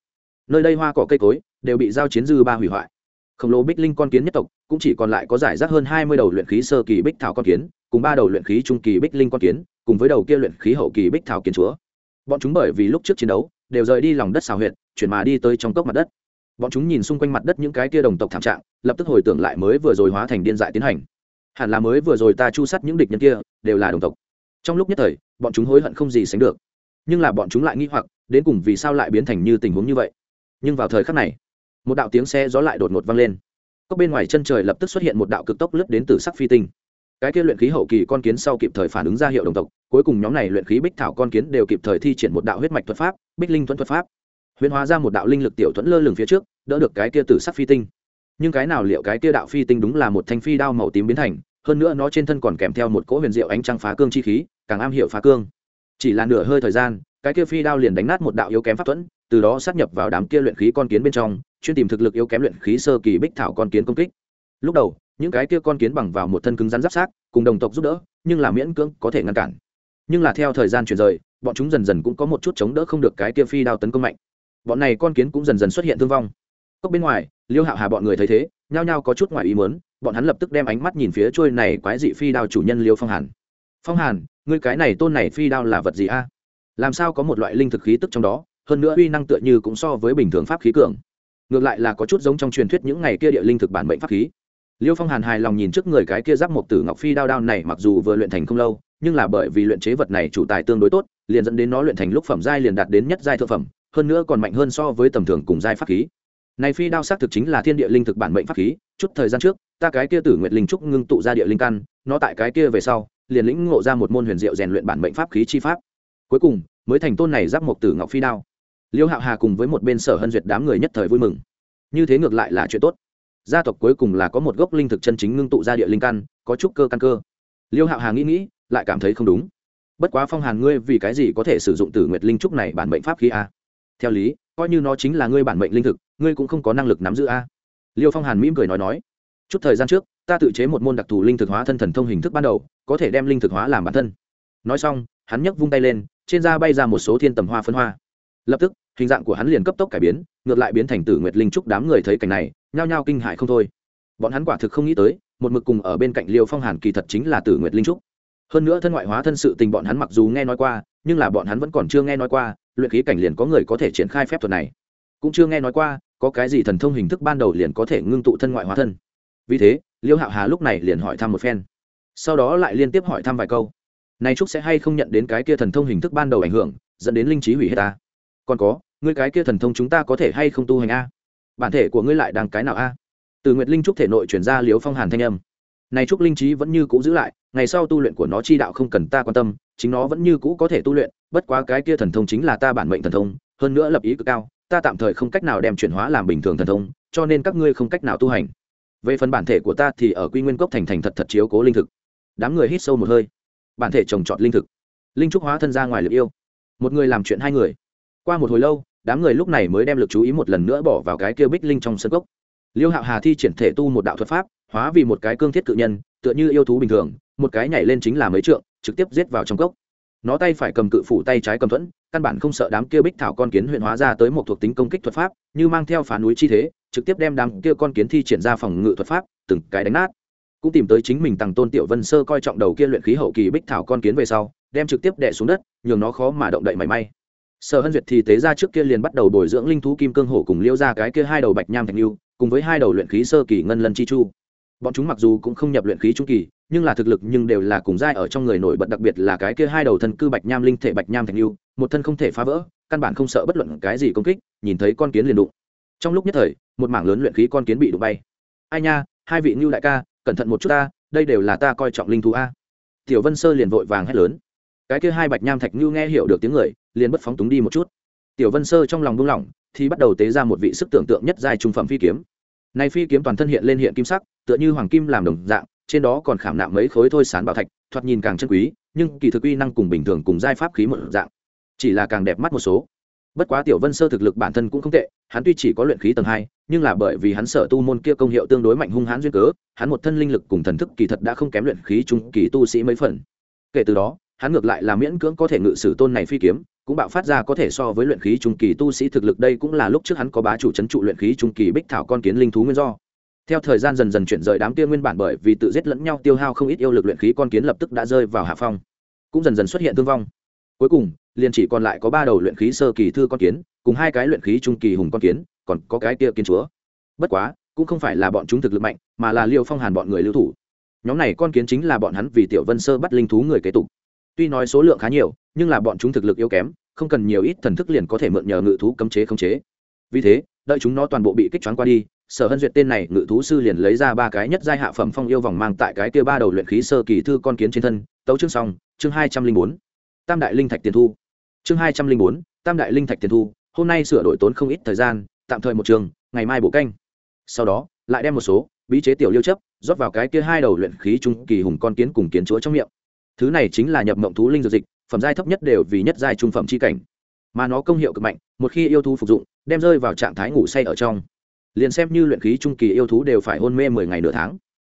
[SPEAKER 1] Nơi đây hoa cỏ cây cối, đều bị giao chiến dư ba hủy hoại. Khổng lồ bích linh con kiến nhất tộc, cũng chỉ còn lại có giải rác hơn hai mươi đầu luyện khí sơ kỳ bích thảo con kiến cùng ba đầu luyện khí trung kỳ bích linh quan kiến, cùng với đầu kia luyện khí hậu kỳ bích thảo kiến chúa. Bọn chúng bởi vì lúc trước chiến đấu, đều rời đi lòng đất xào huyệt, chuyển mà đi tới trong cốc mặt đất. Bọn chúng nhìn xung quanh mặt đất những cái kia đồng tộc thảm trạng, lập tức hồi tưởng lại mới vừa rồi hóa thành điên dại tiến hành. Hẳn là mới vừa rồi ta chu sát những địch nhân kia, đều là đồng tộc. Trong lúc nhất thời, bọn chúng hối hận không gì sánh được. Nhưng là bọn chúng lại nghĩ hoặc, đến cùng vì sao lại biến thành như tình huống như vậy? Nhưng vào thời khắc này, một đạo tiếng xe gió lại đột ngột vang lên. Cốc bên ngoài chân trời lập tức xuất hiện một đạo cực tốc lướt đến từ sắc phi tinh cái kia luyện khí hậu kỳ con kiến sau kịp thời phản ứng ra hiệu đồng tộc, cuối cùng nhóm này luyện khí bích thảo con kiến đều kịp thời thi triển một đạo huyết mạch thuật pháp, bích linh thuẫn thuật pháp. Huyễn hóa ra một đạo linh lực tiểu thuẫn lơ lửng phía trước, đỡ được cái kia tử sắc phi tinh. Nhưng cái nào liệu cái kia đạo phi tinh đúng là một thanh phi đao màu tím biến thành, hơn nữa nó trên thân còn kèm theo một cỗ huyền diệu ánh trăng phá cương chi khí, càng am hiểu phá cương. Chỉ là nửa hơi thời gian, cái kia phi đao liền đánh nát một đạo yếu kém pháp thuẫn, từ đó sát nhập vào đám kia luyện khí con kiến bên trong, chuyên tìm thực lực yếu kém luyện khí sơ kỳ bích thảo con kiến công kích. Lúc đầu những cái kia con kiến bằng vào một thân cứng rắn giáp sát cùng đồng tộc giúp đỡ, nhưng là miễn cưỡng có thể ngăn cản. Nhưng là theo thời gian chuyển rời, bọn chúng dần dần cũng có một chút chống đỡ không được cái kia phi đao tấn công mạnh. Bọn này con kiến cũng dần dần xuất hiện thương vong. Cốc bên ngoài, liêu hạo hà bọn người thấy thế, nhao nhao có chút ngoài ý mớn bọn hắn lập tức đem ánh mắt nhìn phía trôi này quái dị phi đao chủ nhân liêu phong hàn. Phong hàn, ngươi cái này tôn này phi đao là vật gì a? Làm sao có một loại linh thực khí tức trong đó, hơn nữa uy năng tựa như cũng so với bình thường pháp khí cường. Ngược lại là có chút giống trong truyền thuyết những ngày kia địa linh thực bản mệnh pháp khí liêu phong hàn hài lòng nhìn trước người cái kia giáp một tử ngọc phi đao đao này mặc dù vừa luyện thành không lâu, nhưng là bởi vì luyện chế vật này chủ tài tương đối tốt, liền dẫn đến nó luyện thành lúc phẩm giai liền đạt đến nhất giai thượng phẩm, hơn nữa còn mạnh hơn so với tầm thường cùng giai pháp khí. Này phi đao xác thực chính là thiên địa linh thực bản mệnh pháp khí, chút thời gian trước, ta cái kia tử nguyệt linh trúc ngưng tụ ra địa linh căn, nó tại cái kia về sau, liền lĩnh ngộ ra một môn huyền diệu rèn luyện bản mệnh pháp khí chi pháp. Cuối cùng, mới thành tôn này giáp một tử ngọc phi đao. Liêu hạo hà cùng với một bên sở hân duyệt đám người nhất thời vui mừng. Như thế ngược lại là chuyện tốt gia tộc cuối cùng là có một gốc linh thực chân chính ngưng tụ ra địa linh căn, có chút cơ căn cơ. Liêu hạo hà nghĩ nghĩ, lại cảm thấy không đúng. Bất quá phong hàn ngươi vì cái gì có thể sử dụng tử nguyệt linh trúc này bản mệnh pháp khí a? Theo lý, coi như nó chính là ngươi bản mệnh linh thực, ngươi cũng không có năng lực nắm giữ a. Liêu phong hàn mỉm cười nói nói, chút thời gian trước, ta tự chế một môn đặc thù linh thực hóa thân thần thông hình thức ban đầu, có thể đem linh thực hóa làm bản thân. Nói xong, hắn nhấc vung tay lên, trên da bay ra một số thiên tầm hoa phân hoa. Lập tức hình dạng của hắn liền cấp tốc cải biến, ngược lại biến thành tử nguyệt linh trúc đám người thấy cảnh này, nhao nhao kinh hại không thôi. Bọn hắn quả thực không nghĩ tới, một mực cùng ở bên cạnh liêu phong hàn kỳ thật chính là tử nguyệt linh trúc. Hơn nữa thân ngoại hóa thân sự tình bọn hắn mặc dù nghe nói qua, nhưng là bọn hắn vẫn còn chưa nghe nói qua, luyện khí cảnh liền có người có thể triển khai phép thuật này. Cũng chưa nghe nói qua, có cái gì thần thông hình thức ban đầu liền có thể ngưng tụ thân ngoại hóa thân. Vì thế, liêu hạo hà lúc này liền hỏi thăm một phen. Sau đó lại liên tiếp hỏi thăm vài câu. Này trúc sẽ hay không nhận đến cái kia thần thông hình thức ban đầu ảnh hưởng, dẫn đến linh trí hủy hết ta? Còn có, ngươi cái kia thần thông chúng ta có thể hay không tu hành a? Bản thể của ngươi lại đang cái nào a? Từ nguyệt linh trúc thể nội chuyển ra liếu phong hàn thanh âm. Này trúc linh trí vẫn như cũ giữ lại, ngày sau tu luyện của nó chi đạo không cần ta quan tâm, chính nó vẫn như cũ có thể tu luyện, bất quá cái kia thần thông chính là ta bản mệnh thần thông, hơn nữa lập ý cực cao, ta tạm thời không cách nào đem chuyển hóa làm bình thường thần thông, cho nên các ngươi không cách nào tu hành. Về phần bản thể của ta thì ở quy nguyên cốc thành thành thật thật chiếu cố linh thực. Đám người hít sâu một hơi. Bản thể trồng trọt linh thực. Linh trúc hóa thân ra ngoài lực yêu. Một người làm chuyện hai người qua một hồi lâu, đám người lúc này mới đem lực chú ý một lần nữa bỏ vào cái kia bích linh trong sân cốc. Liêu hạo hà thi triển thể tu một đạo thuật pháp, hóa vì một cái cương thiết cự nhân, tựa như yêu thú bình thường, một cái nhảy lên chính là mấy trượng, trực tiếp giết vào trong cốc. Nó tay phải cầm cự phủ, tay trái cầm thuẫn, căn bản không sợ đám kia bích thảo con kiến huyện hóa ra tới một thuộc tính công kích thuật pháp, như mang theo phá núi chi thế, trực tiếp đem đám kia con kiến thi triển ra phòng ngự thuật pháp, từng cái đánh nát. Cũng tìm tới chính mình tàng tôn tiểu vân sơ coi trọng đầu kia luyện khí hậu kỳ bích thảo con kiến về sau, đem trực tiếp đẻ xuống đất, nhường nó khó mà động đậy mảy may sở hân duyệt thì tế ra trước kia liền bắt đầu bồi dưỡng linh thú kim cương hổ cùng liêu ra cái kia hai đầu bạch nham thạch lưu cùng với hai đầu luyện khí sơ kỳ ngân lân chi chu. Bọn chúng mặc dù cũng không nhập luyện khí trung kỳ, nhưng là thực lực nhưng đều là cùng giai ở trong người nổi bật, đặc biệt là cái kia hai đầu thân cư bạch nham linh thể bạch nham thành lưu một thân không thể phá vỡ, căn bản không sợ bất luận cái gì công kích, nhìn thấy con kiến liền đụng. Trong lúc nhất thời, một mảng lớn luyện khí con kiến bị đụng bay. Ai nha, hai vị ngưu đại ca, cẩn thận một chút ta, đây đều là ta coi trọng linh thú a. Tiểu vân sơ liền vội vàng hét lớn. Cái kia hai bạch nham thạch ngưu nghe hiểu được tiếng người liền bất phóng túng đi một chút. Tiểu vân sơ trong lòng buông lỏng, thì bắt đầu tế ra một vị sức tưởng tượng nhất giai trung phẩm phi kiếm. Này phi kiếm toàn thân hiện lên hiện kim sắc, tựa như hoàng kim làm đồng dạng, trên đó còn khảm nạm mấy khối thôi sán bảo thạch, thoạt nhìn càng chân quý, nhưng kỳ thực uy năng cùng bình thường cùng giai pháp khí một dạng, chỉ là càng đẹp mắt một số. Bất quá tiểu vân sơ thực lực bản thân cũng không tệ, hắn tuy chỉ có luyện khí tầng hai, nhưng là bởi vì hắn sở tu môn kia công hiệu tương đối mạnh hung hãn duyên cớ, hắn một thân linh lực cùng thần thức kỳ thật đã không kém luyện khí trung kỳ tu sĩ mấy phần. Kể từ đó, hắn ngược lại là miễn cưỡng có thể ngự sử tôn này phi kiếm cũng bạo phát ra có thể so với luyện khí trung kỳ tu sĩ thực lực đây cũng là lúc trước hắn có bá chủ trấn trụ luyện khí trung kỳ bích thảo con kiến linh thú nguyên do. Theo thời gian dần dần chuyển rời đám kia nguyên bản bởi vì tự giết lẫn nhau tiêu hao không ít yêu lực luyện khí con kiến lập tức đã rơi vào hạ phong. Cũng dần dần xuất hiện thương vong. Cuối cùng, liền chỉ còn lại có ba đầu luyện khí sơ kỳ thư con kiến, cùng hai cái luyện khí trung kỳ hùng con kiến, còn có cái kia kiến chúa. Bất quá, cũng không phải là bọn chúng thực lực mạnh, mà là liêu phong hàn bọn người lưu thủ. Nhóm này con kiến chính là bọn hắn vì tiểu vân sơ bắt linh thú người kế tục tuy nói số lượng khá nhiều, nhưng là bọn chúng thực lực yếu kém, không cần nhiều ít thần thức liền có thể mượn nhờ ngự thú cấm chế khống chế. Vì thế, đợi chúng nó toàn bộ bị kích choáng qua đi, sở hân duyệt tên này ngự thú sư liền lấy ra ba cái nhất giai hạ phẩm phong yêu vòng mang tại cái kia ba đầu luyện khí sơ kỳ thư con kiến trên thân, tấu chương xong, chương hai trăm linh bốn. Tam đại linh thạch tiền thu. Chương hai trăm linh bốn, tam đại linh thạch tiền thu, hôm nay sửa đổi tốn không ít thời gian, tạm thời một trường, ngày mai bổ canh. Sau đó, lại đem một số, bí chế tiểu liêu chấp, rót vào cái kia hai đầu luyện khí trung kỳ hùng con kiến cùng kiến chúa trong miệng thứ này chính là nhập mộng thú linh dược dịch, phẩm giai thấp nhất đều vì nhất giai trung phẩm chi cảnh. Mà nó công hiệu cực mạnh, một khi yêu thú phục dụng, đem rơi vào trạng thái ngủ say ở trong. Liền xem như luyện khí trung kỳ yêu thú đều phải hôn mê mười ngày nửa tháng.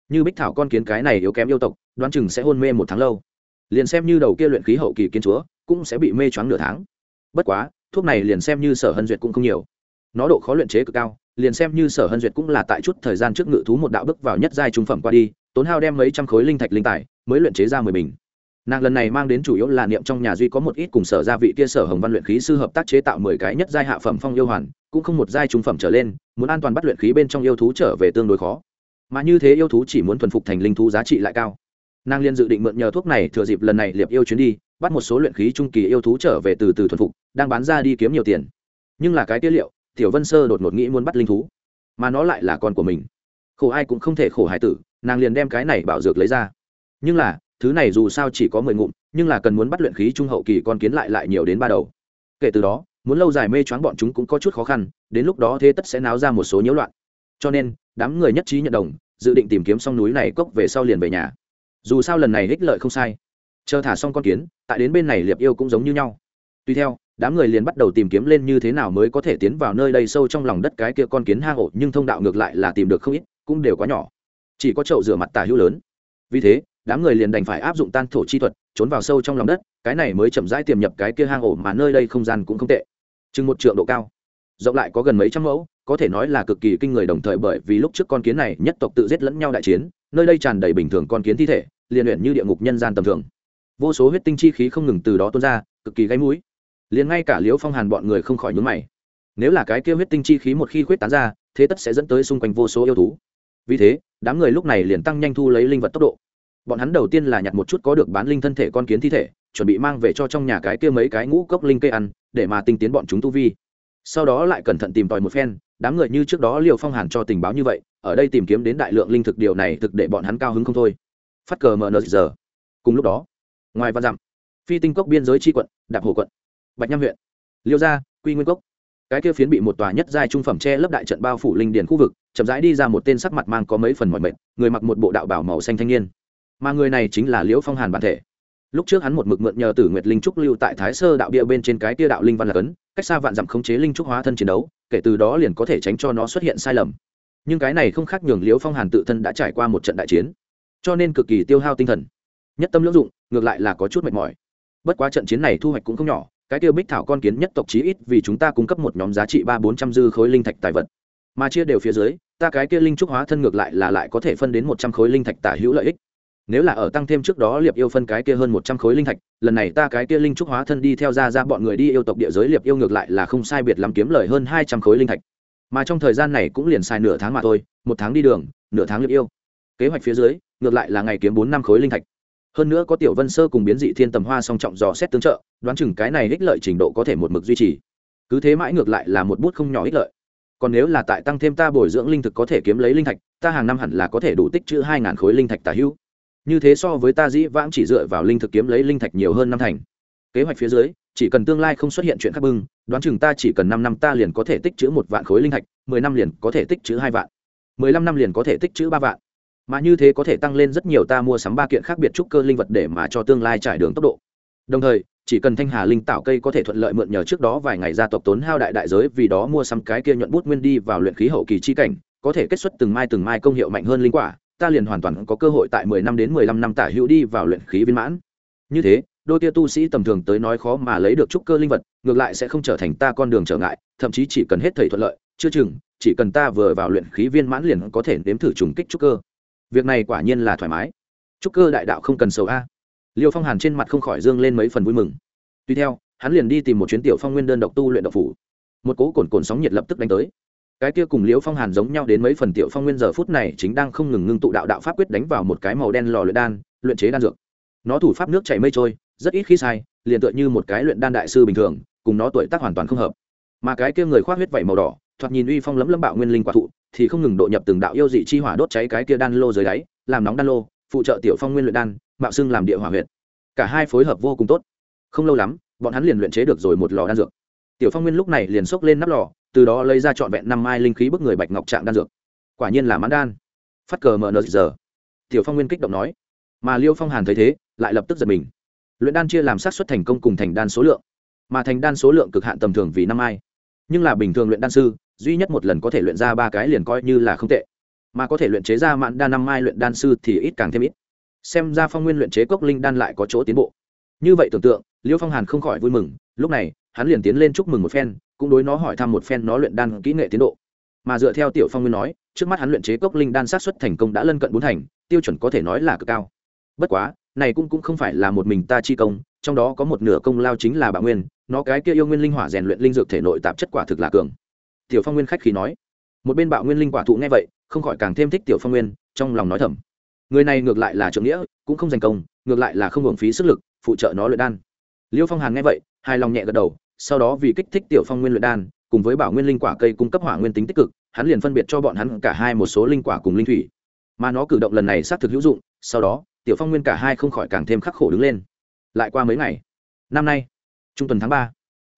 [SPEAKER 1] Như bích thảo con kiến cái này yếu kém yêu tộc, đoán chừng sẽ hôn mê một tháng lâu. Liền xem như đầu kia luyện khí hậu kỳ kiến chúa, cũng sẽ bị mê choáng nửa tháng. Bất quá, thuốc này liền xem như sở hân duyệt cũng không nhiều. Nó độ khó luyện chế cực cao, liền xem như sở hân duyệt cũng là tại chút thời gian trước ngự thú một đạo bước vào nhất giai trung phẩm qua đi, tốn hao đem mấy trăm khối linh thạch linh tài, mới luyện chế ra mười bình nàng lần này mang đến chủ yếu là niệm trong nhà duy có một ít cùng sở gia vị kia sở hồng văn luyện khí sư hợp tác chế tạo mười cái nhất giai hạ phẩm phong yêu hoàn, cũng không một giai trung phẩm trở lên, muốn an toàn bắt luyện khí bên trong yêu thú trở về tương đối khó. Mà như thế yêu thú chỉ muốn thuần phục thành linh thú giá trị lại cao. Nàng liên dự định mượn nhờ thuốc này thừa dịp lần này liệp yêu chuyến đi, bắt một số luyện khí trung kỳ yêu thú trở về từ từ thuần phục, đang bán ra đi kiếm nhiều tiền. Nhưng là cái tiết liệu, tiểu vân sơ đột ngột nghĩ muốn bắt linh thú, mà nó lại là con của mình. Khổ ai cũng không thể khổ hải tử, nàng liền đem cái này bảo dược lấy ra. Nhưng là thứ này dù sao chỉ có mười ngụm, nhưng là cần muốn bắt luyện khí trung hậu kỳ con kiến lại lại nhiều đến ba đầu. Kể từ đó, muốn lâu dài mê choáng bọn chúng cũng có chút khó khăn, đến lúc đó thế tất sẽ náo ra một số nhiễu loạn. Cho nên, đám người nhất trí nhận đồng, dự định tìm kiếm xong núi này cốc về sau liền về nhà. Dù sao lần này ích lợi không sai. Chờ thả xong con kiến, tại đến bên này liệp yêu cũng giống như nhau. Tuy theo, đám người liền bắt đầu tìm kiếm lên như thế nào mới có thể tiến vào nơi đây sâu trong lòng đất cái kia con kiến hang ổ, nhưng thông đạo ngược lại là tìm được không ít, cũng đều quá nhỏ. Chỉ có chậu rửa mặt tả hữu lớn. Vì thế đám người liền đành phải áp dụng tan thổ chi thuật, trốn vào sâu trong lòng đất, cái này mới chậm rãi tiềm nhập cái kia hang ổ mà nơi đây không gian cũng không tệ. Chừng một trượng độ cao, rộng lại có gần mấy trăm mẫu, có thể nói là cực kỳ kinh người đồng thời bởi vì lúc trước con kiến này nhất tộc tự giết lẫn nhau đại chiến, nơi đây tràn đầy bình thường con kiến thi thể, liền luyện như địa ngục nhân gian tầm thường. Vô số huyết tinh chi khí không ngừng từ đó tuôn ra, cực kỳ gáy mũi. Liền ngay cả liễu phong hàn bọn người không khỏi nhúng mày. Nếu là cái kia huyết tinh chi khí một khi khuyết tán ra, thế tất sẽ dẫn tới xung quanh vô số yêu thú. Vì thế, đám người lúc này liền tăng nhanh thu lấy linh vật tốc độ bọn hắn đầu tiên là nhặt một chút có được bán linh thân thể con kiến thi thể, chuẩn bị mang về cho trong nhà cái kia mấy cái ngũ cốc linh cây ăn, để mà tinh tiến bọn chúng tu vi. Sau đó lại cẩn thận tìm tòi một phen, đám người như trước đó liều phong hàn cho tình báo như vậy, ở đây tìm kiếm đến đại lượng linh thực điều này thực để bọn hắn cao hứng không thôi. Phát cờ mờ nờ giờ. Cùng lúc đó, ngoài văn dặm, phi tinh cốc biên giới tri quận, đạp hồ quận, bạch nham huyện, liêu gia, quy nguyên cốc. Cái kia phiến bị một tòa nhất giai trung phẩm che lấp đại trận bao phủ linh điền khu vực, chậm rãi đi ra một tên sắc mặt mang có mấy phần mọi mệt, người mặc một bộ đạo bảo màu xanh thanh niên mà người này chính là liễu phong hàn bản thể. Lúc trước hắn một mực mượn nhờ tử nguyệt linh trúc lưu tại thái sơ đạo bia bên trên cái tia đạo linh văn là cấn, cách xa vạn dặm khống chế linh trúc hóa thân chiến đấu, kể từ đó liền có thể tránh cho nó xuất hiện sai lầm. Nhưng cái này không khác nhường liễu phong hàn tự thân đã trải qua một trận đại chiến, cho nên cực kỳ tiêu hao tinh thần. Nhất tâm lưỡng dụng, ngược lại là có chút mệt mỏi. Bất quá trận chiến này thu hoạch cũng không nhỏ, cái tiêu bích thảo con kiến nhất tộc chí ít vì chúng ta cung cấp một nhóm giá trị ba bốn trăm dư khối linh thạch tài vật. Mà chia đều phía dưới, ta cái kia linh trúc hóa thân ngược lại là lại có thể phân đến một trăm khối linh thạch tả hữu lợi ích nếu là ở tăng thêm trước đó liệp yêu phân cái kia hơn một trăm khối linh thạch, lần này ta cái kia linh trúc hóa thân đi theo ra ra bọn người đi yêu tộc địa giới liệp yêu ngược lại là không sai biệt lắm kiếm lời hơn hai trăm khối linh thạch. Mà trong thời gian này cũng liền xài nửa tháng mà thôi, một tháng đi đường, nửa tháng liệp yêu. Kế hoạch phía dưới, ngược lại là ngày kiếm bốn năm khối linh thạch. Hơn nữa có tiểu vân sơ cùng biến dị thiên tầm hoa song trọng dò xét tương trợ, đoán chừng cái này ích lợi trình độ có thể một mực duy trì. Cứ thế mãi ngược lại là một bút không nhỏ ích lợi. Còn nếu là tại tăng thêm ta bồi dưỡng linh thực có thể kiếm lấy linh thạch, ta hàng năm hẳn là có thể đủ tích chữ hai ngàn khối linh thạch tả hữu như thế so với ta dĩ vãng chỉ dựa vào linh thực kiếm lấy linh thạch nhiều hơn năm thành. Kế hoạch phía dưới, chỉ cần tương lai không xuất hiện chuyện khác bưng, đoán chừng ta chỉ cần năm năm ta liền có thể tích chữ một vạn khối linh thạch, mười năm liền có thể tích chữ hai vạn. Mười lăm năm liền có thể tích chữ ba vạn. Mà như thế có thể tăng lên rất nhiều ta mua sắm ba kiện khác biệt trúc cơ linh vật để mà cho tương lai trải đường tốc độ. Đồng thời, chỉ cần thanh hà linh tạo cây có thể thuận lợi mượn nhờ trước đó vài ngày gia tộc tốn hao đại đại giới vì đó mua sắm cái kia nhuận bút nguyên đi vào luyện khí hậu kỳ chi cảnh, có thể kết xuất từng mai từng mai công hiệu mạnh hơn linh quả ta liền hoàn toàn có cơ hội tại mười năm đến mười lăm năm tả hữu đi vào luyện khí viên mãn. Như thế, đôi kia tu sĩ tầm thường tới nói khó mà lấy được trúc cơ linh vật, ngược lại sẽ không trở thành ta con đường trở ngại, thậm chí chỉ cần hết thầy thuận lợi, chưa chừng, chỉ cần ta vừa vào luyện khí viên mãn liền có thể nếm thử trùng kích trúc cơ. Việc này quả nhiên là thoải mái. Trúc cơ đại đạo không cần sầu a. Liêu phong hàn trên mặt không khỏi dương lên mấy phần vui mừng. Tuy theo, hắn liền đi tìm một chuyến tiểu phong nguyên đơn độc tu luyện độc phủ. Một cỗ cồn cồn sóng nhiệt lập tức đánh tới cái kia cùng liễu phong hàn giống nhau đến mấy phần tiểu phong nguyên giờ phút này chính đang không ngừng ngưng tụ đạo đạo pháp quyết đánh vào một cái màu đen lò luyện đan, luyện chế đan dược. Nó thủ pháp nước chảy mây trôi, rất ít khi sai, liền tựa như một cái luyện đan đại sư bình thường, cùng nó tuổi tác hoàn toàn không hợp. Mà cái kia người khoác huyết vảy màu đỏ, thoạt nhìn uy phong lấm lấm bạo nguyên linh quả thụ, thì không ngừng độ nhập từng đạo yêu dị chi hỏa đốt cháy cái kia đan lô dưới đáy, làm nóng đan lô, phụ trợ tiểu phong nguyên luyện đan, mạo xưng làm địa hỏa huyện cả hai phối hợp vô cùng tốt. Không lâu lắm, bọn hắn liền luyện chế được rồi một lò đan dược. Tiểu phong nguyên lúc này liền xốc lên nắp lò từ đó lấy ra trọn vẹn năm mai linh khí bức người bạch ngọc trạng đan dược. Quả nhiên là mãn đan. Phát cờ mờ nờ giờ. Tiểu phong nguyên kích động nói. Mà liêu phong hàn thấy thế, lại lập tức giật mình. Luyện đan chia làm sát xuất thành công cùng thành đan số lượng. Mà thành đan số lượng cực hạn tầm thường vì năm mai. Nhưng là bình thường luyện đan sư, duy nhất một lần có thể luyện ra ba cái liền coi như là không tệ. Mà có thể luyện chế ra mãn đan năm mai luyện đan sư thì ít càng thêm ít. Xem ra phong nguyên luyện chế cốc linh đan lại có chỗ tiến bộ. Như vậy tưởng tượng, liêu phong hàn không khỏi vui mừng, lúc này hắn liền tiến lên chúc mừng một phen, cũng đối nó hỏi thăm một phen nó luyện đan kỹ nghệ tiến độ. Mà dựa theo tiểu phong nguyên nói, trước mắt hắn luyện chế cốc linh đan sát xuất thành công đã lân cận bốn thành, tiêu chuẩn có thể nói là cực cao. Bất quá, này cũng cũng không phải là một mình ta chi công, trong đó có một nửa công lao chính là bà nguyên, nó cái kia yêu nguyên linh hỏa rèn luyện linh dược thể nội tạp chất quả thực là cường. Tiểu phong nguyên khách khí nói. Một bên bạo nguyên linh quả thụ nghe vậy, không khỏi càng thêm thích tiểu phong nguyên, trong lòng nói thầm. Người này ngược lại là trưởng nghĩa, cũng không giành công, ngược lại là không hưởng phí sức lực, phụ trợ nó luyện đan. Liêu phong hàn nghe vậy, hài lòng nhẹ gật đầu sau đó vì kích thích tiểu phong nguyên luyện đan, cùng với bảo nguyên linh quả cây cung cấp hỏa nguyên tính tích cực, hắn liền phân biệt cho bọn hắn cả hai một số linh quả cùng linh thủy. Mà nó cử động lần này xác thực hữu dụng, sau đó, tiểu phong nguyên cả hai không khỏi càng thêm khắc khổ đứng lên. Lại qua mấy ngày, năm nay, trung tuần tháng ba,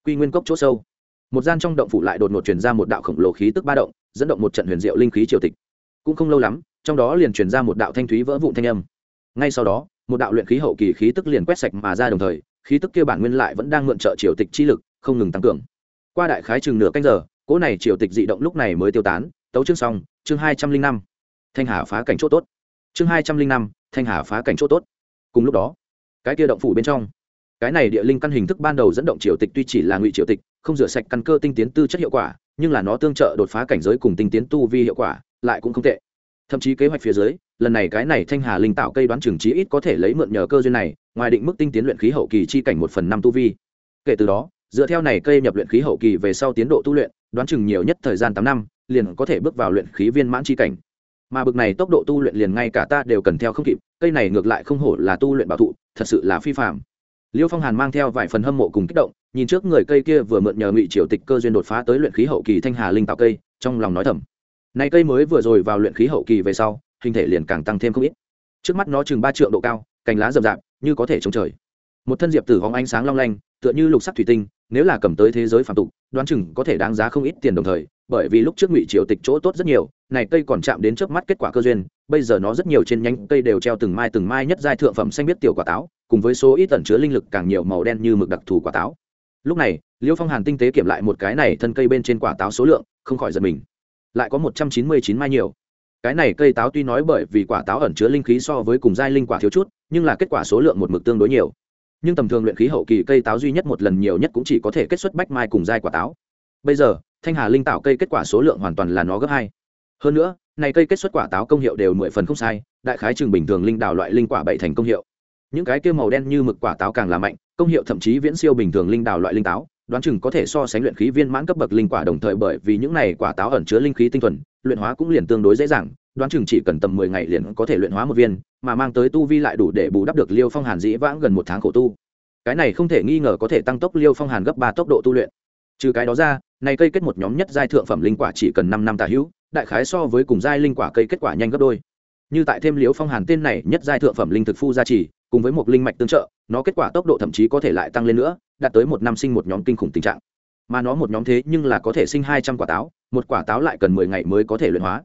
[SPEAKER 1] quy nguyên cốc chỗ sâu, một gian trong động phủ lại đột ngột truyền ra một đạo khổng lồ khí tức ba động, dẫn động một trận huyền diệu linh khí triều tịch. Cũng không lâu lắm, trong đó liền truyền ra một đạo thanh thúy vỡ vụn thanh âm. Ngay sau đó, một đạo luyện khí hậu kỳ khí tức liền quét sạch mà ra đồng thời, khí tức kia bản nguyên lại vẫn đang mượn trợ triều tịch chi lực không ngừng tăng cường. Qua đại khái chừng nửa canh giờ, cỗ này triều tịch dị động lúc này mới tiêu tán, tấu chương xong, chương hai trăm linh năm. Thanh hà phá cảnh chỗ tốt. Chương hai trăm linh năm, thanh hà phá cảnh chỗ tốt. Cùng lúc đó, cái kia động phủ bên trong, cái này địa linh căn hình thức ban đầu dẫn động triều tịch tuy chỉ là ngụy triều tịch, không rửa sạch căn cơ tinh tiến tư chất hiệu quả, nhưng là nó tương trợ đột phá cảnh giới cùng tinh tiến tu vi hiệu quả, lại cũng không tệ. Thậm chí kế hoạch phía dưới, lần này cái này thanh hà linh tạo cây đoán trường trí ít có thể lấy mượn nhờ cơ duyên này, ngoài định mức tinh tiến luyện khí hậu kỳ chi cảnh một phần năm tu vi. Kể từ đó dựa theo này cây nhập luyện khí hậu kỳ về sau tiến độ tu luyện, đoán chừng nhiều nhất thời gian tám năm, liền có thể bước vào luyện khí viên mãn chi cảnh. Mà bực này tốc độ tu luyện liền ngay cả ta đều cần theo không kịp, cây này ngược lại không hổ là tu luyện bảo thụ, thật sự là phi phạm liêu phong hàn mang theo vài phần hâm mộ cùng kích động, nhìn trước người cây kia vừa mượn nhờ ngụy triều tịch cơ duyên đột phá tới luyện khí hậu kỳ thanh hà linh tạo cây, trong lòng nói thầm. Này cây mới vừa rồi vào luyện khí hậu kỳ về sau, hình thể liền càng tăng thêm không ít. Trước mắt nó chừng ba triệu độ cao, cành lá rậm rạp, như có thể chống trời một thân diệp tử hóng ánh sáng long lanh, tựa như lục sắc thủy tinh, nếu là cầm tới thế giới phạm tục, đoán chừng có thể đáng giá không ít tiền đồng thời, bởi vì lúc trước ngụy triều tịch chỗ tốt rất nhiều, này cây còn chạm đến trước mắt kết quả cơ duyên, bây giờ nó rất nhiều trên nhánh cây đều treo từng mai từng mai nhất giai thượng phẩm xanh biết tiểu quả táo, cùng với số ít tẩn chứa linh lực càng nhiều màu đen như mực đặc thù quả táo. Lúc này, liêu phong hàn tinh tế kiểm lại một cái này thân cây bên trên quả táo số lượng, không khỏi giật mình. Lại có một trăm chín mươi chín mai nhiều. Cái này cây táo tuy nói bởi vì quả táo ẩn chứa linh khí so với cùng giai linh quả thiếu chút, nhưng là kết quả số lượng một mực tương đối nhiều nhưng tầm thường luyện khí hậu kỳ cây táo duy nhất một lần nhiều nhất cũng chỉ có thể kết xuất bách mai cùng giai quả táo. Bây giờ, thanh hà linh tạo cây kết quả số lượng hoàn toàn là nó gấp hai. Hơn nữa, này cây kết xuất quả táo công hiệu đều mười phần không sai, đại khái trường bình thường linh đào loại linh quả bảy thành công hiệu. Những cái kia màu đen như mực quả táo càng là mạnh, công hiệu thậm chí viễn siêu bình thường linh đào loại linh táo, đoán chừng có thể so sánh luyện khí viên mãn cấp bậc linh quả đồng thời bởi vì những này quả táo ẩn chứa linh khí tinh thuần, luyện hóa cũng liền tương đối dễ dàng đoán chừng chỉ cần tầm mười ngày liền có thể luyện hóa một viên, mà mang tới tu vi lại đủ để bù đắp được liêu phong hàn dĩ vãng gần một tháng khổ tu. Cái này không thể nghi ngờ có thể tăng tốc liêu phong hàn gấp ba tốc độ tu luyện. Trừ cái đó ra, này cây kết một nhóm nhất giai thượng phẩm linh quả chỉ cần năm năm tà hữu, đại khái so với cùng giai linh quả cây kết quả nhanh gấp đôi. Như tại thêm liêu phong hàn tên này nhất giai thượng phẩm linh thực phu gia trì, cùng với một linh mạch tương trợ, nó kết quả tốc độ thậm chí có thể lại tăng lên nữa, đạt tới một năm sinh một nhóm kinh khủng tình trạng. Mà nó một nhóm thế nhưng là có thể sinh hai trăm quả táo, một quả táo lại cần mười ngày mới có thể luyện hóa.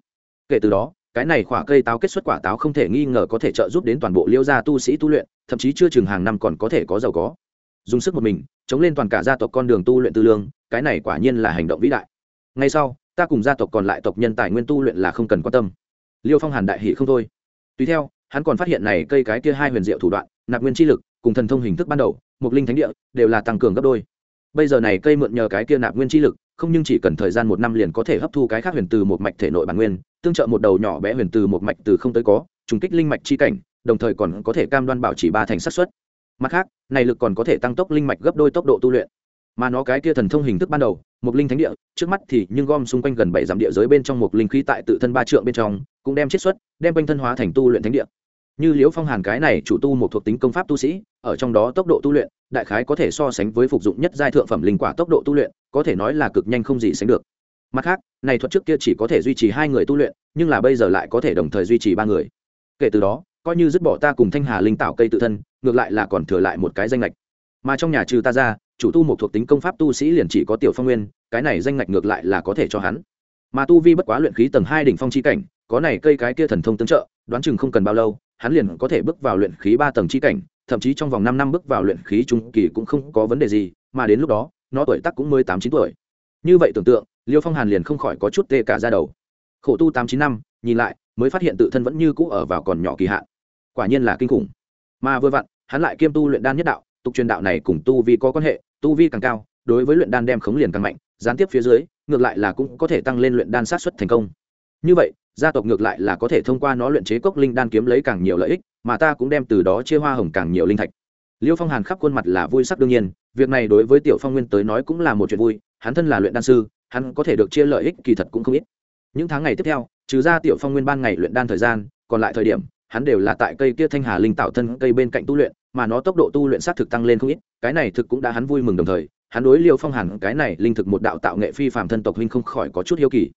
[SPEAKER 1] Kể từ đó cái này quả cây táo kết xuất quả táo không thể nghi ngờ có thể trợ giúp đến toàn bộ liêu gia tu sĩ tu luyện, thậm chí chưa chừng hàng năm còn có thể có giàu có. Dùng sức một mình, chống lên toàn cả gia tộc con đường tu luyện tư lương, cái này quả nhiên là hành động vĩ đại. Ngay sau, ta cùng gia tộc còn lại tộc nhân tài nguyên tu luyện là không cần quan tâm. Liêu phong hàn đại hỷ không thôi. Tùy theo, hắn còn phát hiện này cây cái kia hai huyền diệu thủ đoạn, nạp nguyên chi lực, cùng thần thông hình thức ban đầu một linh thánh địa, đều là tăng cường gấp đôi. Bây giờ này cây mượn nhờ cái kia nạp nguyên chi lực, không nhưng chỉ cần thời gian một năm liền có thể hấp thu cái khác huyền từ một mạch thể nội bản nguyên tương trợ một đầu nhỏ bé huyền từ một mạch từ không tới có, trùng kích linh mạch chi cảnh, đồng thời còn có thể cam đoan bảo trì ba thành sát xuất mặt khác, này lực còn có thể tăng tốc linh mạch gấp đôi tốc độ tu luyện. Mà nó cái kia thần thông hình thức ban đầu, một linh thánh địa, trước mắt thì nhưng gom xung quanh gần bảy dặm địa giới bên trong một linh khí tại tự thân ba trượng bên trong, cũng đem chiết xuất, đem quanh thân hóa thành tu luyện thánh địa. Như liễu phong hàn cái này chủ tu một thuộc tính công pháp tu sĩ, ở trong đó tốc độ tu luyện, đại khái có thể so sánh với phục dụng nhất giai thượng phẩm linh quả tốc độ tu luyện, có thể nói là cực nhanh không gì sánh được mặt khác, này thuật trước kia chỉ có thể duy trì hai người tu luyện, nhưng là bây giờ lại có thể đồng thời duy trì ba người. Kể từ đó, coi như dứt bỏ ta cùng thanh hà linh tạo cây tự thân, ngược lại là còn thừa lại một cái danh lệch mà trong nhà trừ ta ra, chủ tu một thuộc tính công pháp tu sĩ liền chỉ có tiểu phong nguyên, cái này danh ngạch ngược lại là có thể cho hắn. Mà tu vi bất quá luyện khí tầng hai đỉnh phong chi cảnh, có này cây cái kia thần thông tương trợ, đoán chừng không cần bao lâu, hắn liền có thể bước vào luyện khí ba tầng chi cảnh, thậm chí trong vòng năm năm bước vào luyện khí trung kỳ cũng không có vấn đề gì, mà đến lúc đó, nó tuổi tác cũng mới tám chín tuổi. Như vậy tưởng tượng liêu phong hàn liền không khỏi có chút tê cả ra đầu. Khổ tu tám chín năm, nhìn lại, mới phát hiện tự thân vẫn như cũ ở vào còn nhỏ kỳ hạn. Quả nhiên là kinh khủng. Mà vừa vặn, hắn lại kiêm tu luyện đan nhất đạo, tục truyền đạo này cùng tu vi có quan hệ, tu vi càng cao, đối với luyện đan đem khống liền càng mạnh, gián tiếp phía dưới, ngược lại là cũng có thể tăng lên luyện đan sát xuất thành công. Như vậy, gia tộc ngược lại là có thể thông qua nó luyện chế cốc linh đan kiếm lấy càng nhiều lợi ích, mà ta cũng đem từ đó chia hoa hồng càng nhiều linh thạch. Liêu phong hàn khắp khuôn mặt là vui sắc đương nhiên, việc này đối với tiểu phong nguyên tới nói cũng là một chuyện vui, hắn thân là luyện đan sư hắn có thể được chia lợi ích kỳ thật cũng không ít. Những tháng ngày tiếp theo, trừ ra tiểu phong nguyên ban ngày luyện đan thời gian, còn lại thời điểm, hắn đều là tại cây kia thanh hà linh tạo thân cây bên cạnh tu luyện, mà nó tốc độ tu luyện xác thực tăng lên không ít, cái này thực cũng đã hắn vui mừng đồng thời, hắn đối liêu phong hàn cái này linh thực một đạo tạo nghệ phi phàm thân tộc huynh không khỏi có chút hiếu kỳ.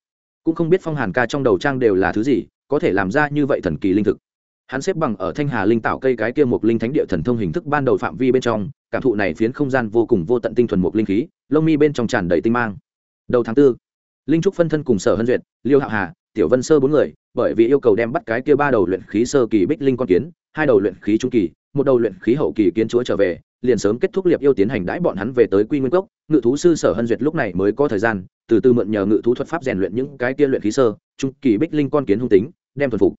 [SPEAKER 1] Cũng không biết phong hàn ca trong đầu trang đều là thứ gì, có thể làm ra như vậy thần kỳ linh thực. Hắn xếp bằng ở thanh hà linh tạo cây cái kia một linh thánh địa thần thông hình thức ban đầu phạm vi bên trong, cảm thụ này phiến không gian vô cùng vô tận tinh thuần một linh khí, lông mi bên trong tràn đầy tinh mang đầu tháng 4, linh trúc phân thân cùng sở hân duyệt liêu hạo hà tiểu vân sơ bốn người bởi vì yêu cầu đem bắt cái kia ba đầu luyện khí sơ kỳ bích linh con kiến hai đầu luyện khí trung kỳ một đầu luyện khí hậu kỳ kiến chúa trở về liền sớm kết thúc liệp yêu tiến hành đãi bọn hắn về tới quy nguyên cốc. Ngự thú sư sở hân duyệt lúc này mới có thời gian từ từ mượn nhờ ngự thú thuật pháp rèn luyện những cái kia luyện khí sơ trung kỳ bích linh con kiến hung tính đem thuần phục.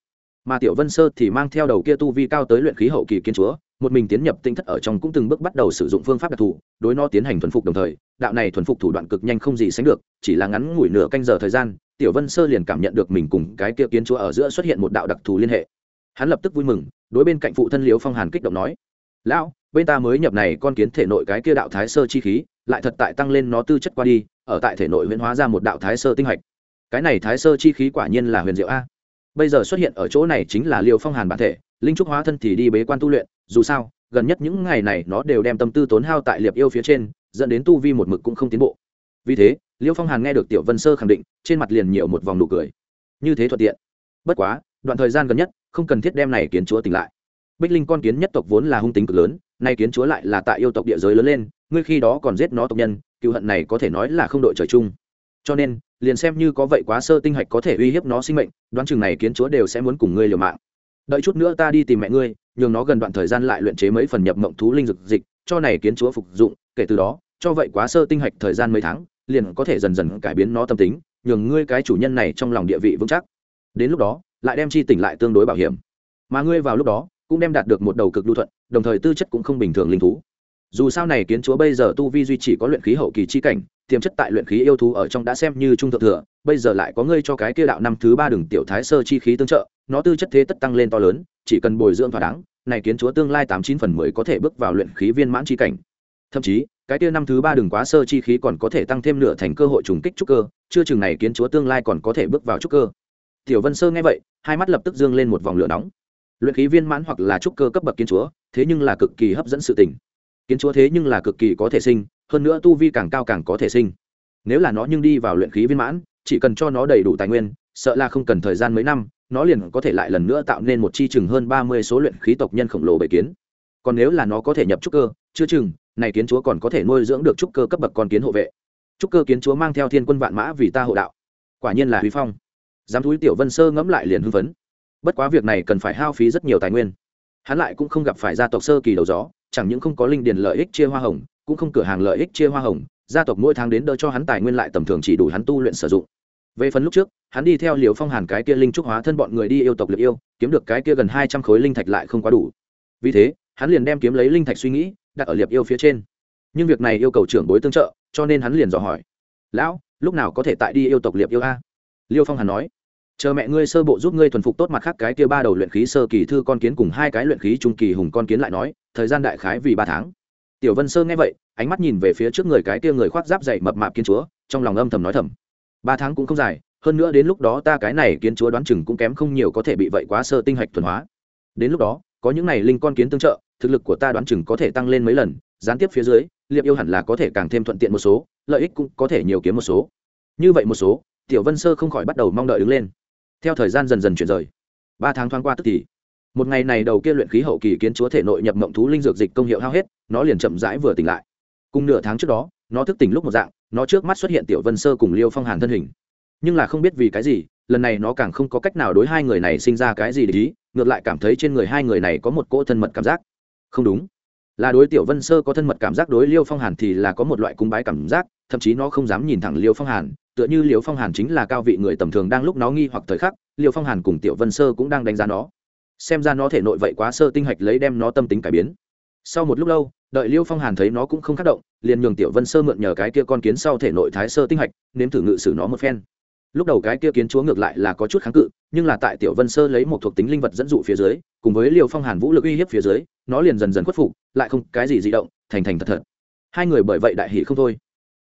[SPEAKER 1] Mà tiểu vân sơ thì mang theo đầu kia tu vi cao tới luyện khí hậu kỳ kiến chúa một mình tiến nhập tinh thất ở trong cũng từng bước bắt đầu sử dụng phương pháp đặc thù, đối nó tiến hành thuần phục đồng thời, đạo này thuần phục thủ đoạn cực nhanh không gì sánh được, chỉ là ngắn ngủi nửa canh giờ thời gian, tiểu vân sơ liền cảm nhận được mình cùng cái kia kiến chúa ở giữa xuất hiện một đạo đặc thù liên hệ. Hắn lập tức vui mừng, đối bên cạnh phụ thân liếu phong hàn kích động nói, lão, bên ta mới nhập này con kiến thể nội cái kia đạo thái sơ chi khí, lại thật tại tăng lên nó tư chất qua đi, ở tại thể nội huyễn hóa ra một đạo thái sơ tinh hạch. Cái này thái sơ chi khí quả nhiên là huyền diệu a. Bây giờ xuất hiện ở chỗ này chính là liều phong hàn bản thể linh trúc hóa thân thì đi bế quan tu luyện, dù sao, gần nhất những ngày này nó đều đem tâm tư tốn hao tại liệp yêu phía trên, dẫn đến tu vi một mực cũng không tiến bộ. Vì thế, liêu phong hàn nghe được tiểu vân sơ khẳng định, trên mặt liền nhiều một vòng nụ cười. Như thế thuận tiện. Bất quá, đoạn thời gian gần nhất, không cần thiết đem này kiến chúa tỉnh lại. Bích linh con kiến nhất tộc vốn là hung tính cực lớn, nay kiến chúa lại là tại yêu tộc địa giới lớn lên, ngươi khi đó còn giết nó tộc nhân, cựu hận này có thể nói là không đội trời chung. Cho nên, liền xem như có vậy quá sơ tinh hạch có thể uy hiếp nó sinh mệnh, đoán chừng này kiến chúa đều sẽ muốn cùng ngươi liều mạng đợi chút nữa ta đi tìm mẹ ngươi, nhường nó gần đoạn thời gian lại luyện chế mấy phần nhập mộng thú linh dược dịch, cho này kiến chúa phục dụng, kể từ đó, cho vậy quá sơ tinh hạch thời gian mấy tháng, liền có thể dần dần cải biến nó tâm tính, nhường ngươi cái chủ nhân này trong lòng địa vị vững chắc. Đến lúc đó, lại đem chi tỉnh lại tương đối bảo hiểm. Mà ngươi vào lúc đó, cũng đem đạt được một đầu cực lưu thuận, đồng thời tư chất cũng không bình thường linh thú. Dù sao này kiến chúa bây giờ tu vi duy chỉ có luyện khí hậu kỳ chi cảnh, tiềm chất tại luyện khí yêu thú ở trong đã xem như trung thượng thừa, bây giờ lại có ngươi cho cái kia đạo năm thứ ba đường tiểu thái sơ chi khí tương trợ nó tư chất thế tất tăng lên to lớn, chỉ cần bồi dưỡng thỏa đáng, này kiến chúa tương lai tám chín phần mười có thể bước vào luyện khí viên mãn chi cảnh. Thậm chí, cái tia năm thứ ba đường quá sơ chi khí còn có thể tăng thêm nửa thành cơ hội trùng kích trúc cơ, chưa chừng này kiến chúa tương lai còn có thể bước vào trúc cơ. Tiểu vân sơ nghe vậy, hai mắt lập tức dương lên một vòng lửa nóng. Luyện khí viên mãn hoặc là trúc cơ cấp bậc kiến chúa, thế nhưng là cực kỳ hấp dẫn sự tình. Kiến chúa thế nhưng là cực kỳ có thể sinh, hơn nữa tu vi càng cao càng có thể sinh. Nếu là nó nhưng đi vào luyện khí viên mãn, chỉ cần cho nó đầy đủ tài nguyên, sợ là không cần thời gian mấy năm nó liền có thể lại lần nữa tạo nên một chi chừng hơn ba mươi số luyện khí tộc nhân khổng lồ bầy kiến. Còn nếu là nó có thể nhập trúc cơ, chưa chừng, này kiến chúa còn có thể nuôi dưỡng được trúc cơ cấp bậc con kiến hộ vệ. Trúc cơ kiến chúa mang theo thiên quân vạn mã vì ta hộ đạo. Quả nhiên là huy phong. Giám thúi tiểu vân sơ ngẫm lại liền hưng phấn. Bất quá việc này cần phải hao phí rất nhiều tài nguyên. Hắn lại cũng không gặp phải gia tộc sơ kỳ đầu gió, chẳng những không có linh điền lợi ích chia hoa hồng, cũng không cửa hàng lợi ích chia hoa hồng, gia tộc mỗi tháng đến đỡ cho hắn tài nguyên lại tầm thường chỉ đủ hắn tu luyện sử dụng về phần lúc trước, hắn đi theo liều phong hàn cái kia linh trúc hóa thân bọn người đi yêu tộc liệt yêu, kiếm được cái kia gần hai trăm khối linh thạch lại không quá đủ. Vì thế, hắn liền đem kiếm lấy linh thạch suy nghĩ, đặt ở liệt yêu phía trên. Nhưng việc này yêu cầu trưởng bối tương trợ, cho nên hắn liền dò hỏi. Lão, lúc nào có thể tại đi yêu tộc liệt yêu a? Liêu phong hàn nói. Chờ mẹ ngươi sơ bộ giúp ngươi thuần phục tốt mặt khác cái kia ba đầu luyện khí sơ kỳ thư con kiến cùng hai cái luyện khí trung kỳ hùng con kiến lại nói, thời gian đại khái vì ba tháng. Tiểu vân sơ nghe vậy, ánh mắt nhìn về phía trước người cái kia người khoác giáp dày mập mạp kiến chúa, trong lòng âm thầm nói thầm ba tháng cũng không dài, hơn nữa đến lúc đó ta cái này kiến chúa đoán chừng cũng kém không nhiều có thể bị vậy quá sơ tinh hạch thuần hóa. Đến lúc đó, có những này linh con kiến tương trợ, thực lực của ta đoán chừng có thể tăng lên mấy lần, gián tiếp phía dưới, liệp yêu hẳn là có thể càng thêm thuận tiện một số, lợi ích cũng có thể nhiều kiếm một số. Như vậy một số, tiểu vân sơ không khỏi bắt đầu mong đợi đứng lên. Theo thời gian dần dần chuyển rời, ba tháng thoáng qua tức thì, một ngày này đầu kia luyện khí hậu kỳ kiến chúa thể nội nhập mộng thú linh dược dịch công hiệu hao hết, nó liền chậm rãi vừa tỉnh lại. Cùng nửa tháng trước đó, nó thức tỉnh lúc một dạng nó trước mắt xuất hiện tiểu vân sơ cùng liêu phong hàn thân hình nhưng là không biết vì cái gì lần này nó càng không có cách nào đối hai người này sinh ra cái gì để ý, ngược lại cảm thấy trên người hai người này có một cỗ thân mật cảm giác. Không đúng. Là đối tiểu vân sơ có thân mật cảm giác đối liêu phong hàn thì là có một loại cung bái cảm giác, thậm chí nó không dám nhìn thẳng liêu phong hàn, tựa như liêu phong hàn chính là cao vị người tầm thường đang lúc nó nghi hoặc thời khắc, liêu phong hàn cùng tiểu vân sơ cũng đang đánh giá nó. Xem ra nó thể nội vậy quá sơ tinh hạch lấy đem nó tâm tính cải biến sau một lúc lâu, đợi liêu phong hàn thấy nó cũng không khắc động, liền nhường tiểu vân sơ mượn nhờ cái kia con kiến sau thể nội thái sơ tinh hạch, nếm thử ngự xử nó một phen. Lúc đầu cái kia kiến chúa ngược lại là có chút kháng cự, nhưng là tại tiểu vân sơ lấy một thuộc tính linh vật dẫn dụ phía dưới, cùng với liều phong hàn vũ lực uy hiếp phía dưới, nó liền dần dần khuất phục, lại không cái gì di động, thành thành thật thật. Hai người bởi vậy đại hỷ không thôi.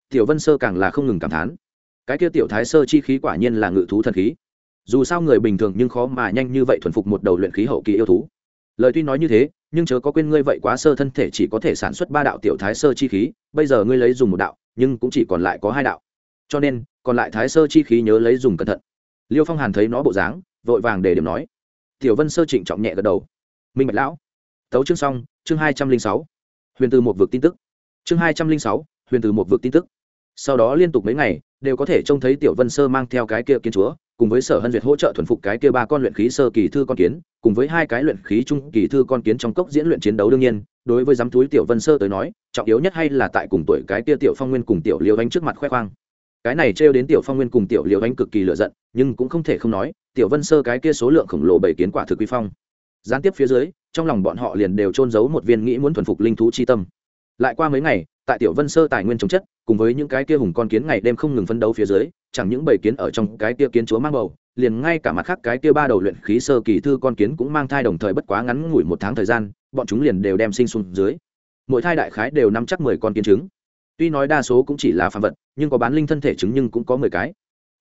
[SPEAKER 1] Tiểu vân sơ càng là không ngừng cảm thán. Cái kia tiểu thái sơ chi khí quả nhiên là ngự thú thần khí. Dù sao người bình thường nhưng khó mà nhanh như vậy thuần phục một đầu luyện khí hậu kỳ yêu thú. Lời tuy nói như thế nhưng chớ có quên ngươi vậy quá sơ thân thể chỉ có thể sản xuất ba đạo tiểu thái sơ chi khí, bây giờ ngươi lấy dùng một đạo, nhưng cũng chỉ còn lại có hai đạo. Cho nên, còn lại thái sơ chi khí nhớ lấy dùng cẩn thận. Liêu phong hàn thấy nó bộ dáng, vội vàng để điểm nói. Tiểu vân sơ trịnh trọng nhẹ gật đầu. Minh bạch lão tấu chương xong, chương hai trăm linh sáu. Huyền từ một vực tin tức. Chương hai trăm linh sáu, huyền từ một vực tin tức. Sau đó liên tục mấy ngày đều có thể trông thấy tiểu vân sơ mang theo cái kia kiến chúa, cùng với sở hân duyệt hỗ trợ thuần phục cái kia ba con luyện khí sơ kỳ thư con kiến, cùng với hai cái luyện khí trung kỳ thư con kiến trong cốc diễn luyện chiến đấu đương nhiên. Đối với giám túi tiểu vân sơ tới nói, trọng yếu nhất hay là tại cùng tuổi cái kia tiểu phong nguyên cùng tiểu liều anh trước mặt khoe khoang. Cái này trêu đến tiểu phong nguyên cùng tiểu liều anh cực kỳ lựa giận, nhưng cũng không thể không nói, tiểu vân sơ cái kia số lượng khổng lồ bảy kiến quả thực quy phong. Gián tiếp phía dưới, trong lòng bọn họ liền đều trôn giấu một viên nghĩ muốn thuần phục linh thú chi tâm. Lại qua mấy ngày tại tiểu vân sơ tài nguyên chống chất, cùng với những cái kia hùng con kiến ngày đêm không ngừng phấn đấu phía dưới, chẳng những bảy kiến ở trong cái kia kiến chúa mang bầu, liền ngay cả mặt khác cái kia ba đầu luyện khí sơ kỳ thư con kiến cũng mang thai đồng thời bất quá ngắn ngủi một tháng thời gian, bọn chúng liền đều đem sinh xuống dưới. Mỗi thai đại khái đều nắm chắc mười con kiến trứng. Tuy nói đa số cũng chỉ là phàm vật, nhưng có bán linh thân thể trứng nhưng cũng có mười cái.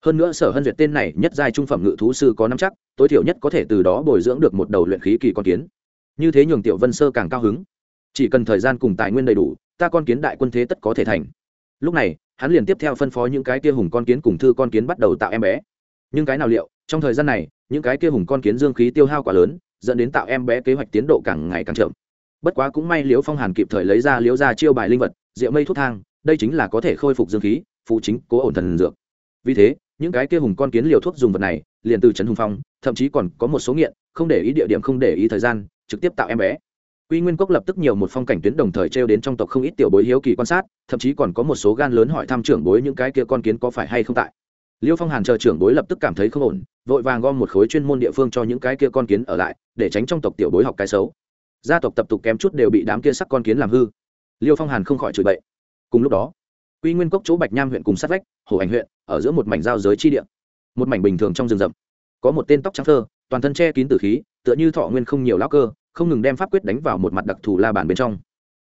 [SPEAKER 1] Hơn nữa sở hân duyệt tên này nhất giai trung phẩm ngự thú sư có năm chắc, tối thiểu nhất có thể từ đó bồi dưỡng được một đầu luyện khí kỳ con kiến. Như thế nhường tiểu vân sơ càng cao hứng. Chỉ cần thời gian cùng tài nguyên đầy đủ ta con kiến đại quân thế tất có thể thành. Lúc này, hắn liền tiếp theo phân phó những cái kia hùng con kiến cùng thư con kiến bắt đầu tạo em bé. Nhưng cái nào liệu, trong thời gian này, những cái kia hùng con kiến dương khí tiêu hao quá lớn, dẫn đến tạo em bé kế hoạch tiến độ càng ngày càng chậm. Bất quá cũng may liễu phong hàn kịp thời lấy ra liễu ra chiêu bài linh vật, rượu mây thuốc thang, đây chính là có thể khôi phục dương khí, phụ chính cố ổn thần dược. Vì thế, những cái kia hùng con kiến liều thuốc dùng vật này, liền từ trấn hùng phong, thậm chí còn có một số nghiện, không để ý địa điểm không để ý thời gian, trực tiếp tạo em bé quy nguyên cốc lập tức nhiều một phong cảnh tuyến đồng thời treo đến trong tộc không ít tiểu bối hiếu kỳ quan sát, thậm chí còn có một số gan lớn hỏi thăm trưởng bối những cái kia con kiến có phải hay không tại. Liêu phong hàn chờ trưởng bối lập tức cảm thấy không ổn, vội vàng gom một khối chuyên môn địa phương cho những cái kia con kiến ở lại, để tránh trong tộc tiểu bối học cái xấu. Gia tộc tập tục kém chút đều bị đám kia sắc con kiến làm hư. Liêu phong hàn không khỏi chửi bậy. Cùng lúc đó, quy nguyên cốc chỗ bạch nham huyện cùng sát vách, hồ ảnh huyện, ở giữa một mảnh giao giới chi địa. Một mảnh bình thường trong rừng rậm. Có một tên tóc trắng thơ, toàn thân che kín tử khí, tựa như thọ nguyên không nhiều lão cơ không ngừng đem pháp quyết đánh vào một mặt đặc thù la bàn bên trong.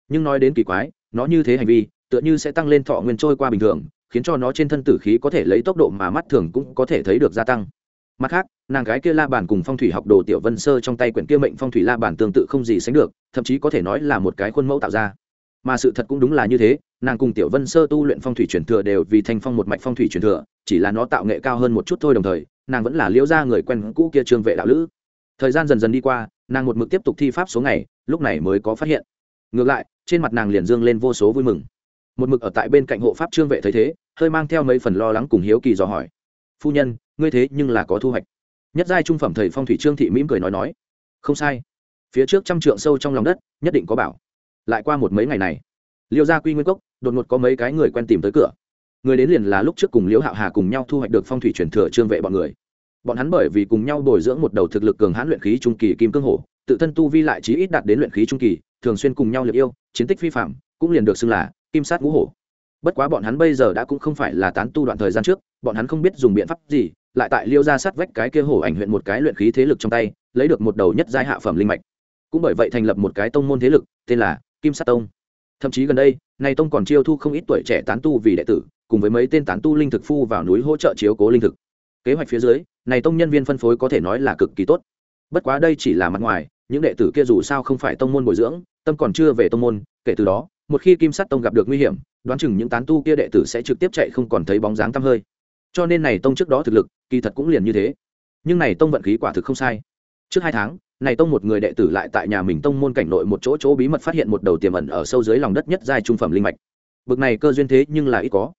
[SPEAKER 1] Nhưng nói đến kỳ quái, nó như thế hành vi, tựa như sẽ tăng lên thọ nguyên trôi qua bình thường, khiến cho nó trên thân tử khí có thể lấy tốc độ mà mắt thường cũng có thể thấy được gia tăng. Mặt khác, nàng gái kia la bàn cùng phong thủy học đồ tiểu vân sơ trong tay quyển kia mệnh phong thủy la bàn tương tự không gì sánh được, thậm chí có thể nói là một cái khuôn mẫu tạo ra. Mà sự thật cũng đúng là như thế, nàng cùng tiểu vân sơ tu luyện phong thủy truyền thừa đều vì thanh phong một mạch phong thủy truyền thừa, chỉ là nó tạo nghệ cao hơn một chút thôi đồng thời, nàng vẫn là liễu gia người quen cũ kia trương vệ đạo lữ. Thời gian dần dần đi qua nàng một mực tiếp tục thi pháp số ngày, lúc này mới có phát hiện. Ngược lại, trên mặt nàng liền dương lên vô số vui mừng. Một mực ở tại bên cạnh hộ pháp trương vệ thấy thế, hơi mang theo mấy phần lo lắng cùng hiếu kỳ dò hỏi. Phu nhân, ngươi thế nhưng là có thu hoạch. Nhất giai trung phẩm thầy phong thủy trương thị mỉm cười nói nói. Không sai. Phía trước trăm trượng sâu trong lòng đất, nhất định có bảo. Lại qua một mấy ngày này, liêu gia quy nguyên cốc, đột ngột có mấy cái người quen tìm tới cửa. Người đến liền là lúc trước cùng liễu hạo hà cùng nhau thu hoạch được phong thủy truyền thừa trương vệ bọn người bọn hắn bởi vì cùng nhau bồi dưỡng một đầu thực lực cường hãn luyện khí trung kỳ kim cương hổ, tự thân tu vi lại chí ít đạt đến luyện khí trung kỳ, thường xuyên cùng nhau liệt yêu, chiến tích phi phạm cũng liền được xưng là kim sát ngũ hổ. Bất quá bọn hắn bây giờ đã cũng không phải là tán tu đoạn thời gian trước, bọn hắn không biết dùng biện pháp gì, lại tại liêu ra sát vách cái kia hổ ảnh huyện một cái luyện khí thế lực trong tay, lấy được một đầu nhất giai hạ phẩm linh mạch. Cũng bởi vậy thành lập một cái tông môn thế lực, tên là kim sát tông. Thậm chí gần đây này tông còn chiêu thu không ít tuổi trẻ tán tu vì đệ tử, cùng với mấy tên tán tu linh thực phu vào núi hỗ trợ chiếu cố linh thực kế hoạch phía dưới, này tông nhân viên phân phối có thể nói là cực kỳ tốt. Bất quá đây chỉ là mặt ngoài, những đệ tử kia dù sao không phải tông môn bồi dưỡng, tâm còn chưa về tông môn, kể từ đó, một khi kim sắt tông gặp được nguy hiểm, đoán chừng những tán tu kia đệ tử sẽ trực tiếp chạy không còn thấy bóng dáng tăm hơi. Cho nên này tông trước đó thực lực, kỳ thật cũng liền như thế. Nhưng này tông vận khí quả thực không sai. Trước hai tháng, này tông một người đệ tử lại tại nhà mình tông môn cảnh nội một chỗ chỗ bí mật phát hiện một đầu tiềm ẩn ở sâu dưới lòng đất nhất giai trung phẩm linh mạch. Bực này cơ duyên thế nhưng là ít có.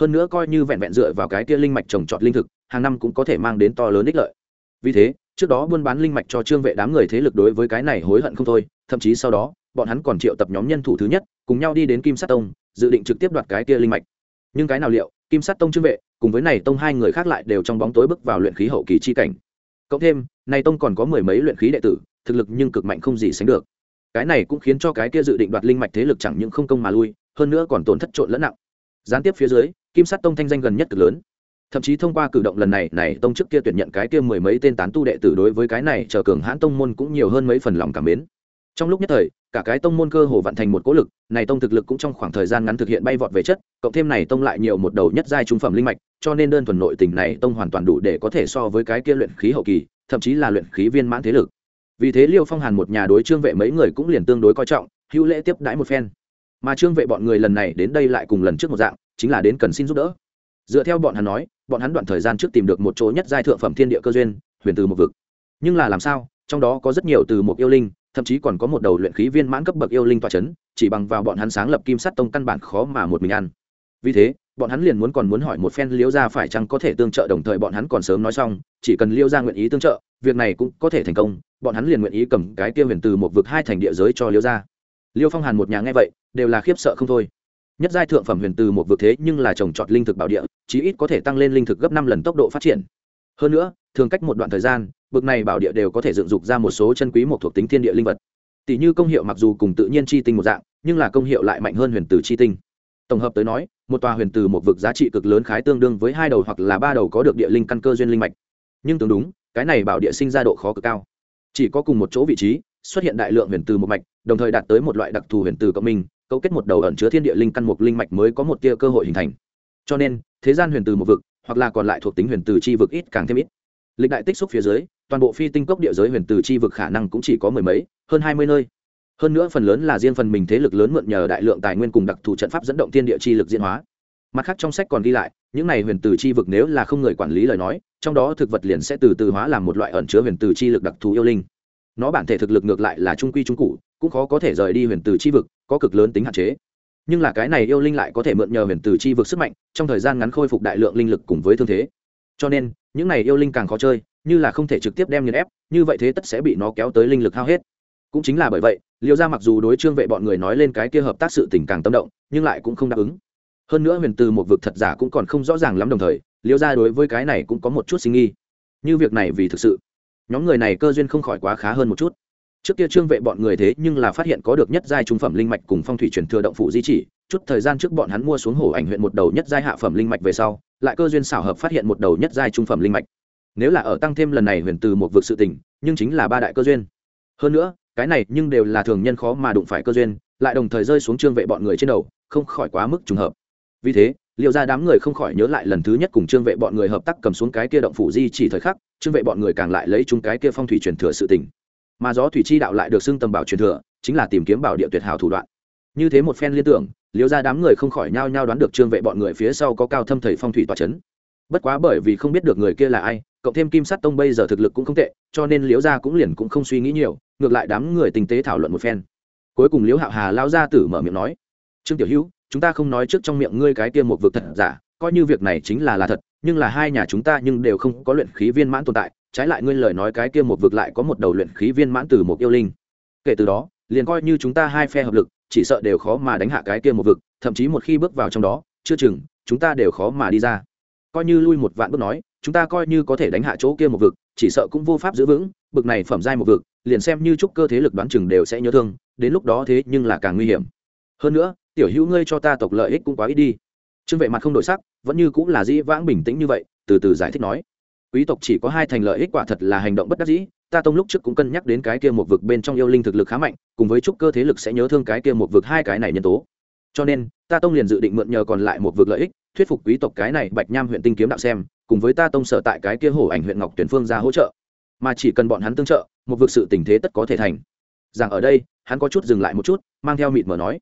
[SPEAKER 1] Hơn nữa coi như vẹn vẹn dựa vào cái kia linh mạch trồng trọt linh thực hàng năm cũng có thể mang đến to lớn ích lợi. Vì thế, trước đó buôn bán linh mạch cho trương vệ đám người thế lực đối với cái này hối hận không thôi, thậm chí sau đó, bọn hắn còn triệu tập nhóm nhân thủ thứ nhất, cùng nhau đi đến kim sát tông, dự định trực tiếp đoạt cái kia linh mạch. Nhưng cái nào liệu, kim sát tông trương vệ, cùng với này tông hai người khác lại đều trong bóng tối bước vào luyện khí hậu kỳ chi cảnh. Cộng thêm, này tông còn có mười mấy luyện khí đệ tử, thực lực nhưng cực mạnh không gì sánh được. Cái này cũng khiến cho cái kia dự định đoạt linh mạch thế lực chẳng những không công mà lui, hơn nữa còn tổn thất trộn lẫn nặng. Gián tiếp phía dưới, kim sát tông thanh danh gần nhất cực lớn thậm chí thông qua cử động lần này này tông trước kia tuyển nhận cái kia mười mấy tên tán tu đệ tử đối với cái này chờ cường hãn tông môn cũng nhiều hơn mấy phần lòng cảm mến. Trong lúc nhất thời, cả cái tông môn cơ hồ vận thành một cố lực, này tông thực lực cũng trong khoảng thời gian ngắn thực hiện bay vọt về chất, cộng thêm này tông lại nhiều một đầu nhất giai trung phẩm linh mạch, cho nên đơn thuần nội tình này tông hoàn toàn đủ để có thể so với cái kia luyện khí hậu kỳ, thậm chí là luyện khí viên mãn thế lực. Vì thế liêu phong hàn một nhà đối trương vệ mấy người cũng liền tương đối coi trọng, hữu lễ tiếp đãi một phen. Mà trương vệ bọn người lần này đến đây lại cùng lần trước một dạng, chính là đến cần xin giúp đỡ. Dựa theo bọn hắn nói bọn hắn đoạn thời gian trước tìm được một chỗ nhất giai thượng phẩm thiên địa cơ duyên, huyền từ một vực. Nhưng là làm sao, trong đó có rất nhiều từ một yêu linh, thậm chí còn có một đầu luyện khí viên mãn cấp bậc yêu linh tọa c h ấ n chỉ bằng vào bọn hắn sáng lập kim sắt tông căn bản khó mà một mình ăn. Vì thế, bọn hắn liền muốn còn muốn hỏi một phen liễu gia phải chăng có thể tương trợ đồng thời bọn hắn còn sớm nói xong, chỉ cần liễu gia nguyện ý tương trợ, việc này cũng có thể thành công, bọn hắn liền nguyện ý cầm cái tiêu huyền từ một vực hai thành địa giới cho liễu gia. Liêu phong hàn một nhà nghe vậy, đều là khiếp sợ không thôi nhất giai thượng phẩm huyền từ một vực thế nhưng là trồng trọt linh thực bảo địa, chí ít có thể tăng lên linh thực gấp năm lần tốc độ phát triển. Hơn nữa, thường cách một đoạn thời gian bực này bảo địa đều có thể dựng dục ra một số chân quý một thuộc tính thiên địa linh vật. Tỷ như công hiệu mặc dù cùng tự nhiên chi tinh một dạng, nhưng là công hiệu lại mạnh hơn huyền từ chi tinh. Tổng hợp tới nói, một tòa huyền từ một vực giá trị cực lớn khái tương đương với hai đầu hoặc là ba đầu có được địa linh căn cơ duyên linh mạch. Nhưng tương đúng, cái này bảo địa sinh ra độ khó cực cao. Chỉ có cùng một chỗ vị trí, xuất hiện đại lượng huyền từ một mạch, đồng thời đạt tới một loại đặc thù huyền từ cộng minh cấu kết một đầu ẩn chứa thiên địa linh căn mục linh mạch mới có một tia cơ hội hình thành. Cho nên, thế gian huyền từ một vực, hoặc là còn lại thuộc tính huyền từ chi vực ít càng thêm ít. Lịch đại tích xúc phía dưới, toàn bộ phi tinh cốc địa giới huyền từ chi vực khả năng cũng chỉ có mười mấy, hơn hai mươi nơi. Hơn nữa phần lớn là riêng phần mình thế lực lớn mượn nhờ đại lượng tài nguyên cùng đặc thù trận pháp dẫn động thiên địa chi lực diễn hóa. Mặt khác trong sách còn ghi lại, những này huyền từ chi vực nếu là không người quản lý lời nói, trong đó thực vật liền sẽ từ từ hóa làm một loại ẩn chứa huyền từ chi lực đặc thù yêu linh. Nó bản thể thực lực ngược lại là trung quy trung cụ cũng khó có thể rời đi huyền từ chi vực, có cực lớn tính hạn chế. Nhưng là cái này yêu linh lại có thể mượn nhờ huyền từ chi vực sức mạnh, trong thời gian ngắn khôi phục đại lượng linh lực cùng với thương thế. Cho nên, những này yêu linh càng khó chơi, như là không thể trực tiếp đem nghiền ép, như vậy thế tất sẽ bị nó kéo tới linh lực hao hết. Cũng chính là bởi vậy, liêu gia mặc dù đối trương vệ bọn người nói lên cái kia hợp tác sự tình càng tâm động, nhưng lại cũng không đáp ứng. Hơn nữa huyền từ một vực thật giả cũng còn không rõ ràng lắm đồng thời, liêu gia đối với cái này cũng có một chút sinh nghi như việc này vì thực sự, nhóm người này cơ duyên không khỏi quá khá hơn một chút trước kia trương vệ bọn người thế nhưng là phát hiện có được nhất giai trung phẩm linh mạch cùng phong thủy truyền thừa động phủ di chỉ, chút thời gian trước bọn hắn mua xuống hồ ảnh huyện một đầu nhất giai hạ phẩm linh mạch về sau, lại cơ duyên xảo hợp phát hiện một đầu nhất giai trung phẩm linh mạch. Nếu là ở tăng thêm lần này huyền từ một vực sự tình, nhưng chính là ba đại cơ duyên. Hơn nữa, cái này nhưng đều là thường nhân khó mà đụng phải cơ duyên, lại đồng thời rơi xuống trương vệ bọn người trên đầu, không khỏi quá mức trùng hợp. Vì thế liệu ra đám người không khỏi nhớ lại lần thứ nhất cùng trương vệ bọn người hợp tác cầm xuống cái kia động phủ di chỉ thời khắc, trương vệ bọn người càng lại lấy chúng cái kia phong thủy truyền thừa sự tình mà gió thủy chi đạo lại được xưng tầm bảo truyền thừa, chính là tìm kiếm bảo địa tuyệt hảo thủ đoạn. Như thế một phen liên tưởng, liễu ra đám người không khỏi nhao nhao đoán được trương vệ bọn người phía sau có cao thâm thầy phong thủy tòa c h ấ n bất quá bởi vì không biết được người kia là ai, cộng thêm kim sắt tông bây giờ thực lực cũng không tệ, cho nên liễu gia cũng liền cũng không suy nghĩ nhiều, ngược lại đám người tinh tế thảo luận một phen. Cuối cùng liễu hạo hà lao ra tử mở miệng nói, trương tiểu hữu, chúng ta không nói trước trong miệng ngươi cái kia một vực thật giả, coi như việc này chính là là thật, nhưng là hai nhà chúng ta nhưng đều không có luyện khí viên mãn tồn tại trái lại ngươi lời nói cái kia một vực lại có một đầu luyện khí viên mãn từ một yêu linh. Kể từ đó, liền coi như chúng ta hai phe hợp lực, chỉ sợ đều khó mà đánh hạ cái kia một vực, thậm chí một khi bước vào trong đó, chưa chừng, chúng ta đều khó mà đi ra. Coi như lui một vạn bước nói, chúng ta coi như có thể đánh hạ chỗ kia một vực, chỉ sợ cũng vô pháp giữ vững, bực này phẩm giai một vực, liền xem như chúc cơ thế lực đoán chừng đều sẽ nhớ thương, đến lúc đó thế nhưng là càng nguy hiểm. Hơn nữa, tiểu hữu ngươi cho ta tộc lợi ích cũng quá ít đi. Trương vệ mặt không đổi sắc, vẫn như cũng là dĩ vãng bình tĩnh như vậy, từ từ giải thích nói quý tộc chỉ có hai thành lợi ích quả thật là hành động bất đắc dĩ, ta tông lúc trước cũng cân nhắc đến cái kia một vực bên trong yêu linh thực lực khá mạnh, cùng với trúc cơ thế lực sẽ nhớ thương cái kia một vực hai cái này nhân tố. Cho nên, ta tông liền dự định mượn nhờ còn lại một vực lợi ích, thuyết phục quý tộc cái này bạch nham huyện tinh kiếm đạo xem, cùng với ta tông sở tại cái kia hổ ảnh huyện ngọc tuyển phương ra hỗ trợ. Mà chỉ cần bọn hắn tương trợ, một vực sự tình thế tất có thể thành. Rằng ở đây, hắn có chút dừng lại một chút, mang theo mịt mở nói.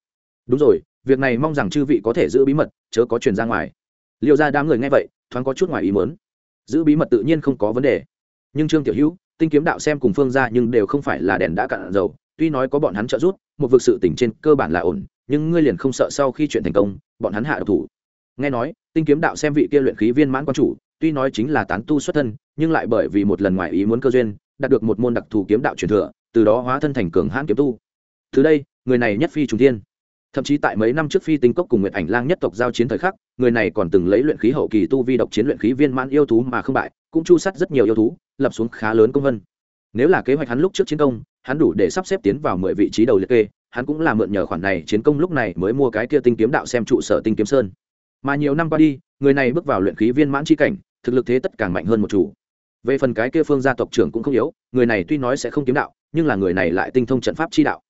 [SPEAKER 1] Đúng rồi, việc này mong rằng chư vị có thể giữ bí mật, chớ có truyền ra ngoài. Liệu ra đám người nghe vậy, thoáng có chút ngoài ý muốn giữ bí mật tự nhiên không có vấn đề. Nhưng trương tiểu hữu, tinh kiếm đạo xem cùng phương ra nhưng đều không phải là đèn đã cạn dầu, tuy nói có bọn hắn trợ giúp, một vực sự tỉnh trên cơ bản là ổn, nhưng ngươi liền không sợ sau khi chuyện thành công, bọn hắn hạ độc thủ. Nghe nói, tinh kiếm đạo xem vị kia luyện khí viên mãn quan chủ, tuy nói chính là tán tu xuất thân, nhưng lại bởi vì một lần ngoài ý muốn cơ duyên, đạt được một môn đặc thù kiếm đạo truyền thừa, từ đó hóa thân thành cường hãn kiếm tu. Từ đây, người này nhất phi trùng thiên thậm chí tại mấy năm trước phi tinh cốc cùng nguyệt ảnh lang nhất tộc giao chiến thời khắc, người này còn từng lấy luyện khí hậu kỳ tu vi độc chiến luyện khí viên mãn yêu thú mà không bại, cũng chu sắt rất nhiều yêu thú, lập xuống khá lớn công vân. Nếu là kế hoạch hắn lúc trước chiến công, hắn đủ để sắp xếp tiến vào mười vị trí đầu liệt kê, hắn cũng là mượn nhờ khoản này chiến công lúc này mới mua cái kia tinh kiếm đạo xem trụ sở tinh kiếm sơn. Mà nhiều năm qua đi, người này bước vào luyện khí viên mãn chi cảnh, thực lực thế tất càng mạnh hơn một chủ. Về phần cái kia phương gia tộc trưởng cũng không yếu, người này tuy nói sẽ không kiếm đạo, nhưng là người này lại tinh thông trận pháp chi đạo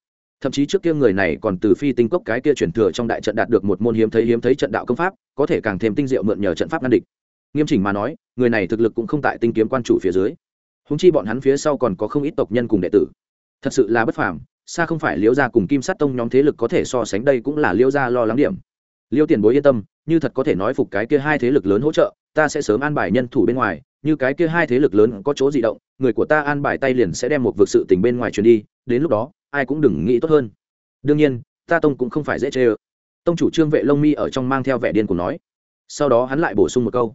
[SPEAKER 1] thậm chí trước kia người này còn từ phi tinh cốc cái kia chuyển thừa trong đại trận đạt được một môn hiếm thấy hiếm thấy trận đạo công pháp, có thể càng thêm tinh diệu mượn nhờ trận pháp ngăn địch. Nghiêm chỉnh mà nói, người này thực lực cũng không tại tinh kiếm quan chủ phía dưới. Húng chi bọn hắn phía sau còn có không ít tộc nhân cùng đệ tử. Thật sự là bất phàm, xa không phải liễu gia cùng kim sát tông nhóm thế lực có thể so sánh đây cũng là liễu gia lo lắng điểm. Liễu tiền bối yên tâm, như thật có thể nói phục cái kia hai thế lực lớn hỗ trợ, ta sẽ sớm an bài nhân thủ bên ngoài, như cái kia hai thế lực lớn có chỗ di động, người của ta an bài tay liền sẽ đem một vực sự tình bên ngoài truyền đi đến lúc đó, ai cũng đừng nghĩ tốt hơn. Đương nhiên, ta tông cũng không phải dễ chê ơ. Tông chủ trương vệ lông mi ở trong mang theo vẻ điên của nói. Sau đó hắn lại bổ sung một câu.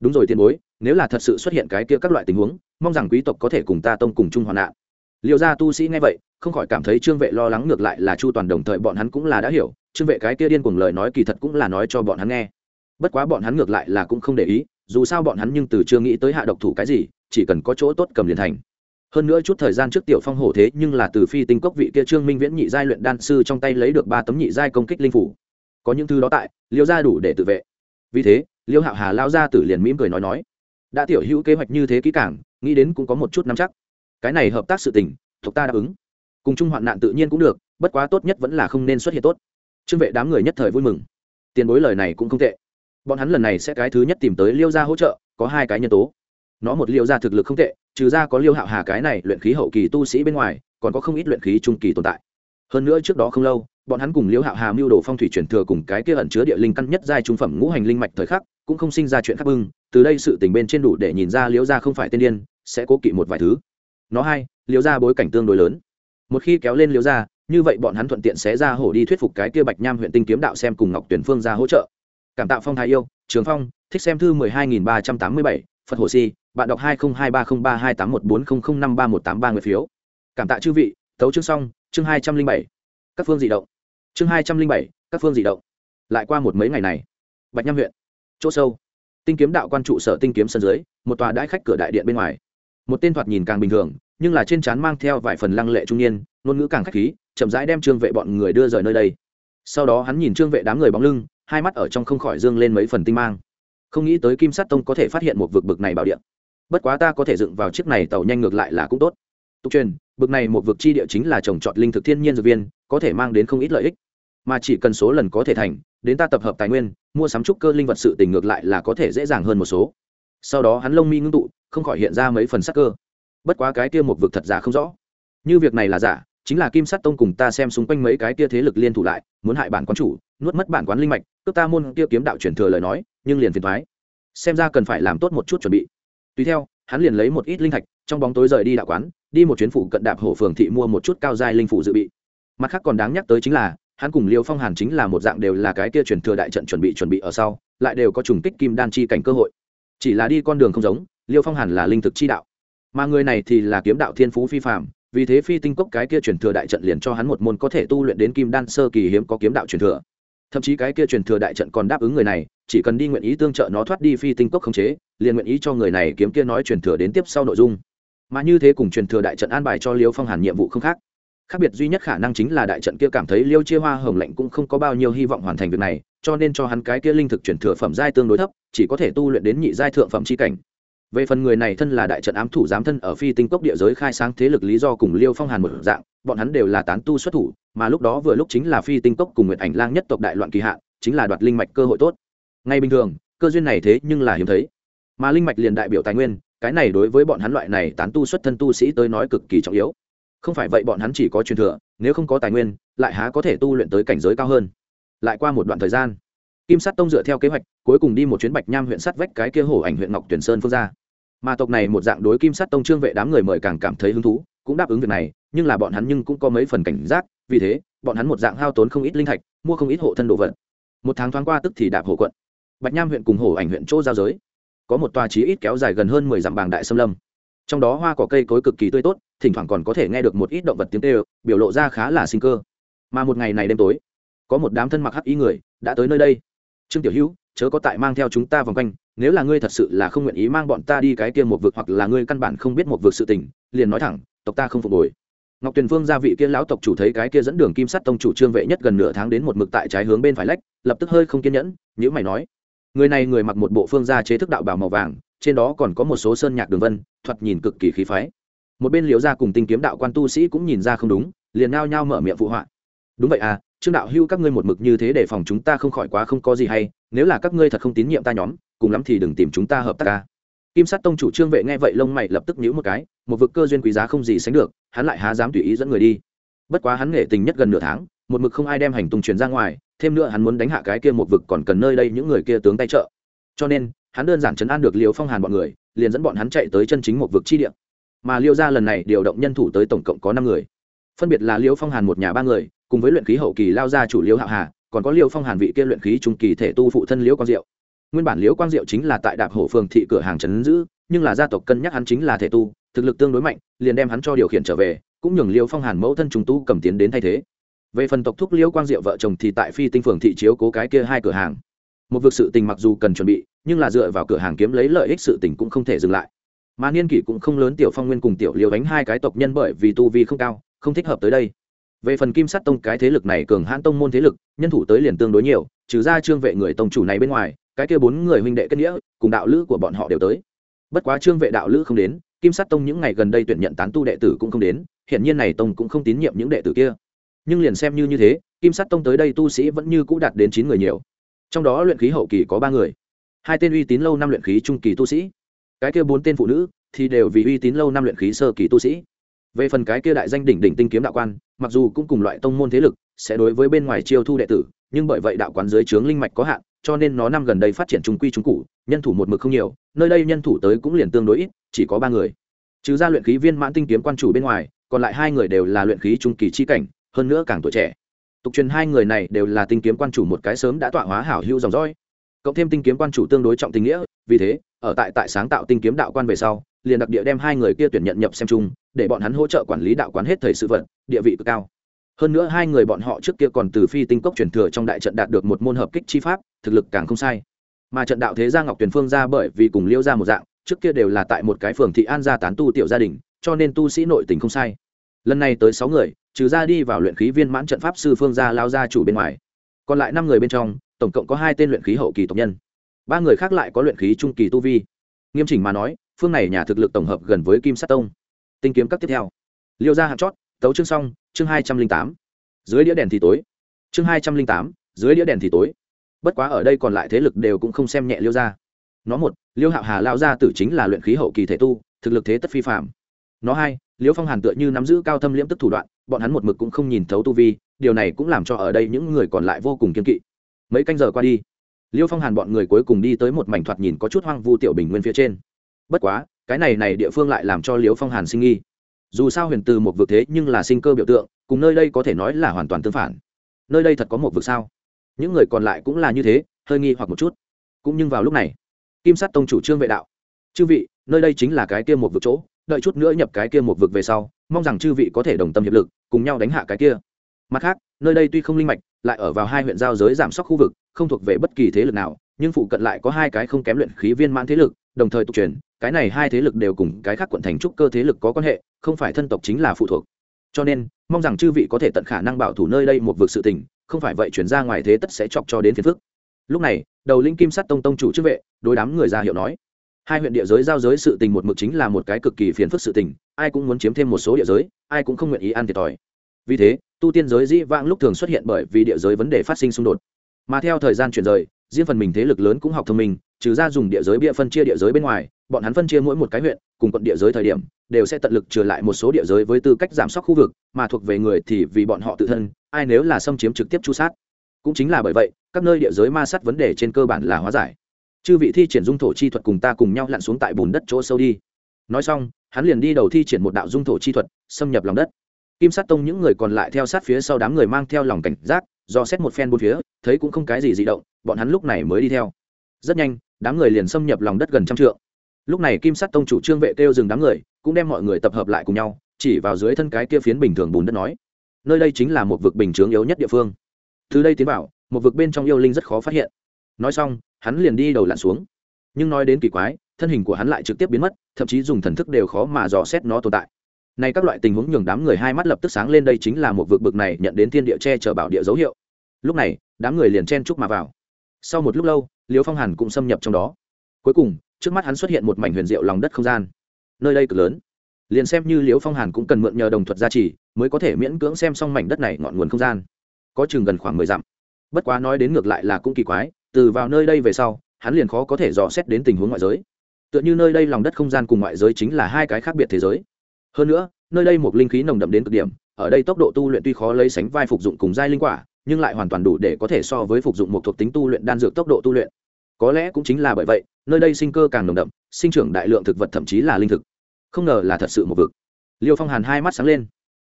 [SPEAKER 1] Đúng rồi tiền bối, nếu là thật sự xuất hiện cái kia các loại tình huống, mong rằng quý tộc có thể cùng ta tông cùng chung hoạn nạn. Liệu ra tu sĩ nghe vậy, không khỏi cảm thấy trương vệ lo lắng ngược lại là chu toàn đồng thời bọn hắn cũng là đã hiểu, trương vệ cái kia điên cùng lời nói kỳ thật cũng là nói cho bọn hắn nghe. Bất quá bọn hắn ngược lại là cũng không để ý, dù sao bọn hắn nhưng từ chưa nghĩ tới hạ độc thủ cái gì, chỉ cần có chỗ tốt cầm liền thành hơn nữa chút thời gian trước tiểu phong hổ thế nhưng là từ phi tinh cốc vị kia trương minh viễn nhị giai luyện đan sư trong tay lấy được ba tấm nhị giai công kích linh phủ. Có những thứ đó tại, liêu ra đủ để tự vệ. Vì thế, liêu hạo hà lao ra tử liền mỉm cười nói nói, đã tiểu hữu kế hoạch như thế kỹ càng, nghĩ đến cũng có một chút nắm chắc. Cái này hợp tác sự tình, thuộc ta đáp ứng. Cùng chung hoạn nạn tự nhiên cũng được, bất quá tốt nhất vẫn là không nên xuất hiện tốt. Trương vệ đám người nhất thời vui mừng. Tiền bối lời này cũng không tệ. Bọn hắn lần này sẽ cái thứ nhất tìm tới liêu gia hỗ trợ, có hai cái nhân tố nó một liêu ra thực lực không tệ, trừ ra có liêu hạo hà cái này luyện khí hậu kỳ tu sĩ bên ngoài, còn có không ít luyện khí trung kỳ tồn tại. Hơn nữa trước đó không lâu, bọn hắn cùng liêu hạo hà mưu đồ phong thủy truyền thừa cùng cái kia ẩn chứa địa linh căn nhất giai trung phẩm ngũ hành linh mạch thời khắc, cũng không sinh ra chuyện khác bưng, từ đây sự tình bên trên đủ để nhìn ra liễu gia không phải tên điên, sẽ cố kỵ một vài thứ. Nó hai liễu gia bối cảnh tương đối lớn. Một khi kéo lên liễu gia, như vậy bọn hắn thuận tiện sẽ ra hổ đi thuyết phục cái kia bạch nham huyện tinh kiếm đạo xem cùng ngọc tuyển phương ra hỗ trợ. Cảm tạo phong thái yêu, trường phong, thích xem thư mười hai nghìn ba trăm tám mươi bảy, phật hồ si bạn đọc hai nghìn hai ba không ba hai tám một bốn không không năm ba một tám ba người phiếu. Cảm tạ chư vị tấu chương xong, chương hai trăm linh bảy. Các phương dị động. Chương hai trăm linh bảy, các phương dị động. Lại qua một mấy ngày này, bạch nham huyện, chỗ sâu, tinh kiếm đạo quan trụ sở tinh kiếm sân dưới, một tòa đãi khách cửa đại điện bên ngoài. Một tên thoạt nhìn càng bình thường, nhưng là trên trán mang theo vài phần lăng lệ trung niên, ngôn ngữ càng khách khí, chậm rãi đem trương vệ bọn người đưa rời nơi đây. Sau đó hắn nhìn trương vệ đám người bóng lưng, hai mắt ở trong không khỏi dương lên mấy phần tinh mang. Không nghĩ tới kim sát tông có thể phát hiện một vực bực này bảo điện bất quá ta có thể dựng vào chiếc này tàu nhanh ngược lại là cũng tốt. Tục truyền, bực này một vực chi địa chính là trồng trọt linh thực thiên nhiên dược viên, có thể mang đến không ít lợi ích. Mà chỉ cần số lần có thể thành, đến ta tập hợp tài nguyên, mua sắm trúc cơ linh vật sự tình ngược lại là có thể dễ dàng hơn một số. Sau đó hắn lông mi ngưng tụ, không khỏi hiện ra mấy phần sắc cơ. Bất quá cái kia một vực thật giả không rõ. Như việc này là giả, chính là kim sắt tông cùng ta xem xung quanh mấy cái kia thế lực liên thủ lại, muốn hại bản quán chủ, nuốt mất bản quán linh mạch, cướp ta môn kia kiếm đạo truyền thừa lời nói, nhưng liền phiền thoái xem ra cần phải làm tốt một chút chuẩn bị tùy theo, hắn liền lấy một ít linh thạch, trong bóng tối rời đi đạo quán, đi một chuyến phụ cận đạp hổ phường thị mua một chút cao giai linh phủ dự bị. Mặt khác còn đáng nhắc tới chính là, hắn cùng liêu phong hàn chính là một dạng đều là cái kia truyền thừa đại trận chuẩn bị chuẩn bị ở sau, lại đều có trùng kích kim đan chi cảnh cơ hội. Chỉ là đi con đường không giống, liêu phong hàn là linh thực chi đạo. Mà người này thì là kiếm đạo thiên phú phi phạm vì thế phi tinh cốc cái kia truyền thừa đại trận liền cho hắn một môn có thể tu luyện đến kim đan sơ kỳ hiếm có kiếm đạo truyền thừa thậm chí cái kia truyền thừa đại trận còn đáp ứng người này, chỉ cần đi nguyện ý tương trợ nó thoát đi phi tinh cốc khống chế, liền nguyện ý cho người này kiếm kia nói truyền thừa đến tiếp sau nội dung. Mà như thế cùng truyền thừa đại trận an bài cho liêu phong hàn nhiệm vụ không khác. Khác biệt duy nhất khả năng chính là đại trận kia cảm thấy liêu chia hoa hồng lạnh cũng không có bao nhiêu hy vọng hoàn thành việc này, cho nên cho hắn cái kia linh thực truyền thừa phẩm giai tương đối thấp, chỉ có thể tu luyện đến nhị giai thượng phẩm c h i cảnh về phần người này thân là đại trận ám thủ giám thân ở phi tinh cốc địa giới khai sáng thế lực lý do cùng liêu phong hàn một dạng, bọn hắn đều là tán tu xuất thủ, mà lúc đó vừa lúc chính là phi tinh cốc cùng nguyện ảnh lang nhất tộc đại loạn kỳ hạn, chính là đoạt linh mạch cơ hội tốt. Ngay bình thường, cơ duyên này thế nhưng là hiếm thấy. Mà linh mạch liền đại biểu tài nguyên, cái này đối với bọn hắn loại này tán tu xuất thân tu sĩ tới nói cực kỳ trọng yếu. Không phải vậy bọn hắn chỉ có truyền thừa, nếu không có tài nguyên, lại há có thể tu luyện tới cảnh giới cao hơn. Lại qua một đoạn thời gian, kim sắt tông dựa theo kế hoạch, cuối cùng đi một chuyến bạch nham huyện sắt vách cái kia hổ ảnh huyện ngọc tuyển sơn phương ra mà tộc này một dạng đối kim sắt tông trương vệ đám người mời càng cảm thấy hứng thú, cũng đáp ứng việc này, nhưng là bọn hắn nhưng cũng có mấy phần cảnh giác, vì thế, bọn hắn một dạng hao tốn không ít linh thạch, mua không ít hộ thân đồ vật. Một tháng thoáng qua tức thì đạp hộ quận. Bạch nham huyện cùng hổ ảnh huyện chỗ giao giới. Có một tòa trí ít kéo dài gần hơn mười dặm bàng đại xâm lâm. Trong đó hoa cỏ cây cối cực kỳ tươi tốt, thỉnh thoảng còn có thể nghe được một ít động vật tiếng tê biểu lộ ra khá là sinh cơ. Mà một ngày này đêm tối, có một đám thân mặc hắc ý người đã tới nơi đây. Trương tiểu hữu, chớ có tại mang theo chúng ta vòng quanh nếu là ngươi thật sự là không nguyện ý mang bọn ta đi cái kia một vực hoặc là ngươi căn bản không biết một vực sự tình, liền nói thẳng, tộc ta không phục hồi. Ngọc tuyền phương gia vị kia lão tộc chủ thấy cái kia dẫn đường kim sắt tông chủ trương vệ nhất gần nửa tháng đến một mực tại trái hướng bên phải lách, lập tức hơi không kiên nhẫn nhữ mày nói, người này người mặc một bộ phương gia chế thức đạo bảo màu vàng, trên đó còn có một số sơn nhạc đường vân, thoạt nhìn cực kỳ khí phái. Một bên liễu gia cùng tinh kiếm đạo quan tu sĩ cũng nhìn ra không đúng, liền nao nhao mở miệng phụ họa, đúng vậy à trương đạo hưu các ngươi một mực như thế để phòng chúng ta không khỏi quá không có gì hay, nếu là các ngươi thật không tín nhiệm ta nhóm cùng lắm thì đừng tìm chúng ta hợp tác ca. Kim sát tông chủ trương vệ nghe vậy lông mày lập tức nhíu một cái, một vực cơ duyên quý giá không gì sánh được, hắn lại há dám tùy ý dẫn người đi. Bất quá hắn nghệ tình nhất gần nửa tháng, một mực không ai đem hành tung truyền ra ngoài, thêm nữa hắn muốn đánh hạ cái kia một vực còn cần nơi đây những người kia tướng tay trợ. Cho nên, hắn đơn giản chấn an được liều phong hàn bọn người, liền dẫn bọn hắn chạy tới chân chính một vực chi địa. Mà liêu gia lần này điều động nhân thủ tới tổng cộng có năm người. Phân biệt là liêu phong hàn một nhà ba người, cùng với luyện khí hậu kỳ lao gia chủ liêu hạo hà, còn có liêu phong hàn vị kia luyện khí trung kỳ thể tu phụ thân liêu quang diệu nguyên bản liễu quang diệu chính là tại đạp hổ phường thị cửa hàng trấn giữ, nhưng là gia tộc cân nhắc hắn chính là thể tu, thực lực tương đối mạnh, liền đem hắn cho điều khiển trở về, cũng nhường Liễu phong hàn mẫu thân trùng tu cầm tiến đến thay thế. Về phần tộc thúc Liễu quang diệu vợ chồng thì tại phi tinh phường thị chiếu cố cái kia hai cửa hàng. Một việc sự tình mặc dù cần chuẩn bị, nhưng là dựa vào cửa hàng kiếm lấy lợi ích sự tình cũng không thể dừng lại. Mà niên kỷ cũng không lớn tiểu phong nguyên cùng tiểu Liễu đánh hai cái tộc nhân bởi vì tu vi không cao, không thích hợp tới đây. Về phần kim sắt tông cái thế lực này cường hãn tông môn thế lực, nhân thủ tới liền tương đối nhiều, trừ ra trương vệ người tông chủ này bên ngoài cái kia bốn người huynh đệ kết nghĩa, cùng đạo lữ của bọn họ đều tới. Bất quá trương vệ đạo lữ không đến, kim sát tông những ngày gần đây tuyển nhận tán tu đệ tử cũng không đến hiện nhiên này tông cũng không tín nhiệm những đệ tử kia. Nhưng liền xem như như thế, kim sát tông tới đây tu sĩ vẫn như cũ đạt đến chín người nhiều. Trong đó luyện khí hậu kỳ có ba người. Hai tên uy tín lâu năm luyện khí trung kỳ tu sĩ. Cái kia bốn tên phụ nữ thì đều vì uy tín lâu năm luyện khí sơ kỳ tu sĩ. Về phần cái kia đại danh đỉnh đỉnh tinh kiếm đạo quan, mặc dù cũng cùng loại tông môn thế lực, sẽ đối với bên ngoài chiêu thu đệ tử, nhưng bởi vậy đạo quán dưới trướng linh mạch có hạn cho nên nó năm gần đây phát triển trung quy trung cụ nhân thủ một mực không nhiều, nơi đây nhân thủ tới cũng liền tương đối ít, chỉ có ba người. Trừ ra luyện khí viên mãn tinh kiếm quan chủ bên ngoài, còn lại hai người đều là luyện khí trung kỳ chi cảnh, hơn nữa càng tuổi trẻ. Tục truyền hai người này đều là tinh kiếm quan chủ một cái sớm đã tọa hóa hảo hữu dòng dõi. Cộng thêm tinh kiếm quan chủ tương đối trọng tình nghĩa, vì thế, ở tại tại sáng tạo tinh kiếm đạo quan về sau, liền đặc địa đem hai người kia tuyển nhận nhập xem chung, để bọn hắn hỗ trợ quản lý đạo quán hết thời sự vật, địa vị cực cao hơn nữa hai người bọn họ trước kia còn từ phi tinh cốc truyền thừa trong đại trận đạt được một môn hợp kích chi pháp, thực lực càng không sai. Mà trận đạo thế gia ngọc tuyền phương ra bởi vì cùng liêu ra một dạng, trước kia đều là tại một cái phường thị an gia tán tu tiểu gia đình, cho nên tu sĩ nội tình không sai. Lần này tới sáu người, trừ ra đi vào luyện khí viên mãn trận pháp sư phương gia lao gia chủ bên ngoài. Còn lại năm người bên trong, tổng cộng có hai tên luyện khí hậu kỳ tộc nhân. Ba người khác lại có luyện khí trung kỳ tu vi. Nghiêm chỉnh mà nói, phương này nhà thực lực tổng hợp gần với kim sát tông. Tinh kiếm các tiếp theo. Liêu gia hạt chót tấu chương xong, chương hai trăm linh tám. Dưới đĩa đèn thì tối. Chương hai trăm linh tám, dưới đĩa đèn thì tối. Bất quá ở đây còn lại thế lực đều cũng không xem nhẹ liêu ra nó một, liêu hạo hà lao ra tử chính là luyện khí hậu kỳ thể tu, thực lực thế tất phi phạm nó hai, liêu phong hàn tựa như nắm giữ cao thâm liễm tức thủ đoạn, bọn hắn một mực cũng không nhìn thấu tu vi, điều này cũng làm cho ở đây những người còn lại vô cùng kiên kỵ. Mấy canh giờ qua đi, liêu phong hàn bọn người cuối cùng đi tới một mảnh thoạt nhìn có chút hoang vu tiểu bình nguyên phía trên. Bất quá, cái này này địa phương lại làm cho liêu phong hàn sinh nghi dù sao huyền từ một vực thế nhưng là sinh cơ biểu tượng, cùng nơi đây có thể nói là hoàn toàn tương phản. Nơi đây thật có một vực sao? Những người còn lại cũng là như thế, hơi nghi hoặc một chút. Cũng nhưng vào lúc này, kim sát tông chủ trương vệ đạo, chư vị, nơi đây chính là cái kia một vực chỗ, đợi chút nữa nhập cái kia một vực về sau, mong rằng chư vị có thể đồng tâm hiệp lực, cùng nhau đánh hạ cái kia. Mặt khác, nơi đây tuy không linh mạch, lại ở vào hai huyện giao giới giảm sóc khu vực, không thuộc về bất kỳ thế lực nào, nhưng phụ cận lại có hai cái không kém luyện khí viên mãn thế lực đồng thời tục truyền, cái này hai thế lực đều cùng cái khác quận thành trúc cơ thế lực có quan hệ, không phải thân tộc chính là phụ thuộc. Cho nên, mong rằng chư vị có thể tận khả năng bảo thủ nơi đây một vực sự tình, không phải vậy chuyển ra ngoài thế tất sẽ chọc cho đến phiền phức. Lúc này, đầu linh kim sắt tông tông chủ chức vệ, đối đám người ra hiệu nói, hai huyện địa giới giao giới sự tình một mực chính là một cái cực kỳ phiền phức sự tình, ai cũng muốn chiếm thêm một số địa giới, ai cũng không nguyện ý ăn thiệt thòi. Vì thế, tu tiên giới dĩ vãng lúc thường xuất hiện bởi vì địa giới vấn đề phát sinh xung đột. Mà theo thời gian chuyển rời, riêng phần mình thế lực lớn cũng học thông minh trừ ra dùng địa giới bịa phân chia địa giới bên ngoài, bọn hắn phân chia mỗi một cái huyện, cùng quận địa giới thời điểm, đều sẽ tận lực trừ lại một số địa giới với tư cách giảm sóc khu vực, mà thuộc về người thì vì bọn họ tự thân, ai nếu là xâm chiếm trực tiếp chu sát. Cũng chính là bởi vậy, các nơi địa giới ma sát vấn đề trên cơ bản là hóa giải. Chư vị thi triển dung thổ chi thuật cùng ta cùng nhau lặn xuống tại bùn đất chỗ sâu đi. Nói xong, hắn liền đi đầu thi triển một đạo dung thổ chi thuật, xâm nhập lòng đất. Kim sát tông những người còn lại theo sát phía sau đám người mang theo lòng cảnh giác, do xét một phen bốn phía, thấy cũng không cái gì dị động, bọn hắn lúc này mới đi theo. Rất nhanh đám người liền xâm nhập lòng đất gần trăm trượng. Lúc này kim sát tông chủ trương vệ kêu dừng đám người, cũng đem mọi người tập hợp lại cùng nhau, chỉ vào dưới thân cái kia phiến bình thường bùn đất nói, nơi đây chính là một vực bình chướng yếu nhất địa phương. Từ đây tiến vào, một vực bên trong yêu linh rất khó phát hiện. Nói xong, hắn liền đi đầu lặn xuống. Nhưng nói đến kỳ quái, thân hình của hắn lại trực tiếp biến mất, thậm chí dùng thần thức đều khó mà dò xét nó tồn tại. Này các loại tình huống nhường đám người hai mắt lập tức sáng lên đây chính là một vực bực này nhận đến thiên địa che chở bảo địa dấu hiệu. Lúc này, đám người liền chen chúc mà vào sau một lúc lâu, liêu phong hàn cũng xâm nhập trong đó. Cuối cùng, trước mắt hắn xuất hiện một mảnh huyền diệu lòng đất không gian. Nơi đây cực lớn. Liền xem như liêu phong hàn cũng cần mượn nhờ đồng thuật gia trì, mới có thể miễn cưỡng xem xong mảnh đất này ngọn nguồn không gian. Có chừng gần khoảng mười dặm. Bất quá nói đến ngược lại là cũng kỳ quái, từ vào nơi đây về sau, hắn liền khó có thể dò xét đến tình huống ngoại giới. Tựa như nơi đây lòng đất không gian cùng ngoại giới chính là hai cái khác biệt thế giới. Hơn nữa, nơi đây một linh khí nồng đậm đến cực điểm, ở đây tốc độ tu luyện tuy khó lấy sánh vai phục dụng cùng giai linh quả nhưng lại hoàn toàn đủ để có thể so với phục dụng một thuộc tính tu luyện đan dược tốc độ tu luyện. Có lẽ cũng chính là bởi vậy, nơi đây sinh cơ càng nồng đậm, sinh trưởng đại lượng thực vật thậm chí là linh thực. Không ngờ là thật sự một vực. Liêu phong hàn hai mắt sáng lên.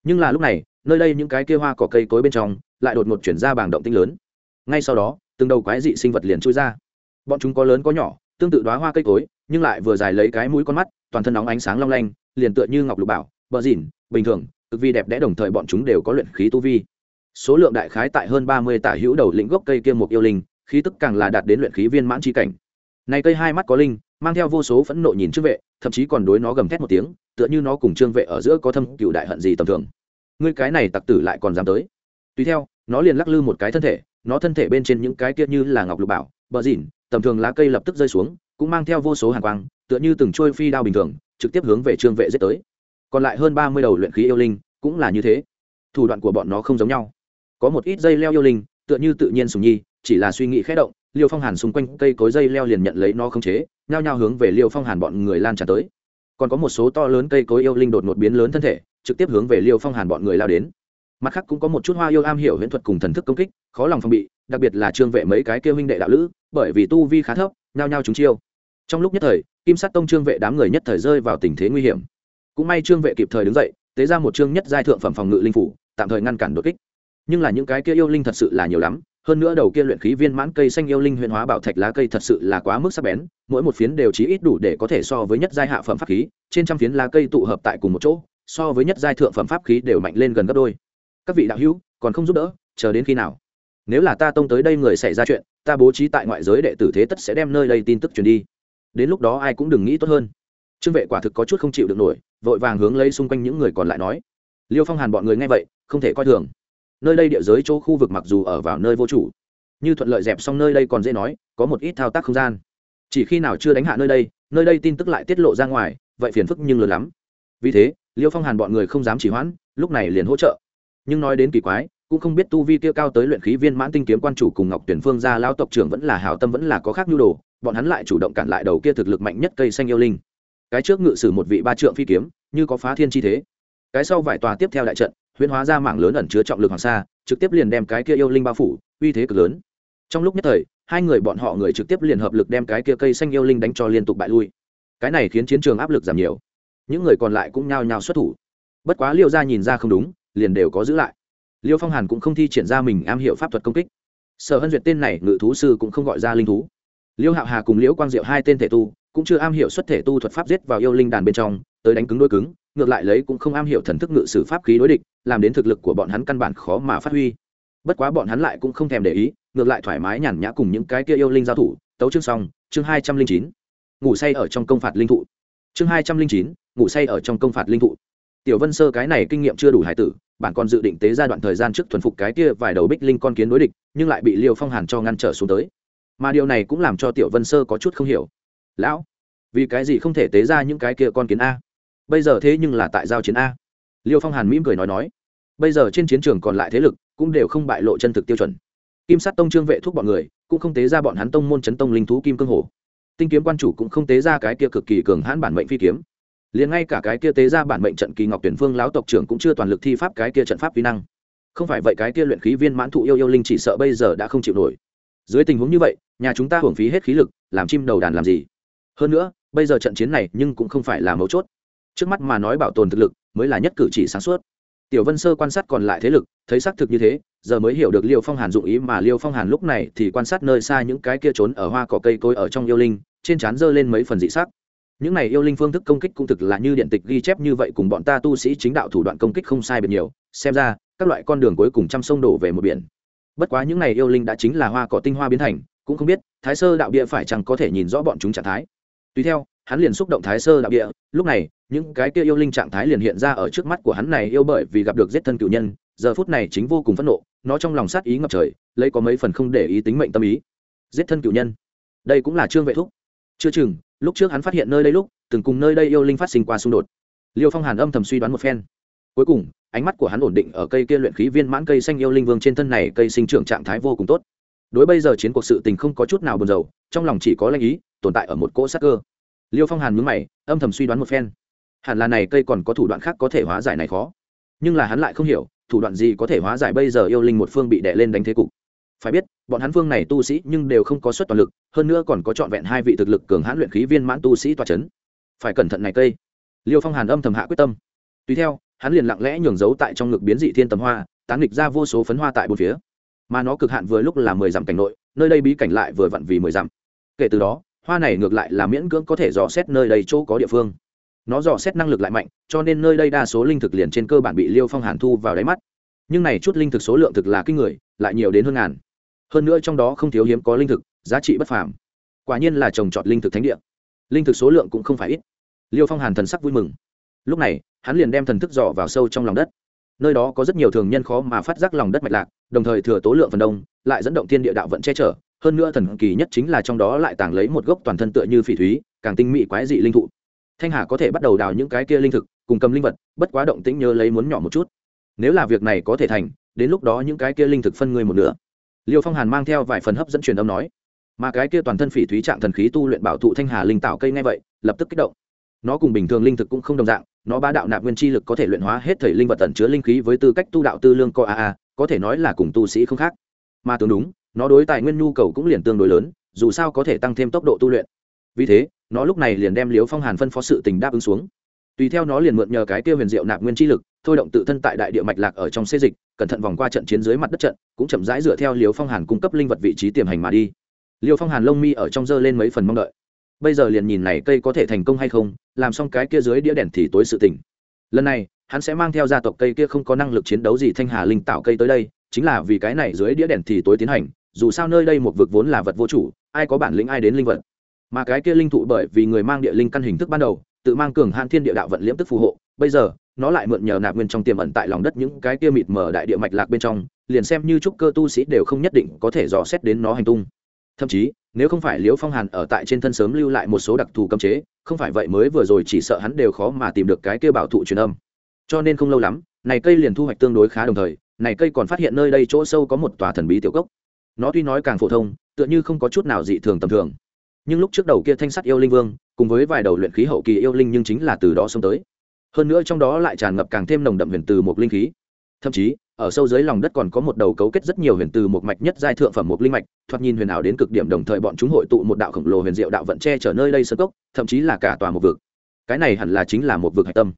[SPEAKER 1] Nhưng là lúc này, nơi đây những cái kia hoa cỏ cây cối bên trong, lại đột ngột chuyển ra bảng động tinh lớn. Ngay sau đó, từng đầu quái dị sinh vật liền trôi ra. Bọn chúng có lớn có nhỏ, tương tự đoá hoa cây cối, nhưng lại vừa dài lấy cái mũi con mắt, toàn thân nóng ánh sáng long lanh, liền tựa như ngọc lục bảo, bờ dỉn bình thường, cực vi đẹp đẽ đồng thời bọn chúng đều có luyện khí tu vi số lượng đại khái tại hơn ba mươi tả hữu đầu lĩnh gốc cây kia một yêu linh, khí tức càng là đạt đến luyện khí viên mãn tri cảnh. Này cây hai mắt có linh, mang theo vô số phẫn nộ nhìn trương vệ, thậm chí còn đối nó gầm thét một tiếng, tựa như nó cùng trương vệ ở giữa có thâm cựu đại hận gì tầm thường. Ngươi cái này tặc tử lại còn dám tới. Tùy theo, nó liền lắc lư một cái thân thể, nó thân thể bên trên những cái kia như là ngọc lục bảo, bờ dỉn tầm thường lá cây lập tức rơi xuống, cũng mang theo vô số hàn quang, tựa như từng trôi phi đao bình thường, trực tiếp hướng về trương vệ giết tới. Còn lại hơn ba mươi đầu luyện khí yêu linh, cũng là như thế. Thủ đoạn của bọn nó không giống nhau có một ít dây leo yêu linh, tựa như tự nhiên sùng nhi, chỉ là suy nghĩ khẽ động, liêu phong hàn xung quanh cây cối dây leo liền nhận lấy nó không chế, nhao nhao hướng về liêu phong hàn bọn người lan tràn tới. Còn có một số to lớn cây cối yêu linh đột một biến lớn thân thể, trực tiếp hướng về liêu phong hàn bọn người lao đến. Mặt khác cũng có một chút hoa yêu am hiểu huyễn thuật cùng thần thức công kích, khó lòng phòng bị, đặc biệt là trương vệ mấy cái kêu huynh đệ đạo lữ, bởi vì tu vi khá thấp, nhao nhao chúng chiêu. Trong lúc nhất thời, kim sát tông trương vệ đám người nhất thời rơi vào tình thế nguy hiểm. Cũng may trương vệ kịp thời đứng dậy, tế ra một chương nhất giai thượng phẩm phòng ngự linh phủ, tạm thời ngăn cản đột kích nhưng là những cái kia yêu linh thật sự là nhiều lắm, hơn nữa đầu kia luyện khí viên mãn cây xanh yêu linh huyền hóa bảo thạch lá cây thật sự là quá mức sắc bén, mỗi một phiến đều chí ít đủ để có thể so với nhất giai hạ phẩm pháp khí, trên trăm phiến lá cây tụ hợp tại cùng một chỗ, so với nhất giai thượng phẩm pháp khí đều mạnh lên gần gấp đôi. Các vị đạo hữu, còn không giúp đỡ, chờ đến khi nào? Nếu là ta tông tới đây người xảy ra chuyện, ta bố trí tại ngoại giới đệ tử thế tất sẽ đem nơi đây tin tức truyền đi. Đến lúc đó ai cũng đừng nghĩ tốt hơn. Trương vệ quả thực có chút không chịu được nổi, vội vàng hướng lấy xung quanh những người còn lại nói. Liêu phong hàn bọn người nghe vậy, không thể coi thường nơi đây địa giới chỗ khu vực mặc dù ở vào nơi vô chủ, như thuận lợi dẹp xong nơi đây còn dễ nói, có một ít thao tác không gian. Chỉ khi nào chưa đánh hạ nơi đây nơi đây tin tức lại tiết lộ ra ngoài, vậy phiền phức nhưng lớn lắm. Vì thế, liêu phong hàn bọn người không dám chỉ hoãn, lúc này liền hỗ trợ. Nhưng nói đến kỳ quái, cũng không biết tu vi kia cao tới luyện khí viên mãn tinh kiếm quan chủ cùng ngọc tuyển phương gia lao tộc trưởng vẫn là hảo tâm vẫn là có khác nhu đồ, bọn hắn lại chủ động cản lại đầu kia thực lực mạnh nhất cây xanh yêu linh. Cái trước ngự sử một vị ba trượng phi kiếm, như có phá thiên chi thế. Cái sau vài tòa tiếp theo đại trận huyễn hóa ra mảng lớn ẩn chứa trọng lực hoàng sa, trực tiếp liền đem cái kia yêu linh bao phủ, uy thế cực lớn. Trong lúc nhất thời, hai người bọn họ người trực tiếp liền hợp lực đem cái kia cây xanh yêu linh đánh cho liên tục bại lui. Cái này khiến chiến trường áp lực giảm nhiều. Những người còn lại cũng nhao nhao xuất thủ. Bất quá liêu gia nhìn ra không đúng, liền đều có giữ lại. Liêu phong hàn cũng không thi triển ra mình am hiểu pháp thuật công kích. Sở hân duyệt tên này ngự thú sư cũng không gọi ra linh thú. Liêu hạo hà cùng liễu quang diệu hai tên thể tu, cũng chưa am hiểu xuất thể tu thuật pháp giết vào yêu linh đàn bên trong, tới đánh cứng đôi cứng, ngược lại lấy cũng không am hiểu thần thức ngự sử pháp khí đối địch làm đến thực lực của bọn hắn căn bản khó mà phát huy. Bất quá bọn hắn lại cũng không thèm để ý, ngược lại thoải mái nhàn nhã cùng những cái kia yêu linh giao thủ. Tấu chương xong, chương hai trăm linh chín. Ngủ say ở trong công phạt linh thụ. Chương hai trăm linh chín, ngủ say ở trong công phạt linh thụ. Tiểu vân sơ cái này kinh nghiệm chưa đủ hải tử, bản còn dự định tế ra đoạn thời gian trước thuần phục cái kia vài đầu bích linh con kiến đối địch, nhưng lại bị liêu phong hàn cho ngăn trở xuống tới. Mà điều này cũng làm cho tiểu vân sơ có chút không hiểu. Lão, vì cái gì không thể tế ra những cái kia con kiến a? Bây giờ thế nhưng là tại giao chiến a? Liêu phong hàn mỉm cười nói nói, bây giờ trên chiến trường còn lại thế lực cũng đều không bại lộ chân thực tiêu chuẩn. Kim sát tông trương vệ thuốc bọn người cũng không tế ra bọn hắn tông môn chấn tông linh thú kim cương hồ. Tinh kiếm quan chủ cũng không tế ra cái kia cực kỳ cường hãn bản mệnh phi kiếm. Liền ngay cả cái kia tế ra bản mệnh trận kỳ ngọc tuyển phương lão tộc trưởng cũng chưa toàn lực thi pháp cái kia trận pháp vi năng. Không phải vậy cái kia luyện khí viên mãn thụ yêu yêu linh chỉ sợ bây giờ đã không chịu nổi. Dưới tình huống như vậy, nhà chúng ta hưởng phí hết khí lực, làm chim đầu đàn làm gì? Hơn nữa, bây giờ trận chiến này nhưng cũng không phải là mấu chốt trước mắt mà nói bảo tồn thực lực mới là nhất cử chỉ sáng suốt. Tiểu vân sơ quan sát còn lại thế lực, thấy xác thực như thế, giờ mới hiểu được liêu phong hàn dụng ý mà liêu phong hàn lúc này thì quan sát nơi xa những cái kia trốn ở hoa cỏ cây cối ở trong yêu linh, trên trán giơ lên mấy phần dị sắc. Những này yêu linh phương thức công kích cũng thực là như điện tịch ghi chép như vậy cùng bọn ta tu sĩ chính đạo thủ đoạn công kích không sai biệt nhiều, xem ra, các loại con đường cuối cùng trăm sông đổ về một biển. Bất quá những này yêu linh đã chính là hoa cỏ tinh hoa biến thành, cũng không biết, thái sơ đạo địa phải chẳng có thể nhìn rõ bọn chúng trạng thái. Tùy theo hắn liền xúc động thái sơ đạo địa. Lúc này, những cái kia yêu linh trạng thái liền hiện ra ở trước mắt của hắn này yêu bởi vì gặp được giết thân cựu nhân. Giờ phút này chính vô cùng phẫn nộ, nó trong lòng sát ý ngập trời, lấy có mấy phần không để ý tính mệnh tâm ý. Giết thân cựu nhân. Đây cũng là trương vệ thúc. Chưa chừng, lúc trước hắn phát hiện nơi đây lúc, từng cùng nơi đây yêu linh phát sinh qua xung đột. Liêu phong hàn âm thầm suy đoán một phen. Cuối cùng, ánh mắt của hắn ổn định ở cây kia luyện khí viên mãn cây xanh yêu linh vương trên thân này, cây sinh trưởng trạng thái vô cùng tốt. Đối bây giờ chiến cuộc sự tình không có chút nào buồn rầu, trong lòng chỉ có lanh ý, tồn tại ở một cỗ sắc cơ liêu phong hàn mướn mày, âm thầm suy đoán một phen. Hẳn là này cây còn có thủ đoạn khác có thể hóa giải này khó. Nhưng là hắn lại không hiểu, thủ đoạn gì có thể hóa giải bây giờ yêu linh một phương bị đè lên đánh thế cục. Phải biết, bọn hắn phương này tu sĩ nhưng đều không có suất toàn lực, hơn nữa còn có trọn vẹn hai vị thực lực cường hãn luyện khí viên mãn tu sĩ toa c h ấ n phải cẩn thận này cây. Liêu phong hàn âm thầm hạ quyết tâm. Tùy theo, hắn liền lặng lẽ nhường giấu tại trong ngực biến dị thiên tầm hoa, tán nghịch ra vô số phấn hoa tại bốn phía. Mà nó cực hạn vừa lúc là mười dặm cảnh nội, nơi đây bí cảnh lại vừa vặn vì mười dặm. Kể từ đó hoa này ngược lại là miễn cưỡng có thể dò xét nơi đây chỗ có địa phương. Nó dò xét năng lực lại mạnh, cho nên nơi đây đa số linh thực liền trên cơ bản bị liêu phong hàn thu vào đáy mắt. Nhưng này chút linh thực số lượng thực là kinh người, lại nhiều đến hơn ngàn. Hơn nữa trong đó không thiếu hiếm có linh thực, giá trị bất phàm. Quả nhiên là trồng trọt linh thực thánh địa. Linh thực số lượng cũng không phải ít. Liêu phong hàn thần sắc vui mừng. Lúc này, hắn liền đem thần thức dò vào sâu trong lòng đất. Nơi đó có rất nhiều thường nhân khó mà phát giác lòng đất mạch lạc, đồng thời thừa tố lượng phần đông, lại dẫn động thiên địa đạo vận che chở hơn nữa thần kỳ nhất chính là trong đó lại tàng lấy một gốc toàn thân tựa như phỉ thúy, càng tinh mỹ quái dị linh thụ. Thanh hà có thể bắt đầu đào những cái kia linh thực, cùng cầm linh vật, bất quá động tĩnh nhớ lấy muốn nhỏ một chút. Nếu là việc này có thể thành, đến lúc đó những cái kia linh thực phân người một nửa. Liêu phong hàn mang theo vài phần hấp dẫn truyền âm nói. Mà cái kia toàn thân phỉ thúy trạng thần khí tu luyện bảo thụ thanh hà linh tạo cây ngay vậy, lập tức kích động. Nó cùng bình thường linh thực cũng không đồng dạng, nó ba đạo nạp nguyên chi lực có thể luyện hóa hết thể linh vật tẩn chứa linh khí với tư cách tu đạo tư lương co a a, có thể nói là cùng tu sĩ không khác. Mà tương đúng nó đối tài nguyên nhu cầu cũng liền tương đối lớn, dù sao có thể tăng thêm tốc độ tu luyện. Vì thế, nó lúc này liền đem liếu phong hàn phân phó sự tình đáp ứng xuống. Tùy theo nó liền mượn nhờ cái kia huyền diệu nạp nguyên chi lực, thôi động tự thân tại đại địa mạch lạc ở trong xê dịch, cẩn thận vòng qua trận chiến dưới mặt đất trận, cũng chậm rãi dựa theo liều phong hàn cung cấp linh vật vị trí tiềm hành mà đi. Liều phong hàn lông mi ở trong dơ lên mấy phần mong đợi. Bây giờ liền nhìn này cây có thể thành công hay không, làm xong cái kia dưới đĩa đèn thì tối sự tỉnh lần này, hắn sẽ mang theo gia tộc cây kia không có năng lực chiến đấu gì thanh hà linh tạo cây tới đây, chính là vì cái này dưới đĩa đèn thì tối tiến hành dù sao nơi đây một vực vốn là vật vô chủ, ai có bản lĩnh ai đến linh vật. Mà cái kia linh thụ bởi vì người mang địa linh căn hình thức ban đầu, tự mang cường hạn thiên địa đạo vận liễm tức phù hộ, bây giờ, nó lại mượn nhờ nạp nguyên trong tiềm ẩn tại lòng đất những cái kia mịt mờ đại địa mạch lạc bên trong, liền xem như trúc cơ tu sĩ đều không nhất định có thể dò xét đến nó hành tung. Thậm chí, nếu không phải liễu phong hàn ở tại trên thân sớm lưu lại một số đặc thù cấm chế, không phải vậy mới vừa rồi chỉ sợ hắn đều khó mà tìm được cái kia bảo thụ truyền âm. Cho nên không lâu lắm, này cây liền thu hoạch tương đối khá đồng thời, này cây còn phát hiện nơi đây chỗ sâu có một tòa thần bí tiểu cốc nó tuy nói càng phổ thông, tựa như không có chút nào dị thường tầm thường. Nhưng lúc trước đầu kia thanh sắt yêu linh vương, cùng với vài đầu luyện khí hậu kỳ yêu linh nhưng chính là từ đó xông tới. Hơn nữa trong đó lại tràn ngập càng thêm nồng đậm huyền từ một linh khí. Thậm chí, ở sâu dưới lòng đất còn có một đầu cấu kết rất nhiều huyền từ một mạch nhất giai thượng phẩm một linh mạch, thoạt nhìn huyền ảo đến cực điểm đồng thời bọn chúng hội tụ một đạo khổng lồ huyền diệu đạo vận che chở nơi đây sơ cốc, thậm chí là cả tòa một vực. Cái này hẳn là chính là một vực hạch tâm.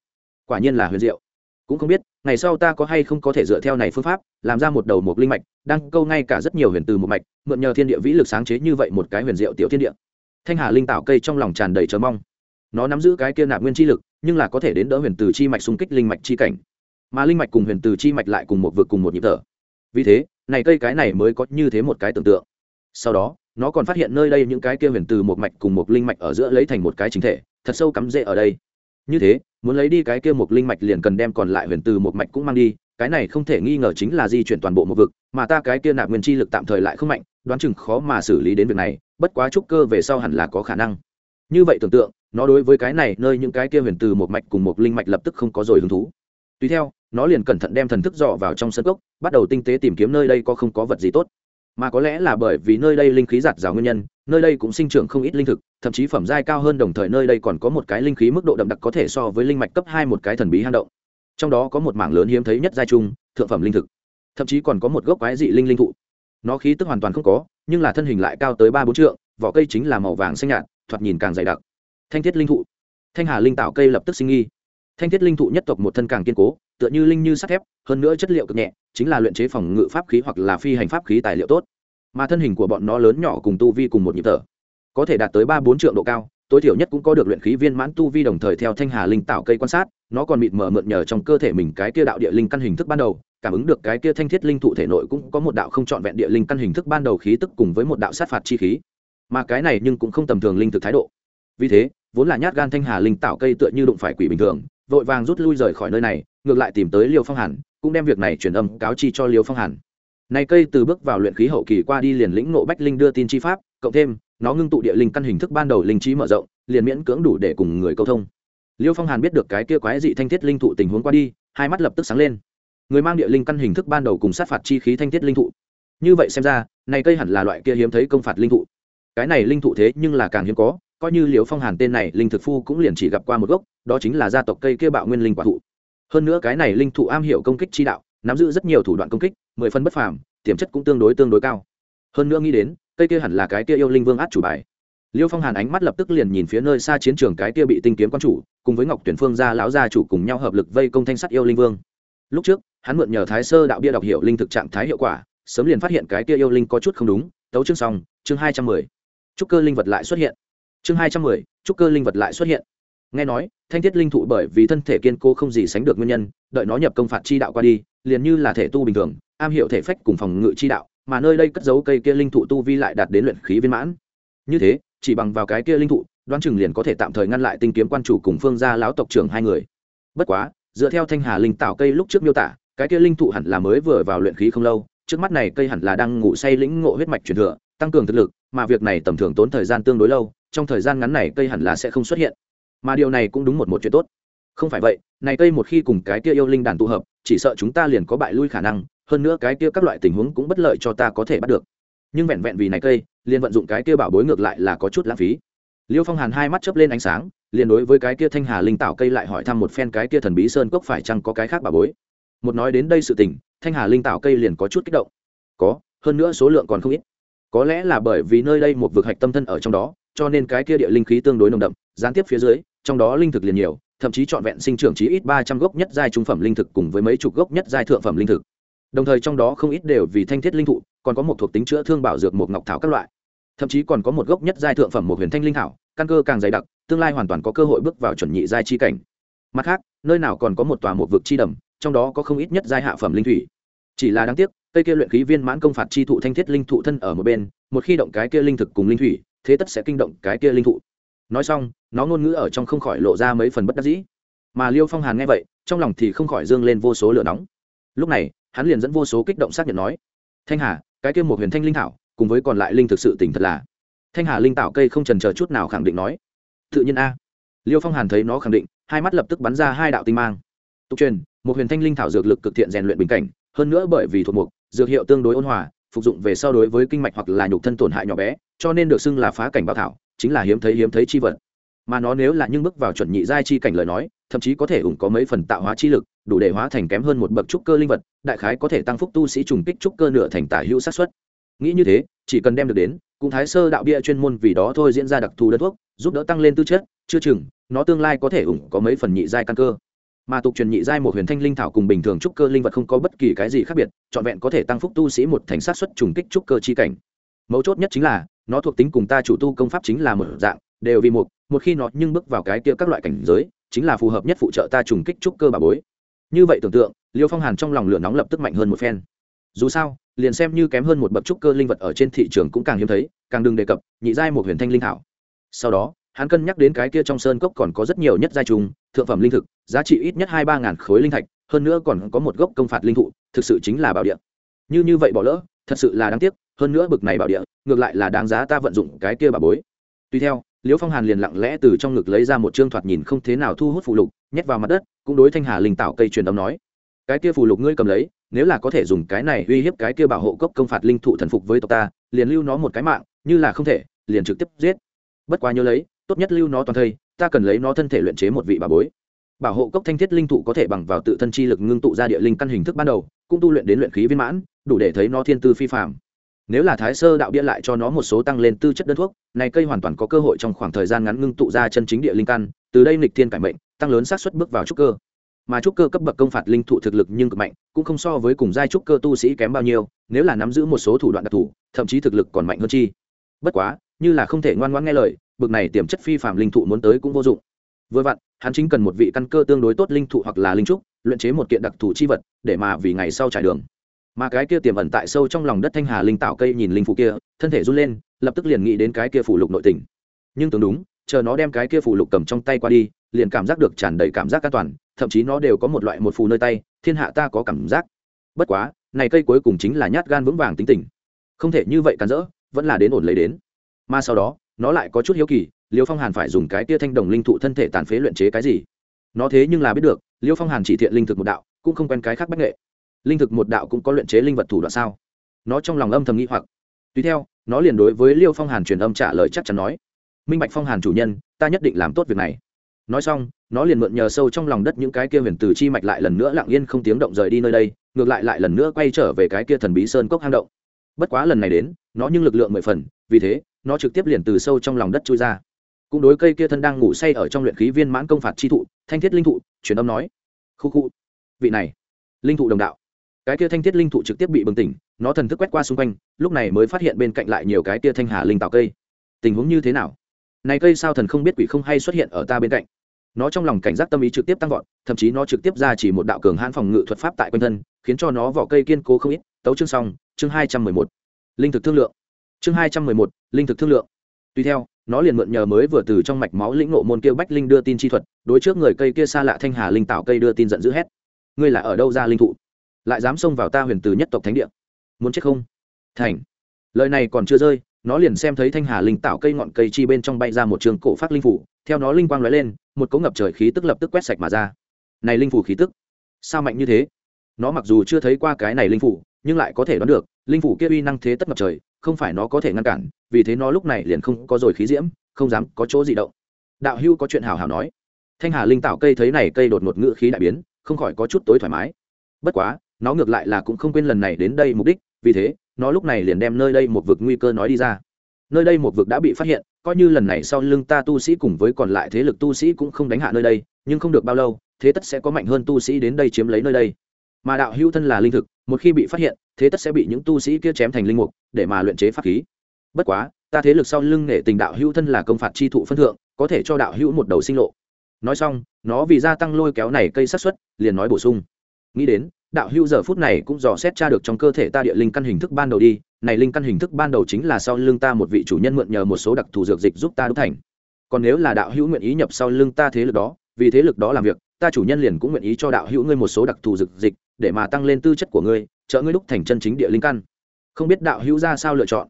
[SPEAKER 1] Quả nhiên là huyền diệu cũng không biết, ngày sau ta có hay không có thể dựa theo này phương pháp, làm ra một đầu một linh mạch, đang câu ngay cả rất nhiều huyền từ một mạch, mượn nhờ thiên địa vĩ lực sáng chế như vậy một cái huyền diệu tiểu thiên địa. Thanh hà linh tạo cây trong lòng tràn đầy chờ mong. Nó nắm giữ cái kia nạp nguyên chi lực, nhưng là có thể đến đỡ huyền từ chi mạch xung kích linh mạch chi cảnh. Mà linh mạch cùng huyền từ chi mạch lại cùng một vực cùng một nhịp thở. Vì thế, này cây cái này mới có như thế một cái tưởng tượng. Sau đó, nó còn phát hiện nơi đây những cái kia huyền từ một mạch cùng một linh mạch ở giữa lấy thành một cái chính thể, thật sâu cắm rễ ở đây. Như thế muốn lấy đi cái kia một linh mạch liền cần đem còn lại huyền từ một mạch cũng mang đi, cái này không thể nghi ngờ chính là di chuyển toàn bộ một vực, mà ta cái kia nạp nguyên chi lực tạm thời lại không mạnh, đoán chừng khó mà xử lý đến việc này, bất quá trúc cơ về sau hẳn là có khả năng. Như vậy tưởng tượng, nó đối với cái này, nơi những cái kia huyền từ một mạch cùng một linh mạch lập tức không có rồi hứng thú. Tùy theo, nó liền cẩn thận đem thần thức dò vào trong sân cốc, bắt đầu tinh tế tìm kiếm nơi đây có không có vật gì tốt. Mà có lẽ là bởi vì nơi đây linh khí giạt rào nguyên nhân, nơi đây cũng sinh trưởng không ít linh thực thậm chí phẩm giai cao hơn đồng thời nơi đây còn có một cái linh khí mức độ đậm đặc có thể so với linh mạch cấp hai một cái thần bí hang động. Trong đó có một mảng lớn hiếm thấy nhất giai trung, thượng phẩm linh thực. Thậm chí còn có một gốc quái dị linh linh thụ. Nó khí tức hoàn toàn không có, nhưng là thân hình lại cao tới ba bốn trượng, vỏ cây chính là màu vàng xanh nhạt, thoạt nhìn càng dày đặc. Thanh thiết linh thụ. Thanh hà linh tạo cây lập tức sinh nghi. Thanh thiết linh thụ nhất tộc một thân càng kiên cố, tựa như linh như sắt thép, hơn nữa chất liệu cực nhẹ, chính là luyện chế phòng ngự pháp khí hoặc là phi hành pháp khí tài liệu tốt. Mà thân hình của bọn nó lớn nhỏ cùng tu vi cùng một nhịp thở có thể đạt tới ba bốn triệu độ cao, tối thiểu nhất cũng có được luyện khí viên mãn tu vi đồng thời theo thanh hà linh tạo cây quan sát, nó còn mịt mờ mượn nhờ trong cơ thể mình cái kia đạo địa linh căn hình thức ban đầu, cảm ứng được cái kia thanh thiết linh thụ thể nội cũng có một đạo không trọn vẹn địa linh căn hình thức ban đầu khí tức cùng với một đạo sát phạt chi khí. Mà cái này nhưng cũng không tầm thường linh thực thái độ. Vì thế, vốn là nhát gan thanh hà linh tạo cây tựa như đụng phải quỷ bình thường, vội vàng rút lui rời khỏi nơi này, ngược lại tìm tới liêu phong hàn, cũng đem việc này truyền âm cáo chi cho liêu phong hàn. Này cây từ bước vào luyện khí hậu kỳ qua đi liền lĩnh nộ bách linh đưa tin chi pháp, cộng thêm nó ngưng tụ địa linh căn hình thức ban đầu linh trí mở rộng, liền miễn cưỡng đủ để cùng người câu thông. Liêu phong hàn biết được cái kia quái dị thanh thiết linh thụ tình huống qua đi, hai mắt lập tức sáng lên. Người mang địa linh căn hình thức ban đầu cùng sát phạt chi khí thanh thiết linh thụ. Như vậy xem ra, này cây hẳn là loại kia hiếm thấy công phạt linh thụ. Cái này linh thụ thế nhưng là càng hiếm có, coi như liều phong hàn tên này linh thực phu cũng liền chỉ gặp qua một gốc, đó chính là gia tộc cây kia bạo nguyên linh quả thụ. Hơn nữa cái này linh thụ am hiểu công kích chi đạo, nắm giữ rất nhiều thủ đoạn công kích, mười phân bất phàm, tiềm chất cũng tương đối tương đối cao. Hơn nữa nghĩ đến cây kia hẳn là cái kia yêu linh vương át chủ bài. Liêu phong hàn ánh mắt lập tức liền nhìn phía nơi xa chiến trường cái kia bị tinh kiếm quan chủ, cùng với ngọc tuyển phương gia lão gia chủ cùng nhau hợp lực vây công thanh sắt yêu linh vương. Lúc trước, hắn mượn nhờ thái sơ đạo bia đọc hiệu linh thực trạng thái hiệu quả, sớm liền phát hiện cái kia yêu linh có chút không đúng, tấu chương xong, chương hai trăm mười. Trúc cơ linh vật lại xuất hiện. Chương hai trăm mười, trúc cơ linh vật lại xuất hiện. Nghe nói, thanh thiết linh thụ bởi vì thân thể kiên cố không gì sánh được nguyên nhân, đợi nó nhập công phạt chi đạo qua đi, liền như là thể tu bình thường, am hiểu thể phách cùng phòng ngự chi đạo mà nơi đây cất giấu cây kia linh thụ tu vi lại đạt đến luyện khí viên mãn. Như thế, chỉ bằng vào cái kia linh thụ, đoán chừng liền có thể tạm thời ngăn lại tinh kiếm quan chủ cùng phương gia lão tộc trưởng hai người. Bất quá, dựa theo thanh hà linh tạo cây lúc trước miêu tả, cái kia linh thụ hẳn là mới vừa vào luyện khí không lâu, trước mắt này cây hẳn là đang ngủ say lĩnh ngộ huyết mạch truyền thừa, tăng cường thực lực, mà việc này tầm thường tốn thời gian tương đối lâu, trong thời gian ngắn này cây hẳn là sẽ không xuất hiện. Mà điều này cũng đúng một một chuyện tốt. Không phải vậy, này cây một khi cùng cái kia yêu linh đàn tụ hợp, chỉ sợ chúng ta liền có bại lui khả năng hơn nữa cái kia các loại tình huống cũng bất lợi cho ta có thể bắt được. Nhưng vẹn vẹn vì này cây, liền vận dụng cái kia bảo bối ngược lại là có chút lãng phí. Liêu phong hàn hai mắt chớp lên ánh sáng, liền đối với cái kia thanh hà linh tạo cây lại hỏi thăm một phen cái kia thần bí sơn cốc phải chăng có cái khác bảo bối. Một nói đến đây sự tình, thanh hà linh tạo cây liền có chút kích động. Có, hơn nữa số lượng còn không ít. Có lẽ là bởi vì nơi đây một vực hạch tâm thân ở trong đó, cho nên cái kia địa linh khí tương đối nồng đậm, gián tiếp phía dưới, trong đó linh thực liền nhiều, thậm chí trọn vẹn sinh trưởng chí ít ba trăm gốc nhất giai trung phẩm linh thực cùng với mấy chục gốc nhất giai thượng phẩm linh thực đồng thời trong đó không ít đều vì thanh thiết linh thụ, còn có một thuộc tính chữa thương bảo dược một ngọc thảo các loại. Thậm chí còn có một gốc nhất giai thượng phẩm một huyền thanh linh thảo, căn cơ càng dày đặc, tương lai hoàn toàn có cơ hội bước vào chuẩn nhị giai chi cảnh. Mặt khác, nơi nào còn có một tòa một vực chi đầm, trong đó có không ít nhất giai hạ phẩm linh thủy. Chỉ là đáng tiếc, cây kia luyện khí viên mãn công phạt chi thụ thanh thiết linh thụ thân ở một bên, một khi động cái kia linh thực cùng linh thủy, thế tất sẽ kinh động cái kia linh thụ. Nói xong, nó ngôn ngữ ở trong không khỏi lộ ra mấy phần bất đắc dĩ. Mà liêu phong hàn nghe vậy, trong lòng thì không khỏi dương lên vô số lửa nóng lúc này, hắn liền dẫn vô số kích động xác nhận nói, thanh hà, cái kia một huyền thanh linh thảo, cùng với còn lại linh thực sự tỉnh thật là. Thanh hà linh tạo cây không trần chờ chút nào khẳng định nói, tự nhiên a. Liêu phong hàn thấy nó khẳng định, hai mắt lập tức bắn ra hai đạo tinh mang. Tục truyền, một huyền thanh linh thảo dược lực cực thiện rèn luyện bình cảnh, hơn nữa bởi vì thuộc mục, dược hiệu tương đối ôn hòa, phục dụng về sau đối với kinh mạch hoặc là nhục thân tổn hại nhỏ bé, cho nên được xưng là phá cảnh bảo thảo, chính là hiếm thấy hiếm thấy chi vật. Mà nó nếu là những bước vào chuẩn nhị giai chi cảnh lời nói, thậm chí có thể ủng có mấy phần tạo hóa chi lực đủ để hóa thành kém hơn một bậc trúc cơ linh vật, đại khái có thể tăng phúc tu sĩ trùng kích trúc cơ nửa thành tả hữu sát xuất nghĩ như thế, chỉ cần đem được đến, cũng thái sơ đạo bia chuyên môn vì đó thôi diễn ra đặc thù đơn thuốc, giúp đỡ tăng lên tư chất, chưa chừng, nó tương lai có thể ủng có mấy phần nhị giai căn cơ. Mà tục truyền nhị giai một huyền thanh linh thảo cùng bình thường trúc cơ linh vật không có bất kỳ cái gì khác biệt, trọn vẹn có thể tăng phúc tu sĩ một thành sát xuất trùng kích trúc cơ chi cảnh. Mấu chốt nhất chính là, nó thuộc tính cùng ta chủ tu công pháp chính là một dạng, đều vì một một khi nó nhưng bước vào cái kia các loại cảnh giới, chính là phù hợp nhất phụ trợ ta trùng kích trúc cơ bà bối như vậy tưởng tượng, liêu phong hàn trong lòng lửa nóng lập tức mạnh hơn một phen. Dù sao, liền xem như kém hơn một bậc trúc cơ linh vật ở trên thị trường cũng càng hiếm thấy, càng đừng đề cập, nhị giai một huyền thanh linh thảo. Sau đó, hắn cân nhắc đến cái kia trong sơn cốc còn có rất nhiều nhất giai trùng, thượng phẩm linh thực, giá trị ít nhất hai ba ngàn khối linh thạch, hơn nữa còn có một gốc công phạt linh thụ, thực sự chính là bảo địa. Như như vậy bỏ lỡ, thật sự là đáng tiếc, hơn nữa bực này bảo địa, ngược lại là đáng giá ta vận dụng cái kia bà bối. Tuy theo liễu phong hàn liền lặng lẽ từ trong ngực lấy ra một chương thoạt nhìn không thế nào thu hút phụ lục nhét vào mặt đất, cũng đối thanh hà linh tạo cây truyền âm nói, cái kia phù lục ngươi cầm lấy, nếu là có thể dùng cái này uy hiếp cái kia bảo hộ cốc công phạt linh thụ thần phục với tộc ta, liền lưu nó một cái mạng, như là không thể, liền trực tiếp giết. Bất quá nhớ lấy, tốt nhất lưu nó toàn thây, ta cần lấy nó thân thể luyện chế một vị bà bối. Bảo hộ cốc thanh thiết linh thụ có thể bằng vào tự thân chi lực ngưng tụ ra địa linh căn hình thức ban đầu, cũng tu luyện đến luyện khí viên mãn, đủ để thấy nó thiên tư phi phạm nếu là thái sơ đạo bia lại cho nó một số tăng lên tư chất đơn thuốc, này cây hoàn toàn có cơ hội trong khoảng thời gian ngắn ngưng tụ ra chân chính địa linh căn, từ đây lịch thiên cải mệnh, tăng lớn xác suất bước vào trúc cơ. Mà trúc cơ cấp bậc công phạt linh thụ thực lực nhưng cực mạnh, cũng không so với cùng giai trúc cơ tu sĩ kém bao nhiêu, nếu là nắm giữ một số thủ đoạn đặc thù, thậm chí thực lực còn mạnh hơn chi. Bất quá, như là không thể ngoan ngoãn nghe lời bậc này tiềm chất phi phạm linh thụ muốn tới cũng vô dụng. Vừa vặn, hắn chính cần một vị căn cơ tương đối tốt linh thụ hoặc là linh trúc, luyện chế một kiện đặc thù chi vật, để mà vì ngày sau trải đường mà cái kia tiềm ẩn tại sâu trong lòng đất thanh hà linh tạo cây nhìn linh phủ kia, thân thể run lên, lập tức liền nghĩ đến cái kia phủ lục nội tình. Nhưng tưởng đúng, chờ nó đem cái kia phủ lục cầm trong tay qua đi, liền cảm giác được tràn đầy cảm giác an toàn, thậm chí nó đều có một loại một phù nơi tay, thiên hạ ta có cảm giác. Bất quá, này cây cuối cùng chính là nhát gan vững vàng tính tình. Không thể như vậy cắn rỡ, vẫn là đến ổn lấy đến. Mà sau đó, nó lại có chút hiếu kỳ, liêu phong hàn phải dùng cái kia thanh đồng linh thụ thân thể tàn phế luyện chế cái gì? Nó thế nhưng là biết được, liêu phong hàn chỉ thiện linh thực một đạo, cũng không quen cái khác bách nghệ linh thực một đạo cũng có luyện chế linh vật thủ đoạn sao? Nó trong lòng âm thầm nghĩ hoặc. Tùy theo, nó liền đối với liêu phong hàn truyền âm trả lời chắc chắn nói, minh bạch phong hàn chủ nhân, ta nhất định làm tốt việc này. Nói xong, nó liền mượn nhờ sâu trong lòng đất những cái kia huyền từ chi mạch lại lần nữa lặng yên không tiếng động rời đi nơi đây, ngược lại lại lần nữa quay trở về cái kia thần bí sơn cốc hang động. Bất quá lần này đến, nó nhưng lực lượng mười phần, vì thế, nó trực tiếp liền từ sâu trong lòng đất chui ra. Cũng đối cây kia thân đang ngủ say ở trong luyện khí viên mãn công phạt chi thụ, thanh thiết linh thụ, truyền âm nói, khu khu, vị này, linh thụ đồng đạo cái kia thanh thiết linh thụ trực tiếp bị bừng tỉnh, nó thần thức quét qua xung quanh, lúc này mới phát hiện bên cạnh lại nhiều cái kia thanh hà linh tạo cây. Tình huống như thế nào? Này cây sao thần không biết quỷ không hay xuất hiện ở ta bên cạnh? Nó trong lòng cảnh giác tâm ý trực tiếp tăng vọt, thậm chí nó trực tiếp ra chỉ một đạo cường hãn phòng ngự thuật pháp tại quanh thân, khiến cho nó vỏ cây kiên cố không ít. Tấu chương xong, chương hai trăm mười một. Linh thực thương lượng. Chương hai trăm mười một, linh thực thương lượng. Tuy theo, nó liền mượn nhờ mới vừa từ trong mạch máu lĩnh ngộ môn kia bách linh đưa tin chi thuật, đối trước người cây kia xa lạ thanh hà linh tạo cây đưa tin giận dữ hét. Ngươi là ở đâu ra linh thụ? Lại dám xông vào ta huyền từ nhất tộc thánh địa. Muốn chết không? Thành. Lời này còn chưa rơi, nó liền xem thấy thanh hà linh tạo cây ngọn cây chi bên trong bay ra một trường cổ phát linh phủ, theo nó linh quang lóe lên, một cỗ ngập trời khí tức lập tức quét sạch mà ra. Này linh phủ khí tức, sao mạnh như thế? Nó mặc dù chưa thấy qua cái này linh phủ, nhưng lại có thể đoán được, linh phủ kia uy năng thế tất ngập trời, không phải nó có thể ngăn cản, vì thế nó lúc này liền không có rồi khí diễm, không dám có chỗ gì động. Đạo hưu có chuyện hào hào nói. Thanh hà linh tạo cây thấy này cây đột ngột ngự khí đại biến, không khỏi có chút tối thoải mái. Bất quá nó ngược lại là cũng không quên lần này đến đây mục đích, vì thế, nó lúc này liền đem nơi đây một vực nguy cơ nói đi ra. Nơi đây một vực đã bị phát hiện, coi như lần này sau lưng ta tu sĩ cùng với còn lại thế lực tu sĩ cũng không đánh hạ nơi đây, nhưng không được bao lâu, thế tất sẽ có mạnh hơn tu sĩ đến đây chiếm lấy nơi đây. Mà đạo hữu thân là linh thực, một khi bị phát hiện, thế tất sẽ bị những tu sĩ kia chém thành linh mục, để mà luyện chế pháp khí. Bất quá, ta thế lực sau lưng nghệ tình đạo hữu thân là công phạt chi thụ phân thượng, có thể cho đạo hữu một đầu sinh lộ. Nói xong, nó vì gia tăng lôi kéo này cây sát xuất liền nói bổ sung. Nghĩ đến đạo hữu giờ phút này cũng dò xét tra được trong cơ thể ta địa linh căn hình thức ban đầu đi. Này linh căn hình thức ban đầu chính là sau lưng ta một vị chủ nhân mượn nhờ một số đặc thù dược dịch giúp ta đúc thành. Còn nếu là đạo hữu nguyện ý nhập sau lưng ta thế lực đó, vì thế lực đó làm việc, ta chủ nhân liền cũng nguyện ý cho đạo hữu ngươi một số đặc thù dược dịch, để mà tăng lên tư chất của ngươi, trợ ngươi đúc thành chân chính địa linh căn. Không biết đạo hữu ra sao lựa chọn?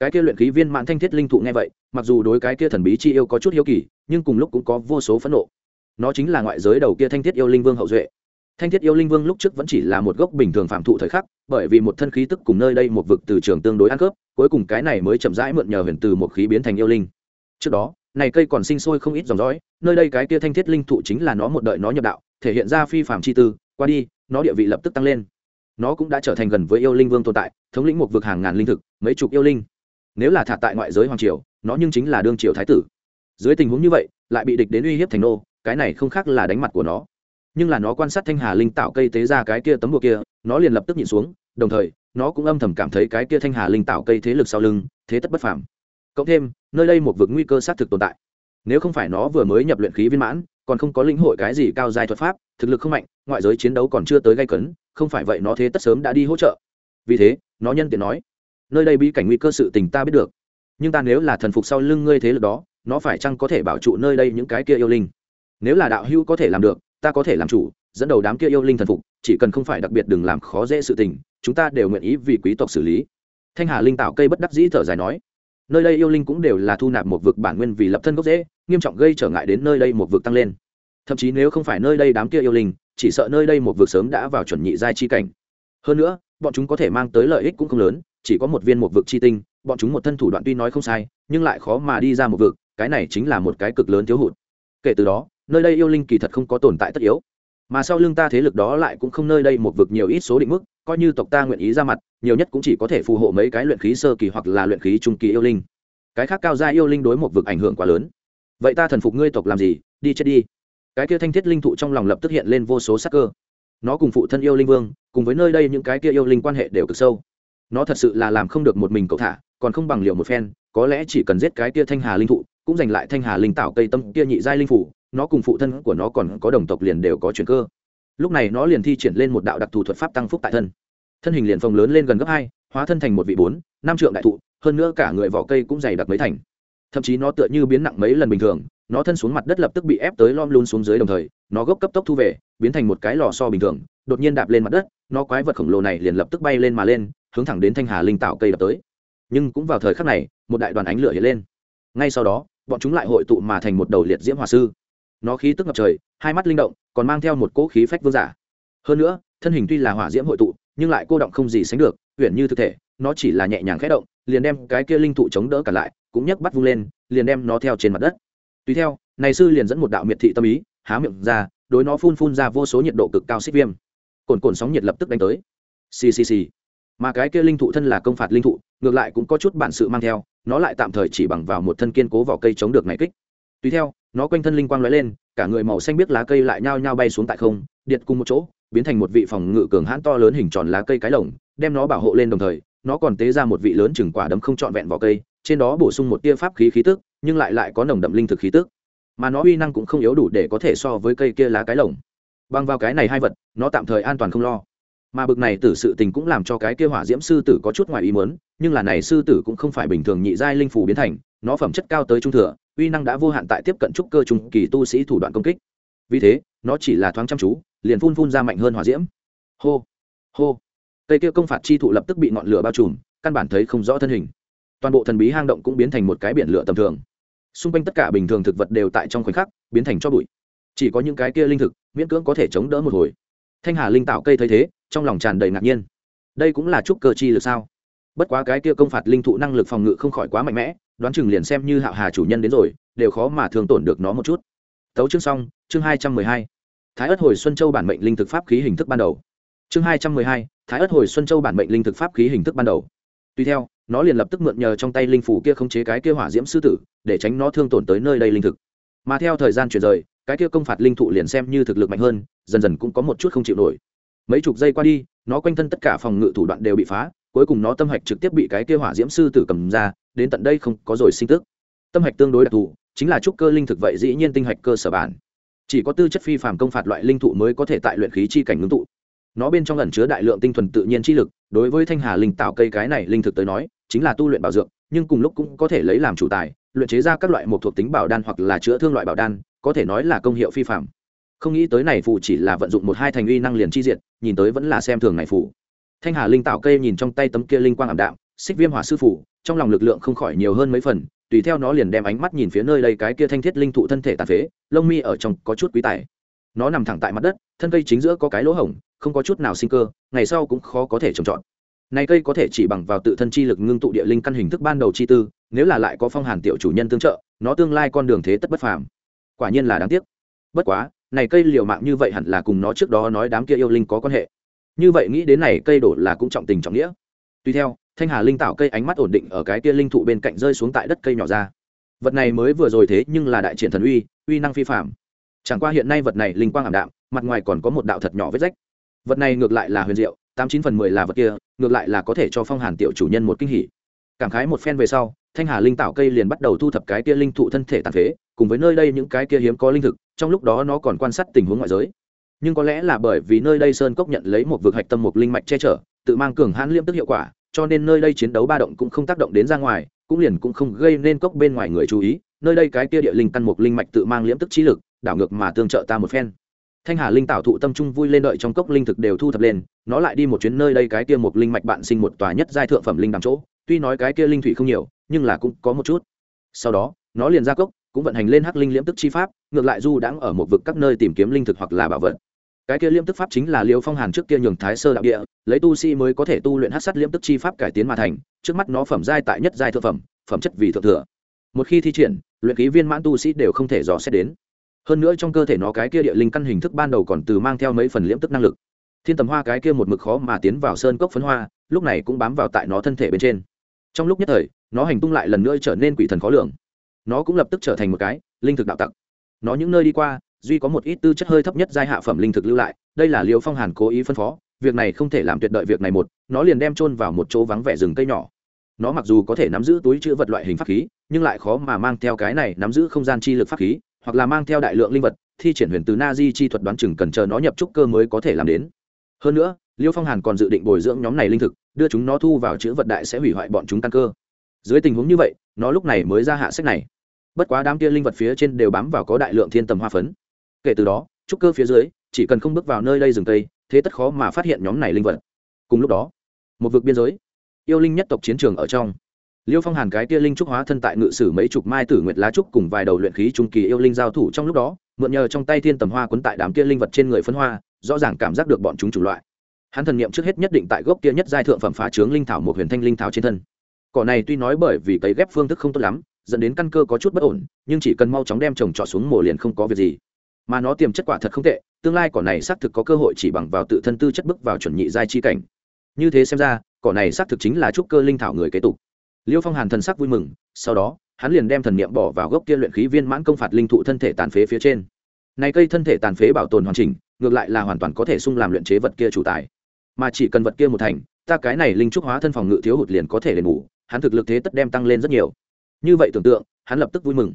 [SPEAKER 1] Cái kia luyện khí viên mãn thanh thiết linh thụ nghe vậy, mặc dù đối cái kia thần bí chi yêu có chút hiếu kỳ, nhưng cùng lúc cũng có vô số phẫn nộ. Nó chính là ngoại giới đầu kia thanh thiết yêu linh vương hậu duệ thanh thiết yêu linh vương lúc trước vẫn chỉ là một gốc bình thường phạm thụ thời khắc, bởi vì một thân khí tức cùng nơi đây một vực từ trường tương đối ăn khớp, cuối cùng cái này mới chậm rãi mượn nhờ huyền từ một khí biến thành yêu linh. Trước đó, này cây còn sinh sôi không ít dòng dõi, nơi đây cái kia thanh thiết linh thụ chính là nó một đợi nó nhập đạo, thể hiện ra phi phạm chi tư, qua đi, nó địa vị lập tức tăng lên. Nó cũng đã trở thành gần với yêu linh vương tồn tại, thống lĩnh một vực hàng ngàn linh thực, mấy chục yêu linh. Nếu là thả tại ngoại giới hoàng triều, nó nhưng chính là đương triều thái tử. Dưới tình huống như vậy, lại bị địch đến uy hiếp thành nô, cái này không khác là đánh mặt của nó nhưng là nó quan sát thanh hà linh tạo cây tế ra cái kia tấm bùa kia, nó liền lập tức nhìn xuống, đồng thời, nó cũng âm thầm cảm thấy cái kia thanh hà linh tạo cây thế lực sau lưng, thế tất bất phàm. Cộng thêm, nơi đây một vực nguy cơ xác thực tồn tại. Nếu không phải nó vừa mới nhập luyện khí viên mãn, còn không có lĩnh hội cái gì cao dài thuật pháp, thực lực không mạnh, ngoại giới chiến đấu còn chưa tới gây cấn, không phải vậy nó thế tất sớm đã đi hỗ trợ. Vì thế, nó nhân tiện nói, nơi đây bí cảnh nguy cơ sự tình ta biết được, nhưng ta nếu là thần phục sau lưng ngươi thế lực đó, nó phải chăng có thể bảo trụ nơi đây những cái kia yêu linh? Nếu là đạo hữu có thể làm được ta có thể làm chủ, dẫn đầu đám kia yêu linh thần phục, chỉ cần không phải đặc biệt đừng làm khó dễ sự tình, chúng ta đều nguyện ý vì quý tộc xử lý. Thanh hà linh tạo cây bất đắc dĩ thở dài nói, nơi đây yêu linh cũng đều là thu nạp một vực bản nguyên vì lập thân gốc dễ nghiêm trọng gây trở ngại đến nơi đây một vực tăng lên. Thậm chí nếu không phải nơi đây đám kia yêu linh, chỉ sợ nơi đây một vực sớm đã vào chuẩn nhị giai chi cảnh. Hơn nữa, bọn chúng có thể mang tới lợi ích cũng không lớn, chỉ có một viên một vực chi tinh, bọn chúng một thân thủ đoạn tuy nói không sai, nhưng lại khó mà đi ra một vực, cái này chính là một cái cực lớn thiếu hụt. Kể từ đó nơi đây yêu linh kỳ thật không có tồn tại tất yếu. Mà sau lưng ta thế lực đó lại cũng không nơi đây một vực nhiều ít số định mức, coi như tộc ta nguyện ý ra mặt, nhiều nhất cũng chỉ có thể phù hộ mấy cái luyện khí sơ kỳ hoặc là luyện khí trung kỳ yêu linh. Cái khác cao gia yêu linh đối một vực ảnh hưởng quá lớn. Vậy ta thần phục ngươi tộc làm gì? Đi chết đi. Cái kia thanh thiết linh thụ trong lòng lập tức hiện lên vô số sắc cơ. Nó cùng phụ thân yêu linh vương, cùng với nơi đây những cái kia yêu linh quan hệ đều cực sâu. Nó thật sự là làm không được một mình cậu thả, còn không bằng liều một phen, có lẽ chỉ cần giết cái kia thanh hà linh thụ, cũng giành lại thanh hà linh tạo cây tâm kia nhị giai linh phủ nó cùng phụ thân của nó còn có đồng tộc liền đều có chuyển cơ. Lúc này nó liền thi triển lên một đạo đặc thù thuật pháp tăng phúc tại thân. Thân hình liền phồng lớn lên gần gấp hai, hóa thân thành một vị bốn, năm trượng đại thụ, hơn nữa cả người vỏ cây cũng dày đặc mấy thành. Thậm chí nó tựa như biến nặng mấy lần bình thường, nó thân xuống mặt đất lập tức bị ép tới lom luôn xuống dưới đồng thời, nó gốc cấp tốc thu về, biến thành một cái lò so bình thường, đột nhiên đạp lên mặt đất, nó quái vật khổng lồ này liền lập tức bay lên mà lên, hướng thẳng đến thanh hà linh tạo cây đập tới. Nhưng cũng vào thời khắc này, một đại đoàn ánh lửa hiện lên. Ngay sau đó, bọn chúng lại hội tụ mà thành một đầu liệt diễm hòa sư nó khí tức ngập trời, hai mắt linh động, còn mang theo một cỗ khí phách vương giả. Hơn nữa, thân hình tuy là hỏa diễm hội tụ, nhưng lại cô động không gì sánh được uyển như thực thể, nó chỉ là nhẹ nhàng khẽ động, liền đem cái kia linh thụ chống đỡ cả lại, cũng nhấc bắt vung lên, liền đem nó theo trên mặt đất. Tùy theo, này sư liền dẫn một đạo miệt thị tâm ý, há miệng ra, đối nó phun phun ra vô số nhiệt độ cực cao xích viêm. Cồn cồn sóng nhiệt lập tức đánh tới. Xì xì xì. Mà cái kia linh thụ thân là công phạt linh thụ, ngược lại cũng có chút bản sự mang theo, nó lại tạm thời chỉ bằng vào một thân kiên cố vỏ cây chống được này kích. Tùy theo nó quanh thân linh quang lóe lên, cả người màu xanh biết lá cây lại nhao nhao bay xuống tại không, điện cùng một chỗ, biến thành một vị phòng ngự cường hãn to lớn hình tròn lá cây cái lồng, đem nó bảo hộ lên đồng thời, nó còn tế ra một vị lớn chừng quả đấm không trọn vẹn vỏ cây, trên đó bổ sung một tia pháp khí khí tức, nhưng lại lại có nồng đậm linh thực khí tức. Mà nó uy năng cũng không yếu đủ để có thể so với cây kia lá cái lồng. Băng vào cái này hai vật, nó tạm thời an toàn không lo. Mà bực này tử sự tình cũng làm cho cái kia hỏa diễm sư tử có chút ngoài ý muốn, nhưng là này sư tử cũng không phải bình thường nhị giai linh phù biến thành, nó phẩm chất cao tới trung thừa uy năng đã vô hạn tại tiếp cận trúc cơ trung kỳ tu sĩ thủ đoạn công kích. Vì thế, nó chỉ là thoáng chăm chú, liền phun phun ra mạnh hơn hỏa diễm. Hô hô. Cây kia công phạt chi thụ lập tức bị ngọn lửa bao trùm, căn bản thấy không rõ thân hình. Toàn bộ thần bí hang động cũng biến thành một cái biển lửa tầm thường. Xung quanh tất cả bình thường thực vật đều tại trong khoảnh khắc, biến thành cho bụi. Chỉ có những cái kia linh thực, miễn cưỡng có thể chống đỡ một hồi. Thanh hà linh tạo cây thấy thế, trong lòng tràn đầy ngạc nhiên. Đây cũng là trúc cơ chi lực sao? Bất quá cái kia công phạt linh thụ năng lực phòng ngự không khỏi quá mạnh mẽ, đoán chừng liền xem như hạo hà chủ nhân đến rồi, đều khó mà thường tổn được nó một chút. Tấu chương xong, chương hai trăm mười hai. Thái ất hồi xuân châu bản mệnh linh thực pháp khí hình thức ban đầu. Chương hai trăm mười hai, thái ất hồi xuân châu bản mệnh linh thực pháp khí hình thức ban đầu. Tuy theo, nó liền lập tức mượn nhờ trong tay linh phủ kia khống chế cái kia hỏa diễm sư tử, để tránh nó thương tổn tới nơi đây linh thực. Mà theo thời gian chuyển rời, cái kia công phạt linh thụ liền xem như thực lực mạnh hơn, dần dần cũng có một chút không chịu nổi. Mấy chục giây qua đi, nó quanh thân tất cả phòng ngự thủ đoạn đều bị phá cuối cùng nó tâm hạch trực tiếp bị cái kia hỏa diễm sư tử cầm ra, đến tận đây không có rồi sinh tức. Tâm hạch tương đối đặc thù, chính là trúc cơ linh thực vậy dĩ nhiên tinh hạch cơ sở bản. Chỉ có tư chất phi phàm công phạt loại linh thụ mới có thể tại luyện khí chi cảnh ngưng tụ. Nó bên trong ẩn chứa đại lượng tinh thuần tự nhiên chi lực, đối với thanh hà linh tạo cây cái này linh thực tới nói, chính là tu luyện bảo dưỡng, nhưng cùng lúc cũng có thể lấy làm chủ tài, luyện chế ra các loại một thuộc tính bảo đan hoặc là chữa thương loại bảo đan, có thể nói là công hiệu phi phàm. Không nghĩ tới này phù chỉ là vận dụng một hai thành uy năng liền chi diệt, nhìn tới vẫn là xem thường này phù thanh hà linh tạo cây nhìn trong tay tấm kia linh quang ảm đạm, xích viêm hỏa sư phủ, trong lòng lực lượng không khỏi nhiều hơn mấy phần, tùy theo nó liền đem ánh mắt nhìn phía nơi đây cái kia thanh thiết linh thụ thân thể tàn phế, lông mi ở trong có chút quý tài. Nó nằm thẳng tại mặt đất, thân cây chính giữa có cái lỗ hổng, không có chút nào sinh cơ, ngày sau cũng khó có thể trồng trọt. Này cây có thể chỉ bằng vào tự thân chi lực ngưng tụ địa linh căn hình thức ban đầu chi tư, nếu là lại có phong hàn tiểu chủ nhân tương trợ, nó tương lai con đường thế tất bất phàm. Quả nhiên là đáng tiếc. Bất quá, này cây liều mạng như vậy hẳn là cùng nó trước đó nói đám kia yêu linh có quan hệ như vậy nghĩ đến này, cây đổ là cũng trọng tình trọng nghĩa. Tuy theo, thanh hà linh tạo cây ánh mắt ổn định ở cái kia linh thụ bên cạnh rơi xuống tại đất cây nhỏ ra. Vật này mới vừa rồi thế nhưng là đại triển thần uy uy năng phi phạm chẳng qua hiện nay vật này linh quang ảm đạm, mặt ngoài còn có một đạo thật nhỏ vết rách. Vật này ngược lại là huyền diệu, tám chín phần mười là vật kia, ngược lại là có thể cho phong hàn tiểu chủ nhân một kinh hỉ. Cảm khái một phen về sau, thanh hà linh tạo cây liền bắt đầu thu thập cái kia linh thụ thân thể tàn phế, cùng với nơi đây những cái kia hiếm có linh thực, trong lúc đó nó còn quan sát tình huống ngoại giới nhưng có lẽ là bởi vì nơi đây sơn cốc nhận lấy một vực hạch tâm mục linh mạch che chở, tự mang cường hãn liêm tức hiệu quả, cho nên nơi đây chiến đấu ba động cũng không tác động đến ra ngoài, cũng liền cũng không gây nên cốc bên ngoài người chú ý. Nơi đây cái kia địa linh căn mục linh mạch tự mang liễm tức trí lực, đảo ngược mà tương trợ ta một phen. Thanh hà linh tạo thụ tâm trung vui lên đợi trong cốc linh thực đều thu thập lên, nó lại đi một chuyến nơi đây cái kia mục linh mạch bạn sinh một tòa nhất giai thượng phẩm linh đàm chỗ. Tuy nói cái kia linh thủy không nhiều, nhưng là cũng có một chút. Sau đó, nó liền ra cốc, cũng vận hành lên hắc linh liễm tức chi pháp, ngược lại du đãng ở một vực các nơi tìm kiếm linh thực hoặc là bảo vật cái kia liêm tức pháp chính là liêu phong hàn trước kia nhường thái sơ đạo địa, lấy tu sĩ mới có thể tu luyện hát sắt liêm tức chi pháp cải tiến mà thành, trước mắt nó phẩm giai tại nhất giai thượng phẩm phẩm chất vì thượng thừa. Một khi thi triển, luyện ký viên mãn tu sĩ đều không thể dò xét đến. Hơn nữa trong cơ thể nó cái kia địa linh căn hình thức ban đầu còn từ mang theo mấy phần liễm tức năng lực. Thiên tầm hoa cái kia một mực khó mà tiến vào sơn cốc phấn hoa, lúc này cũng bám vào tại nó thân thể bên trên. Trong lúc nhất thời, nó hành tung lại lần nữa trở nên quỷ thần khó lường. Nó cũng lập tức trở thành một cái linh thực đạo tặc. Nó những nơi đi qua duy có một ít tư chất hơi thấp nhất giai hạ phẩm linh thực lưu lại, đây là liều phong hàn cố ý phân phó, việc này không thể làm tuyệt đợi việc này một, nó liền đem trôn vào một chỗ vắng vẻ rừng cây nhỏ. Nó mặc dù có thể nắm giữ túi chữ vật loại hình pháp khí, nhưng lại khó mà mang theo cái này nắm giữ không gian chi lực pháp khí, hoặc là mang theo đại lượng linh vật, thi triển huyền từ na di chi thuật đoán chừng cần chờ nó nhập trúc cơ mới có thể làm đến. Hơn nữa, liêu phong hàn còn dự định bồi dưỡng nhóm này linh thực, đưa chúng nó thu vào chữ vật đại sẽ hủy hoại bọn chúng căn cơ. Dưới tình huống như vậy, nó lúc này mới ra hạ sách này. Bất quá đám kia linh vật phía trên đều bám vào có đại lượng thiên tầm hoa phấn kể từ đó, trúc cơ phía dưới, chỉ cần không bước vào nơi đây rừng tây thế tất khó mà phát hiện nhóm này linh vật. Cùng lúc đó, một vực biên giới, yêu linh nhất tộc chiến trường ở trong. Liêu phong hàn cái kia linh trúc hóa thân tại ngự sử mấy chục mai tử nguyệt lá trúc cùng vài đầu luyện khí trung kỳ yêu linh giao thủ trong lúc đó, mượn nhờ trong tay thiên tầm hoa quấn tại đám kia linh vật trên người phân hoa, rõ ràng cảm giác được bọn chúng chủ loại. Hắn thần niệm trước hết nhất định tại gốc kia nhất giai thượng phẩm phá trướng linh thảo một huyền thanh linh thảo trên thân. Cỏ này tuy nói bởi vì cấy ghép phương thức không tốt lắm, dẫn đến căn cơ có chút bất ổn, nhưng chỉ cần mau chóng đem trồng trọt xuống mồ liền không có việc gì mà nó tiềm chất quả thật không tệ, tương lai cỏ này xác thực có cơ hội chỉ bằng vào tự thân tư chất bước vào chuẩn nhị giai chi cảnh. Như thế xem ra, cỏ này xác thực chính là trúc cơ linh thảo người kế tục. Liêu phong hàn thần sắc vui mừng, sau đó, hắn liền đem thần niệm bỏ vào gốc kia luyện khí viên mãn công phạt linh thụ thân thể tàn phế phía trên. Này cây thân thể tàn phế bảo tồn hoàn chỉnh, ngược lại là hoàn toàn có thể sung làm luyện chế vật kia chủ tài. Mà chỉ cần vật kia một thành, ta cái này linh trúc hóa thân phòng ngự thiếu hụt liền có thể đền bù, hắn thực lực thế tất đem tăng lên rất nhiều. Như vậy tưởng tượng, hắn lập tức vui mừng.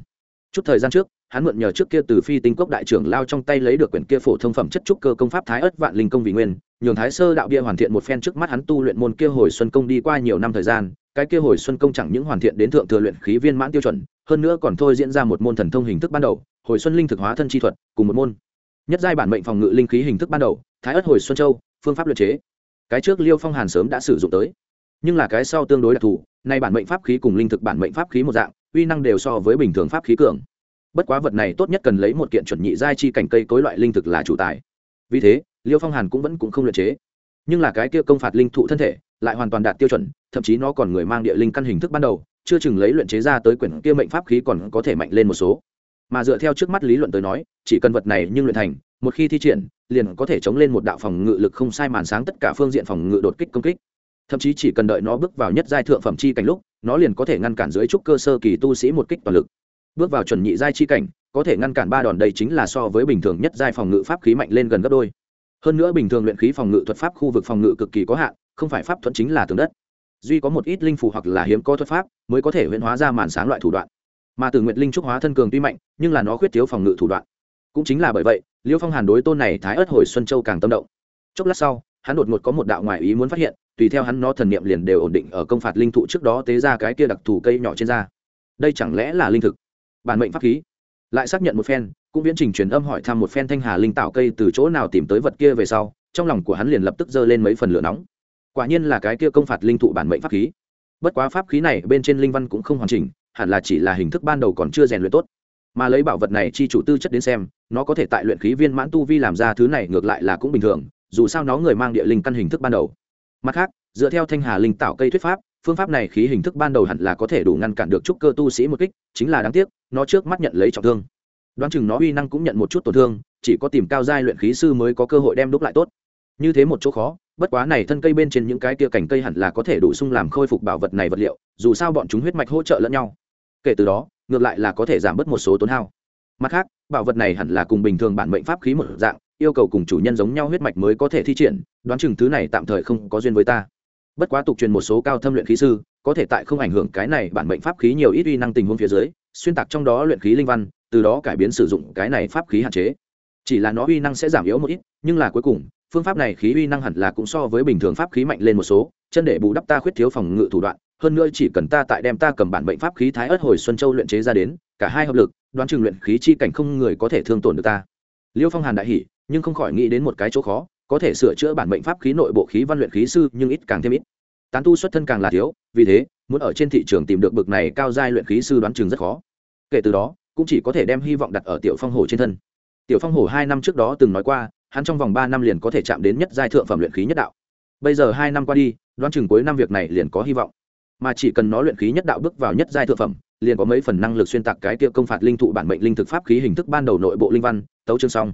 [SPEAKER 1] Chút thời gian trước hắn mượn nhờ trước kia từ phi tinh cốc đại trưởng lao trong tay lấy được quyển kia phổ thông phẩm chất trúc cơ công pháp thái ất vạn linh công vì nguyên, nhường thái sơ đạo bia hoàn thiện một phen trước mắt hắn tu luyện môn kia hồi xuân công đi qua nhiều năm thời gian, cái kia hồi xuân công chẳng những hoàn thiện đến thượng thừa luyện khí viên mãn tiêu chuẩn, hơn nữa còn thôi diễn ra một môn thần thông hình thức ban đầu, hồi xuân linh thực hóa thân chi thuật, cùng một môn. Nhất giai bản mệnh phòng ngự linh khí hình thức ban đầu, thái ất hồi xuân châu, phương pháp luyện chế. Cái trước liêu phong hàn sớm đã sử dụng tới. Nhưng là cái sau tương đối đặc thù, nay bản mệnh pháp khí cùng linh thực bản mệnh pháp khí một dạng, uy năng đều so với bình thường pháp khí cường bất quá vật này tốt nhất cần lấy một kiện chuẩn nhị giai chi cảnh cây cối loại linh thực là chủ tài. Vì thế, liêu phong hàn cũng vẫn cũng không luyện chế. Nhưng là cái kia công phạt linh thụ thân thể, lại hoàn toàn đạt tiêu chuẩn, thậm chí nó còn người mang địa linh căn hình thức ban đầu, chưa chừng lấy luyện chế ra tới quyển kia mệnh pháp khí còn có thể mạnh lên một số. Mà dựa theo trước mắt lý luận tới nói, chỉ cần vật này nhưng luyện thành, một khi thi triển, liền có thể chống lên một đạo phòng ngự lực không sai màn sáng tất cả phương diện phòng ngự đột kích công kích. Thậm chí chỉ cần đợi nó bước vào nhất giai thượng phẩm chi cảnh lúc, nó liền có thể ngăn cản dưới trúc cơ sơ kỳ tu sĩ một kích toàn lực bước vào chuẩn nhị giai chi cảnh, có thể ngăn cản ba đòn đây chính là so với bình thường nhất giai phòng ngự pháp khí mạnh lên gần gấp đôi. Hơn nữa bình thường luyện khí phòng ngự thuật pháp khu vực phòng ngự cực kỳ có hạn, không phải pháp thuận chính là tường đất. Duy có một ít linh phù hoặc là hiếm có thuật pháp mới có thể huyễn hóa ra màn sáng loại thủ đoạn. Mà từ nguyện linh trúc hóa thân cường tuy mạnh, nhưng là nó khuyết thiếu phòng ngự thủ đoạn. Cũng chính là bởi vậy, liêu phong hàn đối tôn này thái ớt hồi xuân châu càng tâm động. Chốc lát sau, hắn đột ngột có một đạo ngoại ý muốn phát hiện, tùy theo hắn nó thần niệm liền đều ổn định ở công phạt linh thụ trước đó tế ra cái kia đặc thù cây nhỏ trên da. Đây chẳng lẽ là linh thực? Bản mệnh pháp khí. Lại xác nhận một phen, cũng viễn trình truyền âm hỏi thăm một phen thanh hà linh tạo cây từ chỗ nào tìm tới vật kia về sau, trong lòng của hắn liền lập tức giơ lên mấy phần lửa nóng. Quả nhiên là cái kia công phạt linh thụ bản mệnh pháp khí. Bất quá pháp khí này bên trên linh văn cũng không hoàn chỉnh, hẳn là chỉ là hình thức ban đầu còn chưa rèn luyện tốt. Mà lấy bảo vật này chi chủ tư chất đến xem, nó có thể tại luyện khí viên mãn tu vi làm ra thứ này ngược lại là cũng bình thường, dù sao nó người mang địa linh căn hình thức ban đầu. Mặt khác, dựa theo thanh hà linh tạo cây thuyết pháp, phương pháp này khí hình thức ban đầu hẳn là có thể đủ ngăn cản được trúc cơ tu sĩ một kích, chính là đáng tiếc nó trước mắt nhận lấy trọng thương. Đoán chừng nó uy năng cũng nhận một chút tổn thương, chỉ có tìm cao giai luyện khí sư mới có cơ hội đem đúc lại tốt. Như thế một chỗ khó, bất quá này thân cây bên trên những cái kia cành cây hẳn là có thể đủ sung làm khôi phục bảo vật này vật liệu, dù sao bọn chúng huyết mạch hỗ trợ lẫn nhau. Kể từ đó, ngược lại là có thể giảm bớt một số tốn hao. Mặt khác, bảo vật này hẳn là cùng bình thường bản mệnh pháp khí một dạng, yêu cầu cùng chủ nhân giống nhau huyết mạch mới có thể thi triển, đoán chừng thứ này tạm thời không có duyên với ta. Bất quá tục truyền một số cao thâm luyện khí sư, có thể tại không ảnh hưởng cái này bản mệnh pháp khí nhiều ít uy năng tình huống phía dưới xuyên tạc trong đó luyện khí linh văn, từ đó cải biến sử dụng cái này pháp khí hạn chế. Chỉ là nó uy năng sẽ giảm yếu một ít, nhưng là cuối cùng, phương pháp này khí uy năng hẳn là cũng so với bình thường pháp khí mạnh lên một số, chân để bù đắp ta khuyết thiếu phòng ngự thủ đoạn, hơn nữa chỉ cần ta tại đem ta cầm bản bệnh pháp khí thái ớt hồi xuân châu luyện chế ra đến, cả hai hợp lực, đoán chừng luyện khí chi cảnh không người có thể thương tổn được ta. Liêu phong hàn đại hỉ, nhưng không khỏi nghĩ đến một cái chỗ khó, có thể sửa chữa bản bệnh pháp khí nội bộ khí văn luyện khí sư nhưng ít càng thêm ít. Tán tu xuất thân càng là thiếu, vì thế muốn ở trên thị trường tìm được bực này cao giai luyện khí sư đoán chừng rất khó. Kể từ đó, cũng chỉ có thể đem hy vọng đặt ở tiểu phong hổ trên thân. Tiểu phong hổ hai năm trước đó từng nói qua, hắn trong vòng ba năm liền có thể chạm đến nhất giai thượng phẩm luyện khí nhất đạo. Bây giờ hai năm qua đi, đoán chừng cuối năm việc này liền có hy vọng. Mà chỉ cần nó luyện khí nhất đạo bước vào nhất giai thượng phẩm, liền có mấy phần năng lực xuyên tạc cái kia công phạt linh thụ bản mệnh linh thực pháp khí hình thức ban đầu nội bộ linh văn, tấu chương xong.